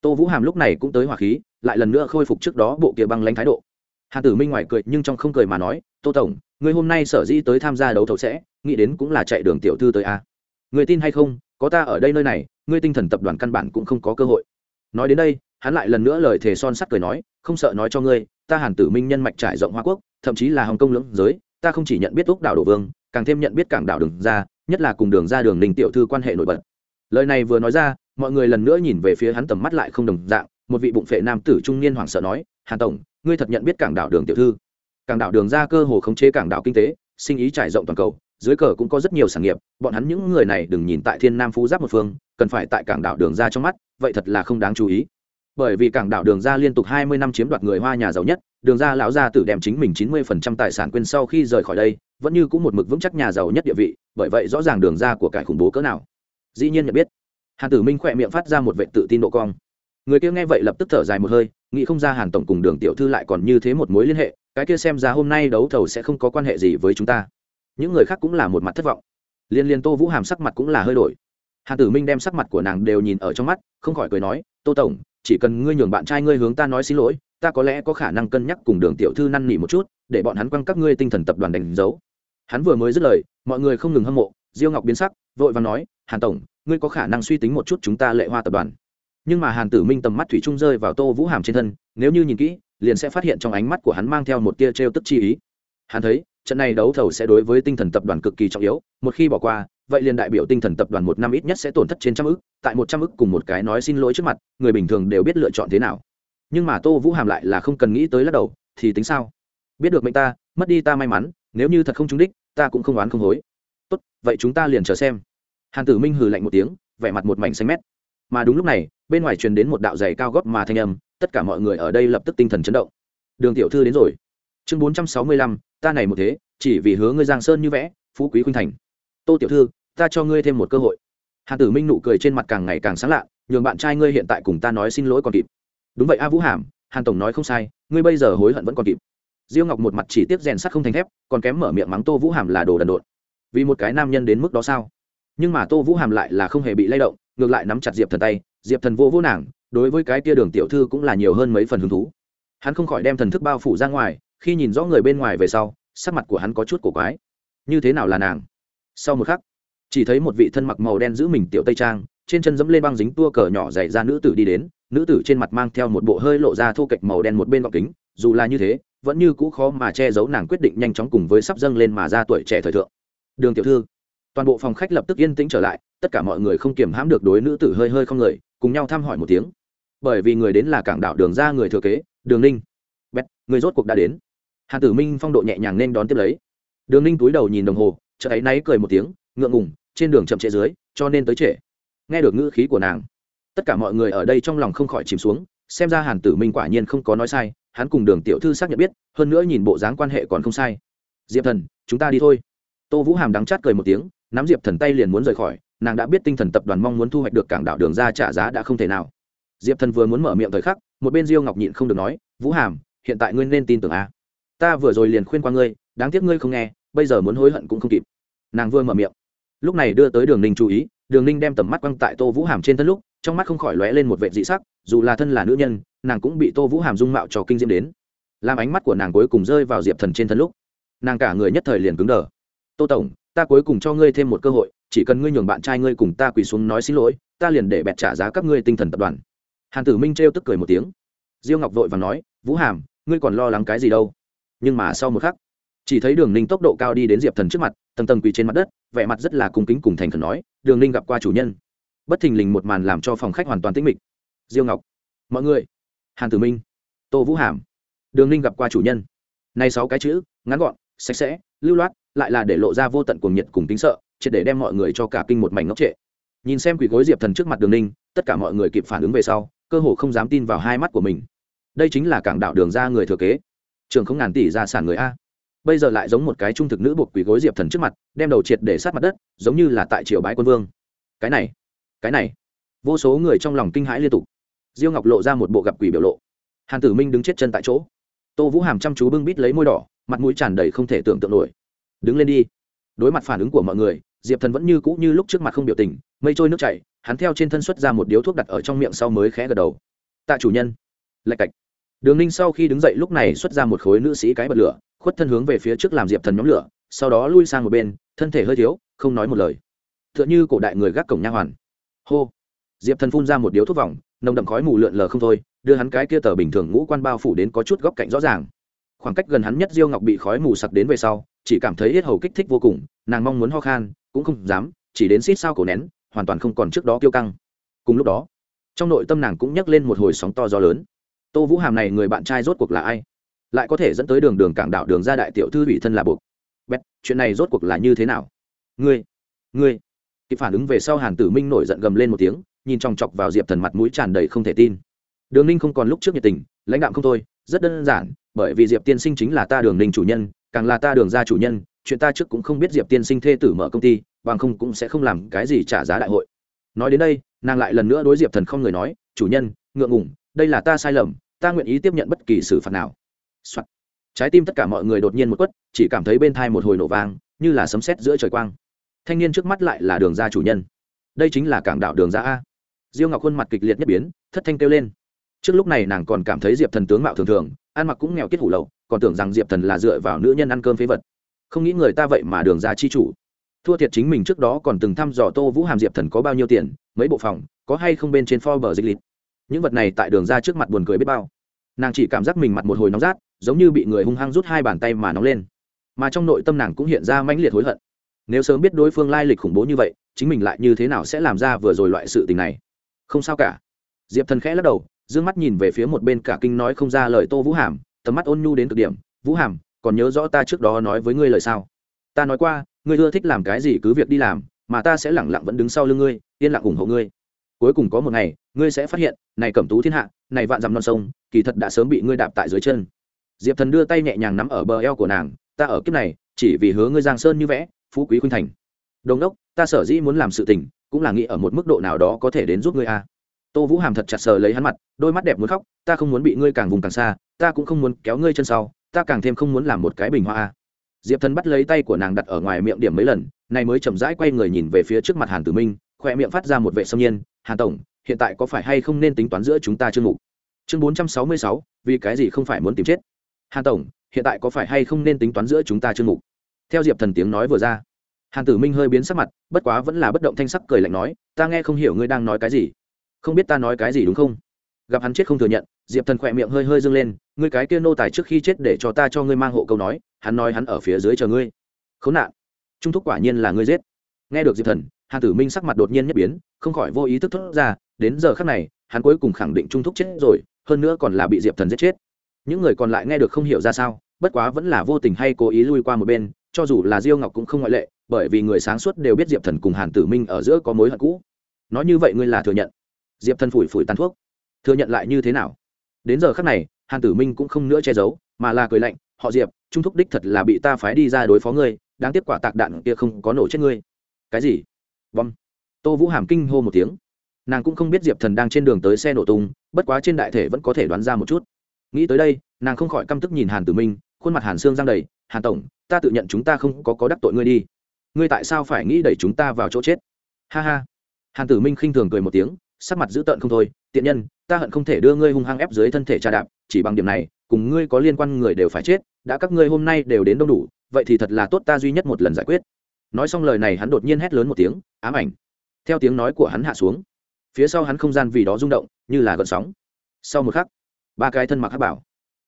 Tô vũ hàm lúc này cũng tới hỏa khí, lại lần nữa khôi phục trước đó bộ kia băng lãnh thái độ. Hà tử minh ngoài cười nhưng trong không cười mà nói, tô tổng, ngươi hôm nay sở dĩ tới tham gia đấu thầu sẽ, nghĩ đến cũng là chạy đường tiểu thư tới a. Người tin hay không, có ta ở đây nơi này, ngươi tinh thần tập đoàn căn bản cũng không có cơ hội. Nói đến đây hắn lại lần nữa lời thề son sắt cười nói, không sợ nói cho ngươi, ta hàn tử minh nhân mạch trải rộng hoa quốc, thậm chí là hồng kông lưỡng giới, ta không chỉ nhận biết úc đảo đổ vương, càng thêm nhận biết cảng đảo đường ra nhất là cùng đường ra đường ninh tiểu thư quan hệ nổi bật. Lời này vừa nói ra, mọi người lần nữa nhìn về phía hắn tầm mắt lại không đồng dạng, một vị bụng phệ nam tử trung niên hoảng sợ nói, hàn tổng, ngươi thật nhận biết cảng đảo đường tiểu thư? Cảng đảo đường ra cơ hồ khống chế cảng đảo kinh tế, sinh ý trải rộng toàn cầu, dưới cờ cũng có rất nhiều sản nghiệp, bọn hắn những người này đừng nhìn tại thiên nam phú giáp một phương, cần phải tại cảng đảo đường ra trong mắt, vậy thật là không đáng chú ý bởi vì cảng đảo đường ra liên tục hai mươi năm chiếm đoạt người hoa nhà giàu nhất, đường ra lão gia tử đem chính mình chín mươi phần trăm tài sản quên sau khi rời khỏi đây, vẫn như cũng một mực vững chắc nhà giàu nhất địa vị, bởi vậy rõ ràng đường ra của cải khủng bố cỡ nào. Dĩ nhiên nhận biết, hàn tử minh khỏe miệng phát ra một vệ tự tin độ cong. Người kia nghe vậy lập tức thở dài một hơi, nghĩ không ra hàn tổng cùng đường tiểu thư lại còn như thế một mối liên hệ, cái kia xem ra hôm nay đấu thầu sẽ không có quan hệ gì với chúng ta. Những người khác cũng là một mặt thất vọng. Liên liên tô vũ hàm sắc mặt cũng là hơi đổi. Hàn tử minh đem sắc mặt của nàng đều nhìn ở trong mắt, không khỏi cười nói, tô tổng chỉ cần ngươi nhường bạn trai ngươi hướng ta nói xin lỗi, ta có lẽ có khả năng cân nhắc cùng đường tiểu thư năn nỉ một chút, để bọn hắn quăng các ngươi tinh thần tập đoàn đánh dấu. Hắn vừa mới dứt lời, mọi người không ngừng hâm mộ, diêu ngọc biến sắc, vội và nói, hàn tổng, ngươi có khả năng suy tính một chút chúng ta lệ hoa tập đoàn. Nhưng mà hàn tử minh tầm mắt thủy trung rơi vào tô vũ hàm trên thân, nếu như nhìn kỹ, liền sẽ phát hiện trong ánh mắt của hắn mang theo một tia t r e o tức chi ý. Hắn thấy, trận này đấu thầu sẽ đối với tinh thần tập đoàn cực kỳ trọng yếu, một khi bỏ qua vậy liền đại biểu tinh thần tập đoàn một năm ít nhất sẽ tổn thất trên trăm ức, tại một trăm ức cùng một cái nói xin lỗi trước mặt, người bình thường đều biết lựa chọn thế nào. Nhưng mà tô vũ hàm lại là không cần nghĩ tới lắc đầu, thì tính sao? Biết được mệnh ta, mất đi ta may mắn, nếu như thật không trúng đích, ta cũng không oán không hối. Tốt, vậy chúng ta liền chờ xem. Hàn tử minh hừ lạnh một tiếng, vẻ mặt một mảnh xanh mét. Mà đúng lúc này, bên ngoài truyền đến một đạo giày cao góp mà thanh âm, tất cả mọi người ở đây lập tức tinh thần chấn động. Đường tiểu thư đến rồi. Chương bốn trăm sáu mươi lăm, ta này một thế, chỉ vì hứa ngươi giang sơn như vẽ, phú quý khuynh thành tô tiểu thư, ta cho ngươi thêm một cơ hội. Hàn tử minh nụ cười trên mặt càng ngày càng sáng lạ, nhường bạn trai ngươi hiện tại cùng ta nói xin lỗi còn kịp. Đúng vậy a vũ hàm, hàn tổng nói không sai, ngươi bây giờ hối hận vẫn còn kịp. Diêu ngọc một mặt chỉ tiếp rèn sắt không thành thép, còn kém mở miệng mắng tô vũ hàm là đồ đần độn. Vì một cái nam nhân đến mức đó sao? Nhưng mà tô vũ hàm lại là không hề bị lay động, ngược lại nắm chặt diệp thần tay, diệp thần vô vô nàng, đối với cái tia đường tiểu thư cũng là nhiều hơn mấy phần hứng thú. Hắn không khỏi đem thần thức bao phủ ra ngoài, khi nhìn rõ người bên ngoài về sau, sắc mặt của hắn có chút cổ quái. Như thế nào là nàng? Sau một khắc, chỉ thấy một vị thân mặc màu đen giữ mình tiểu tây trang, trên chân dẫm lên băng dính tua cờ nhỏ dày ra nữ tử đi đến. Nữ tử trên mặt mang theo một bộ hơi lộ ra thô kệch màu đen một bên gọng kính, dù là như thế, vẫn như cũ khó mà che giấu nàng quyết định nhanh chóng cùng với sắp dâng lên mà ra tuổi trẻ thời thượng. Đường tiểu thư, toàn bộ phòng khách lập tức yên tĩnh trở lại, tất cả mọi người không kiềm hãm được đối nữ tử hơi hơi không người, cùng nhau thăm hỏi một tiếng. Bởi vì người đến là cảng đảo đường ra người thừa kế, đường ninh. Bét người rốt cuộc đã đến. Hàn tử minh phong độ nhẹ nhàng nên đón tiếp lấy. Đường ninh túi đầu nhìn đồng hồ chợ ấy náy cười một tiếng, ngượng ngùng, trên đường chậm trễ dưới, cho nên tới trễ. Nghe được ngữ khí của nàng, tất cả mọi người ở đây trong lòng không khỏi chìm xuống, xem ra hàn tử minh quả nhiên không có nói sai, hắn cùng đường tiểu thư xác nhận biết, hơn nữa nhìn bộ dáng quan hệ còn không sai. Diệp thần, chúng ta đi thôi. Tô vũ hàm đắng chát cười một tiếng, nắm diệp thần tay liền muốn rời khỏi, nàng đã biết tinh thần tập đoàn mong muốn thu hoạch được cảng đảo đường ra trả giá đã không thể nào. Diệp thần vừa muốn mở miệng thời khắc, một bên diêu ngọc nhịn không được nói, vũ hàm, hiện tại ngươi nên tin tưởng a. Ta vừa rồi liền khuyên qua ngươi, đáng tiếc ngươi không nghe bây giờ muốn hối hận cũng không kịp. Nàng vừa mở miệng. Lúc này đưa tới đường ninh chú ý, đường ninh đem tầm mắt quăng tại tô vũ hàm trên thân lúc, trong mắt không khỏi lóe lên một vệ dị sắc, dù là thân là nữ nhân, nàng cũng bị tô vũ hàm dung mạo cho kinh diễm đến. Làm ánh mắt của nàng cuối cùng rơi vào diệp thần trên thân lúc, nàng cả người nhất thời liền cứng đờ. Tô tổng, ta cuối cùng cho ngươi thêm một cơ hội, chỉ cần ngươi nhường bạn trai ngươi cùng ta quỳ xuống nói xin lỗi, ta liền để bẹt trả giá các ngươi tinh thần tập đoàn. Hàn tử minh trêu tức cười một tiếng. Diêu ngọc vội và nói, vũ hàm, ngươi còn lo lắng cái gì đâu? Nhưng mà sau một khắc chỉ thấy đường ninh tốc độ cao đi đến diệp thần trước mặt, tầng tầng quỳ trên mặt đất, vẻ mặt rất là cung kính cùng thành khẩn nói, đường ninh gặp qua chủ nhân. Bất thình lình một màn làm cho phòng khách hoàn toàn tĩnh mịch. Diêu ngọc, mọi người, hàn tử minh, tô vũ hàm, đường ninh gặp qua chủ nhân. Nay sáu cái chữ, ngắn gọn, sạch sẽ, lưu loát, lại là để lộ ra vô tận cuồng nhiệt cùng tính sợ, triệt để đem mọi người cho cả kinh một mảnh ngốc trệ. Nhìn xem quỷ gối diệp thần trước mặt đường ninh, tất cả mọi người kịp phản ứng về sau, cơ hồ không dám tin vào hai mắt của mình. Đây chính là cảng đạo đường ra người thừa kế. Trường không ngàn tỷ ra sản người a bây giờ lại giống một cái trung thực nữ buộc quỷ gối diệp thần trước mặt, đem đầu triệt để sát mặt đất, giống như là tại triều bái quân vương. Cái này cái này. Vô số người trong lòng kinh hãi liên tục. Diêu ngọc lộ ra một bộ gặp quỷ biểu lộ. Hàn tử minh đứng chết chân tại chỗ. Tô vũ hàm chăm chú bưng bít lấy môi đỏ, mặt mũi tràn đầy không thể tưởng tượng nổi. Đứng lên đi. Đối mặt phản ứng của mọi người, diệp thần vẫn như cũ như lúc trước mặt không biểu tình, mây trôi nước chảy, hắn theo trên thân xuất ra một điếu thuốc đặt ở trong miệng sau mới khẽ gật đầu. Tạ chủ nhân. Lạch cạch. Đường ninh sau khi đứng dậy lúc này xuất ra một khối nữ sĩ cái bật lửa khuất thân hướng về phía trước làm diệp thần nhóm lửa, sau đó lui sang một bên, thân thể hơi thiếu, không nói một lời. T h ư ợ n h ư cổ đại người gác cổng nha hoàn. Hô. Diệp thần phun ra một điếu thuốc vòng, nồng đậm khói mù lượn lờ không thôi, đưa hắn cái kia tờ bình thường ngũ quan bao phủ đến có chút góc cạnh rõ ràng. Khoảng cách gần hắn nhất diêu ngọc bị khói mù sặc đến về sau, chỉ cảm thấy hết hầu kích thích vô cùng, nàng mong muốn ho khan, cũng không dám, chỉ đến xít sao cổ nén, hoàn toàn không còn trước đó kiêu căng. Cùng lúc đó, trong nội tâm nàng cũng nhắc lên một hồi sóng to gió lớn. Tô vũ hàm này người bạn trai rốt cuộc là ai? Lại có thể dẫn tới đường đường cảng đảo đường ra đại tiểu thư ủy thân là buộc. Bét chuyện này rốt cuộc là như thế nào? Ngươi ngươi. Kịp phản ứng về sau hàn tử minh nổi giận gầm lên một tiếng, nhìn chòng chọc vào diệp thần mặt mũi tràn đầy không thể tin. Đường ninh không còn lúc trước nhiệt tình, lãnh đạm không thôi, rất đơn giản, bởi vì diệp tiên sinh chính là ta đường ninh chủ nhân, càng là ta đường ra chủ nhân, chuyện ta trước cũng không biết diệp tiên sinh thê tử mở công ty, bằng không cũng sẽ không làm cái gì trả giá đại hội. Nói đến đây, nàng lại lần nữa đối diệp thần không người nói, chủ nhân, ngượng ngủng đây là ta sai lầm, ta nguyện ý tiếp nhận bất kỳ xử phạt nào、Soạt. trái tim tất cả mọi người đột nhiên một quất, chỉ cảm thấy bên thai một hồi nổ vang, như là sấm sét giữa trời quang. Thanh niên trước mắt lại là đường gia chủ nhân. Đây chính là cảng đạo đường gia a. Diêu ngọc khuôn mặt kịch liệt nhất biến, thất thanh kêu lên. Trước lúc này nàng còn cảm thấy diệp thần tướng mạo thường thường, ăn mặc cũng nghèo kết hủ lậu, còn tưởng rằng diệp thần là dựa vào nữ nhân ăn cơm phế vật. Không nghĩ người ta vậy mà đường gia chi chủ. Thua thiệt chính mình trước đó còn từng thăm dò tô vũ hàm diệp thần có bao nhiêu tiền, mấy bộ phòng, có hay không bên trên Forbes dịch lịch. Những vật này tại đường ra trước mặt buồn cười biết bao. Nàng chỉ cảm giác mình mặt một hồi nóng rát giống như bị người hung hăng rút hai bàn tay mà nóng lên. Mà trong nội tâm nàng cũng hiện ra mãnh liệt hối hận. Nếu sớm biết đối phương lai lịch khủng bố như vậy, chính mình lại như thế nào sẽ làm ra vừa rồi loại sự tình này? Không sao cả. Diệp thần khẽ lắc đầu d ư ơ n g mắt nhìn về phía một bên cả kinh nói không ra lời tô vũ hàm, tầm mắt ôn nhu đến cực điểm. Vũ hàm, còn nhớ rõ ta trước đó nói với ngươi lời sao? Ta nói qua, ngươi ưa thích làm cái gì cứ việc đi làm, mà ta sẽ lẳng lặng vẫn đứng sau lưng ngươi, yên lặng ủng hộ ngươi. Cuối cùng có một ngày, ngươi sẽ phát hiện, này cẩm tú thiên hạ, này vạn dằm non sông, kỳ thật đã sớm bị ngươi đạp tại dưới chân diệp thần đưa tay nhẹ nhàng nắm ở bờ eo của nàng, ta ở kiếp này, chỉ vì hứa ngươi giang sơn như vẽ, phú quý khuynh thành. Đồng đốc, ta sở dĩ muốn làm sự tình, cũng là nghĩ ở một mức độ nào đó có thể đến giúp ngươi a. Tô vũ hàm thật chặt sờ lấy hắn mặt, đôi mắt đẹp muốn khóc, ta không muốn bị ngươi càng vùng càng xa, ta cũng không muốn kéo ngươi chân sau, ta càng thêm không muốn làm một cái bình hoa a. Diệp thần bắt lấy tay của nàng đặt ở ngoài miệng điểm mấy lần, này mới chậm rãi quay người nhìn về phía trước mặt hàn tử minh khoe miệng phát ra một vệ sâm nhiên, hàn tổng, hiện tại có phải hay không nên tính toán giữa chúng ta chương mục? Chương bốn trăm sáu mươi sáu, vì cái gì không phải muốn tìm chết? Hàn tổng, hiện tại có phải hay không nên tính toán giữa chúng ta chương mục? Theo diệp thần tiếng nói vừa ra, hàn tử minh hơi biến sắc mặt, bất quá vẫn là bất động thanh sắc cười lạnh nói, ta nghe không hiểu ngươi đang nói cái gì. Không biết ta nói cái gì đúng không? Gặp hắn chết không thừa nhận, diệp thần khỏe miệng hơi hơi dâng lên, ngươi cái kia nô tài trước khi chết để cho ta cho ngươi mang hộ câu nói, hắn nói hắn ở phía dưới chờ ngươi. Khốn nạn, trung thúc quả nhiên là ngươi giết. Nghe được diệp thần, hàn tử minh sắc mặt đột nhiên nhất biến, không khỏi vô ý thức thốt ra, đến giờ khắc này, hắn cuối cùng khẳng định trung thúc chết rồi, hơn nữa còn là bị diệp thần giết chết những người còn lại nghe được không hiểu ra sao, bất quá vẫn là vô tình hay cố ý lui qua một bên, cho dù là diêu ngọc cũng không ngoại lệ, bởi vì người sáng suốt đều biết diệp thần cùng hàn tử minh ở giữa có mối hận cũ. Nói như vậy ngươi là thừa nhận. Diệp thần phủi phủi tàn thuốc. Thừa nhận lại như thế nào? Đến giờ khắc này, hàn tử minh cũng không nữa che giấu, mà là cười lạnh, họ diệp, trung thúc đích thật là bị ta phái đi ra đối phó ngươi, đáng tiếc quả tạc đạn kia không có nổ chết ngươi. Cái gì? Bom tô vũ hàm kinh hô một tiếng. Nàng cũng không biết diệp thần đang trên đường tới xe nổ tung, bất quá trên đại thể vẫn có thể đoán ra một chút nghĩ tới đây, nàng không khỏi căm tức nhìn hàn tử minh, khuôn mặt hàn xương giang đầy, hàn tổng, ta tự nhận chúng ta không có có đắc tội ngươi đi. Ngươi tại sao phải nghĩ đẩy chúng ta vào chỗ chết? Ha ha. Hàn tử minh khinh thường cười một tiếng, sắc mặt dữ tợn không thôi, tiện nhân, ta hận không thể đưa ngươi hung hăng ép dưới thân thể trà đạp, chỉ bằng điểm này, cùng ngươi có liên quan người đều phải chết, đã các ngươi hôm nay đều đến đông đủ, vậy thì thật là tốt ta duy nhất một lần giải quyết. Nói xong lời này hắn đột nhiên hét lớn một tiếng, ám ảnh. Theo tiếng nói của hắn hạ xuống, phía sau hắn không gian vì đó rung động, như là gợn sóng. Sau một khắc ba cái thân mặc hắc bảo.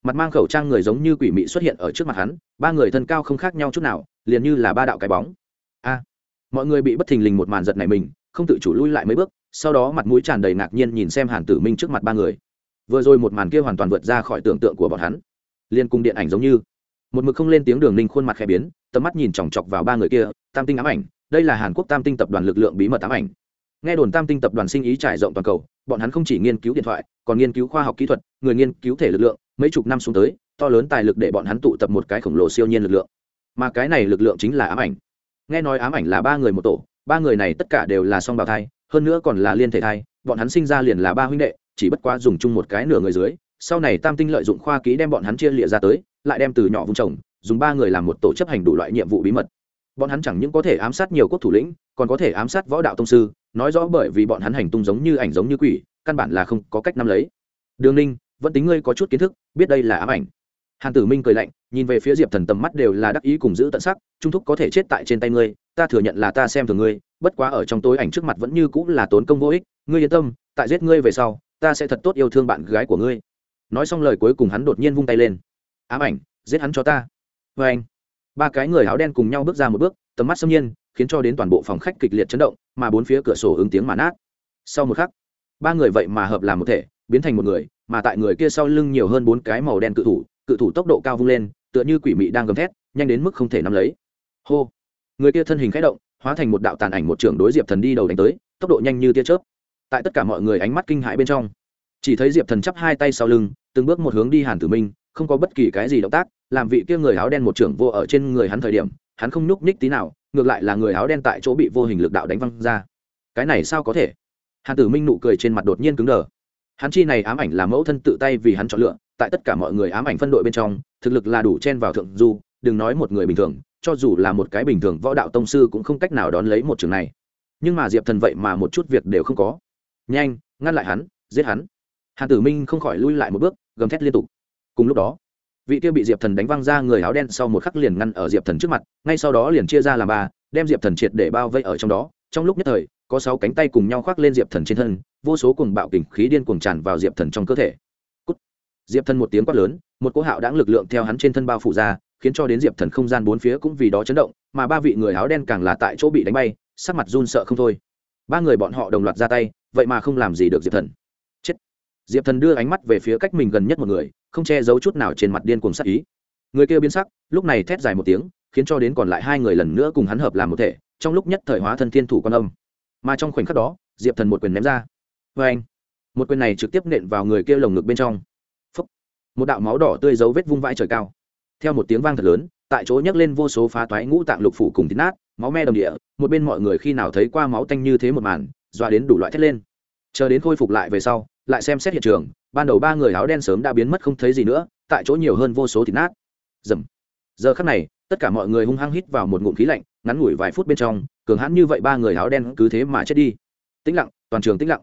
Mặt mang khẩu trang người giống như quỷ mị xuất hiện ở trước mặt hắn, ba người thân cao không khác nhau chút nào, liền như là ba đạo cái bóng. A! Mọi người bị bất thình lình một màn giật này mình, không tự chủ lui lại mấy bước, sau đó mặt mũi tràn đầy ngạc nhiên nhìn xem hàn tử minh trước mặt ba người. Vừa rồi một màn kia hoàn toàn vượt ra khỏi tưởng tượng của bọn hắn. Liên cung điện ảnh giống như. Một mực không lên tiếng đường ninh khuôn mặt khẽ biến, tầm mắt nhìn chòng chọc vào ba người kia, tam tinh ám ảnh, đây là hàn quốc tam tinh tập đoàn lực lượng bí mật ám ảnh. Nghe đồn tam tinh tập đoàn sinh ý trải rộng toàn cầu, bọn hắn không chỉ nghiên cứu điện thoại còn nghiên cứu khoa học kỹ thuật, người nghiên cứu thể lực lượng, mấy chục năm xuống tới, to lớn tài lực để bọn hắn tụ tập một cái khổng lồ siêu nhiên lực lượng. Mà cái này lực lượng chính là ám ảnh. Nghe nói ám ảnh là ba người một tổ, ba người này tất cả đều là song bào thai, hơn nữa còn là liên thể thai, bọn hắn sinh ra liền là ba huynh đệ, chỉ bất quá dùng chung một cái nửa người dưới, sau này tam tinh lợi dụng khoa ký đem bọn hắn chia lịa ra tới, lại đem từ nhỏ vùng trồng, dùng ba người làm một tổ chấp hành đủ loại nhiệm vụ bí mật. Bọn hắn chẳng những có thể ám sát nhiều quốc thủ lĩnh, còn có thể ám sát võ đạo tông sư, nói rõ bởi vì bọn hắn hành tung giống như ảnh giống như quỷ căn bản là không có cách nắm lấy. Đường ninh, vẫn tính ngươi có chút kiến thức, biết đây là ám ảnh. Hàn tử minh cười lạnh, nhìn về phía diệp thần tầm mắt đều là đắc ý cùng giữ tận sắc, trung thúc có thể chết tại trên tay ngươi, ta thừa nhận là ta xem thường ngươi, bất quá ở trong tối ảnh trước mặt vẫn như cũng là tốn công vô ích, ngươi yên tâm, tại giết ngươi về sau, ta sẽ thật tốt yêu thương bạn gái của ngươi. Nói xong lời cuối cùng hắn đột nhiên vung tay lên. Ám ảnh, giết hắn cho ta. Vê anh, ba cái người áo đen cùng nhau bước ra một bước, tầm mắt xâm nhiên, khiến cho đến toàn bộ phòng khách kịch liệt chấn động, mà bốn phía cửa sổ ứng tiếng mà nát. Sau một khắc ba người vậy mà hợp làm một thể, biến thành một người, mà tại người kia sau lưng nhiều hơn bốn cái màu đen cự thủ cự thủ tốc độ cao vung lên, tựa như quỷ mị đang gầm thét, nhanh đến mức không thể nắm lấy. Hô! Người kia thân hình khẽ động, hóa thành một đạo tàn ảnh một trưởng đối diệp thần đi đầu đánh tới, tốc độ nhanh như tia chớp. Tại tất cả mọi người ánh mắt kinh hãi bên trong, chỉ thấy diệp thần chắp hai tay sau lưng, từng bước một hướng đi hàn tử minh, không có bất kỳ cái gì động tác, làm vị kia người áo đen một trưởng vô ở trên người hắn thời điểm, hắn không nhúc nhích tí nào, ngược lại là người áo đen tại chỗ bị vô hình lực đạo đánh văng ra. Cái này sao có thể? Hàn tử minh nụ cười trên mặt đột nhiên cứng đờ. Hắn chi này ám ảnh là mẫu thân tự tay vì hắn chọn lựa, tại tất cả mọi người ám ảnh phân đội bên trong, thực lực là đủ chen vào thượng du, đừng nói một người bình thường, cho dù là một cái bình thường võ đạo tông sư cũng không cách nào đón lấy một trường này. Nhưng mà diệp thần vậy mà một chút việc đều không có. Nhanh, ngăn lại hắn, giết hắn. Hàn tử minh không khỏi lui lại một bước, gầm thét liên tục. Cùng lúc đó, vị kia bị diệp thần đánh văng ra người áo đen sau một khắc liền ngăn ở diệp thần trước mặt, ngay sau đó liền chia ra làm ba, đem diệp thần triệt để bao vây ở trong đó. Trong lúc nhất thời có sáu cánh tay cùng nhau khoác lên diệp thần trên thân, vô số cùng bạo kình khí điên cuồng tràn vào diệp thần trong cơ thể. Diệp thần một tiếng quát lớn, một cỗ hạo đáng lực lượng theo hắn trên thân bao phủ ra, khiến cho đến diệp thần không gian bốn phía cũng vì đó chấn động, mà ba vị người áo đen càng là tại chỗ bị đánh bay, sắc mặt run sợ không thôi. Ba người bọn họ đồng loạt ra tay, vậy mà không làm gì được diệp thần. Chết. Diệp thần đưa ánh mắt về phía cách mình gần nhất một người, không che giấu chút nào trên mặt điên cuồng sắc ý. Người kia biến sắc, lúc này thét dài một tiếng, khiến cho đến còn lại hai người lần nữa cùng hắn hợp làm một thể, trong lúc nhất thời hóa thân thiên thủ quan âm mà trong khoảnh khắc đó, diệp thần một quyền ném ra. Vê anh, một quyền này trực tiếp nện vào người kia lồng ngực bên trong. Phúc. một đạo máu đỏ tươi dấu vết vung vãi trời cao. Theo một tiếng vang thật lớn, tại chỗ nhấc lên vô số phá toái ngũ tạng lục phủ cùng tín nát, máu me đồng địa, một bên mọi người khi nào thấy qua máu tanh như thế một màn, dọa đến đủ loại thét lên. Chờ đến khôi phục lại về sau, lại xem xét hiện trường, ban đầu ba người áo đen sớm đã biến mất không thấy gì nữa, tại chỗ nhiều hơn vô số thịt nát. Dầm giờ khắc này, tất cả mọi người hung hăng hít vào một ngụm khí lạnh, ngắn ngủi vài phút bên trong cường hãn như vậy ba người áo đen cứ thế mà chết đi. Tĩnh lặng, toàn trường tĩnh lặng.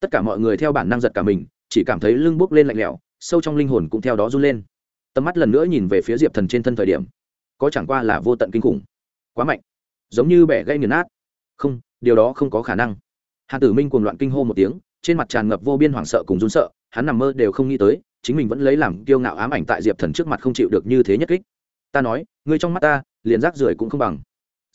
Tất cả mọi người theo bản năng giật cả mình, chỉ cảm thấy lưng bốc lên lạnh lẽo, sâu trong linh hồn cũng theo đó run lên. Tầm mắt lần nữa nhìn về phía diệp thần trên thân thời điểm, có chẳng qua là vô tận kinh khủng. Quá mạnh, giống như bẻ gây nghiền nát. Không, điều đó không có khả năng. Hàn tử minh cuồng loạn kinh hô một tiếng, trên mặt tràn ngập vô biên hoảng sợ cùng run sợ, hắn nằm mơ đều không nghĩ tới, chính mình vẫn lấy làm kiêu ngạo ám ảnh tại diệp thần trước mặt không chịu được như thế nhất kích. Ta nói, ngươi trong mắt ta, liền rác rưởi cũng không bằng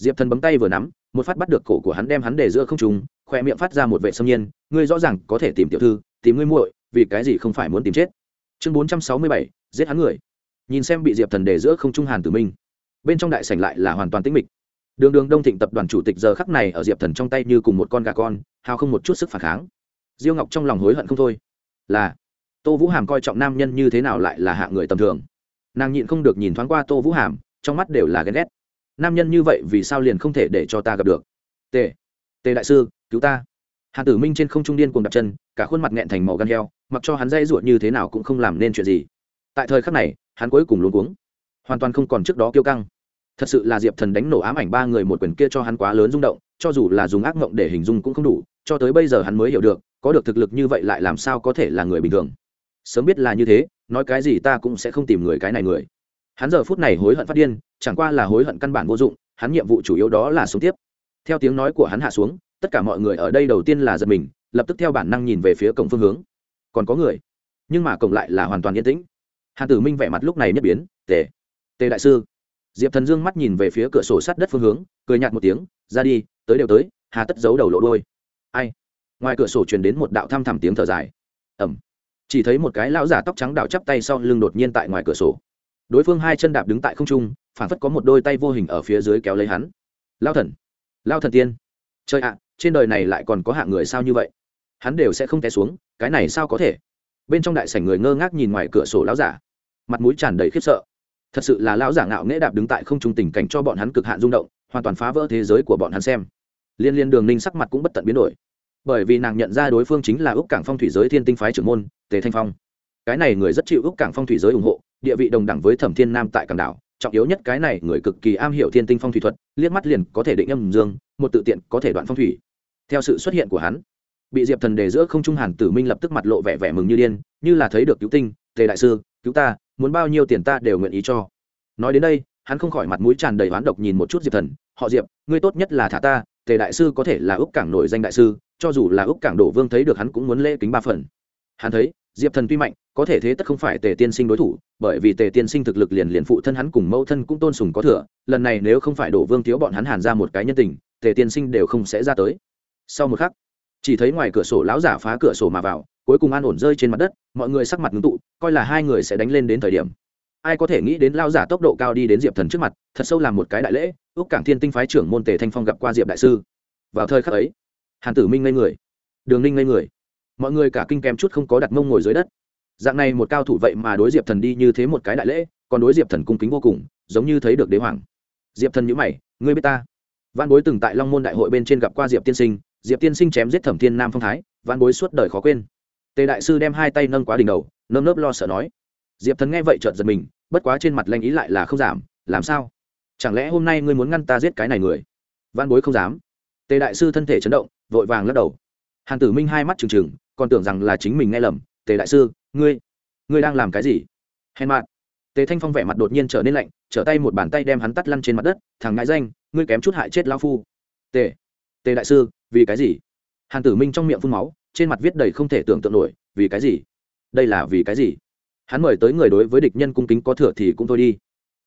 diệp thần bấm tay vừa nắm, một phát bắt được cổ của hắn đem hắn để giữa không trùng khoe miệng phát ra một vệ sâm nhiên, ngươi rõ ràng có thể tìm tiểu thư, tìm ngươi muội, vì cái gì không phải muốn tìm chết? Chương bốn trăm sáu mươi bảy, giết hắn người. Nhìn xem bị diệp thần để giữa không trung hàn tử minh, bên trong đại sảnh lại là hoàn toàn tĩnh mịch. Đường đường đông thịnh tập đoàn chủ tịch giờ khắc này ở diệp thần trong tay như cùng một con gà con hao không một chút sức phản kháng. Diêu ngọc trong lòng hối hận không thôi. Là, tô vũ hàm coi trọng nam nhân như thế nào lại là hạ người tầm thường. Nàng nhịn không được nhìn thoáng qua tô vũ hàm, trong mắt đều là ghen ghét nam nhân như vậy vì sao liền không thể để cho ta gặp được? Tề tề đại sư, cứu ta. Hàn tử minh trên không trung điên cùng đặt chân, cả khuôn mặt nghẹn thành màu gan heo, mặc cho hắn dây ruột như thế nào cũng không làm nên chuyện gì. Tại thời khắc này, hắn cuối cùng luống cuống. Hoàn toàn không còn trước đó kiêu căng. Thật sự là diệp thần đánh nổ ám ảnh ba người một quyền kia cho hắn quá lớn rung động, cho dù là dùng ác mộng để hình dung cũng không đủ, cho tới bây giờ hắn mới hiểu được, có được thực lực như vậy lại làm sao có thể là người bình thường. Sớm biết là như thế, nói cái gì ta cũng sẽ không tìm người cái này người hắn giờ phút này hối hận phát điên, chẳng qua là hối hận căn bản vô dụng, hắn nhiệm vụ chủ yếu đó là sống tiếp. Theo tiếng nói của hắn hạ xuống, tất cả mọi người ở đây đầu tiên là giật mình, lập tức theo bản năng nhìn về phía cổng phương hướng. Còn có người, nhưng mà cổng lại là hoàn toàn yên tĩnh. Hàn tử minh vẻ mặt lúc này nhất biến, tề tề đại sư. Diệp thần dương mắt nhìn về phía cửa sổ sát đất phương hướng, cười nhạt một tiếng, ra đi, tới đều tới, hà tất giấu đầu lộ đôi ai? Ngoài cửa sổ truyền đến một đạo thăm thẳm tiếng thở dài. Ẩm chỉ thấy một cái lão giả tóc trắng đảo chắp tay sau lưng đột nhiên tại ngoài cửa sổ đối phương hai chân đạp đứng tại không trung, phản phất có một đôi tay vô hình ở phía dưới kéo lấy hắn. Lao thần! Lao thần tiên! Trời ạ, trên đời này lại còn có hạng người sao như vậy? Hắn đều sẽ không té xuống, cái này sao có thể? Bên trong đại sảnh người ngơ ngác nhìn ngoài cửa sổ lão giả. Mặt mũi tràn đầy khiếp sợ. Thật sự là lão giả ngạo nghễ đạp đứng tại không trung tình cảnh cho bọn hắn cực hạn rung động, hoàn toàn phá vỡ thế giới của bọn hắn xem. Liên liên đường ninh sắc mặt cũng bất tận biến đổi. Bởi vì nàng nhận ra đối phương chính là úc cảng phong thủy giới thiên tinh phái trưởng môn, tề thanh phong. Cái này người rất chịu ước cảng phong thủy giới ủng hộ địa vị đồng đẳng với thẩm thiên nam tại cảng đảo, trọng yếu nhất cái này người cực kỳ am hiểu thiên tinh phong thủy thuật, liếc mắt liền có thể định âm dương, một tự tiện có thể đoạn phong thủy. Theo sự xuất hiện của hắn, bị diệp thần đề giữa không trung hàn tử minh lập tức mặt lộ vẻ vẻ mừng như điên, như là thấy được cứu tinh, tề đại sư, cứu ta, muốn bao nhiêu tiền ta đều nguyện ý cho. Nói đến đây, hắn không khỏi mặt mũi tràn đầy oán độc nhìn một chút diệp thần, họ diệp, ngươi tốt nhất là thả ta, tề đại sư có thể là úc cảng nổi danh đại sư, cho dù là úc cảng đổ vương thấy được hắn cũng muốn lễ kính ba phần. Hắn thấy diệp thần tuy mạnh, có thể thế tất không phải tề tiên sinh đối thủ, bởi vì tề tiên sinh thực lực liền liền phụ thân hắn cùng mẫu thân cũng tôn sùng có thừa, lần này nếu không phải đổ vương thiếu bọn hắn hàn ra một cái nhân tình, tề tiên sinh đều không sẽ ra tới. Sau một khắc, chỉ thấy ngoài cửa sổ lão giả phá cửa sổ mà vào, cuối cùng an ổn rơi trên mặt đất, mọi người sắc mặt ngưng tụ, coi là hai người sẽ đánh lên đến thời điểm. Ai có thể nghĩ đến lao giả tốc độ cao đi đến diệp thần trước mặt, thật sâu làm một cái đại lễ ước cảng thiên tinh phái trưởng môn tề thanh phong gặp qua diệp đại sư. Vào thời khắc ấy, hàn tử minh ngây người. Đường ninh ngây người mọi người cả kinh kém chút không có đặt mông ngồi dưới đất. Dạng này một cao thủ vậy mà đối diệp thần đi như thế một cái đại lễ, còn đối diệp thần cung kính vô cùng, giống như thấy được đế hoàng. Diệp thần nhữ mày, ngươi biết ta? Văn bối từng tại long môn đại hội bên trên gặp qua diệp tiên sinh, diệp tiên sinh chém giết thẩm thiên nam phong thái văn bối suốt đời khó quên. Tề đại sư đem hai tay nâng quá đỉnh đầu, nơm nớp lo sợ nói. Diệp thần nghe vậy trợt giật mình, bất quá trên mặt lanh ý lại là không giảm, làm sao? Chẳng lẽ hôm nay ngươi muốn ngăn ta giết cái này người? Văn bối không dám. Tề đại sư thân thể chấn động, vội vàng lắc đầu. Hàn tử minh hai mắt trừng trừng còn tưởng rằng là chính mình nghe lầm, tề đại sư, ngươi ngươi đang làm cái gì? Hèn mạn tề thanh phong vẻ mặt đột nhiên trở nên lạnh, trở tay một bàn tay đem hắn tắt lăn trên mặt đất, thằng ngại danh, ngươi kém chút hại chết lao phu. Tề tề đại sư, vì cái gì? Hàn tử minh trong miệng phun máu, trên mặt viết đầy không thể tưởng tượng nổi, vì cái gì? Đây là vì cái gì? Hắn mời tới người đối với địch nhân cung kính có thừa thì cũng thôi đi.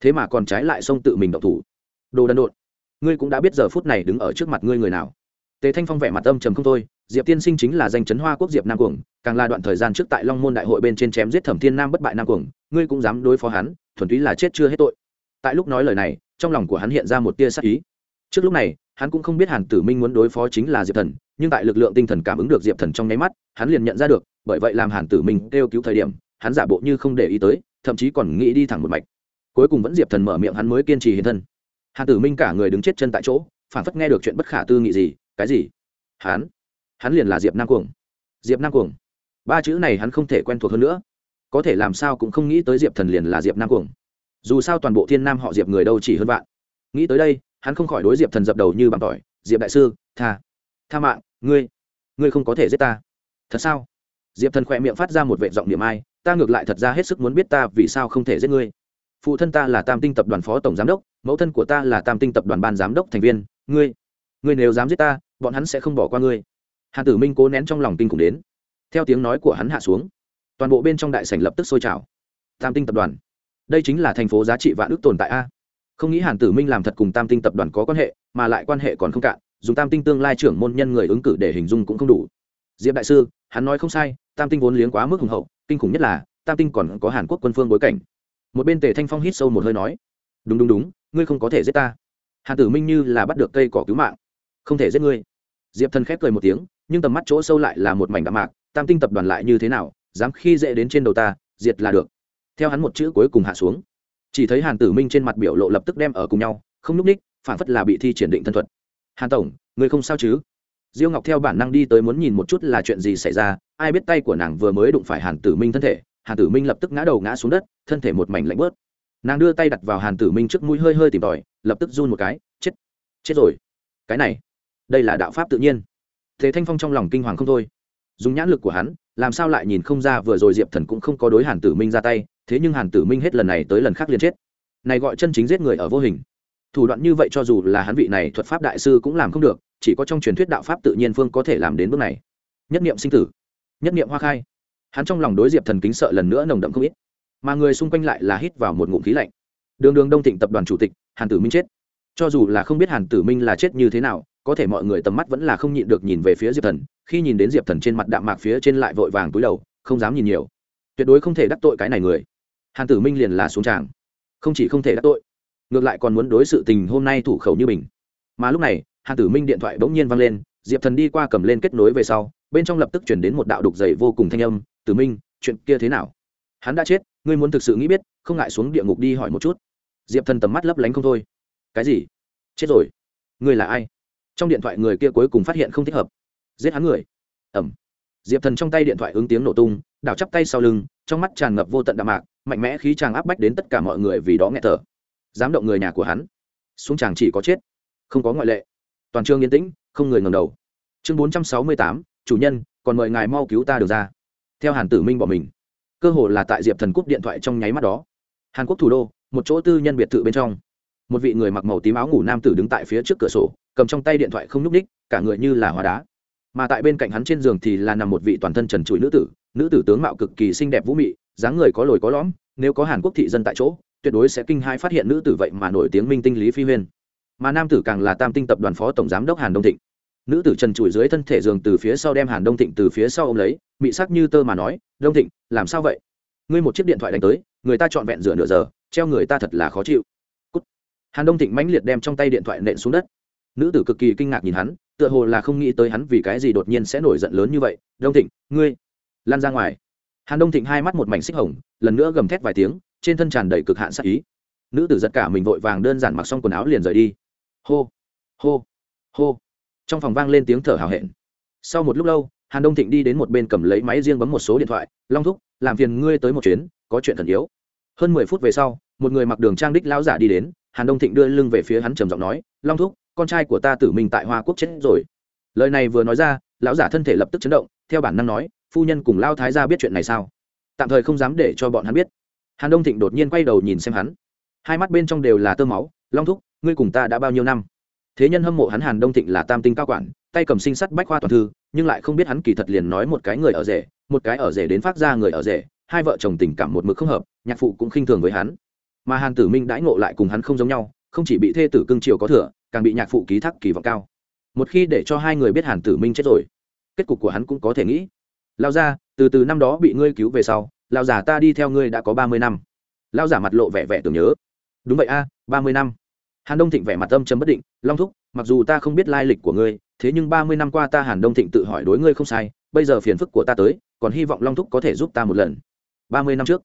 Thế mà còn trái lại xông tự mình động thủ. Đồ đần độn, ngươi cũng đã biết giờ phút này đứng ở trước mặt ngươi người nào tề thanh phong vẻ mặt âm trầm không thôi, diệp tiên sinh chính là danh chấn hoa quốc diệp nam cuồng, càng là đoạn thời gian trước tại long môn đại hội bên trên chém giết thẩm thiên nam bất bại nam cuồng, ngươi cũng dám đối phó hắn, thuần túy là chết chưa hết tội. Tại lúc nói lời này, trong lòng của hắn hiện ra một tia sắc ý. Trước lúc này, hắn cũng không biết hàn tử minh muốn đối phó chính là diệp thần, nhưng tại lực lượng tinh thần cảm ứng được diệp thần trong nháy mắt, hắn liền nhận ra được, bởi vậy làm hàn tử minh kêu cứu thời điểm, hắn giả bộ như không để ý tới, thậm chí còn nghĩ đi thẳng một mạch. Cuối cùng vẫn diệp thần mở miệng hắn mới kiên trì hiện thân. Hàn tử minh cả người đứng chết chân tại chỗ phản phất nghe được chuyện bất khả tư nghị gì cái gì? Hắn? Hắn liền là diệp nam cuồng. Diệp nam cuồng. Ba chữ này hắn không thể quen thuộc hơn nữa. Có thể làm sao cũng không nghĩ tới diệp thần liền là diệp nam cuồng. Dù sao toàn bộ thiên nam họ diệp người đâu chỉ hơn vạn. Nghĩ tới đây, hắn không khỏi đối diệp thần dập đầu như bằng tỏi. Diệp đại sư, tha. Tha mạng, ngươi. Ngươi không có thể giết ta. Thật sao? Diệp thần khỏe miệng phát ra một vệ giọng niệm ai, ta ngược lại thật ra hết sức muốn biết ta vì sao không thể giết ngươi. Phụ thân ta là tam tinh tập đoàn phó tổng giám đốc, mẫu thân của ta là tam tinh tập đoàn ban giám đốc thành viên, ngươi. Ngươi nếu dám giết ta bọn hắn sẽ không bỏ qua ngươi. Hàn tử minh cố nén trong lòng kinh cùng đến. Theo tiếng nói của hắn hạ xuống, toàn bộ bên trong đại sảnh lập tức sôi trào. Tam tinh tập đoàn. Đây chính là thành phố giá trị vạn ước tồn tại a. Không nghĩ hàn tử minh làm thật cùng tam tinh tập đoàn có quan hệ, mà lại quan hệ còn không cạn, dùng tam tinh tương lai trưởng môn nhân người ứng cử để hình dung cũng không đủ. Diệp đại sư, hắn nói không sai, tam tinh vốn liếng quá mức hùng hậu, kinh khủng nhất là, tam tinh còn có hàn quốc quân phương bối cảnh. Một bên tề thanh phong hít sâu một hơi nói, đúng đúng đúng, ngươi không có thể giết ta. Hàn tử minh như là bắt được cây cỏ cứu mạng không thể giết ngươi. Diệp thần khép cười một tiếng, nhưng tầm mắt chỗ sâu lại là một mảnh đạm mạc, tam tinh tập đoàn lại như thế nào, dám khi dễ đến trên đầu ta, diệt là được. Theo hắn một chữ cuối cùng hạ xuống. Chỉ thấy hàn tử minh trên mặt biểu lộ lập tức đem ở cùng nhau, không núp ních, phản phất là bị thi triển định thân thuật. Hàn tổng người không sao chứ? Diêu ngọc theo bản năng đi tới muốn nhìn một chút là chuyện gì xảy ra, ai biết tay của nàng vừa mới đụng phải hàn tử minh thân thể, hàn tử minh lập tức ngã đầu ngã xuống đất, thân thể một mảnh lạnh bớt. Nàng đưa tay đặt vào hàn tử minh trước mũi hơi hơi tìm tòi, lập tức run một cái, chết chết rồi. Cái này đây là đạo pháp tự nhiên. Thế thanh phong trong lòng kinh hoàng không thôi. Dùng nhãn lực của hắn, làm sao lại nhìn không ra vừa rồi diệp thần cũng không có đối hàn tử minh ra tay, thế nhưng hàn tử minh hết lần này tới lần khác liền chết. Này gọi chân chính giết người ở vô hình. Thủ đoạn như vậy cho dù là hắn vị này thuật pháp đại sư cũng làm không được, chỉ có trong truyền thuyết đạo pháp tự nhiên phương có thể làm đến bước này. Nhất niệm sinh tử, nhất niệm hoa khai. Hắn trong lòng đối diệp thần kính sợ lần nữa nồng đậm không ít. Mà người xung quanh lại là hít vào một ngụm khí lạnh. Đường đường đông thịnh tập đoàn chủ tịch, hàn tử minh chết. Cho dù là không biết hàn tử minh là chết như thế nào có thể mọi người tầm mắt vẫn là không nhịn được nhìn về phía diệp thần khi nhìn đến diệp thần trên mặt đạm mạc phía trên lại vội vàng túi đầu không dám nhìn nhiều tuyệt đối không thể đắc tội cái này người hàn tử minh liền là xuống tràng không chỉ không thể đắc tội ngược lại còn muốn đối sự tình hôm nay thủ khẩu như mình mà lúc này hàn tử minh điện thoại bỗng nhiên văng lên diệp thần đi qua cầm lên kết nối về sau bên trong lập tức chuyển đến một đạo đục dày vô cùng thanh âm tử minh chuyện kia thế nào hắn đã chết ngươi muốn thực sự nghĩ biết không ngại xuống địa ngục đi hỏi một chút diệp thần tầm mắt lấp lánh không thôi cái gì chết rồi ngươi là ai trong điện thoại người kia cuối cùng phát hiện không thích hợp. Giết hắn người. Ẩm diệp thần trong tay điện thoại ứng tiếng nổ tung, đảo chắp tay sau lưng, trong mắt tràn ngập vô tận đạm mạc, mạnh mẽ khí chàng áp bách đến tất cả mọi người vì đó nghe thở. Dám động người nhà của hắn. Xuống chàng chỉ có chết. Không có ngoại lệ. Toàn trường yên tĩnh, không người ngầm đầu. Chương bốn trăm sáu mươi tám, chủ nhân, còn mời ngài mau cứu ta được ra. Theo hàn tử minh bỏ mình. Cơ hồ là tại diệp thần cúp điện thoại trong nháy mắt đó. Hàn quốc thủ đô, một chỗ tư nhân biệt thự bên trong một vị người mặc màu tím áo ngủ nam tử đứng tại phía trước cửa sổ, cầm trong tay điện thoại không n ú c ních cả người như là hóa đá. Mà tại bên cạnh hắn trên giường thì là nằm một vị toàn thân trần trụi nữ tử nữ tử tướng mạo cực kỳ xinh đẹp vũ mị, dáng người có lồi có lõm, nếu có hàn quốc thị dân tại chỗ, tuyệt đối sẽ kinh hai phát hiện nữ tử vậy mà nổi tiếng minh tinh lý phi huyên. Mà nam tử càng là tam tinh tập đoàn phó tổng giám đốc hàn đông thịnh. Nữ tử trần trụi dưới thân thể giường từ phía sau đem hàn đông thịnh từ phía sau ô m lấy, mị sắc như tơ mà nói, đông thịnh, làm sao vậy? Ngươi một chiếc điện thoại đánh tới, người ta trọn vẹn rửa nửa giờ, treo người ta thật là khó chịu hàn đông thịnh mãnh liệt đem trong tay điện thoại nện xuống đất. Nữ tử cực kỳ kinh ngạc nhìn hắn, tựa hồ là không nghĩ tới hắn vì cái gì đột nhiên sẽ nổi giận lớn như vậy. Đông thịnh, ngươi lan ra ngoài. Hàn đông thịnh hai mắt một mảnh xích hồng, lần nữa gầm thét vài tiếng, trên thân tràn đầy cực hạn sắc ý. Nữ tử giật cả mình vội vàng đơn giản mặc xong quần áo liền rời đi. Hô hô hô. Trong phòng vang lên tiếng thở hào hẹn. Sau một lúc lâu, hàn đông thịnh đi đến một bên cầm lấy máy riêng bấm một số điện thoại, long thúc, làm phiền ngươi tới một chuyến, có chuyện thần yếu. Hơn mười phút về sau, một người mặc đường trang đích lão giả đi đến hàn đông thịnh đưa lưng về phía hắn trầm giọng nói, long thúc, con trai của ta tử mình tại hoa quốc chết rồi. Lời này vừa nói ra, lão giả thân thể lập tức chấn động, theo bản năng nói, phu nhân cùng lao thái ra biết chuyện này sao? Tạm thời không dám để cho bọn hắn biết. Hàn đông thịnh đột nhiên quay đầu nhìn xem hắn. Hai mắt bên trong đều là tơ máu, long thúc, ngươi cùng ta đã bao nhiêu năm? Thế nhân hâm mộ hắn hàn đông thịnh là tam tinh cao quản, tay cầm sinh sắt bách khoa toàn thư, nhưng lại không biết hắn kỳ thật liền nói một cái người ở rể, một cái ở rể đến phát ra người ở rể, hai vợ chồng tình cảm một mực không hợp, nhạc phụ cũng khinh thường với hắn mà hàn tử minh đãi ngộ lại cùng hắn không giống nhau, không chỉ bị thê tử cưng chiều có thừa, càng bị nhạc phụ ký thác kỳ vọng cao. Một khi để cho hai người biết hàn tử minh chết rồi, kết cục của hắn cũng có thể nghĩ. Lao ra từ từ năm đó bị ngươi cứu về sau, lao giả ta đi theo ngươi đã có ba mươi năm. Lao giả mặt lộ vẻ vẻ tưởng nhớ. Đúng vậy a, ba mươi năm. Hàn đông thịnh vẻ mặt âm chấm bất định, long thúc, mặc dù ta không biết lai lịch của ngươi, thế nhưng ba mươi năm qua ta hàn đông thịnh tự hỏi đối ngươi không sai, bây giờ phiền phức của ta tới, còn hy vọng long thúc có thể giúp ta một lần. Ba mươi năm trước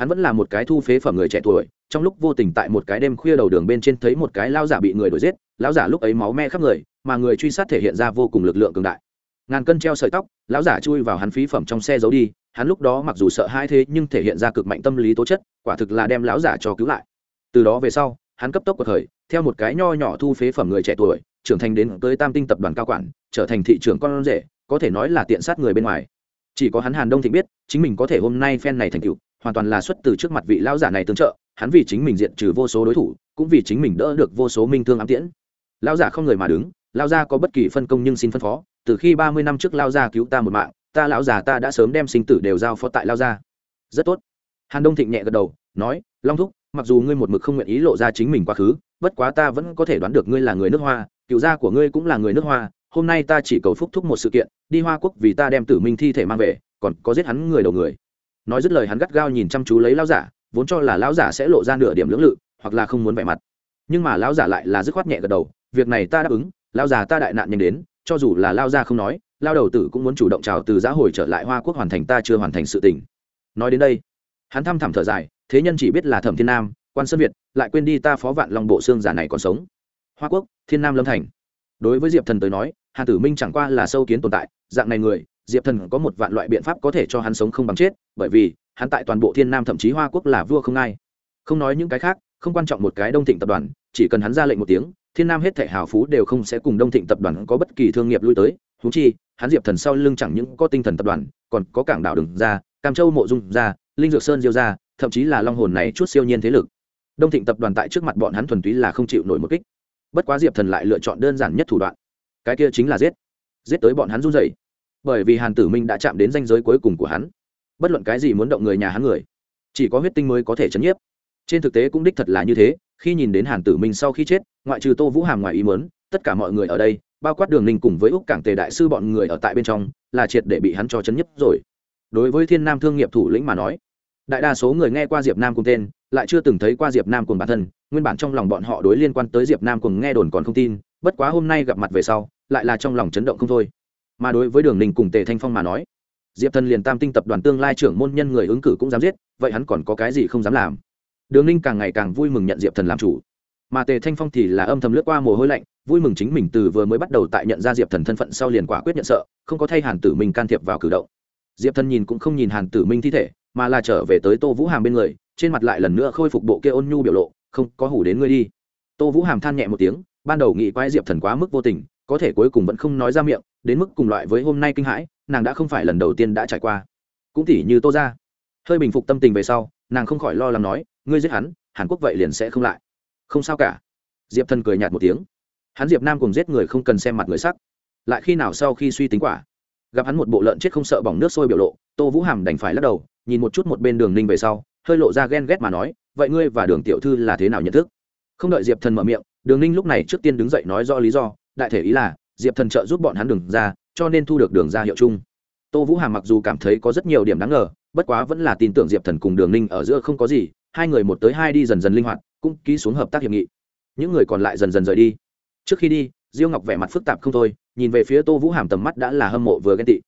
hắn vẫn là một cái thu phế phẩm người trẻ tuổi, trong lúc vô tình tại một cái đêm khuya đầu đường bên trên thấy một cái lao giả bị người đuổi giết, lão giả lúc ấy máu me khắp người, mà người truy sát thể hiện ra vô cùng lực lượng cường đại. Ngàn cân treo sợi tóc, lão giả chui vào hắn phí phẩm trong xe giấu đi, hắn lúc đó mặc dù sợ hai thế nhưng thể hiện ra cực mạnh tâm lý tố chất, quả thực là đem lão giả cho cứu lại. Từ đó về sau, hắn cấp tốc cuộc khởi, theo một cái nho nhỏ thu phế phẩm người trẻ tuổi, trưởng thành đến tới tam tinh tập đoàn cao quản, trở thành thị trưởng con rể, có thể nói là tiện sát người bên ngoài. Chỉ có hắn hàn đông thịnh biết, chính mình có thể hôm nay phen này thành tựu hoàn toàn là xuất từ trước mặt vị lão giả này tương trợ, hắn vì chính mình diện trừ vô số đối thủ, cũng vì chính mình đỡ được vô số minh thương ám tiễn. Lão giả không người mà đứng, lão gia có bất kỳ phân công nhưng xin phân phó, từ khi ba mươi năm trước lão gia cứu ta một mạng, ta lão già ta đã sớm đem sinh tử đều giao phó tại lão gia. Rất tốt. Hàn đông thịnh nhẹ gật đầu, nói, long thúc, mặc dù ngươi một mực không nguyện ý lộ ra chính mình quá khứ, bất quá ta vẫn có thể đoán được ngươi là người nước hoa, cựu gia của ngươi cũng là người nước hoa, hôm nay ta chỉ cầu phúc thúc một sự kiện, đi hoa quốc vì ta đem tử minh thi thể mang về, còn có giết hắn người đầu người nói dứt lời hắn gắt gao nhìn chăm chú lấy lão giả, vốn cho là lão giả sẽ lộ ra nửa điểm lưỡng lự, hoặc là không muốn vẻ mặt. Nhưng mà lão giả lại là dứt khoát nhẹ gật đầu, việc này ta đáp ứng, lão già ta đại nạn nhanh đến, cho dù là lao gia không nói lao đầu tử cũng muốn chủ động chào từ giã hồi trở lại hoa quốc hoàn thành ta chưa hoàn thành sự tình. Nói đến đây, hắn thăm thẳm thở dài, thế nhân chỉ biết là thẩm thiên nam, quan sơn việt, lại quên đi ta phó vạn long bộ xương giả này còn sống. Hoa quốc, thiên nam lâm thành. Đối với diệp thần tới nói, hà tử minh chẳng qua là sâu kiến tồn tại, dạng này người diệp thần có một vạn loại biện pháp có thể cho hắn sống không bằng chết, bởi vì, hắn tại toàn bộ thiên nam thậm chí hoa quốc là vua không ai. Không nói những cái khác, không quan trọng một cái đông thịnh tập đoàn, chỉ cần hắn ra lệnh một tiếng, thiên nam hết thể hào phú đều không sẽ cùng đông thịnh tập đoàn có bất kỳ thương nghiệp lui tới. Húng chi, hắn diệp thần sau lưng chẳng những có tinh thần tập đoàn, còn có cảng đảo đường ra cam châu mộ dung ra linh dược sơn diêu ra thậm chí là long hồn này chút siêu nhiên thế lực. Đông thịnh tập đoàn tại trước mặt bọn hắn thuần túy là không chịu nổi một kích. Bất quá diệp thần lại lựa chọn đơn giản nhất thủ đoạn. Cái kia chính là giết. Giết tới bọn hắn run rẩy bởi vì hàn tử minh đã chạm đến danh giới cuối cùng của hắn. Bất luận cái gì muốn động người nhà hắn người, chỉ có huyết tinh mới có thể chấn nhiếp. Trên thực tế cũng đích thật là như thế, khi nhìn đến hàn tử minh sau khi chết, ngoại trừ tô vũ hàm ngoài ý mớn tất cả mọi người ở đây, bao quát đường ninh cùng với úc cảng tề đại sư bọn người ở tại bên trong, là triệt để bị hắn cho chấn nhất rồi. Đối với thiên nam thương nghiệp thủ lĩnh mà nói, đại đa số người nghe qua diệp nam cùng tên, lại chưa từng thấy qua diệp nam cùng bản thân, nguyên bản trong lòng bọn họ đối liên quan tới diệp nam cùng nghe đồn còn không tin, bất quá hôm nay gặp mặt về sau, lại là trong lòng chấn động không thôi mà đối với đường ninh cùng tề thanh phong mà nói, diệp thần liền tam tinh tập đoàn tương lai trưởng môn nhân người ứng cử cũng dám giết, vậy hắn còn có cái gì không dám làm? Đường ninh càng ngày càng vui mừng nhận diệp thần làm chủ. Mà tề thanh phong thì là âm thầm lướt qua mồ hôi lạnh, vui mừng chính mình từ vừa mới bắt đầu tại nhận ra diệp thần thân phận sau liền quả quyết nhận sợ, không có thay hàn tử minh can thiệp vào cử động. Diệp thần nhìn cũng không nhìn hàn tử minh thi thể, mà là trở về tới tô vũ hàm bên người, trên mặt lại lần nữa khôi phục bộ kia ôn nhu biểu lộ, không, có hủ đến ngươi đi. Tô vũ hàm than nhẹ một tiếng, ban đầu nghĩ quái diệp thần quá mức vô tình có thể cuối cùng vẫn không nói ra miệng, đến mức cùng loại với hôm nay kinh hãi, nàng đã không phải lần đầu tiên đã trải qua. Cũng tỉ như tô ra hơi bình phục tâm tình về sau, nàng không khỏi lo lắng nói, ngươi giết hắn, hàn quốc vậy liền sẽ không lại. Không sao cả. Diệp thần cười nhạt một tiếng. Hắn diệp nam cùng giết người không cần xem mặt người sắc. Lại khi nào sau khi suy tính quả? Gặp hắn một bộ lợn chết không sợ bỏng nước sôi biểu lộ, tô vũ hàm đành phải lắc đầu, nhìn một chút một bên đường ninh về sau, hơi lộ ra ghen ghét mà nói, vậy ngươi và đường tiểu thư là thế nào nhận thức? Không đợi diệp thần mở miệng, đường ninh lúc này trước tiên đứng dậy nói do lý do đại thể ý là, diệp thần trợ giúp bọn hắn đường ra, cho nên thu được đường ra hiệu chung. Tô vũ hàm mặc dù cảm thấy có rất nhiều điểm đáng ngờ, bất quá vẫn là tin tưởng diệp thần cùng đường ninh ở giữa không có gì, hai người một tới hai đi dần dần linh hoạt, cũng ký xuống hợp tác hiệp nghị. Những người còn lại dần dần rời đi. Trước khi đi, diêu ngọc vẻ mặt phức tạp không thôi, nhìn về phía tô vũ hàm tầm mắt đã là hâm mộ vừa ghen tị.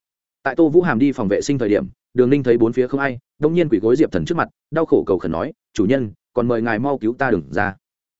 Tại tô vũ hàm đi phòng vệ sinh thời điểm, đường ninh thấy bốn phía không ai, đông nhiên quỷ gối diệp thần trước mặt, đau khổ cầu khẩn nói, chủ nhân, còn mời ngài mau cứu ta đừng ra.